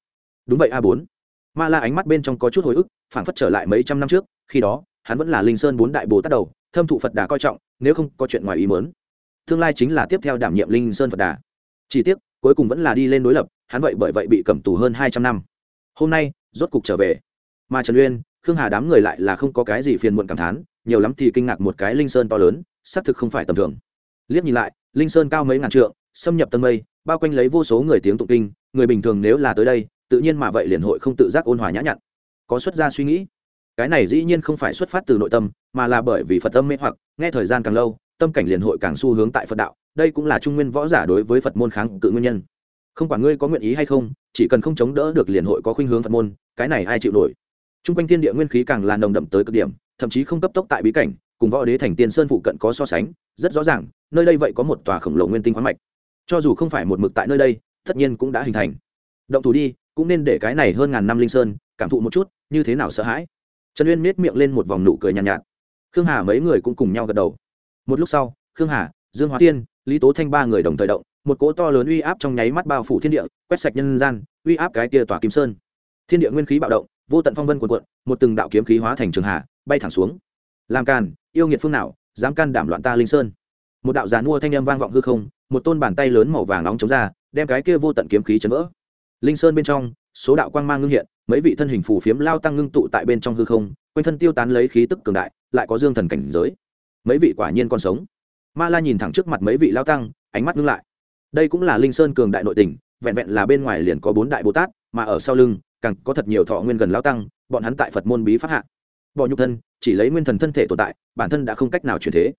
đúng vậy, a bốn. Ma la ánh mắt bên trong có chút hồi ức, phảng phất trở lại mấy trăm năm trước, khi đó, hắn vẫn là linh sơn bốn đại bồ tát đầu, thâm thụ phật đà coi trọng, nếu không có chuyện ngoài ý mớn tương lai chính là tiếp theo đảm nhiệm linh sơn phật đà. Chỉ tiếc, cuối cùng vẫn là đi lên đối lập, hắn vậy bởi vậy bị cầm tù hơn hai trăm năm. Hôm nay, rốt cục trở về. Mà trần uyên, khương hà đám người lại là không có cái gì phiền muộn cảm thán, nhiều lắm thì kinh ngạc một cái linh sơn to lớn, xác thực không phải tầm thường. Liếc nhìn lại, linh sơn cao mấy ngàn trượng, xâm nhập tân mây, bao quanh lấy vô số người tiếng tụng kinh, người bình thường nếu là tới đây tự nhiên mà vậy liền hội không tự giác ôn hòa nhã nhặn. Có xuất ra suy nghĩ. Cái này dĩ nhiên không phải xuất phát từ nội tâm, mà là bởi vì phật tâm mê hoặc, nghe thời gian càng lâu, tâm cảnh liền hội càng xu hướng tại phật đạo. Đây cũng là trung nguyên võ giả đối với phật môn kháng cự nguyên nhân. Không quản ngươi có nguyện ý hay không, chỉ cần không chống đỡ được liền hội có khuynh hướng phật môn, cái này ai chịu nổi? T r u n g quanh thiên địa nguyên khí càng là nồng đậm tới cực điểm, thậm chí không cấp tốc tại bí cảnh, cùng võ đế thành tiên sơn phụ cận có so sánh, rất rõ ràng, nơi đây vậy có một tòa khổng lồ nguyên tinh khoáng mạch. Cho dù không phải một mực tại nơi đây, tất nhiên cũng đã hình thành. Động thủ đi cũng nên để cái này hơn ngàn năm linh sơn cảm thụ một chút như thế nào sợ hãi. Trần uyên miết miệng lên một vòng nụ cười nhàn nhạt, nhạt. Khương hà mấy người cũng cùng nhau gật đầu. Một lúc sau khương hà dương hóa tiên lý tố thanh ba người đồng thời động một cỗ to lớn uy áp trong nháy mắt bao phủ thiên địa quét sạch nhân gian uy áp cái kia tỏa kim sơn. Thiên địa nguyên khí bạo động vô tận phong vân quần quận một từng đạo kiếm khí hóa thành trường hạ bay thẳng xuống. Làm càn yêu nghiệt phương nào dám can đảm loạn ta linh sơn? Một đạo giàn mua thanh âm vang vọng hư không một tôn bàn tay lớn màu vàng nóng chống ra đem cái kia vô tận kiếm khí chấn vỡ linh sơn bên trong, số đạo quang mang ngưng hiện, mấy vị thân hình phù phiếm lao tăng ngưng tụ tại bên trong hư không, quanh thân tiêu tán lấy khí tức cường đại, lại có dương thần cảnh giới. Mấy vị quả nhiên còn sống. Ma la nhìn thẳng trước mặt mấy vị lao tăng, ánh mắt ngưng lại. Đây cũng là linh sơn cường đại nội tình, vẹn vẹn là bên ngoài liền có bốn đại bồ tát, mà ở sau lưng, càng có thật nhiều thọ nguyên gần lao tăng, bọn hắn tại phật môn bí pháp hạ. Bỏ nhục thân, chỉ lấy nguyên thần thân thể tồn tại, bản thân đã không cách nào chuyển thế.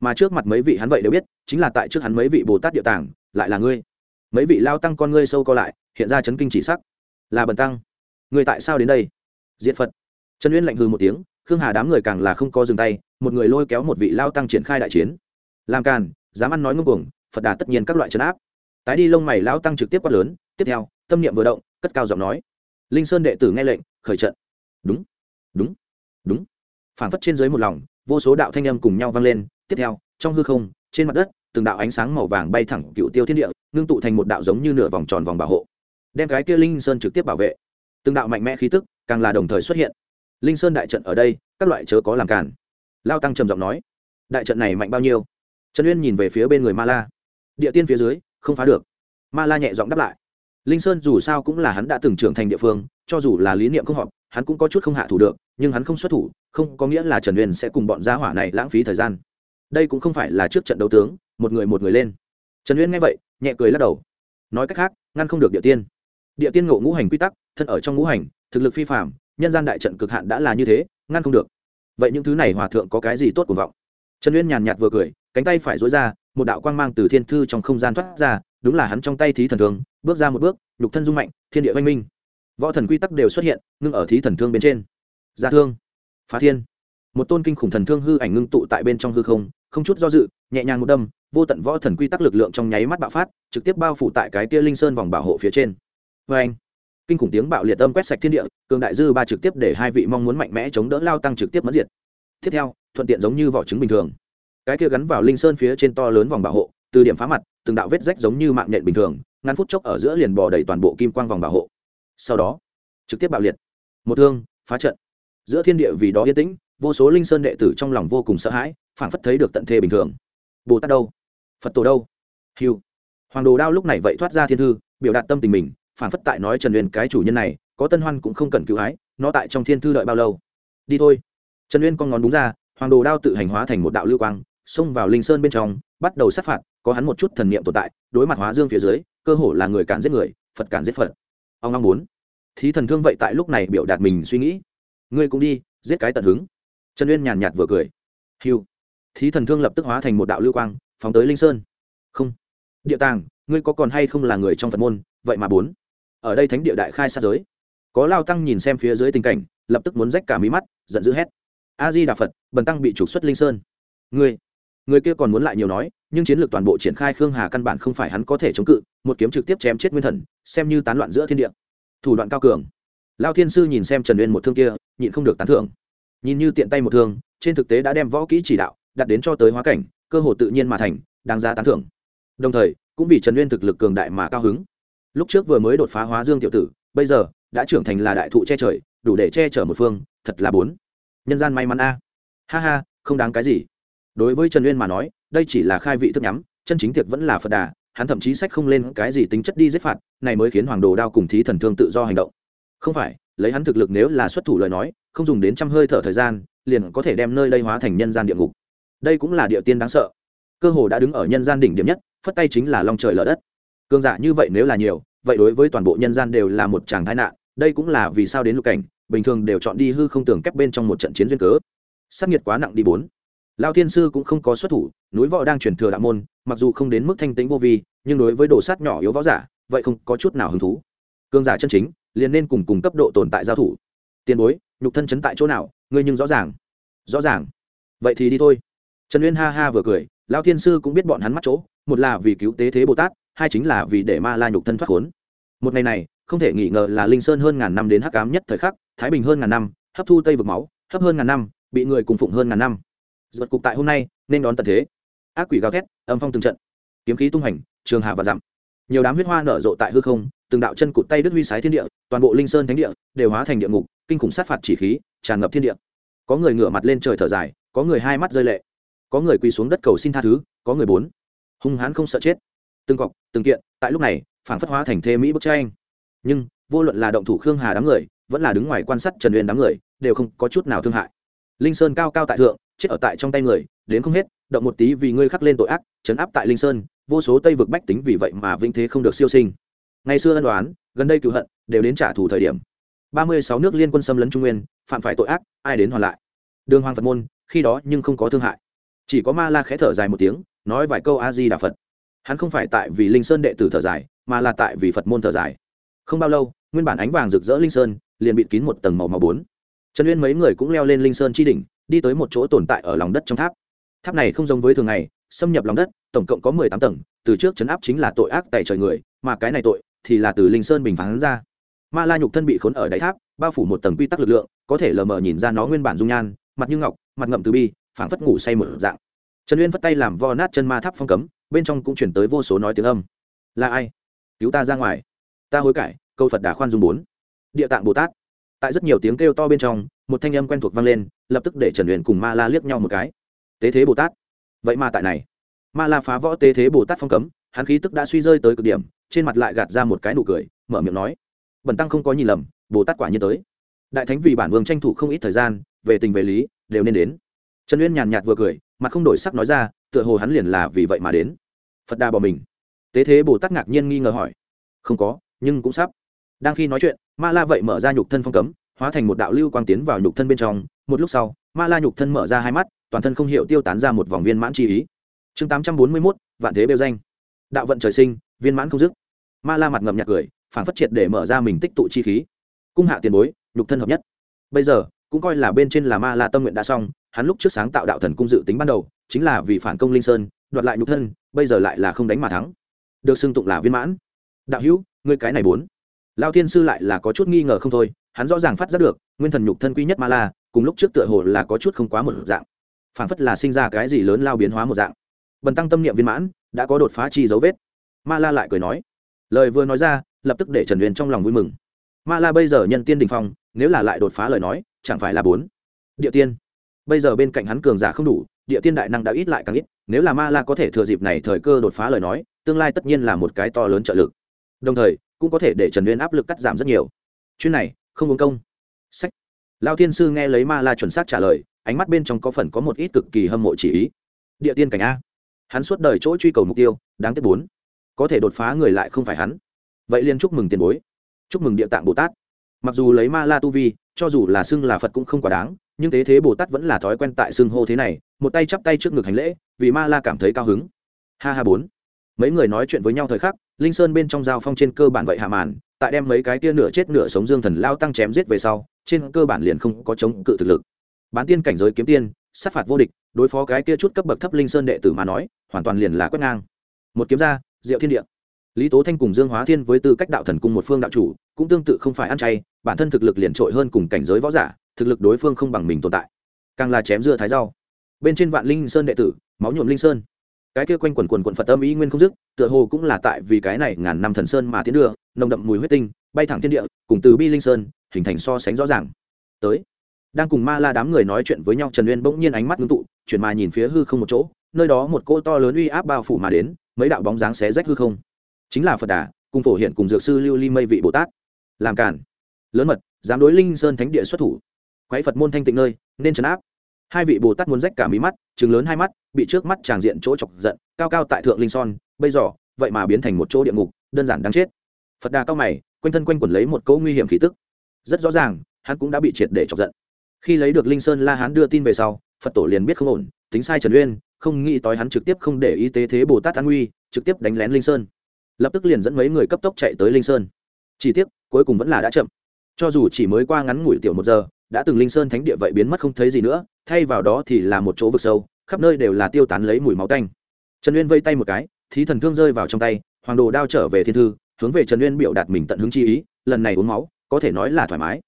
Mà trước mặt mấy vị hắn vậy đều biết, chính là tại trước hắn mấy vị bồ tát địa tàng, lại là ngươi. Mấy vị lao tăng con ngươi sâu co lại hiện ra chấn kinh chỉ sắc. Là bần tăng. Người tại sao đến đây? Diện phật. Trần uyên lạnh hư một tiếng, khương hà đám người càng là không có dừng tay, một người lôi kéo một vị lao tăng triển khai đại chiến. Làm càn, dám ăn nói ngông cuồng, phật đà tất nhiên các loại trấn áp. Tái đi lông mày lao tăng trực tiếp quát lớn, tiếp theo, tâm niệm vừa động, cất cao giọng nói. Linh sơn đệ tử nghe lệnh, khởi trận. Đúng đúng đúng. Phản phất trên dưới một lòng, vô số đạo thanh âm cùng nhau vang lên, tiếp theo, trong hư không, trên mặt đất, từng đạo ánh sáng màu vàng bay thẳng cựu tiêu thiên địa, ngưng tụ thành một đạo giống như nửa vòng tròn vòng bảo hộ đem cái kia linh sơn trực tiếp bảo vệ. Từng đạo mạnh mẽ khí tức, càng là đồng thời xuất hiện. Linh sơn đại trận ở đây, các loại chớ có làm cản lao tăng trầm giọng nói, đại trận này mạnh bao nhiêu? Trần uyên nhìn về phía bên người ma la. Địa tiên phía dưới, không phá được. Ma la nhẹ giọng đáp lại, linh sơn dù sao cũng là hắn đã từng trưởng thành địa phương, cho dù là lý niệm không họp hắn cũng có chút không hạ thủ được, nhưng hắn không xuất thủ, không có nghĩa là trần uyên sẽ cùng bọn gia hỏa này lãng phí thời gian. Đây cũng không phải là trước trận đấu tướng, một người một người lên. Trần uyên nghe vậy, nhẹ cười lắc đầu, nói cách khác, ngăn không được địa tiên địa tiên ngộ ngũ hành quy tắc, thân ở trong ngũ hành, thực lực phi phạm nhân gian đại trận cực hạn đã là như thế, ngăn không được. Vậy những thứ này hòa thượng có cái gì tốt cuồng vọng? Trần uyên nhàn nhạt vừa cười, cánh tay phải dối ra, một đạo quang mang từ thiên thư trong không gian thoát ra, đúng là hắn trong tay thí thần thương, bước ra một bước, nhục thân dung mạnh, thiên địa oanh minh. Võ thần quy tắc đều xuất hiện, ngưng ở thí thần thương bên trên. Gia thương, phá thiên. Một tôn kinh khủng thần thương hư ảnh ngưng tụ tại bên trong hư không không chút do dự, nhẹ nhàng một đâm, vô tận võ thần quy tắc lực lượng trong nháy mắt bạo phát, trực tiếp bao phủ tại cái kia linh sơn vòng bảo hộ phía trên vê anh. Kinh khủng tiếng bạo liệt âm quét sạch thiên địa, cường đại dư ba trực tiếp để hai vị mong muốn mạnh mẽ chống đỡ lao tăng trực tiếp mất diệt. Tiếp theo, thuận tiện giống như vỏ trứng bình thường. Cái kia gắn vào linh sơn phía trên to lớn vòng bảo hộ, từ điểm phá mặt, từng đạo vết rách giống như mạng nhện bình thường, ngắn phút chốc ở giữa liền bò đầy toàn bộ kim quang vòng bảo hộ. Sau đó, trực tiếp bạo liệt. Một thương, phá trận. Giữa thiên địa vì đó yên tĩnh, vô số linh sơn đệ tử trong lòng vô cùng sợ hãi, phảng phất thấy được tận thế bình thường. Bồ tát đâu? Phật tổ đâu? Hiu hoàng đồ đao lúc này vậy thoát ra thiên thư, biểu đạt tâm tình mình Phản phất tại nói trần uyên cái chủ nhân này, có tân hoan cũng không cần cứu hái, nó tại trong thiên thư đợi bao lâu? Đi thôi. Trần uyên con ngón đúng ra, hoàng đồ đao tự hành hóa thành một đạo lưu quang, xông vào linh sơn bên trong, bắt đầu sát phạt, có hắn một chút thần niệm tồn tại, đối mặt hóa dương phía dưới, cơ hồ là người cản giết người, phật cản giết phật. Ông long muốn thí thần thương vậy tại lúc này biểu đạt mình suy nghĩ. Ngươi cũng đi, giết cái tận hứng. Trần uyên nhàn nhạt vừa cười. Hiu thí thần thương lập tức hóa thành một đạo lưu quang, phóng tới linh sơn. Không. Địa tàng, ngươi có còn hay không là người trong phật môn? Vậy mà bốn ở đây thánh địa đại khai sát giới. Có lao tăng nhìn xem phía dưới tình cảnh, lập tức muốn rách cả mí mắt, giận dữ hét. A di đà phật bần tăng bị trục xuất linh sơn. Ngươi, người kia còn muốn lại nhiều nói, nhưng chiến lược toàn bộ triển khai khương hà căn bản không phải hắn có thể chống cự, một kiếm trực tiếp chém chết nguyên thần, xem như tán loạn giữa thiên địa. Thủ đoạn cao cường. Lao thiên sư nhìn xem trần uyên một thương kia, nhịn không được tán thưởng. Nhìn như tiện tay một thương, trên thực tế đã đem võ kỹ chỉ đạo đặt đến cho tới hóa cảnh, cơ hồ tự nhiên mà thành, đáng giá tán thưởng. Đồng thời, cũng vì trần uyên thực lực cường đại mà cao hứng lúc trước vừa mới đột phá hóa dương tiểu tử, bây giờ, đã trưởng thành là đại thụ che trời, đủ để che chở một phương, thật là bốn. Nhân gian may mắn a. Ha ha, không đáng cái gì. Đối với trần uyên mà nói, đây chỉ là khai vị thức nhắm, chân chính tiệc vẫn là phật đà, hắn thậm chí sách không lên cái gì tính chất đi giết phạt, này mới khiến hoàng đồ đao cùng thí thần thương tự do hành động. Không phải, lấy hắn thực lực nếu là xuất thủ lời nói, không dùng đến trăm hơi thở thời gian, liền có thể đem nơi đây hóa thành nhân gian địa ngục. Đây cũng là địa tiên đáng sợ. Cơ hồ đã đứng ở nhân gian đỉnh điểm nhất, phất tay chính là long trời lở đất cương giả như vậy nếu là nhiều, vậy đối với toàn bộ nhân gian đều là một chàng tai nạn, đây cũng là vì sao đến lục cảnh, bình thường đều chọn đi hư không tưởng kép bên trong một trận chiến duyên cớ. Sắc nhiệt quá nặng đi bốn. Lao thiên sư cũng không có xuất thủ, núi võ đang truyền thừa đạo môn, mặc dù không đến mức thanh tĩnh vô vi, nhưng đối với đồ sát nhỏ yếu võ giả, vậy không có chút nào hứng thú. Cương giả chân chính, liền nên cùng cùng cấp độ tồn tại giao thủ. Tiền bối, nhục thân chấn tại chỗ nào, ngươi nhưng rõ ràng. Rõ ràng. Vậy thì đi thôi. Trần uyên ha ha vừa cười, lao thiên sư cũng biết bọn hắn mắt chỗ, một là vì cứu tế thế bồ tát hai chính là vì để ma la nhục thân thoát khốn. Một ngày này, không thể nghi ngờ là linh sơn hơn ngàn năm đến hắc ám nhất thời khắc, thái bình hơn ngàn năm, hấp thu tây vực máu, hấp hơn ngàn năm, bị người cùng phụng hơn ngàn năm. Giật cục tại hôm nay, nên đón tận thế. Ác quỷ gào thét, âm phong từng trận. Kiếm khí tung hành, trường hà và dặm. Nhiều đám huyết hoa nở rộ tại hư không, từng đạo chân cụt tay đứt huy sái thiên địa, toàn bộ linh sơn thánh địa đều hóa thành địa ngục, kinh khủng sát phạt chỉ khí, tràn ngập thiên địa. Có người ngửa mặt lên trời thở dài, có người hai mắt rơi lệ. Có người quỳ xuống đất cầu xin tha thứ, có người bốn. Hung hãn không sợ chết từng cọc, từng kiện, tại lúc này, phảng phất hóa thành thê mỹ bức tranh. Nhưng, vô luận là động thủ khương hà đám người, vẫn là đứng ngoài quan sát trần uyên đám người, đều không có chút nào thương hại. Linh sơn cao cao tại thượng, chết ở tại trong tay người, đến không hết, động một tí vì ngươi khắc lên tội ác chấn áp tại linh sơn, vô số tây vực bách tính vì vậy mà vinh thế không được siêu sinh. Ngày xưa ân đoán gần đây cựu hận, đều đến trả thù thời điểm. Ba mươi sáu nước liên quân xâm lấn trung nguyên, phạm phải tội ác, ai đến hoàn lại? Đường hoàng phật môn, khi đó nhưng không có thương hại. Chỉ có ma la khẽ thở dài một tiếng, nói vài câu a di đà phật hắn không phải tại vì linh sơn đệ tử thở dài, mà là tại vì phật môn thở dài. Không bao lâu, nguyên bản ánh vàng rực rỡ linh sơn liền bịt kín một tầng màu màu bốn. Trần uyên mấy người cũng leo lên linh sơn chi đỉnh, đi tới một chỗ tồn tại ở lòng đất trong tháp. Tháp này không giống với thường ngày, xâm nhập lòng đất, tổng cộng có mười tám tầng, từ trước chấn áp chính là tội ác tại trời người, mà cái này tội thì là từ linh sơn bình phán ra. Ma la nhục thân bị khốn ở đáy tháp, bao phủ một tầng quy tắc lực lượng, có thể lờ mờ nhìn ra nó nguyên bản dung nhan, mặt như ngọc, mặt ngậm từ bi, phảng phất ngủ say một dạng trần uyên phất tay làm vo nát chân ma tháp phong cấm bên trong cũng chuyển tới vô số nói tiếng âm là ai cứu ta ra ngoài ta hối cải câu phật đà khoan dung bốn địa tạng bồ tát tại rất nhiều tiếng kêu to bên trong một thanh âm quen thuộc vang lên lập tức để trần uyên cùng ma la liếc nhau một cái tế thế bồ tát vậy mà tại này ma la phá võ tế thế bồ tát phong cấm hắn khí tức đã suy rơi tới cực điểm trên mặt lại gạt ra một cái nụ cười mở miệng nói bần tăng không có nhìn lầm bồ tát quả nhiên tới đại thánh vì bản vương tranh thủ không ít thời gian về tình về lý đều nên đến trần uyên nhàn nhạt vừa cười, mặt không đổi sắc nói ra, tựa hồ hắn liền là vì vậy mà đến. Phật đà bỏ mình. Tế thế bồ tát ngạc nhiên nghi ngờ hỏi. Không có, nhưng cũng sắp. Đang khi nói chuyện, ma la vậy mở ra nhục thân phong cấm, hóa thành một đạo lưu quang tiến vào nhục thân bên trong. Một lúc sau, ma la nhục thân mở ra hai mắt, toàn thân không hiểu tiêu tán ra một vòng viên mãn chi ý. Chương tám trăm bốn mươi mốt, vạn thế bêu danh. Đạo vận trời sinh, viên mãn không dứt. Ma la mặt ngậm nhạt cười, phản phát triệt để mở ra mình tích tụ chi khí. Cung hạ tiền bối, nhục thân hợp nhất. Bây giờ, cũng coi là bên trên là ma la tâm nguyện đã xong hắn lúc trước sáng tạo đạo thần cung dự tính ban đầu, chính là vì phản công linh sơn, đoạt lại nhục thân, bây giờ lại là không đánh mà thắng. Được xưng tụng là viên mãn. Đạo hữu, ngươi cái này bốn. Lao thiên sư lại là có chút nghi ngờ không thôi, hắn rõ ràng phát giác được, nguyên thần nhục thân quy nhất ma la cùng lúc trước tựa hồ là có chút không quá một dạng. Phản phất là sinh ra cái gì lớn lao biến hóa một dạng. Bần tăng tâm niệm viên mãn, đã có đột phá chi dấu vết. Ma la lại cười nói. Lời vừa nói ra, lập tức để trần uyên trong lòng vui mừng. Ma la bây giờ nhân tiên đình phong, nếu là lại đột phá lời nói, chẳng phải là bốn. Địa tiên bây giờ bên cạnh hắn cường giả không đủ, địa tiên đại năng đã ít lại càng ít, nếu là ma la có thể thừa dịp này thời cơ đột phá lời nói, tương lai tất nhiên là một cái to lớn trợ lực. Đồng thời, cũng có thể để trần uyên áp lực cắt giảm rất nhiều. Chuyến này, không uống công. Sách. Lao thiên sư nghe lấy ma la chuẩn xác trả lời, ánh mắt bên trong có phần có một ít cực kỳ hâm mộ chỉ ý. Địa tiên cảnh a. Hắn suốt đời chỗ truy cầu mục tiêu, đáng tiếc bốn. Có thể đột phá người lại không phải hắn. Vậy liên chúc mừng tiền bối. Chúc mừng địa tạng bồ tát. Mặc dù lấy ma la tu vi, cho dù là xưng là phật cũng không quá đáng nhưng thế thế bồ tát vẫn là thói quen tại xưng hô thế này, một tay chắp tay trước ngực hành lễ, vì ma la cảm thấy cao hứng. Ha ha bốn. Mấy người nói chuyện với nhau thời khắc, linh sơn bên trong giao phong trên cơ bản vậy hạ màn, tại đem mấy cái tia nửa chết nửa sống dương thần lao tăng chém giết về sau, trên cơ bản liền không có chống cự thực lực. Bán tiên cảnh giới kiếm tiên, sát phạt vô địch, đối phó cái kia chút cấp bậc thấp linh sơn đệ tử mà nói, hoàn toàn liền là quét ngang. Một kiếm ra, diệu thiên địa. Lý tố thanh cùng dương hóa thiên với tư cách đạo thần cung một phương đạo chủ, cũng tương tự không phải ăn chay, bản thân thực lực liền trội hơn cùng cảnh giới võ giả thực lực đối phương không bằng mình tồn tại, càng là chém dưa thái rau. Bên trên vạn linh sơn đệ tử, máu nhuộm linh sơn. Cái kia quanh quần quần quận phật tâm ý nguyên không dứt, tựa hồ cũng là tại vì cái này ngàn năm thần sơn mà tiến đưa, nồng đậm mùi huyết tinh, bay thẳng thiên địa, cùng từ bi linh sơn, hình thành so sánh rõ ràng. Tới, đang cùng ma la đám người nói chuyện với nhau, trần uyên bỗng nhiên ánh mắt ngưng tụ, chuyển mà nhìn phía hư không một chỗ, nơi đó một cỗ to lớn uy áp bao phủ mà đến, mấy đạo bóng dáng xé rách hư không. Chính là phật đà, cùng phổ hiện cùng dược sư lưu ly mây vị bồ tát. Làm cản lớn mật, dám đối linh sơn thánh địa xuất thủ quái phật môn thanh tịnh nơi, nên trấn áp. Hai vị bồ tát muốn rách cả mí mắt chừng lớn hai mắt, bị trước mắt tràng diện chỗ chọc giận, cao cao tại thượng linh son, bây giờ, vậy mà biến thành một chỗ địa ngục, đơn giản đáng chết. Phật đà cao mày, quanh thân quanh quẩn lấy một cỗ nguy hiểm khí tức. Rất rõ ràng, hắn cũng đã bị triệt để chọc giận. Khi lấy được linh sơn la hắn đưa tin về sau, phật tổ liền biết không ổn, tính sai trần uyên, không nghĩ tới hắn trực tiếp không để y tế thế bồ tát an nguy, trực tiếp đánh lén linh sơn. Lập tức liền dẫn mấy người cấp tốc chạy tới linh sơn. Chỉ tiếc, cuối cùng vẫn là đã chậm. Cho dù chỉ mới qua ngắn ngủi tiểu một giờ đã từng linh sơn thánh địa vậy biến mất không thấy gì nữa, thay vào đó thì là một chỗ vực sâu, khắp nơi đều là tiêu tán lấy mùi máu tanh. Trần uyên vây tay một cái, thí thần thương rơi vào trong tay, hoàng đồ đao trở về thiên thư, hướng về trần uyên biểu đạt mình tận hứng chi ý, lần này uống máu, có thể nói là thoải mái.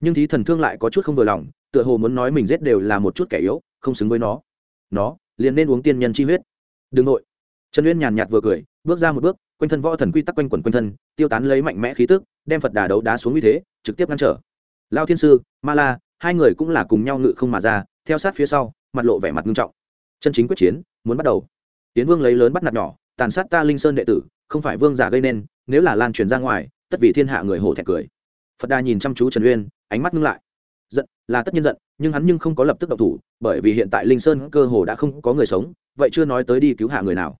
Nhưng thí thần thương lại có chút không vừa lòng, tựa hồ muốn nói mình giết đều là một chút kẻ yếu, không xứng với nó. Nó, liền nên uống tiên nhân chi huyết. Đừng nội. Trần uyên nhàn nhạt vừa cười, bước ra một bước, quanh thân võ thần quy tắc quanh quẩn quanh thân, tiêu tán lấy mạnh mẽ khí tức, đem phật đà đấu đá xuống uy thế, trực tiếp ngăn trở lao thiên sư, ma la, hai người cũng là cùng nhau ngự không mà ra, theo sát phía sau, mặt lộ vẻ mặt nghiêm trọng. Chân chính quyết chiến, muốn bắt đầu. Tiến vương lấy lớn bắt nạt nhỏ, tàn sát ta linh sơn đệ tử, không phải vương giả gây nên, nếu là lan truyền ra ngoài, tất vì thiên hạ người hổ thẹn cười. Phật đà nhìn chăm chú trần uyên, ánh mắt ngưng lại. Giận, là tất nhiên giận, nhưng hắn nhưng không có lập tức động thủ, bởi vì hiện tại linh sơn cơ hồ đã không có người sống, vậy chưa nói tới đi cứu hạ người nào.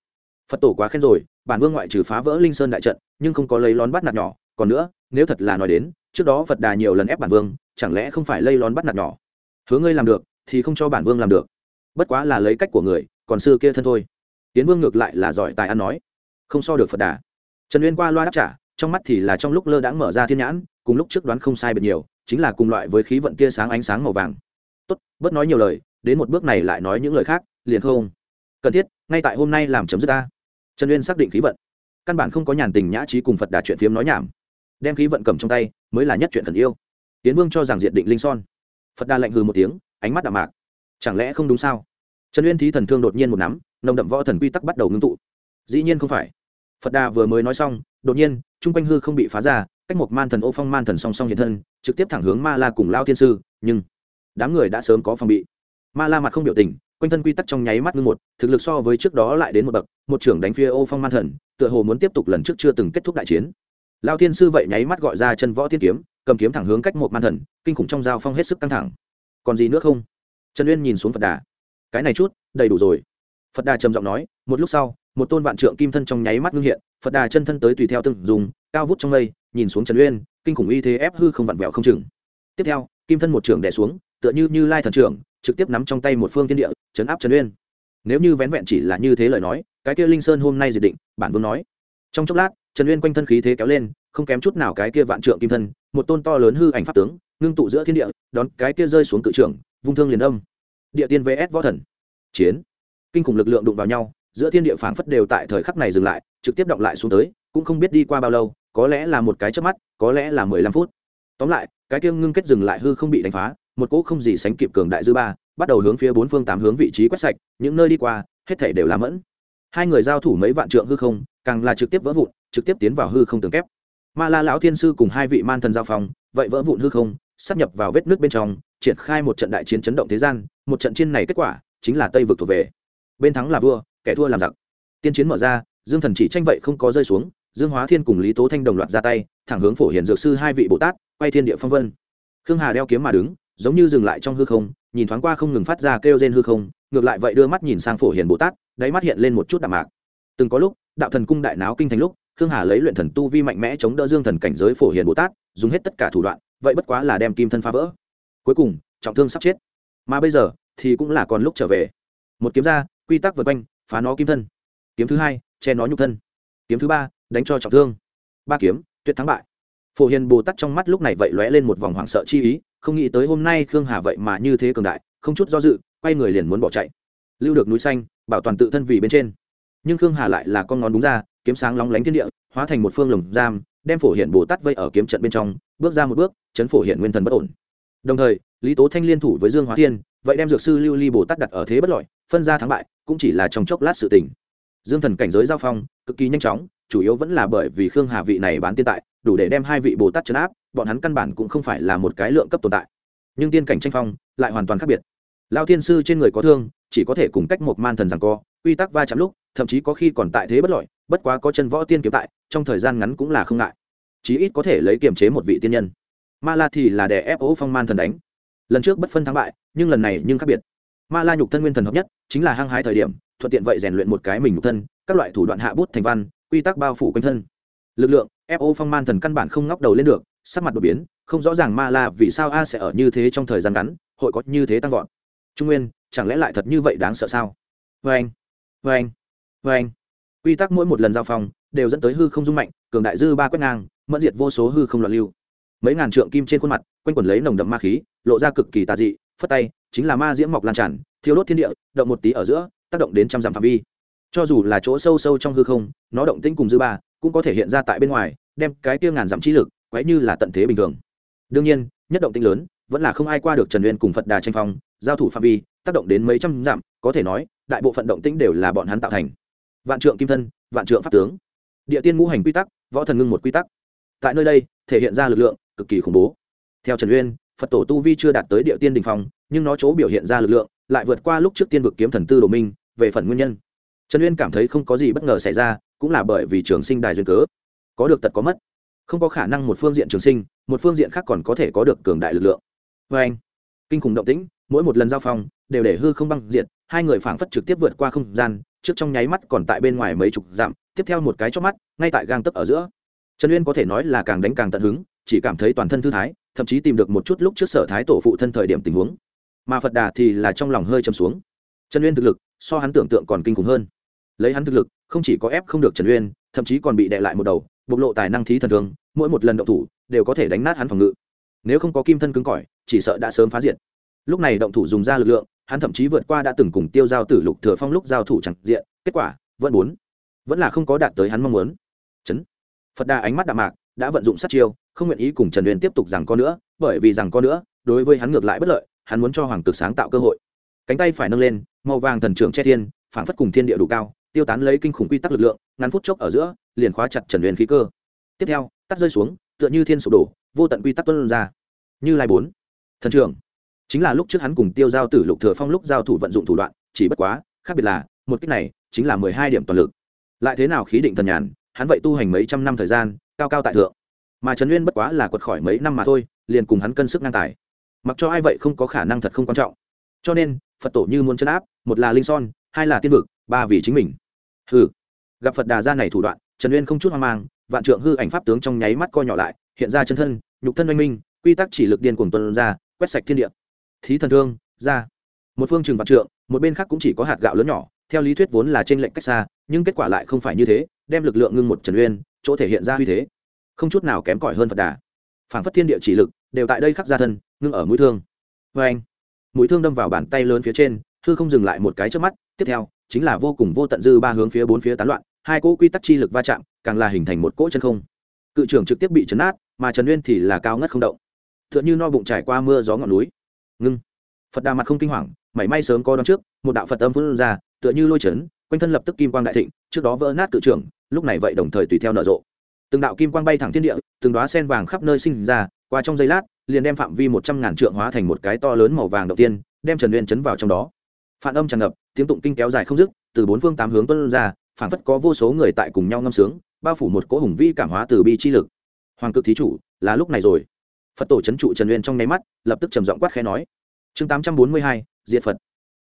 Phật tổ quá khen rồi, bản vương ngoại trừ phá vỡ linh sơn đại trận, nhưng không có lấy lón bắt nạt nhỏ. Còn nữa, nếu thật là nói đến trước đó phật đà nhiều lần ép bản vương, chẳng lẽ không phải lây lón bắt nạt nhỏ? Hứa ngươi làm được, thì không cho bản vương làm được. Bất quá là lấy cách của người, còn xưa kia thân thôi. Tiến vương ngược lại là giỏi tài ăn nói. Không so được phật đà. Trần uyên qua loa đáp trả, trong mắt thì là trong lúc lơ đãng mở ra thiên nhãn, cùng lúc trước đoán không sai biệt nhiều, chính là cùng loại với khí vận tia sáng ánh sáng màu vàng. Tốt, bớt nói nhiều lời, đến một bước này lại nói những lời khác, liền không cần thiết, ngay tại hôm nay làm chấm dứt ta. Trần uyên xác định khí vận. Căn bản không có nhàn tình nhã trí cùng phật đà chuyện phiếm nói nhảm đem khí vận cầm trong tay, mới là nhất chuyện thần yêu. Tiến vương cho rằng diện định linh son. Phật đà lạnh hừ một tiếng, ánh mắt đạm mạc. Chẳng lẽ không đúng sao? Trần uyên thí thần thương đột nhiên một nắm, nồng đậm võ thần quy tắc bắt đầu ngưng tụ. Dĩ nhiên không phải. Phật đà vừa mới nói xong, đột nhiên, chung quanh hư không bị phá ra, cách một man thần ô phong man thần song song hiện thân, trực tiếp thẳng hướng ma la cùng lao thiên sư, nhưng đám người đã sớm có phòng bị. Ma la mặt không biểu tình, quanh thân quy tắc trong nháy mắt ngưng một, thực lực so với trước đó lại đến một bậc, một trưởng đánh phía ô phong man thần, tựa hồ muốn tiếp tục lần trước chưa từng kết thúc đại chiến lao thiên sư vậy nháy mắt gọi ra chân võ thiên kiếm, cầm kiếm thẳng hướng cách một man thần, kinh khủng trong giao phong hết sức căng thẳng. Còn gì nữa không? Trần uyên nhìn xuống phật đà. Cái này chút, đầy đủ rồi. Phật đà trầm giọng nói, một lúc sau, một tôn vạn trượng kim thân trong nháy mắt ngưng hiện, phật đà chân thân tới tùy theo từng dùng, cao vút trong mây, nhìn xuống trần uyên, kinh khủng uy thế ép hư không vặn vẹo không chừng. Tiếp theo, kim thân một trưởng đẻ xuống, tựa như như lai thần trưởng, trực tiếp nắm trong tay một phương thiên địa, chấn áp trần uyên. Nếu như vén vẹn chỉ là như thế lời nói, cái kia linh sơn hôm nay dự định, bản vương nói. Trong chốc lát trần uyên quanh thân khí thế kéo lên, không kém chút nào cái kia vạn trượng kim thân, một tôn to lớn hư ảnh pháp tướng, ngưng tụ giữa thiên địa, đón cái kia rơi xuống cự trưởng, vung thương liền âm. Địa tiên vs võ thần. Chiến. Kinh khủng lực lượng đụng vào nhau, giữa thiên địa phảng phất đều tại thời khắc này dừng lại, trực tiếp động lại xuống tới, cũng không biết đi qua bao lâu, có lẽ là một cái chớp mắt, có lẽ là mười lăm phút. Tóm lại, cái kia ngưng kết dừng lại hư không bị đánh phá, một cỗ không gì sánh kịp cường đại dư ba, bắt đầu hướng phía bốn phương tám hướng vị trí quét sạch, những nơi đi qua, hết thảy đều làm mẫn. Hai người giao thủ mấy vạn trượng hư không, càng là trực tiếp vỡ vụn trực tiếp tiến vào hư không tường kép. Ma la lão thiên sư cùng hai vị man thần giao phong, vậy vỡ vụn hư không, sắp nhập vào vết nước bên trong, triển khai một trận đại chiến chấn động thế gian, một trận chiến này kết quả chính là tây vực thuộc về. Bên thắng là vua, kẻ thua làm giặc. Tiên chiến mở ra, dương thần chỉ tranh vậy không có rơi xuống, dương hóa thiên cùng lý tố thanh đồng loạt ra tay, thẳng hướng phổ hiền dược sư hai vị bồ tát, quay thiên địa phong vân. Khương hà đeo kiếm mà đứng, giống như dừng lại trong hư không, nhìn thoáng qua không ngừng phát ra kêu trên hư không, ngược lại vậy đưa mắt nhìn sang phổ hiền bồ tát, đáy mắt hiện lên một chút đạm mạc. Từng có lúc, đạo thần cung đại náo kinh thành lúc khương hà lấy luyện thần tu vi mạnh mẽ chống đỡ dương thần cảnh giới phổ hiền bồ tát, dùng hết tất cả thủ đoạn, vậy bất quá là đem kim thân phá vỡ. Cuối cùng, trọng thương sắp chết. Mà bây giờ, thì cũng là còn lúc trở về. Một kiếm ra, quy tắc vượt quanh, phá nó kim thân. Kiếm thứ hai, che nó nhục thân. Kiếm thứ ba, đánh cho trọng thương. Ba kiếm, tuyệt thắng bại. Phổ hiền bồ tát trong mắt lúc này vậy lóe lên một vòng hoảng sợ chi ý, không nghĩ tới hôm nay khương hà vậy mà như thế cường đại, không chút do dự, quay người liền muốn bỏ chạy. Lưu được núi xanh, bảo toàn tự thân vì bên trên nhưng khương hà lại là con ngón đúng ra, kiếm sáng lóng lánh thiên địa, hóa thành một phương lồng giam, đem phổ hiện bồ tát vây ở kiếm trận bên trong, bước ra một bước, chấn phổ hiện nguyên thần bất ổn. Đồng thời, lý tố thanh liên thủ với dương hóa thiên, vậy đem dược sư lưu ly bồ tát đặt ở thế bất lọi phân ra thắng bại, cũng chỉ là trong chốc lát sự tình. Dương thần cảnh giới giao phong, cực kỳ nhanh chóng, chủ yếu vẫn là bởi vì khương hà vị này bán tiên tại, đủ để đem hai vị bồ tát chấn áp, bọn hắn căn bản cũng không phải là một cái lượng cấp tồn tại. Nhưng tiên cảnh tranh phong, lại hoàn toàn khác biệt. Lao thiên sư trên người có thương, chỉ có thể cùng cách một man thần rằng co quy tắc va chạm lúc, thậm chí có khi còn tại thế bất lợi, bất quá có chân võ tiên kiếm tại, trong thời gian ngắn cũng là không ngại. Chí ít có thể lấy kiềm chế một vị tiên nhân. Ma la thì là đè ép ố phong man thần đánh. Lần trước bất phân thắng bại, nhưng lần này nhưng khác biệt. Ma la nhục thân nguyên thần hợp nhất, chính là hăng hái thời điểm, thuận tiện vậy rèn luyện một cái mình nhục thân, các loại thủ đoạn hạ bút thành văn, quy tắc bao phủ quanh thân. Lực lượng fo phong man thần căn bản không ngóc đầu lên được, sắc mặt đột biến, không rõ ràng ma la vì sao a sẽ ở như thế trong thời gian ngắn, hội có như thế tăng vọt. Trung nguyên, chẳng lẽ lại thật như vậy đáng sợ sao? Vê anh vê anh vê anh. Quy tắc mỗi một lần giao phong đều dẫn tới hư không dung mạnh, cường đại dư ba quét ngang, mẫn diệt vô số hư không loạn lưu. Mấy ngàn trượng kim trên khuôn mặt, quanh quần lấy nồng đậm ma khí, lộ ra cực kỳ tà dị, phất tay, chính là ma diễm mọc lan tràn, thiêu đốt thiên địa, động một tí ở giữa, tác động đến trăm dặm phạm vi. Cho dù là chỗ sâu sâu trong hư không, nó động tĩnh cùng dư ba cũng có thể hiện ra tại bên ngoài, đem cái tiêu ngàn dặm trí lực, quấy như là tận thế bình thường. Đương nhiên, nhất động tĩnh lớn, vẫn là không ai qua được trần uyên cùng phật đà tranh phong, giao thủ phạm vi, tác động đến mấy trăm dặm có thể nói, đại bộ phận động tĩnh đều là bọn hắn tạo thành. Vạn trượng kim thân, vạn trượng pháp tướng. Địa tiên ngũ hành quy tắc, võ thần ngưng một quy tắc. Tại nơi đây, thể hiện ra lực lượng cực kỳ khủng bố. Theo trần uyên, phật tổ tu vi chưa đạt tới địa tiên đình phong, nhưng nó chỗ biểu hiện ra lực lượng, lại vượt qua lúc trước tiên vực kiếm thần tư đồ minh, về phần nguyên nhân. Trần uyên cảm thấy không có gì bất ngờ xảy ra, cũng là bởi vì trường sinh đài duyên cớ. Có được tật có mất. Không có khả năng một phương diện trường sinh, một phương diện khác còn có thể có được cường đại lực lượng. Vê anh, kinh khủng động tĩnh, mỗi một lần giao phong, đều để hư không băng diệt hai người phảng phất trực tiếp vượt qua không gian, trước trong nháy mắt còn tại bên ngoài mấy chục dặm, tiếp theo một cái chót mắt, ngay tại gang tấc ở giữa. Trần uyên có thể nói là càng đánh càng tận hứng, chỉ cảm thấy toàn thân thư thái, thậm chí tìm được một chút lúc trước sở thái tổ phụ thân thời điểm tình huống. Mà phật đà thì là trong lòng hơi chầm xuống. Trần uyên thực lực, so hắn tưởng tượng còn kinh khủng hơn. Lấy hắn thực lực, không chỉ có ép không được trần uyên, thậm chí còn bị đệ lại một đầu, bộc lộ tài năng thí thần thường mỗi một lần động thủ, đều có thể đánh nát hắn phòng ngự. Nếu không có kim thân cứng cỏi, chỉ sợ đã sớm phá diệt lúc này động thủ dùng ra lực lượng, hắn thậm chí vượt qua đã từng cùng tiêu giao tử lục thừa phong lúc giao thủ chẳng diện, kết quả, vẫn bốn vẫn là không có đạt tới hắn mong muốn. Chấn. Phật đà ánh mắt đạm mạc, đã vận dụng sát chiêu, không nguyện ý cùng trần uyên tiếp tục rằng có nữa, bởi vì rằng có nữa, đối với hắn ngược lại bất lợi, hắn muốn cho hoàng cực sáng tạo cơ hội. Cánh tay phải nâng lên, màu vàng thần trưởng che thiên, phảng phất cùng thiên địa đủ cao, tiêu tán lấy kinh khủng quy tắc lực lượng, ngắn phút chốc ở giữa, liền khóa chặt trần uyên khí cơ. Tiếp theo, tắt rơi xuống, tựa như thiên sụp đổ, vô tận quy tắc tuân ra. Như lai bốn. Thần trưởng chính là lúc trước hắn cùng tiêu giao tử lục thừa phong lúc giao thủ vận dụng thủ đoạn, chỉ bất quá, khác biệt là, một cách này chính là mười hai điểm toàn lực. Lại thế nào khí định thần nhàn, hắn vậy tu hành mấy trăm năm thời gian, cao cao tại thượng. Mà trần uyên bất quá là quật khỏi mấy năm mà thôi, liền cùng hắn cân sức ngang tài. Mặc cho ai vậy không có khả năng thật không quan trọng. Cho nên, phật tổ như muốn chấn áp, một là linh son, hai là tiên vực, ba vì chính mình. Hừ. Gặp phật đà gia này thủ đoạn, trần uyên không chút hoang mang, vạn trượng hư ảnh pháp tướng trong nháy mắt co nhỏ lại, hiện ra chân thân, nhục thân oanh minh, quy tắc chỉ lực điên cuồng tuần ra, quét sạch thiên địa thí thần thương, ra. Một phương trường vạn trượng, một bên khác cũng chỉ có hạt gạo lớn nhỏ, theo lý thuyết vốn là trên lệnh cách xa, nhưng kết quả lại không phải như thế, đem lực lượng ngưng một trần uyên chỗ thể hiện ra uy thế. Không chút nào kém cỏi hơn phật đà. Phảng phất thiên địa chỉ lực, đều tại đây khắc ra thân, ngưng ở mũi thương. Vê anh, mũi thương đâm vào bàn tay lớn phía trên thư không dừng lại một cái trước mắt, tiếp theo, chính là vô cùng vô tận dư ba hướng phía bốn phía tán loạn, hai cỗ quy tắc chi lực va chạm, càng là hình thành một cỗ chân không. Cự trưởng trực tiếp bị chấn át mà trần uyên thì là cao ngất không động. T h ư ợ n h ư no bụng trải qua mưa gió ngọn núi ngưng. Phật đà mặt không kinh hoàng, mảy may sớm có đón trước, một đạo phật âm phun ra, tựa như lôi chấn, quanh thân lập tức kim quang đại thịnh, trước đó vỡ nát tự trưởng, lúc này vậy đồng thời tùy theo nở rộ. Từng đạo kim quang bay thẳng thiên địa, từng đoá sen vàng khắp nơi sinh ra, qua trong giây lát, liền đem phạm vi một trăm ngàn trượng hóa thành một cái to lớn màu vàng đầu tiên, đem trần uyên chấn vào trong đó. Phản âm tràn ngập, tiếng tụng kinh kéo dài không dứt, từ bốn phương tám hướng tuân ra phản phất có vô số người tại cùng nhau ngâm sướng, bao phủ một cỗ hùng vi cảm hóa từ bi chi lực. Hoàng cực thí chủ, là lúc này rồi phật tổ trấn trụ trần uyên trong nháy mắt, lập tức trầm giọng quát khẽ nói, chương tám trăm bốn mươi hai, diệt phật.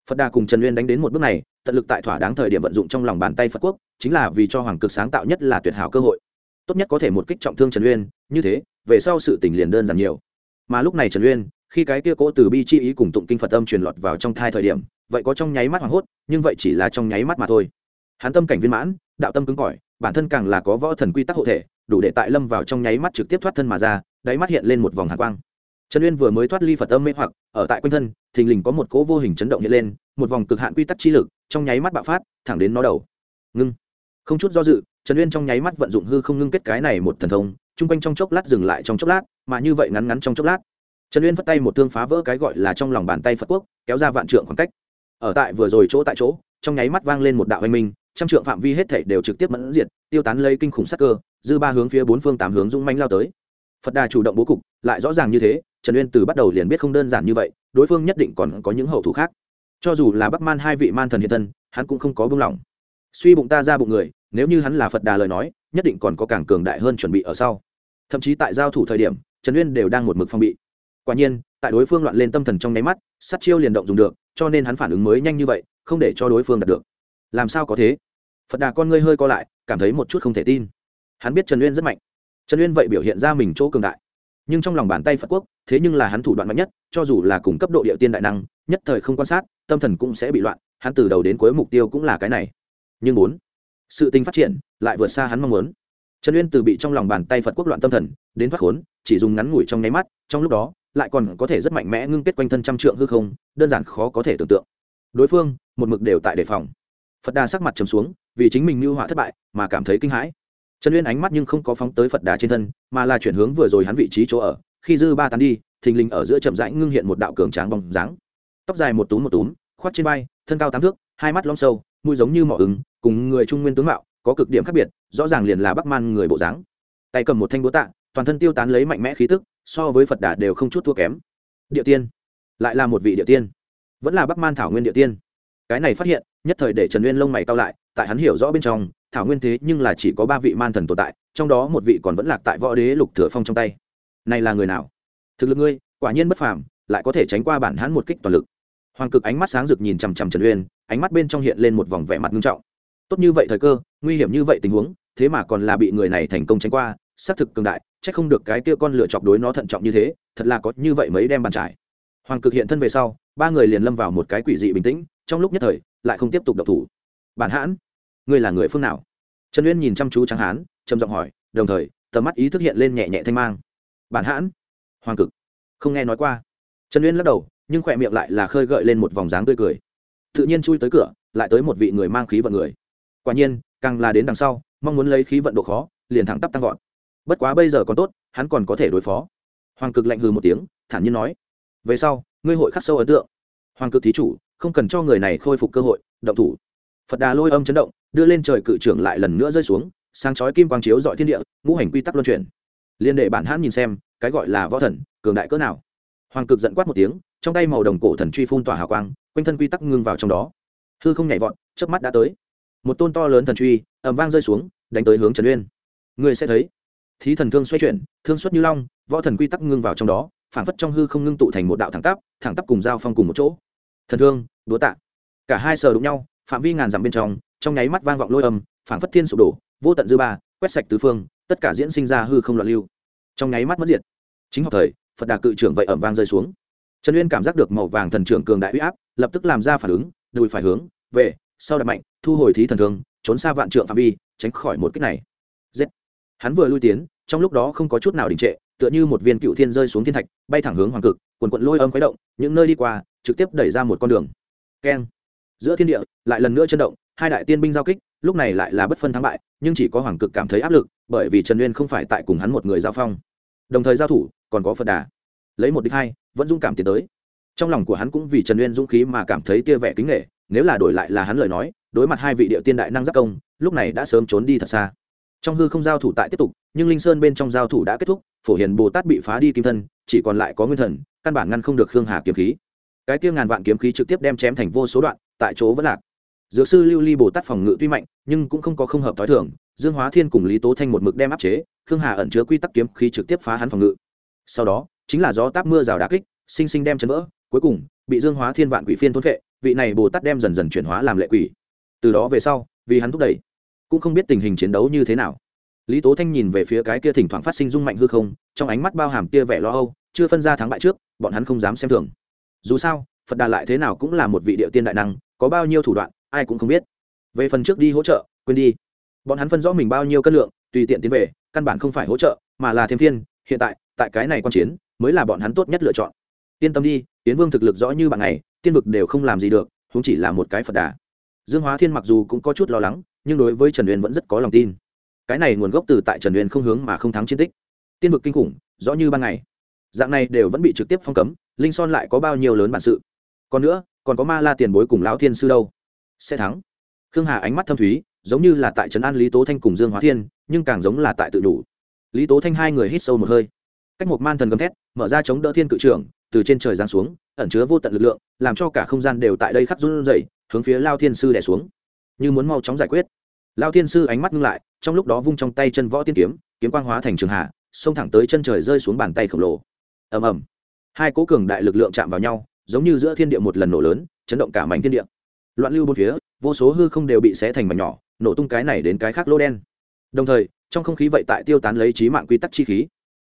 Phật đà cùng trần uyên đánh đến một bước này, tận lực tại thỏa đáng thời điểm vận dụng trong lòng bàn tay phật quốc, chính là vì cho hoàng cực sáng tạo nhất là tuyệt hảo cơ hội. Tốt nhất có thể một kích trọng thương trần uyên, như thế, về sau sự tình liền đơn giản nhiều. Mà lúc này trần uyên, khi cái kia cỗ từ bi chi ý cùng tụng kinh phật âm truyền lọt vào trong thai thời điểm, vậy có trong nháy mắt hoảng hốt, nhưng vậy chỉ là trong nháy mắt mà thôi. Hắn tâm cảnh viên mãn, đạo tâm cứng cỏi, bản thân càng là có võ thần quy tắc hộ thể, đủ để tại lâm vào trong nháy mắt trực tiếp thoát thân mà ra đáy mắt hiện lên một vòng hạ quang. Trần uyên vừa mới thoát ly phật âm mê hoặc, ở tại quanh thân, thình lình có một cỗ vô hình chấn động hiện lên, một vòng cực hạn quy tắc chi lực, trong nháy mắt bạo phát, thẳng đến nó đầu. Ngưng. Không chút do dự, trần uyên trong nháy mắt vận dụng hư không ngưng kết cái này một thần thông, chung quanh trong chốc lát dừng lại trong chốc lát, mà như vậy ngắn ngắn trong chốc lát. Trần uyên phất tay một thương phá vỡ cái gọi là trong lòng bàn tay phật quốc, kéo ra vạn trượng khoảng cách. Ở tại vừa rồi chỗ tại chỗ, trong nháy mắt vang lên một đạo oanh minh, trăm trượng phạm vi hết thảy đều trực tiếp mẫn diệt, tiêu tán lấy kinh khủng sắc cơ, dư ba hướng phía bốn phương tám hướng dũng manh lao tới phật đà chủ động bố cục, lại rõ ràng như thế, trần uyên từ bắt đầu liền biết không đơn giản như vậy, đối phương nhất định còn có những hậu thủ khác. Cho dù là bắc man hai vị man thần hiện thân, hắn cũng không có buông lỏng. Suy bụng ta ra bụng người, nếu như hắn là phật đà lời nói, nhất định còn có càng cường đại hơn chuẩn bị ở sau. Thậm chí tại giao thủ thời điểm, trần uyên đều đang một mực phong bị. Quả nhiên, tại đối phương loạn lên tâm thần trong nháy mắt, sát chiêu liền động dùng được, cho nên hắn phản ứng mới nhanh như vậy, không để cho đối phương đạt được. Làm sao có thế? Phật đà con ngươi hơi co lại, cảm thấy một chút không thể tin. Hắn biết trần uyên rất mạnh trần uyên vậy biểu hiện ra mình chỗ cường đại. Nhưng trong lòng bàn tay phật quốc, thế nhưng là hắn thủ đoạn mạnh nhất, cho dù là cùng cấp độ địa tiên đại năng, nhất thời không quan sát, tâm thần cũng sẽ bị loạn, hắn từ đầu đến cuối mục tiêu cũng là cái này. Nhưng muốn, sự tình phát triển, lại vượt xa hắn mong muốn. Trần uyên từ bị trong lòng bàn tay phật quốc loạn tâm thần, đến thoát khốn, chỉ dùng ngắn ngủi trong nháy mắt, trong lúc đó, lại còn có thể rất mạnh mẽ ngưng kết quanh thân trăm trượng hư không, đơn giản khó có thể tưởng tượng. Đối phương, một mực đều tại đề phòng. Phật đà sắc mặt trầm xuống, vì chính mình mưu họa thất bại, mà cảm thấy kinh hãi trần uyên ánh mắt nhưng không có phóng tới phật đá trên thân, mà là chuyển hướng vừa rồi hắn vị trí chỗ ở. Khi dư ba tán đi, thình lình ở giữa chậm rãi ngưng hiện một đạo cường tráng bóng dáng. Tóc dài một túm một túm khoát trên vai, thân cao tám thước, hai mắt long sâu, mũi giống như mỏ ứng, cùng người trung nguyên tướng mạo, có cực điểm khác biệt, rõ ràng liền là bắc man người bộ dáng. Tay cầm một thanh búa tạ, toàn thân tiêu tán lấy mạnh mẽ khí tức, so với phật đà đều không chút thua kém. Địa tiên, lại là một vị địa tiên. Vẫn là bắc man thảo nguyên địa tiên. Cái này phát hiện, nhất thời để trần nguyên lông mày cao lại, tại hắn hiểu rõ bên trong thảo nguyên thế nhưng là chỉ có ba vị man thần tồn tại, trong đó một vị còn vẫn lạc tại võ đế lục thừa phong trong tay. Này là người nào? Thực lực ngươi, quả nhiên bất phàm, lại có thể tránh qua bản hãn một kích toàn lực. Hoàng cực ánh mắt sáng rực nhìn chằm chằm trần uyên, ánh mắt bên trong hiện lên một vòng vẻ mặt nghiêm trọng. Tốt như vậy thời cơ, nguy hiểm như vậy tình huống, thế mà còn là bị người này thành công tránh qua, xác thực cường đại, chắc không được cái kia con lựa chọc đối nó thận trọng như thế, thật là có như vậy mấy đem bàn trải. Hoàng cực hiện thân về sau, ba người liền lâm vào một cái quỷ dị bình tĩnh, trong lúc nhất thời, lại không tiếp tục độc thủ. Bản hãn ngươi là người phương nào? Trần uyên nhìn chăm chú tráng hán, trầm giọng hỏi, đồng thời, tầm mắt ý thức hiện lên nhẹ nhẹ thanh mang. Bản hãn? Hoàng cực. Không nghe nói qua. Trần uyên lắc đầu, nhưng khỏe miệng lại là khơi gợi lên một vòng dáng tươi cười. Tự nhiên chui tới cửa, lại tới một vị người mang khí vận người. Quả nhiên, càng là đến đằng sau, mong muốn lấy khí vận độ khó, liền thẳng tắp tăng vọt. Bất quá bây giờ còn tốt, hắn còn có thể đối phó. Hoàng cực lạnh hừ một tiếng, thản nhiên nói, về sau, ngươi hội khắc sâu ấn tượng. Hoàng cực thí chủ, không cần cho người này khôi phục cơ hội, động thủ. Phật đà lôi âm chấn động đưa lên trời cự trưởng lại lần nữa rơi xuống, sáng chói kim quang chiếu dọi thiên địa, ngũ hành quy tắc luân chuyển. Liên đệ bản hãn nhìn xem, cái gọi là võ thần, cường đại cỡ nào. Hoàng cực giận quát một tiếng, trong tay màu đồng cổ thần truy phun tỏa hào quang, quanh thân quy tắc ngưng vào trong đó. Hư không nhảy vọt, chớp mắt đã tới. Một tôn to lớn thần truy, ầm vang rơi xuống, đánh tới hướng trần uyên. Người sẽ thấy. Thí thần thương xoay chuyển, thương xuất như long, võ thần quy tắc ngưng vào trong đó, phản phất trong hư không ngưng tụ thành một đạo thẳng tắp thẳng tắp cùng giao phong cùng một chỗ. Thần thương, đúa tạ. Cả hai sờ đụng nhau, phạm vi ngàn dặm bên trong trong nháy mắt vang vọng lôi âm, phảng phất thiên sụp đổ, vô tận dư ba, quét sạch tứ phương, tất cả diễn sinh ra hư không loạn lưu. Trong nháy mắt mất diệt. Chính học thời, phật đà cự trưởng vậy ẩm vang rơi xuống. Trần uyên cảm giác được màu vàng thần trưởng cường đại huy áp, lập tức làm ra phản ứng, đùi phải hướng, về, sau đặt mạnh, thu hồi thí thần thương, trốn xa vạn trượng phạm vi, tránh khỏi một kích này. Giết. Hắn vừa lui tiến, trong lúc đó không có chút nào đình trệ, tựa như một viên cựu thiên rơi xuống thiên thạch, bay thẳng hướng hoàng cực, quần quận lôi âm khuấy động, những nơi đi qua, trực tiếp đẩy ra một con đường. Keng. Giữa thiên địa, lại lần nữa chấn động hai đại tiên binh giao kích, lúc này lại là bất phân thắng bại, nhưng chỉ có hoàng cực cảm thấy áp lực, bởi vì trần uyên không phải tại cùng hắn một người giao phong. Đồng thời giao thủ, còn có phật đà. Lấy một đích hai, vẫn dung cảm tiến tới. Trong lòng của hắn cũng vì trần uyên dũng khí mà cảm thấy tia vẻ kính nghệ nếu là đổi lại là hắn lời nói, đối mặt hai vị địa tiên đại năng giáp công, lúc này đã sớm trốn đi thật xa. Trong hư không giao thủ tại tiếp tục, nhưng linh sơn bên trong giao thủ đã kết thúc, phổ hiền bồ tát bị phá đi kim thân, chỉ còn lại có nguyên thần, căn bản ngăn không được khương hà kiếm khí. Cái tiêu ngàn vạn kiếm khí trực tiếp đem chém thành vô số đoạn, tại chỗ vẫn lạc dược sư lưu ly bồ tát phòng ngự tuy mạnh, nhưng cũng không có không hợp t h ó i thường, dương hóa thiên cùng lý tố thanh một mực đem áp chế, khương hà ẩn chứa quy tắc kiếm khi trực tiếp phá hắn phòng ngự. Sau đó, chính là gió táp mưa rào đá kích, sinh sinh đem chấn vỡ, cuối cùng, bị dương hóa thiên vạn quỷ phiên thốn vệ vị này bồ tát đem dần dần chuyển hóa làm lệ quỷ. Từ đó về sau, vì hắn thúc đẩy, cũng không biết tình hình chiến đấu như thế nào. Lý tố thanh nhìn về phía cái kia thỉnh thoảng phát sinh rung mạnh hư không, trong ánh mắt bao hàm kia vẻ lo âu, chưa phân ra thắng bại trước, bọn hắn không dám xem thường. Dù sao, phật đà lại thế nào cũng là một vị địa tiên đại năng, có bao nhiêu thủ đoạn ai cũng không biết. Về phần trước đi hỗ trợ, quên đi. Bọn hắn phân rõ mình bao nhiêu cân lượng, tùy tiện tiến về, căn bản không phải hỗ trợ, mà là thêm phiên. Hiện tại tại cái này quan chiến, mới là bọn hắn tốt nhất lựa chọn. Yên tâm đi tiến vương thực lực rõ như bạn này tiên vực đều không làm gì được chúng chỉ là một cái phật đà. Dương hóa thiên mặc dù cũng có chút lo lắng, nhưng đối với trần uyên vẫn rất có lòng tin. Cái này nguồn gốc từ tại trần uyên không hướng mà không thắng chiến tích. Tiên vực kinh khủng, rõ như ban ngày. Dạng này đều vẫn bị trực tiếp phong cấm, linh son lại có bao nhiêu lớn bản sự. Còn nữa, còn có ma la tiền bối cùng lão thiên sư đâu? Sẽ thắng. Khương hà ánh mắt thâm thúy, giống như là tại trấn an lý tố thanh cùng dương hóa thiên, nhưng càng giống là tại tự đủ lý tố thanh hai người hít sâu một hơi. Cách một man thần gầm thét, mở ra chống đỡ thiên cự trưởng, từ trên trời giáng xuống, ẩn chứa vô tận lực lượng, làm cho cả không gian đều tại đây khắc run rẩy, hướng phía lao thiên sư đẻ xuống. Như muốn mau chóng giải quyết. Lao thiên sư ánh mắt ngưng lại, trong lúc đó vung trong tay chân võ tiên kiếm kiếm quang hóa thành trường hạ, xông thẳng tới chân trời rơi xuống bàn tay khổng lồ. Ầm ầm. Hai cố cường đại lực lượng chạm vào nhau, giống như giữa thiên địa một lần nổ lớn, chấn động cả mảnh thiên địa loạn lưu bốn phía, vô số hư không đều bị xé thành mảnh nhỏ, nổ tung cái này đến cái khác lô đen. Đồng thời, trong không khí vậy tại tiêu tán lấy trí mạng quy tắc chi khí.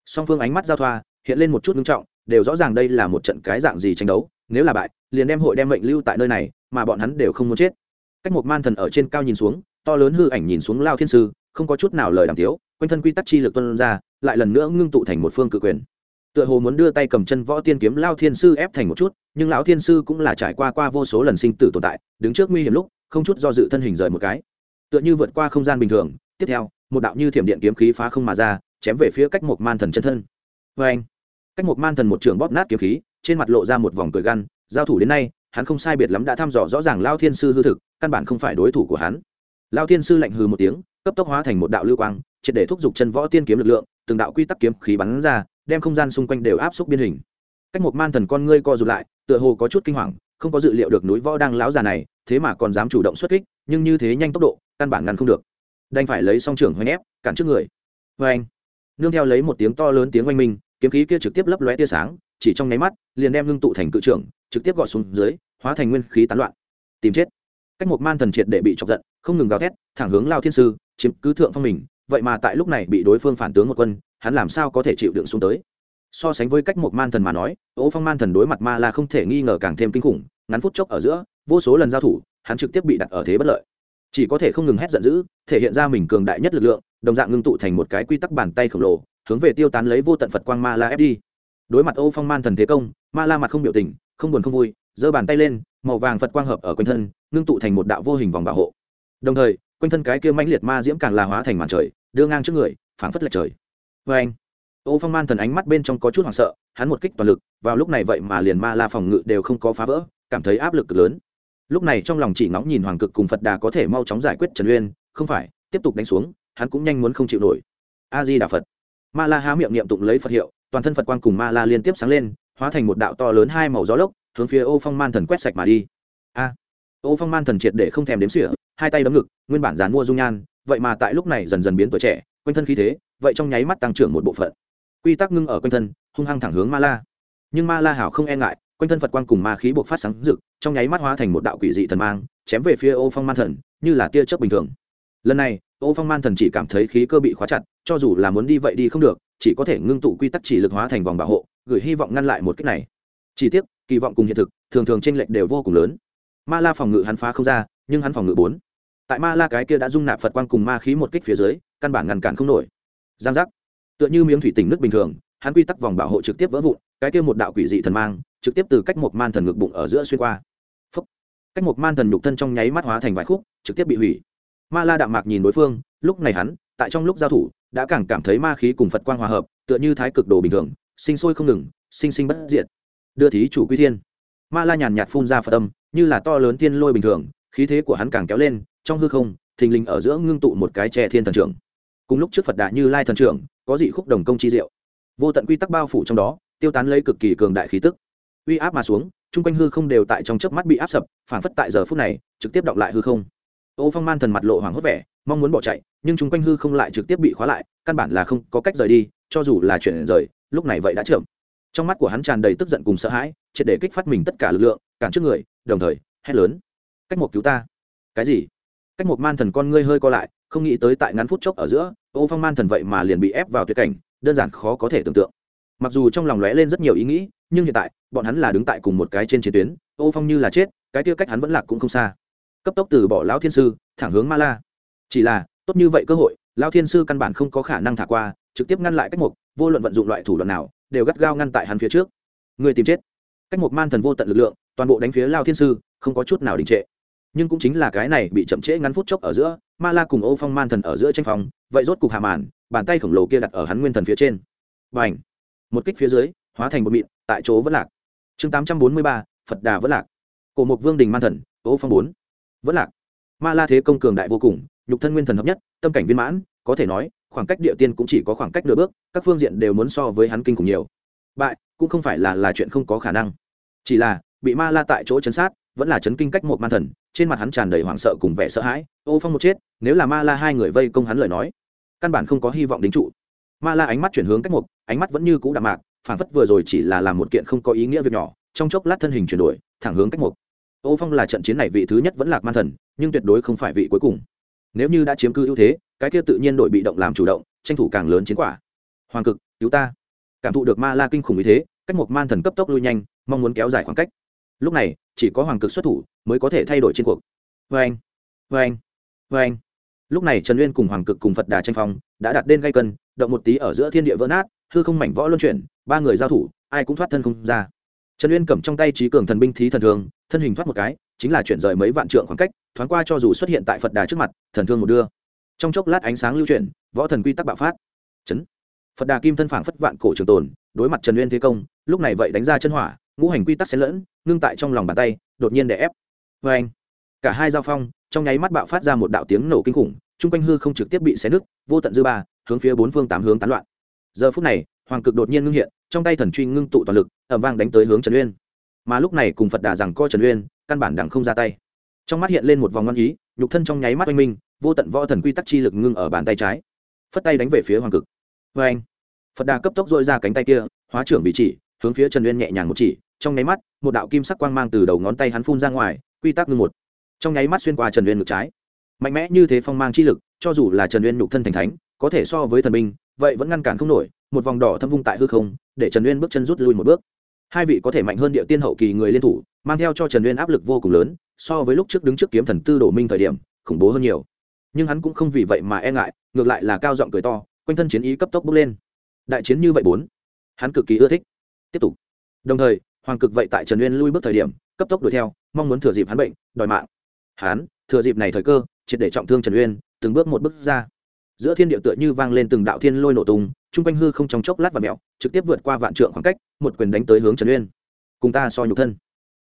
Song phương ánh mắt giao thoa, hiện lên một chút ngưng trọng, đều rõ ràng đây là một trận cái dạng gì tranh đấu, nếu là bại, liền đem hội đem mệnh lưu tại nơi này, mà bọn hắn đều không muốn chết. Cách một man thần ở trên cao nhìn xuống, to lớn hư ảnh nhìn xuống lao thiên sư, không có chút nào lời đàm tiếu, quanh thân quy tắc chi lực tuân ra, lại lần nữa ngưng tụ thành một phương cự quyền tựa hồ muốn đưa tay cầm chân võ tiên kiếm lao thiên sư ép thành một chút, nhưng lão thiên sư cũng là trải qua qua vô số lần sinh tử tồn tại, đứng trước nguy hiểm lúc, không chút do dự thân hình rời một cái. Tựa như vượt qua không gian bình thường, tiếp theo, một đạo như thiểm điện kiếm khí phá không mà ra, chém về phía cách một man thần chân thân. Vê anh, cách một man thần một trường bóp nát kiếm khí, trên mặt lộ ra một vòng cười găn giao thủ đến nay, hắn không sai biệt lắm đã thăm dò rõ ràng lao thiên sư hư thực, căn bản không phải đối thủ của hắn. Lao thiên sư lạnh hừ một tiếng, cấp tốc hóa thành một đạo lưu quang triệt để thúc giục chân võ tiên kiếm lực lượng, từng đạo quy tắc kiếm khí bắn ra, đem không gian xung quanh đều áp xúc biên hình. Cách một man thần con ngươi co rụt lại, tựa hồ có chút kinh hoàng, không có dự liệu được núi võ đang lão già này, thế mà còn dám chủ động xuất kích, nhưng như thế nhanh tốc độ, căn bản ngăn không được. Đành phải lấy song trưởng hoành ép, cản trước người. Vê anh, nương theo lấy một tiếng to lớn tiếng oanh minh, kiếm khí kia trực tiếp lấp lóe tia sáng, chỉ trong nháy mắt, liền đem ngưng tụ thành cự trưởng, trực tiếp gọt xuống dưới, hóa thành nguyên khí tán loạn. Tìm chết. Cách một man thần triệt để bị chọc giận, không ngừng gào thét, thẳng hướng lao thiên sư, chiếm cứ thượng phong mình vậy mà tại lúc này bị đối phương phản tướng một quân, hắn làm sao có thể chịu đựng xuống tới? So sánh với cách một man thần mà nói, ô phong man thần đối mặt ma là không thể nghi ngờ càng thêm kinh khủng, ngắn phút chốc ở giữa, vô số lần giao thủ, hắn trực tiếp bị đặt ở thế bất lợi. Chỉ có thể không ngừng hét giận dữ, thể hiện ra mình cường đại nhất lực lượng, đồng dạng ngưng tụ thành một cái quy tắc bàn tay khổng lồ, hướng về tiêu tán lấy vô tận phật quang ma la ép đi. Đối mặt ô phong man thần thế công, ma la mặt không biểu tình, không buồn không vui, giơ bàn tay lên, màu vàng phật quang hợp ở quanh thân, ngưng tụ thành một đạo vô hình vòng bảo hộ. Đồng thời, quanh thân cái kia mãnh liệt ma diễm càng là hóa thành màn trời đưa ngang trước người, phảng phất lệch trời. Vê anh, ô phong man thần ánh mắt bên trong có chút hoảng sợ, hắn một kích toàn lực, vào lúc này vậy mà liền ma la phòng ngự đều không có phá vỡ, cảm thấy áp lực cực lớn. Lúc này trong lòng chỉ ngóng nhìn hoàng cực cùng phật đà có thể mau chóng giải quyết trần uyên, không phải, tiếp tục đánh xuống, hắn cũng nhanh muốn không chịu nổi. A di đà phật. Ma la há miệng niệm tụng lấy phật hiệu, toàn thân phật quang cùng ma la liên tiếp sáng lên, hóa thành một đạo to lớn hai màu gió lốc, hướng phía ô phong man thần quét sạch mà đi. A. Ô phong man thần triệt để không thèm đếm sỉa hai tay đấm ngực, nguyên bản dán mua dung nhan vậy mà tại lúc này dần dần biến tuổi trẻ, quanh thân khí thế, vậy trong nháy mắt tăng trưởng một bộ phận. Quy tắc ngưng ở quanh thân, hung hăng thẳng hướng ma la. Nhưng ma la hảo không e ngại, quanh thân phật quang cùng ma khí buộc phát sáng rực, trong nháy mắt hóa thành một đạo quỷ dị thần mang, chém về phía ô phong man thần, như là tia chớp bình thường. Lần này, ô phong man thần chỉ cảm thấy khí cơ bị khóa chặt, cho dù là muốn đi vậy đi không được, chỉ có thể ngưng tụ quy tắc chỉ lực hóa thành vòng bảo hộ, gửi hy vọng ngăn lại một cách này. Chỉ tiếc, kỳ vọng cùng hiện thực, thường thường tranh lệch đều vô cùng lớn. Ma la phòng ngự hắn phá không ra, nhưng hắn phòng ngự bốn tại ma la cái kia đã dung nạp phật quang cùng ma khí một kích phía dưới, căn bản ngăn cản không nổi. Giang giác. Tựa như miếng thủy tình nước bình thường, hắn quy tắc vòng bảo hộ trực tiếp vỡ vụn, cái kia một đạo quỷ dị thần mang, trực tiếp từ cách một man thần ngực bụng ở giữa xuyên qua. Phúc. cách một man thần nhục thân trong nháy mắt hóa thành vài khúc, trực tiếp bị hủy. Ma la đạm mạc nhìn đối phương, lúc này hắn, tại trong lúc giao thủ, đã càng cảm thấy ma khí cùng phật quang hòa hợp, tựa như thái cực đồ bình thường, sinh sôi không ngừng, sinh sinh bất diệt. Đưa thí chủ quy thiên. Ma la nhàn nhạt phun ra phật âm, như là to lớn thiên lôi bình thường, khí thế của hắn càng kéo lên trong hư không, thình lình ở giữa ngưng tụ một cái tre thiên thần trưởng. Cùng lúc trước phật đà như lai thần trưởng, có dị khúc đồng công chi diệu. Vô tận quy tắc bao phủ trong đó, tiêu tán lấy cực kỳ cường đại khí tức. Uy áp mà xuống, chung quanh hư không đều tại trong chớp mắt bị áp sập, phản phất tại giờ phút này, trực tiếp đọng lại hư không. Ô phong man thần mặt lộ hoảng hốt vẻ, mong muốn bỏ chạy, nhưng chung quanh hư không lại trực tiếp bị khóa lại, căn bản là không có cách rời đi, cho dù là chuyển rời, lúc này vậy đã chậm. Trong mắt của hắn tràn đầy tức giận cùng sợ hãi, triệt để kích phát mình tất cả lực lượng, cản trước người, đồng thời hét lớn. Cách một cứu ta. Cái gì? Cách một man thần con ngươi hơi co lại, không nghĩ tới tại ngắn phút chốc ở giữa, ô phong man thần vậy mà liền bị ép vào tuyệt cảnh, đơn giản khó có thể tưởng tượng. Mặc dù trong lòng lóe lên rất nhiều ý nghĩ, nhưng hiện tại, bọn hắn là đứng tại cùng một cái trên chiến tuyến, ô phong như là chết, cái tiêu cách hắn vẫn lạc cũng không xa. Cấp tốc từ bỏ lão thiên sư, thẳng hướng ma la. Chỉ là, tốt như vậy cơ hội, lão thiên sư căn bản không có khả năng thả qua, trực tiếp ngăn lại cách mục vô luận vận dụng loại thủ đoạn nào, đều gắt gao ngăn tại hắn phía trước. Người tìm chết. Cách một man thần vô tận lực lượng, toàn bộ đánh phía lao thiên sư, không có chút nào đình trệ nhưng cũng chính là cái này bị chậm trễ ngắn phút chốc ở giữa, ma la cùng ô phong man thần ở giữa tranh phòng vậy rốt cục hạ màn, bàn tay khổng lồ kia đặt ở hắn nguyên thần phía trên. Và ảnh một kích phía dưới, hóa thành một mịn, tại chỗ vẫn lạc. Chương tám trăm bốn mươi ba, phật đà vẫn lạc. Cổ mục vương đình man thần ô phong bốn. Vẫn lạc. Ma la thế công cường đại vô cùng, nhục thân nguyên thần hợp nhất, tâm cảnh viên mãn, có thể nói, khoảng cách địa tiên cũng chỉ có khoảng cách nửa bước, các phương diện đều muốn so với hắn kinh khủng nhiều. Bại, cũng không phải là là chuyện không có khả năng. Chỉ là, bị ma la tại chỗ chấn sát vẫn là chấn kinh cách một man thần, trên mặt hắn tràn đầy hoảng sợ cùng vẻ sợ hãi. Ô phong một chết, nếu là ma la hai người vây công hắn lời nói, căn bản không có hy vọng đính trụ. Ma la ánh mắt chuyển hướng cách một, ánh mắt vẫn như cũ đạm mạc, phản phất vừa rồi chỉ là làm một kiện không có ý nghĩa việc nhỏ, trong chốc lát thân hình chuyển đổi, thẳng hướng cách một. Ô phong là trận chiến này vị thứ nhất vẫn lạc man thần, nhưng tuyệt đối không phải vị cuối cùng. Nếu như đã chiếm cư ưu thế, cái kia tự nhiên đội bị động làm chủ động, tranh thủ càng lớn chiến quả. Hoàng cực, cứu ta. Cảm thụ được ma la kinh khủng như thế, cách một man thần cấp tốc lui nhanh, mong muốn kéo dài khoảng cách. Lúc này chỉ có hoàng cực xuất thủ mới có thể thay đổi chiến cuộc. Vê anh vê anh vê anh lúc này trần uyên cùng hoàng cực cùng phật đà tranh phong, đã đặt đến gây cân, động một tí ở giữa thiên địa vỡ nát, hư không mảnh võ luân chuyển, ba người giao thủ, ai cũng thoát thân không ra. Trần uyên cầm trong tay trí cường thần binh thí thần thương, thân hình thoát một cái, chính là chuyển rời mấy vạn trượng khoảng cách, thoáng qua cho dù xuất hiện tại phật đà trước mặt, thần thương một đưa. Trong chốc lát ánh sáng lưu chuyển, võ thần quy tắc bạo phát. Chấn. Phật đà kim thân phảng phất vạn cổ trường tồn, đối mặt trần uyên thế công, lúc này vậy đánh ra chân hỏa, ngũ hành quy tắc xen lẫn ngưng tại trong lòng bàn tay, đột nhiên đè ép. Vê anh, cả hai giao phong, trong nháy mắt bạo phát ra một đạo tiếng nổ kinh khủng, chung quanh hư không trực tiếp bị xé nứt, vô tận dư ba, hướng phía bốn phương tám hướng tán loạn. Giờ phút này, hoàng cực đột nhiên ngưng hiện, trong tay thần truy ngưng tụ toàn lực ẩm vang đánh tới hướng trần uyên. Mà lúc này cùng phật đà rằng co trần uyên, căn bản đằng không ra tay. Trong mắt hiện lên một vòng ngon ý, nhục thân trong nháy mắt oanh minh, vô tận võ thần quy tắc chi lực ngưng ở bàn tay trái. Phất tay đánh về phía hoàng cực. Vê anh, phật đà cấp tốc dội ra cánh tay kia, hóa trưởng vị chỉ, hướng phía trần uyên nhẹ nhàng một chỉ, trong nháy mắt một đạo kim sắc quang mang từ đầu ngón tay hắn phun ra ngoài, quy tắc ngưng một. Trong nháy mắt xuyên qua trần uyên ngực trái. Mạnh mẽ như thế phong mang chi lực, cho dù là trần uyên nhục thân thành thánh, có thể so với thần binh, vậy vẫn ngăn cản không nổi, một vòng đỏ thâm vung tại hư không, để trần uyên bước chân rút lui một bước. Hai vị có thể mạnh hơn địa tiên hậu kỳ người liên thủ, mang theo cho trần uyên áp lực vô cùng lớn, so với lúc trước đứng trước kiếm thần tư đổ minh thời điểm, khủng bố hơn nhiều. Nhưng hắn cũng không vì vậy mà e ngại, ngược lại là cao giọng cười to, quanh thân chiến ý cấp tốc bước lên. Đại chiến như vậy bốn, hắn cực kỳ ưa thích. Tiếp tục. Đồng thời hoàng cực vậy tại trần uyên lui bước thời điểm, cấp tốc đuổi theo, mong muốn thừa dịp hắn bệnh, đòi mạng. Hắn, thừa dịp này thời cơ, triệt để trọng thương trần uyên, từng bước một bước ra. Giữa thiên địa tựa như vang lên từng đạo thiên lôi nổ tung, chung quanh hư không trong chốc lát và mẹo, trực tiếp vượt qua vạn trượng khoảng cách, một quyền đánh tới hướng trần uyên. Cùng ta so nhục thân.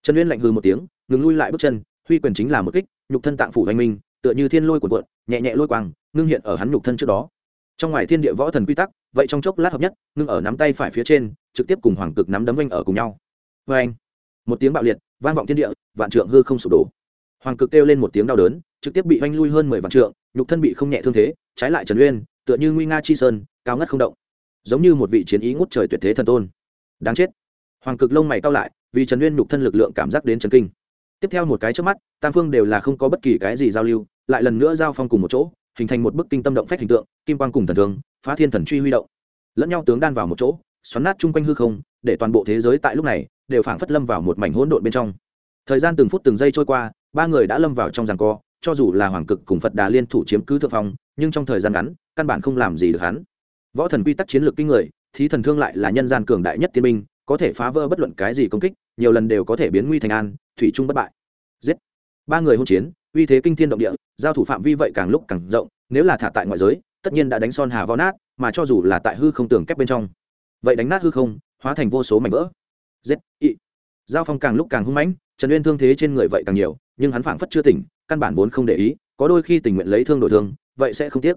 Trần uyên lạnh hư một tiếng, ngừng lui lại bước chân, huy quyền chính là một kích, nhục thân tạng phủ hoành minh, tựa như thiên lôi cuộn cuộn, nhẹ nhẹ lôi quang, ngưng hiện ở hắn nhục thân trước đó. Trong ngoài thiên địa võ thần quy tắc, vậy trong chốc lát hợp nhất, ngưng ở nắm tay phải phía trên, trực tiếp cùng hoàng cực nắm đấm oanh ở cùng nhau vê anh. Một tiếng bạo liệt, vang vọng thiên địa, vạn trượng hư không sụp đổ. Hoàng cực kêu lên một tiếng đau đớn, trực tiếp bị oanh lui hơn mười vạn trượng, nhục thân bị không nhẹ thương thế, trái lại trần uyên, tựa như nguy nga chi sơn, cao ngất không động. Giống như một vị chiến ý ngút trời tuyệt thế thần tôn. Đáng chết. Hoàng cực lông mày cao lại, vì trần uyên nhục thân lực lượng cảm giác đến trần kinh. Tiếp theo một cái trước mắt, tam phương đều là không có bất kỳ cái gì giao lưu, lại lần nữa giao phong cùng một chỗ, hình thành một bức kinh tâm động phách hình tượng, kim quang cùng thần thường phá thiên thần truy huy động. Lẫn nhau tướng đan vào một chỗ, xoắn nát chung quanh hư không, để toàn bộ thế giới tại lúc này đều phảng phất lâm vào một mảnh hỗn độn bên trong. Thời gian từng phút từng giây trôi qua, ba người đã lâm vào trong giằng co, cho dù là hoàng cực cùng phật đà liên thủ chiếm cứ thượng phong, nhưng trong thời gian ngắn, căn bản không làm gì được hắn. Võ thần quy tắc chiến lược kinh người, thí thần thương lại là nhân gian cường đại nhất tiên minh có thể phá vỡ bất luận cái gì công kích, nhiều lần đều có thể biến nguy thành an, thủy trung bất bại. Giết! Ba người hôn chiến, uy thế kinh thiên động địa, giao thủ phạm vi vậy càng lúc càng rộng, nếu là thả tại ngoại giới, tất nhiên đã đánh son hà võ nát, mà cho dù là tại hư không tường kép bên trong. Vậy đánh nát hư không, hóa thành vô số mảnh vỡ giết, ị. Giao phong càng lúc càng hung mãnh, trần uyên thương thế trên người vậy càng nhiều, nhưng hắn phảng phất chưa tỉnh, căn bản vốn không để ý, có đôi khi tình nguyện lấy thương đổi thương, vậy sẽ không tiếc.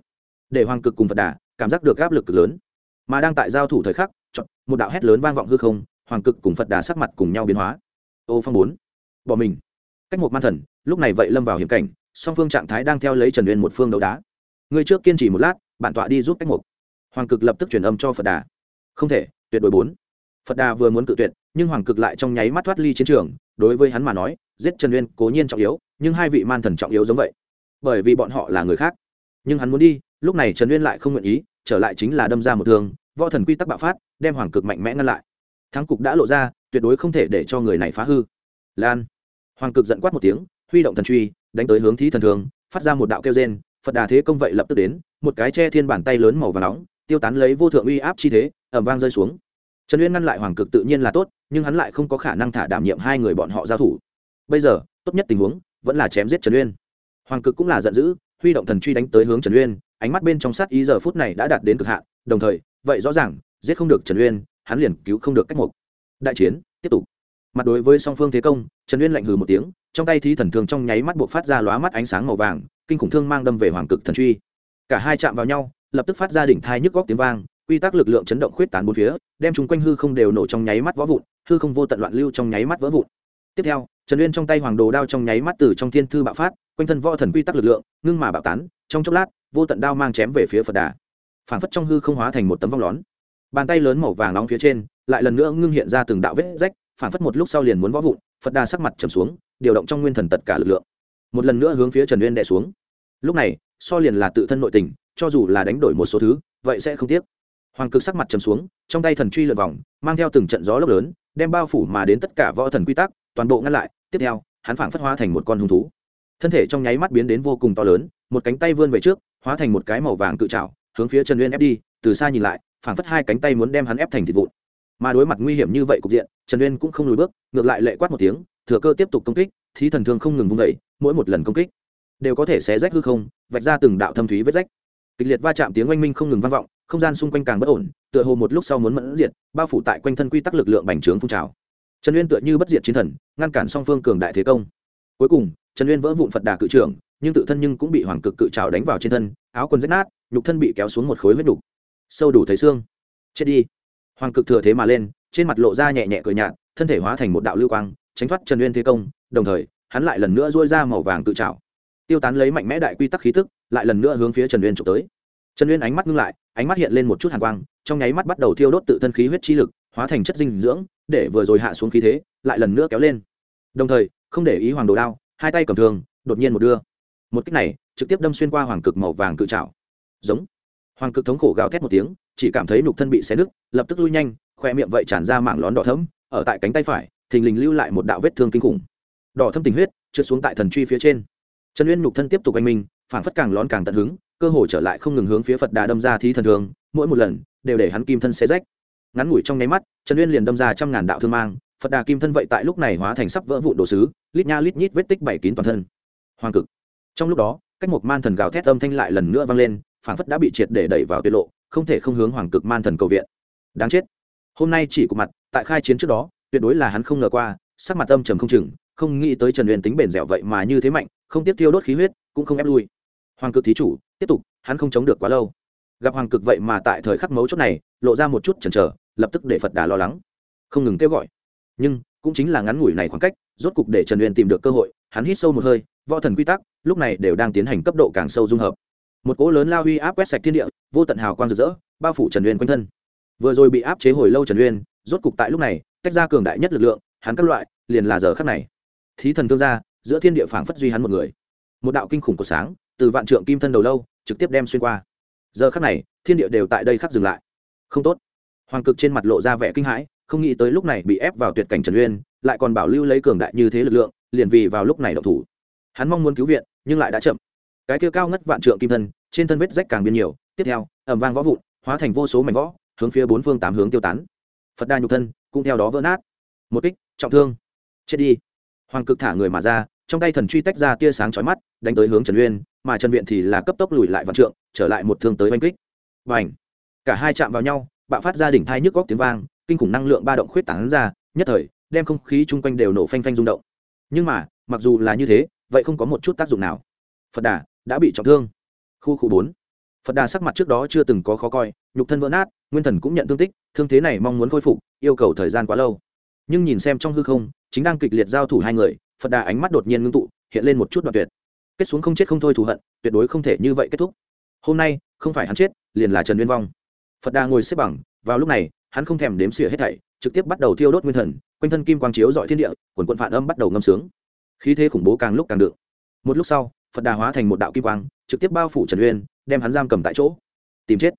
Để hoàng cực cùng phật đà, cảm giác được áp lực cực lớn. Mà đang tại giao thủ thời khắc chọn một đạo hét lớn vang vọng hư không, hoàng cực cùng phật đà sắc mặt cùng nhau biến hóa. Ô phong bốn, bỏ mình. Cách một man thần, lúc này vậy lâm vào hiểm cảnh, song phương trạng thái đang theo lấy trần uyên một phương đấu đá. Người trước kiên trì một lát, bản tọa đi giúp cách một. Hoàng cực lập tức truyền âm cho phật đà. Không thể, tuyệt đối bốn phật đà vừa muốn cự tuyệt, nhưng hoàng cực lại trong nháy mắt thoát ly chiến trường, đối với hắn mà nói, giết trần uyên cố nhiên trọng yếu, nhưng hai vị man thần trọng yếu giống vậy, bởi vì bọn họ là người khác. Nhưng hắn muốn đi, lúc này trần uyên lại không nguyện ý, trở lại chính là đâm ra một thương, võ thần quy tắc bạo phát, đem hoàng cực mạnh mẽ ngăn lại. Thắng cục đã lộ ra, tuyệt đối không thể để cho người này phá hư. Lan. Hoàng cực giận quát một tiếng, huy động thần truy, đánh tới hướng thí thần thường, phát ra một đạo kêu gen phật đà thế công vậy lập tức đến, một cái che thiên bàn tay lớn màu và nóng, tiêu tán lấy vô thượng uy áp chi thế ẩm vang rơi xuống trần uyên ngăn lại hoàng cực tự nhiên là tốt, nhưng hắn lại không có khả năng thả đảm nhiệm hai người bọn họ giao thủ. Bây giờ, tốt nhất tình huống vẫn là chém giết trần uyên. Hoàng cực cũng là giận dữ, huy động thần truy đánh tới hướng trần uyên, ánh mắt bên trong sát ý giờ phút này đã đạt đến cực hạn, đồng thời, vậy rõ ràng, giết không được trần uyên, hắn liền cứu không được cách một đại chiến, tiếp tục. Mặt đối với song phương thế công, trần uyên lạnh hừ một tiếng, trong tay thí thần thương trong nháy mắt buộc phát ra lóa mắt ánh sáng màu vàng, kinh khủng thương mang đâm về hoàng cực thần truy. Cả hai chạm vào nhau, lập tức phát ra đỉnh thai nhức góc tiếng vang quy tắc lực lượng chấn động khuyết tán bốn phía, đem chúng quanh hư không đều nổ trong nháy mắt vỡ vụn, hư không vô tận loạn lưu trong nháy mắt vỡ vụn. Tiếp theo, trần uyên trong tay hoàng đồ đao trong nháy mắt từ trong thiên thư bạo phát, quanh thân võ thần quy tắc lực lượng, ngưng mà bạo tán, trong chốc lát, vô tận đao mang chém về phía phật đà. Phản phất trong hư không hóa thành một tấm vong lón. Bàn tay lớn màu vàng nóng phía trên, lại lần nữa ngưng hiện ra từng đạo vết rách phản phất một lúc sau liền muốn võ vụn, phật đà sắc mặt trầm xuống, điều động trong nguyên thần tất cả lực lượng. Một lần nữa hướng phía trần uyên đè xuống. Lúc này, so liền là tự thân nội tình, cho dù là đánh đổi một số thứ, vậy sẽ không tiếc hoàng cực sắc mặt trầm xuống, trong tay thần truy lượt vòng, mang theo từng trận gió lốc lớn, đem bao phủ mà đến tất cả võ thần quy tắc, toàn bộ ngăn lại, tiếp theo, hắn phảng phất hóa thành một con hung thú. Thân thể trong nháy mắt biến đến vô cùng to lớn, một cánh tay vươn về trước, hóa thành một cái màu vàng cự trào hướng phía trần uyên ép đi, từ xa nhìn lại, phảng phất hai cánh tay muốn đem hắn ép thành thịt vụn. Mà đối mặt nguy hiểm như vậy cục diện, trần uyên cũng không lùi bước, ngược lại lệ quát một tiếng, thừa cơ tiếp tục công kích, thí thần thương không ngừng vung vẩy mỗi một lần công kích đều có thể xé rách hư không, vạch ra từng đạo thâm thúy vết rách. Kịch liệt va chạm tiếng oanh minh không ngừng vang vọng không gian xung quanh càng bất ổn, tựa hồ một lúc sau muốn mẫn diệt, bao phủ tại quanh thân quy tắc lực lượng bành trướng phun trào. Trần uyên tựa như bất diệt chiến thần, ngăn cản song phương cường đại thế công. Cuối cùng, trần uyên vỡ vụn phật đà cự trưởng, nhưng tự thân nhưng cũng bị hoàng cực cự trào đánh vào trên thân, áo quần rách nát, nhục thân bị kéo xuống một khối huyết đục sâu đủ thấy xương. Chết đi. Hoàng cực thừa thế mà lên, trên mặt lộ ra nhẹ nhẹ cười nhạt, thân thể hóa thành một đạo lưu quang, tránh thoát trần uyên thế công, đồng thời, hắn lại lần nữa dôi ra màu vàng cự trào tiêu tán lấy mạnh mẽ đại quy tắc khí tức, lại lần nữa hướng phía trần uyên trục tới trần uyên ánh mắt ngưng lại, ánh mắt hiện lên một chút hàn quang, trong nháy mắt bắt đầu thiêu đốt tự thân khí huyết chi lực, hóa thành chất dinh dưỡng, để vừa rồi hạ xuống khí thế, lại lần nữa kéo lên. Đồng thời, không để ý hoàng đồ đao, hai tay cầm thường đột nhiên một đưa. Một cách này, trực tiếp đâm xuyên qua hoàng cực màu vàng cự trào giống. Hoàng cực thống khổ gào thét một tiếng, chỉ cảm thấy nục thân bị xé nứt, lập tức lui nhanh, khoe miệng vậy tràn ra mạng lón đỏ thấm ở tại cánh tay phải, thình lình lưu lại một đạo vết thương kinh khủng. Đỏ thâm tình huyết, trượt xuống tại thần truy phía trên. Trần uyên nục thân tiếp tục anh minh phản phất càng lón càng tận hứng cơ hồ trở lại không ngừng hướng phía phật đà đâm ra thí thần thường, mỗi một lần, đều để hắn kim thân xé rách. Ngắn ngủi trong nháy mắt, trần uyên liền đâm ra trăm ngàn đạo thương mang, phật đà kim thân vậy tại lúc này hóa thành sắp vỡ vụn đồ sứ, lít nha lít nhít vết tích bảy kín toàn thân. Hoàng cực. Trong lúc đó, cách một man thần gào thét âm thanh lại lần nữa vang lên phản phất đã bị triệt để đẩy vào tiết lộ, không thể không hướng hoàng cực man thần cầu viện. Đáng chết. Hôm nay chỉ của mặt, tại khai chiến trước đó, tuyệt đối là hắn không ngờ qua, sắc mặt âm trầm không chừng, không nghĩ tới trần uyên tính bền dẻo vậy mà như thế mạnh, không tiếp tiêu đốt khí huyết, cũng không ép lui hoàng cực thí chủ, tiếp tục, hắn không chống được quá lâu. Gặp hoàng cực vậy mà tại thời khắc mấu chốt này, lộ ra một chút chần chờ, lập tức để phật đà lo lắng. Không ngừng kêu gọi. Nhưng, cũng chính là ngắn ngủi này khoảng cách, rốt cục để trần uyên tìm được cơ hội, hắn hít sâu một hơi, võ thần quy tắc, lúc này đều đang tiến hành cấp độ càng sâu dung hợp. Một cỗ lớn lao huy áp quét sạch thiên địa, vô tận hào quang rực rỡ, bao phủ trần uyên quanh thân. Vừa rồi bị áp chế hồi lâu trần uyên, rốt cục tại lúc này, tách ra cường đại nhất lực lượng, hắn các loại, liền là giờ khắc này. Thí thần thương ra giữa thiên địa phảng phất duy hắn một người. Một đạo kinh khủng của sáng từ vạn trượng kim thân đầu lâu, trực tiếp đem xuyên qua. Giờ khắc này, thiên địa đều tại đây khắc dừng lại. Không tốt. Hoàng cực trên mặt lộ ra vẻ kinh hãi, không nghĩ tới lúc này bị ép vào tuyệt cảnh trần uyên, lại còn bảo lưu lấy cường đại như thế lực lượng, liền vì vào lúc này độc thủ. Hắn mong muốn cứu viện, nhưng lại đã chậm. Cái kia cao ngất vạn trượng kim thân, trên thân vết rách càng biên nhiều, tiếp theo ẩm vang võ vụn, hóa thành vô số mảnh võ hướng phía bốn phương tám hướng tiêu tán. Phật đa nhục thân cũng theo đó vỡ nát. Một kích, trọng thương. Chết đi. Hoàng cực thả người mà ra, trong tay thần truy tách ra tia sáng chói mắt, đánh tới hướng trần uyên mà trần viện thì là cấp tốc lùi lại vạn trượng, trở lại một thương tới oanh kích. Và ảnh cả hai chạm vào nhau, bạo phát ra đỉnh thai nhức góc tiếng vang, kinh khủng năng lượng ba động khuyết tảng ra, nhất thời, đem không khí chung quanh đều nổ phanh phanh rung động. Nhưng mà, mặc dù là như thế, vậy không có một chút tác dụng nào. Phật đà đã bị trọng thương. Khu khu bốn. Phật đà sắc mặt trước đó chưa từng có khó coi, nhục thân vỡ nát, nguyên thần cũng nhận thương tích, thương thế này mong muốn khôi phục, yêu cầu thời gian quá lâu. Nhưng nhìn xem trong hư không, chính đang kịch liệt giao thủ hai người, phật đà ánh mắt đột nhiên ngưng tụ, hiện lên một chút đoạn tuyệt kết xuống không chết không thôi thù hận, tuyệt đối không thể như vậy kết thúc. Hôm nay, không phải hắn chết, liền là trần nguyên vong. Phật đà ngồi xếp bằng, vào lúc này, hắn không thèm đếm xỉa hết thảy, trực tiếp bắt đầu thiêu đốt nguyên thần, quanh thân kim quang chiếu dọi thiên địa, quần quận phản âm bắt đầu ngâm sướng. Khí thế khủng bố càng lúc càng đựng. Một lúc sau, phật đà hóa thành một đạo kim quang, trực tiếp bao phủ trần uyên đem hắn giam cầm tại chỗ. Tìm chết.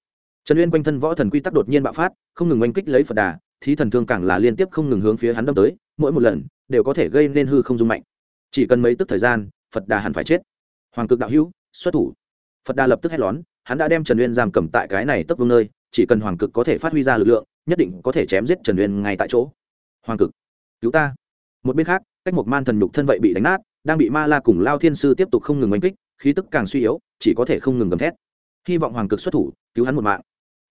Trần uyên quanh thân võ thần quy tắc đột nhiên bạo phát, không ngừng oanh kích lấy phật đà, thí thần thương càng là liên tiếp không ngừng hướng phía hắn đâm tới, mỗi một lần, đều có thể gây nên hư không dung mạnh. Chỉ cần mấy tức thời gian, phật đà hẳn phải chết hoàng cực đạo hữu, xuất thủ. Phật đà lập tức hét lón, hắn đã đem trần uyên giam cầm tại cái này tấp vương nơi, chỉ cần hoàng cực có thể phát huy ra lực lượng, nhất định có thể chém giết trần uyên ngay tại chỗ. Hoàng cực, cứu ta. Một bên khác, cách một man thần nhục thân vậy bị đánh nát, đang bị ma la cùng lao thiên sư tiếp tục không ngừng oanh kích, khí tức càng suy yếu, chỉ có thể không ngừng gầm thét. Hy vọng hoàng cực xuất thủ, cứu hắn một mạng.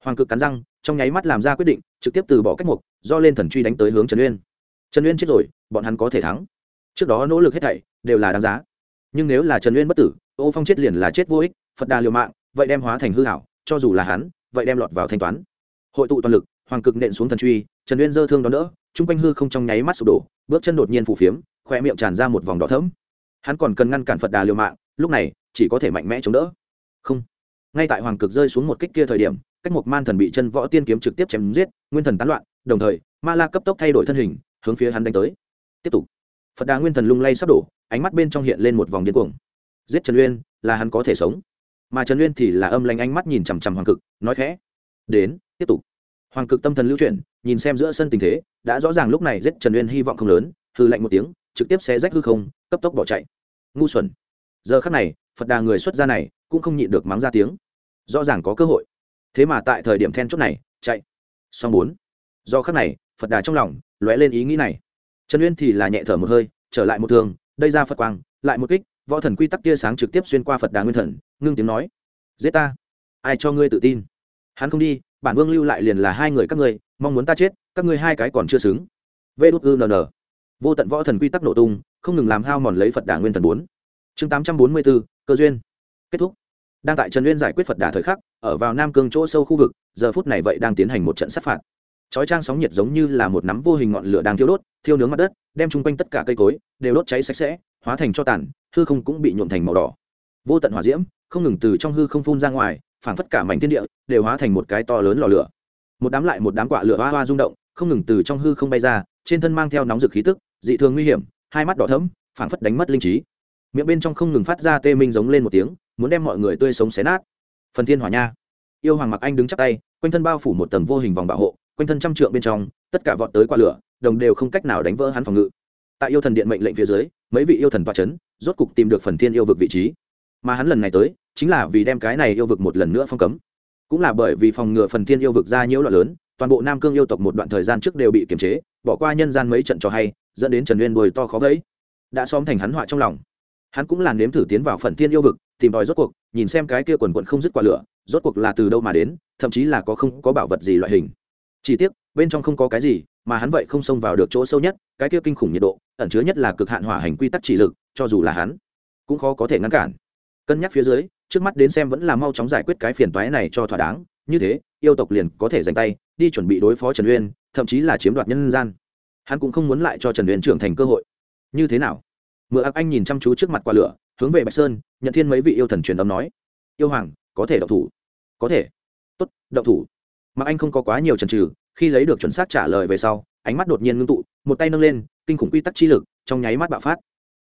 Hoàng cực cắn răng, trong nháy mắt làm ra quyết định, trực tiếp từ bỏ cách mục, do lên thần truy đánh tới hướng trần uyên. Trần uyên chết rồi, bọn hắn có thể thắng. Trước đó nỗ lực hết thảy, đều là đáng giá nhưng nếu là trần uyên bất tử, ô phong chết liền là chết vô ích, phật đà liều mạng, vậy đem hóa thành hư hảo, cho dù là hắn, vậy đem lọt vào thanh toán. Hội tụ toàn lực, hoàng cực nện xuống thần truy, trần uyên dơ thương đón đỡ, chung quanh hư không trong nháy mắt sụp đổ, bước chân đột nhiên phủ phiếm khoe miệng tràn ra một vòng đỏ thẫm. Hắn còn cần ngăn cản phật đà liều mạng, lúc này, chỉ có thể mạnh mẽ chống đỡ. Không. Ngay tại hoàng cực rơi xuống một kích kia thời điểm, cách một man thần bị chân võ tiên kiếm trực tiếp chém giết, nguyên thần tán loạn, đồng thời, ma la cấp tốc thay đổi thân hình, hướng phía hắn đánh tới. Tiếp tục. Phật đà nguyên thần lung lay sắp đổ ánh mắt bên trong hiện lên một vòng điên cuồng. Giết trần uyên, là hắn có thể sống. Mà trần uyên thì là âm lanh ánh mắt nhìn chằm chằm hoàng cực, nói khẽ. Đến, tiếp tục. Hoàng cực tâm thần lưu chuyển, nhìn xem giữa sân tình thế, đã rõ ràng lúc này giết trần uyên hy vọng không lớn hư lạnh một tiếng, trực tiếp xé rách hư không, cấp tốc bỏ chạy. Ngu xuẩn. Giờ khắc này, phật đà người xuất gia này cũng không nhịn được mắng ra tiếng. Rõ ràng có cơ hội. Thế mà tại thời điểm then chốt này, chạy. Song bốn. Do khắc này, phật đà trong lòng lóe lên ý nghĩ này. Trần uyên thì là nhẹ thở một hơi, trở lại một thường đây ra phật quang, lại một kích, võ thần quy tắc tia sáng trực tiếp xuyên qua phật đà nguyên thần, ngưng tiếng nói, giết ta, ai cho ngươi tự tin? Hắn không đi, bản vương lưu lại liền là hai người các ngươi, mong muốn ta chết, các ngươi hai cái còn chưa xứng. Vê đốt ư nn vô tận võ thần quy tắc nổ tung, không ngừng làm hao mòn lấy phật đà nguyên thần bốn. Chương tám trăm bốn mươi bốn cơ duyên. Kết thúc. Đang tại trần uyên giải quyết phật đà thời khắc, ở vào nam cương chỗ sâu khu vực, giờ phút này vậy đang tiến hành một trận sát phạt chói trang sóng nhiệt giống như là một nắm vô hình ngọn lửa đang thiêu đốt, thiêu nướng mặt đất, đem chung quanh tất cả cây cối đều đốt cháy sạch sẽ, hóa thành cho tàn, hư không cũng bị nhuộm thành màu đỏ. Vô tận hỏa diễm, không ngừng từ trong hư không phun ra ngoài, phảng phất cả mảnh thiên địa đều hóa thành một cái to lớn lò lửa. Một đám lại một đám quạ lửa hoa hoa rung động, không ngừng từ trong hư không bay ra, trên thân mang theo nóng rực khí tức, dị thường nguy hiểm, hai mắt đỏ thẫm, phảng phất đánh mất linh trí. Miệng bên trong không ngừng phát ra tê minh giống lên một tiếng, muốn đem mọi người tươi sống xé nát. Phần thiên hỏa nha. Yêu hoàng mặc anh đứng chắp tay, quanh thân bao phủ một tầng vô hình vòng bảo hộ quanh thân trăm trượng bên trong, tất cả vọt tới qua lửa, đồng đều không cách nào đánh vỡ hắn phòng ngự. Tại yêu thần điện mệnh lệnh phía dưới, mấy vị yêu thần toa c h ấ n rốt cục tìm được phần thiên yêu vực vị trí. Mà hắn lần này tới, chính là vì đem cái này yêu vực một lần nữa phong cấm. Cũng là bởi vì phòng ngừa phần thiên yêu vực ra nhiễu loạn lớn, toàn bộ nam cương yêu tộc một đoạn thời gian trước đều bị kiềm chế, bỏ qua nhân gian mấy trận cho hay, dẫn đến trần nguyên đồi to khó vẫy. Đã xóm thành hắn họa trong lòng. Hắn cũng làm nếm thử tiến vào phần thiên yêu vực, tìm tòi rốt cuộc, nhìn xem cái kia quần quận không dứt quả lửa, rốt cuộc là từ đâu mà đến, thậm chí là có không có bảo vật gì loại hình chỉ tiếc, bên trong không có cái gì, mà hắn vậy không xông vào được chỗ sâu nhất, cái kia kinh khủng nhiệt độ, ẩn chứa nhất là cực hạn hỏa hành quy tắc chỉ lực, cho dù là hắn, cũng khó có thể ngăn cản. Cân nhắc phía dưới, trước mắt đến xem vẫn là mau chóng giải quyết cái phiền toái này cho thỏa đáng, như thế, yêu tộc liền có thể dành tay, đi chuẩn bị đối phó trần uyên, thậm chí là chiếm đoạt nhân gian. Hắn cũng không muốn lại cho trần uyên trưởng thành cơ hội. Như thế nào? Mượn ác anh nhìn chăm chú trước mặt quả lửa, hướng về bạch sơn, nhận thiên mấy vị yêu thần truyền âm nói. Yêu hoàng, có thể động thủ. Có thể. Tốt, động thủ mà anh không có quá nhiều chần trừ khi lấy được chuẩn xác trả lời về sau, ánh mắt đột nhiên ngưng tụ, một tay nâng lên, kinh khủng quy tắc chi lực, trong nháy mắt bạo phát.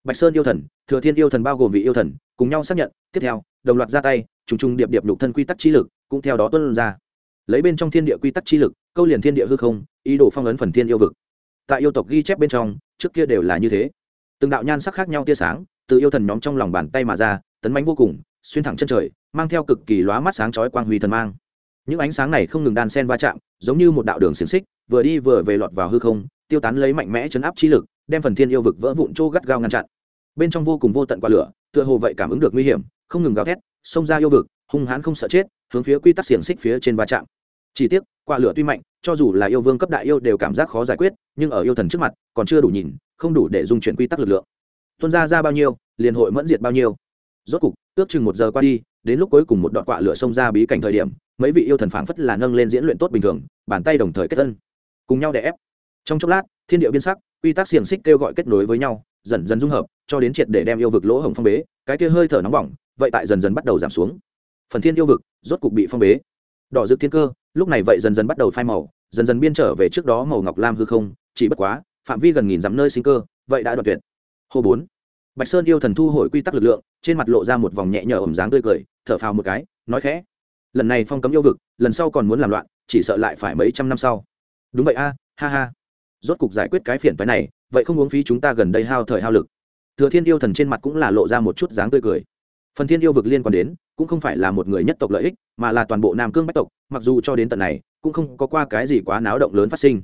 Bạch sơn yêu thần, thừa thiên yêu thần bao gồm vị yêu thần, cùng nhau xác nhận, tiếp theo, đồng loạt ra tay, trùng trùng điệp điệp nhục thân quy tắc chi lực cũng theo đó tuân ra. Lấy bên trong thiên địa quy tắc chi lực, câu liền thiên địa hư không, ý đồ phong ấn phần thiên yêu vực. Tại yêu tộc ghi chép bên trong, trước kia đều là như thế. Từng đạo nhan sắc khác nhau tia sáng, từ yêu thần nhóm trong lòng bàn tay mà ra, tấn mánh vô cùng, xuyên thẳng chân trời, mang theo cực kỳ lóa mắt sáng chói quang huy thần mang những ánh sáng này không ngừng đan sen va chạm, giống như một đạo đường xiềng xích, vừa đi vừa về lọt vào hư không, tiêu tán lấy mạnh mẽ chấn áp chi lực, đem phần thiên yêu vực vỡ vụn trô gắt gao ngăn chặn. Bên trong vô cùng vô tận quả lửa, tựa hồ vậy cảm ứng được nguy hiểm, không ngừng gào thét, xông ra yêu vực, hung hãn không sợ chết, hướng phía quy tắc xiềng xích phía trên va chạm. Chỉ tiếc, quả lửa tuy mạnh, cho dù là yêu vương cấp đại yêu đều cảm giác khó giải quyết, nhưng ở yêu thần trước mặt, còn chưa đủ nhìn, không đủ để dung chuyển quy tắc lực lượng. Tuân ra ra bao nhiêu, liền hội mẫn diệt bao nhiêu. Rốt cục, ước chừng một giờ qua đi, đến lúc cuối cùng một đoạn quạ lửa xông ra bí cảnh thời điểm mấy vị yêu thần phảng phất là nâng lên diễn luyện tốt bình thường, bàn tay đồng thời kết thân, cùng nhau đè ép. Trong chốc lát, thiên địa biên sắc, quy tắc xiềng xích kêu gọi kết nối với nhau, dần dần dung hợp, cho đến triệt để đem yêu vực lỗ hồng phong bế, cái kia hơi thở nóng bỏng, vậy tại dần dần bắt đầu giảm xuống. Phần thiên yêu vực, rốt cục bị phong bế. Đỏ dược thiên cơ, lúc này vậy dần dần bắt đầu phai màu, dần dần biên trở về trước đó màu ngọc lam hư không, chỉ bất quá, phạm vi gần nghìn dặm nơi sinh cơ, vậy đã đoạn tuyệt. Hô bốn, bạch sơn yêu thần thu hồi quy tắc lực lượng, trên mặt lộ ra một vòng nhẹ nhở ẩm dáng tươi cười, thở phào một cái, nói khẽ lần này phong cấm yêu vực, lần sau còn muốn làm loạn, chỉ sợ lại phải mấy trăm năm sau. Đúng vậy a, ha ha. Rốt cục giải quyết cái phiền phái này, vậy không uống phí chúng ta gần đây hao thời hao lực. Thừa thiên yêu thần trên mặt cũng là lộ ra một chút dáng tươi cười. Phần thiên yêu vực liên quan đến, cũng không phải là một người nhất tộc lợi ích, mà là toàn bộ nam cương bách tộc, mặc dù cho đến tận này, cũng không có qua cái gì quá náo động lớn phát sinh.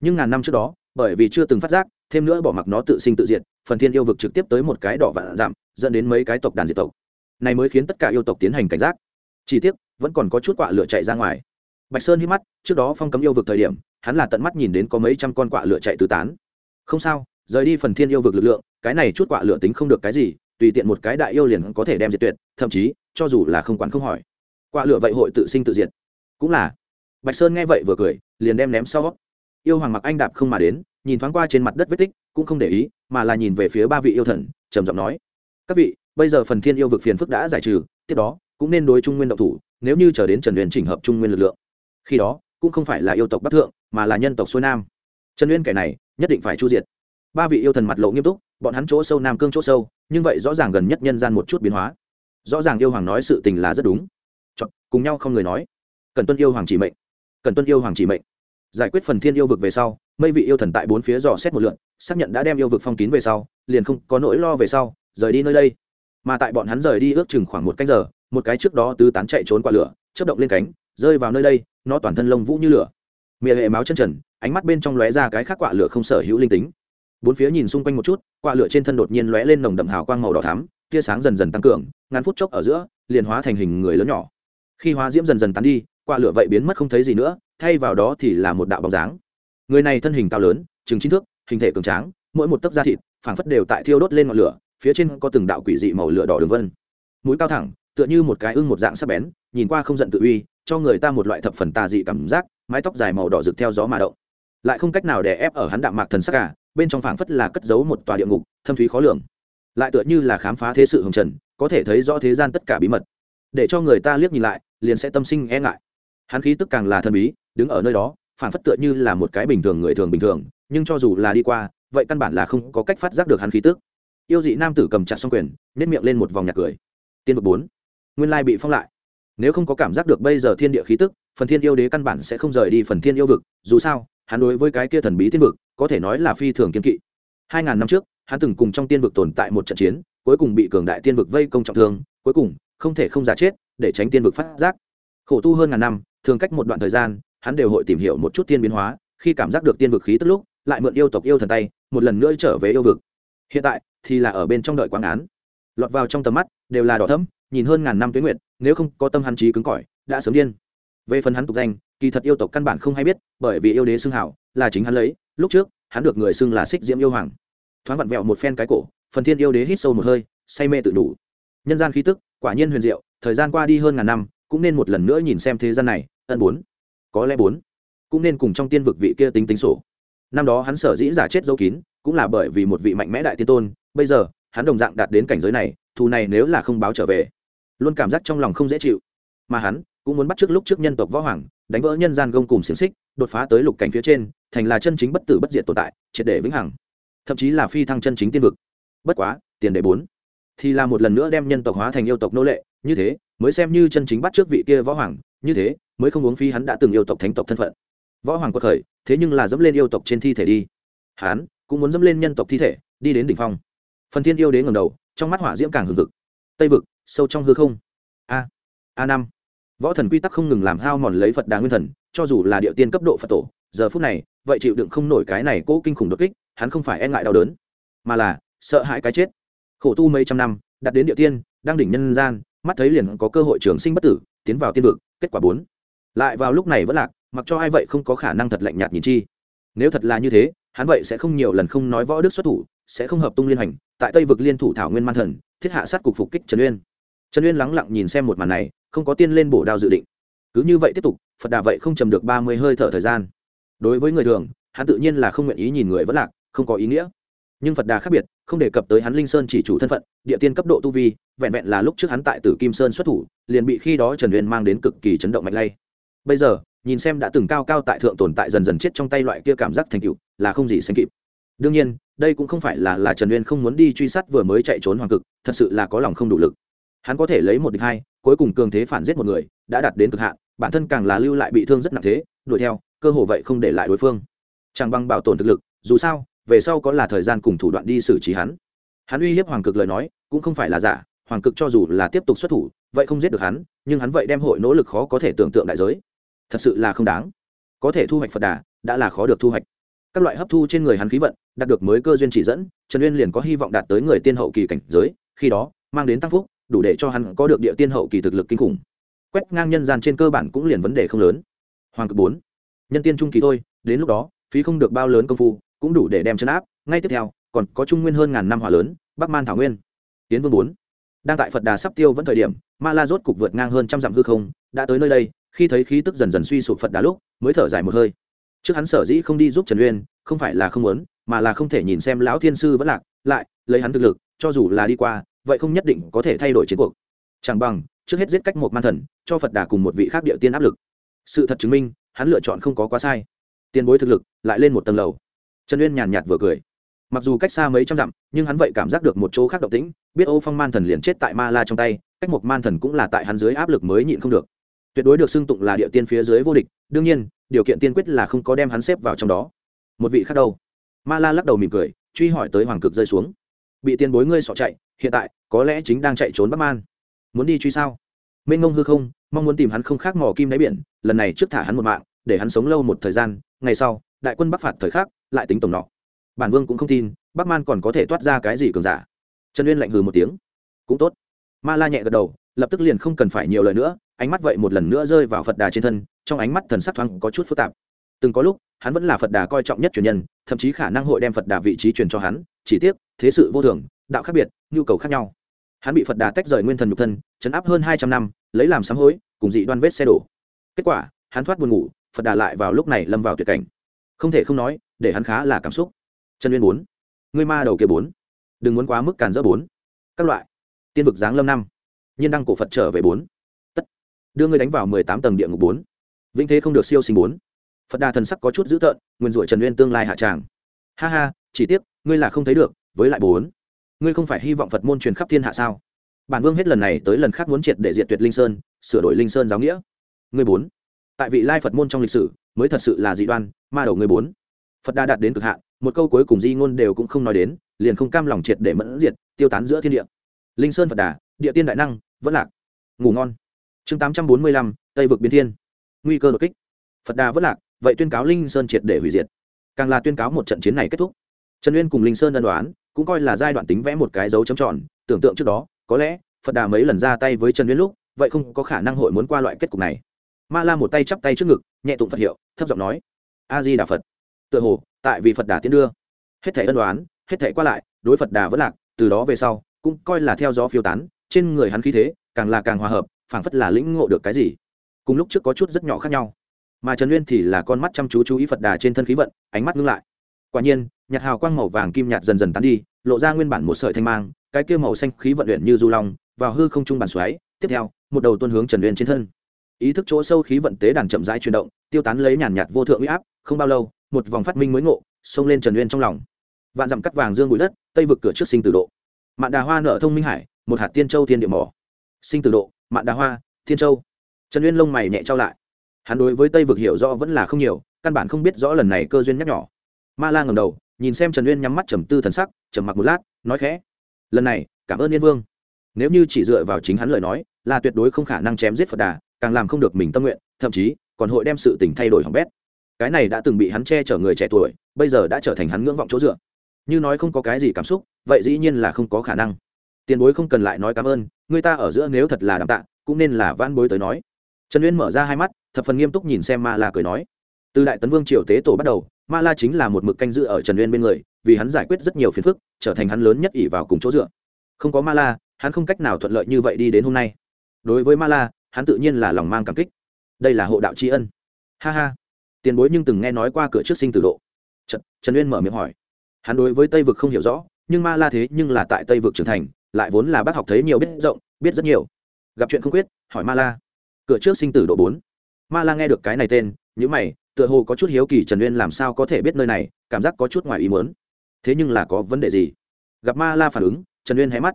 Nhưng ngàn năm trước đó, bởi vì chưa từng phát giác, thêm nữa bỏ mặc nó tự sinh tự diệt, phần thiên yêu vực trực tiếp tới một cái đỏ vạn giảm dẫn đến mấy cái tộc đàn diệt tộc. Này mới khiến tất cả yêu tộc tiến hành cảnh giác chỉ tiếc, vẫn còn có chút quạ lửa chạy ra ngoài. Bạch sơn hít mắt, trước đó phong cấm yêu vực thời điểm, hắn là tận mắt nhìn đến có mấy trăm con quạ lửa chạy tứ tán. Không sao, rời đi phần thiên yêu vực lực lượng, cái này chút quạ lửa tính không được cái gì, tùy tiện một cái đại yêu liền có thể đem diệt tuyệt, thậm chí, cho dù là không quán không hỏi. Quạ lửa vậy hội tự sinh tự diệt. Cũng là. Bạch sơn nghe vậy vừa cười, liền đem ném sau. Yêu hoàng mặc anh đạp không mà đến, nhìn thoáng qua trên mặt đất vết tích, cũng không để ý, mà là nhìn về phía ba vị yêu thần, trầm giọng nói. Các vị, bây giờ phần thiên yêu vực phiền phức đã giải trừ, tiếp đó cũng nên đối trung nguyên động thủ nếu như chờ đến trần uyên chỉnh hợp trung nguyên lực lượng. Khi đó cũng không phải là yêu tộc bắc thượng mà là nhân tộc xuôi nam. Trần uyên kẻ này nhất định phải chu diệt. Ba vị yêu thần mặt lộ nghiêm túc bọn hắn chỗ sâu nam cương chỗ sâu nhưng vậy rõ ràng gần nhất nhân gian một chút biến hóa. Rõ ràng yêu hoàng nói sự tình là rất đúng. Chọn, cùng nhau không người nói. Cần tuân yêu hoàng chỉ mệnh. Cần tuân yêu hoàng chỉ mệnh. Giải quyết phần thiên yêu vực về sau mây vị yêu thần tại bốn phía dò xét một lượn xác nhận đã đem yêu vực phong kín về sau liền không có nỗi lo về sau rời đi nơi đây. Mà tại bọn hắn rời đi ước chừng khoảng một canh giờ một cái trước đó tứ tán chạy trốn qua lửa, chớp động lên cánh, rơi vào nơi đây, nó toàn thân lông vũ như lửa. Miệng hệ máu chân trần, ánh mắt bên trong lóe ra cái khác quạ lửa không sở hữu linh tính. Bốn phía nhìn xung quanh một chút quạ lửa trên thân đột nhiên lóe lên nồng đậm hào quang màu đỏ thắm, tia sáng dần dần tăng cường ngắn phút chốc ở giữa, liền hóa thành hình người lớn nhỏ. Khi hóa diễm dần dần tán đi quạ lửa vậy biến mất không thấy gì nữa, thay vào đó thì là một đạo bóng dáng. Người này thân hình cao lớn, chừng chín thước, hình thể cường tráng, mỗi một tấc da thịt, phảng phất đều tại thiêu đốt lên ngọn lửa, phía trên có từng đạo quỷ dị màu lửa đỏ đường vân. Mũi cao thẳng tựa như một cái ưng một dạng sắc bén, nhìn qua không giận tự uy, cho người ta một loại thập phần tà dị cảm giác, mái tóc dài màu đỏ rực theo gió mà động. Lại không cách nào để ép ở hắn đạm mạc thần sắc cả, bên trong phảng phất là cất giấu một tòa địa ngục, thâm thúy khó lường. Lại tựa như là khám phá thế sự hồng trần, có thể thấy rõ thế gian tất cả bí mật. Để cho người ta liếc nhìn lại, liền sẽ tâm sinh e ngại. Hắn khí tức càng là thần bí, đứng ở nơi đó, phảng phất tựa như là một cái bình thường người thường bình thường, nhưng cho dù là đi qua, vậy căn bản là không có cách phát giác được hắn khí tức. Yêu dị nam tử cầm chặt xong quyền nếp miệng lên một vòng nhạc cười. Tiên vực bốn nguyên lai bị phong lại. Nếu không có cảm giác được bây giờ thiên địa khí tức, phần thiên yêu đế căn bản sẽ không rời đi phần thiên yêu vực, dù sao, hắn đối với cái kia thần bí thiên vực, có thể nói là phi thường kiên kỵ. Hai ngàn năm trước, hắn từng cùng trong tiên vực tồn tại một trận chiến, cuối cùng bị cường đại tiên vực vây công trọng thương, cuối cùng, không thể không giả chết, để tránh tiên vực phát giác. Khổ tu hơn ngàn năm, thường cách một đoạn thời gian, hắn đều hội tìm hiểu một chút tiên biến hóa, khi cảm giác được tiên vực khí tức lúc, lại mượn yêu tộc yêu thần tay, một lần nữa trở về yêu vực. Hiện tại, thì là ở bên trong đợi quang án lọt vào trong tầm mắt, đều là đỏ thấm nhìn hơn ngàn năm tuyến nguyện nếu không có tâm hắn trí cứng cỏi, đã sớm điên. Về phần hắn tục danh, kỳ thật yêu tộc căn bản không hay biết, bởi vì yêu đế xưng hảo, là chính hắn lấy, lúc trước, hắn được người xưng là xích diễm yêu hoàng. Thoáng vặn vẹo một phen cái cổ, phần thiên yêu đế hít sâu một hơi, say mê tự đủ. Nhân gian khí tức, quả nhiên huyền diệu, thời gian qua đi hơn ngàn năm, cũng nên một lần nữa nhìn xem thế gian này, ân bốn. Có lẽ bốn. Cũng nên cùng trong tiên vực vị kia tính tính sổ. Năm đó hắn sở dĩ giả chết dấu kín, cũng là bởi vì một vị mạnh mẽ đại tiên tôn, bây giờ hắn đồng dạng đạt đến cảnh giới này, thù này nếu là không báo trở về, luôn cảm giác trong lòng không dễ chịu. Mà hắn cũng muốn bắt trước lúc trước nhân tộc võ hoàng, đánh vỡ nhân gian gông cùng xiềng xích, đột phá tới lục cảnh phía trên, thành là chân chính bất tử bất diệt tồn tại, triệt để vĩnh hằng. Thậm chí là phi thăng chân chính tiên vực. Bất quá, tiền đề bốn, thì là một lần nữa đem nhân tộc hóa thành yêu tộc nô lệ, như thế, mới xem như chân chính bắt trước vị kia võ hoàng, như thế, mới không uống phi hắn đã từng yêu tộc thánh tộc thân phận. Võ hoàng quật khởi, thế nhưng là dẫm lên yêu tộc trên thi thể đi. Hắn cũng muốn dẫm lên nhân tộc thi thể, đi đến đỉnh phong phần thiên yêu đế ngầm đầu, trong mắt hỏa diễm càng hừng hực. Tây vực, sâu trong hư không. A a năm. Võ thần quy tắc không ngừng làm hao mòn lấy phật đà nguyên thần, cho dù là địa tiên cấp độ phật tổ, giờ phút này, vậy chịu đựng không nổi cái này cố kinh khủng đột kích, hắn không phải e ngại đau đớn, mà là sợ hãi cái chết. Khổ tu mấy trăm năm đặt đến địa tiên, đang đỉnh nhân gian, mắt thấy liền có cơ hội trường sinh bất tử, tiến vào tiên vực, kết quả bốn. Lại vào lúc này vẫn lạc, mặc cho ai vậy không có khả năng thật lạnh nhạt nhìn chi. Nếu thật là như thế, hắn vậy sẽ không nhiều lần không nói võ đức xuất thủ sẽ không hợp tung liên hành tại tây vực liên thủ thảo nguyên man thần, thiết hạ sát cục phục kích trần uyên. Trần uyên lắng lặng nhìn xem một màn này, không có tiên lên bổ đao dự định. Cứ như vậy tiếp tục, phật đà vậy không chầm được ba mươi hơi thở thời gian. Đối với người thường, hắn tự nhiên là không nguyện ý nhìn người vẫn lạc, không có ý nghĩa. Nhưng phật đà khác biệt, không đề cập tới hắn linh sơn chỉ chủ thân phận, địa tiên cấp độ tu vi, vẹn vẹn là lúc trước hắn tại tử kim sơn xuất thủ, liền bị khi đó trần uyên mang đến cực kỳ chấn động mạnh lay. Bây giờ, nhìn xem đã từng cao cao tại thượng tồn tại dần dần chết trong tay loại kia cảm giác thành cựu là không gì sánh kịp. Đương nhiên đây cũng không phải là là trần uyên không muốn đi truy sát vừa mới chạy trốn hoàng cực, thật sự là có lòng không đủ lực. Hắn có thể lấy một địch hai, cuối cùng cường thế phản giết một người, đã đạt đến cực hạn, bản thân càng là lưu lại bị thương rất nặng thế, đuổi theo, cơ hồ vậy không để lại đối phương. Chẳng bằng bảo tồn thực lực, dù sao, về sau có là thời gian cùng thủ đoạn đi xử trí hắn. Hắn uy hiếp hoàng cực lời nói, cũng không phải là giả, hoàng cực cho dù là tiếp tục xuất thủ, vậy không giết được hắn, nhưng hắn vậy đem hội nỗ lực khó có thể tưởng tượng đại giới. Thật sự là không đáng. Có thể thu hoạch phật đà, đã là khó được thu hoạch các loại hấp thu trên người hắn khí vận, đạt được mới cơ duyên chỉ dẫn, trần uyên liền có hy vọng đạt tới người tiên hậu kỳ cảnh giới, khi đó, mang đến tăng phúc, đủ để cho hắn có được địa tiên hậu kỳ thực lực kinh khủng. Quét ngang nhân gian trên cơ bản cũng liền vấn đề không lớn. Hoàng cực bốn, nhân tiên trung kỳ thôi, đến lúc đó, phí không được bao lớn công phu, cũng đủ để đem chấn áp, ngay tiếp theo, còn có trung nguyên hơn ngàn năm hỏa lớn, bắc man thảo nguyên. Tiến vương bốn, đang tại phật đà sắp tiêu vẫn thời điểm, ma la rốt cục vượt ngang hơn trăm dặm hư không, đã tới nơi đây, khi thấy khí tức dần dần suy sụp phật đà lúc, mới thở dài một hơi trước hắn sở dĩ không đi giúp trần uyên, không phải là không muốn, mà là không thể nhìn xem lão thiên sư vẫn lạc, lại lấy hắn thực lực, cho dù là đi qua, vậy không nhất định có thể thay đổi chiến cuộc. Chẳng bằng, trước hết giết cách một man thần, cho phật đà cùng một vị khác địa tiên áp lực. Sự thật chứng minh, hắn lựa chọn không có quá sai. Tiền bối thực lực lại lên một tầng lầu. Trần uyên nhàn nhạt vừa cười. Mặc dù cách xa mấy trăm dặm, nhưng hắn vậy cảm giác được một chỗ khác động tĩnh, biết ô phong man thần liền chết tại ma la trong tay, cách một man thần cũng là tại hắn dưới áp lực mới nhịn không được tuyệt đối được xưng tụng là địa tiên phía dưới vô địch, đương nhiên, điều kiện tiên quyết là không có đem hắn xếp vào trong đó. Một vị khác đâu? Ma la lắc đầu mỉm cười, truy hỏi tới hoàng cực rơi xuống. Bị tiền bối ngươi sọ chạy, hiện tại, có lẽ chính đang chạy trốn bắc man. Muốn đi truy sao? Mênh ngông hư không, mong muốn tìm hắn không khác mò kim đáy biển, lần này trước thả hắn một mạng, để hắn sống lâu một thời gian, ngày sau, đại quân bắc phạt thời khắc, lại tính tổng nọ. Bản vương cũng không tin, bắc man còn có thể toát ra cái gì cường giả. Trần uyên lạnh hừ một tiếng. Cũng tốt. Ma la nhẹ gật đầu, lập tức liền không cần phải nhiều lời nữa ánh mắt vậy một lần nữa rơi vào phật đà trên thân, trong ánh mắt thần sắc thoáng có chút phức tạp. Từng có lúc, hắn vẫn là phật đà coi trọng nhất truyền nhân, thậm chí khả năng hội đem phật đà vị trí truyền cho hắn, chỉ tiếc, thế sự vô thường, đạo khác biệt, nhu cầu khác nhau. Hắn bị phật đà tách rời nguyên thần nhục thân, chấn áp hơn hai trăm năm, lấy làm sám hối, cùng dị đoan vết xe đổ. Kết quả, hắn thoát buồn ngủ, phật đà lại vào lúc này lâm vào tuyệt cảnh. Không thể không nói, để hắn khá là cảm xúc. Trần uyên bốn, ngươi ma đầu kia bốn, đừng muốn quá mức càn dỡ bốn. Các loại, tiên vực giáng lâm năm, nhiên đăng cổ phật trở về bốn đưa ngươi đánh vào mười tám tầng địa ngục bốn. Vĩnh thế không được siêu sinh bốn. Phật đà thần sắc có chút dữ tợn, nguyên rủa trần uyên tương lai hạ tràng. Ha ha, chỉ tiếc, ngươi là không thấy được, với lại bốn. Ngươi không phải hy vọng phật môn truyền khắp thiên hạ sao? Bản vương hết lần này tới lần khác muốn triệt để diệt tuyệt linh sơn, sửa đổi linh sơn giáo nghĩa. Ngươi bốn. Tại vị lai phật môn trong lịch sử, mới thật sự là dị đoan, ma đầu ngươi bốn. Phật đà đạt đến cực hạn, một câu cuối cùng di ngôn đều cũng không nói đến, liền không cam lòng triệt để mẫn diệt, tiêu tán giữa thiên địa. Linh sơn phật đà, địa tiên đại năng, vẫn lạc. Ngủ ngon chương tám trăm bốn mươi lăm, tây vực biến thiên. Nguy cơ đột kích. Phật đà vất lạc, vậy tuyên cáo linh sơn triệt để hủy diệt. Càng là tuyên cáo một trận chiến này kết thúc. Trần uyên cùng linh sơn đơn đoán, cũng coi là giai đoạn tính vẽ một cái dấu chấm tròn, tưởng tượng trước đó, có lẽ phật đà mấy lần ra tay với trần uyên lúc, vậy không có khả năng hội muốn qua loại kết cục này. Ma la một tay chắp tay trước ngực, nhẹ tụng phật hiệu, thấp giọng nói, a di đà phật. Tựa hồ, tại vì phật đà tiến đưa. Hết thể ân đoán, hết thể qua lại, đối phật đà vẫn lạc, từ đó về sau, cũng coi là theo gió phiêu tán, trên người hắn khí thế càng là càng hòa hợp, phảng phất là lĩnh ngộ được cái gì. Cùng lúc trước có chút rất nhỏ khác nhau. Mà trần uyên thì là con mắt chăm chú chú ý phật đà trên thân khí vận, ánh mắt ngưng lại. Quả nhiên, nhạt hào quang màu vàng kim nhạt dần dần tán đi, lộ ra nguyên bản một sợi thanh mang, cái kia màu xanh khí vận luyện như du long, vào hư không trung bàn xoáy, tiếp theo, một đầu tuôn hướng trần uyên trên thân. Ý thức chỗ sâu khí vận tế đàn chậm rãi chuyển động, tiêu tán lấy nhàn nhạt vô thượng uy áp, không bao lâu, một vòng phát minh mới ngộ, xông lên trần uyên trong lòng. Vạn dặm cắt vàng dương bụi đất, tây vực cửa trước sinh tử độ. Mạn đà hoa nợ thông minh hải, một hạt tiên châu thiên địa mỏ sinh tử độ, mạn đà hoa, thiên châu. Trần uyên lông mày nhẹ trao lại. Hắn đối với tây vực hiểu rõ vẫn là không nhiều, căn bản không biết rõ lần này cơ duyên nhắc nhỏ ma la ngầm đầu, nhìn xem trần uyên nhắm mắt trầm tư thần sắc, trầm mặc một lát, nói khẽ. Lần này, cảm ơn yên vương. Nếu như chỉ dựa vào chính hắn lời nói, là tuyệt đối không khả năng chém giết phật đà, càng làm không được mình tâm nguyện, thậm chí, còn hội đem sự tình thay đổi hỏng bét. Cái này đã từng bị hắn che chở người trẻ tuổi, bây giờ đã trở thành hắn ngưỡng vọng chỗ dựa. Như nói không có cái gì cảm xúc, vậy dĩ nhiên là không có khả năng tiền bối không cần lại nói cảm ơn người ta ở giữa nếu thật là đảm tạ cũng nên là van bối tới nói. Trần uyên mở ra hai mắt thập phần nghiêm túc nhìn xem ma la cười nói. Từ đại tấn vương triều tế tổ bắt đầu ma la chính là một mực canh dự ở trần uyên bên người vì hắn giải quyết rất nhiều phiền phức trở thành hắn lớn nhất ỷ vào cùng chỗ dựa. Không có ma la hắn không cách nào thuận lợi như vậy đi đến hôm nay. Đối với ma la hắn tự nhiên là lòng mang cảm kích. Đây là hộ đạo tri ân. Ha ha. Tiền bối nhưng từng nghe nói qua cửa trước sinh tử độ. Trần, trần uyên mở miệng hỏi. Hắn đối với tây vực không hiểu rõ nhưng ma la thế nhưng là tại tây vực trưởng thành lại vốn là bác học thấy nhiều biết rộng, biết rất nhiều. Gặp chuyện không quyết, hỏi ma la. Cửa trước sinh tử độ bốn. Ma la nghe được cái này tên nhữ mày, tựa hồ có chút hiếu kỳ trần uyên làm sao có thể biết nơi này, cảm giác có chút ngoài ý muốn. Thế nhưng là có vấn đề gì? Gặp ma la phản ứng, trần uyên hé mắt.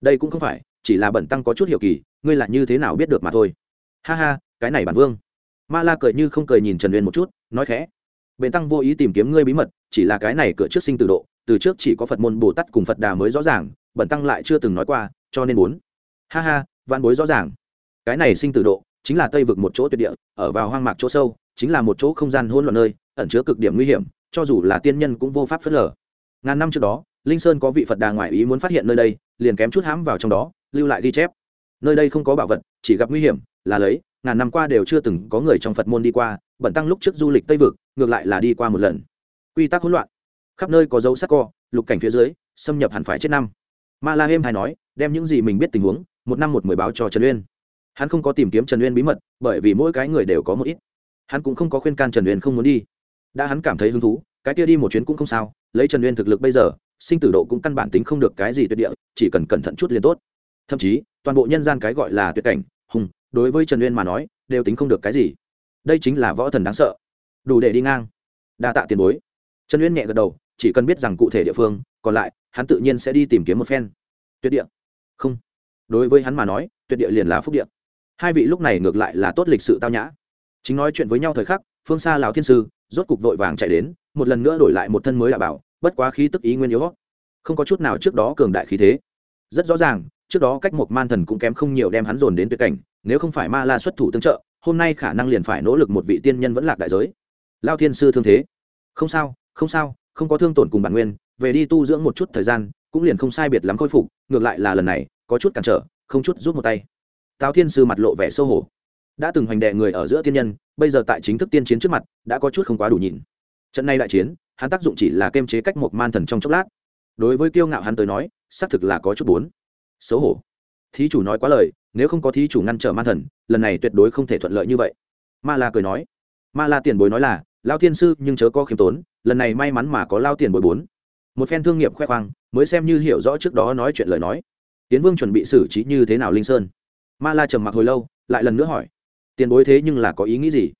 Đây cũng không phải, chỉ là bẩn tăng có chút hiểu kỳ, ngươi là như thế nào biết được mà thôi? Ha ha, cái này bản vương. Ma la cười như không cười nhìn trần uyên một chút, nói khẽ. Bền tăng vô ý tìm kiếm ngươi bí mật, chỉ là cái này cửa trước sinh từ độ, từ trước chỉ có phật môn bồ tát cùng phật đà mới rõ ràng bẩn tăng lại chưa từng nói qua, cho nên muốn. Ha ha văn bối rõ ràng. Cái này sinh tử độ, chính là tây vực một chỗ tuyệt địa, ở vào hoang mạc chỗ sâu, chính là một chỗ không gian hỗn loạn nơi, ẩn chứa cực điểm nguy hiểm, cho dù là tiên nhân cũng vô pháp phớt lờ. Ngàn năm trước đó, linh sơn có vị phật đà ngoại ý muốn phát hiện nơi đây, liền kém chút hãm vào trong đó, lưu lại ghi chép. Nơi đây không có bảo vật, chỉ gặp nguy hiểm, là lấy, ngàn năm qua đều chưa từng có người trong phật môn đi qua, bẩn tăng lúc trước du lịch tây vực, ngược lại là đi qua một lần. Quy tắc hỗn loạn. Khắp nơi có dấu sắc co, lục cảnh phía dưới, xâm nhập hẳn phải chết năm ma la hêm hay nói, đem những gì mình biết tình huống, một năm một mười báo cho trần uyên. Hắn không có tìm kiếm trần uyên bí mật, bởi vì mỗi cái người đều có một ít. Hắn cũng không có khuyên can trần uyên không muốn đi. Đã hắn cảm thấy hứng thú, cái kia đi một chuyến cũng không sao, lấy trần uyên thực lực bây giờ, sinh tử độ cũng căn bản tính không được cái gì tuyệt địa, chỉ cần cẩn thận chút liền tốt. Thậm chí, toàn bộ nhân gian cái gọi là tuyệt cảnh, hùng, đối với trần uyên mà nói, đều tính không được cái gì. Đây chính là võ thần đáng sợ. Đủ để đi ngang. Đa tạ tiền bối. Trần uyên nhẹ gật đầu, chỉ cần biết rằng cụ thể địa phương còn lại, hắn tự nhiên sẽ đi tìm kiếm một phen. Tuyệt địa. Không. Đối với hắn mà nói, tuyệt địa liền là phúc địa. Hai vị lúc này ngược lại là tốt lịch sự tao nhã. Chính nói chuyện với nhau thời khắc, phương xa lào thiên sư, rốt cục vội vàng chạy đến, một lần nữa đổi lại một thân mới đạo bảo, bất quá khí tức ý nguyên yếu không có chút nào trước đó cường đại khí thế. Rất rõ ràng, trước đó cách một man thần cũng kém không nhiều đem hắn dồn đến tuyệt cảnh, nếu không phải ma la xuất thủ tương trợ, hôm nay khả năng liền phải nỗ lực một vị tiên nhân vẫn lạc đại giới. Lao thiên sư thương thế. Không sao không sao, không có thương tổn cùng bản nguyên về đi tu dưỡng một chút thời gian, cũng liền không sai biệt lắm khôi phục, ngược lại là lần này, có chút cản trở, không chút rút một tay. Tào thiên sư mặt lộ vẻ sâu hổ. Đã từng hoành đệ người ở giữa tiên nhân, bây giờ tại chính thức tiên chiến trước mặt, đã có chút không quá đủ nhìn. Trận này đại chiến, hắn tác dụng chỉ là kiềm chế cách một man thần trong chốc lát. Đối với kiêu ngạo hắn tới nói, xác thực là có chút bốn xấu hổ. Thí chủ nói quá lời, nếu không có thí chủ ngăn trở man thần, lần này tuyệt đối không thể thuận lợi như vậy. Ma la cười nói. Ma la tiền bối nói là, lao thiên sư nhưng chớ có khiêm tốn, lần này may mắn mà có lao tiền Bối bốn một phen thương nghiệp khoe khoang, mới xem như hiểu rõ trước đó nói chuyện lời nói. Tiến vương chuẩn bị xử trí như thế nào linh sơn? Ma la trầm mặc hồi lâu, lại lần nữa hỏi. Tiền bối thế nhưng là có ý nghĩ gì?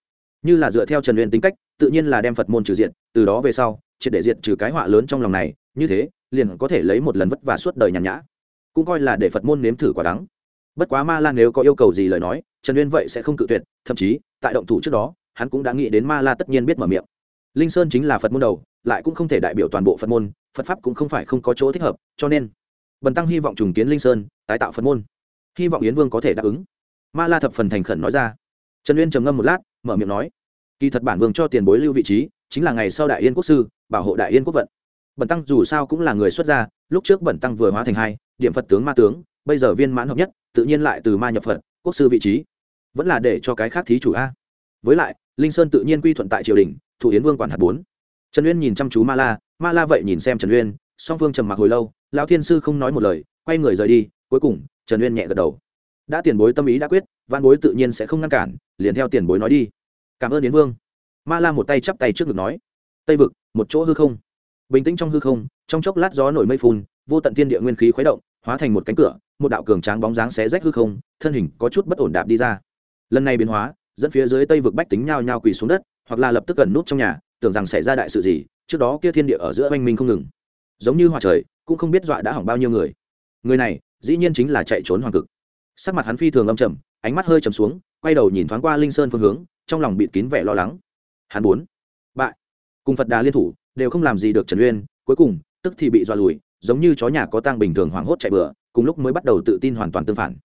Như là dựa theo trần uyên tính cách, tự nhiên là đem phật môn trừ diện từ đó về sau, triệt để diện trừ cái họa lớn trong lòng này, như thế, liền có thể lấy một lần vất vả suốt đời nhàn nhã. Cũng coi là để phật môn nếm thử quả đắng. Bất quá ma la nếu có yêu cầu gì lời nói, trần uyên vậy sẽ không cự tuyệt, thậm chí, tại động thủ trước đó, hắn cũng đã nghĩ đến ma la tất nhiên biết mở miệng. Linh sơn chính là phật môn đầu lại cũng không thể đại biểu toàn bộ phật môn, phật pháp cũng không phải không có chỗ thích hợp, cho nên, bần tăng hy vọng trùng kiến linh sơn, tái tạo phật môn. Hy vọng yến vương có thể đáp ứng. Ma la thập phần thành khẩn nói ra. Trần uyên trầm ngâm một lát, mở miệng nói, kỳ thật bản vương cho tiền bối lưu vị trí, chính là ngày sau đại yên quốc sư, bảo hộ đại yên quốc vận. Bần tăng dù sao cũng là người xuất gia, lúc trước bần tăng vừa hóa thành hai, điểm phật tướng ma tướng, bây giờ viên mãn hợp nhất, tự nhiên lại từ ma nhập phật, quốc sư vị trí. Vẫn là để cho cái khác thí chủ a. Với lại, linh sơn tự nhiên quy thuận tại triều đình, thủ yến vương quản hạt bốn trần uyên nhìn chăm chú ma la ma la vậy nhìn xem trần uyên, song phương trầm mặc hồi lâu, lão thiên sư không nói một lời, quay người rời đi, cuối cùng, trần uyên nhẹ gật đầu. Đã tiền bối tâm ý đã quyết, văn bối tự nhiên sẽ không ngăn cản, liền theo tiền bối nói đi. Cảm ơn yến vương. Ma la một tay chắp tay trước ngực nói. Tây vực, một chỗ hư không. Bình tĩnh trong hư không, trong chốc lát gió nổi mây phun, vô tận thiên địa nguyên khí khuấy động, hóa thành một cánh cửa, một đạo cường tráng bóng dáng xé rách hư không, thân hình có chút bất ổn đạp đi ra. Lần này biến hóa, dẫn phía dưới tây vực bách tính nhao nhao quỳ xuống đất, hoặc là lập tức gần nút trong nhà tưởng rằng xảy ra đại sự gì, trước đó kia thiên địa ở giữa oanh minh không ngừng. Giống như hòa trời, cũng không biết dọa đã hỏng bao nhiêu người. Người này, dĩ nhiên chính là chạy trốn hoàng cực. Sắc mặt hắn phi thường âm trầm, ánh mắt hơi trầm xuống, quay đầu nhìn thoáng qua linh sơn phương hướng, trong lòng bịt kín vẻ lo lắng. Hắn bốn bại. Cùng phật đà liên thủ, đều không làm gì được trần uyên, cuối cùng, tức thì bị dọa lùi, giống như chó nhà có tang bình thường hoảng hốt chạy bừa, cùng lúc mới bắt đầu tự tin hoàn toàn tương phản.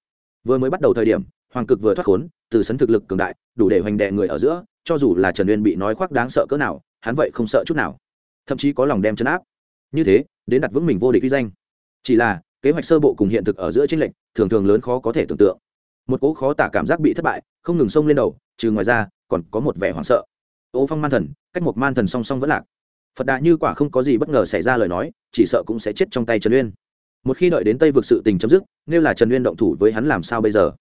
Vừa mới bắt đầu thời điểm, hoàng cực vừa thoát khốn, từ sấn thực lực cường đại, đủ để hoành đệ người ở giữa, cho dù là trần uyên bị nói khoác đáng sợ cỡ nào hắn vậy không sợ chút nào. Thậm chí có lòng đem chấn áp. Như thế, đến đặt vững mình vô địch uy danh. Chỉ là, kế hoạch sơ bộ cùng hiện thực ở giữa tranh lệch, thường thường lớn khó có thể tưởng tượng. Một cỗ khó tả cảm giác bị thất bại, không ngừng xông lên đầu, trừ ngoài ra, còn có một vẻ hoảng sợ. Ô phong man thần, cách một man thần song song vẫn lạc. Phật đà như quả không có gì bất ngờ xảy ra lời nói, chỉ sợ cũng sẽ chết trong tay trần uyên. Một khi đợi đến tây vực sự tình chấm dứt, nếu là trần uyên động thủ với hắn làm sao bây giờ?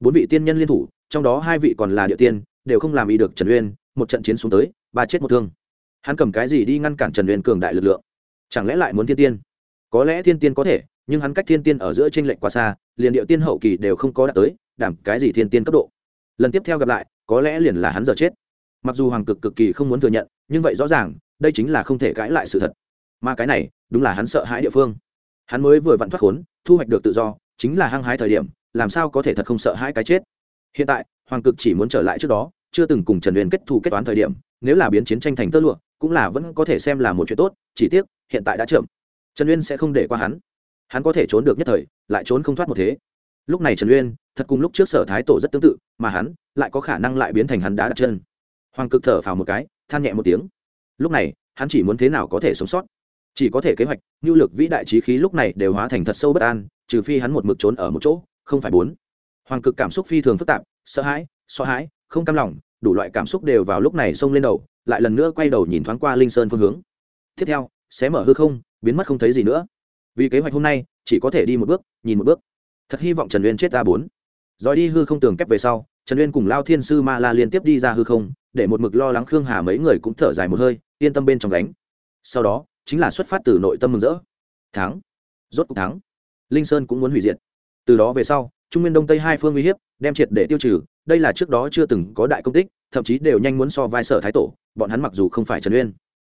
Bốn vị tiên nhân liên thủ, trong đó hai vị còn là địa tiên, đều không làm ý được trần uyên, một trận chiến xuống tới, ba chết một thương hắn cầm cái gì đi ngăn cản trần uyên cường đại lực lượng? Chẳng lẽ lại muốn thiên tiên? Có lẽ thiên tiên có thể, nhưng hắn cách thiên tiên ở giữa tranh lệch quá xa, liền điệu tiên hậu kỳ đều không có đạt tới, đảm cái gì thiên tiên cấp độ? Lần tiếp theo gặp lại, có lẽ liền là hắn giờ chết. Mặc dù hoàng cực cực kỳ không muốn thừa nhận, nhưng vậy rõ ràng, đây chính là không thể cãi lại sự thật. Mà cái này, đúng là hắn sợ hãi địa phương. Hắn mới vừa vặn thoát khốn, thu hoạch được tự do, chính là hăng hái thời điểm, làm sao có thể thật không sợ hãi cái chết? Hiện tại, hoàng cực chỉ muốn trở lại trước đó, chưa từng cùng trần Uyên kết thù kết toán thời điểm, nếu là biến chiến tranh thành tơ lụa cũng là vẫn có thể xem là một chuyện tốt, chỉ tiếc, hiện tại đã chậm. Trần uyên sẽ không để qua hắn. Hắn có thể trốn được nhất thời, lại trốn không thoát một thế. Lúc này trần uyên, thật cùng lúc trước sở thái tổ rất tương tự, mà hắn lại có khả năng lại biến thành hắn đá đặt chân. Hoàng cực thở phào một cái, than nhẹ một tiếng. Lúc này, hắn chỉ muốn thế nào có thể sống sót. Chỉ có thể kế hoạch nhu lực vĩ đại trí khí lúc này đều hóa thành thật sâu bất an, trừ phi hắn một mực trốn ở một chỗ, không phải bốn. Hoàng cực cảm xúc phi thường phức tạp, sợ hãi sợ hãi, không cam lòng, đủ loại cảm xúc đều vào lúc này xông lên đầu lại lần nữa quay đầu nhìn thoáng qua linh sơn phương hướng. Tiếp theo sẽ mở hư không, biến mất không thấy gì nữa. Vì kế hoạch hôm nay, chỉ có thể đi một bước, nhìn một bước. Thật hy vọng trần uyên chết ta bốn. Rồi đi hư không tường kép về sau, trần uyên cùng lao thiên sư ma la liên tiếp đi ra hư không, để một mực lo lắng khương hà mấy người cũng thở dài một hơi, yên tâm bên trong đánh sau đó, chính là xuất phát từ nội tâm mừng rỡ. Thắng. Rốt cuộc thắng. Linh sơn cũng muốn hủy diệt. Từ đó về sau, trung nguyên đông tây hai phương uy hiếp, đem triệt để tiêu trừ đây là trước đó chưa từng có đại công tích, thậm chí đều nhanh muốn so vai sở thái tổ, bọn hắn mặc dù không phải trần uyên,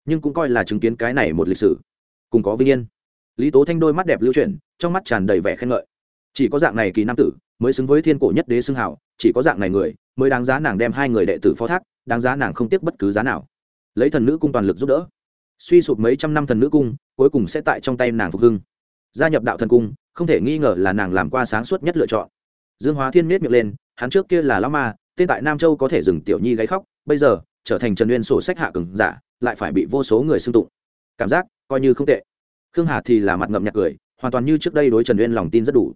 nhưng cũng coi là chứng kiến cái này một lịch sử. Cùng có vinh yên. Lý tố thanh đôi mắt đẹp lưu chuyển, trong mắt tràn đầy vẻ khen ngợi. Chỉ có dạng này kỳ nam tử, mới xứng với thiên cổ nhất đế xưng hảo chỉ có dạng này người, mới đáng giá nàng đem hai người đệ tử phó thác, đáng giá nàng không tiếc bất cứ giá nào. Lấy thần nữ cung toàn lực giúp đỡ. Suy sụp mấy trăm năm thần nữ cung, cuối cùng sẽ tại trong tay nàng phục hưng. Gia nhập đạo thần cung, không thể nghi ngờ là nàng làm qua sáng suốt nhất lựa chọn. Dương hóa thiên miết miệng lên hắn trước kia là lão ma, tên tại nam châu có thể dừng tiểu nhi gáy khóc, bây giờ, trở thành trần uyên sổ sách hạ cường giả, lại phải bị vô số người xưng tụng. Cảm giác, coi như không tệ. Khương hà thì là mặt ngậm nhạc cười, hoàn toàn như trước đây đối trần uyên lòng tin rất đủ.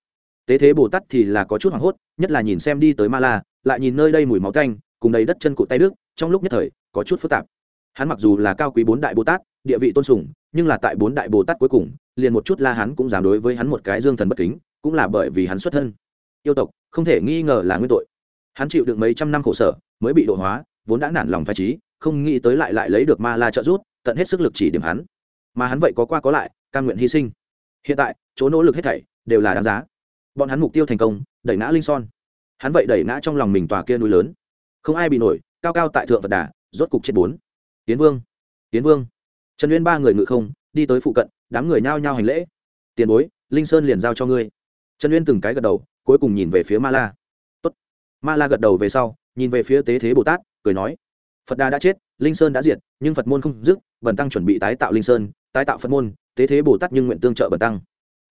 Tế thế bồ tát thì là có chút hoảng hốt, nhất là nhìn xem đi tới ma la, lại nhìn nơi đây mùi máu canh cùng đầy đất chân cụ tay đức, trong lúc nhất thời, có chút phức tạp. Hắn mặc dù là cao quý bốn đại bồ tát, địa vị tôn sùng, nhưng là tại bốn đại bồ tát cuối cùng, liền một chút la hắn cũng dám đối với hắn một cái dương thần bất kính, cũng là bởi vì hắn xuất thân yêu tộc, không thể nghi ngờ là nguyên tội. Hắn chịu được mấy trăm năm khổ sở, mới bị độ hóa, vốn đã nản lòng phải trí, không nghĩ tới lại lại lấy được ma la trợ rút tận hết sức lực chỉ điểm hắn. Mà hắn vậy có qua có lại, cam nguyện hy sinh. Hiện tại, chỗ nỗ lực hết thảy đều là đáng giá. Bọn hắn mục tiêu thành công, đẩy ngã linh son. Hắn vậy đẩy ngã trong lòng mình tòa kia núi lớn. Không ai bị nổi, cao cao tại thượng vật đà, rốt cục chết bốn. Tiến vương tiến vương. Trần Nguyên ba người ngự không, đi tới phụ cận, đám người nhao nhao hành lễ. Tiền bối, linh sơn liền giao cho ngươi. Trần Nguyên từng cái gật đầu cuối cùng nhìn về phía ma la. Tốt. ma la gật đầu về sau, nhìn về phía tế thế bồ tát, cười nói, phật đà đã chết, linh sơn đã diệt, nhưng phật môn không dứt, bần tăng chuẩn bị tái tạo linh sơn, tái tạo phật môn, tế thế bồ tát nhưng nguyện tương trợ bần tăng.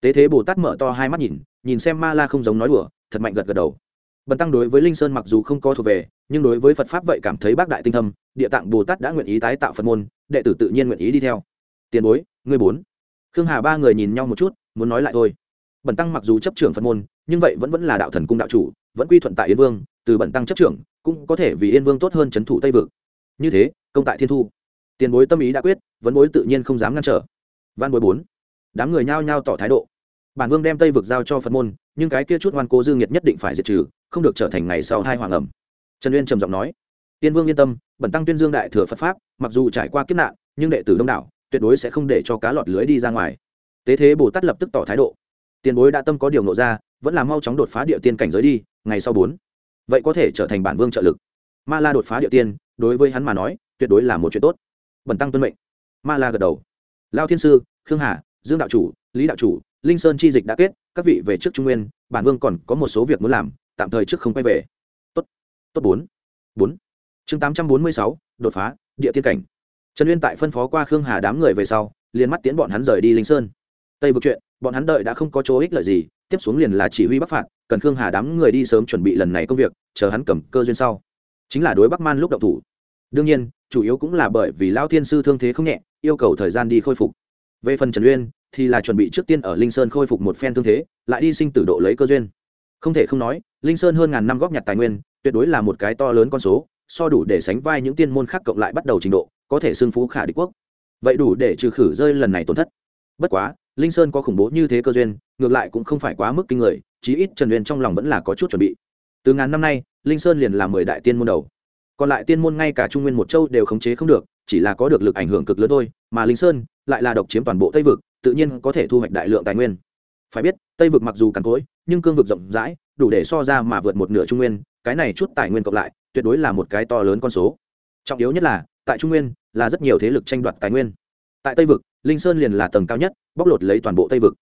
Tế thế bồ tát mở to hai mắt nhìn nhìn xem ma la không giống nói đùa, thật mạnh gật gật đầu. Bần tăng đối với linh sơn mặc dù không có thuộc về, nhưng đối với phật pháp vậy cảm thấy bác đại tinh thâm, địa tạng bồ tát đã nguyện ý tái tạo phật môn, đệ tử tự nhiên nguyện ý đi theo. Tiền bối, ngươi bốn. Khương hà ba người nhìn nhau một chút, muốn nói lại thôi bần tăng mặc dù chấp trưởng phật môn, nhưng vậy vẫn vẫn là đạo thần cung đạo chủ, vẫn quy thuận tại yên vương, từ bần tăng chấp trưởng, cũng có thể vì yên vương tốt hơn c h ấ n thủ tây vực. Như thế, công tại thiên thu. Tiền bối tâm ý đã quyết, vấn bối tự nhiên không dám ngăn trở. Văn bối bốn, đám người nhao nhao tỏ thái độ. Bản vương đem tây vực giao cho phật môn, nhưng cái kia chút ngoan cố dương nhiệt nhất định phải diệt trừ, không được trở thành ngày sau hai hoàng ẩm. Trần uyên trầm giọng nói tiên vương yên tâm, bẩn tăng tuyên dương đại thừa phật pháp, mặc dù trải qua kiếp nạn, nhưng đệ tử đông đảo, tuyệt đối sẽ không để cho cá lọt lưới đi ra ngoài. Tế thế bồ tát lập tức tỏ thái độ tiền bối đã tâm có điều nộ ra, vẫn là mau chóng đột phá địa tiên cảnh giới đi, ngày sau bốn. Vậy có thể trở thành bản vương trợ lực. Ma la đột phá địa tiên, đối với hắn mà nói, tuyệt đối là một chuyện tốt. Bẩn tăng tuân mệnh. Ma la gật đầu. Lao thiên sư, khương hà, dương đạo chủ, lý đạo chủ, linh sơn chi dịch đã kết, các vị về trước trung nguyên, bản vương còn có một số việc muốn làm, tạm thời trước không quay về. Tốt. Tốt bốn. Bốn. Chương tám trăm bốn mươi sáu, đột phá, địa tiên cảnh. Trần uyên tại phân phó qua khương hà đám người về sau, liền mắt tiến bọn hắn rời đi linh sơn. Tây vực chuyện bọn hắn đợi đã không có chỗ ích lợi gì, tiếp xuống liền là chỉ huy bắc phạt, cần khương hà đám người đi sớm chuẩn bị lần này công việc, chờ hắn cầm cơ duyên sau. Chính là đối bắc man lúc động thủ. Đương nhiên, chủ yếu cũng là bởi vì lao thiên sư thương thế không nhẹ, yêu cầu thời gian đi khôi phục. Về phần trần uyên, thì là chuẩn bị trước tiên ở linh sơn khôi phục một phen thương thế, lại đi sinh tử độ lấy cơ duyên. Không thể không nói, linh sơn hơn ngàn năm góp nhặt tài nguyên, tuyệt đối là một cái to lớn con số, so đủ để sánh vai những tiên môn khác cộng lại bắt đầu trình độ, có thể xưng phú khả đế quốc. Vậy đủ để trừ khử rơi lần này tổn thất. Bất quá linh sơn có khủng bố như thế cơ duyên, ngược lại cũng không phải quá mức kinh người, chí ít trần uyên trong lòng vẫn là có chút chuẩn bị. Từ ngàn năm nay, linh sơn liền là mười đại tiên môn đầu. Còn lại tiên môn ngay cả trung nguyên một châu đều khống chế không được, chỉ là có được lực ảnh hưởng cực lớn thôi, mà linh sơn lại là độc chiếm toàn bộ tây vực, tự nhiên có thể thu hoạch đại lượng tài nguyên. Phải biết, tây vực mặc dù cằn cỗi, nhưng cương vực rộng rãi, đủ để so ra mà vượt một nửa trung nguyên, cái này chút tài nguyên cộng lại, tuyệt đối là một cái to lớn con số. Trọng yếu nhất là, tại trung nguyên là rất nhiều thế lực tranh đoạt tài nguyên. Tại tây vực linh sơn liền là tầng cao nhất, bóc lột lấy toàn bộ tây vực.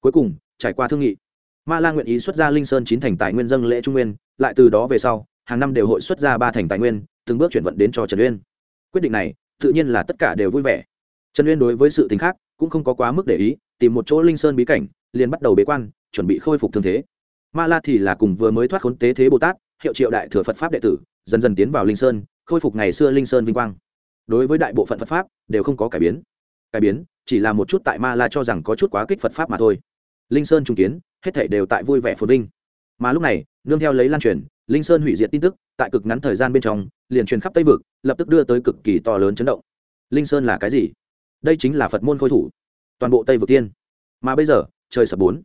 Cuối cùng, trải qua thương nghị, ma la nguyện ý xuất ra linh sơn chín thành tài nguyên dân lễ trung nguyên, lại từ đó về sau, hàng năm đều hội xuất ra ba thành tài nguyên, từng bước chuyển vận đến cho trần uyên. Quyết định này, tự nhiên là tất cả đều vui vẻ. Trần uyên đối với sự tính khác cũng không có quá mức để ý, tìm một chỗ linh sơn bí cảnh, liền bắt đầu bế quan, chuẩn bị khôi phục thương thế. Ma la thì là cùng vừa mới thoát khốn tế thế bồ tát, hiệu triệu đại thừa phật pháp đệ tử, dần dần tiến vào linh sơn, khôi phục ngày xưa linh sơn vinh quang. Đối với đại bộ phận phật pháp, đều không có cải biến cải biến, chỉ là một chút tại ma la cho rằng có chút quá kích phật pháp mà thôi. Linh sơn trung kiến, hết thể đều tại vui vẻ phồn vinh. Mà lúc này, nương theo lấy lan truyền, linh sơn hủy diệt tin tức, tại cực ngắn thời gian bên trong, liền truyền khắp tây vực, lập tức đưa tới cực kỳ to lớn chấn động. Linh sơn là cái gì? Đây chính là phật môn khôi thủ. Toàn bộ tây vực tiên. Mà bây giờ, trời sập bốn.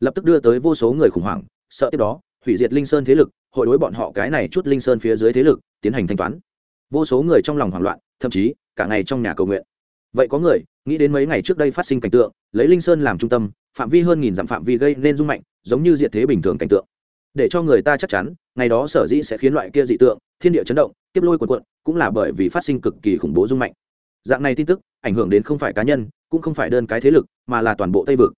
Lập tức đưa tới vô số người khủng hoảng, sợ tiếp đó, hủy diệt linh sơn thế lực, hội đối bọn họ cái này chút linh sơn phía dưới thế lực, tiến hành thanh toán. Vô số người trong lòng hoảng loạn, thậm chí cả ngày trong nhà cầu nguyện vậy có người nghĩ đến mấy ngày trước đây phát sinh cảnh tượng, lấy linh sơn làm trung tâm, phạm vi hơn nghìn dặm phạm vi gây nên rung mạnh, giống như diện thế bình thường cảnh tượng. Để cho người ta chắc chắn, ngày đó sở dĩ sẽ khiến loại kia dị tượng, thiên địa chấn động tiếp lôi quần quận cũng là bởi vì phát sinh cực kỳ khủng bố rung mạnh. Dạng này tin tức, ảnh hưởng đến không phải cá nhân, cũng không phải đơn cái thế lực, mà là toàn bộ tây vực.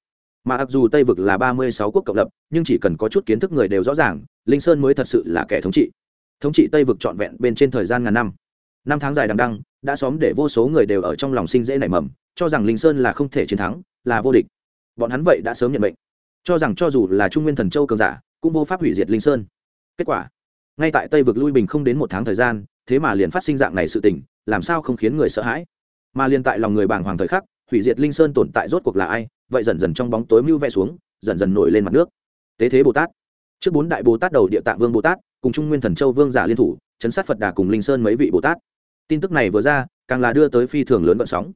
Mà mặc dù tây vực là ba mươi sáu quốc cộng lập, nhưng chỉ cần có chút kiến thức người đều rõ ràng, linh sơn mới thật sự là kẻ thống trị. Thống trị tây vực trọn vẹn bên trên thời gian ngàn năm. Năm tháng dài đằng đăng đã xóm để vô số người đều ở trong lòng sinh dễ nảy mầm, cho rằng linh sơn là không thể chiến thắng, là vô địch. Bọn hắn vậy đã sớm nhận bệnh cho rằng cho dù là trung nguyên thần châu cường giả, cũng vô pháp hủy diệt linh sơn. Kết quả, ngay tại tây vực lui bình không đến một tháng thời gian, thế mà liền phát sinh dạng này sự tình, làm sao không khiến người sợ hãi? Mà liền tại lòng người bàng hoàng thời khắc, hủy diệt linh sơn tồn tại rốt cuộc là ai? Vậy dần dần trong bóng tối mưu vẽ xuống, dần dần nổi lên mặt nước. Tế thế bồ tát. Trước bốn đại bồ tát đầu địa tạng vương bồ tát, cùng trung nguyên thần châu vương giả liên thủ, chấn sát phật đà cùng linh sơn mấy vị bồ tát tin tức này vừa ra, càng là đưa tới phi thường lớn vận sóng.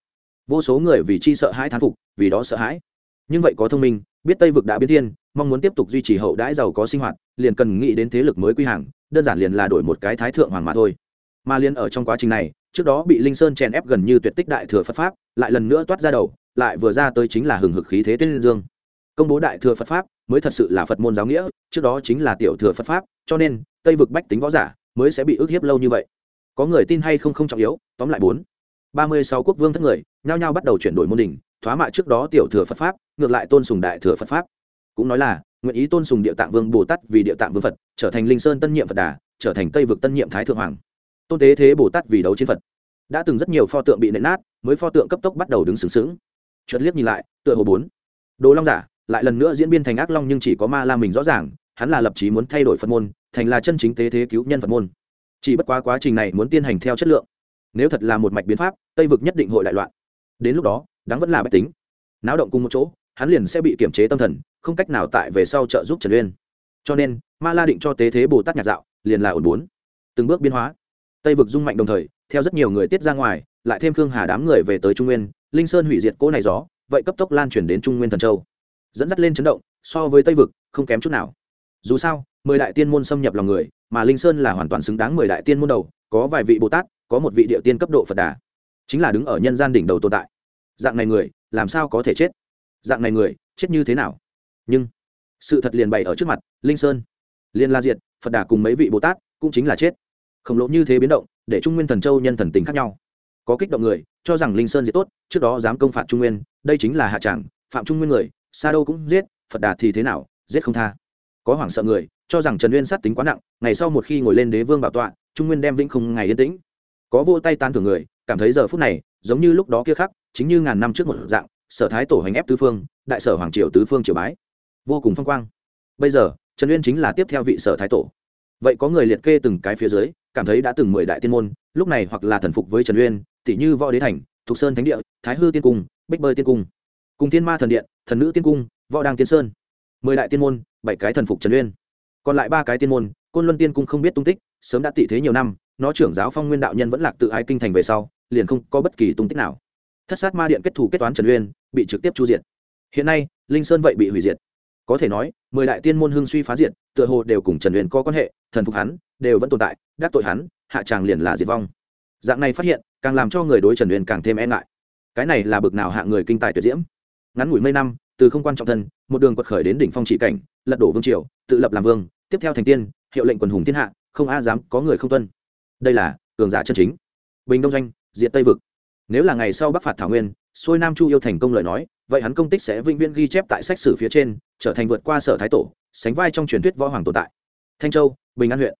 Vô số người vì chi sợ hãi thán phục, vì đó sợ hãi. Nhưng vậy có thông minh, biết tây vực đã biến thiên, mong muốn tiếp tục duy trì hậu đãi giàu có sinh hoạt, liền cần nghĩ đến thế lực mới quy hàng, đơn giản liền là đổi một cái thái thượng hoàng mà thôi. Mà liền ở trong quá trình này, trước đó bị linh sơn chèn ép gần như tuyệt tích đại thừa phật pháp, lại lần nữa toát ra đầu, lại vừa ra tới chính là hừng hực khí thế tên dương. Công bố đại thừa phật pháp, mới thật sự là phật môn giáo nghĩa, trước đó chính là tiểu thừa phật pháp, cho nên tây vực bách tính võ giả mới sẽ bị ức hiếp lâu như vậy có người tin hay không không trọng yếu, tóm lại bốn. Ba mươi sáu quốc vương thất người, nhao nhao bắt đầu chuyển đổi môn đình, thoá mạ trước đó tiểu thừa phật pháp, ngược lại tôn sùng đại thừa phật pháp. Cũng nói là, nguyện ý tôn sùng địa tạng vương bồ tát vì địa tạng vương phật, trở thành linh sơn tân nhiệm phật đà, trở thành tây vực tân nhiệm thái thượng hoàng. Tôn tế thế bồ tát vì đấu chiến phật. Đã từng rất nhiều pho tượng bị nện nát, mới pho tượng cấp tốc bắt đầu đứng sướng sướng chợt liếc nhìn lại, tựa hồ bốn. Đồ long giả, lại lần nữa diễn biến thành ác long nhưng chỉ có ma la mình rõ ràng, hắn là lập chí muốn thay đổi phật môn, thành là chân chính tế thế cứu nhân phật môn chỉ bất quá quá trình này muốn tiến hành theo chất lượng. Nếu thật là một mạch biến pháp, tây vực nhất định hội đại loạn. Đến lúc đó, đáng vẫn là bách tính. Náo động cùng một chỗ, hắn liền sẽ bị kiểm chế tâm thần, không cách nào tại về sau trợ giúp trần uyên. Cho nên, ma la định cho tế thế bồ tát nhạc dạo, liền là ổn bốn. Từng bước biến hóa. Tây vực dung mạnh đồng thời, theo rất nhiều người tiết ra ngoài, lại thêm khương hà đám người về tới trung nguyên, linh sơn hủy diệt cỗ này gió, vậy cấp tốc lan truyền đến trung nguyên thần châu. Dẫn dắt lên chấn động, so với tây vực, không kém chút nào. Dù sao mười đại tiên môn xâm nhập lòng người, mà linh sơn là hoàn toàn xứng đáng mười đại tiên môn đầu, có vài vị bồ tát, có một vị địa tiên cấp độ phật đà. Chính là đứng ở nhân gian đỉnh đầu tồn tại. Dạng này người, làm sao có thể chết? Dạng này người, chết như thế nào? Nhưng, sự thật liền bày ở trước mặt, linh sơn. Liên la diệt, phật đà cùng mấy vị bồ tát, cũng chính là chết. Khổng lồ như thế biến động, để trung nguyên thần châu nhân thần tính khác nhau. Có kích động người, cho rằng linh sơn diệt tốt, trước đó dám công phạt trung nguyên, đây chính là hạ tràng, phạm trung nguyên người, sa đâu cũng giết, phật đà thì thế nào, giết không tha. Có hoảng sợ người cho rằng trần nguyên sát tính quá nặng, ngày sau một khi ngồi lên đế vương bảo tọa, trung nguyên đem vĩnh không ngày yên tĩnh. Có vô tay tan thưởng người, cảm thấy giờ phút này, giống như lúc đó kia khác chính như ngàn năm trước một dạng, sở thái tổ hành ép tứ phương, đại sở hoàng triều tứ phương triều bái. Vô cùng phong quang. Bây giờ, trần uyên chính là tiếp theo vị sở thái tổ. Vậy có người liệt kê từng cái phía dưới, cảm thấy đã từng mười đại tiên môn, lúc này hoặc là thần phục với trần uyên, tỷ như võ đế thành, thục sơn thánh địa, thái hư tiên cung, bích bơi tiên cung, cùng tiên ma thần điện, thần nữ tiên cung, võ đăng tiên sơn. Mười đại tiên môn, bảy cái thần phục trần uyên còn lại ba cái tiên môn, côn luân tiên cung không biết tung tích, sớm đã tị thế nhiều năm, nó trưởng giáo phong nguyên đạo nhân vẫn lạc tự ái kinh thành về sau, liền không có bất kỳ tung tích nào. Thất sát ma điện kết thủ kết toán trần uyên, bị trực tiếp chu diện hiện nay, linh sơn vậy bị hủy diệt. Có thể nói, mười đại tiên môn hưng suy phá diệt, tựa hồ đều cùng trần uyên có quan hệ, thần phục hắn, đều vẫn tồn tại, đắc tội hắn, hạ tràng liền là diệt vong. Dạng này phát hiện, càng làm cho người đối trần uyên càng thêm e ngại. Cái này là bực nào hạ người kinh tài tuyệt diễm. Ngắn ngủi mấy năm từ không quan trọng thân, một đường quật khởi đến đỉnh phong trị cảnh, lật đổ vương triều, tự lập làm vương, tiếp theo thành tiên, hiệu lệnh quần hùng thiên hạ, không a dám có người không tuân. Đây là cường giả chân chính. Bình đông doanh diện tây vực. Nếu là ngày sau bắc phạt thảo nguyên, xuôi nam chu yêu thành công lời nói, vậy hắn công tích sẽ vĩnh viễn ghi chép tại sách sử phía trên, trở thành vượt qua sở thái tổ, sánh vai trong truyền thuyết võ hoàng tồn tại. Thanh châu, bình an huyện.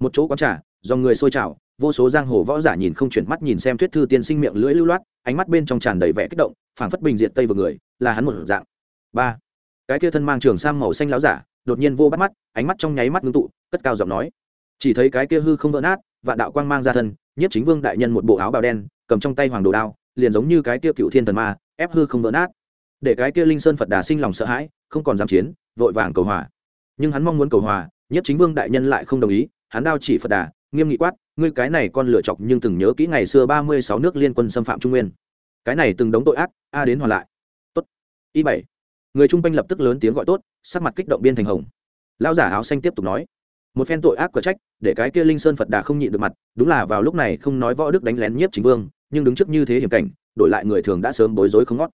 Một chỗ quán trà do người xôi trào, vô số giang hồ võ giả nhìn không chuyển mắt nhìn xem thuyết thư tiên sinh miệng lưỡi lưu loát, ánh mắt bên trong tràn đầy vẻ kích động, phảng phất bình diện tây vực người, là hắn một dạng ba cái kia thân mang trường sang màu xanh láo giả đột nhiên vô bắt mắt ánh mắt trong nháy mắt ngưng tụ cất cao giọng nói chỉ thấy cái kia hư không vỡ nát và đạo quang mang ra thân nhất chính vương đại nhân một bộ áo bào đen cầm trong tay hoàng đồ đao liền giống như cái kia cựu thiên thần ma ép hư không vỡ nát để cái kia linh sơn phật đà sinh lòng sợ hãi không còn dám chiến vội vàng cầu hòa nhưng hắn mong muốn cầu hòa nhất chính vương đại nhân lại không đồng ý hắn đao chỉ phật đà nghiêm nghị quát ngươi cái này con lựa chọc nhưng từng nhớ kỹ ngày xưa ba mươi sáu nước liên quân xâm phạm trung nguyên cái này từng đống tội ác a đến hoàn lại tốt y bảy người trung quanh lập tức lớn tiếng gọi tốt, sắc mặt kích động biên thành hồng. Lão giả áo xanh tiếp tục nói, một phen tội ác của trách, để cái kia linh sơn phật đà không nhịn được mặt, đúng là vào lúc này không nói võ đức đánh lén nhiếp chính vương, nhưng đứng trước như thế hiểm cảnh, đổi lại người thường đã sớm bối rối không ngót.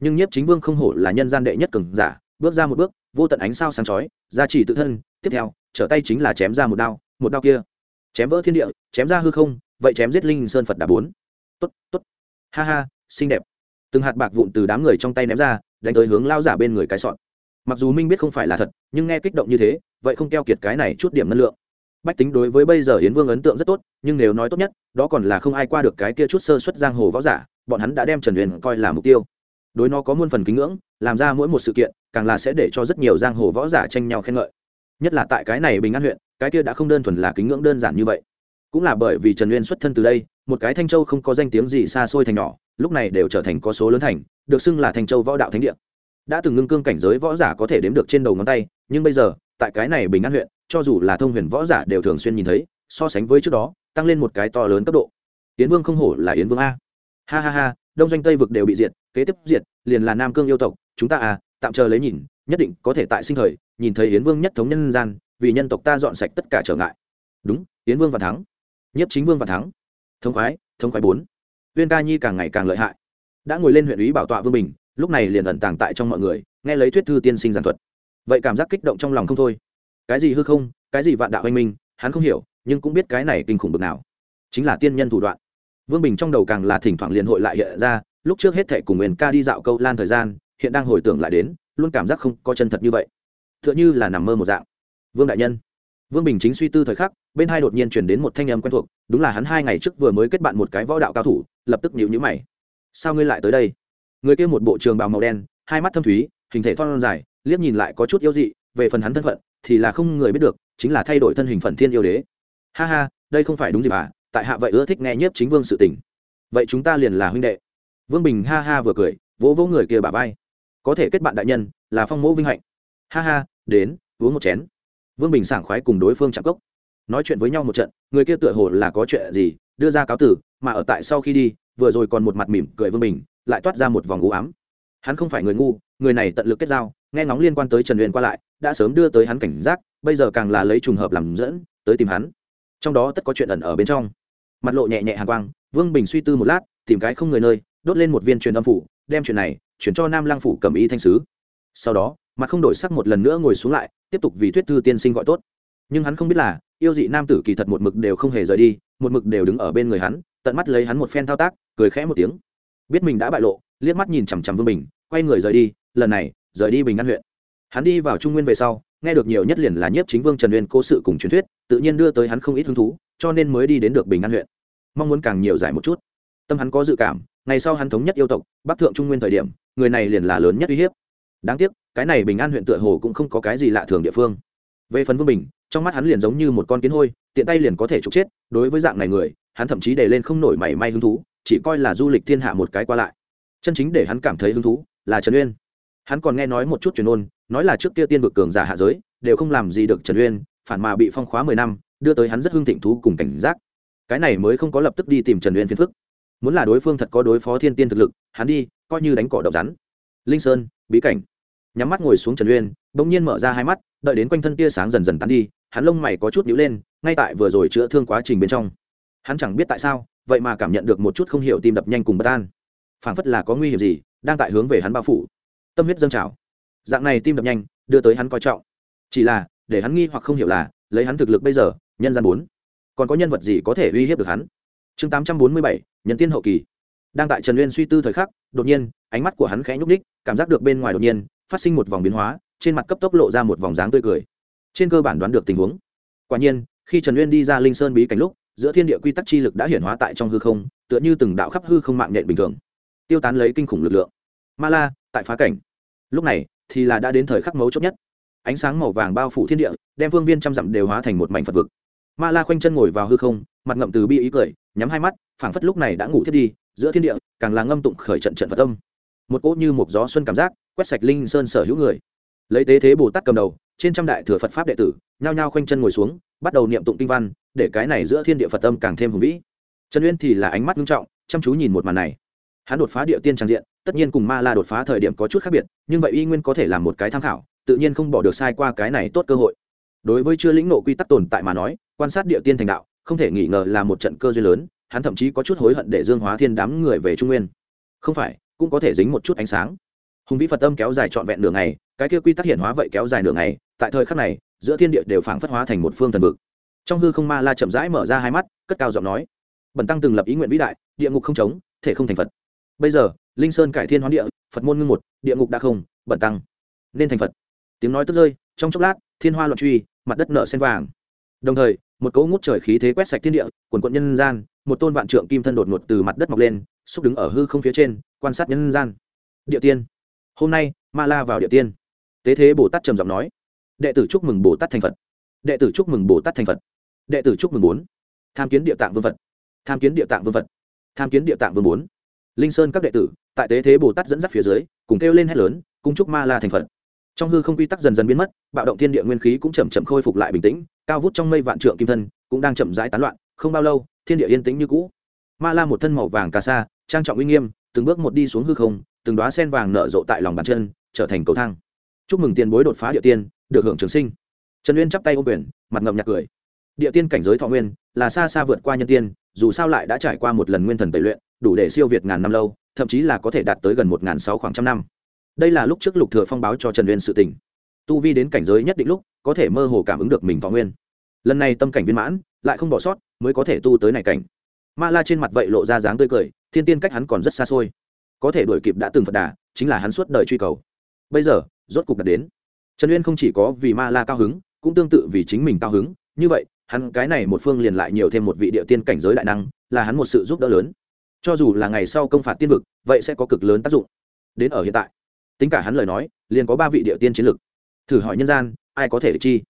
Nhưng nhiếp chính vương không hổ là nhân gian đệ nhất cường giả, bước ra một bước, vô tận ánh sao sáng chói ra chỉ tự thân, tiếp theo, trở tay chính là chém ra một đao một đao kia, chém vỡ thiên địa, chém ra hư không, vậy chém giết linh sơn phật đà bốn. Tốt tốt. Ha ha, xinh đẹp. Từng hạt bạc vụn từ đám người trong tay ném ra đánh tới hướng lao giả bên người cái sọn. Mặc dù minh biết không phải là thật, nhưng nghe kích động như thế, vậy không keo kiệt cái này chút điểm năng lượng. Bách tính đối với bây giờ yến vương ấn tượng rất tốt, nhưng nếu nói tốt nhất, đó còn là không ai qua được cái kia chút sơ xuất giang hồ võ giả, bọn hắn đã đem trần huyền coi là mục tiêu. Đối nó có muôn phần kính ngưỡng, làm ra mỗi một sự kiện, càng là sẽ để cho rất nhiều giang hồ võ giả tranh nhau khen ngợi. Nhất là tại cái này bình an huyện, cái kia đã không đơn thuần là kính ngưỡng đơn giản như vậy cũng là bởi vì trần uyên xuất thân từ đây, một cái thanh châu không có danh tiếng gì xa xôi thành nhỏ, lúc này đều trở thành có số lớn thành, được xưng là thanh châu võ đạo thánh địa. Đã từng ngưng cương cảnh giới võ giả có thể đếm được trên đầu ngón tay, nhưng bây giờ, tại cái này bình an huyện, cho dù là thông huyền võ giả đều thường xuyên nhìn thấy, so sánh với trước đó, tăng lên một cái to lớn cấp độ. Yến vương không hổ là yến vương a. Ha ha ha, đông doanh tây vực đều bị diệt, kế tiếp diệt, liền là nam cương yêu tộc, chúng ta à tạm chờ lấy nhìn, nhất định có thể tại sinh thời, nhìn thấy yến vương nhất thống nhân gian, vì nhân tộc ta dọn sạch tất cả trở ngại. Đúng, yến vương và thắng nhất chính vương và thắng. Thống khoái thống khoái bốn. Viên ca nhi càng ngày càng lợi hại. Đã ngồi lên huyện ủy bảo tọa vương bình, lúc này liền ẩn tàng tại trong mọi người, nghe lấy thuyết thư tiên sinh giảng thuật. Vậy cảm giác kích động trong lòng không thôi. Cái gì hư không, cái gì vạn đạo anh minh, hắn không hiểu, nhưng cũng biết cái này kinh khủng bực nào. Chính là tiên nhân thủ đoạn. Vương bình trong đầu càng là thỉnh thoảng liền hội lại hiện ra, lúc trước hết thệ cùng nguyên ca đi dạo câu lan thời gian, hiện đang hồi tưởng lại đến, luôn cảm giác không có chân thật như vậy. T h ư ợ n h ư là nằm mơ một dạng. Vương đại nhân vương bình chính suy tư thời khắc, bên hai đột nhiên chuyển đến một thanh âm quen thuộc, đúng là hắn hai ngày trước vừa mới kết bạn một cái võ đạo cao thủ, lập tức nhịu nhữ mày. Sao ngươi lại tới đây? Người kia một bộ trường bào màu đen, hai mắt thâm thúy, hình thể thon dài, liếc nhìn lại có chút yếu dị, về phần hắn thân phận thì là không người biết được, chính là thay đổi thân hình phần thiên yêu đế. Ha ha, đây không phải đúng gì mà tại hạ vậy ưa thích nghe nhiếp chính vương sự tình. Vậy chúng ta liền là huynh đệ. Vương bình ha ha vừa cười, vỗ vỗ người kia bả vai. Có thể kết bạn đại nhân, là phong mẫu vinh hạnh. Ha ha, đến, uống một chén vương bình sảng khoái cùng đối phương chạm cốc. Nói chuyện với nhau một trận, người kia tựa hồ là có chuyện gì, đưa ra cáo tử, mà ở tại sau khi đi, vừa rồi còn một mặt mỉm cười vương bình, lại toát ra một vòng u ám. Hắn không phải người ngu, người này tận lực kết giao, nghe ngóng liên quan tới trần huyền qua lại, đã sớm đưa tới hắn cảnh giác, bây giờ càng là lấy trùng hợp làm dẫn, tới tìm hắn. Trong đó tất có chuyện ẩn ở bên trong. Mặt lộ nhẹ nhẹ hàng quang, vương bình suy tư một lát, tìm cái không người nơi, đốt lên một viên truyền âm phủ, đem chuyện này chuyển cho nam Lang phủ cầm ý thanh sứ. Sau đó, mặt không đổi sắc một lần nữa ngồi xuống lại tiếp tục vì thuyết thư tiên sinh gọi tốt. Nhưng hắn không biết là, yêu dị nam tử kỳ thật một mực đều không hề rời đi, một mực đều đứng ở bên người hắn, tận mắt lấy hắn một phen thao tác, cười khẽ một tiếng. Biết mình đã bại lộ, liếc mắt nhìn chằm chằm vương bình, quay người rời đi, lần này, rời đi bình an huyện. Hắn đi vào trung nguyên về sau, nghe được nhiều nhất liền là nhiếp chính vương trần uyên cố sự cùng truyền thuyết, tự nhiên đưa tới hắn không ít hứng thú, cho nên mới đi đến được bình an huyện. Mong muốn càng nhiều giải một chút. Tâm hắn có dự cảm, ngày sau hắn thống nhất yêu tộc, bắc thượng trung nguyên thời điểm, người này liền là lớn nhất uy hiếp đáng tiếc, cái này bình an huyện tựa hồ cũng không có cái gì lạ thường địa phương. Về phần vương bình, trong mắt hắn liền giống như một con kiến hôi, tiện tay liền có thể trục chết, đối với dạng này người, hắn thậm chí để lên không nổi mảy may hứng thú, chỉ coi là du lịch thiên hạ một cái qua lại. Chân chính để hắn cảm thấy hứng thú là trần uyên. Hắn còn nghe nói một chút truyền ôn, nói là trước kia tiên vực cường giả hạ giới, đều không làm gì được trần uyên, phản mà bị phong khóa mười năm, đưa tới hắn rất hưng thịnh thú cùng cảnh giác. Cái này mới không có lập tức đi tìm trần uyên phiền phức. Muốn là đối phương thật có đối phó thiên tiên thực lực, hắn đi, coi như đánh cỏ độc rắn. Linh sơn bí cảnh. Nhắm mắt ngồi xuống trần uyên, bỗng nhiên mở ra hai mắt, đợi đến quanh thân tia sáng dần dần tắn đi, hắn lông mày có chút nhíu lên, ngay tại vừa rồi chữa thương quá trình bên trong. Hắn chẳng biết tại sao, vậy mà cảm nhận được một chút không hiểu tim đập nhanh cùng bất an. Phảng phất là có nguy hiểm gì, đang tại hướng về hắn bao phủ. Tâm huyết dâng trào. Dạng này tim đập nhanh, đưa tới hắn coi trọng. Chỉ là, để hắn nghi hoặc không hiểu là, lấy hắn thực lực bây giờ, nhân gian bốn. Còn có nhân vật gì có thể uy hiếp được hắn? Chương tám trăm bốn mươi bảy nhân tiên hậu kỳ đang tại trần uyên suy tư thời khắc, đột nhiên, ánh mắt của hắn khẽ nhúc ních cảm giác được bên ngoài đột nhiên phát sinh một vòng biến hóa, trên mặt cấp tốc lộ ra một vòng dáng tươi cười. Trên cơ bản đoán được tình huống. Quả nhiên, khi trần uyên đi ra linh sơn bí cảnh lúc, giữa thiên địa quy tắc chi lực đã hiển hóa tại trong hư không, tựa như từng đạo khắp hư không mạng nhện bình thường. Tiêu tán lấy kinh khủng lực lượng. Ma la, tại phá cảnh. Lúc này, thì là đã đến thời khắc mấu chốt nhất. Ánh sáng màu vàng bao phủ thiên địa, đem vương viên trăm dặm đều hóa thành một mảnh phật vực. Ma la khoanh chân ngồi vào hư không, mặt ngậm từ bi ý cười, nhắm hai mắt, phảng phất lúc này đã ngủ thiết đi giữa thiên địa, càng là ngâm tụng khởi trận trận phật tâm một cỗ như một gió xuân cảm giác, quét sạch linh sơn sở hữu người. Lấy tế thế bồ tát cầm đầu, trên trăm đại thừa phật pháp đệ tử, nhao nhao khoanh chân ngồi xuống, bắt đầu niệm tụng kinh văn, để cái này giữa thiên địa phật tâm càng thêm hùng vĩ. Trần uyên thì là ánh mắt nghiêm trọng, chăm chú nhìn một màn này. Hắn đột phá địa tiên trang diện, tất nhiên cùng ma la đột phá thời điểm có chút khác biệt, nhưng vậy y nguyên có thể làm một cái tham khảo, tự nhiên không bỏ được sai qua cái này tốt cơ hội. Đối với chưa lĩnh nộ quy tắc tồn tại mà nói, quan sát địa tiên thành đạo, không thể nghi ngờ là một trận cơ duyên lớn hắn thậm chí có chút hối hận để dương hóa thiên đám người về trung nguyên. Không phải, cũng có thể dính một chút ánh sáng. Hùng vĩ phật tâm kéo dài trọn vẹn nửa ngày, cái kia quy tắc hiện hóa vậy kéo dài nửa ngày, tại thời khắc này, giữa thiên địa đều phảng phất hóa thành một phương thần vực. Trong hư không ma la chậm rãi mở ra hai mắt, cất cao giọng nói, bần tăng từng lập ý nguyện vĩ đại, địa ngục không chống, thể không thành phật. Bây giờ, linh sơn cải thiên hoán địa, phật môn ngưng một, địa ngục đã không, bần tăng nên thành phật. Tiếng nói tức rơi, trong chốc lát, thiên hoa loạn truy, mặt đất nợ sen vàng. Đồng thời một cấu ngút trời khí thế quét sạch thiên địa, quần quận nhân gian, một tôn vạn trượng kim thân đột ngột từ mặt đất mọc lên, xúc đứng ở hư không phía trên, quan sát nhân gian. Địa tiên. Hôm nay, ma la vào địa tiên. Tế thế bồ tát trầm giọng nói. Đệ tử chúc mừng bồ tát thành phật. Đệ tử chúc mừng bồ tát thành phật. Đệ tử chúc mừng bốn. Tham kiến địa tạng vương phật. Tham kiến địa tạng vương phật. Tham kiến địa tạng vương bốn. Linh sơn các đệ tử, tại tế thế bồ tát dẫn dắt phía dưới, cùng kêu lên hét lớn, cung chúc ma la thành phật trong hư không quy tắc dần dần biến mất, bạo động thiên địa nguyên khí cũng chậm chậm khôi phục lại bình tĩnh, cao vút trong mây vạn trượng kim thân cũng đang chậm rãi tán loạn, không bao lâu, thiên địa yên tĩnh như cũ. Ma la một thân màu vàng cà sa, trang trọng uy nghiêm, từng bước một đi xuống hư không, từng đoá sen vàng nở rộ tại lòng bàn chân, trở thành cầu thang. Chúc mừng tiền bối đột phá địa tiên, được hưởng trường sinh. Trần uyên chắp tay ô quyền, mặt ngậm nhạc cười. Địa tiên cảnh giới thọ nguyên là xa xa vượt qua nhân tiên, dù sao lại đã trải qua một lần nguyên thần tẩy luyện, đủ để siêu việt ngàn năm lâu, thậm chí là có thể đạt tới gần một ngàn sáu khoảng trăm năm đây là lúc trước lục thừa phong báo cho trần uyên sự tình. Tu vi đến cảnh giới nhất định lúc, có thể mơ hồ cảm ứng được mình võ nguyên. Lần này tâm cảnh viên mãn, lại không bỏ sót, mới có thể tu tới này cảnh. Ma la trên mặt vậy lộ ra dáng tươi cười, thiên tiên cách hắn còn rất xa xôi. Có thể đuổi kịp đã từng phật đà, chính là hắn suốt đời truy cầu. Bây giờ, rốt cục đạt đến. Trần uyên không chỉ có vì ma la cao hứng, cũng tương tự vì chính mình cao hứng. Như vậy, hắn cái này một phương liền lại nhiều thêm một vị địa tiên cảnh giới đại năng, là hắn một sự giúp đỡ lớn. Cho dù là ngày sau công phạt tiên vực, vậy sẽ có cực lớn tác dụng. Đến ở hiện tại tính cả hắn lời nói, liền có ba vị địa tiên chiến lực. Thử hỏi nhân gian, ai có thể địch chi?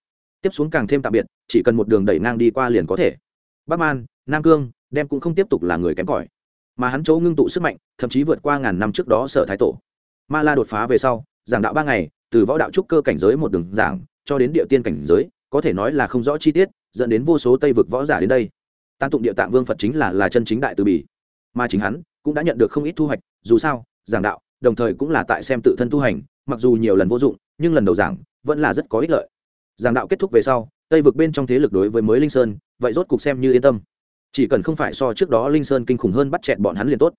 Tiếp xuống càng thêm tạm biệt, chỉ cần một đường đẩy ngang đi qua liền có thể. Bắc man, nam cương, đem cũng không tiếp tục là người kém cỏi. Mà hắn chỗ ngưng tụ sức mạnh, thậm chí vượt qua ngàn năm trước đó sở thái tổ. Ma la đột phá về sau, giảng đạo ba ngày, từ võ đạo trúc cơ cảnh giới một đường giảng, cho đến địa tiên cảnh giới, có thể nói là không rõ chi tiết, dẫn đến vô số tây vực võ giả đến đây. Tan tụng địa tạng vương phật chính là là chân chính đại từ bỉ mà chính hắn cũng đã nhận được không ít thu hoạch, dù sao, giảng đạo đồng thời cũng là tại xem tự thân tu hành, mặc dù nhiều lần vô dụng, nhưng lần đầu giảng vẫn là rất có ích lợi. Giảng đạo kết thúc về sau, tây vực bên trong thế lực đối với mới linh sơn, vậy rốt cục xem như yên tâm. Chỉ cần không phải so trước đó linh sơn kinh khủng hơn bắt chẹn bọn hắn liền tốt.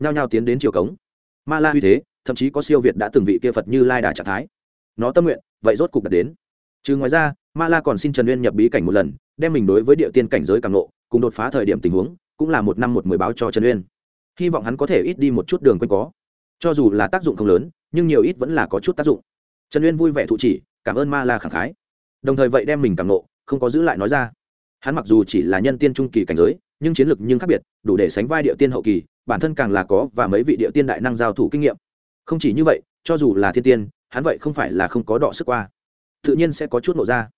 Nhao nhao tiến đến triều cống. Ma la uy thế, thậm chí có siêu việt đã từng vị kia phật như lai đà trạng thái. Nó tâm nguyện, vậy rốt cục đạt đến. Chứ ngoài ra, ma la còn xin trần uyên nhập bí cảnh một lần, đem mình đối với địa tiên cảnh giới càng lộ, cùng đột phá thời điểm tình huống, cũng là một năm một mười báo cho trần uyên. Hy vọng hắn có thể ít đi một chút đường quanh có cho dù là tác dụng không lớn, nhưng nhiều ít vẫn là có chút tác dụng. Trần uyên vui vẻ thụ chỉ, cảm ơn ma la khẳng khái. Đồng thời vậy đem mình càng nộ, không có giữ lại nói ra. Hắn mặc dù chỉ là nhân tiên trung kỳ cảnh giới, nhưng chiến lược nhưng khác biệt, đủ để sánh vai địa tiên hậu kỳ, bản thân càng là có và mấy vị địa tiên đại năng giao thủ kinh nghiệm. Không chỉ như vậy, cho dù là thiên tiên, hắn vậy không phải là không có đọ sức qua. Tự nhiên sẽ có chút nộ ra.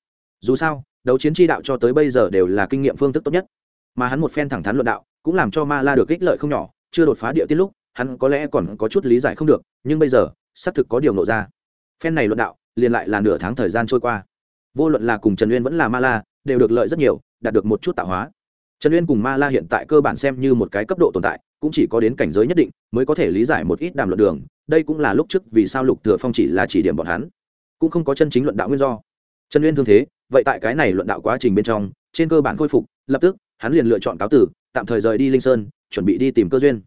Dù sao, đấu chiến tri đạo cho tới bây giờ đều là kinh nghiệm phương thức tốt nhất. Mà hắn một phen thẳng thắn luận đạo, cũng làm cho ma la được ích lợi không nhỏ, chưa đột phá địa tiên lúc hắn có lẽ còn có chút lý giải không được, nhưng bây giờ, xác thực có điều nộ ra. Phen này luận đạo, liền lại là nửa tháng thời gian trôi qua. Vô luận là cùng trần uyên vẫn là ma la, đều được lợi rất nhiều, đạt được một chút tạo hóa. Trần uyên cùng ma la hiện tại cơ bản xem như một cái cấp độ tồn tại, cũng chỉ có đến cảnh giới nhất định, mới có thể lý giải một ít đàm luận đường. Đây cũng là lúc trước vì sao lục thừa phong chỉ là chỉ điểm bọn hắn, cũng không có chân chính luận đạo nguyên do. Trần uyên thương thế, vậy tại cái này luận đạo quá trình bên trong, trên cơ bản khôi phục, lập tức, hắn liền lựa chọn cáo tử, tạm thời rời đi linh sơn, chuẩn bị đi tìm cơ duyên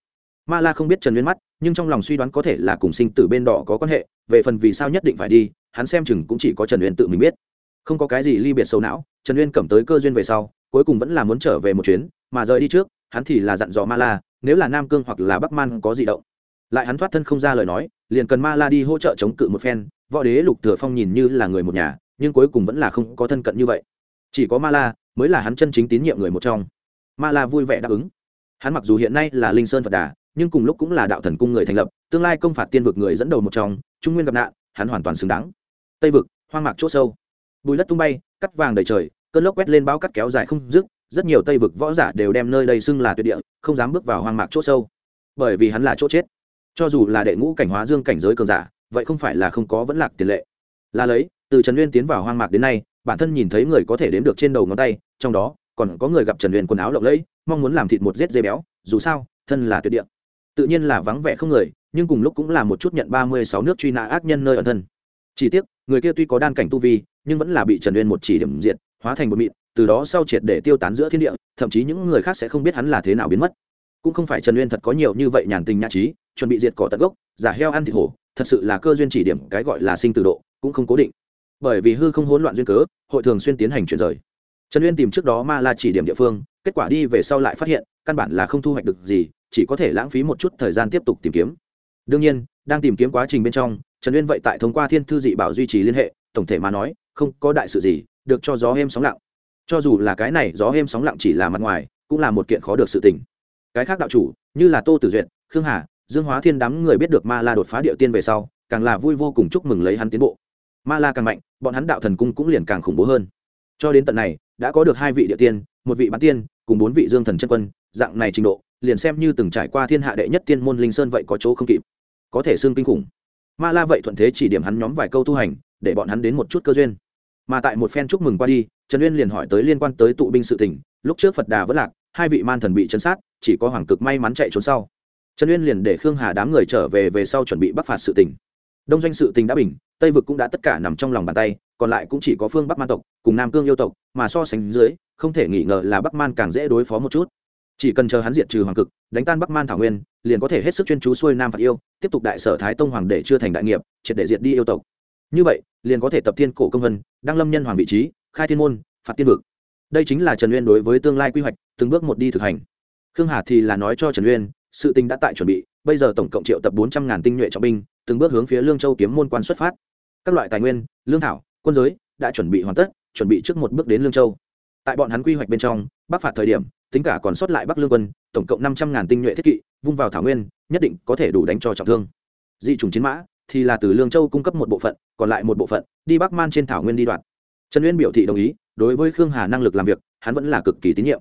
ma la không biết trần uyên mắt, nhưng trong lòng suy đoán có thể là cùng sinh tử bên đỏ có quan hệ, về phần vì sao nhất định phải đi, hắn xem chừng cũng chỉ có trần uyên tự mình biết. Không có cái gì ly biệt sâu não, trần uyên cầm tới cơ duyên về sau, cuối cùng vẫn là muốn trở về một chuyến, mà rời đi trước, hắn thì là dặn dò ma la, nếu là nam cương hoặc là bắc man có gì động. Lại hắn thoát thân không ra lời nói, liền cần ma la đi hỗ trợ chống cự một phen, võ đế lục thừa phong nhìn như là người một nhà, nhưng cuối cùng vẫn là không có thân cận như vậy. Chỉ có ma la mới là hắn chân chính tín nhiệm người một trong. Ma la vui vẻ đáp ứng. Hắn mặc dù hiện nay là linh sơn phật đà nhưng cùng lúc cũng là đạo thần cung người thành lập, tương lai công phạt tiên vực người dẫn đầu một trong, trung nguyên gặp nạn, hắn hoàn toàn xứng đáng. Tây vực, hoang mạc chỗ sâu. Bùi đất tung bay, cắt vàng đầy trời, cơn lốc quét lên bao cắt kéo dài không dứt, rất nhiều tây vực võ giả đều đem nơi đây xưng là tuyệt địa, không dám bước vào hoang mạc chỗ sâu. Bởi vì hắn là chỗ chết. Cho dù là đệ ngũ cảnh hóa dương cảnh giới cường giả, vậy không phải là không có vẫn lạc tiền lệ. Là lấy, từ trần uyên tiến vào hoang mạc đến nay, bản thân nhìn thấy người có thể đếm được trên đầu ngón tay, trong đó còn có người gặp trần uyên quần áo lộng lẫy, mong muốn làm thịt một rết dê béo, dù sao, thân là tuyệt địa tự nhiên là vắng vẻ không người, nhưng cùng lúc cũng là một chút nhận ba mươi sáu nước truy nã ác nhân nơi ẩn thân. Chỉ tiếc, người kia tuy có đan cảnh tu vi, nhưng vẫn là bị trần uyên một chỉ điểm diện hóa thành một mịn, từ đó sau triệt để tiêu tán giữa thiên địa, thậm chí những người khác sẽ không biết hắn là thế nào biến mất. Cũng không phải trần uyên thật có nhiều như vậy nhàn tình nhã trí, chuẩn bị diệt cỏ tận gốc, giả heo ăn thịt hổ, thật sự là cơ duyên chỉ điểm cái gọi là sinh từ độ, cũng không cố định. Bởi vì hư không hỗn loạn duyên cớ, hội thường xuyên tiến hành chuyển rời. Trần uyên tìm trước đó ma la chỉ điểm địa phương, kết quả đi về sau lại phát hiện, căn bản là không thu hoạch được gì chỉ có thể lãng phí một chút thời gian tiếp tục tìm kiếm. Đương nhiên, đang tìm kiếm quá trình bên trong, trần uyên vậy tại thông qua thiên thư dị bảo duy trì liên hệ, tổng thể mà nói, không có đại sự gì, được cho gió êm sóng lặng. Cho dù là cái này gió êm sóng lặng chỉ là mặt ngoài, cũng là một kiện khó được sự tình. Cái khác đạo chủ, như là tô tử duyệt, khương hà, dương hóa thiên đám người biết được ma la đột phá địa tiên về sau, càng là vui vô cùng chúc mừng lấy hắn tiến bộ. Ma la càng mạnh, bọn hắn đạo thần cung cũng liền càng khủng bố hơn. Cho đến tận này, đã có được hai vị địa tiên, một vị bán tiên, cùng bốn vị dương thần chân quân, dạng này trình độ liền xem như từng trải qua thiên hạ đệ nhất tiên môn linh sơn vậy có chỗ không kịp, có thể xương kinh khủng. Ma la vậy thuận thế chỉ điểm hắn nhóm vài câu tu hành, để bọn hắn đến một chút cơ duyên. Mà tại một phen chúc mừng qua đi, trần uyên liền hỏi tới liên quan tới tụ binh sự tình, lúc trước phật đà vẫn lạc, hai vị man thần bị chấn sát, chỉ có hoàng cực may mắn chạy trốn sau. Trần uyên liền để khương hà đám người trở về về sau chuẩn bị bắc phạt sự tình. Đông doanh sự tình đã bình, tây vực cũng đã tất cả nằm trong lòng bàn tay, còn lại cũng chỉ có phương bắc man tộc, cùng nam cương yêu tộc, mà so sánh dưới, không thể nghi ngờ là bắc man càng dễ đối phó một chút chỉ cần chờ hắn diệt trừ hoàng cực, đánh tan bắc man thảo nguyên, liền có thể hết sức chuyên chú xuôi nam phạt yêu, tiếp tục đại sở thái tông hoàng để chưa thành đại nghiệp, triệt để diệt đi yêu tộc. Như vậy, liền có thể tập thiên cổ công vân, đăng lâm nhân hoàng vị trí, khai thiên môn, phạt tiên vực. Đây chính là trần uyên đối với tương lai quy hoạch, từng bước một đi thực hành. Khương hà thì là nói cho trần uyên, sự tình đã tại chuẩn bị, bây giờ tổng cộng triệu tập bốn trăm ngàn tinh nhuệ trọng binh, từng bước hướng phía lương châu kiếm môn quan xuất phát. Các loại tài nguyên, lương thảo, quân giới, đã chuẩn bị hoàn tất, chuẩn bị trước một bước đến lương châu. Tại bọn hắn quy hoạch bên trong, bắc phạt thời điểm tính cả còn sót lại bắc lương quân, tổng cộng năm trăm ngàn tinh nhuệ thiết kỵ, vung vào thảo nguyên, nhất định có thể đủ đánh cho trọng thương. Dị chủng chiến mã thì là từ lương châu cung cấp một bộ phận, còn lại một bộ phận đi bắc man trên thảo nguyên đi đoạn. Trần uyên biểu thị đồng ý, đối với khương hà năng lực làm việc, hắn vẫn là cực kỳ tín nhiệm.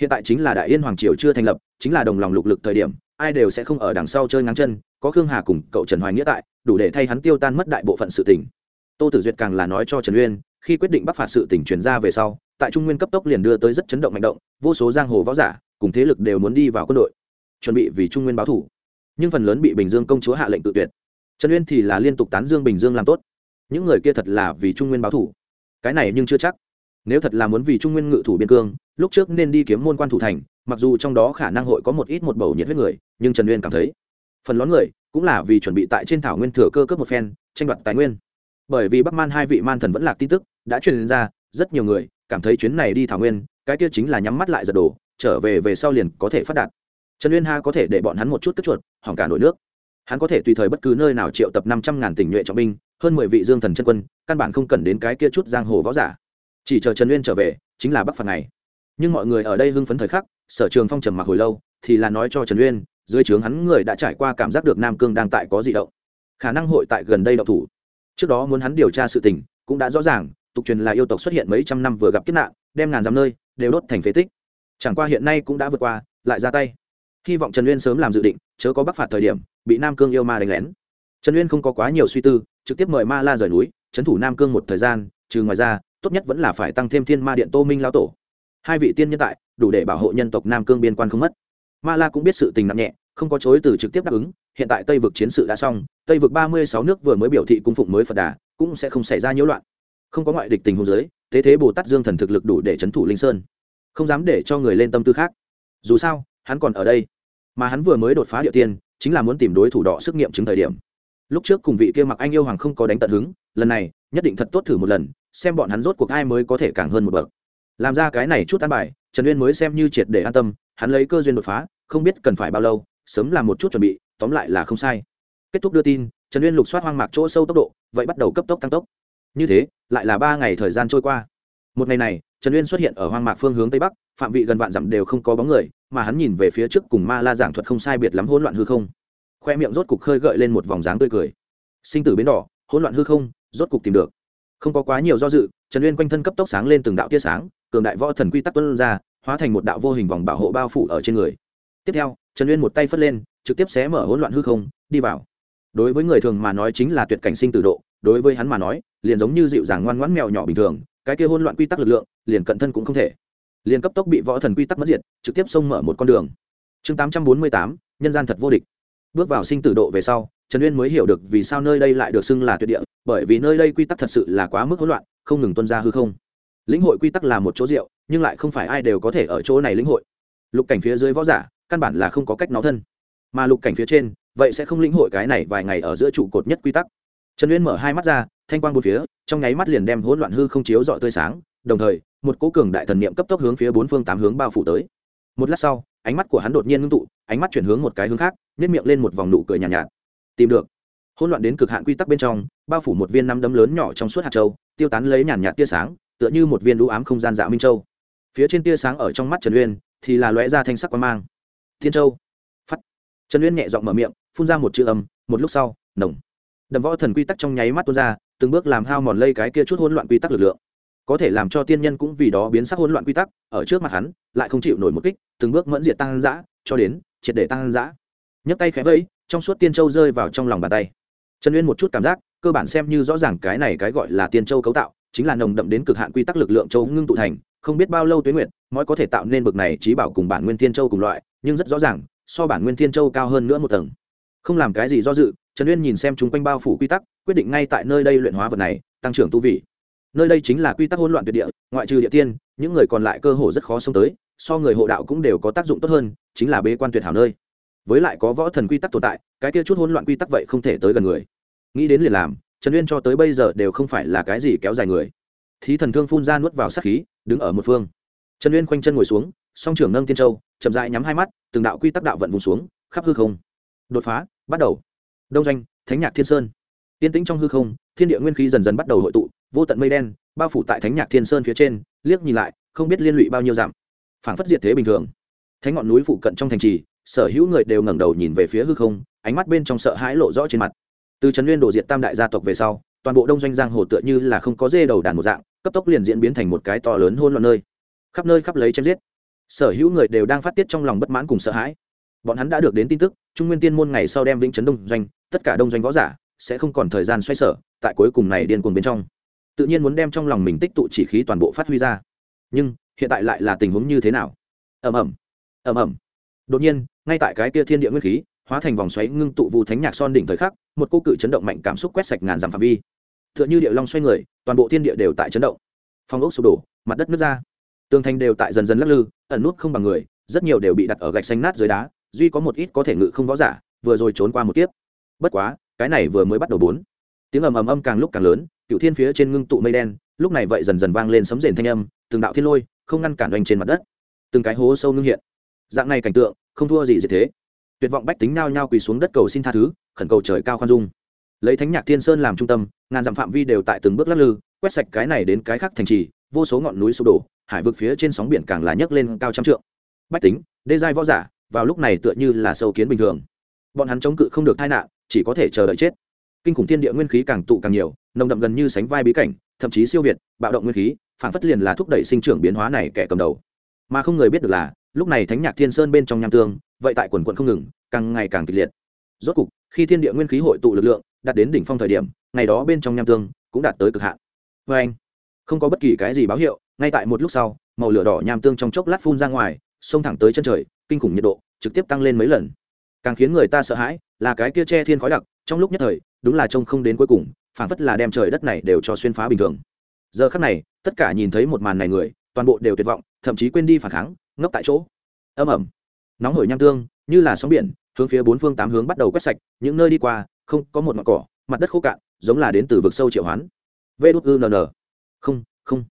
Hiện tại chính là đại yên hoàng triều chưa thành lập, chính là đồng lòng lục lực thời điểm, ai đều sẽ không ở đằng sau chơi ngắn chân, có khương hà cùng cậu trần hoài nghĩa tại, đủ để thay hắn tiêu tan mất đại bộ phận sự tỉnh tô tử duyệt càng là nói cho trần uyên, khi quyết định bắc phạt sự tỉnh truyền ra về sau tại trung nguyên cấp tốc liền đưa tới rất chấn động mạnh động, vô số giang hồ võ giả cùng thế lực đều muốn đi vào quân đội, chuẩn bị vì trung nguyên báo thủ. Nhưng phần lớn bị bình dương công chúa hạ lệnh tự tuyệt. Trần uyên thì là liên tục tán dương bình dương làm tốt. Những người kia thật là vì trung nguyên báo thủ. Cái này nhưng chưa chắc. Nếu thật là muốn vì trung nguyên ngự thủ biên cương, lúc trước nên đi kiếm môn quan thủ thành, mặc dù trong đó khả năng hội có một ít một bầu nhiệt huyết người, nhưng trần uyên cảm thấy, phần lớn người cũng là vì chuẩn bị tại trên thảo nguyên thừa cơ cấp một phen, tranh đoạt tài nguyên. Bởi vì bắc man hai vị man thần vẫn lạc tin tức, đã truyền ra rất nhiều người cảm thấy chuyến này đi thảo nguyên, cái kia chính là nhắm mắt lại giật đổ trở về về sau liền có thể phát đạt. Trần uyên ha có thể để bọn hắn một chút cất chuột, hỏng cả nổi nước. Hắn có thể tùy thời bất cứ nơi nào triệu tập năm trăm ngàn tình nhuệ trọng binh, hơn mười vị dương thần chân quân, căn bản không cần đến cái kia chút giang hồ võ giả. Chỉ chờ trần uyên trở về, chính là bắc phạt này nhưng mọi người ở đây hưng phấn thời khắc, sở trường phong trầm mặc hồi lâu, thì là nói cho trần uyên, dưới trướng hắn người đã trải qua cảm giác được nam cương đang tại có di động. Khả năng hội tại gần đây động thủ. Trước đó muốn hắn điều tra sự tình, cũng đã rõ ràng tục truyền là yêu tộc xuất hiện mấy trăm năm vừa gặp kiếp nạn, đem ngàn dặm nơi đều đốt thành phế tích. Chẳng qua hiện nay cũng đã vượt qua, lại ra tay. Hy vọng trần uyên sớm làm dự định, chớ có bắc phạt thời điểm, bị nam cương yêu ma đánh lén. Trần uyên không có quá nhiều suy tư, trực tiếp mời ma la rời núi, trấn thủ nam cương một thời gian, trừ ngoài ra, tốt nhất vẫn là phải tăng thêm thiên ma điện tô minh lao tổ. Hai vị tiên nhân tại, đủ để bảo hộ nhân tộc nam cương biên quan không mất. Ma la cũng biết sự tình nặng nhẹ, không có chối từ trực tiếp đáp ứng, hiện tại tây vực chiến sự đã xong, tây vực ba mươi sáu nước vừa mới biểu thị cung phụng mới phật đà, cũng sẽ không xảy ra nhiễu loạn không có ngoại địch tình huống giới, thế thế bồ tát dương thần thực lực đủ để c thủ linh sơn. Không dám để cho người lên tâm tư khác. Dù sao, hắn còn ở đây. Mà hắn vừa mới đột phá địa tiên, chính là muốn tìm đối thủ đỏ sức nghiệm chứng thời điểm. Lúc trước cùng vị kia mặc anh yêu hoàng không có đánh tận hứng, lần này, nhất định thật tốt thử một lần, xem bọn hắn rốt cuộc ai mới có thể càng hơn một bậc. Làm ra cái này chút an bài, trần uyên mới xem như triệt để an tâm, hắn lấy cơ duyên đột phá, không biết cần phải bao lâu, sớm làm một chút chuẩn bị, tóm lại là không sai. Kết thúc đưa tin, trần uyên lục soát hoang mạc chỗ sâu tốc độ, vậy bắt đầu cấp tốc tăng tốc. Như thế lại là ba ngày thời gian trôi qua. Một ngày này, trần uyên xuất hiện ở hoang mạc phương hướng tây bắc, phạm vị gần vạn dặm đều không có bóng người, mà hắn nhìn về phía trước cùng ma la giảng thuật không sai biệt lắm hỗn loạn hư không. Khoe miệng rốt cục khơi gợi lên một vòng dáng tươi cười. Sinh tử biến đỏ, hỗn loạn hư không, rốt cục tìm được. Không có quá nhiều do dự, trần uyên quanh thân cấp tốc sáng lên từng đạo tia sáng, cường đại võ thần quy tắc tuân ra, hóa thành một đạo vô hình vòng bảo hộ bao phủ ở trên người. Tiếp theo, trần uyên một tay phất lên, trực tiếp xé mở hỗn loạn hư không, đi vào. Đối với người thường mà nói chính là tuyệt cảnh sinh tử độ đối với hắn mà nói, liền giống như dịu dàng ngoan ngoãn mèo nhỏ bình thường, cái kia hỗn loạn quy tắc lực lượng, liền cận thân cũng không thể. Liền cấp tốc bị võ thần quy tắc mất diệt, trực tiếp xông mở một con đường. Chương tám trăm bốn mươi tám, nhân gian thật vô địch. Bước vào sinh tử độ về sau, trần uyên mới hiểu được vì sao nơi đây lại được xưng là tuyệt địa, bởi vì nơi đây quy tắc thật sự là quá mức hỗn loạn, không ngừng tuân ra hư không. Lĩnh hội quy tắc là một chỗ rượu, nhưng lại không phải ai đều có thể ở chỗ này lĩnh hội. Lục cảnh phía dưới võ giả, căn bản là không có cách nó thân. Mà lục cảnh phía trên, vậy sẽ không lĩnh hội cái này vài ngày ở giữa trụ cột nhất quy tắc trần uyên mở hai mắt ra thanh quang một phía trong nháy mắt liền đem hỗn loạn hư không chiếu dọi tươi sáng đồng thời một cố cường đại thần niệm cấp tốc hướng phía bốn phương tám hướng bao phủ tới. Một lát sau ánh mắt của hắn đột nhiên ngưng tụ ánh mắt chuyển hướng một cái hướng khác nhét miệng lên một vòng nụ cười nhàn nhạt, nhạt. Tìm được. Hỗn loạn đến cực hạn quy tắc bên trong bao phủ một viên năm đấm lớn nhỏ trong suốt hạt châu tiêu tán lấy nhàn nhạt tia sáng tựa như một viên đũ ám không gian dạ minh châu. Phía trên tia sáng ở trong mắt trần uyên thì là lóe ra thanh sắc quan mang. Thiên châu. Phắt. Trần uyên nhẹ giọng mở miệng phun ra một chữ âm một lúc sau nồng đầm võ thần quy tắc trong nháy mắt tuôn ra, từng bước làm hao mòn lây cái kia chút hỗn loạn quy tắc lực lượng. Có thể làm cho tiên nhân cũng vì đó biến sắc hỗn loạn quy tắc, ở trước mặt hắn, lại không chịu nổi một kích, từng bước mẫn diệt tăng dã, cho đến triệt để tăng dã. Nhấc tay khẽ vẫy, trong suốt tiên châu rơi vào trong lòng bàn tay. Trần uyên một chút cảm giác, cơ bản xem như rõ ràng cái này cái gọi là tiên châu cấu tạo, chính là nồng đậm đến cực hạn quy tắc lực lượng châu ngưng tụ thành, không biết bao lâu tuế nguyện mới có thể tạo nên bực này trí bảo cùng bản nguyên tiên châu cùng loại, nhưng rất rõ ràng, so bản nguyên tiên châu cao hơn nữa một tầng. Không làm cái gì do dự trần uyên nhìn xem chúng quanh bao phủ quy tắc, quyết định ngay tại nơi đây luyện hóa vật này, tăng trưởng tu vị. Nơi đây chính là quy tắc hỗn loạn tuyệt địa, ngoại trừ địa tiên, những người còn lại cơ hồ rất khó xông tới, so người hộ đạo cũng đều có tác dụng tốt hơn, chính là bế quan tuyệt hảo nơi. Với lại có võ thần quy tắc tồn tại, cái kia chút hỗn loạn quy tắc vậy không thể tới gần người. Nghĩ đến liền làm, trần uyên cho tới bây giờ đều không phải là cái gì kéo dài người. Thí thần thương phun ra nuốt vào sát khí, đứng ở một phương. Trần uyên khoanh chân ngồi xuống, song trưởng nâng tiên châu, chậm dại nhắm hai mắt, từng đạo quy tắc đạo vận vùng xuống, khắp hư không. Đột phá, bắt đầu đông doanh, thánh nhạc thiên sơn. Tiên tĩnh trong hư không, thiên địa nguyên khí dần dần bắt đầu hội tụ, vô tận mây đen, bao phủ tại thánh nhạc thiên sơn phía trên, liếc nhìn lại, không biết liên lụy bao nhiêu dặm. Phảng phất diệt thế bình thường. Thánh ngọn núi phụ cận trong thành trì, sở hữu người đều ngẩng đầu nhìn về phía hư không, ánh mắt bên trong sợ hãi lộ rõ trên mặt. Từ trấn nguyên đổ diệt tam đại gia tộc về sau, toàn bộ đông doanh giang hồ tựa như là không có dê đầu đàn một dạng, cấp tốc liền diễn biến thành một cái to lớn hôn loạn nơi. Khắp nơi khắp lấy chém giết. Sở hữu người đều đang phát tiết trong lòng bất mãn cùng sợ hãi bọn hắn đã được đến tin tức, trung nguyên tiên môn ngày sau đem vĩnh trấn đông doanh, tất cả đông doanh võ giả, sẽ không còn thời gian xoay sở, tại cuối cùng này điên cuồng bên trong. Tự nhiên muốn đem trong lòng mình tích tụ chỉ khí toàn bộ phát huy ra. Nhưng, hiện tại lại là tình huống như thế nào? Ầm ầm. Ầm ầm. Đột nhiên, ngay tại cái kia thiên địa nguyên khí, hóa thành vòng xoáy ngưng tụ vu thánh nhạc son đỉnh thời khắc, một cô cự chấn động mạnh cảm xúc quét sạch ngàn dặm phạm vi. T h ư ợ n h ư địa long xoay người, toàn bộ thiên địa đều tại chấn động. Phong ốc sụp đổ, mặt đất nước ra. Tường thành đều tại dần dần lắc lư, ẩn nút không bằng người, rất nhiều đều bị đặt ở gạch xanh nát dưới đá duy có một ít có thể ngự không võ giả, vừa rồi trốn qua một kiếp. Bất quá, cái này vừa mới bắt đầu bốn. Tiếng ầm ầm âm càng lúc càng lớn, cựu thiên phía trên ngưng tụ mây đen, lúc này vậy dần dần vang lên sấm rền thanh âm, từng đạo thiên lôi, không ngăn cản oanh trên mặt đất. Từng cái hố sâu ngưng hiện. Dạng này cảnh tượng, không thua gì gì thế. Tuyệt vọng bách tính nao nhao quỳ xuống đất cầu xin tha thứ, khẩn cầu trời cao khoan dung. Lấy thánh nhạc thiên sơn làm trung tâm, ngàn dặm phạm vi đều tại từng bước lắc lư, quét sạch cái này đến cái khác thành trì, vô số ngọn núi sụp đổ, hải vực phía trên sóng biển càng là nhấc lên cao trăm trượng. Bách tính, đê giai võ giả vào lúc này tựa như là sâu kiến bình thường. Bọn hắn chống cự không được tai nạn, chỉ có thể chờ đợi chết. Kinh khủng thiên địa nguyên khí càng tụ càng nhiều, nồng đậm gần như sánh vai bí cảnh, thậm chí siêu việt, bạo động nguyên khí, phản phất liền là thúc đẩy sinh trưởng biến hóa này kẻ cầm đầu. Mà không người biết được là, lúc này thánh nhạc thiên sơn bên trong nham tương, vậy tại quần quận không ngừng, càng ngày càng kịch liệt. Rốt cục, khi thiên địa nguyên khí hội tụ lực lượng, đạt đến đỉnh phong thời điểm, ngày đó bên trong nham tương cũng đạt tới cực hạn. Vê anh, không có bất kỳ cái gì báo hiệu, ngay tại một lúc sau, màu lửa đỏ nham tương trong chốc lát phun ra ngoài, xông thẳng tới chân trời kinh khủng nhiệt độ trực tiếp tăng lên mấy lần. Càng khiến người ta sợ hãi là cái kia che thiên khói đặc, trong lúc nhất thời, đúng là trông không đến cuối cùng, phảng phất là đem trời đất này đều cho xuyên phá bình thường. Giờ khắc này, tất cả nhìn thấy một màn này người, toàn bộ đều tuyệt vọng, thậm chí quên đi phản kháng, ngốc tại chỗ. Âm ẩm nóng hổi nham tương, như là sóng biển, hướng phía bốn phương tám hướng bắt đầu quét sạch, những nơi đi qua, không có một mặt cỏ, mặt đất khô cạn, giống là đến từ vực sâu triệu hoán. Vê đốt ư nn không không.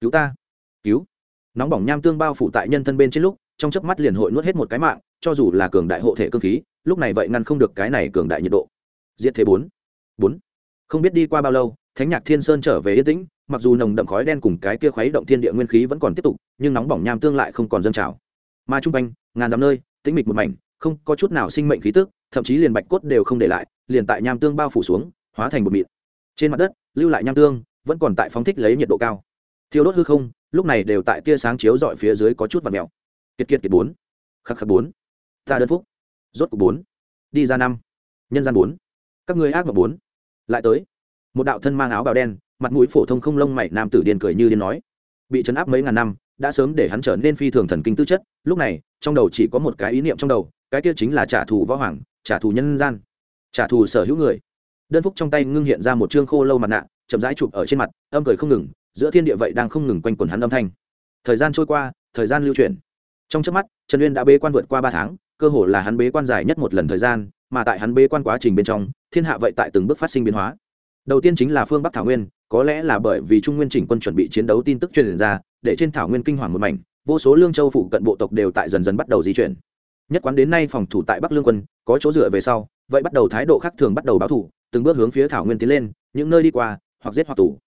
Cứu ta. Cứu. Nóng bỏng nham tương bao phủ tại nhân thân bên trên lúc trong chớp mắt liền hội nuốt hết một cái mạng, cho dù là cường đại hộ thể cơ khí, lúc này vậy ngăn không được cái này cường đại nhiệt độ. Diệt thế bốn. Bốn. Không biết đi qua bao lâu, thánh nhạc thiên sơn trở về yên tĩnh, mặc dù nồng đậm khói đen cùng cái kia khuấy động thiên địa nguyên khí vẫn còn tiếp tục, nhưng nóng bỏng nham tương lại không còn dâng trào. Mà trung quanh, ngàn dặm nơi, tĩnh mịch một mảnh, không có chút nào sinh mệnh khí tức, thậm chí liền bạch cốt đều không để lại, liền tại nham tương bao phủ xuống, hóa thành một mịn. Trên mặt đất, lưu lại nham tương, vẫn còn tại phóng thích lấy nhiệt độ cao. Thiêu đốt hư không, lúc này đều tại tia sáng chiếu dọi phía dưới có chút và mèo kiệt kiệt kiệt bốn, khắc khắc bốn, ta đơn phúc, rốt cục bốn, đi ra năm, nhân gian bốn, các ngươi ác mà bốn. Lại tới, một đạo thân mang áo bào đen, mặt mũi phổ thông không lông mày nam tử điên cười như điên nói, bị chấn áp mấy ngàn năm, đã sớm để hắn trở nên phi thường thần kinh tư chất, lúc này, trong đầu chỉ có một cái ý niệm trong đầu, cái kia chính là trả thù võ hoàng, trả thù nhân gian, trả thù sở hữu người. Đơn phúc trong tay ngưng hiện ra một chương khô lâu mặt nạ, chậm rãi chụp ở trên mặt, âm cười không ngừng, giữa thiên địa vậy đang không ngừng quanh quẩn hắn âm thanh. Thời gian trôi qua, thời gian lưu chuyển trong trước mắt, trần uyên đã bế quan vượt qua ba tháng, cơ hồ là hắn bế quan dài nhất một lần thời gian, mà tại hắn bế quan quá trình bên trong, thiên hạ vậy tại từng bước phát sinh biến hóa. Đầu tiên chính là phương bắc thảo nguyên, có lẽ là bởi vì trung nguyên chỉnh quân chuẩn bị chiến đấu tin tức truyền ra, để trên thảo nguyên kinh hoàng một mảnh, vô số lương châu phụ cận bộ tộc đều tại dần dần bắt đầu di chuyển. Nhất quán đến nay phòng thủ tại bắc lương quân, có chỗ dựa về sau, vậy bắt đầu thái độ khác thường bắt đầu báo thủ, từng bước hướng phía thảo nguyên tiến lên, những nơi đi qua, hoặc giết hoặc tù.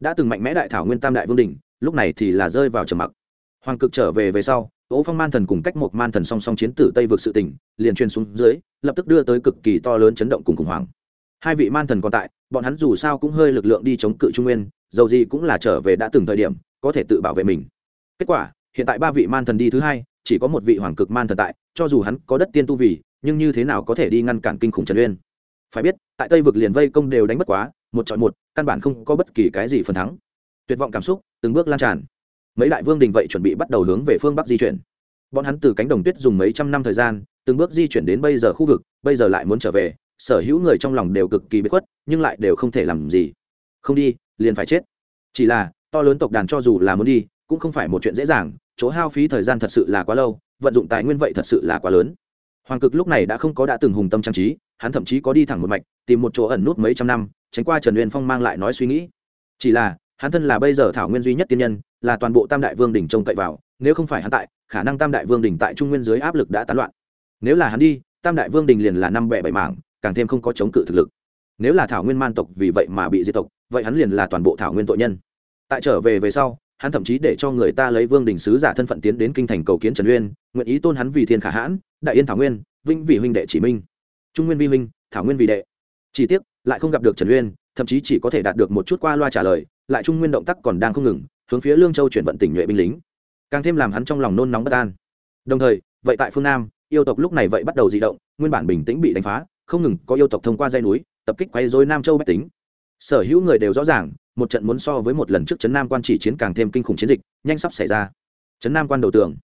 Đã từng mạnh mẽ đại thảo nguyên tam đại vương đình lúc này thì là rơi vào trầm mặc. Hoàng cực trở về về sau Ô phong man thần cùng cách một man thần song song chiến tử tây vực sự tỉnh liền truyền xuống dưới, lập tức đưa tới cực kỳ to lớn chấn động cùng khủng hoảng. Hai vị man thần còn tại, bọn hắn dù sao cũng hơi lực lượng đi chống cự trung nguyên, dầu gì cũng là trở về đã từng thời điểm, có thể tự bảo vệ mình. Kết quả, hiện tại ba vị man thần đi thứ hai, chỉ có một vị hoàng cực man thần tại, cho dù hắn có đất tiên tu vì, nhưng như thế nào có thể đi ngăn cản kinh khủng trần uyên? Phải biết, tại tây vực liền vây công đều đánh bất quá, một chọi một, căn bản không có bất kỳ cái gì phần thắng. Tuyệt vọng cảm xúc, từng bước lan tràn mấy đại vương đình vậy chuẩn bị bắt đầu hướng về phương bắc di chuyển. Bọn hắn từ cánh đồng tuyết dùng mấy trăm năm thời gian, từng bước di chuyển đến bây giờ khu vực, bây giờ lại muốn trở về, sở hữu người trong lòng đều cực kỳ bất khuất, nhưng lại đều không thể làm gì. Không đi, liền phải chết. Chỉ là, to lớn tộc đàn cho dù là muốn đi, cũng không phải một chuyện dễ dàng, chỗ hao phí thời gian thật sự là quá lâu, vận dụng tài nguyên vậy thật sự là quá lớn. Hoàng cực lúc này đã không có đã từng hùng tâm trang trí, hắn thậm chí có đi thẳng một mạch, tìm một chỗ ẩn nút mấy trăm năm, tránh qua trần uyên phong mang lại nói suy nghĩ. Chỉ là, hắn thân là bây giờ thảo nguyên duy nhất tiên nhân là toàn bộ tam đại vương đình trông cậy vào, nếu không phải hắn tại, khả năng tam đại vương đình tại trung nguyên dưới áp lực đã tán loạn. Nếu là hắn đi, tam đại vương đình liền là năm bẻ bảy mảng, càng thêm không có chống cự thực lực. Nếu là thảo nguyên man tộc vì vậy mà bị diệt tộc, vậy hắn liền là toàn bộ thảo nguyên tội nhân. Tại trở về về sau, hắn thậm chí để cho người ta lấy vương đình sứ giả thân phận tiến đến kinh thành cầu kiến trần uyên, nguyện ý tôn hắn vì thiên khả hãn, đại yên thảo nguyên vinh vì huynh đệ chỉ minh. Trung nguyên vi huynh, thảo nguyên vì đệ. Chỉ tiếc, lại không gặp được trần uyên, thậm chí chỉ có thể đạt được một chút qua loa trả lời, lại trung nguyên động tác còn đang không ngừng hướng phía lương châu chuyển vận tỉnh nhuệ binh lính càng thêm làm hắn trong lòng nôn nóng bất an đồng thời vậy tại phương nam yêu tộc lúc này vậy bắt đầu di động nguyên bản bình tĩnh bị đánh phá không ngừng có yêu tộc thông qua dây núi tập kích quay dối nam châu bách tính sở hữu người đều rõ ràng một trận muốn so với một lần trước trấn nam quan chỉ chiến càng thêm kinh khủng chiến dịch nhanh sắp xảy ra trấn nam quan đầu tường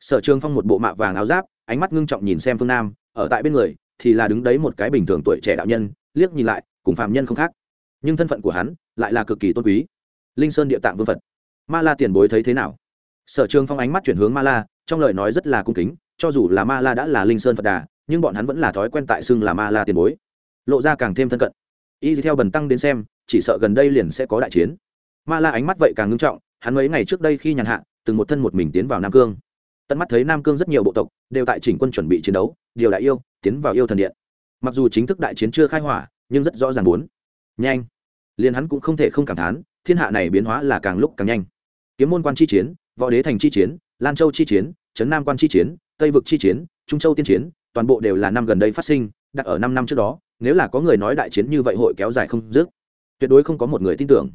sở trường phong một bộ mạ vàng áo giáp ánh mắt ngưng trọng nhìn xem phương nam ở tại bên người thì là đứng đấy một cái bình thường tuổi trẻ đạo nhân liếc nhìn lại cùng phạm nhân không khác nhưng thân phận của hắn lại là cực kỳ tôn quý linh sơn địa tạng vương phật ma la tiền bối thấy thế nào? Sở trường phong ánh mắt chuyển hướng ma la, trong lời nói rất là cung kính, cho dù là ma la đã là linh sơn phật đà, nhưng bọn hắn vẫn là thói quen tại xưng là ma la tiền bối. Lộ ra càng thêm thân cận. Y theo bần tăng đến xem, chỉ sợ gần đây liền sẽ có đại chiến. Ma la ánh mắt vậy càng ngưng trọng, hắn mấy ngày trước đây khi nhàn hạ, từng một thân một mình tiến vào nam cương. Tận mắt thấy nam cương rất nhiều bộ tộc, đều tại chỉnh quân chuẩn bị chiến đấu, điều đại yêu, tiến vào yêu thần điện. Mặc dù chính thức đại chiến chưa khai hỏa, nhưng rất rõ ràng muốn. Nhanh! Liền hắn cũng không thể không cảm thán, thiên hạ này biến hóa là càng lúc càng nhanh kiếm môn quan chi chiến, võ đế thành chi chiến, lan châu chi chiến, trấn nam quan chi chiến, tây vực chi chiến, trung châu tiên chiến, toàn bộ đều là năm gần đây phát sinh, đặt ở năm năm trước đó, nếu là có người nói đại chiến như vậy hội kéo dài không dứt. Tuyệt đối không có một người tin tưởng.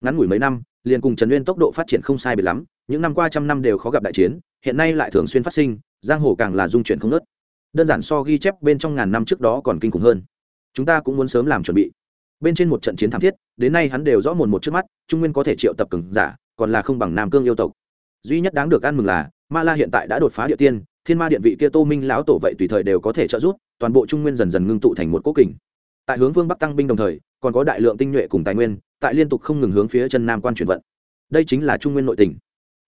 Ngắn ngủi mấy năm, liền cùng trần nguyên tốc độ phát triển không sai biệt lắm, những năm qua trăm năm đều khó gặp đại chiến, hiện nay lại thường xuyên phát sinh, giang hồ càng là dung chuyển không nớt đơn giản so ghi chép bên trong ngàn năm trước đó còn kinh khủng hơn. Chúng ta cũng muốn sớm làm chuẩn bị. Bên trên một trận chiến thảm thiết, đến nay hắn đều rõ mồn một trước mắt, trung nguyên có thể triệu tập cường giả còn là không bằng nam cương yêu tộc. Duy nhất đáng được ăn mừng là, ma la hiện tại đã đột phá địa tiên, thiên ma điện vị kia tô minh lão tổ vậy tùy thời đều có thể trợ giúp, toàn bộ trung nguyên dần dần ngưng tụ thành một cố kình. Tại hướng vương bắc tăng binh đồng thời, còn có đại lượng tinh nhuệ cùng tài nguyên, tại liên tục không ngừng hướng phía chân nam quan chuyển vận. Đây chính là trung nguyên nội tình.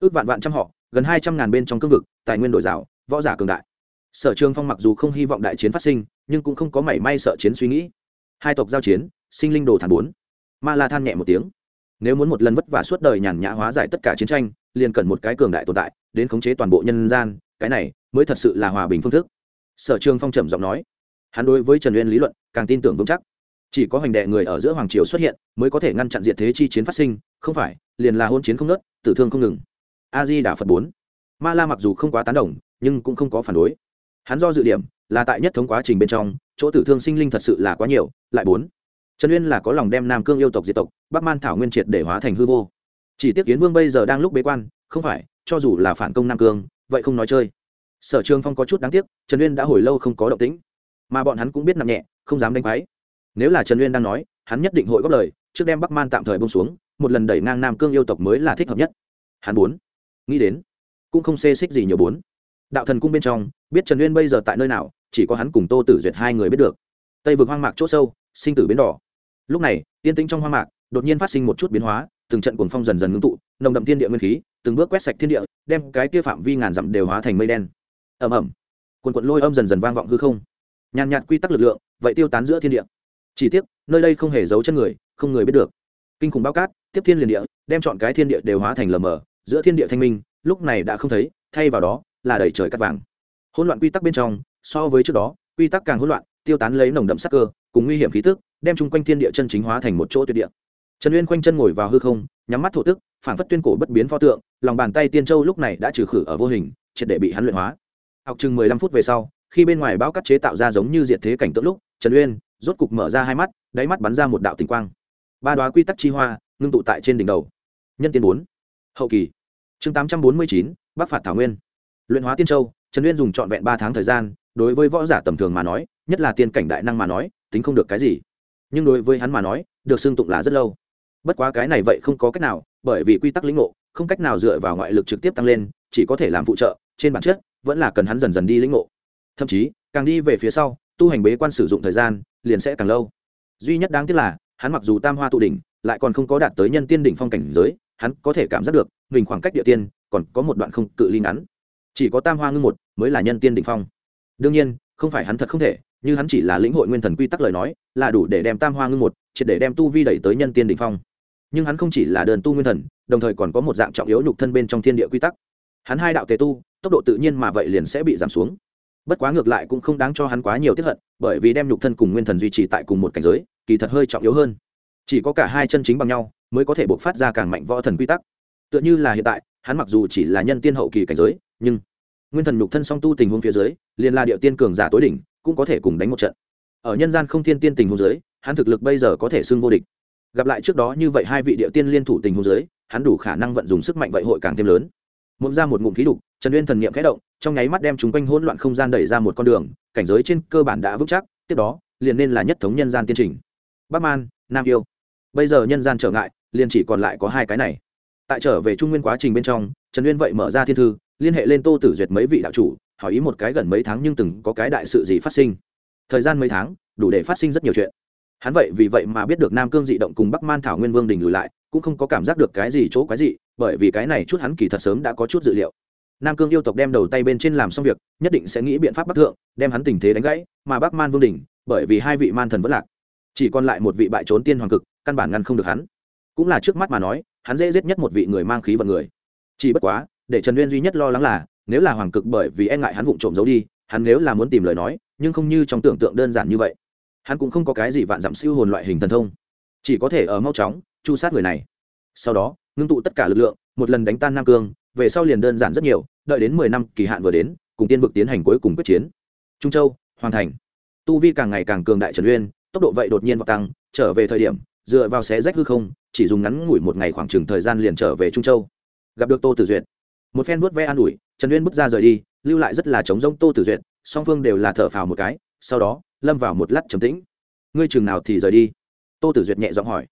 Ước vạn vạn trăm họ, gần hai trăm ngàn bên trong cương vực, tài nguyên đổi rào võ giả cường đại. Sở trường phong mặc dù không hy vọng đại chiến phát sinh, nhưng cũng không có mảy may sợ chiến suy nghĩ. Hai tộc giao chiến, sinh linh đồ thản bốn. Ma la than nhẹ một tiếng nếu muốn một lần vất vả suốt đời nhàn nhã hóa giải tất cả chiến tranh, liền cần một cái cường đại tồn tại, đến khống chế toàn bộ nhân gian, cái này mới thật sự là hòa bình phương thức. Sở trường phong trầm giọng nói. Hắn đối với trần uyên lý luận càng tin tưởng vững chắc. Chỉ có hành đệ người ở giữa hoàng triều xuất hiện, mới có thể ngăn chặn diệt thế chi chiến phát sinh, không phải, liền là hôn chiến không nớt, tử thương không ngừng. A di đà phật bốn. Ma la mặc dù không quá tán đồng, nhưng cũng không có phản đối. Hắn do dự điểm là tại nhất thống quá trình bên trong, chỗ tử thương sinh linh thật sự là quá nhiều, lại bốn trần uyên là có lòng đem nam cương yêu tộc diệt tộc, bắc man thảo nguyên triệt để hóa thành hư vô. Chỉ tiếc kiến vương bây giờ đang lúc bế quan, không phải, cho dù là phản công nam cương, vậy không nói chơi. Sở trường phong có chút đáng tiếc, trần uyên đã hồi lâu không có động tĩnh. Mà bọn hắn cũng biết nằm nhẹ, không dám đánh quái. Nếu là trần uyên đang nói, hắn nhất định hội góp lời, trước đem bắc man tạm thời bông xuống, một lần đẩy ngang nam cương yêu tộc mới là thích hợp nhất. Hắn bốn nghĩ đến, cũng không xê xích gì nhiều bốn. Đạo thần cung bên trong, biết trần uyên bây giờ tại nơi nào, chỉ có hắn cùng tô tử duyệt hai người biết được. Tây vực hoang mạc chỗ sâu, sinh tử bến đỏ lúc này, yên tĩnh trong hoang mạc, đột nhiên phát sinh một chút biến hóa, từng trận cuồng phong dần dần ngưng tụ, nồng đậm thiên địa nguyên khí, từng bước quét sạch thiên địa, đem cái kia phạm vi ngàn dặm đều hóa thành mây đen. Ẩm ẩm quần quận lôi âm dần dần vang vọng hư không. Nhàn nhạt quy tắc lực lượng, vậy tiêu tán giữa thiên địa. Chỉ tiếc, nơi đây không hề giấu chân người, không người biết được. Kinh khủng bao cát, tiếp thiên liền địa, đem chọn cái thiên địa đều hóa thành lờ mờ, giữa thiên địa thanh minh, lúc này đã không thấy, thay vào đó là đầy trời cắt vàng. Hỗn loạn quy tắc bên trong, so với trước đó, quy tắc càng hỗn loạn, tiêu tán lấy nồng đậm sắc cơ cùng nguy hiểm khí tức, đem chung quanh thiên địa chân chính hóa thành một chỗ tuyệt địa. Trần uyên quanh chân ngồi vào hư không, nhắm mắt thổ tức phản phất tuyên cổ bất biến pho tượng, lòng bàn tay tiên châu lúc này đã trừ khử ở vô hình, triệt để bị hắn luyện hóa. Học chừng mười lăm phút về sau, khi bên ngoài bão cắt chế tạo ra giống như diệt thế cảnh tượng lúc, trần uyên rốt cục mở ra hai mắt, đáy mắt bắn ra một đạo tình quang. Ba đoá quy tắc chi hoa ngưng tụ tại trên đỉnh đầu. Nhân tiên bốn. Hậu kỳ. Chương tám trăm bốn mươi chín, bắc phạt thảo nguyên. Luyện hóa tiên châu, trần uyên dùng trọn vẹn ba tháng thời gian, đối với võ giả tầm thường mà nói, nhất là tiên cảnh đại năng mà nói tính không được cái gì. Nhưng đối với hắn mà nói, được xưng tụng là rất lâu. Bất quá cái này vậy không có cách nào, bởi vì quy tắc lĩnh ngộ, không cách nào dựa vào ngoại lực trực tiếp tăng lên, chỉ có thể làm phụ trợ, trên bản chất, vẫn là cần hắn dần dần đi lĩnh ngộ. Thậm chí, càng đi về phía sau, tu hành bế quan sử dụng thời gian, liền sẽ càng lâu. Duy nhất đáng tiếc là, hắn mặc dù tam hoa tụ đỉnh, lại còn không có đạt tới nhân tiên đỉnh phong cảnh giới, hắn có thể cảm giác được, mình khoảng cách địa tiên, còn có một đoạn không cự ly ngắn. Chỉ có tam hoa ngưng một, mới là nhân tiên đỉnh phong. Đương nhiên, không phải hắn thật không thể như hắn chỉ là lĩnh hội nguyên thần quy tắc lời nói, là đủ để đem tam hoa ngưng một, triệt để đem tu vi đẩy tới nhân tiên đỉnh phong. Nhưng hắn không chỉ là đơn tu nguyên thần, đồng thời còn có một dạng trọng yếu nhục thân bên trong thiên địa quy tắc. Hắn hai đạo tề tu, tốc độ tự nhiên mà vậy liền sẽ bị giảm xuống. Bất quá ngược lại cũng không đáng cho hắn quá nhiều tiếp hận, bởi vì đem nhục thân cùng nguyên thần duy trì tại cùng một cảnh giới, kỳ thật hơi trọng yếu hơn. Chỉ có cả hai chân chính bằng nhau, mới có thể buộc phát ra càng mạnh võ thần quy tắc. Tựa như là hiện tại, hắn mặc dù chỉ là nhân tiên hậu kỳ cảnh giới, nhưng nguyên thần nhục thân song tu tình huống phía dưới, liền là địa tiên cường giả tối đỉnh cũng có thể cùng đánh một trận. Ở nhân gian không thiên tiên tình huống dưới, hắn thực lực bây giờ có thể xưng vô địch. Gặp lại trước đó như vậy hai vị địa tiên liên thủ tình huống dưới, hắn đủ khả năng vận dùng sức mạnh vậy hội càng thêm lớn. Muốn ra một ngụm khí đục, trần uyên thần niệm khẽ động, trong nháy mắt đem chúng quanh hỗn loạn không gian đẩy ra một con đường, cảnh giới trên cơ bản đã vững chắc, tiếp đó, liền nên là nhất thống nhân gian tiên trình. Bắc man, nam yêu. Bây giờ nhân gian trở ngại, liền chỉ còn lại có hai cái này. Tại trở về trung nguyên quá trình bên trong, trần uyên vậy mở ra thiên thư, liên hệ lên tô tử duyệt mấy vị đạo chủ hỏi ý một cái gần mấy tháng nhưng từng có cái đại sự gì phát sinh. Thời gian mấy tháng, đủ để phát sinh rất nhiều chuyện. Hắn vậy vì vậy mà biết được nam cương dị động cùng bắc man thảo nguyên vương đình lùi lại, cũng không có cảm giác được cái gì chỗ quái gì bởi vì cái này chút hắn kỳ thật sớm đã có chút dự liệu. Nam cương yêu tộc đem đầu tay bên trên làm xong việc, nhất định sẽ nghĩ biện pháp bắc thượng, đem hắn tình thế đánh gãy, mà bắc man vương đình, bởi vì hai vị man thần vẫn lạc, chỉ còn lại một vị bại trốn tiên hoàng cực, căn bản ngăn không được hắn. Cũng là trước mắt mà nói, hắn dễ giết nhất một vị người mang khí vận người. Chỉ bất quá, để trần uyên duy nhất lo lắng là nếu là hoàng cực bởi vì e ngại hắn vụng trộm giấu đi, hắn nếu là muốn tìm lời nói, nhưng không như trong tưởng tượng đơn giản như vậy, hắn cũng không có cái gì vạn dặm siêu hồn loại hình thần thông. Chỉ có thể ở mau chóng chu sát người này. Sau đó, ngưng tụ tất cả lực lượng, một lần đánh tan nam cương, về sau liền đơn giản rất nhiều, đợi đến mười năm kỳ hạn vừa đến, cùng tiên vực tiến hành cuối cùng quyết chiến. Trung châu, hoàn thành. Tu vi càng ngày càng cường đại trần uyên, tốc độ vậy đột nhiên vào tăng, trở về thời điểm, dựa vào xé rách hư không, chỉ dùng ngắn ngủi một ngày khoảng chừng thời gian liền trở về trung châu. Gặp được tô tử duyệt một phen vuốt ve an ủi, trần uyên bước ra rời đi, lưu lại rất là chống rông tô tử duyệt, song phương đều là thở phào một cái, sau đó, lâm vào một lát trầm tĩnh. Ngươi chừng nào thì rời đi? Tô tử duyệt nhẹ giọng hỏi.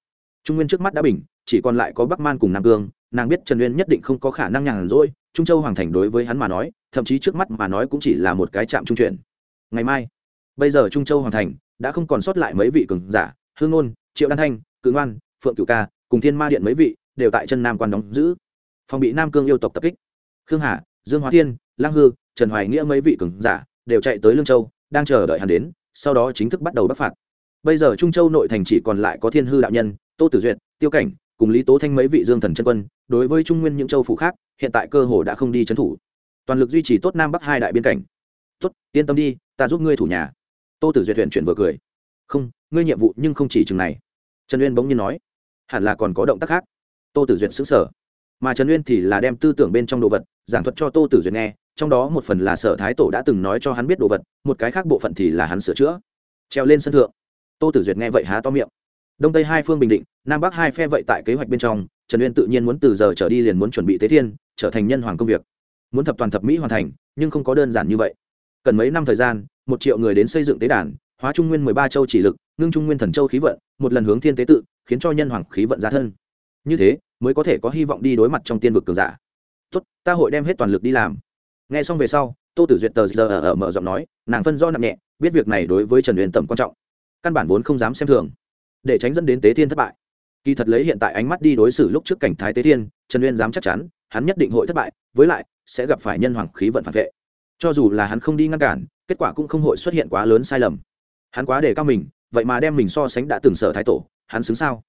Trung nguyên trước mắt đã bình, chỉ còn lại có bắc man cùng nam cương, nàng biết trần uyên nhất định không có khả năng nhàn rỗi, trung châu hoàng thành đối với hắn mà nói, thậm chí trước mắt mà nói cũng chỉ là một cái trạm trung chuyển. Ngày mai, bây giờ trung châu Hoàng thành đã không còn sót lại mấy vị cường giả, hương ngôn, triệu đan thanh, cự ngoan, phượng cửu ca, cùng thiên ma điện mấy vị đều tại chân nam quan đóng giữ. Phòng bị nam cương yêu tộc tập kích khương hà, dương hóa thiên lang hư, trần hoài nghĩa mấy vị cường giả đều chạy tới lương châu, đang chờ đợi hắn đến, sau đó chính thức bắt đầu bắc phạt. Bây giờ trung châu nội thành chỉ còn lại có thiên hư đạo nhân, tô tử duyệt, tiêu cảnh, cùng lý tố thanh mấy vị dương thần chân quân, đối với trung nguyên những châu phủ khác, hiện tại cơ hồ đã không đi trấn thủ. Toàn lực duy trì tốt nam bắc hai đại biên cảnh. Tốt, yên tâm đi, ta giúp ngươi thủ nhà. Tô tử duyệt huyện chuyển vừa cười. Không, ngươi nhiệm vụ nhưng không chỉ chừng này. Trần uyên bỗng nhiên nói. Hẳn là còn có động tác khác. Tô tử duyệt xứng sở mà trần uyên thì là đem tư tưởng bên trong đồ vật giảng thuật cho tô tử duyệt nghe trong đó một phần là sở thái tổ đã từng nói cho hắn biết đồ vật một cái khác bộ phận thì là hắn sửa chữa treo lên sân thượng tô tử duyệt nghe vậy há to miệng đông tây hai phương bình định nam bắc hai phe vậy tại kế hoạch bên trong trần uyên tự nhiên muốn từ giờ trở đi liền muốn chuẩn bị tế thiên trở thành nhân hoàng công việc muốn thập toàn thập mỹ hoàn thành nhưng không có đơn giản như vậy cần mấy năm thời gian một triệu người đến xây dựng tế đàn hóa trung nguyên mười ba châu chỉ lực ngưng trung nguyên thần châu khí vận một lần hướng thiên tế tự khiến cho nhân hoàng khí vận ra thân như thế mới có thể có hy vọng đi đối mặt trong tiên vực cường giả. Tốt, ta hội đem hết toàn lực đi làm. Nghe xong về sau, tô tử duyệt tờ giờ ở mở giọng nói, nàng phân do nặng nhẹ, biết việc này đối với trần huyền tầm quan trọng. Căn bản vốn không dám xem thường. Để tránh dẫn đến tế thiên thất bại. Kỳ thật lấy hiện tại ánh mắt đi đối xử lúc trước cảnh thái tế thiên, trần uyên dám chắc chắn, hắn nhất định hội thất bại, với lại, sẽ gặp phải nhân hoàng khí vận phản vệ. Cho dù là hắn không đi ngăn cản, kết quả cũng không hội xuất hiện quá lớn sai lầm. Hắn quá đề cao mình, vậy mà đem mình so sánh đã từng sở thái tổ, hắn xứng sao?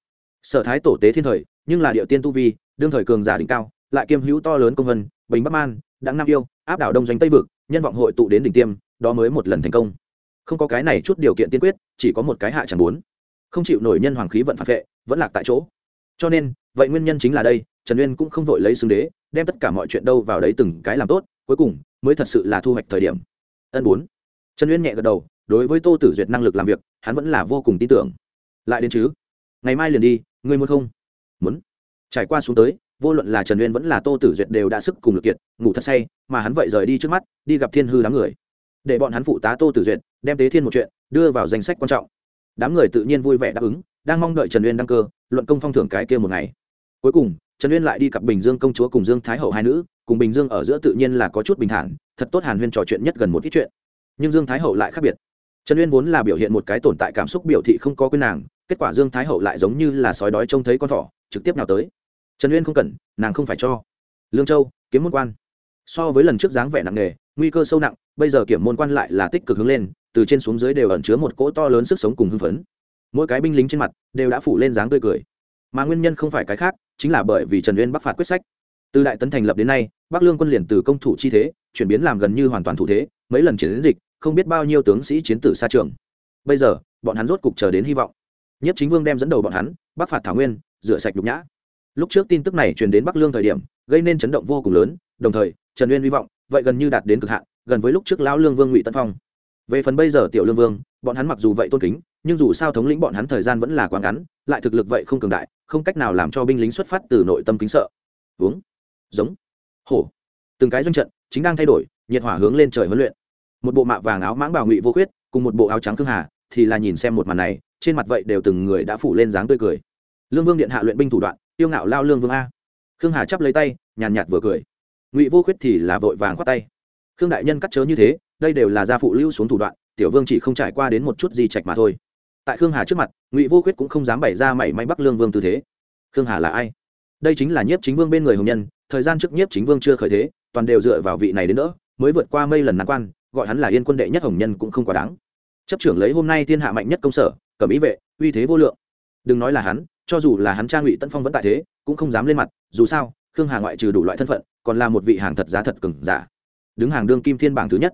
Sở thái tổ tế thiên thời nhưng là điệu tiên tu vi, đương thời cường giả đỉnh cao, lại kiêm hữu to lớn công vân, bình bắc man, đặng nam yêu, áp đảo đông doanh tây vực, nhân vọng hội tụ đến đỉnh tiêm, đó mới một lần thành công. Không có cái này chút điều kiện tiên quyết, chỉ có một cái hạ chẳng bốn không chịu nổi nhân hoàng khí vận phản vệ, vẫn lạc tại chỗ. Cho nên, vậy nguyên nhân chính là đây, trần uyên cũng không vội lấy xưng đế, đem tất cả mọi chuyện đâu vào đấy từng cái làm tốt, cuối cùng mới thật sự là thu hoạch thời điểm. Ân bốn. Trần uyên nhẹ gật đầu, đối với tô tử duyệt năng lực làm việc, hắn vẫn là vô cùng tin tưởng. Lại đến chứ? Ngày mai liền đi, ngươi muốn không? Muốn. Trải qua xuống tới, vô luận là trần uyên vẫn là tô tử duyệt đều đã sức cùng lực kiệt, ngủ thật say, mà hắn vậy rời đi trước mắt, đi gặp thiên hư đám người. Để bọn hắn phụ tá tô tử duyệt đem tế thiên một chuyện đưa vào danh sách quan trọng. Đám người tự nhiên vui vẻ đáp ứng, đang mong đợi trần uyên đăng cơ, luận công phong thưởng cái kia một ngày. Cuối cùng, trần uyên lại đi gặp bình dương công chúa cùng dương thái hậu hai nữ, cùng bình dương ở giữa tự nhiên là có chút bình thản, thật tốt hàn huyên trò chuyện nhất gần một ít chuyện. Nhưng dương thái hậu lại khác biệt. Trần uyên vốn là biểu hiện một cái tồn tại cảm xúc biểu thị không có quên nàng, kết quả dương thái hậu lại giống như là sói đói trông thấy con thỏ trực tiếp nào tới. Trần uyên không cần, nàng không phải cho. Lương châu, kiếm môn quan. So với lần trước dáng vẻ nặng nề, nguy cơ sâu nặng, bây giờ kiểm môn quan lại là tích cực hướng lên, từ trên xuống dưới đều ẩn chứa một cỗ to lớn sức sống cùng hưng phấn. Mỗi cái binh lính trên mặt đều đã phủ lên dáng tươi cười. Mà nguyên nhân không phải cái khác, chính là bởi vì trần uyên bắc phạt quyết sách. Từ đại tấn thành lập đến nay, bắc lương quân liền từ công thủ chi thế, chuyển biến làm gần như hoàn toàn thủ thế, mấy lần chiến dịch, không biết bao nhiêu tướng sĩ chiến tử xa trường. Bây giờ, bọn hắn rốt cục chờ đến hy vọng. Nhất chính vương đem dẫn đầu bọn hắn bắc phạt thảo nguyên rửa sạch nhục nhã. Lúc trước tin tức này truyền đến bắc lương thời điểm, gây nên chấn động vô cùng lớn, đồng thời, trần uyên hy vọng, vậy gần như đạt đến cực hạn, gần với lúc trước lão lương vương ngụy tân phong. Về phần bây giờ tiểu lương vương, bọn hắn mặc dù vậy tôn kính, nhưng dù sao thống lĩnh bọn hắn thời gian vẫn là quá ngắn, lại thực lực vậy không cường đại, không cách nào làm cho binh lính xuất phát từ nội tâm kính sợ. Uống. Giống. Hổ. Từng cái doanh trận, chính đang thay đổi, nhiệt hỏa hướng lên trời huấn luyện. Một bộ mạ vàng áo mãng bào ngụy vô khuyết, cùng một bộ áo trắng cương hà, thì là nhìn xem một màn này, trên mặt vậy đều từng người đã phủ lên dáng tươi cười lương vương điện hạ luyện binh thủ đoạn, tiêu ngạo lao lương vương a. Khương hà chắp lấy tay, nhàn nhạt vừa cười. Ngụy vô khuyết thì là vội vàng khoát tay. Khương đại nhân cắt chớ như thế, đây đều là gia phụ lưu xuống thủ đoạn, tiểu vương chỉ không trải qua đến một chút gì trạch mà thôi. Tại khương hà trước mặt, ngụy vô khuyết cũng không dám bày ra mảy may bắc lương vương tư thế. Khương hà là ai? Đây chính là nhiếp chính vương bên người hồng nhân, thời gian trước nhiếp chính vương chưa khởi thế, toàn đều dựa vào vị này đến nữa mới vượt qua mây lần nạn quan, gọi hắn là yên quân đệ nhất hồng nhân cũng không quá đáng. Chấp trưởng lấy hôm nay thiên hạ mạnh nhất công sở, cẩm ý vệ, uy thế vô lượng. Đừng nói là hắn cho dù là hắn trang ngụy tân phong vẫn tại thế, cũng không dám lên mặt, dù sao, khương hà ngoại trừ đủ loại thân phận, còn là một vị hàng thật giá thật cừng giả. Đứng hàng đương kim thiên bảng thứ nhất.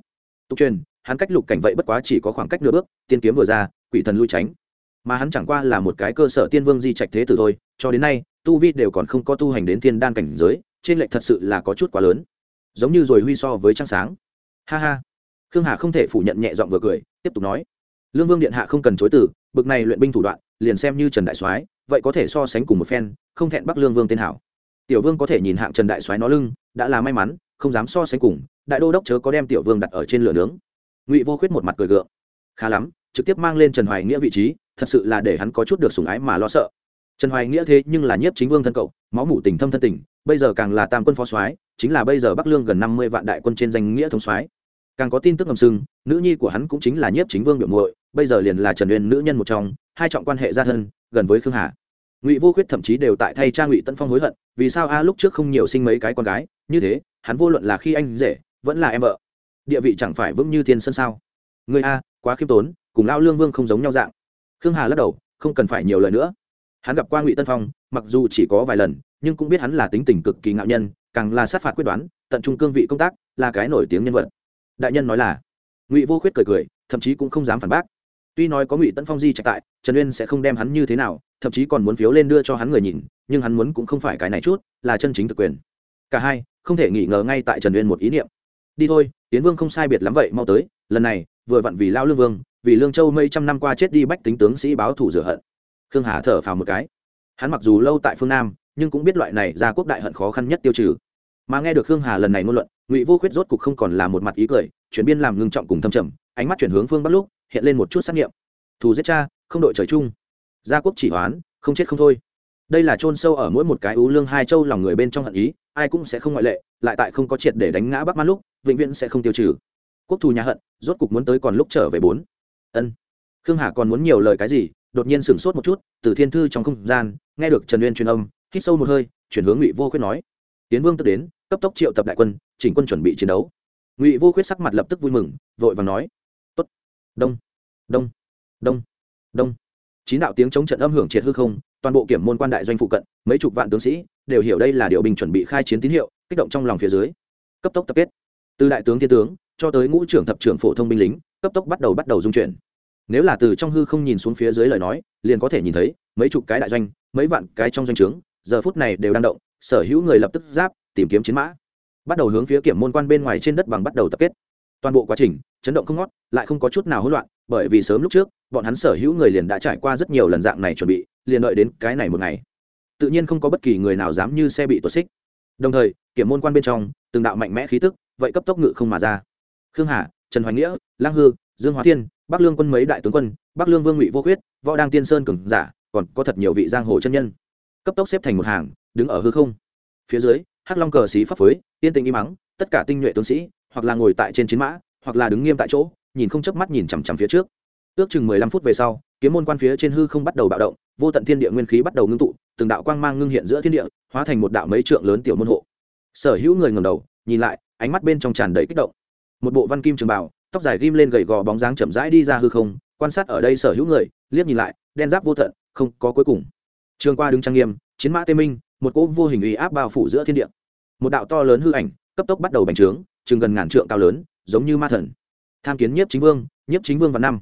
Tục truyền, hắn cách lục cảnh vậy bất quá chỉ có khoảng cách nửa bước, tiên kiếm vừa ra, quỷ thần lui tránh. Mà hắn chẳng qua là một cái cơ sở tiên vương di trạch thế tử thôi, cho đến nay, tu vi đều còn không có tu hành đến thiên đan cảnh giới, trên lệch thật sự là có chút quá lớn. Giống như rồi huy so với trăng sáng. Ha ha. Khương hà không thể phủ nhận nhẹ giọng vừa cười, tiếp tục nói. Lương vương điện hạ không cần chối từ bực này luyện binh thủ đoạn, liền xem như trần đại soái, vậy có thể so sánh cùng một phen, không thẹn bắc lương vương tên hảo. Tiểu vương có thể nhìn hạng trần đại soái nó lưng, đã là may mắn, không dám so sánh cùng, đại đô đốc chớ có đem tiểu vương đặt ở trên lửa nướng. Ngụy vô khuyết một mặt cười gượng. Khá lắm, trực tiếp mang lên trần hoài nghĩa vị trí, thật sự là để hắn có chút được sủng ái mà lo sợ. Trần hoài nghĩa thế nhưng là nhiếp chính vương thân cậu, máu mủ tình thâm thân tình, bây giờ càng là tam quân phó soái, chính là bây giờ bắc lương gần năm mươi vạn đại quân trên danh nghĩa thống soái. Càng có tin tức ngầm sưng nữ nhi của hắn cũng chính là nhiếp chính vương biểu muội bây giờ liền là trần uyên nữ nhân một trong, hai trọng quan hệ gia thân, gần với khương hà. Ngụy vô khuyết thậm chí đều tại thay cha ngụy tân phong hối hận, vì sao a lúc trước không nhiều sinh mấy cái con gái, như thế, hắn vô luận là khi anh rể, vẫn là em vợ. Địa vị chẳng phải vững như thiên sơn sao? Người a, quá khiêm tốn, cùng lao lương vương không giống nhau dạng. Khương hà lắc đầu, không cần phải nhiều lời nữa. Hắn gặp qua ngụy tân phong, mặc dù chỉ có vài lần, nhưng cũng biết hắn là tính tình cực kỳ ngạo nhân, càng là sát phạt quyết đoán, tận trung cương vị công tác, là cái nổi tiếng nhân vật. Đại nhân nói là, ngụy vô khuyết cười cười, thậm chí cũng không dám phản bác tuy nói có ngụy tấn phong di trạch tại, trần uyên sẽ không đem hắn như thế nào, thậm chí còn muốn phiếu lên đưa cho hắn người nhìn, nhưng hắn muốn cũng không phải cái này chút, là chân chính thực quyền. Cả hai, không thể nghỉ ngờ ngay tại trần uyên một ý niệm. Đi thôi tiến vương không sai biệt lắm vậy, mau tới, lần này, vừa vặn vì lao lương vương, vì lương châu mấy trăm năm qua chết đi bách tính tướng sĩ báo thủ rửa hận. Khương hà thở phào một cái. Hắn mặc dù lâu tại phương nam, nhưng cũng biết loại này ra quốc đại hận khó khăn nhất tiêu trừ. Mà nghe được khương hà lần này ngôn luận, ngụy vô khuyết rốt cục không còn là một mặt ý cười, chuyển biên làm ngưng trọng cùng thâm trầm, ánh mắt chuyển hướng phương bắc lúc hiện lên một chút xác nghiệm. Thù giết cha, không đội trời chung. Gia quốc chỉ hoán, không chết không thôi. Đây là chôn sâu ở mỗi một cái ú lương hai châu lòng người bên trong hận ý, ai cũng sẽ không ngoại lệ, lại tại không có triệt để đánh ngã bắc man lúc, vĩnh viễn sẽ không tiêu trừ. Quốc thù nhà hận, rốt cục muốn tới còn lúc trở về bốn. Ân. Khương hà còn muốn nhiều lời cái gì, đột nhiên sửng sốt một chút, từ thiên thư trong không gian, nghe được trần uyên truyền âm, hít sâu một hơi, chuyển hướng ngụy vô khuyết nói. Tiến vương tức đến, cấp tốc triệu tập đại quân, chỉnh quân chuẩn bị chiến đấu. Ngụy vô khuyết sắc mặt lập tức vui mừng, vội và nói đông. Đông. Đông. Đông. Chín đạo tiếng chống trận âm hưởng triệt hư không, toàn bộ kiểm môn quan đại doanh phụ cận, mấy chục vạn tướng sĩ đều hiểu đây là điều bình chuẩn bị khai chiến tín hiệu, kích động trong lòng phía dưới. Cấp tốc tập kết. Từ đại tướng thiên tướng, cho tới ngũ trưởng thập trưởng phổ thông binh lính, cấp tốc bắt đầu bắt đầu dung chuyển. Nếu là từ trong hư không nhìn xuống phía dưới lời nói, liền có thể nhìn thấy mấy chục cái đại doanh, mấy vạn cái trong doanh trướng, giờ phút này đều đang động, sở hữu người lập tức giáp, tìm kiếm chiến mã. Bắt đầu hướng phía kiểm môn quan bên ngoài trên đất bằng bắt đầu tập kết toàn bộ quá trình, chấn động không ngót, lại không có chút nào hỗn loạn, bởi vì sớm lúc trước, bọn hắn sở hữu người liền đã trải qua rất nhiều lần dạng này chuẩn bị, liền đợi đến cái này một ngày. Tự nhiên không có bất kỳ người nào dám như xe bị tuột xích. Đồng thời, kiểm môn quan bên trong, từng đạo mạnh mẽ khí tức, vậy cấp tốc ngự không mà ra. Khương hà, trần hoài nghĩa, lang hư, dương hóa thiên, bắc lương quân mấy đại tướng quân, bắc lương vương ngụy vô khuyết, võ đăng tiên sơn cường giả, còn có thật nhiều vị giang hồ chân nhân. Cấp tốc xếp thành một hàng, đứng ở hư không. Phía dưới, hắc long cờ xí pháp phối, yên tình im mắng, tất cả tinh nhuệ tướng sĩ hoặc là ngồi tại trên chiến mã, hoặc là đứng nghiêm tại chỗ, nhìn không chớp mắt nhìn chằm chằm phía trước. Ước chừng mười lăm phút về sau, kiếm môn quan phía trên hư không bắt đầu bạo động, vô tận thiên địa nguyên khí bắt đầu ngưng tụ, từng đạo quang mang ngưng hiện giữa thiên địa, hóa thành một đạo mấy trượng lớn tiểu môn hộ. Sở hữu người ngầm đầu, nhìn lại, ánh mắt bên trong tràn đầy kích động. Một bộ văn kim trường bảo tóc dài ghim lên gầy gò bóng dáng chậm rãi đi ra hư không, quan sát ở đây sở hữu người, liếc nhìn lại, đen giáp vô tận, không có cuối cùng. Trường qua đứng trang nghiêm, chiến mã tê minh, một cỗ vô hình uy áp bao phủ giữa thiên địa. Một đạo to lớn hư ảnh, cấp tốc bắt đầu bành trướng chừng gần ngàn trượng cao lớn giống như ma thần tham kiến nhiếp chính vương nhiếp chính vương và năm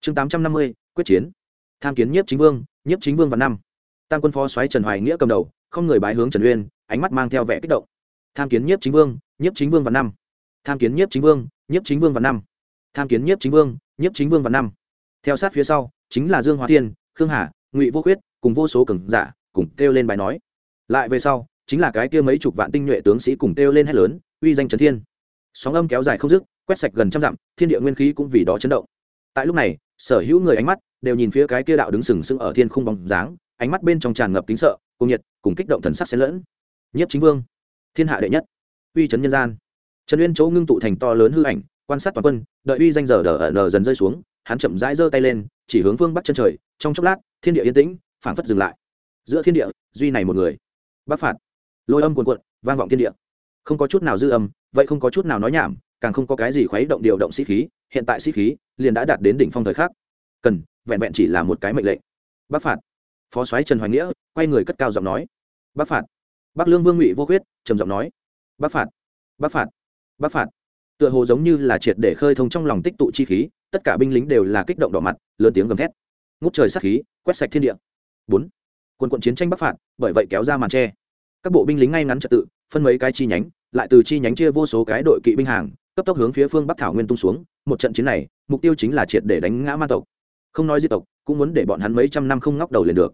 chương tám trăm năm mươi quyết chiến tham kiến nhiếp chính vương nhiếp chính vương và năm tam quân phó xoáy trần hoài nghĩa cầm đầu không người bái hướng trần uyên ánh mắt mang theo vẻ kích động tham kiến nhiếp chính vương nhiếp chính vương và năm tham kiến nhiếp chính vương nhiếp chính vương và năm tham kiến nhiếp chính vương nhiếp chính vương và năm theo sát phía sau chính là dương hóa thiên khương hà ngụy vô khuyết cùng vô số cường giả cùng kêu lên bài nói lại về sau chính là cái kia mấy chục vạn tinh nhuệ tướng sĩ cùng kêu lên hét lớn uy danh trấn thiên sóng âm kéo dài không dứt, quét sạch gần trăm dặm, thiên địa nguyên khí cũng vì đó chấn động. Tại lúc này, sở hữu người ánh mắt đều nhìn phía cái kia đạo đứng sừng sững ở thiên khung bóng dáng, ánh mắt bên trong tràn ngập kính sợ cùng nhiệt, cùng kích động thần sắc xen lẫn. Nhất chính vương, thiên hạ đệ nhất, uy trấn nhân gian. Trần uyên chỗ ngưng tụ thành to lớn hư ảnh, quan sát toàn quân, đợi uy danh giờ đờ ở nờ dần rơi xuống, hắn chậm rãi giơ tay lên, chỉ hướng phương bắc chân trời, trong chốc lát, thiên địa yên tĩnh, phảng phất dừng lại. Giữa thiên địa, duy này một người. Bắc phạt. Lôi âm cuồn cuộn, vang vọng thiên địa. Không có chút nào dư âm vậy không có chút nào nói nhảm, càng không có cái gì khuấy động điều động sĩ khí, hiện tại sĩ khí liền đã đạt đến đỉnh phong thời khắc. Cần, vẹn vẹn chỉ là một cái mệnh lệnh. Bắc phạt. Phó soái trần hoài nghĩa quay người cất cao giọng nói. Bắc phạt. Bắc lương vương ngụy vô khuyết, trầm giọng nói. Bắc phạt. Bắc phạt. Bắc phạt. Tựa hồ giống như là triệt để khơi thông trong lòng tích tụ chi khí, tất cả binh lính đều là kích động đỏ mặt, lớn tiếng gầm thét. Ngút trời sắc khí, quét sạch thiên địa. Bốn. Quân quận chiến tranh bắc phạt, bởi vậy kéo ra màn tre. Các bộ binh lính ngay ngắn trật tự, phân mấy cái chi nhánh lại từ chi nhánh chia vô số cái đội kỵ binh hàng, cấp tốc hướng phía phương bắc thảo nguyên tung xuống, một trận chiến này, mục tiêu chính là triệt để đánh ngã ma tộc. Không nói di tộc, cũng muốn để bọn hắn mấy trăm năm không ngóc đầu lên được.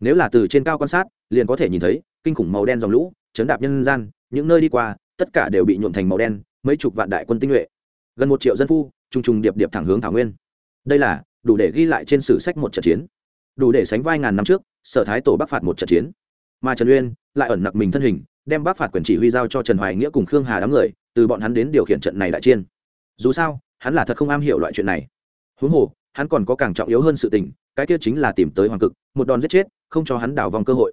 Nếu là từ trên cao quan sát, liền có thể nhìn thấy, kinh khủng màu đen dòng lũ, chấn đạp nhân gian, những nơi đi qua, tất cả đều bị nhuộm thành màu đen, mấy chục vạn đại quân tinh nhuệ. Gần một triệu dân phu, trùng trùng điệp điệp thẳng hướng thảo nguyên. Đây là đủ để ghi lại trên sử sách một trận chiến. Đủ để sánh vai ngàn năm trước, sở thái tổ bắc phạt một trận chiến mà trần uyên lại ẩn nặc mình thân hình, đem bắc phạt quyền chỉ huy giao cho trần hoài nghĩa cùng khương hà đám người, từ bọn hắn đến điều khiển trận này đại chiên dù sao, hắn là thật không am hiểu loại chuyện này. Huống hồ, hắn còn có càng trọng yếu hơn sự tình, cái kia chính là tìm tới hoàng cực, một đòn giết chết, không cho hắn đảo vòng cơ hội.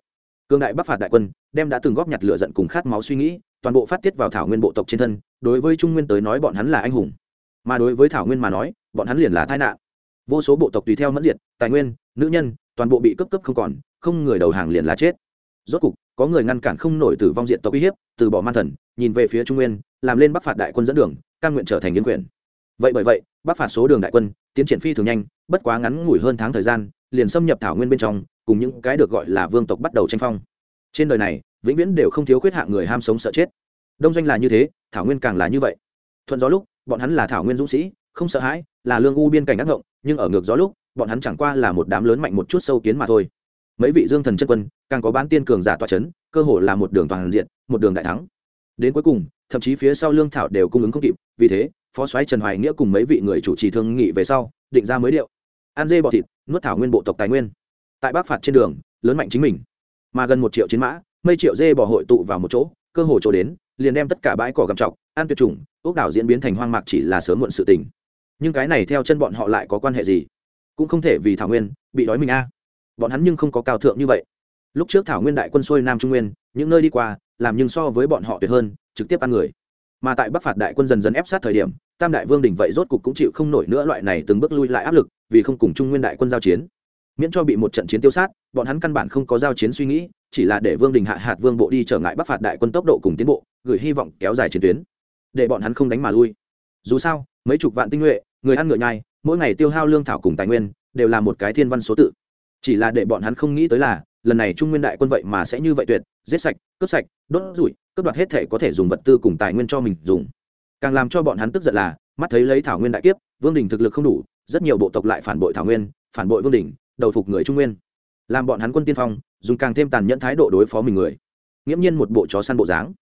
Cương đại bắc phạt đại quân, đem đã từng góp nhặt lửa giận cùng khát máu suy nghĩ, toàn bộ phát tiết vào thảo nguyên bộ tộc trên thân, đối với trung nguyên tới nói bọn hắn là anh hùng. Mà đối với thảo nguyên mà nói, bọn hắn liền là tai nạn. Vô số bộ tộc tùy theo mẫn diệt, tài nguyên, nữ nhân, toàn bộ bị cấp cấp không còn, không người đầu hàng liền là chết rốt cục, có người ngăn cản không nổi tử vong diện tộc uy hiếp, từ bỏ man thần, nhìn về phía trung nguyên, làm lên bắc phạt đại quân dẫn đường căn nguyện trở thành nhân quyền. Vậy bởi vậy, bắc phạt số đường đại quân, tiến triển phi thường nhanh, bất quá ngắn ngủi hơn tháng thời gian, liền xâm nhập thảo nguyên bên trong, cùng những cái được gọi là vương tộc bắt đầu tranh phong. Trên đời này, vĩnh viễn đều không thiếu khuyết hạng người ham sống sợ chết. Đông doanh là như thế, thảo nguyên càng là như vậy. Thuận gió lúc, bọn hắn là thảo nguyên dũng sĩ, không sợ hãi, là lương u biên cảnh ác ngộng, nhưng ở ngược gió lúc, bọn hắn chẳng qua là một đám lớn mạnh một chút sâu kiến mà thôi mấy vị dương thần chân quân, càng có bán tiên cường giả tọa c h ấ n cơ hồ là một đường toàn diện, một đường đại thắng. Đến cuối cùng, thậm chí phía sau lương thảo đều cung ứng không kịp, vì thế, phó soái trần hoài nghĩa cùng mấy vị người chủ trì thương nghị về sau, định ra mới điệu. An dê bọ thịt, nuốt thảo nguyên bộ tộc tài nguyên. Tại bắc phạt trên đường, lớn mạnh chính mình. Mà gần một triệu chiến mã mây triệu dê bỏ hội tụ vào một chỗ, cơ hồ chỗ đến, liền đem tất cả bãi cỏ gầm trọc an tuyệt chủng ốc đảo diễn biến thành hoang mạc chỉ là sớm muộn sự tình. Nhưng cái này theo chân bọn họ lại có quan hệ gì? Cũng không thể vì thảo nguyên, bị đói mình a bọn hắn nhưng không có cao thượng như vậy. Lúc trước thảo nguyên đại quân xuôi nam trung nguyên, những nơi đi qua, làm nhưng so với bọn họ tuyệt hơn, trực tiếp ăn người. Mà tại bắc phạt đại quân dần dần ép sát thời điểm, tam đại vương đình vậy rốt cục cũng chịu không nổi nữa loại này từng bước lui lại áp lực, vì không cùng trung nguyên đại quân giao chiến. Miễn cho bị một trận chiến tiêu sát, bọn hắn căn bản không có giao chiến suy nghĩ, chỉ là để vương đình hạ hạt vương bộ đi trở ngại bắc phạt đại quân tốc độ cùng tiến bộ, gửi hy vọng kéo dài chiến tuyến. Để bọn hắn không đánh mà lui. Dù sao, mấy chục vạn tinh nhuệ, người ăn ngựa nhai, mỗi ngày tiêu hao lương thảo cùng tài nguyên, đều là một cái thiên văn số tự chỉ là để bọn hắn không nghĩ tới là, lần này trung nguyên đại quân vậy mà sẽ như vậy tuyệt, giết sạch, cướp sạch, đốt rủi, cướp đoạt hết thể có thể dùng vật tư cùng tài nguyên cho mình dùng. Càng làm cho bọn hắn tức giận là, mắt thấy lấy thảo nguyên đại kiếp, vương đình thực lực không đủ, rất nhiều bộ tộc lại phản bội thảo nguyên, phản bội vương đình, đầu phục người trung nguyên. Làm bọn hắn quân tiên phong, dùng càng thêm tàn nhẫn thái độ đối phó mình người. Nghiễm nhiên một bộ chó săn bộ dáng.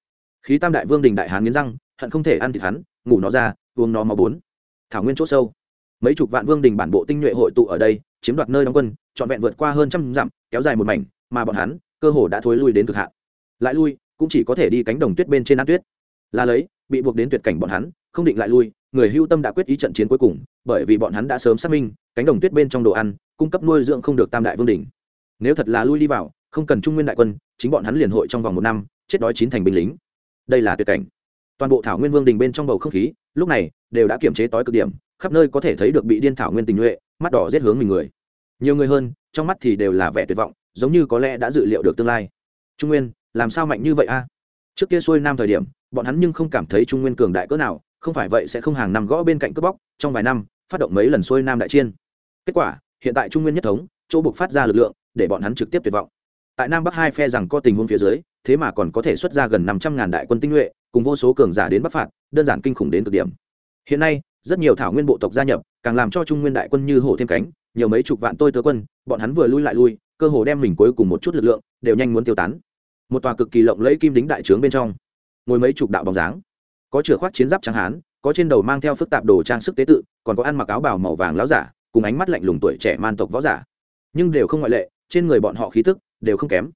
Khí tam đại vương đình đại hán nghiến răng, hận không thể ăn thịt hắn, ngủ nó ra, uống nó máu bốn. Thảo nguyên c h ỗ sâu. Mấy chục vạn vương đình bản bộ tinh nhuệ hội tụ ở đây, chiếm đoạt nơi đóng quân trọn vẹn vượt qua hơn trăm dặm, kéo dài một mảnh, mà bọn hắn, cơ hồ đã thối lui đến cực hạn. Lại lui, cũng chỉ có thể đi cánh đồng tuyết bên trên ăn tuyết. Là lấy, bị buộc đến tuyệt cảnh bọn hắn, không định lại lui, người hưu tâm đã quyết ý trận chiến cuối cùng, bởi vì bọn hắn đã sớm xác minh, cánh đồng tuyết bên trong đồ ăn, cung cấp nuôi dưỡng không được tam đại vương đình nếu thật là lui đi vào, không cần trung nguyên đại quân, chính bọn hắn liền hội trong vòng một năm, chết đói chín thành binh lính. Đây là tuyệt cảnh. Toàn bộ thảo nguyên vương đình bên trong bầu không khí, lúc này, đều đã kiểm chế tối cực điểm, khắp nơi có thể thấy được bị điên thảo nguyên tình nhuệ, mắt đỏ giết hướng mình người nhiều người hơn, trong mắt thì đều là vẻ tuyệt vọng, giống như có lẽ đã dự liệu được tương lai. Trung nguyên, làm sao mạnh như vậy a? Trước kia xuôi nam thời điểm, bọn hắn nhưng không cảm thấy trung nguyên cường đại cỡ nào, không phải vậy sẽ không hàng năm gõ bên cạnh cướp bóc, trong vài năm, phát động mấy lần xuôi nam đại chiên kết quả, hiện tại trung nguyên nhất thống, chỗ buộc phát ra lực lượng, để bọn hắn trực tiếp tuyệt vọng. Tại nam bắc hai phe rằng có tình huống phía dưới, thế mà còn có thể xuất ra gần năm trăm ngàn đại quân tinh nhuệ, cùng vô số cường giả đến bắc phạt, đơn giản kinh khủng đến cực điểm. Hiện nay, rất nhiều thảo nguyên bộ tộc gia nhập, càng làm cho trung nguyên đại quân như hổ thêm cánh nhiều mấy chục vạn tôi tớ quân, bọn hắn vừa lui lại lui, cơ hồ đem mình cuối cùng một chút lực lượng đều nhanh muốn tiêu tán. Một tòa cực kỳ lộng lẫy kim đính đại trướng bên trong, ngồi mấy chục đạo bóng dáng. Có chửa khoác chiến giáp trắng hán, có trên đầu mang theo phức tạp đồ trang sức tế tự, còn có ăn mặc áo bào màu vàng láo giả, cùng ánh mắt lạnh lùng tuổi trẻ man tộc võ giả. Nhưng đều không ngoại lệ, trên người bọn họ khí tức đều không kém.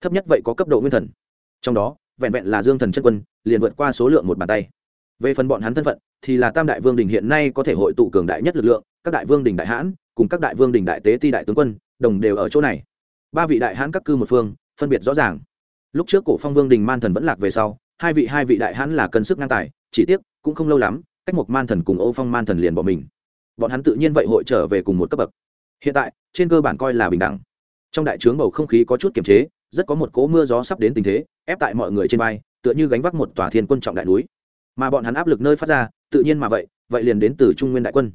Thấp nhất vậy có cấp độ nguyên thần. Trong đó, vẹn vẹn là dương thần chân quân, liền vượt qua số lượng một bàn tay về phần bọn hắn thân phận, thì là tam đại vương đình hiện nay có thể hội tụ cường đại nhất lực lượng, các đại vương đình đại hãn, cùng các đại vương đình đại tế ti đại tướng quân, đồng đều ở chỗ này. Ba vị đại hãn các cư một phương, phân biệt rõ ràng. Lúc trước cổ phong vương đình man thần vẫn lạc về sau, hai vị hai vị đại hãn là cân sức ngang tài, chỉ tiếc, cũng không lâu lắm, cách một man thần cùng ô phong man thần liền bỏ mình. Bọn hắn tự nhiên vậy hội trở về cùng một cấp bậc. Hiện tại, trên cơ bản coi là bình đẳng. Trong đại trướng bầu không khí có chút kiềm chế, rất có một cỗ mưa gió sắp đến tình thế, ép tại mọi người trên vai, tựa như gánh vác một tòa thiên quân trọng đại núi mà bọn hắn áp lực nơi phát ra, tự nhiên mà vậy vậy liền đến từ trung nguyên đại quân.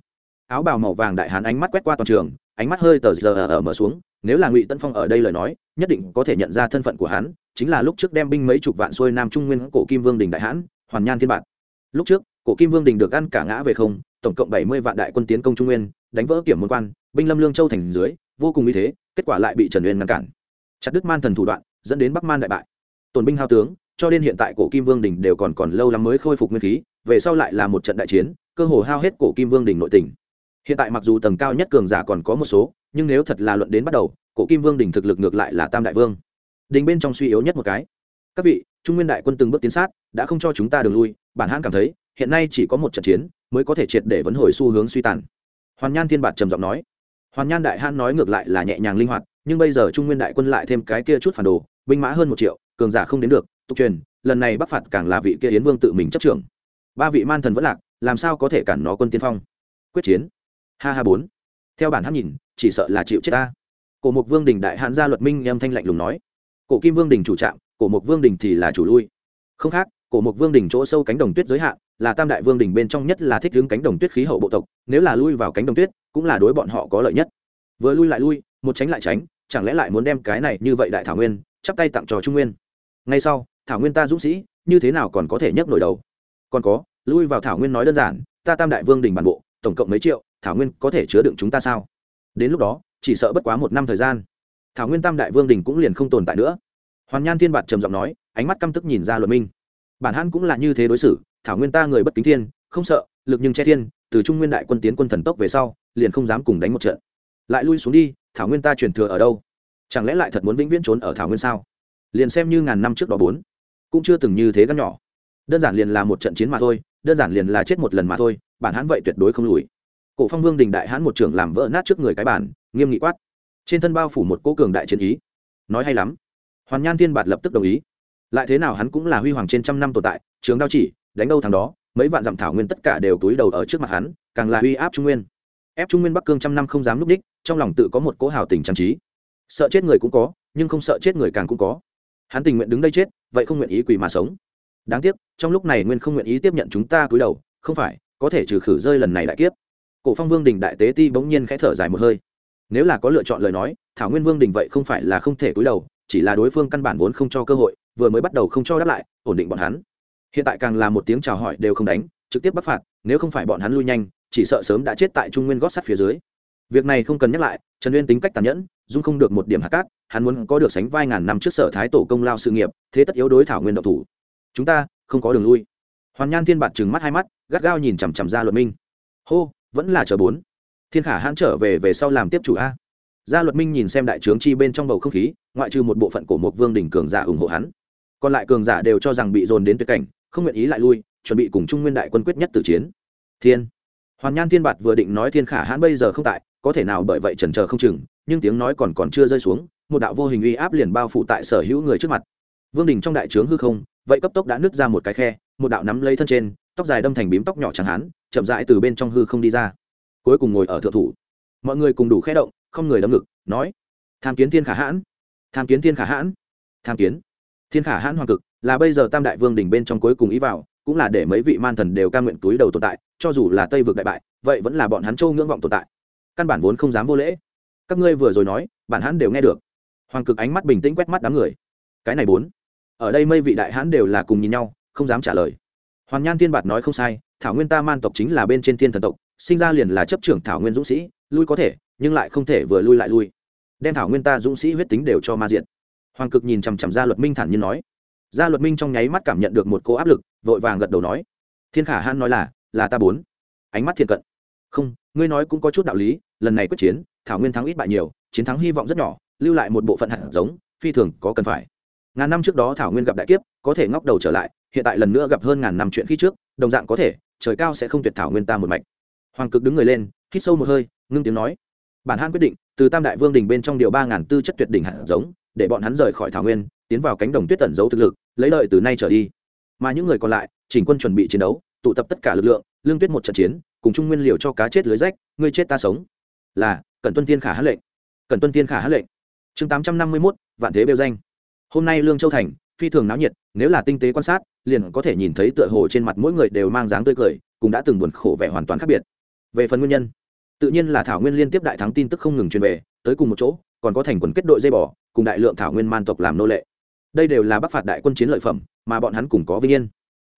Áo bào màu vàng đại hán ánh mắt quét qua toàn trường, ánh mắt hơi tờ giờ ở mở xuống, nếu là ngụy tân phong ở đây lời nói, nhất định có thể nhận ra thân phận của hắn, chính là lúc trước đem binh mấy chục vạn xuôi nam trung nguyên cổ kim vương đình đại hãn hoàn nhan thiên bản lúc trước, cổ kim vương đình được ăn cả ngã về không, tổng cộng bảy mươi vạn đại quân tiến công trung nguyên, đánh vỡ kiểm môn quan, binh lâm lương châu thành dưới, vô cùng như thế, kết quả lại bị trần uyên ngăn cản. Chặt đứt man thần thủ đoạn, dẫn đến bắc man đại bại. Tổn binh hao tướng cho đến hiện tại cổ kim vương đình đều còn còn lâu lắm mới khôi phục nguyên khí, về sau lại là một trận đại chiến, cơ hồ hao hết cổ kim vương đình nội tình. Hiện tại mặc dù tầng cao nhất cường giả còn có một số, nhưng nếu thật là luận đến bắt đầu, cổ kim vương đình thực lực ngược lại là tam đại vương. Đình bên trong suy yếu nhất một cái. Các vị, trung nguyên đại quân từng bước tiến sát, đã không cho chúng ta đường lui, bản hãn cảm thấy, hiện nay chỉ có một trận chiến, mới có thể triệt để vấn hồi xu hướng suy tàn. Hoàn nhan thiên bạt trầm giọng nói. Hoàn nhan đại hãn nói ngược lại là nhẹ nhàng linh hoạt, nhưng bây giờ trung nguyên đại quân lại thêm cái kia chút phản đồ, binh mã hơn một triệu, cường giả không đến được tục truyền, lần này bắc phạt càng là vị kia yến vương tự mình chấp trưởng. Ba vị man thần vẫn lạc, làm sao có thể cản nó quân tiên phong? Quyết chiến. Ha ha bốn. Theo bản hát nhìn, chỉ sợ là chịu chết ta. Cổ mục vương đình đại hãn gia luật minh âm thanh lạnh lùng nói. Cổ kim vương đình chủ trạm, cổ mục vương đình thì là chủ lui. Không khác, cổ mục vương đình chỗ sâu cánh đồng tuyết giới hạn, là tam đại vương đình bên trong nhất là thích hướng cánh đồng tuyết khí hậu bộ tộc, nếu là lui vào cánh đồng tuyết, cũng là đối bọn họ có lợi nhất. Vừa lui lại lui, một tránh lại tránh, chẳng lẽ lại muốn đem cái này như vậy đại thảo nguyên, chắp tay tặng cho trung nguyên? Ngay sau thảo nguyên ta dũng sĩ, như thế nào còn có thể nhấc nổi đầu? Còn có, lui vào thảo nguyên nói đơn giản, ta tam đại vương đình bản bộ, tổng cộng mấy triệu, thảo nguyên có thể chứa đựng chúng ta sao? Đến lúc đó, chỉ sợ bất quá một năm thời gian, thảo nguyên tam đại vương đình cũng liền không tồn tại nữa. Hoàn nhan thiên bạt trầm giọng nói, ánh mắt căm tức nhìn ra luật minh. Bản hãn cũng là như thế đối xử, thảo nguyên ta người bất kính thiên, không sợ, lực nhưng che thiên, từ trung nguyên đại quân tiến quân thần tốc về sau, liền không dám cùng đánh một trận. Lại lui xuống đi, thảo nguyên ta truyền thừa ở đâu? Chẳng lẽ lại thật muốn vĩnh viễn trốn ở thảo nguyên sao? Liền xem như ngàn năm trước đó bốn cũng chưa từng như thế gắn nhỏ. Đơn giản liền là một trận chiến mà thôi, đơn giản liền là chết một lần mà thôi, bản hãn vậy tuyệt đối không lùi. Cổ phong vương đình đại hãn một trưởng làm vỡ nát trước người cái bản nghiêm nghị quát. Trên thân bao phủ một cố cường đại chiến ý. Nói hay lắm. Hoàn nhan thiên bạt lập tức đồng ý. Lại thế nào hắn cũng là huy hoàng trên trăm năm tồn tại, trường đao chỉ, đánh đâu thằng đó, mấy vạn dặm thảo nguyên tất cả đều túi đầu ở trước mặt hắn, càng là uy áp trung nguyên. Ép trung nguyên bắc cương trăm năm không dám núp đích, trong lòng tự có một cỗ hào tình trang trí. Sợ chết người cũng có, nhưng không sợ chết người càng cũng có hắn tình nguyện đứng đây chết, vậy không nguyện ý quỳ mà sống. Đáng tiếc, trong lúc này nguyên không nguyện ý tiếp nhận chúng ta cúi đầu, không phải, có thể trừ khử rơi lần này đại kiếp. Cổ phong vương đình đại tế ti bỗng nhiên khẽ thở dài một hơi. Nếu là có lựa chọn lời nói, thảo nguyên vương đình vậy không phải là không thể cúi đầu, chỉ là đối phương căn bản vốn không cho cơ hội, vừa mới bắt đầu không cho đáp lại, ổn định bọn hắn. Hiện tại càng là một tiếng chào hỏi đều không đánh, trực tiếp bắt phạt, nếu không phải bọn hắn lui nhanh, chỉ sợ sớm đã chết tại trung nguyên gót sắt phía dưới. Việc này không cần nhắc lại, trần uyên tính cách tàn nhẫn dung không được một điểm hạt cát, hắn muốn có được sánh vai ngàn năm trước sở thái tổ công lao sự nghiệp, thế tất yếu đối thảo nguyên độc thủ. Chúng ta, không có đường lui. Hoàn nhan thiên bạt trừng mắt hai mắt, gắt gao nhìn chằm chằm ra luật minh. Hô, vẫn là chờ bốn. Thiên khả hãn trở về về sau làm tiếp chủ a. Gia luật minh nhìn xem đại trướng chi bên trong bầu không khí, ngoại trừ một bộ phận của một vương đỉnh cường giả ủng hộ hắn. Còn lại cường giả đều cho rằng bị dồn đến tuyệt cảnh, không nguyện ý lại lui, chuẩn bị cùng trung nguyên đại quân quyết nhất tử chiến. Thiên. Hoàn nhan thiên bạt vừa định nói thiên khả hãn bây giờ không tại, có thể nào bởi vậy chần chờ không chừng nhưng tiếng nói còn còn chưa rơi xuống, một đạo vô hình uy áp liền bao phủ tại sở hữu người trước mặt. Vương đình trong đại trướng hư không, vậy cấp tốc đã nứt ra một cái khe, một đạo nắm lấy thân trên, tóc dài đâm thành bím tóc nhỏ chẳng hán chậm rãi từ bên trong hư không đi ra. Cuối cùng ngồi ở thượng thủ. Mọi người cùng đủ khẽ động, không người đấm ngực, nói, tham kiến thiên khả hãn, tham kiến thiên khả hãn, tham kiến. Thiên khả hãn hoàng cực, là bây giờ tam đại vương đỉnh bên trong cuối cùng ý vào, cũng là để mấy vị man thần đều ca nguyện túi đầu tồn tại, cho dù là tây vực đại bại, vậy vẫn là bọn hắn châu ngưỡng vọng tồn tại. Căn bản vốn không dám vô lễ các ngươi vừa rồi nói, bản hãn đều nghe được. Hoàng cực ánh mắt bình tĩnh quét mắt đám người. Cái này bốn. Ở đây mây vị đại hãn đều là cùng nhìn nhau, không dám trả lời. Hoàn nhan tiên bạt nói không sai, thảo nguyên ta man tộc chính là bên trên thiên thần tộc, sinh ra liền là chấp trưởng thảo nguyên dũng sĩ, lui có thể, nhưng lại không thể vừa lui lại lui. Đem thảo nguyên ta dũng sĩ huyết tính đều cho ma diện hoàng cực nhìn chằm chằm ra luật minh thản nhiên nói. Gia luật minh trong nháy mắt cảm nhận được một cô áp lực, vội vàng gật đầu nói. Thiên khả hãn nói là là ta bốn. Ánh mắt thiện cận. Không, ngươi nói cũng có chút đạo lý, lần này quyết chiến thảo nguyên thắng ít bại nhiều, chiến thắng hy vọng rất nhỏ, lưu lại một bộ phận hạt giống, phi thường có cần phải. Ngàn năm trước đó thảo nguyên gặp đại kiếp, có thể ngóc đầu trở lại, hiện tại lần nữa gặp hơn ngàn năm chuyện khi trước, đồng dạng có thể, trời cao sẽ không tuyệt thảo nguyên ta một mạch. Hoàng cực đứng người lên, hít sâu một hơi, ngưng tiếng nói. Bản han quyết định, từ tam đại vương đình bên trong điều ba ngàn tư chất tuyệt đỉnh hạt giống, để bọn hắn rời khỏi thảo nguyên, tiến vào cánh đồng tuyết tẩn giấu thực lực, lấy lợi từ nay trở đi. Mà những người còn lại, chỉnh quân chuẩn bị chiến đấu, tụ tập tất cả lực lượng, lương tuyết một trận chiến, cùng chung nguyên liều cho cá chết lưới rách, ngươi chết ta sống. Là cần tuân tiên khả hát lệnh. Cần tuân tiên khả hát lệnh. Chương tám trăm năm mươi mốt, vạn thế bêu danh. Hôm nay lương châu thành, phi thường náo nhiệt, nếu là tinh tế quan sát, liền có thể nhìn thấy tựa hồ trên mặt mỗi người đều mang dáng tươi cười, cũng đã từng buồn khổ vẻ hoàn toàn khác biệt. Về phần nguyên nhân, tự nhiên là thảo nguyên liên tiếp đại thắng tin tức không ngừng truyền về, tới cùng một chỗ, còn có thành quần kết đội dây bỏ cùng đại lượng thảo nguyên man tộc làm nô lệ. Đây đều là bắc phạt đại quân chiến lợi phẩm, mà bọn hắn cùng có vinh yên.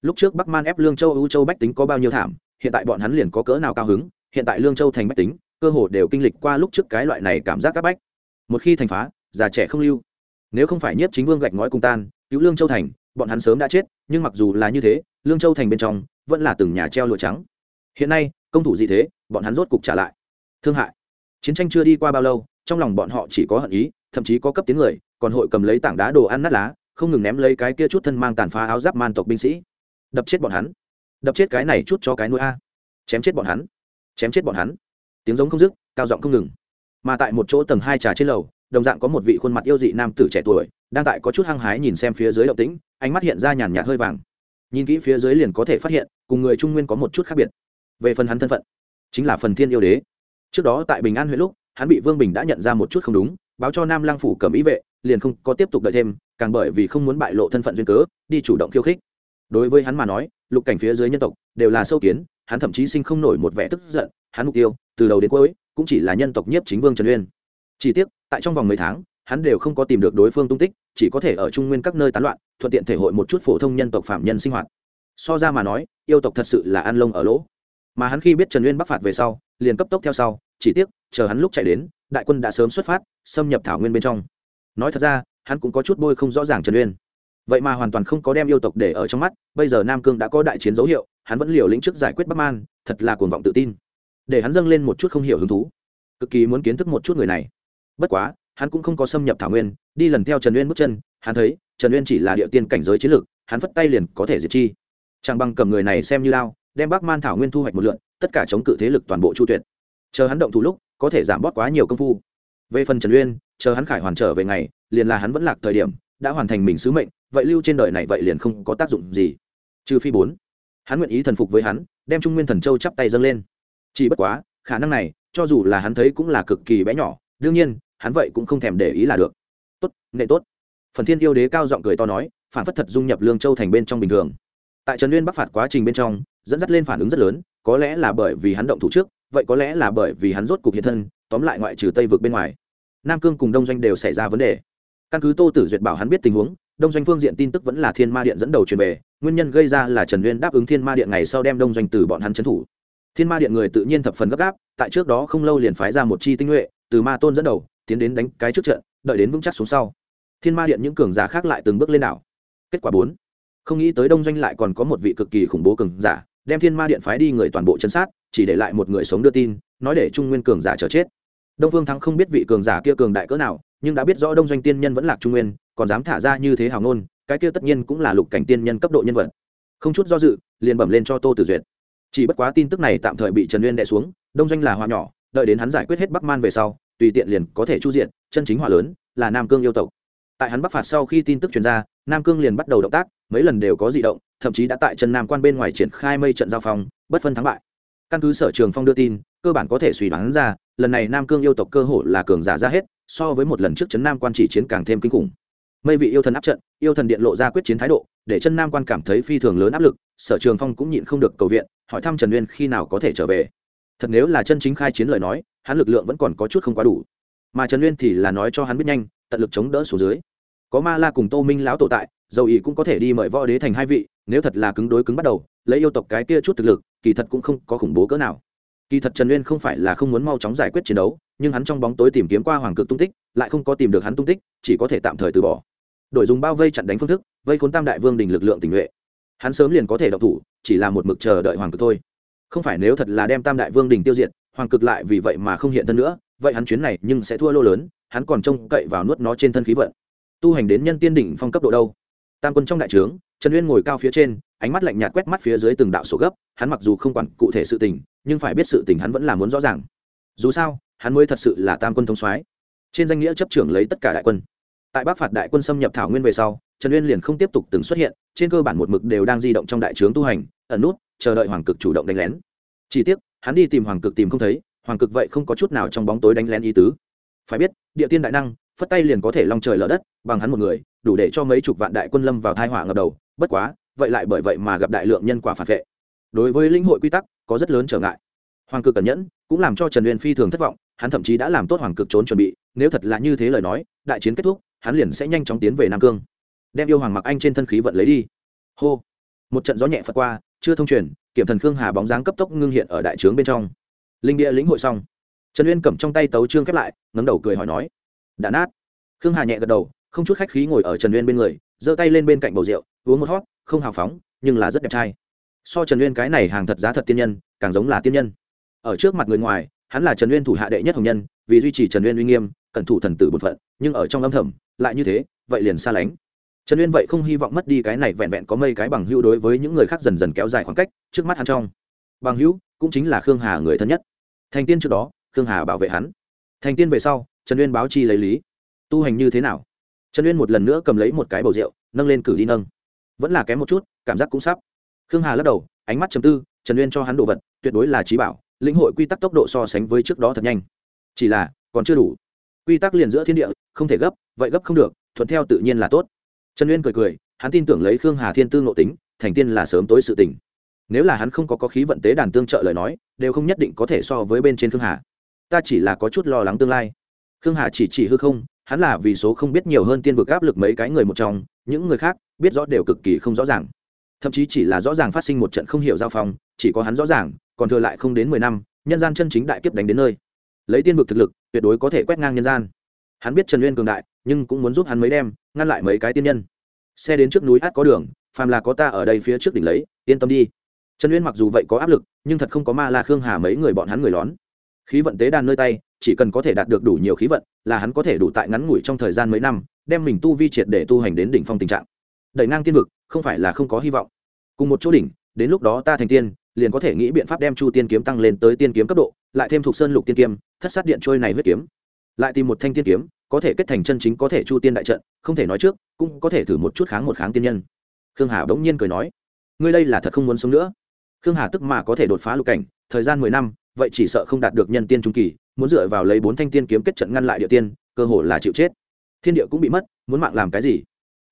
Lúc trước bắc man ép lương châu ưu châu bách tính có bao nhiêu thảm, hiện tại bọn hắn liền có cỡ nào cao hứng, hiện tại lương châu thành bách tính cơ hồ đều kinh lịch qua lúc trước cái loại này cảm giác các bách. Một khi thành phá, già trẻ không lưu. Nếu không phải nhiếp chính vương gạch ngói cùng tan, cứu lương châu thành, bọn hắn sớm đã chết, nhưng mặc dù là như thế, lương châu thành bên trong vẫn là từng nhà treo lụa trắng. Hiện nay, công thủ gì thế, bọn hắn rốt cục trả lại. Thương hại. Chiến tranh chưa đi qua bao lâu, trong lòng bọn họ chỉ có hận ý, thậm chí có cấp tiếng người, còn hội cầm lấy tảng đá đồ ăn nát lá, không ngừng ném lấy cái kia chút thân mang tàn phá áo giáp man tộc binh sĩ. Đập chết bọn hắn. Đập chết cái này chút cho cái nuôi a. Chém chết bọn hắn. Chém chết bọn hắn tiếng giống không dứt, cao giọng không ngừng. Mà tại một chỗ tầng hai trà trên lầu, đồng dạng có một vị khuôn mặt yêu dị nam tử trẻ tuổi, đang tại có chút hăng hái nhìn xem phía dưới động tĩnh, ánh mắt hiện ra nhàn nhạt hơi vàng. Nhìn kỹ phía dưới liền có thể phát hiện, cùng người trung nguyên có một chút khác biệt. Về phần hắn thân phận, chính là phần thiên yêu đế. Trước đó tại bình an huyện lúc, hắn bị vương bình đã nhận ra một chút không đúng, báo cho nam Lang phủ cầm ý vệ, liền không có tiếp tục đợi thêm, càng bởi vì không muốn bại lộ thân phận duyên cớ, đi chủ động khiêu khích. Đối với hắn mà nói, lục cảnh phía dưới nhân tộc đều là sâu kiến, hắn thậm chí sinh không nổi một vẻ tức giận, hắn mục tiêu từ đầu đến cuối cũng chỉ là nhân tộc nhiếp chính vương trần uyên chỉ tiếc tại trong vòng mấy tháng hắn đều không có tìm được đối phương tung tích chỉ có thể ở trung nguyên các nơi tán loạn thuận tiện thể hội một chút phổ thông nhân tộc phạm nhân sinh hoạt so ra mà nói yêu tộc thật sự là ăn lông ở lỗ mà hắn khi biết trần uyên bắc phạt về sau liền cấp tốc theo sau chỉ tiếc chờ hắn lúc chạy đến đại quân đã sớm xuất phát xâm nhập thảo nguyên bên trong nói thật ra hắn cũng có chút bôi không rõ ràng trần uyên vậy mà hoàn toàn không có đem yêu tộc để ở trong mắt bây giờ nam cương đã có đại chiến dấu hiệu hắn vẫn liều lĩnh trước giải quyết bắc man thật là cuồng vọng tự tin để hắn dâng lên một chút không hiểu hứng thú. Cực kỳ muốn kiến thức một chút người này. Bất quá, hắn cũng không có xâm nhập thảo nguyên, đi lần theo trần uyên bước chân, hắn thấy, trần uyên chỉ là địa tiên cảnh giới chiến lược, hắn phất tay liền có thể diệt chi. Chàng bằng cầm người này xem như lao đem bắc man thảo nguyên thu hoạch một lượn tất cả chống cự thế lực toàn bộ chu tuyệt. Chờ hắn động thủ lúc, có thể giảm bót quá nhiều công phu. Về phần trần uyên, chờ hắn khải hoàn trở về ngày, liền là hắn vẫn lạc thời điểm, đã hoàn thành mình sứ mệnh, vậy lưu trên đời này vậy liền không có tác dụng gì. Trừ phi bốn, hắn nguyện ý thần phục với hắn, đem trung nguyên thần châu chắp tay dâng lên chỉ bất quá, khả năng này, cho dù là hắn thấy cũng là cực kỳ bé nhỏ, đương nhiên, hắn vậy cũng không thèm để ý là được. Tốt nệ tốt. Phần thiên yêu đế cao giọng cười to nói, phản phất thật dung nhập lương châu thành bên trong bình thường. Tại trần nguyên bắc phạt quá trình bên trong, dẫn dắt lên phản ứng rất lớn, có lẽ là bởi vì hắn động thủ trước, vậy có lẽ là bởi vì hắn rốt cục hiện thân, tóm lại ngoại trừ tây vực bên ngoài. Nam cương cùng đông doanh đều xảy ra vấn đề. Căn cứ tô tử duyệt bảo hắn biết tình huống, đông doanh phương diện tin tức vẫn là thiên ma điện dẫn đầu truyền về, nguyên nhân gây ra là trần nguyên đáp ứng thiên ma điện ngày sau đem đông doanh từ bọn hắn trấn thủ thiên ma điện người tự nhiên thập phần gấp gáp, tại trước đó không lâu liền phái ra một chi tinh nhuệ, từ ma tôn dẫn đầu, tiến đến đánh cái trước trận, đợi đến vững chắc xuống sau. Thiên ma điện những cường giả khác lại từng bước lên đảo. Kết quả bốn. Không nghĩ tới đông doanh lại còn có một vị cực kỳ khủng bố cường giả, đem thiên ma điện phái đi người toàn bộ chân sát, chỉ để lại một người sống đưa tin, nói để trung nguyên cường giả chờ chết. Đông phương thắng không biết vị cường giả kia cường đại cỡ nào, nhưng đã biết rõ đông doanh tiên nhân vẫn lạc trung nguyên, còn dám thả ra như thế hào ngôn, cái kia tất nhiên cũng là lục cảnh tiên nhân cấp độ nhân vật. Không chút do dự, liền bẩm lên cho tô tử duyệt chỉ bất quá tin tức này tạm thời bị trần uyên đè xuống, đông doanh là hoa nhỏ, đợi đến hắn giải quyết hết bắc man về sau, tùy tiện liền có thể chu diện, chân chính hỏa lớn, là nam cương yêu tộc. Tại hắn bắc phạt sau khi tin tức truyền ra, nam cương liền bắt đầu động tác, mấy lần đều có di động, thậm chí đã tại chân nam quan bên ngoài triển khai mây trận giao phong, bất phân thắng bại. Căn cứ sở trường phong đưa tin, cơ bản có thể suy đoán ra, lần này nam cương yêu tộc cơ hội là cường giả ra hết, so với một lần trước chấn nam quan chỉ chiến càng thêm kinh khủng. Mây vị yêu thần áp trận, yêu thần điện lộ ra quyết chiến thái độ, để chân nam quan cảm thấy phi thường lớn áp lực, sở trường phong cũng nhịn không được cầu viện hỏi thăm trần uyên khi nào có thể trở về. Thật nếu là chân chính khai chiến lời nói, hắn lực lượng vẫn còn có chút không quá đủ. Mà trần uyên thì là nói cho hắn biết nhanh, tận lực chống đỡ số dưới. Có ma la cùng tô minh lão tổ tại, dầu ý cũng có thể đi mời võ đế thành hai vị, nếu thật là cứng đối cứng bắt đầu, lấy yêu tộc cái kia chút thực lực, kỳ thật cũng không có khủng bố cỡ nào. Kỳ thật trần uyên không phải là không muốn mau chóng giải quyết chiến đấu, nhưng hắn trong bóng tối tìm kiếm qua hoàng cực tung tích, lại không có tìm được hắn tung tích, chỉ có thể tạm thời từ bỏ. Đổi dùng bao vây chặn đánh phương thức, vây khốn tam đại vương đình lực lượng tình nguyện hắn sớm liền có thể độc thủ, chỉ là một mực chờ đợi hoàng cực thôi. Không phải nếu thật là đem tam đại vương đình tiêu diệt, hoàng cực lại vì vậy mà không hiện thân nữa, vậy hắn chuyến này nhưng sẽ thua lô lớn, hắn còn trông cậy vào nuốt nó trên thân khí vận. Tu hành đến nhân tiên đỉnh phong cấp độ đâu? Tam quân trong đại trướng, trần uyên ngồi cao phía trên, ánh mắt lạnh nhạt quét mắt phía dưới từng đạo sổ gấp, hắn mặc dù không quản cụ thể sự tình, nhưng phải biết sự tình hắn vẫn là muốn rõ ràng. Dù sao, hắn mới thật sự là tam quân thống soái. Trên danh nghĩa chấp trưởng lấy tất cả đại quân. Tại bắc phạt đại quân xâm nhập thảo nguyên về sau trần uyên liền không tiếp tục từng xuất hiện, trên cơ bản một mực đều đang di động trong đại trướng tu hành, ẩn nút, chờ đợi hoàng cực chủ động đánh lén. Chỉ tiếc, hắn đi tìm hoàng cực tìm không thấy, hoàng cực vậy không có chút nào trong bóng tối đánh lén ý tứ. Phải biết, địa tiên đại năng, phất tay liền có thể long trời lở đất, bằng hắn một người, đủ để cho mấy chục vạn đại quân lâm vào thai hỏa ngập đầu, bất quá, vậy lại bởi vậy mà gặp đại lượng nhân quả phản vệ. Đối với lĩnh hội quy tắc, có rất lớn trở ngại. Hoàng cực cẩn nhẫn, cũng làm cho trần uyên phi thường thất vọng, hắn thậm chí đã làm tốt hoàng cực trốn chuẩn bị, nếu thật là như thế lời nói, đại chiến kết thúc, hắn liền sẽ nhanh chóng tiến về nam cương đem yêu hoàng mặc anh trên thân khí vận lấy đi. Hô. Một trận gió nhẹ phật qua, chưa thông truyền, kiểm thần khương hà bóng dáng cấp tốc ngưng hiện ở đại trướng bên trong. Linh địa lĩnh hội xong. Trần uyên cầm trong tay tấu trương khép lại ngấm đầu cười hỏi nói, đã nát. Khương hà nhẹ gật đầu, không chút khách khí ngồi ở trần uyên bên người, giơ tay lên bên cạnh bầu rượu, uống một hót không hào phóng, nhưng là rất đẹp trai. So trần uyên cái này hàng thật giá thật tiên nhân, càng giống là tiên nhân. Ở trước mặt người ngoài, hắn là trần uyên thủ hạ đệ nhất hồng nhân, vì duy trì trần uyên uy nghiêm, cẩn thủ thần tử bột phận, nhưng ở trong âm thầm, lại như thế, vậy liền xa lánh trần uyên vậy không hy vọng mất đi cái này vẹn vẹn có mây cái bằng hữu đối với những người khác dần dần kéo dài khoảng cách trước mắt hắn trong. Bằng hữu, cũng chính là khương hà người thân nhất. Thành tiên trước đó, khương hà bảo vệ hắn. Thành tiên về sau, trần uyên báo chi lấy lý. Tu hành như thế nào? Trần uyên một lần nữa cầm lấy một cái bầu rượu, nâng lên cử đi nâng. Vẫn là kém một chút, cảm giác cũng sắp. Khương hà lắc đầu, ánh mắt chầm tư, trần uyên cho hắn đồ vật, tuyệt đối là trí bảo, lĩnh hội quy tắc tốc độ so sánh với trước đó thật nhanh. Chỉ là, còn chưa đủ. Quy tắc liền giữa thiên địa, không thể gấp, vậy gấp không được, thuận theo tự nhiên là tốt trần uyên cười cười hắn tin tưởng lấy khương hà thiên tư ngộ tính thành tiên là sớm tối sự tình. Nếu là hắn không có, có khí vận tế đàn tương trợ lời nói đều không nhất định có thể so với bên trên khương hà. Ta chỉ là có chút lo lắng tương lai. Khương hà chỉ chỉ hư không hắn là vì số không biết nhiều hơn tiên vực áp lực mấy cái người một trong những người khác biết rõ đều cực kỳ không rõ ràng. Thậm chí chỉ là rõ ràng phát sinh một trận không hiểu giao phong chỉ có hắn rõ ràng còn thừa lại không đến mười năm nhân gian chân chính đại kiếp đánh đến nơi. Lấy tiên vực thực lực tuyệt đối có thể quét ngang nhân gian hắn biết trần uyên cường đại, nhưng cũng muốn giúp hắn mấy đem, ngăn lại mấy cái tiên nhân. Xe đến trước núi át có đường, phàm là có ta ở đây phía trước đỉnh lấy, yên tâm đi. Trần uyên mặc dù vậy có áp lực, nhưng thật không có ma la khương hà mấy người bọn hắn người lón. Khí vận tế đàn nơi tay, chỉ cần có thể đạt được đủ nhiều khí vận, là hắn có thể đủ tại ngắn ngủi trong thời gian mấy năm, đem mình tu vi triệt để tu hành đến đỉnh phong tình trạng. Đẩy ngang tiên vực, không phải là không có hy vọng. Cùng một chỗ đỉnh, đến lúc đó ta thành tiên, liền có thể nghĩ biện pháp đem chu tiên kiếm tăng lên tới tiên kiếm cấp độ, lại thêm thuộc sơn lục tiên kiếm, thất sát điện trôi này huyết kiếm lại tìm một thanh tiên kiếm, có thể kết thành chân chính có thể chu tiên đại trận, không thể nói trước, cũng có thể thử một chút kháng một kháng tiên nhân. Khương hà bỗng nhiên cười nói, ngươi đây là thật không muốn sống nữa. Khương hà tức mà có thể đột phá lục cảnh, thời gian mười năm, vậy chỉ sợ không đạt được nhân tiên trung kỳ, muốn dựa vào lấy bốn thanh tiên kiếm kết trận ngăn lại địa tiên, cơ hồ là chịu chết. Thiên địa cũng bị mất, muốn mạng làm cái gì?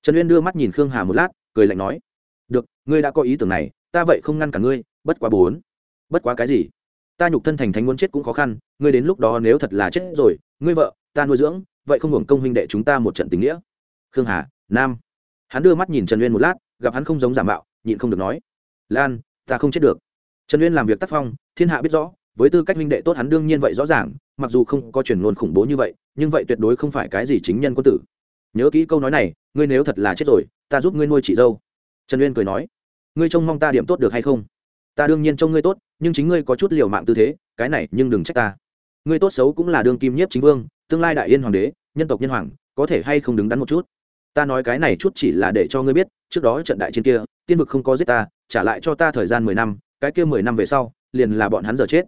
Trần uyên đưa mắt nhìn khương hà một lát, cười lạnh nói, được, ngươi đã có ý tưởng này, ta vậy không ngăn cả ngươi, bất quá bốn. Bất quá cái gì? Ta nhục thân thành thánh muốn chết cũng khó khăn, ngươi đến lúc đó nếu thật là chết rồi, ngươi vợ, ta nuôi dưỡng, vậy không hưởng công huynh đệ chúng ta một trận tình nghĩa. Khương hà, nam. Hắn đưa mắt nhìn trần uyên một lát, gặp hắn không giống giả mạo, nhịn không được nói. Lan, ta không chết được. Trần uyên làm việc tác phong, thiên hạ biết rõ, với tư cách huynh đệ tốt hắn đương nhiên vậy rõ ràng, mặc dù không có truyền ngôn khủng bố như vậy, nhưng vậy tuyệt đối không phải cái gì chính nhân quân tử. Nhớ kỹ câu nói này, ngươi nếu thật là chết rồi, ta giúp ngươi nuôi chị dâu. Trần uyên cười nói. Ngươi trông mong ta điểm tốt được hay không? Ta đương nhiên trông ngươi tốt, nhưng chính ngươi có chút liều mạng tư thế, cái này nhưng đừng trách ta. Ngươi tốt xấu cũng là đương kim nhiếp chính vương, tương lai đại yên hoàng đế, nhân tộc nhân hoàng, có thể hay không đứng đắn một chút? Ta nói cái này chút chỉ là để cho ngươi biết, trước đó trận đại trên kia, tiên vực không có giết ta, trả lại cho ta thời gian mười năm, cái kia mười năm về sau, liền là bọn hắn giờ chết.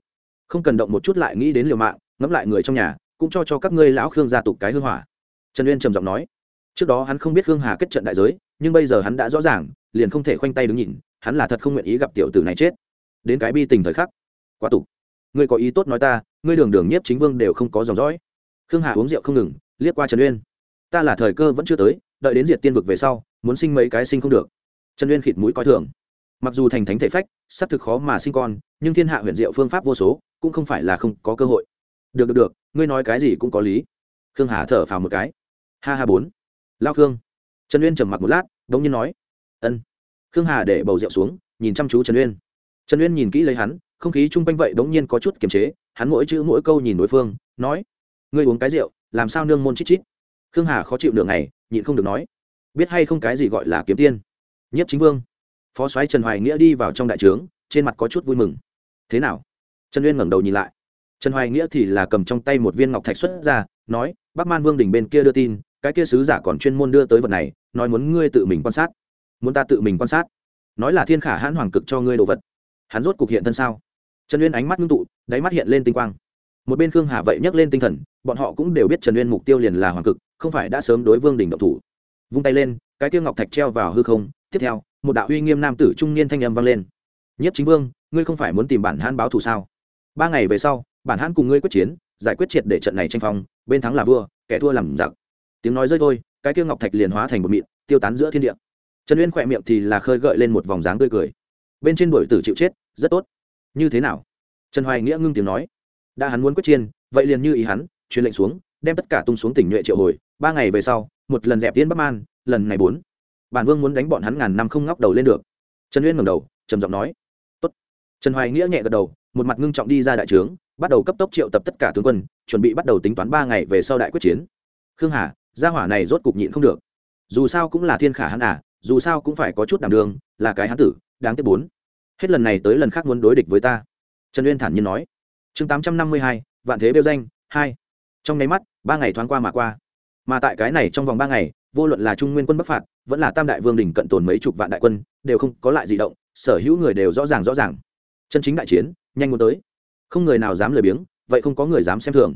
Không cần động một chút lại nghĩ đến liều mạng, ngẫm lại người trong nhà, cũng cho cho các ngươi lão khương gia tục cái hư hỏa. Trần uyên trầm giọng nói. Trước đó hắn không biết khương hà kết trận đại giới, nhưng bây giờ hắn đã rõ ràng, liền không thể khoanh tay đứng nhìn hắn là thật không nguyện ý gặp tiểu tử này chết. Đến cái bi tình thời khắc. Quá tục. Ngươi có ý tốt nói ta, ngươi đường đường nhiếp chính vương đều không có dòng dõi. Khương hà uống rượu không ngừng, liếc qua trần uyên. Ta là thời cơ vẫn chưa tới, đợi đến diệt tiên vực về sau, muốn sinh mấy cái sinh không được. Trần uyên khịt mũi coi thường. Mặc dù thành thánh thể phách, sắp thực khó mà sinh con, nhưng thiên hạ huyền diệu phương pháp vô số, cũng không phải là không có cơ hội. Được được được, ngươi nói cái gì cũng có lý. Khương hà thở phào một cái. Ha ha bốn. Lao khương. Trần uyên trầm mặc một lát đ ỗ n g nhiên nói, ân khương hà để bầu rượu xuống, nhìn chăm chú trần uyên. Trần uyên nhìn kỹ lấy hắn, không khí chung quanh vậy đ ố n g nhiên có chút kiềm chế, hắn mỗi chữ mỗi câu nhìn đối phương, nói, ngươi uống cái rượu, làm sao nương môn chít chít? Khương hà khó chịu nửa ngày, nhịn không được nói, biết hay không cái gì gọi là kiếm tiên? Nhất chính vương. Phó soái trần hoài nghĩa đi vào trong đại trướng, trên mặt có chút vui mừng. Thế nào? Trần uyên ngẩng đầu nhìn lại. Trần hoài nghĩa thì là cầm trong tay một viên ngọc thạch xuất ra, nói, bắc man vương đình bên kia đưa tin, cái kia sứ giả còn chuyên môn đưa tới vật này, nói muốn ngươi tự mình quan sát muốn ta tự mình quan sát. Nói là thiên khả hãn hoàng cực cho ngươi đồ vật. Hắn rốt cục hiện thân sao? Trần uyên ánh mắt ngưng tụ, đáy mắt hiện lên tinh quang. Một bên khương hà vậy nhắc lên tinh thần, bọn họ cũng đều biết trần uyên mục tiêu liền là hoàng cực, không phải đã sớm đối vương đình động thủ. Vung tay lên, cái kia ngọc thạch treo vào hư không. Tiếp theo, một đạo uy nghiêm nam tử trung niên thanh âm vang lên. Nhất chính vương, ngươi không phải muốn tìm bản hãn báo thù sao? Ba ngày về sau, bản hãn cùng ngươi quyết chiến, giải quyết triệt để trận này tranh phong, bên thắng là vua, kẻ thua làm giặc. Tiếng nói rơi thôi, cái kia ngọc thạch liền hóa thành một mịn, tiêu tán giữa thiên địa trần uyên khỏe miệng thì là khơi gợi lên một vòng dáng tươi cười. Bên trên đổi tử chịu chết, rất tốt. Như thế nào? Trần hoài nghĩa ngưng tiếng nói. Đã hắn muốn quyết chiến, vậy liền như ý hắn, truyền lệnh xuống, đem tất cả tung xuống tỉnh nhuệ triệu hồi. Ba ngày về sau, một lần dẹp tiến bắc man, lần này bốn. Bản vương muốn đánh bọn hắn ngàn năm không ngóc đầu lên được. Trần uyên ngẩng đầu, trầm giọng nói. Tốt. Trần hoài nghĩa nhẹ gật đầu, một mặt ngưng trọng đi ra đại trướng, bắt đầu cấp tốc triệu tập tất cả tướng quân, chuẩn bị bắt đầu tính toán ba ngày về sau đại quyết chiến. Khương hà, gia hỏa này rốt cục nhịn không được. Dù sao cũng là thiên khả hắn à dù sao cũng phải có chút đảm đường là cái hắn tử, đáng tiếc bốn. Hết lần này tới lần khác muốn đối địch với ta. Trần uyên thản nhiên nói. Chương tám trăm năm mươi hai, vạn thế bêu danh, hai. Trong nháy mắt, ba ngày thoáng qua mà qua. Mà tại cái này trong vòng ba ngày, vô luận là trung nguyên quân bắc phạt, vẫn là tam đại vương đình cận tồn mấy chục vạn đại quân, đều không có lại di động, sở hữu người đều rõ ràng rõ ràng. Chân chính đại chiến, nhanh muốn tới. Không người nào dám lười biếng, vậy không có người dám xem thường.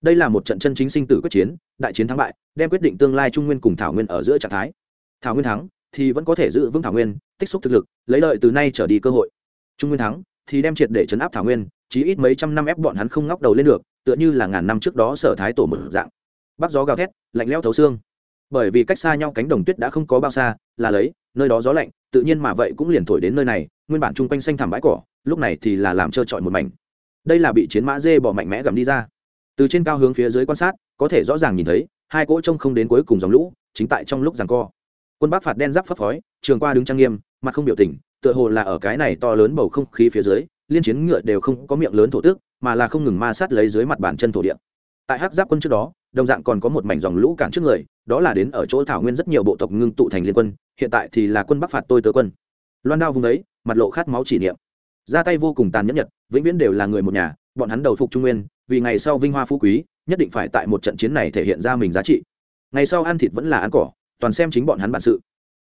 Đây là một trận chân chính sinh tử quyết chiến, đại chiến thắng bại, đem quyết định tương lai trung nguyên cùng thảo nguyên ở giữa trạng thái. Thảo nguyên thắng thì vẫn có thể giữ vững thảo nguyên, tích xúc thực lực, lấy lợi từ nay trở đi cơ hội. Trung nguyên thắng, thì đem triệt để chấn áp thảo nguyên, chí ít mấy trăm năm ép bọn hắn không ngóc đầu lên được, tựa như là ngàn năm trước đó sở thái tổ mở dạng. Bắc gió gào thét, lạnh lẽo thấu xương. Bởi vì cách xa nhau cánh đồng tuyết đã không có bao xa, là lấy, nơi đó gió lạnh, tự nhiên mà vậy cũng liền thổi đến nơi này, nguyên bản chung quanh xanh thảm bãi cỏ, lúc này thì là làm trơ trọi một mảnh. Đây là bị chiến mã dê bỏ mạnh mẽ gầm đi ra. Từ trên cao hướng phía dưới quan sát, có thể rõ ràng nhìn thấy, hai cỗ trông không đến cuối cùng dòng lũ, chính tại trong lúc giằng co quân bắc phạt đen giáp phấp phói, trường qua đứng trang nghiêm, mặt không biểu tình, tựa hồ là ở cái này to lớn bầu không khí phía dưới, liên chiến ngựa đều không có miệng lớn thổ tước mà là không ngừng ma sát lấy dưới mặt bàn chân thổ địa. Tại hắc giáp quân trước đó, đồng dạng còn có một mảnh dòng lũ cản trước người, đó là đến ở chỗ thảo nguyên rất nhiều bộ tộc ngưng tụ thành liên quân, hiện tại thì là quân bắc phạt tôi tớ quân. Loan đao vùng đấy mặt lộ khát máu chỉ niệm. Ra tay vô cùng tàn nhẫn nhật, vĩnh viễn đều là người một nhà, bọn hắn đầu phục trung nguyên, vì ngày sau vinh hoa phú quý, nhất định phải tại một trận chiến này thể hiện ra mình giá trị. Ngày sau ăn thịt vẫn là ăn cỏ toàn xem chính bọn hắn bản sự.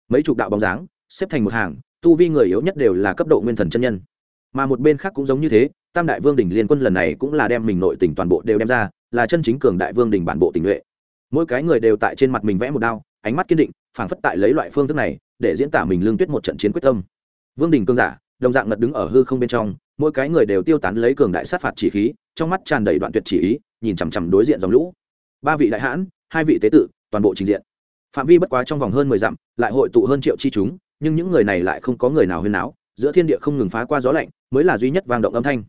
Mấy chục đạo bóng dáng, xếp thành một hàng, tu vi người yếu nhất đều là cấp độ nguyên thần chân nhân. Mà một bên khác cũng giống như thế, tam đại vương đình liên quân lần này cũng là đem mình nội tình toàn bộ đều đem ra, là chân chính cường đại vương đình bản bộ tình nhuệ mỗi cái người đều tại trên mặt mình vẽ một đao, ánh mắt kiên định, phảng phất tại lấy loại phương thức này, để diễn tả mình lương tuyết một trận chiến quyết tâm. Vương đình cương giả, đồng dạng ngật đứng ở hư không bên trong, mỗi cái người đều tiêu tán lấy cường đại sát phạt chỉ khí, trong mắt tràn đầy đoạn tuyệt chỉ ý, nhìn chằm chằm đối diện dòng lũ. Ba vị đại hãn, hai vị tế tự, toàn bộ trình diện phạm vi bất quá trong vòng hơn mười dặm, lại hội tụ hơn triệu chi chúng, nhưng những người này lại không có người nào huyên náo, giữa thiên địa không ngừng phá qua gió lạnh, mới là duy nhất vang động âm thanh.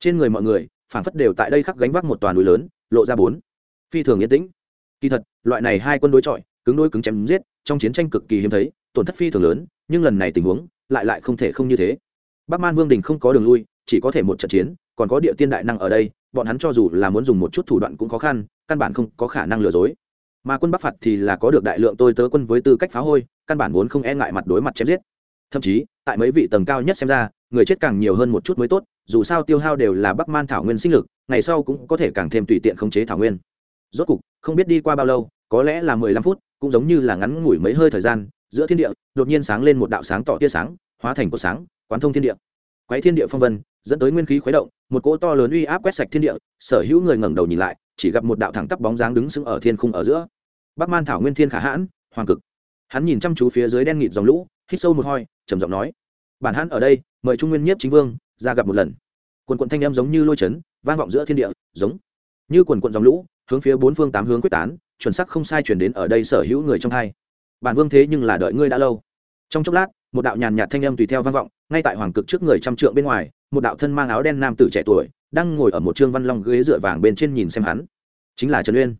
Trên người mọi người phản phất đều tại đây khắc gánh vác một toàn núi lớn, lộ ra bốn. Phi thường yên tĩnh. Kỳ thật, loại này hai quân đối chọi, cứng đôi cứng chém giết, trong chiến tranh cực kỳ hiếm thấy, tổn thất phi thường lớn, nhưng lần này tình huống, lại lại không thể không như thế. Bắc man vương đình không có đường lui, chỉ có thể một trận chiến, còn có địa tiên đại năng ở đây, bọn hắn cho dù là muốn dùng một chút thủ đoạn cũng khó khăn, căn bản không có khả năng lừa dối mà quân bắc phạt thì là có được đại lượng tôi tớ quân với tư cách phá hôi, căn bản vốn không e ngại mặt đối mặt chém giết. Thậm chí, tại mấy vị tầng cao nhất xem ra, người chết càng nhiều hơn một chút mới tốt, dù sao tiêu hao đều là bắc man thảo nguyên sinh lực, ngày sau cũng có thể càng thêm tùy tiện khống chế thảo nguyên. Rốt cục, không biết đi qua bao lâu, có lẽ là mười lăm phút, cũng giống như là ngắn ngủi mấy hơi thời gian, giữa thiên địa, đột nhiên sáng lên một đạo sáng tỏ tia sáng, hóa thành cột sáng, quán thông thiên địa. Quấy thiên địa phong vân, dẫn tới nguyên khí khuấy động, một cỗ to lớn uy áp quét sạch thiên địa, sở hữu người ngẩng đầu nhìn lại chỉ gặp một đạo thẳng tắp bóng dáng đứng sững ở thiên khung ở giữa. Bắc man thảo nguyên thiên khả hãn, hoàng cực. Hắn nhìn chăm chú phía dưới đen nghịt dòng lũ, hít sâu một hoi trầm giọng nói, bản hãn ở đây, mời trung nguyên nhiếp chính vương, ra gặp một lần. Quần quận thanh em giống như lôi chấn, vang vọng giữa thiên địa, giống như quần quận dòng lũ, hướng phía bốn phương tám hướng quyết tán, chuẩn sắc không sai chuyển đến ở đây sở hữu người trong hai. Bản vương thế nhưng là đợi ngươi đã lâu. Trong chốc lát, một đạo nhàn nhạt thanh âm tùy theo vang vọng, ngay tại hoàng cực trước người trăm trượng bên ngoài, một đạo thân mang áo đen nam tử trẻ tuổi đang ngồi ở một trương văn long ghế dựa vàng bên trên nhìn xem hắn. Chính là trần uyên.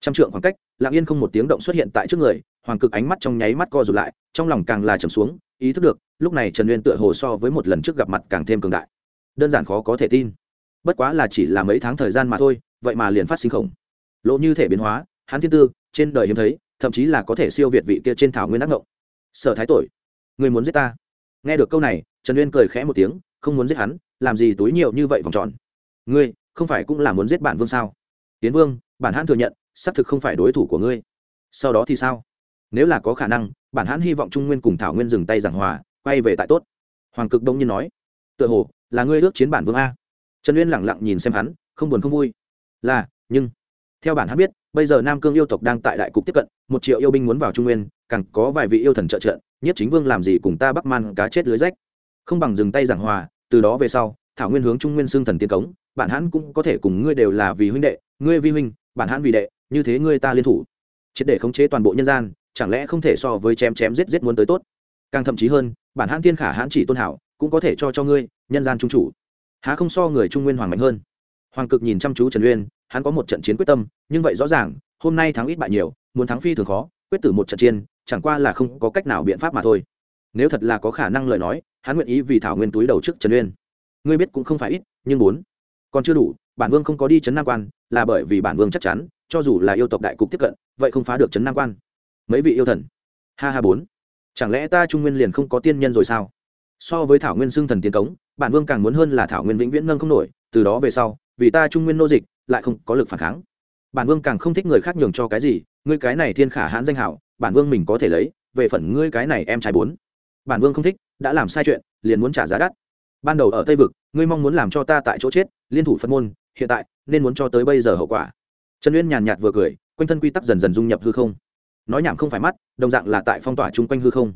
Trăm trượng khoảng cách, lặng yên không một tiếng động xuất hiện tại trước người, hoàng cực ánh mắt trong nháy mắt co rụt lại, trong lòng càng là trầm xuống, ý thức được, lúc này trần uyên tựa hồ so với một lần trước gặp mặt càng thêm cường đại. Đơn giản khó có thể tin. Bất quá là chỉ là mấy tháng thời gian mà thôi, vậy mà liền phát sinh khổng lộ như thể biến hóa, hắn thiên tư, trên đời hiếm thấy, thậm chí là có thể siêu việt vị kia trên thảo nguyên đắc ngộng. Sở thái tội, người muốn giết ta? Nghe được câu này, trần uyên cười khẽ một tiếng, không muốn giết hắn, làm gì túi nhiều như vậy vòng tròn ngươi không phải cũng là muốn giết bản vương sao? Tiến vương, bản hãn thừa nhận, xác thực không phải đối thủ của ngươi. Sau đó thì sao? Nếu là có khả năng, bản hãn hy vọng trung nguyên cùng thảo nguyên dừng tay giảng hòa, quay về tại tốt. Hoàng cực đông nhiên nói, tựa hồ là ngươi ước chiến bản vương a. Trần uyên lẳng lặng nhìn xem hắn, không buồn không vui. Là, nhưng theo bản hắn biết, bây giờ nam cương yêu tộc đang tại đại cục tiếp cận, một triệu yêu binh muốn vào trung nguyên, càng có vài vị yêu thần trợ trợ, nhất chính vương làm gì cùng ta bắc man cá chết lưới rách. Không bằng dừng tay giảng hòa, từ đó về sau, thảo nguyên hướng trung nguyên xương thần tiên cống bản hãn cũng có thể cùng ngươi đều là vì huynh đệ, ngươi vi huynh bản hãn vì đệ, như thế ngươi ta liên thủ. Triệt để khống chế toàn bộ nhân gian, chẳng lẽ không thể so với chém chém giết giết muốn tới tốt? Càng thậm chí hơn bản hãn thiên khả hãn chỉ tôn hảo, cũng có thể cho cho ngươi, nhân gian trung chủ. Há không so người trung nguyên hoàng mạnh hơn? Hoàng cực nhìn chăm chú trần uyên, hắn có một trận chiến quyết tâm, nhưng vậy rõ ràng, hôm nay thắng ít bại nhiều, muốn thắng phi thường khó, quyết tử một trận chiến, chẳng qua là không có cách nào biện pháp mà thôi. Nếu thật là có khả năng lời nói, hắn nguyện ý vì thảo nguyên túi đầu trước trần uyên. Ngươi biết cũng không phải ít, nhưng bốn còn chưa đủ, bản vương không có đi chấn nam quan, là bởi vì bản vương chắc chắn, cho dù là yêu tộc đại cục tiếp cận, vậy không phá được chấn nam quan. Mấy vị yêu thần? Ha ha bốn. Chẳng lẽ ta trung nguyên liền không có tiên nhân rồi sao? So với thảo nguyên xưng thần tiến cống, bản vương càng muốn hơn là thảo nguyên vĩnh viễn nâng không nổi, từ đó về sau, vì ta trung nguyên nô dịch, lại không có lực phản kháng. Bản vương càng không thích người khác nhường cho cái gì, ngươi cái này thiên khả hãn danh hảo, bản vương mình có thể lấy, về phần ngươi cái này em trai bốn. Bản vương không thích, đã làm sai chuyện, liền muốn trả giá đắt ban đầu ở tây vực, ngươi mong muốn làm cho ta tại chỗ chết, liên thủ phật môn, hiện tại, nên muốn cho tới bây giờ hậu quả. Trần uyên nhàn nhạt vừa cười, quanh thân quy tắc dần dần dung nhập hư không. Nói nhảm không phải mắt, đồng dạng là tại phong tỏa chung quanh hư không.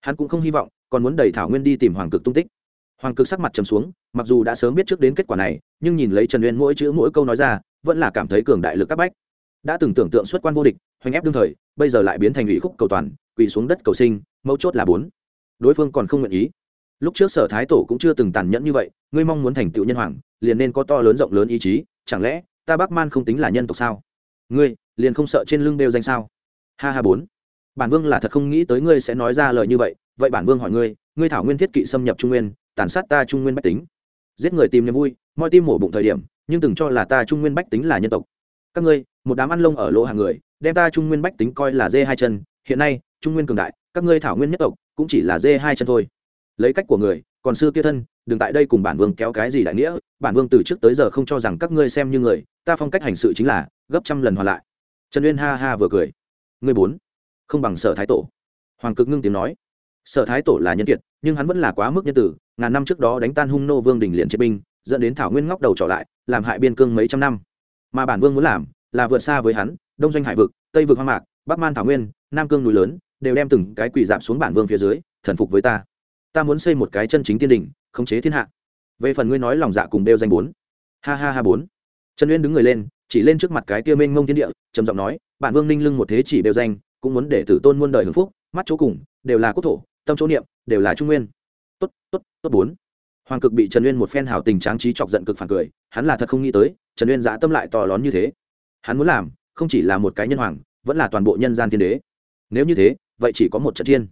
Hắn cũng không hy vọng, còn muốn đẩy thảo nguyên đi tìm hoàng cực tung tích. Hoàng cực sắc mặt trầm xuống, mặc dù đã sớm biết trước đến kết quả này, nhưng nhìn lấy trần uyên mỗi chữ mỗi câu nói ra, vẫn là cảm thấy cường đại lực các bách. Đã từng tưởng tượng xuất quan vô địch, hoành ép đương thời, bây giờ lại biến thành ủy khúc cầu toàn, quỳ xuống đất cầu sinh, mấu chốt là bốn. Đối phương còn không nguyện ý lúc trước sở thái tổ cũng chưa từng tàn nhẫn như vậy, ngươi mong muốn thành tựu nhân hoàng, liền nên có to lớn rộng lớn ý chí, chẳng lẽ ta bắc man không tính là nhân tộc sao? Ngươi, liền không sợ trên lưng đều danh sao? Ha ha bốn. Bản vương là thật không nghĩ tới ngươi sẽ nói ra lời như vậy vậy bản vương hỏi ngươi ngươi thảo nguyên thiết kỵ xâm nhập trung nguyên, tàn sát ta trung nguyên bách tính. Giết người tìm niềm vui mọi tim mổ bụng thời điểm, nhưng từng cho là ta trung nguyên bách tính là nhân tộc. Các ngươi, một đám ăn lông ở lỗ hàng người, đem ta trung nguyên bách tính coi là dê hai chân, hiện nay, trung nguyên cường đại, các ngươi thảo nguyên nhất tộc, cũng chỉ là dê hai chân thôi lấy cách của người, còn xưa kia thân, đừng tại đây cùng bản vương kéo cái gì đại nghĩa, bản vương từ trước tới giờ không cho rằng các ngươi xem như người, ta phong cách hành sự chính là, gấp trăm lần hoàn lại. Trần uyên ha ha vừa cười. Ngươi bốn, không bằng sở thái tổ. Hoàng cực ngưng tiếng nói. Sở thái tổ là nhân kiệt, nhưng hắn vẫn là quá mức nhân tử, ngàn năm trước đó đánh tan hung nô vương đình liền chiến binh, dẫn đến thảo nguyên ngóc đầu trở lại, làm hại biên cương mấy trăm năm. Mà bản vương muốn làm, là vượt xa với hắn, đông doanh hải vực, tây vực hoang mạc, bắc man thảo nguyên, nam cương núi lớn, đều đem từng cái quỷ dạp xuống bản vương phía dưới, thần phục với ta ta muốn xây một cái chân chính tiên đình, khống chế thiên hạ. Về phần ngươi nói lòng dạ cùng đeo danh bốn. Ha ha ha bốn. Trần uyên đứng người lên, chỉ lên trước mặt cái kia mênh mông thiên địa, trầm giọng nói bản vương ninh lưng một thế chỉ đều danh, cũng muốn để tử tôn muôn đời hưởng phúc, mắt chỗ cùng, đều là quốc thổ, tâm chỗ niệm, đều là trung nguyên. Tốt tốt tốt bốn. Hoàng cực bị trần uyên một phen hảo tình tráng trí chọc giận cực phản cười, hắn là thật không nghĩ tới, trần uyên dã tâm lại to lớn như thế. Hắn muốn làm, không chỉ là một cái nhân hoàng, vẫn là toàn bộ nhân gian thiên đế. Nếu như thế, vậy chỉ có một trận thiên.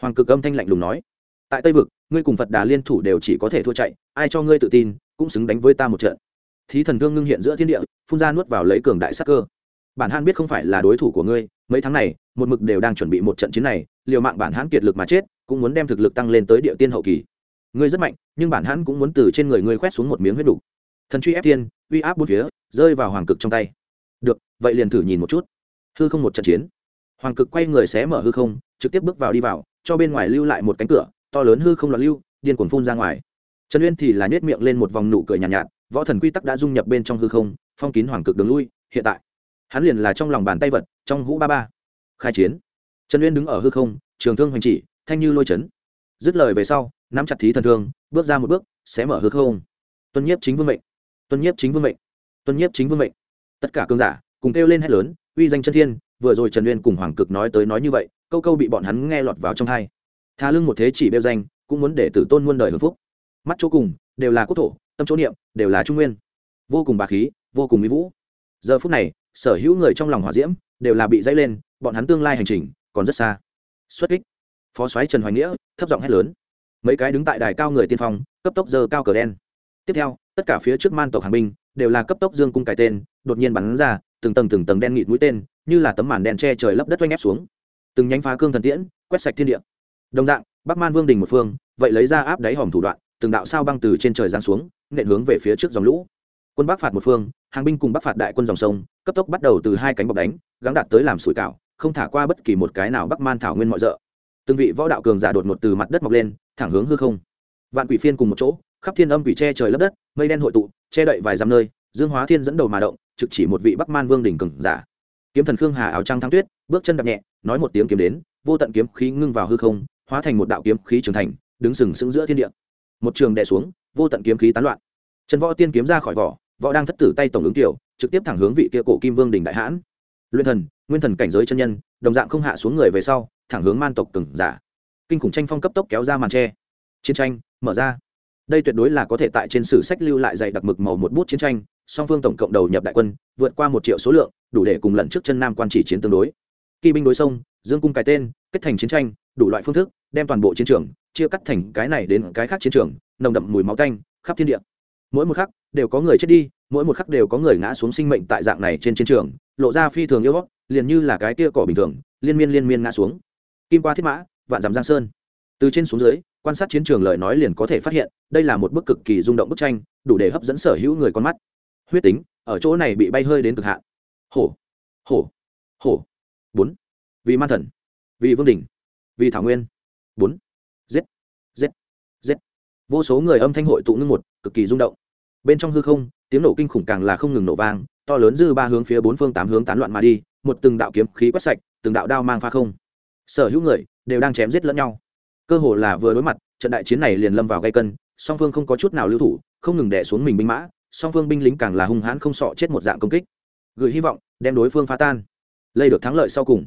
Hoàng cực âm thanh lạnh lùng nói tại tây vực, ngươi cùng phật đà liên thủ đều chỉ có thể thua chạy, ai cho ngươi tự tin, cũng xứng đánh với ta một trận. Thí thần thương ngưng hiện giữa thiên địa, phun ra nuốt vào lấy cường đại sắc cơ. Bản hãn biết không phải là đối thủ của ngươi, mấy tháng này, một mực đều đang chuẩn bị một trận chiến này, liều mạng bản hãn kiệt lực mà chết, cũng muốn đem thực lực tăng lên tới địa tiên hậu kỳ. Ngươi rất mạnh, nhưng bản hãn cũng muốn từ trên người ngươi khoét xuống một miếng huyết đủ thần truy ép tiên uy áp bốn phía, rơi vào hoàng cực trong tay. Được, vậy liền thử nhìn một chút. Hư không một trận chiến. Hoàng cực quay người xé mở hư không, trực tiếp bước vào đi vào, cho bên ngoài lưu lại một cánh cửa to lớn hư không loạn lưu điên cuồng phun ra ngoài. Trần uyên thì là nhét miệng lên một vòng nụ cười nhàn nhạt, nhạt võ thần quy tắc đã dung nhập bên trong hư không phong kín hoàng cực đường lui hiện tại hắn liền là trong lòng bàn tay vật trong hũ ba ba. Khai chiến. Trần uyên đứng ở hư không trường thương hoành chỉ thanh như lôi chấn. Dứt lời về sau nắm chặt thí thần thương bước ra một bước xé mở hư không. Tuân nhiếp chính vương mệnh. Tuân nhiếp chính vương mệnh. Tuân nhiếp chính vương mệnh. Tất cả cương giả cùng kêu lên hét lớn uy danh chân thiên vừa rồi trần uyên cùng hoàng cực nói tới nói như vậy câu câu bị bọn hắn nghe lọt vào trong hai tha lưng một thế chỉ bêu danh, cũng muốn để tử tôn muôn đời hưng phúc. Mắt chỗ cùng, đều là quốc thổ, tâm chỗ niệm, đều là trung nguyên. Vô cùng bà khí, vô cùng mỹ vũ. Giờ phút này, sở hữu người trong lòng hỏa diễm, đều là bị dãy lên, bọn hắn tương lai hành trình, còn rất xa. Xuất kích. Phó soái trần hoài nghĩa, thấp giọng hét lớn. Mấy cái đứng tại đài cao người tiên phong, cấp tốc giờ cao cờ đen. Tiếp theo, tất cả phía trước man tộc hàng binh, đều là cấp tốc dương cung cài tên, đột nhiên bắn ra, từng tầng từng tầng đen nghịt mũi tên, như là tấm màn đen che trời lấp đất oanh ép xuống. Từng nhánh phá cương thần tiễn, quét sạch thiên địa đồng dạng, bắc man vương đình một phương, vậy lấy ra áp đáy hòm thủ đoạn, từng đạo sao băng từ trên trời giáng xuống, nện hướng về phía trước dòng lũ. Quân bắc phạt một phương, hàng binh cùng bắc phạt đại quân dòng sông, cấp tốc bắt đầu từ hai cánh bọc đánh, gắng đạt tới làm sủi cảo, không thả qua bất kỳ một cái nào bắc man thảo nguyên mọi rợ. Từng vị võ đạo cường giả đột ngột từ mặt đất mọc lên, thẳng hướng hư không. Vạn quỷ phiên cùng một chỗ, khắp thiên âm quỷ che trời lấp đất, mây đen hội tụ, che đậy vài dặm nơi, dương hóa thiên dẫn đầu mà động, trực chỉ một vị bắc man vương đỉnh cường giả. Kiếm thần khương hà áo trăng thắng tuyết, bước chân đập nhẹ, nói một tiếng kiếm đến, vô tận kiếm khí ngưng vào hư không hóa thành một đạo kiếm khí trưởng thành, đứng sừng sững giữa thiên địa. Một trường đè xuống, vô tận kiếm khí tán loạn. Trần võ tiên kiếm ra khỏi vỏ, võ đang thất tử tay tổng ứng tiểu, trực tiếp thẳng hướng vị kia cổ kim vương đỉnh đại hãn. Luyện thần, nguyên thần cảnh giới chân nhân, đồng dạng không hạ xuống người về sau, thẳng hướng man tộc từng giả. Kinh khủng tranh phong cấp tốc kéo ra màn tre. Chiến tranh, mở ra. Đây tuyệt đối là có thể tại trên sử sách lưu lại dày đặc mực màu một bút chiến tranh, song phương tổng cộng đầu nhập đại quân, vượt qua một triệu số lượng, đủ để cùng lận trước chân nam quan chỉ chiến tương đối. Kỵ binh đối sông, dương cung cái tên, kết thành chiến tranh đủ loại phương thức, đem toàn bộ chiến trường chia cắt thành cái này đến cái khác chiến trường, nồng đậm mùi máu tanh, khắp thiên địa. Mỗi một khắc đều có người chết đi, mỗi một khắc đều có người ngã xuống sinh mệnh tại dạng này trên chiến trường, lộ ra phi thường yêu góc liền như là cái kia cỏ bình thường, liên miên liên miên ngã xuống. Kim qua thiết mã, vạn dằm giang sơn. Từ trên xuống dưới, quan sát chiến trường lời nói liền có thể phát hiện, đây là một bức cực kỳ rung động bức tranh, đủ để hấp dẫn sở hữu người con mắt. Huyết tính, ở chỗ này bị bay hơi đến cực hạn. Hổ hổ hổ. Bốn, vì man thần, vì vương đình vì thảo nguyên. Bốn. Giết. Giết. Giết. Vô số người âm thanh hội tụ ngưng một, cực kỳ rung động. Bên trong hư không, tiếng nổ kinh khủng càng là không ngừng nổ vang, to lớn dư ba hướng phía bốn phương tám hướng tán loạn mà đi, một từng đạo kiếm khí quét sạch, từng đạo đao mang pha không. Sở hữu người đều đang chém giết lẫn nhau. Cơ hồ là vừa đối mặt, trận đại chiến này liền lâm vào gây cân, song phương không có chút nào lưu thủ, không ngừng đẻ xuống mình binh mã, song phương binh lính càng là hung hãn không sọ chết một dạng công kích. Gửi hy vọng, đem đối phương phá tan. Lây được thắng lợi sau cùng.